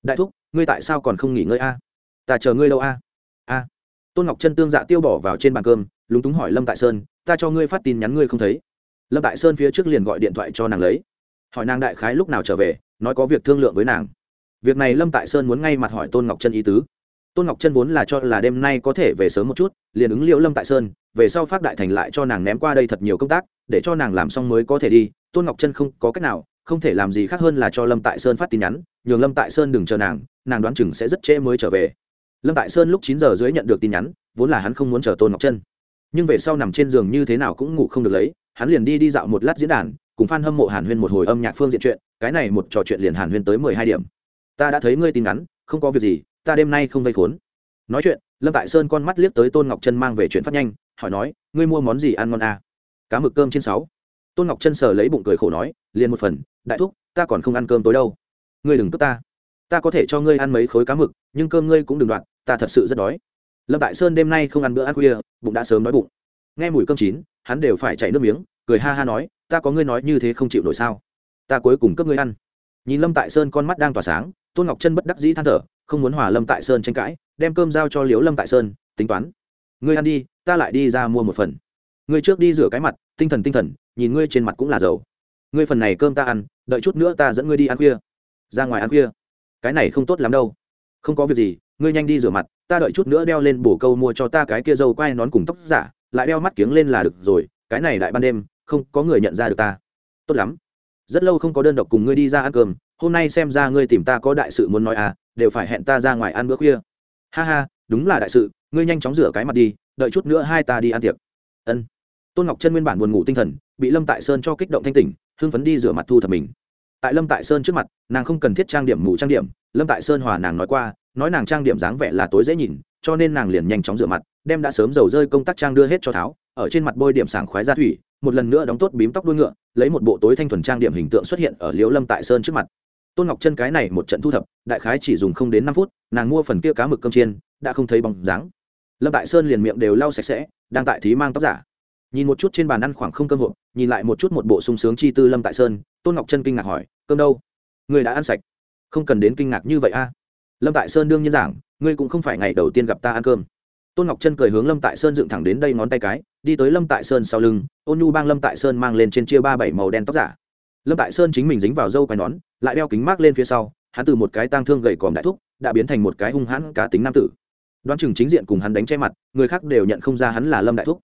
Đại thúc, ngươi tại sao còn không nghỉ ngơi a? Ta chờ ngươi lâu a. A? Tôn ngọc chân tương dạ tiêu bỏ vào trên bàn cơm, lúng túng hỏi lâm tại sơn, ta cho ngươi phát tin nhắn ngươi không thấy. Lâm tại sơn phía trước liền gọi điện thoại cho nàng lấy. Hỏi nàng đại khái lúc nào trở về, nói có việc thương lượng với nàng. Việc này lâm tại sơn muốn ngay mặt hỏi tôn ngọc chân ý tứ. Tôn ngọc chân vốn là cho là đêm nay có thể về sớm một chút, liền ứng liệu lâm tại sơn, về sau phát đại thành lại cho nàng ném qua đây thật nhiều công tác, để cho nàng làm xong mới có thể đi. Tôn ngọc chân không có cách nào không thể làm gì khác hơn là cho lâm tại sơn phát tin nhắn, nhường lâm tại sơn đừng chờ nàng nàng đoán chừng sẽ rất trễ mới trở về. Lâm tại sơn lúc chín giờ dưới nhận được tin nhắn, vốn là hắn không muốn chờ tôn ngọc chân nhưng về sau nằm trên giường như thế nào cũng ngủ không được lấy, hắn liền đi đi dạo một lát diễn đàn, cùng f a n hâm mộ hàn huyên một hồi âm nhạc phương diện chuyện, cái này một trò chuyện liền hàn huyên tới mười hai điểm. Ta đã thấy ngươi tin ngắn không có việc gì, ta đêm nay không vây khốn. Nói chuyện, lâm tại sơn con mắt liếc tới tôn ngọc chân mang về chuyện phát nhanh, hỏi nói, ngươi mua món gì ăn ngon à? cá mực cơm trên sáu tôn ngọc chân sờ lấy bụng cười khổ nói, liền một phần, đại thúc, ta còn không ăn cơm tối đâu. Ngươi đừng cướp ta. Ta có thể cho ngươi ăn mấy khối cá mực, nhưng cơm ngươi cũng đừng đoạn ta thật sự rất đói. Lâm tại sơn đêm nay không ăn bữa ăn khuya, bụng đã sớm đói bụng. Nghe mùi cơm chín, hắn đều phải chảy nước miếng, cười ha ha nói, ta có ngươi nói như thế không chịu nổi sao? Ta cuối cùng cấp ngươi ăn. Nhìn lâm tại sơn con mắt đang tỏa sáng, tôn ngọc chân bất đắc dĩ than thở, không muốn hòa lâm tại sơn tranh cãi, đem cơm giao cho liếu lâm tại sơn, tính toán. Ngươi ăn đi, ta lại đi ra mua một phần. Ngươi trước đi rửa cái mặt, tinh thần tinh thần nhìn ngươi trên mặt cũng là dầu ngươi phần này cơm ta ăn, đợi chút nữa ta dẫn ngươi đi ăn khuya. Ra ngoài ăn khuya. Cái này không tốt lắm đâu. Không có việc gì, ngươi nhanh đi rửa mặt, ta đợi chút nữa đeo lên bổ câu mua cho ta cái kia dâu quai nón cùng tóc giả, lại đeo mắt kiếng lên là được rồi, cái này đại ban đêm, không có người nhận ra được ta. Tốt lắm. Rất lâu không có đơn độc cùng ngươi đi ra ăn cơm, hôm nay xem ra ngươi tìm ta có đại sự muốn nói à đều phải hẹn ta ra ngoài ăn bữa khuya. Ha ha, đúng là đại sự, ngươi nhanh chóng rửa cái mặt đi, đợi chút nữa hai ta đi ăn tiệc. Ân. Tôn ngọc chân nguyên bản buồn ngủ tinh thần bị lâm tại sơn cho kích động thanh tỉnh, hưng phấn đi rửa mặt thu thập mình. Tại lâm tại sơn trước mặt, nàng không cần thiết trang điểm mù trang điểm, lâm tại sơn hòa nàng nói qua, nói nàng trang điểm dáng vẻ là tối dễ nhìn, cho nên nàng liền nhanh chóng rửa mặt, đem đã sớm dầu rơi công tác trang đưa hết cho tháo, ở trên mặt bôi điểm sảng khoái ra thủy, một lần nữa đóng tốt bím tóc đuôi ngựa, lấy một bộ tối thanh thuần trang điểm hình tượng xuất hiện ở liễu lâm tại sơn trước mặt. Tôn ngọc chân cái này một trận thu thập, đại khái chỉ dùng không đến năm phút, nàng mua phần kia cá mực cơm chiên, đã không thấy bóng dáng. Lâm tại sơn liền miệng đều lau sạch sẽ, đang tại thí mang tóc giả nhìn một chút trên bàn ăn khoảng không cơm hộp, nhìn lại một chút một bộ sung sướng chi tư lâm tại sơn, tôn ngọc chân kinh ngạc hỏi, cơm đâu? Người đã ăn sạch. Không cần đến kinh ngạc như vậy a. Lâm tại sơn đương nhiên giảng, ngươi cũng không phải ngày đầu tiên gặp ta ăn cơm. Tôn ngọc chân cười hướng lâm tại sơn dựng thẳng đến đây ngón tay cái, đi tới lâm tại sơn sau lưng, ôn nhu bang lâm tại sơn mang lên trên chia ba bảy màu đen tóc giả. Lâm tại sơn chính mình dính vào dâu quai nón, lại đeo kính mát lên phía sau, hắn từ một cái tang thương gầy còm đại thúc, đã biến thành một cái hung hãn cá tính nam tử. Đoán chừng chính diện cùng hắn đánh che mặt, người khác đều nhận không ra hắn là lâm đại thúc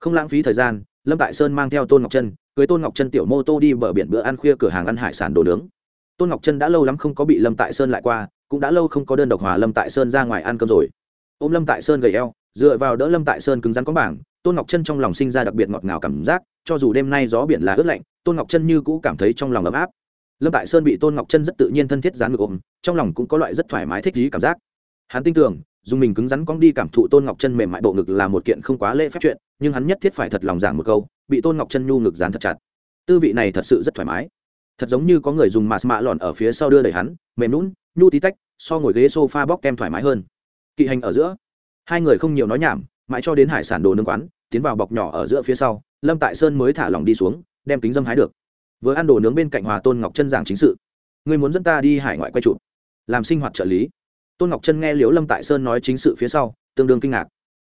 không lãng phí thời gian, lâm tại sơn mang theo tôn ngọc chân cưới tôn ngọc chân tiểu mô tô đi bờ biển bữa ăn khuya cửa hàng ăn hải sản đồ nướng. Tôn ngọc chân đã lâu lắm không có bị lâm tại sơn lại qua, cũng đã lâu không có đơn độc hòa lâm tại sơn ra ngoài ăn cơm rồi. Ôm lâm tại sơn gầy eo, dựa vào đỡ lâm tại sơn cứng rắn có bảng, tôn ngọc chân trong lòng sinh ra đặc biệt ngọt ngào cảm giác, cho dù đêm nay gió biển là ướt lạnh, tôn ngọc chân như cũ cảm thấy trong lòng ấm áp. Lâm tại sơn bị tôn ngọc chân rất tự nhiên thân thiết dán ngược ôm, trong lòng cũng có loại rất thoải mái thích ý cảm giác. Hắn tin tưởng dùng mình cứng rắn cong đi cảm thụ tôn ngọc chân mềm mại bộ ngực là một kiện không quá lễ phép chuyện, nhưng hắn nhất thiết phải thật lòng giảng một câu, bị tôn ngọc chân nhu ngực dán thật chặt. Tư vị này thật sự rất thoải mái. Thật giống như có người dùng mạt mạ lòn ở phía sau đưa đẩy hắn, mềm lún nhu tí tách, so ngồi ghế s o f a bóc kem thoải mái hơn. Kỵ hành ở giữa, hai người không nhiều nói nhảm, mãi cho đến hải sản đồ nương quán, tiến vào bọc nhỏ ở giữa phía sau, lâm tại sơn mới thả lòng đi xuống, đem kính dâm hái được. Vừa ăn đồ nướng bên cạnh hòa tôn ngọc chân giảng chính sự. Người muốn dẫn ta đi hải ngoại quay trụ làm sinh hoạt trợ lý tôn ngọc chân nghe liễu lâm tại sơn nói chính sự phía sau, tương đương kinh ngạc.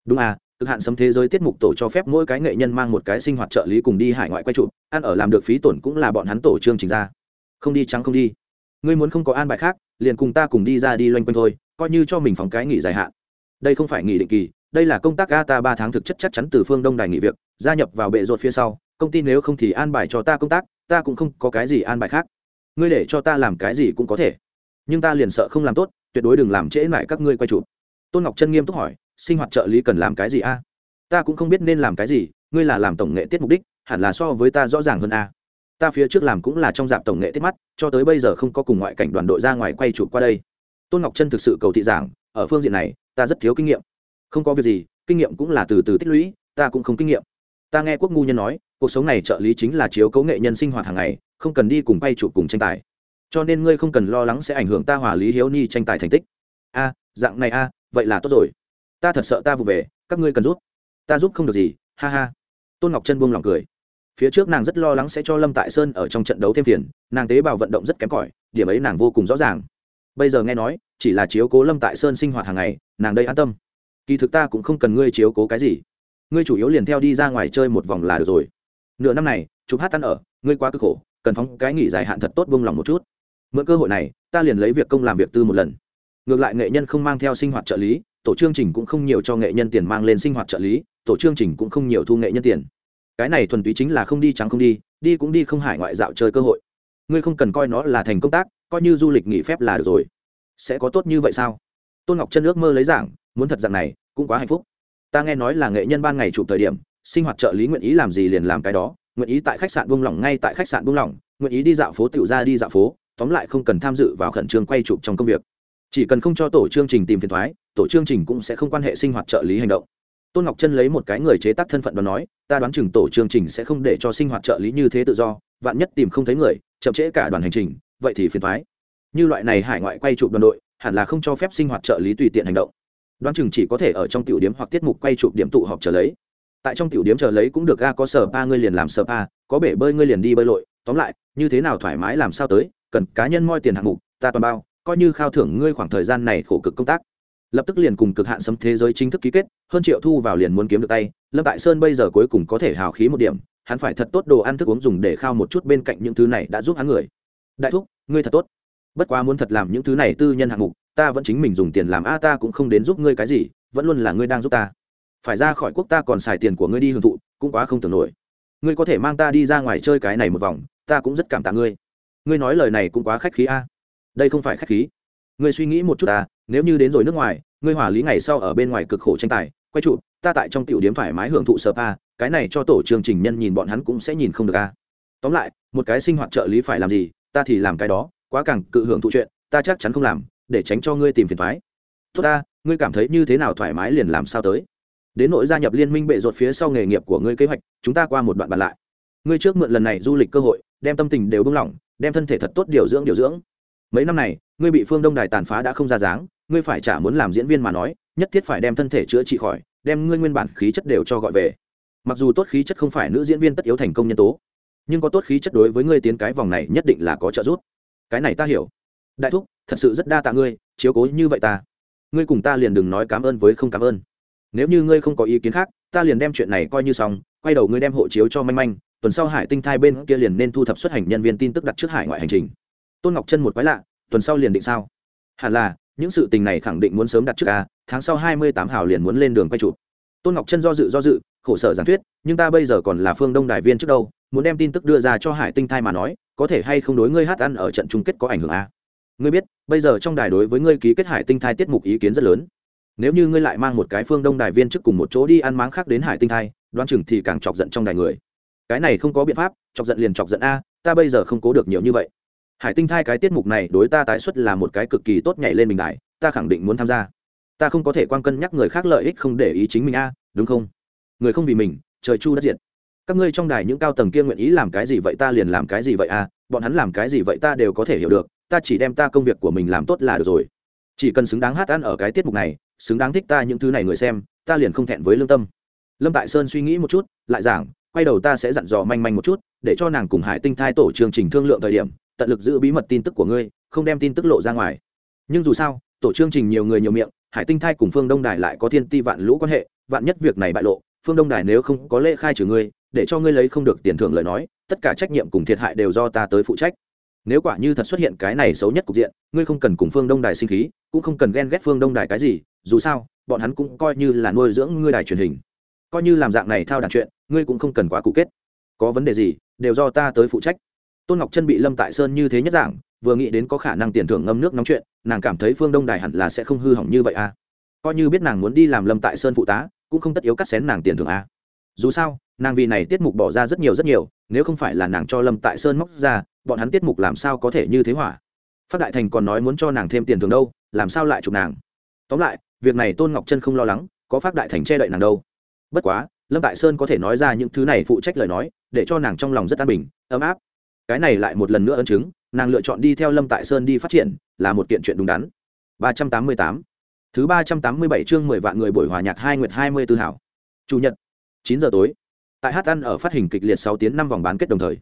Đúng à cực hạn sấm thế giới tiết mục tổ cho phép mỗi cái nghệ nhân mang một cái sinh hoạt trợ lý cùng đi hải ngoại quay trụ, ăn ở làm được phí tổn cũng là bọn hắn tổ chương trình ra. Không đi trắng không đi. Ngươi muốn không có an bài khác, liền cùng ta cùng đi ra đi loanh quanh thôi, coi như cho mình phóng cái nghỉ dài hạn. Đây không phải nghỉ định kỳ, đây là công tác ga ta ba tháng thực chất chắc chắn từ phương đông đài nghỉ việc, gia nhập vào bệ rột phía sau, công ty nếu không thì an bài cho ta công tác, ta cũng không có cái gì an bài khác. Ngươi để cho ta làm cái gì cũng có thể nhưng ta liền sợ không làm tốt, tuyệt đối đừng làm trễ lại các ngươi quay chụp. Tôn ngọc chân nghiêm túc hỏi, sinh hoạt trợ lý cần làm cái gì a? Ta cũng không biết nên làm cái gì, ngươi là làm tổng nghệ tiết mục đích, hẳn là so với ta rõ ràng hơn a. Ta phía trước làm cũng là trong dạp tổng nghệ tiết mắt, cho tới bây giờ không có cùng ngoại cảnh đoàn đội ra ngoài quay chụp qua đây. Tôn ngọc chân thực sự cầu thị giảng, ở phương diện này, ta rất thiếu kinh nghiệm. Không có việc gì, kinh nghiệm cũng là từ từ tích lũy, ta cũng không kinh nghiệm. Ta nghe quốc ngu nhân nói, cuộc sống này trợ lý chính là chiếu cấu nghệ nhân sinh hoạt hàng ngày, không cần đi cùng bay chụp cùng tranh tài cho nên ngươi không cần lo lắng sẽ ảnh hưởng ta hòa lý hiếu ni tranh tài thành tích. A, dạng này a, vậy là tốt rồi. Ta thật sợ ta vụ về, các ngươi cần giúp. Ta giúp không được gì, ha ha. Tôn ngọc chân buông lòng cười. Phía trước nàng rất lo lắng sẽ cho lâm tại sơn ở trong trận đấu thêm phiền, nàng tế bào vận động rất kém cỏi, điểm ấy nàng vô cùng rõ ràng. Bây giờ nghe nói, chỉ là chiếu cố lâm tại sơn sinh hoạt hàng ngày, nàng đây an tâm. Kỳ thực ta cũng không cần ngươi chiếu cố cái gì. Ngươi chủ yếu liền theo đi ra ngoài chơi một vòng là được rồi. Nửa năm này, chụp hát ăn ở, ngươi quá cực khổ, cần phóng cái nghỉ dài hạn thật tốt buông lòng một chút mượn cơ hội này, ta liền lấy việc công làm việc tư một lần. Ngược lại nghệ nhân không mang theo sinh hoạt trợ lý, tổ chương trình cũng không nhiều cho nghệ nhân tiền mang lên sinh hoạt trợ lý, tổ chương trình cũng không nhiều thu nghệ nhân tiền. Cái này thuần túy chính là không đi trắng không đi đi cũng đi không hải ngoại dạo chơi cơ hội. Ngươi không cần coi nó là thành công tác, coi như du lịch nghỉ phép là được rồi. Sẽ có tốt như vậy sao? Tôn ngọc chân ước mơ lấy giảng, muốn thật dạng này, cũng quá hạnh phúc. Ta nghe nói là nghệ nhân ban ngày chụp thời điểm, sinh hoạt trợ lý nguyện ý làm gì liền làm cái đó, nguyện ý tại khách sạn buông lỏng ngay tại khách sạn buông lỏng, nguyện ý đi dạo phố tự ra đi dạo phố tóm lại không cần tham dự vào khẩn trương quay chụp trong công việc. Chỉ cần không cho tổ chương trình tìm phiền thoái, tổ chương trình cũng sẽ không quan hệ sinh hoạt trợ lý hành động. Tôn ngọc chân lấy một cái người chế tác thân phận đó nói, ta đoán chừng tổ chương trình sẽ không để cho sinh hoạt trợ lý như thế tự do, vạn nhất tìm không thấy người, chậm trễ cả đoàn hành trình, vậy thì phiền thoái. Như loại này hải ngoại quay chụp đoàn đội, hẳn là không cho phép sinh hoạt trợ lý tùy tiện hành động. Đoán chừng chỉ có thể ở trong tiểu điểm hoặc tiết mục quay chụp điểm tụ họp chờ lấy. Tại trong tiểu điểm chờ lấy cũng được ga có sở ba ngươi liền làm sở ba có bể bơi ngươi liền đi bơi lội, tóm lại, như thế nào thoải mái làm sao tới cần cá nhân moi tiền hạng mục, ta toàn bao, coi như khao thưởng ngươi khoảng thời gian này khổ cực công tác. Lập tức liền cùng cực hạn sấm thế giới chính thức ký kết, hơn triệu thu vào liền muốn kiếm được tay. Lâm tại sơn bây giờ cuối cùng có thể hào khí một điểm, hắn phải thật tốt đồ ăn thức uống dùng để khao một chút bên cạnh những thứ này đã giúp hắn người. Đại thúc, ngươi thật tốt. Bất quá muốn thật làm những thứ này tư nhân hạng mục, ta vẫn chính mình dùng tiền làm, a, ta cũng không đến giúp ngươi cái gì, vẫn luôn là ngươi đang giúp ta. Phải ra khỏi quốc ta còn xài tiền của ngươi đi hưởng thụ, cũng quá không tưởng nổi. Ngươi có thể mang ta đi ra ngoài chơi cái này một vòng, ta cũng rất cảm tạ ngươi ngươi nói lời này cũng quá khách khí a. Đây không phải khách khí. Ngươi suy nghĩ một chút ta, nếu như đến rồi nước ngoài, ngươi hòa lý ngày sau ở bên ngoài cực khổ tranh tài, quay trụ, ta tại trong tiểu điếm thoải mái hưởng thụ sơ pa cái này cho tổ chương trình nhân nhìn bọn hắn cũng sẽ nhìn không được a. Tóm lại, một cái sinh hoạt trợ lý phải làm gì, ta thì làm cái đó, quá càng cự hưởng thụ chuyện, ta chắc chắn không làm, để tránh cho ngươi tìm phiền thoái tốt ta, ngươi cảm thấy như thế nào thoải mái liền làm sao tới. Đến nội gia nhập liên minh bệ rột phía sau nghề nghiệp của ngươi kế hoạch, chúng ta qua một đoạn bàn lại. Ngươi trước mượn lần này du lịch cơ hội, đem tâm tình đều bưng lỏng đem thân thể thật tốt điều dưỡng điều dưỡng. Mấy năm này, ngươi bị phương đông đài tàn phá đã không ra dáng, ngươi phải trả muốn làm diễn viên mà nói, nhất thiết phải đem thân thể chữa trị khỏi, đem ngươi nguyên bản khí chất đều cho gọi về. Mặc dù tốt khí chất không phải nữ diễn viên tất yếu thành công nhân tố, nhưng có tốt khí chất đối với ngươi tiến cái vòng này nhất định là có trợ giúp. Cái này ta hiểu. Đại thúc, thật sự rất đa tạ ngươi, chiếu cố như vậy ta. Ngươi cùng ta liền đừng nói cảm ơn với không cảm ơn. Nếu như ngươi không có ý kiến khác, ta liền đem chuyện này coi như xong, quay đầu ngươi đem hộ chiếu cho manh manh tuần sau hải tinh thai bên kia liền nên thu thập xuất hành nhân viên tin tức đặt trước hải ngoại hành trình. Tôn ngọc chân một quái lạ, tuần sau liền định sao? Hẳn là, những sự tình này khẳng định muốn sớm đặt trước ca tháng sau hai mươi tám hào liền muốn lên đường quay chụp. Tôn ngọc chân do dự do dự, khổ sở giảng thuyết, nhưng ta bây giờ còn là phương đông đại viên trước đâu, muốn đem tin tức đưa ra cho hải tinh thai mà nói, có thể hay không đối ngươi hát ăn ở trận chung kết có ảnh hưởng à? ngươi biết, bây giờ trong đài đối với ngươi ký kết hải tinh thai tiết mục ý kiến rất lớn. Nếu như ngươi lại mang một cái phương đông đài viên trước cùng một chỗ đi ăn máng khác đến hải tinh thai đoan chừng thì càng chọc giận trong đài người cái này không có biện pháp, chọc giận liền chọc giận a, ta bây giờ không cố được nhiều như vậy. Hải tinh thai cái tiết mục này đối ta tái xuất là một cái cực kỳ tốt nhảy lên bình đại, ta khẳng định muốn tham gia. Ta không có thể quan cân nhắc người khác lợi ích không để ý chính mình a, đúng không? Người không vì mình, trời chu đất diệt. Các ngươi trong đài những cao tầng kia nguyện ý làm cái gì vậy ta liền làm cái gì vậy a, bọn hắn làm cái gì vậy ta đều có thể hiểu được, ta chỉ đem ta công việc của mình làm tốt là được rồi. Chỉ cần xứng đáng hát ăn ở cái tiết mục này, xứng đáng thích ta những thứ này người xem, ta liền không thẹn với lương tâm. Lâm tại sơn suy nghĩ một chút, lại giảng quay đầu ta sẽ dặn dò manh manh một chút, để cho nàng cùng hải tinh thai tổ chương trình thương lượng thời điểm, tận lực giữ bí mật tin tức của ngươi, không đem tin tức lộ ra ngoài. Nhưng dù sao, tổ chương trình nhiều người nhiều miệng, hải tinh thai cùng phương đông đài lại có thiên ti vạn lũ quan hệ, vạn nhất việc này bại lộ, phương đông đài nếu không có lễ khai trừ ngươi, để cho ngươi lấy không được tiền thưởng lời nói, tất cả trách nhiệm cùng thiệt hại đều do ta tới phụ trách. Nếu quả như thật xuất hiện cái này xấu nhất cục diện, ngươi không cần cùng phương đông đài sinh khí, cũng không cần ghen ghét phương đông đài cái gì, dù sao, bọn hắn cũng coi như là nuôi dưỡng ngươi đài truyền hình. Coi như làm dạng này thao đàn chuyện ngươi cũng không cần quá cụ kết. Có vấn đề gì, đều do ta tới phụ trách. Tôn ngọc chân bị lâm tại sơn như thế nhất giảng vừa nghĩ đến có khả năng tiền thưởng ngâm nước nóng chuyện, nàng cảm thấy phương đông đài hẳn là sẽ không hư hỏng như vậy à. Coi như biết nàng muốn đi làm lâm tại sơn phụ tá, cũng không tất yếu cắt xén nàng tiền thưởng à. Dù sao, nàng vì này tiết mục bỏ ra rất nhiều rất nhiều, nếu không phải là nàng cho lâm tại sơn móc ra, bọn hắn tiết mục làm sao có thể như thế hỏa? Phát đại thành còn nói muốn cho nàng thêm tiền thưởng đâu, làm sao lại chụp nàng? Tóm lại, việc này tôn ngọc chân không lo lắng, có phát đại thành che đậy nàng đâu. Bất quá lâm tại sơn có thể nói ra những thứ này phụ trách lời nói, để cho nàng trong lòng rất an bình, ấm áp. Cái này lại một lần nữa ân chứng, nàng lựa chọn đi theo lâm tại sơn đi phát triển, là một kiện chuyện đúng đắn. Ba trăm tám mươi tám. Thứ ba trăm tám mươi bảy chương mười vạn người buổi hòa nhạc hai nguyệt hai mươi tư hảo. Chủ nhật, chín giờ tối. Tại hát ăn ở phát hình kịch liệt sáu tiếng năm vòng bán kết đồng thời,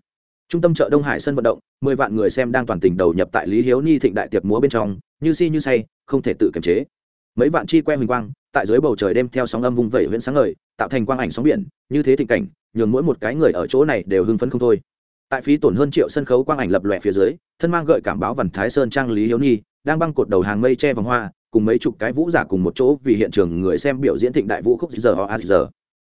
trung tâm chợ đông hải sân vận động, mười vạn người xem đang toàn tình đầu nhập tại lý hiếu ni thịnh đại tiệc múa bên trong, như si như say, không thể tự kiềm chế. Mấy vạn chi que huỳnh quang tại dưới bầu trời đem theo sóng âm vung vẩy huyện sáng ngời, tạo thành quang ảnh sóng biển, như thế thịnh cảnh, nhường mỗi một cái người ở chỗ này đều hưng phấn không thôi. Tại phí tổn hơn triệu sân khấu quang ảnh lập lòe phía dưới, thân mang gợi cảm báo vần thái sơn trang lý hiếu nhi, đang băng cột đầu hàng mây che vòng hoa, cùng mấy chục cái vũ giả cùng một chỗ vì hiện trường người xem biểu diễn thịnh đại vũ khúc giờ hoa giờ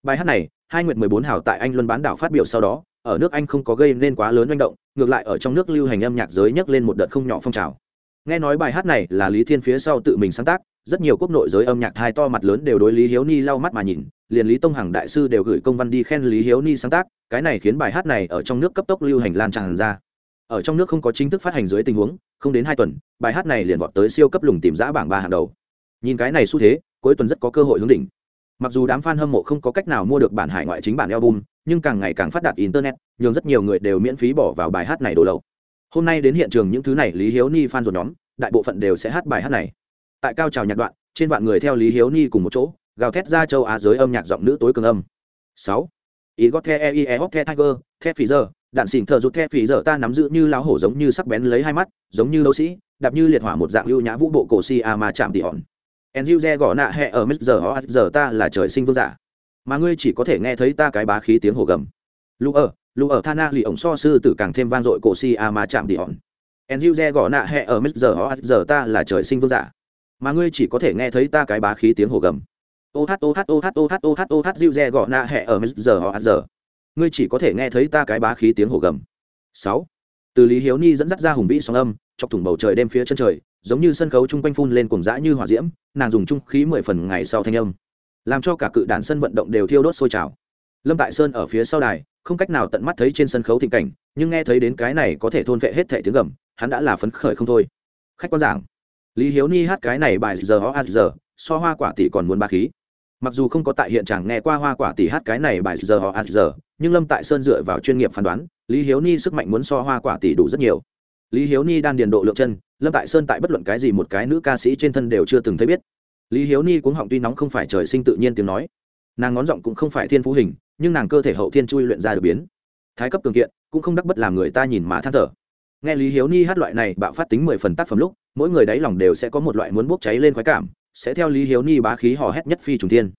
bài hát này, hai nguyệt mười bốn hào tại anh luân bán đảo phát biểu sau đó, ở nước anh không có gây nên quá lớn manh động, ngược lại ở trong nước lưu hành âm nhạc giới nhấc lên một đợt không nhỏ phong trào. Nghe nói bài hát này là lý thiên phía sau tự mình sáng tác rất nhiều quốc nội giới âm nhạc thai to mặt lớn đều đối lý hiếu ni lau mắt mà nhìn, liền lý tông hằng đại sư đều gửi công văn đi khen lý hiếu ni sáng tác, cái này khiến bài hát này ở trong nước cấp tốc lưu hành lan tràn ra. Ở trong nước không có chính thức phát hành dưới tình huống, không đến hai tuần, bài hát này liền vọt tới siêu cấp lùng tìm giã bảng ba hàng đầu. Nhìn cái này xu thế, cuối tuần rất có cơ hội hướng đỉnh. Mặc dù đám fan hâm mộ không có cách nào mua được bản hải ngoại chính bản album, nhưng càng ngày càng phát đạt internet, nhường rất nhiều người đều miễn phí bỏ vào bài hát này đồ lậu. Hôm nay đến hiện trường những thứ này lý hiếu ni fan ruột nhóm, đại bộ phận đều sẽ hát bài hát này tại cao trào nhạc đoạn, trên vạn người theo lý hiếu ni cùng một chỗ, gào thét ra châu á giới âm nhạc giọng nữ tối cường âm. Sáu. Ý gót the e e hóc the tiger, the phì giờ, đạn xỉn thợ rụt the phì giờ ta nắm giữ như lão hổ giống như sắc bén lấy hai mắt, giống như đấu sĩ, đạp như liệt hỏa một dạng ưu nhã vũ bộ cổ si a mà chạm tỉ hòn. En re gõ nạ hẹ ở mít giờ họ giờ ta là trời sinh vương giả. Mà ngươi chỉ có thể nghe thấy ta cái bá khí tiếng hồ gầm. Lũ ở lũ ở thana lì ổng so sư tử càng thêm vang dội cổ si a mà chạm tỉ hòn. En re gõ nạ hẹ ở mít giờ họ giờ ta là trời sinh vương giả mà ngươi chỉ có thể nghe thấy ta cái bá khí tiếng hồ gầm. Ô hát ô hát ô hát ô hát ô hát ô hát dịu dè gõ nạ hẹ ở giờ họ giờ. Ngươi chỉ có thể nghe thấy ta cái bá khí tiếng hồ gầm. Sáu. Từ lý hiếu ni dẫn dắt ra hùng vĩ sóng âm, chọc thủng bầu trời đêm phía chân trời, giống như sân khấu chung quanh phun lên cùng dã như hỏa diễm, nàng dùng trung khí mười phần ngày sau thanh âm. Làm cho cả cự đàn sân vận động đều thiêu đốt sôi trào. Lâm tại sơn ở phía sau đài, không cách nào tận mắt thấy trên sân khấu thịnh cảnh, nhưng nghe thấy đến cái này có thể thôn vệ hết thẻ tiếng gầm, hắn đã là phấn khởi không thôi. Khách quan giảng lý hiếu ni hát cái này bài giờ ho giờ, so hoa quả tỷ còn muốn ba khí. Mặc dù không có tại hiện trạng nghe qua hoa quả tỷ hát cái này bài giờ ho giờ, nhưng lâm tại sơn dựa vào chuyên nghiệp phán đoán, lý hiếu ni sức mạnh muốn so hoa quả tỷ đủ rất nhiều. Lý hiếu ni đan điền độ lượng chân, lâm tại sơn tại bất luận cái gì một cái nữ ca sĩ trên thân đều chưa từng thấy biết. Lý hiếu ni cuống họng tuy nóng không phải trời sinh tự nhiên tiếng nói. Nàng ngón giọng cũng không phải thiên phú hình, nhưng nàng cơ thể hậu thiên chui luyện ra được biến. Thái cấp cường kiện, cũng không đắc bất làm người ta nhìn mà than thở. Nghe lý hiếu ni hát loại này, bạo phát tính mười phần tác phẩm lúc mỗi người đáy lòng đều sẽ có một loại muốn bốc cháy lên khoái cảm, sẽ theo lý hiếu ni bá khí hò hét nhất phi trùng thiên.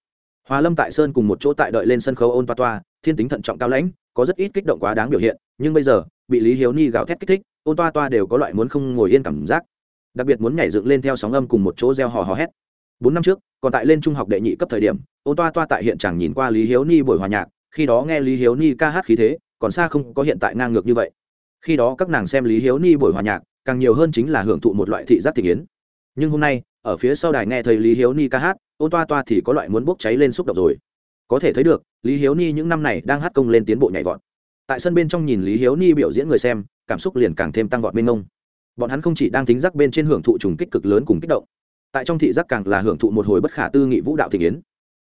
Hòa lâm tại sơn cùng một chỗ tại đợi lên sân khấu ôn toa toa, thiên tính thận trọng cao lãnh, có rất ít kích động quá đáng biểu hiện, nhưng bây giờ, bị lý hiếu ni gào thét kích thích, ôn toa toa đều có loại muốn không ngồi yên cảm giác. Đặc biệt muốn nhảy dựng lên theo sóng âm cùng một chỗ reo hò hò hét. Bốn năm trước, còn tại lên trung học đệ nhị cấp thời điểm, ôn toa toa tại hiện chẳng nhìn qua lý hiếu ni buổi hòa nhạc, khi đó nghe lý hiếu ni ca hát khí thế, còn xa không có hiện tại ngang ngược như vậy. Khi đó các nàng xem lý hiếu ni buổi hòa nhạc càng nhiều hơn chính là hưởng thụ một loại thị giác thị kiến nhưng hôm nay, ở phía sau đài nghe thấy lý hiếu ni ca hát, ôn toa toa thì có loại muốn bốc cháy lên xúc động rồi. Có thể thấy được, lý hiếu ni những năm này đang hát công lên tiến bộ nhảy vọt. Tại sân bên trong nhìn lý hiếu ni biểu diễn người xem, cảm xúc liền càng thêm tăng vọt mênh mông. Bọn hắn không chỉ đang tính giác bên trên hưởng thụ trùng kích cực lớn cùng kích động, tại trong thị giác càng là hưởng thụ một hồi bất khả tư nghị vũ đạo thị kiến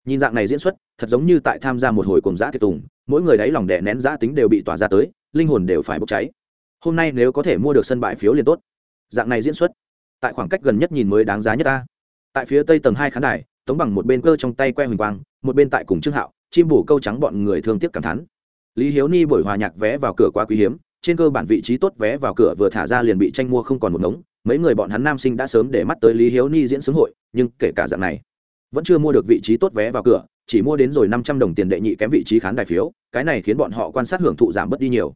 nhìn dạng này diễn xuất, thật giống như tại tham gia một hồi cùng giã tiệc tùng, mỗi người đáy lòng đè nén giã tính đều bị tỏa ra tới, linh hồn đều phải bốc cháy hôm nay nếu có thể mua được sân bãi phiếu liền tốt. Dạng này diễn xuất, tại khoảng cách gần nhất nhìn mới đáng giá nhất ta. Tại phía tây tầng hai khán đài, tống bằng một bên cơ trong tay que huỳnh quang, một bên tại cùng trương hạo, chim bù câu trắng bọn người thương tiếc cảm thán. Lý hiếu ni buổi hòa nhạc vé vào cửa quá quý hiếm, trên cơ bản vị trí tốt vé vào cửa vừa thả ra liền bị tranh mua không còn một ngống. Mấy người bọn hắn nam sinh đã sớm để mắt tới lý hiếu ni diễn xướng hội, nhưng kể cả dạng này, vẫn chưa mua được vị trí tốt vé vào cửa, chỉ mua đến rồi năm trăm đồng tiền đệ nhị kém vị trí khán đài phiếu, cái này khiến bọn họ quan sát hưởng thụ giảm bớt đi nhiều.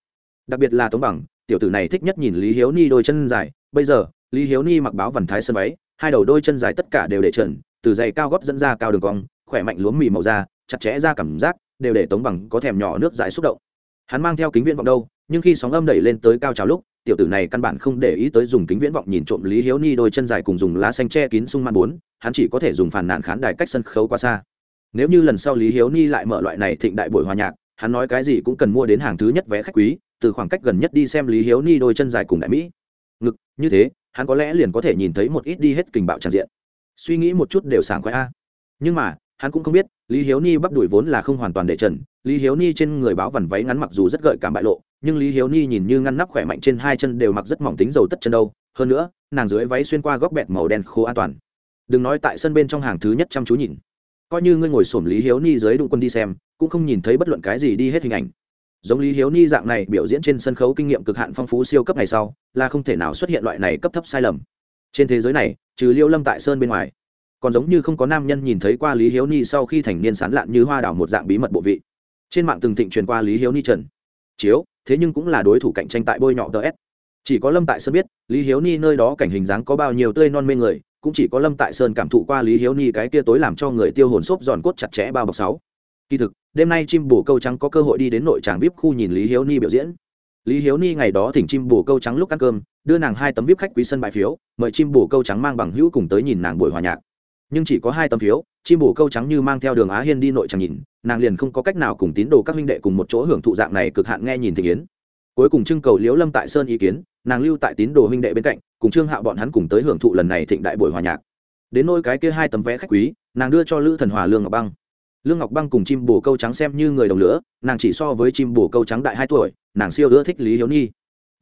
Đặc biệt là tống bằng tiểu tử này thích nhất nhìn lý hiếu ni đôi chân dài. Bây giờ, lý hiếu ni mặc báo vằn thái sân váy, hai đầu đôi chân dài tất cả đều để trần, từ giày cao gót dẫn ra cao đường cong, khỏe mạnh lúa mì màu da, chặt chẽ ra cảm giác, đều để tống bằng có thèm nhỏ nước dài xúc động. Hắn mang theo kính viễn vọng đâu, nhưng khi sóng âm đẩy lên tới cao trào lúc, tiểu tử này căn bản không để ý tới dùng kính viễn vọng nhìn trộm lý hiếu ni đôi chân dài cùng dùng lá xanh che kín sung man bốn, hắn chỉ có thể dùng phản nàn khán đài cách sân khấu quá xa. Nếu như lần sau lý hiếu ni lại mở loại này thịnh đại buổi hòa nhạc, hắn nói cái gì cũng cần mua đến hàng thứ nhất vé khách quý từ khoảng cách gần nhất đi xem lý hiếu ni đôi chân dài cùng đại mỹ. Ngực, như thế, hắn có lẽ liền có thể nhìn thấy một ít đi hết kình bạo tràn diện. Suy nghĩ một chút đều sảng khoái a. Nhưng mà, hắn cũng không biết, lý hiếu ni bắp đuổi vốn là không hoàn toàn để trần, lý hiếu ni trên người báo vằn váy ngắn mặc dù rất gợi cảm bại lộ, nhưng lý hiếu ni nhìn như ngăn nắp khỏe mạnh trên hai chân đều mặc rất mỏng tính dầu tất chân đâu, hơn nữa, nàng dưới váy xuyên qua góc bẹt màu đen khô an toàn. Đừng nói tại sân bên trong hàng thứ nhất chăm chú nhìn. Coi như ngươi ngồi xổm lý hiếu ni dưới đụng quân đi xem, cũng không nhìn thấy bất luận cái gì đi hết hình ảnh giống lý hiếu ni dạng này biểu diễn trên sân khấu kinh nghiệm cực hạn phong phú siêu cấp này sau, là không thể nào xuất hiện loại này cấp thấp sai lầm. Trên thế giới này, trừ liêu lâm tại sơn bên ngoài, còn giống như không có nam nhân nhìn thấy qua lý hiếu ni sau khi thành niên sán lạn như hoa đảo một dạng bí mật bộ vị. Trên mạng từng thịnh truyền qua lý hiếu ni trần. Chiếu, thế nhưng cũng là đối thủ cạnh tranh tại bôi nhọ ts chỉ có lâm tại sơn biết, lý hiếu ni nơi đó cảnh hình dáng có bao nhiêu tươi non mê người, cũng chỉ có lâm tại sơn cảm thụ qua lý hiếu ni cái kia tối làm cho người tiêu hồn xốp giòn cốt chặt chẽ bao bọc sáu. Kỳ thực đêm nay chim bồ câu trắng có cơ hội đi đến nội tràng vip khu nhìn lý hiếu ni biểu diễn. Lý hiếu ni ngày đó thỉnh chim bồ câu trắng lúc ăn cơm, đưa nàng hai tấm vip khách quý sân bãi phiếu, mời chim bồ câu trắng mang bằng hữu cùng tới nhìn nàng buổi hòa nhạc. Nhưng chỉ có hai tấm phiếu, chim bồ câu trắng như mang theo đường á hiên đi nội tràng nhìn, nàng liền không có cách nào cùng tín đồ các huynh đệ cùng một chỗ hưởng thụ dạng này cực hạn nghe nhìn thị yến. Cuối cùng trưng cầu liễu lâm tại sơn ý kiến, nàng lưu tại tín đồ huynh đệ bên cạnh, cùng trương hạo bọn hắn cùng tới hưởng thụ lần này thịnh đại buổi hòa nhạc. Đến nôi cái kia hai tấm vé khách quý, nàng đưa cho lữ thần hòa lương ngọc băng lương ngọc băng cùng chim bồ câu trắng xem như người đồng lửa nàng chỉ so với chim bồ câu trắng đại hai tuổi nàng siêu ưa thích lý hiếu Nhi,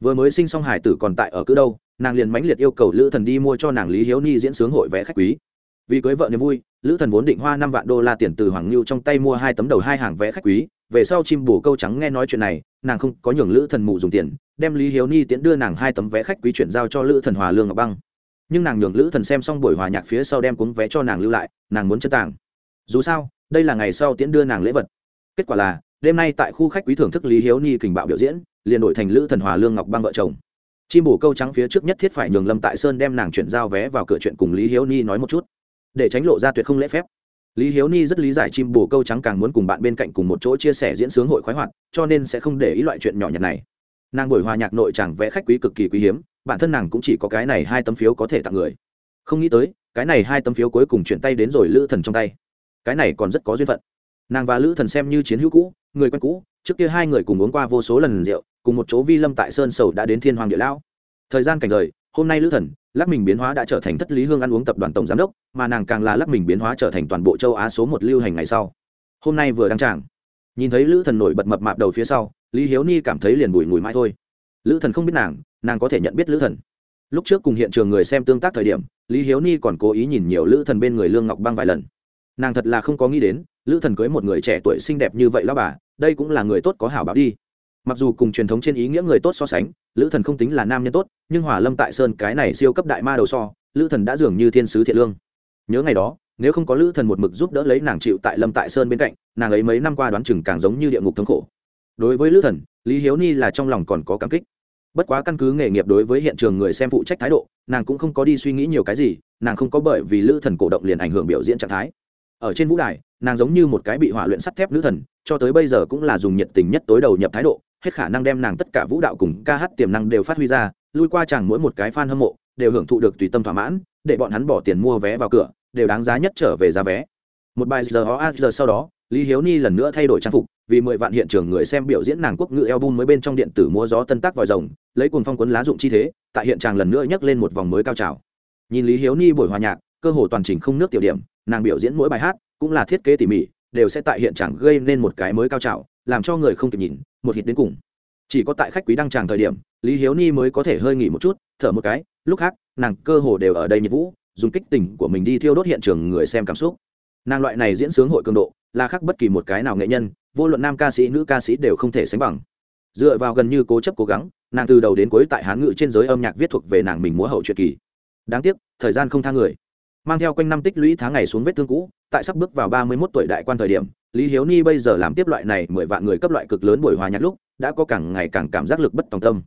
vừa mới sinh xong hải tử còn tại ở cứ đâu nàng liền mãnh liệt yêu cầu lữ thần đi mua cho nàng lý hiếu Nhi diễn sướng hội vẽ khách quý. Vì cưới vợ niềm vui lữ thần vốn định hoa năm vạn đô la tiền từ hoàng lưu trong tay mua hai tấm đầu hai hàng vẽ khách quý. Về sau chim bồ câu trắng nghe nói chuyện này nàng không có nhường lữ thần mụ dùng tiền đem lý hiếu ni tiễn đưa nàng hai tấm vé khách quý chuyển giao cho lữ thần hòa lương ngọc băng. Nhưng nàng nhường lữ thần xem xong buổi hòa nhạc phía sau đem cuốn vé cho nàng lưu lại nàng muốn chân tàng. Dù sao đây là ngày sau tiễn đưa nàng lễ vật. Kết quả là, đêm nay tại khu khách quý thưởng thức lý hiếu ni kình bạo biểu diễn, liền đổi thành lữ thần hòa, lương ngọc băng vợ chồng. Chim bổ câu trắng phía trước nhất thiết phải nhường lâm tại sơn đem nàng chuyển giao vé vào cửa chuyện cùng lý hiếu ni nói một chút. Để tránh lộ ra tuyệt không lễ phép. Lý hiếu ni rất lý giải chim bổ câu trắng càng muốn cùng bạn bên cạnh cùng một chỗ chia sẻ diễn sướng hội khoái hoạt, cho nên sẽ không để ý loại chuyện nhỏ nhặt này. Nàng buổi hòa nhạc nội chẳng vẽ khách quý cực kỳ quý hiếm, bản thân nàng cũng chỉ có cái này hai tấm phiếu có thể tặng người. Không nghĩ tới, cái này hai tấm phiếu cuối cùng chuyển tay đến rồi lữ thần trong tay cái này còn rất có duyên phận. Nàng và lữ thần xem như chiến hữu cũ, người quen cũ, trước kia hai người cùng uống qua vô số lần rượu, cùng một chỗ vi lâm tại sơn sầu đã đến thiên hoàng địa lão thời gian cảnh rời, hôm nay lữ thần, lắc mình biến hóa đã trở thành thất lý hương ăn uống tập đoàn tổng giám đốc, mà nàng càng là lắc mình biến hóa trở thành toàn bộ châu á số một lưu hành ngày sau. Hôm nay vừa đăng tràng, nhìn thấy lữ thần nổi bật mập mạp đầu phía sau, lý hiếu ni cảm thấy liền bùi mùi mãi thôi. Lữ thần không biết nàng nàng có thể nhận biết lữ thần. Lúc trước cùng hiện trường người xem tương tác thời điểm, lý hiếu ni còn cố ý nhìn nhiều lữ thần bên người lương ngọc băng vài lần nàng thật là không có nghĩ đến, lữ thần cưới một người trẻ tuổi xinh đẹp như vậy lao bà, đây cũng là người tốt có hảo báo đi. Mặc dù cùng truyền thống trên ý nghĩa người tốt so sánh, lữ thần không tính là nam nhân tốt, nhưng hòa lâm tại sơn cái này siêu cấp đại ma đầu so, lữ thần đã dường như thiên sứ thiện lương. Nhớ ngày đó, nếu không có lữ thần một mực giúp đỡ lấy nàng chịu tại lâm tại sơn bên cạnh, nàng ấy mấy năm qua đoán chừng càng giống như địa ngục thống khổ. Đối với lữ thần, lý hiếu ni là trong lòng còn có cảm kích. Bất quá căn cứ nghề nghiệp đối với hiện trường người xem phụ trách thái độ, nàng cũng không có đi suy nghĩ nhiều cái gì, nàng không có bởi vì lữ thần cổ động liền ảnh hưởng biểu diễn trạng thái ở trên vũ đài, nàng giống như một cái bị hỏa luyện sắt thép nữ thần, cho tới bây giờ cũng là dùng nhiệt tình nhất tối đầu nhập thái độ, hết khả năng đem nàng tất cả vũ đạo cùng ca hát tiềm năng đều phát huy ra, lui qua chẳng mỗi một cái fan hâm mộ, đều hưởng thụ được tùy tâm thỏa mãn, để bọn hắn bỏ tiền mua vé vào cửa, đều đáng giá nhất trở về giá vé. Một bài giờ ho giờ sau đó, lý hiếu ni lần nữa thay đổi trang phục, vì mười vạn hiện trường người xem biểu diễn nàng quốc ngữ album mới bên trong điện tử múa gió tân tác vòi rồng, lấy cuồng phong quấn lá dụng chi thế, tại hiện tràng lần nữa nhấc lên một vòng mới cao trào. Nhìn lý hiếu ni buổi hòa nhạc, cơ hồ toàn trình không nước tiểu điểm nàng biểu diễn mỗi bài hát, cũng là thiết kế tỉ mỉ, đều sẽ tại hiện trạng gây nên một cái mới cao trào, làm cho người không kịp nhìn, một hít đến cùng. Chỉ có tại khách quý đăng tràng thời điểm, lý hiếu ni mới có thể hơi nghỉ một chút, thở một cái, lúc khác, nàng cơ hồ đều ở đây nhiệt vũ, dùng kích tình của mình đi thiêu đốt hiện trường người xem cảm xúc. Nàng loại này diễn sướng hội cường độ, là khác bất kỳ một cái nào nghệ nhân, vô luận nam ca sĩ, nữ ca sĩ đều không thể sánh bằng. Dựa vào gần như cố chấp cố gắng, nàng từ đầu đến cuối tại hán ngự trên giới âm nhạc viết thuộc về nàng mình múa hậu truyện kỳ. Đáng tiếc, thời gian không tha người mang theo quanh năm tích lũy tháng ngày xuống vết thương cũ, tại sắp bước vào ba mươi 31 tuổi đại quan thời điểm, lý hiếu ni bây giờ làm tiếp loại này mười vạn người cấp loại cực lớn buổi hòa nhạc lúc, đã có càng ngày càng cảm giác lực bất tòng tâm.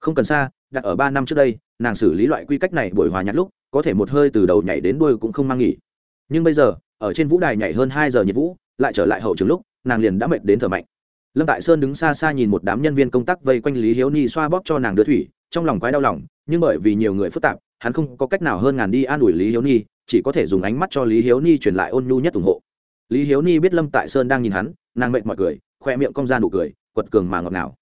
Không cần xa, đặt ở ba năm trước đây, nàng xử lý loại quy cách này buổi hòa nhạc lúc, có thể một hơi từ đầu nhảy đến đuôi cũng không mang nghỉ. Nhưng bây giờ, ở trên vũ đài nhảy hơn hai giờ nhiệt vũ, lại trở lại hậu trường lúc, nàng liền đã mệt đến thở mạnh. Lâm tại sơn đứng xa xa nhìn một đám nhân viên công tác vây quanh lý hiếu ni xoa bóp cho nàng đưa thủy, trong lòng quái đau lòng, nhưng bởi vì nhiều người phức tạp, hắn không có cách nào hơn ngàn đi an ủi lý hiếu ni chỉ có thể dùng ánh mắt cho lý hiếu ni truyền lại ôn nhu nhất ủng hộ. Lý hiếu ni biết lâm tại sơn đang nhìn hắn, nàng mệt mọi cười, khoe miệng cong ra nụ cười, quật cường mà ngọt ngào.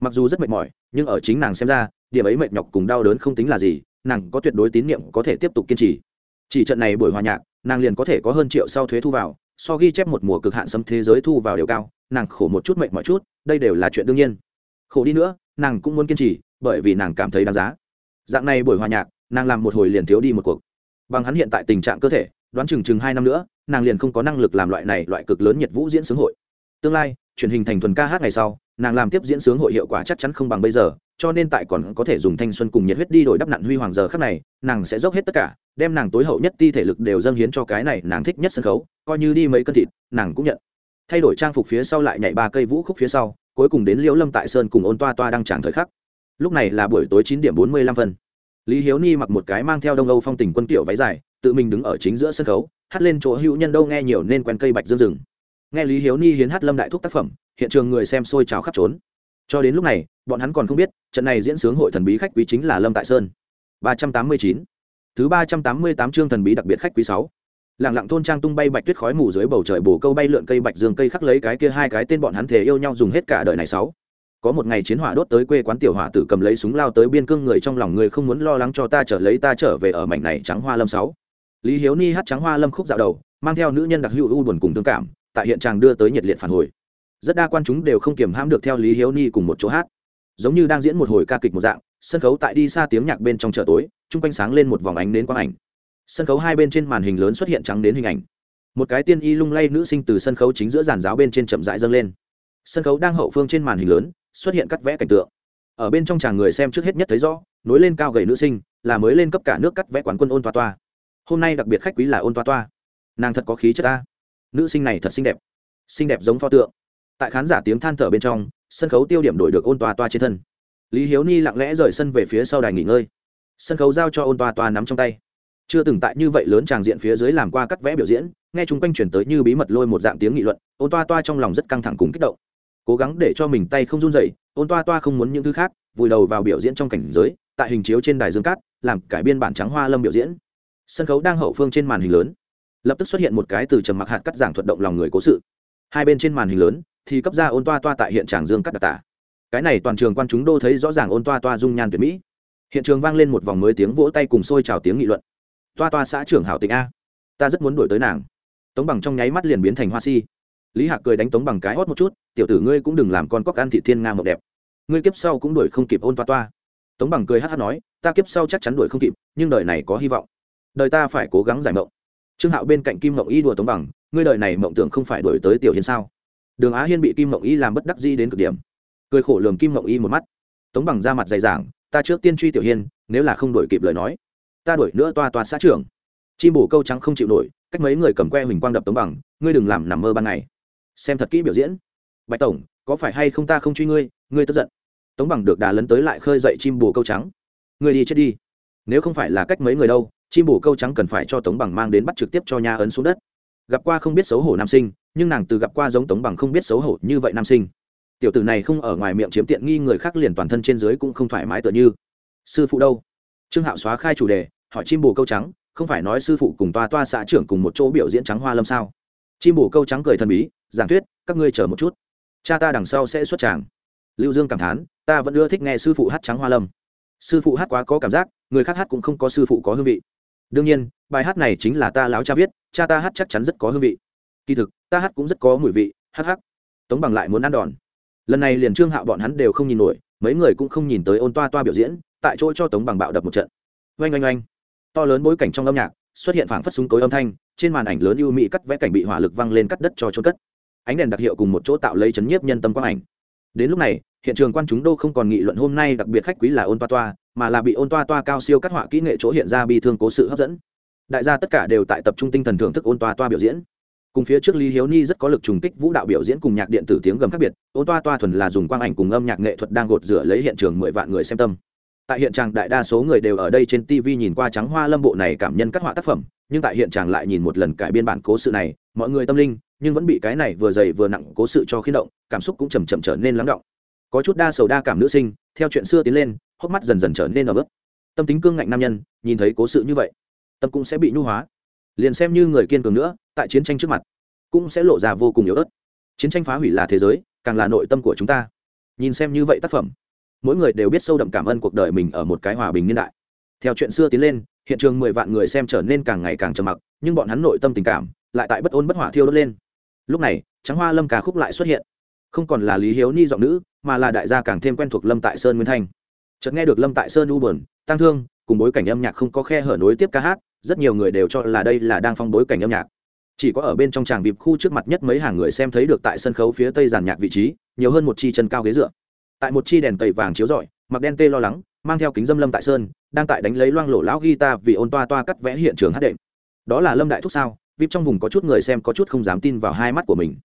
Mặc dù rất mệt mỏi, nhưng ở chính nàng xem ra, điểm ấy mệt nhọc cùng đau đớn không tính là gì, nàng có tuyệt đối tín nhiệm có thể tiếp tục kiên trì. Chỉ trận này buổi hòa nhạc, nàng liền có thể có hơn triệu sau thuế thu vào, so ghi chép một mùa cực hạn xâm thế giới thu vào đều cao, nàng khổ một chút mệt mọi chút, đây đều là chuyện đương nhiên. Khổ đi nữa, nàng cũng muốn kiên trì, bởi vì nàng cảm thấy đáng giá. Dạng này buổi hòa nhạc, nàng làm một hồi liền thiếu đi một cuộc bằng hắn hiện tại tình trạng cơ thể, đoán chừng chừng hai năm nữa, nàng liền không có năng lực làm loại này loại cực lớn nhiệt vũ diễn sướng hội. Tương lai, truyền hình thành thuần ca hát ngày sau, nàng làm tiếp diễn sướng hội hiệu quả chắc chắn không bằng bây giờ, cho nên tại còn có thể dùng thanh xuân cùng nhiệt huyết đi đổi đắp nặn huy hoàng giờ khắc này, nàng sẽ dốc hết tất cả, đem nàng tối hậu nhất ti thể lực đều dâng hiến cho cái này nàng thích nhất sân khấu, coi như đi mấy cân thịt, nàng cũng nhận. Thay đổi trang phục phía sau lại nhảy ba cây vũ khúc phía sau, cuối cùng đến liễu lâm tại sơn cùng ôn toa toa đang tràng thời khắc. Lúc này là buổi tối chín điểm bốn mươi lăm phân lý hiếu ni mặc một cái mang theo đông âu phong tình quân kiểu váy dài, tự mình đứng ở chính giữa sân khấu, hát lên chỗ hữu nhân đâu nghe nhiều nên quen cây bạch dương rừng. Nghe lý hiếu ni hiến hát lâm đại thúc tác phẩm, hiện trường người xem sôi trào khắp trốn. Cho đến lúc này, bọn hắn còn không biết, trận này diễn sướng hội thần bí khách quý chính là lâm tại sơn. ba trăm tám mươi chín. Thứ ba trăm tám mươi tám chương thần bí đặc biệt khách quý sáu. Làng lặng thôn trang tung bay bạch tuyết khói mù dưới bầu trời bồ câu bay lượn cây bạch dương cây khắc lấy cái kia hai cái tên bọn hắn thể yêu nhau dùng hết cả đời này sáu có một ngày chiến hỏa đốt tới quê quán tiểu hỏa tử cầm lấy súng lao tới biên cương người trong lòng người không muốn lo lắng cho ta trở lấy ta trở về ở mảnh này trắng hoa lâm sáu. Lý hiếu ni hát trắng hoa lâm khúc dạo đầu, mang theo nữ nhân đặc hữu u buồn cùng thương cảm, tại hiện tràng đưa tới nhiệt liệt phản hồi. Rất đa quan chúng đều không kiềm hãm được theo lý hiếu ni cùng một chỗ hát. Giống như đang diễn một hồi ca kịch một dạng, sân khấu tại đi xa tiếng nhạc bên trong chợ tối, chung quanh sáng lên một vòng ánh đến quang ảnh. Sân khấu hai bên trên màn hình lớn xuất hiện trắng đến hình ảnh. Một cái tiên y lung lay nữ sinh từ sân khấu chính giữa giàn giáo bên trên chậm rãi dâng lên. Sân khấu đang hậu phương trên màn hình lớn xuất hiện cắt vẽ cảnh tượng. Ở bên trong chàng người xem trước hết nhất thấy rõ, nối lên cao gầy nữ sinh, là mới lên cấp cả nước cắt vẽ quán quân ôn toa toa. Hôm nay đặc biệt khách quý là ôn toa toa. Nàng thật có khí chất ta. Nữ sinh này thật xinh đẹp. Xinh đẹp giống pho tượng. Tại khán giả tiếng than thở bên trong, sân khấu tiêu điểm đổi được ôn toa toa trên thân. Lý hiếu ni lặng lẽ rời sân về phía sau đài nghỉ ngơi. Sân khấu giao cho ôn toa toa nắm trong tay. Chưa từng tại như vậy lớn tràng diện phía dưới làm qua cắt vẽ biểu diễn, nghe chúng quanh chuyển tới như bí mật lôi một dạng tiếng nghị luận, ôn toa toa trong lòng rất căng thẳng cùng kích động cố gắng để cho mình tay không run rẩy, ôn toa toa không muốn những thứ khác vùi đầu vào biểu diễn trong cảnh giới tại hình chiếu trên đài dương cát làm cải biên bản trắng hoa lâm biểu diễn. Sân khấu đang hậu phương trên màn hình lớn. Lập tức xuất hiện một cái từ trầm mặc hạt cắt giảng thuật động lòng người cố sự. Hai bên trên màn hình lớn thì cấp ra ôn toa toa tại hiện tràng dương cắt đặc tả. Cái này toàn trường quan chúng đô thấy rõ ràng ôn toa toa dung nhan tuyệt mỹ. Hiện trường vang lên một vòng mới tiếng vỗ tay cùng sôi trào tiếng nghị luận. Toa toa xã trưởng hảo tịnh a ta rất muốn đổi tới nàng. Tống bằng trong nháy mắt liền biến thành hoa si lý hạc cười đánh tống bằng cái hót một chút, tiểu tử ngươi cũng đừng làm con cóc ăn thị thiên nga mộng đẹp. Ngươi kiếp sau cũng đuổi không kịp ôn toa toa. Tống bằng cười hát hát nói, ta kiếp sau chắc chắn đuổi không kịp, nhưng đời này có hy vọng. Đời ta phải cố gắng giải mộng. Trương hạo bên cạnh kim mộng y đùa tống bằng, ngươi đời này mộng tưởng không phải đuổi tới tiểu hiên sao? Đường á hiên bị kim mộng y làm bất đắc di đến cực điểm. Cười khổ lường kim mộng y một mắt. Tống bằng ra mặt dày dàng, ta trước tiên truy tiểu hiên, nếu là không đuổi kịp lời nói, ta đuổi nữa toa toa xã trưởng. Chim bổ câu trắng không chịu nổi, cách mấy người cầm que huỳnh quang đập tống bằng, ngươi đừng làm nằm mơ ban ngày xem thật kỹ biểu diễn. Bạch tổng, có phải hay không ta không truy ngươi ngươi tức giận. Tống bằng được đà lấn tới lại khơi dậy chim bồ câu trắng. Ngươi đi chết đi. Nếu không phải là cách mấy người đâu, chim bồ câu trắng cần phải cho tống bằng mang đến bắt trực tiếp cho nhà ấn xuống đất. Gặp qua không biết xấu hổ nam sinh, nhưng nàng từ gặp qua giống tống bằng không biết xấu hổ như vậy nam sinh. Tiểu tử này không ở ngoài miệng chiếm tiện nghi người khác liền toàn thân trên dưới cũng không thoải mái tựa như. Sư phụ đâu? Trương hạo xóa khai chủ đề, hỏi chim bồ câu trắng, không phải nói sư phụ cùng toa toa xã trưởng cùng một chỗ biểu diễn trắng hoa lâm sao? Chim bồ câu trắng cười thần bí giảng thuyết, các ngươi chờ một chút. Cha ta đằng sau sẽ xuất tràng. Lưu dương cảm thán, ta vẫn ưa thích nghe sư phụ hát trắng hoa lâm. Sư phụ hát quá có cảm giác, người khác hát cũng không có sư phụ có hương vị. Đương nhiên, bài hát này chính là ta láo cha viết, cha ta hát chắc chắn rất có hương vị. Kỳ thực, ta hát cũng rất có mùi vị hắc hắc tống bằng lại muốn ăn đòn. Lần này liền trương hạo bọn hắn đều không nhìn nổi, mấy người cũng không nhìn tới ôn toa toa biểu diễn, tại chỗ cho tống bằng bạo đập một trận. Oanh oanh oanh. To lớn bối cảnh trong âm nhạc, xuất hiện phảng phất súng cối âm thanh, trên màn ảnh lớn ưu mỹ cắt vẽ cảnh bị hỏa lực văng lên cắt đất cho trôn cất ánh đèn đặc hiệu cùng một chỗ tạo lấy chấn nhiếp nhân tâm quang ảnh. Đến lúc này, hiện trường quan chúng đô không còn nghị luận hôm nay đặc biệt khách quý là ôn toa toa, mà là bị ôn toa toa cao siêu cắt họa kỹ nghệ chỗ hiện ra bi thương cố sự hấp dẫn. Đại gia tất cả đều tại tập trung tinh thần thưởng thức ôn toa toa biểu diễn. Cùng phía trước lý hiếu ni rất có lực trùng kích vũ đạo biểu diễn cùng nhạc điện tử tiếng gầm khác biệt, ôn toa toa thuần là dùng quang ảnh cùng âm nhạc nghệ thuật đang gột rửa lấy hiện trường mười vạn người xem tâm. Tại hiện trạng đại đa số người đều ở đây trên tv nhìn qua trắng hoa lâm bộ này cảm nhân các họa tác phẩm, nhưng tại hiện trạng lại nhìn một lần cải biên bản cố sự này mọi người tâm linh, nhưng vẫn bị cái này vừa dày vừa nặng cố sự cho khiến động, cảm xúc cũng chầm chậm trở nên lắng động. Có chút đa sầu đa cảm nữ sinh, theo chuyện xưa tiến lên, hốc mắt dần dần trở nên ở bước tâm tính cương ngạnh nam nhân, nhìn thấy cố sự như vậy, tâm cũng sẽ bị nhu hóa. Liền xem như người kiên cường nữa, tại chiến tranh trước mặt, cũng sẽ lộ ra vô cùng yếu ớt. Chiến tranh phá hủy là thế giới, càng là nội tâm của chúng ta. Nhìn xem như vậy tác phẩm, mỗi người đều biết sâu đậm cảm ơn cuộc đời mình ở một cái hòa bình niên đại. Theo chuyện xưa tiến lên, hiện trường mười vạn người xem trở nên càng ngày càng trầm mặc, nhưng bọn hắn nội tâm tình cảm lại tại bất ôn bất hỏa thiêu đốt lên. Lúc này trắng hoa lâm ca khúc lại xuất hiện. Không còn là lý hiếu ni giọng nữ, mà là đại gia càng thêm quen thuộc lâm tại sơn nguyên thanh. Chợt nghe được lâm tại sơn u bờn tăng thương, cùng bối cảnh âm nhạc không có khe hở nối tiếp ca hát, rất nhiều người đều cho là đây là đang phong bối cảnh âm nhạc. Chỉ có ở bên trong tràng vịp khu trước mặt nhất mấy hàng người xem thấy được tại sân khấu phía tây giàn nhạc vị trí, nhiều hơn một chi chân cao ghế dựa. Tại một chi đèn tẩy vàng chiếu rọi, mặc đen tê lo lắng, mang theo kính dâm lâm tại sơn, đang tại đánh lấy loang lổ lão guitar vì ôn toa toa cắt vẽ hiện trường hát đệm. Đó là lâm đại thúc sao? Vip trong vùng có chút người xem có chút không dám tin vào hai mắt của mình.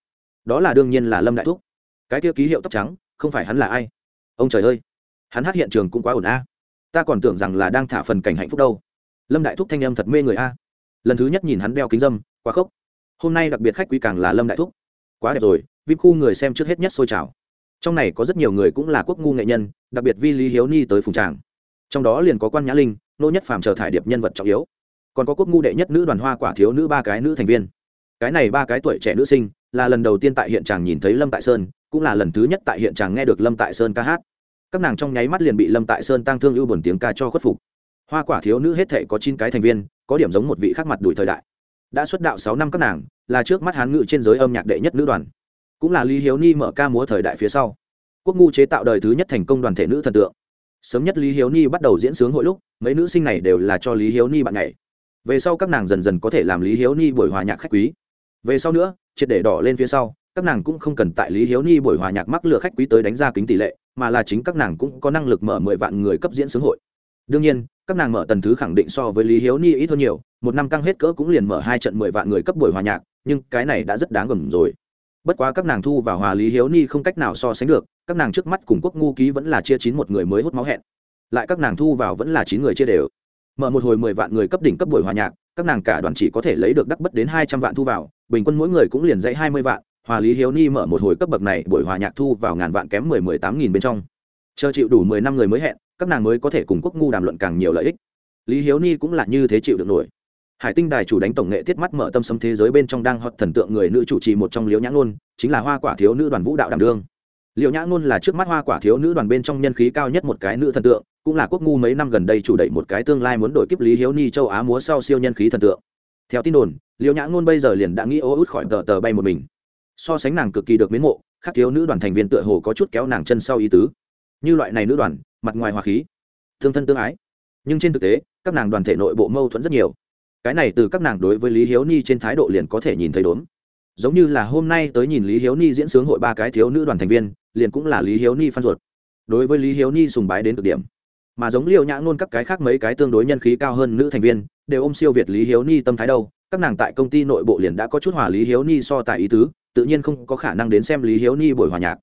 Đó là đương nhiên là lâm đại thúc. Cái kia ký hiệu tóc trắng, không phải hắn là ai? Ông trời ơi! Hắn hát hiện trường cũng quá ổn a ta còn tưởng rằng là đang thả phần cảnh hạnh phúc đâu. Lâm đại thúc thanh em thật mê người a. Lần thứ nhất nhìn hắn đeo kính dâm, quá khốc. Hôm nay đặc biệt khách quý càng là lâm đại thúc. Quá đẹp rồi, vip khu người xem trước hết nhất sôi trào. Trong này có rất nhiều người cũng là quốc ngu nghệ nhân, đặc biệt vi lý hiếu ni tới phùng tràng. Trong đó liền có quan nhã linh, nô nhất phàm chờ thải điệp nhân vật trọng yếu còn có quốc ngu đệ nhất nữ đoàn hoa quả thiếu nữ ba cái nữ thành viên. Cái này ba cái tuổi trẻ nữ sinh là lần đầu tiên tại hiện tràng nhìn thấy lâm tại sơn, cũng là lần thứ nhất tại hiện tràng nghe được lâm tại sơn ca hát. Các nàng trong nháy mắt liền bị lâm tại sơn tăng thương ưu buồn tiếng ca cho khuất phục. Hoa quả thiếu nữ hết thể có chín cái thành viên, có điểm giống một vị khác mặt đuổi thời đại. Đã xuất đạo sáu năm các nàng, là trước mắt hán ngự trên giới âm nhạc đệ nhất nữ đoàn. Cũng là lý hiếu ni mở ca múa thời đại phía sau. Quốc ngu chế tạo đời thứ nhất thành công đoàn thể nữ thần tượng. Sớm nhất lý hiếu ni bắt đầu diễn sướng hội lúc, mấy nữ sinh này đều là cho lý hiếu ni bạn nhảy về sau các nàng dần dần có thể làm lý hiếu ni buổi hòa nhạc khách quý. Về sau nữa, triệt để đỏ lên phía sau, các nàng cũng không cần tại lý hiếu ni buổi hòa nhạc mắc lừa khách quý tới đánh ra kính tỷ lệ, mà là chính các nàng cũng có năng lực mở mười vạn người cấp diễn xướng hội. Đương nhiên, các nàng mở tần thứ khẳng định so với lý hiếu ni ít hơn nhiều, một năm căng hết cỡ cũng liền mở hai trận mười vạn người cấp buổi hòa nhạc, nhưng cái này đã rất đáng gầm rồi. Bất quá các nàng thu và hòa lý hiếu ni không cách nào so sánh được, các nàng trước mắt cùng quốc ngu ký vẫn là chia chín một người mới hút máu hẹn. Lại các nàng thu vào vẫn là chín người chia đều mở một hồi mười vạn người cấp đỉnh cấp buổi hòa nhạc, các nàng cả đoàn chỉ có thể lấy được đắc bất đến hai trăm vạn thu vào, bình quân mỗi người cũng liền dãy hai mươi vạn, hòa lý hiếu ni mở một hồi cấp bậc này buổi hòa nhạc thu vào ngàn vạn kém mười mười tám nghìn bên trong. Chờ chịu đủ mười năm người mới hẹn, các nàng mới có thể cùng quốc ngu đàm luận càng nhiều lợi ích. Lý hiếu ni cũng là như thế chịu được nổi. Hải tinh đài chủ đánh tổng nghệ tiết mắt mở tâm sấm thế giới bên trong đang hot thần tượng người nữ chủ trì một trong liễu nhã ngôn, chính là hoa quả thiếu nữ đoàn vũ đạo đảm đương. Liễu nhã ngôn là trước mắt hoa quả thiếu nữ đoàn bên trong nhân khí cao nhất một cái nữ thần tượng cũng là quốc ngu mấy năm gần đây chủ đẩy một cái tương lai muốn đổi kiếp lý hiếu ni châu á múa sau siêu nhân khí thần tượng. Theo tin đồn, liễu nhã ngôn bây giờ liền đã nghĩ ô út khỏi tờ tờ bay một mình. So sánh nàng cực kỳ được miến mộ các thiếu nữ đoàn thành viên tựa hồ có chút kéo nàng chân sau ý tứ. Như loại này nữ đoàn, mặt ngoài hòa khí thương thân tương ái. Nhưng trên thực tế, các nàng đoàn thể nội bộ mâu thuẫn rất nhiều. Cái này từ các nàng đối với lý hiếu ni trên thái độ liền có thể nhìn thấy đốn giống như là hôm nay tới nhìn lý hiếu ni diễn sướng hội ba cái thiếu nữ đoàn thành viên, liền cũng là lý hiếu ni phan ruột. Đối với lý hiếu ni sùng bái đến cực điểm mà giống liều nhã ngôn các cái khác mấy cái tương đối nhân khí cao hơn nữ thành viên, đều ôm siêu việt lý hiếu ni tâm thái đâu. Các nàng tại công ty nội bộ liền đã có chút hòa lý hiếu ni so tại ý tứ, tự nhiên không có khả năng đến xem lý hiếu ni buổi hòa nhạc.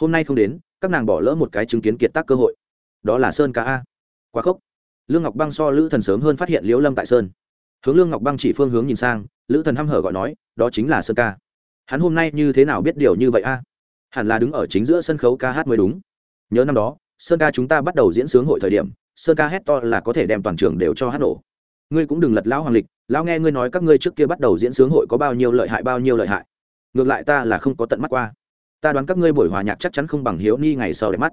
Hôm nay không đến, các nàng bỏ lỡ một cái chứng kiến kiệt tác cơ hội. Đó là sơn ca a. Quá khốc. Lương ngọc băng so lữ thần sớm hơn phát hiện liễu lâm tại sơn. Hướng lương ngọc băng chỉ phương hướng nhìn sang, lữ thần hăm hở gọi nói, đó chính là sơn ca. Hắn hôm nay như thế nào biết điều như vậy a? Hẳn là đứng ở chính giữa sân khấu ca hát mới đúng. Nhớ năm đó sơn ca chúng ta bắt đầu diễn sướng hội thời điểm, sơn ca hét to là có thể đem toàn trường đều cho hát nổ. Ngươi cũng đừng lật lão hoàng lịch, lão nghe ngươi nói các ngươi trước kia bắt đầu diễn sướng hội có bao nhiêu lợi hại bao nhiêu lợi hại. Ngược lại ta là không có tận mắt qua. Ta đoán các ngươi buổi hòa nhạc chắc chắn không bằng hiếu ni ngày sau đẹp mắt.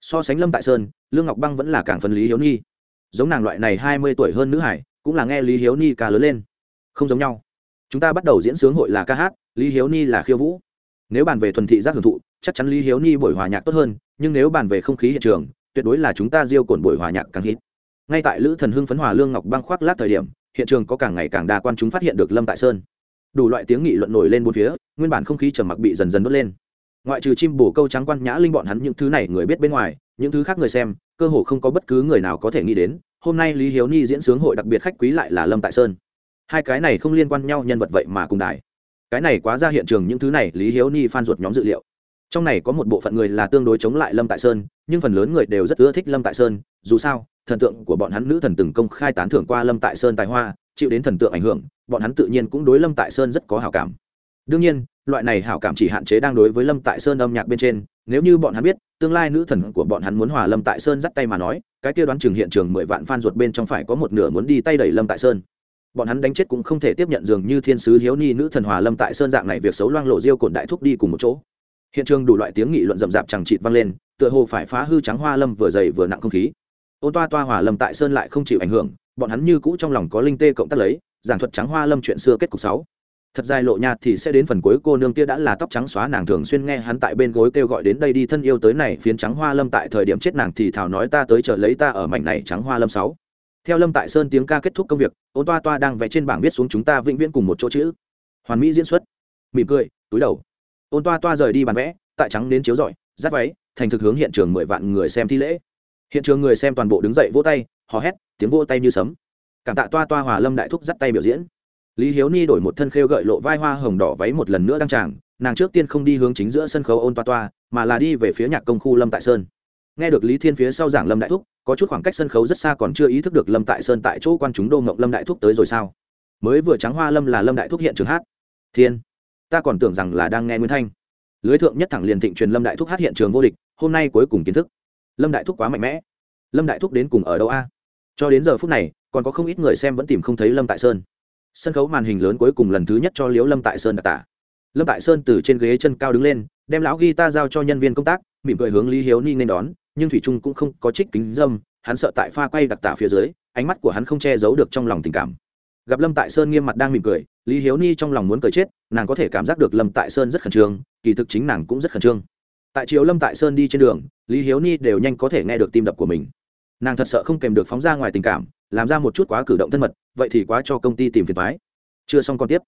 So sánh lâm tại sơn, lương ngọc băng vẫn là càng phân lý hiếu ni giống nàng loại này hai mươi tuổi hơn nữ hải, cũng là nghe lý hiếu ni ca lớn lên. Không giống nhau. Chúng ta bắt đầu diễn sướng hội là ca hát, lý hiếu ni là khiêu vũ nếu bàn về thuần thị giác hưởng thụ, chắc chắn lý hiếu ni buổi hòa nhạc tốt hơn, nhưng nếu bàn về không khí hiện trường, tuyệt đối là chúng ta diêu cồn buổi hòa nhạc càng hít ngay tại lữ thần hưng phấn hòa lương ngọc băng khoác lát thời điểm, hiện trường có càng ngày càng đa quan chúng phát hiện được lâm tại sơn. Đủ loại tiếng nghị luận nổi lên bốn phía, nguyên bản không khí trầm mặc bị dần dần đốt lên. Ngoại trừ chim bổ câu trắng quan nhã linh bọn hắn những thứ này người biết bên ngoài, những thứ khác người xem, cơ hồ không có bất cứ người nào có thể nghĩ đến, hôm nay lý hiếu ni diễn sướng hội đặc biệt khách quý lại là lâm tại sơn. Hai cái này không liên quan nhau nhân vật vậy mà cùng đài cái này quá ra hiện trường những thứ này, lý hiếu ni phan ruột nhóm dự liệu. Trong này có một bộ phận người là tương đối chống lại lâm tại sơn, nhưng phần lớn người đều rất ưa thích lâm tại sơn, dù sao, thần tượng của bọn hắn nữ thần từng công khai tán thưởng qua lâm tại sơn tài hoa, chịu đến thần tượng ảnh hưởng, bọn hắn tự nhiên cũng đối lâm tại sơn rất có hào cảm. Đương nhiên, loại này hảo cảm chỉ hạn chế đang đối với lâm tại sơn âm nhạc bên trên, nếu như bọn hắn biết, tương lai nữ thần của bọn hắn muốn hòa lâm tại sơn dắt tay mà nói, cái kia đoán chừng hiện trường mười vạn phan ruột bên trong phải có một nửa muốn đi tay đẩy lâm tại sơn bọn hắn đánh chết cũng không thể tiếp nhận dường như thiên sứ hiếu ni nữ thần hòa lâm tại sơn dạng này việc xấu loang lộ diêu cồn đại thúc đi cùng một chỗ. Hiện trường đủ loại tiếng nghị luận rậm rạp chẳng chịt vang lên, tựa hồ phải phá hư trắng hoa lâm vừa dày vừa nặng không khí. Ôn toa toa hòa lâm tại sơn lại không chịu ảnh hưởng, bọn hắn như cũ trong lòng có linh tê cộng tác lấy, giảng thuật trắng hoa lâm chuyện xưa kết cục sáu. Thật dài lộ nha thì sẽ đến phần cuối, cô nương kia đã là tóc trắng xóa nàng thường xuyên nghe hắn tại bên gối kêu gọi đến đây đi thân yêu tới này, phiến trắng hoa lâm tại thời điểm chết nàng thì thảo nói ta tới chờ lấy ta ở mảnh này trắng hoa lâm sáu theo lâm tại sơn tiếng ca kết thúc công việc, ôn toa toa đang vẽ trên bảng viết xuống chúng ta vĩnh viễn cùng một chỗ chữ. Hoàn mỹ diễn xuất. Mỉm cười, túi đầu. Ôn toa toa rời đi bàn vẽ, tại trắng đến chiếu rọi giáp váy, thành thực hướng hiện trường mười vạn người xem thi lễ. Hiện trường người xem toàn bộ đứng dậy vỗ tay, hò hét, tiếng vỗ tay như sấm. Cảm tạ toa toa hòa lâm đại thúc dắt tay biểu diễn. Lý hiếu ni đổi một thân khêu gợi lộ vai hoa hồng đỏ váy một lần nữa đăng tràng, nàng trước tiên không đi hướng chính giữa sân khấu ôn toa toa, mà là đi về phía nhạc công khu lâm tại sơn. Nghe được lý thiên phía sau giảng lâm đại thúc có chút khoảng cách sân khấu rất xa còn chưa ý thức được lâm tại sơn tại chỗ quan chúng đô ngộng lâm đại thúc tới rồi sao? Mới vừa trắng hoa lâm là lâm đại thúc hiện trường hát. Thiên, ta còn tưởng rằng là đang nghe nguyên thanh. Lưới thượng nhất thẳng liền thịnh truyền lâm đại thúc hát hiện trường vô địch, hôm nay cuối cùng kiến thức. Lâm đại thúc quá mạnh mẽ. Lâm đại thúc đến cùng ở đâu a? Cho đến giờ phút này, còn có không ít người xem vẫn tìm không thấy lâm tại sơn. Sân khấu màn hình lớn cuối cùng lần thứ nhất cho liếu lâm tại sơn đặc tả. Lâm tại sơn từ trên ghế chân cao đứng lên, đem lão ghi ta giao cho nhân viên công tác, mỉm cười hướng lý hiếu ni nên đón nhưng thủy trung cũng không có trích kính dâm, hắn sợ tại pha quay đặc tả phía dưới, ánh mắt của hắn không che giấu được trong lòng tình cảm. Gặp lâm tại sơn nghiêm mặt đang mỉm cười, lý hiếu ni trong lòng muốn cười chết, nàng có thể cảm giác được lâm tại sơn rất khẩn trương, kỳ thực chính nàng cũng rất khẩn trương. Tại chiều lâm tại sơn đi trên đường, lý hiếu ni đều nhanh có thể nghe được tim đập của mình. Nàng thật sợ không kèm được phóng ra ngoài tình cảm, làm ra một chút quá cử động thân mật, vậy thì quá cho công ty tìm phiền thoái chưa xong còn tiếp.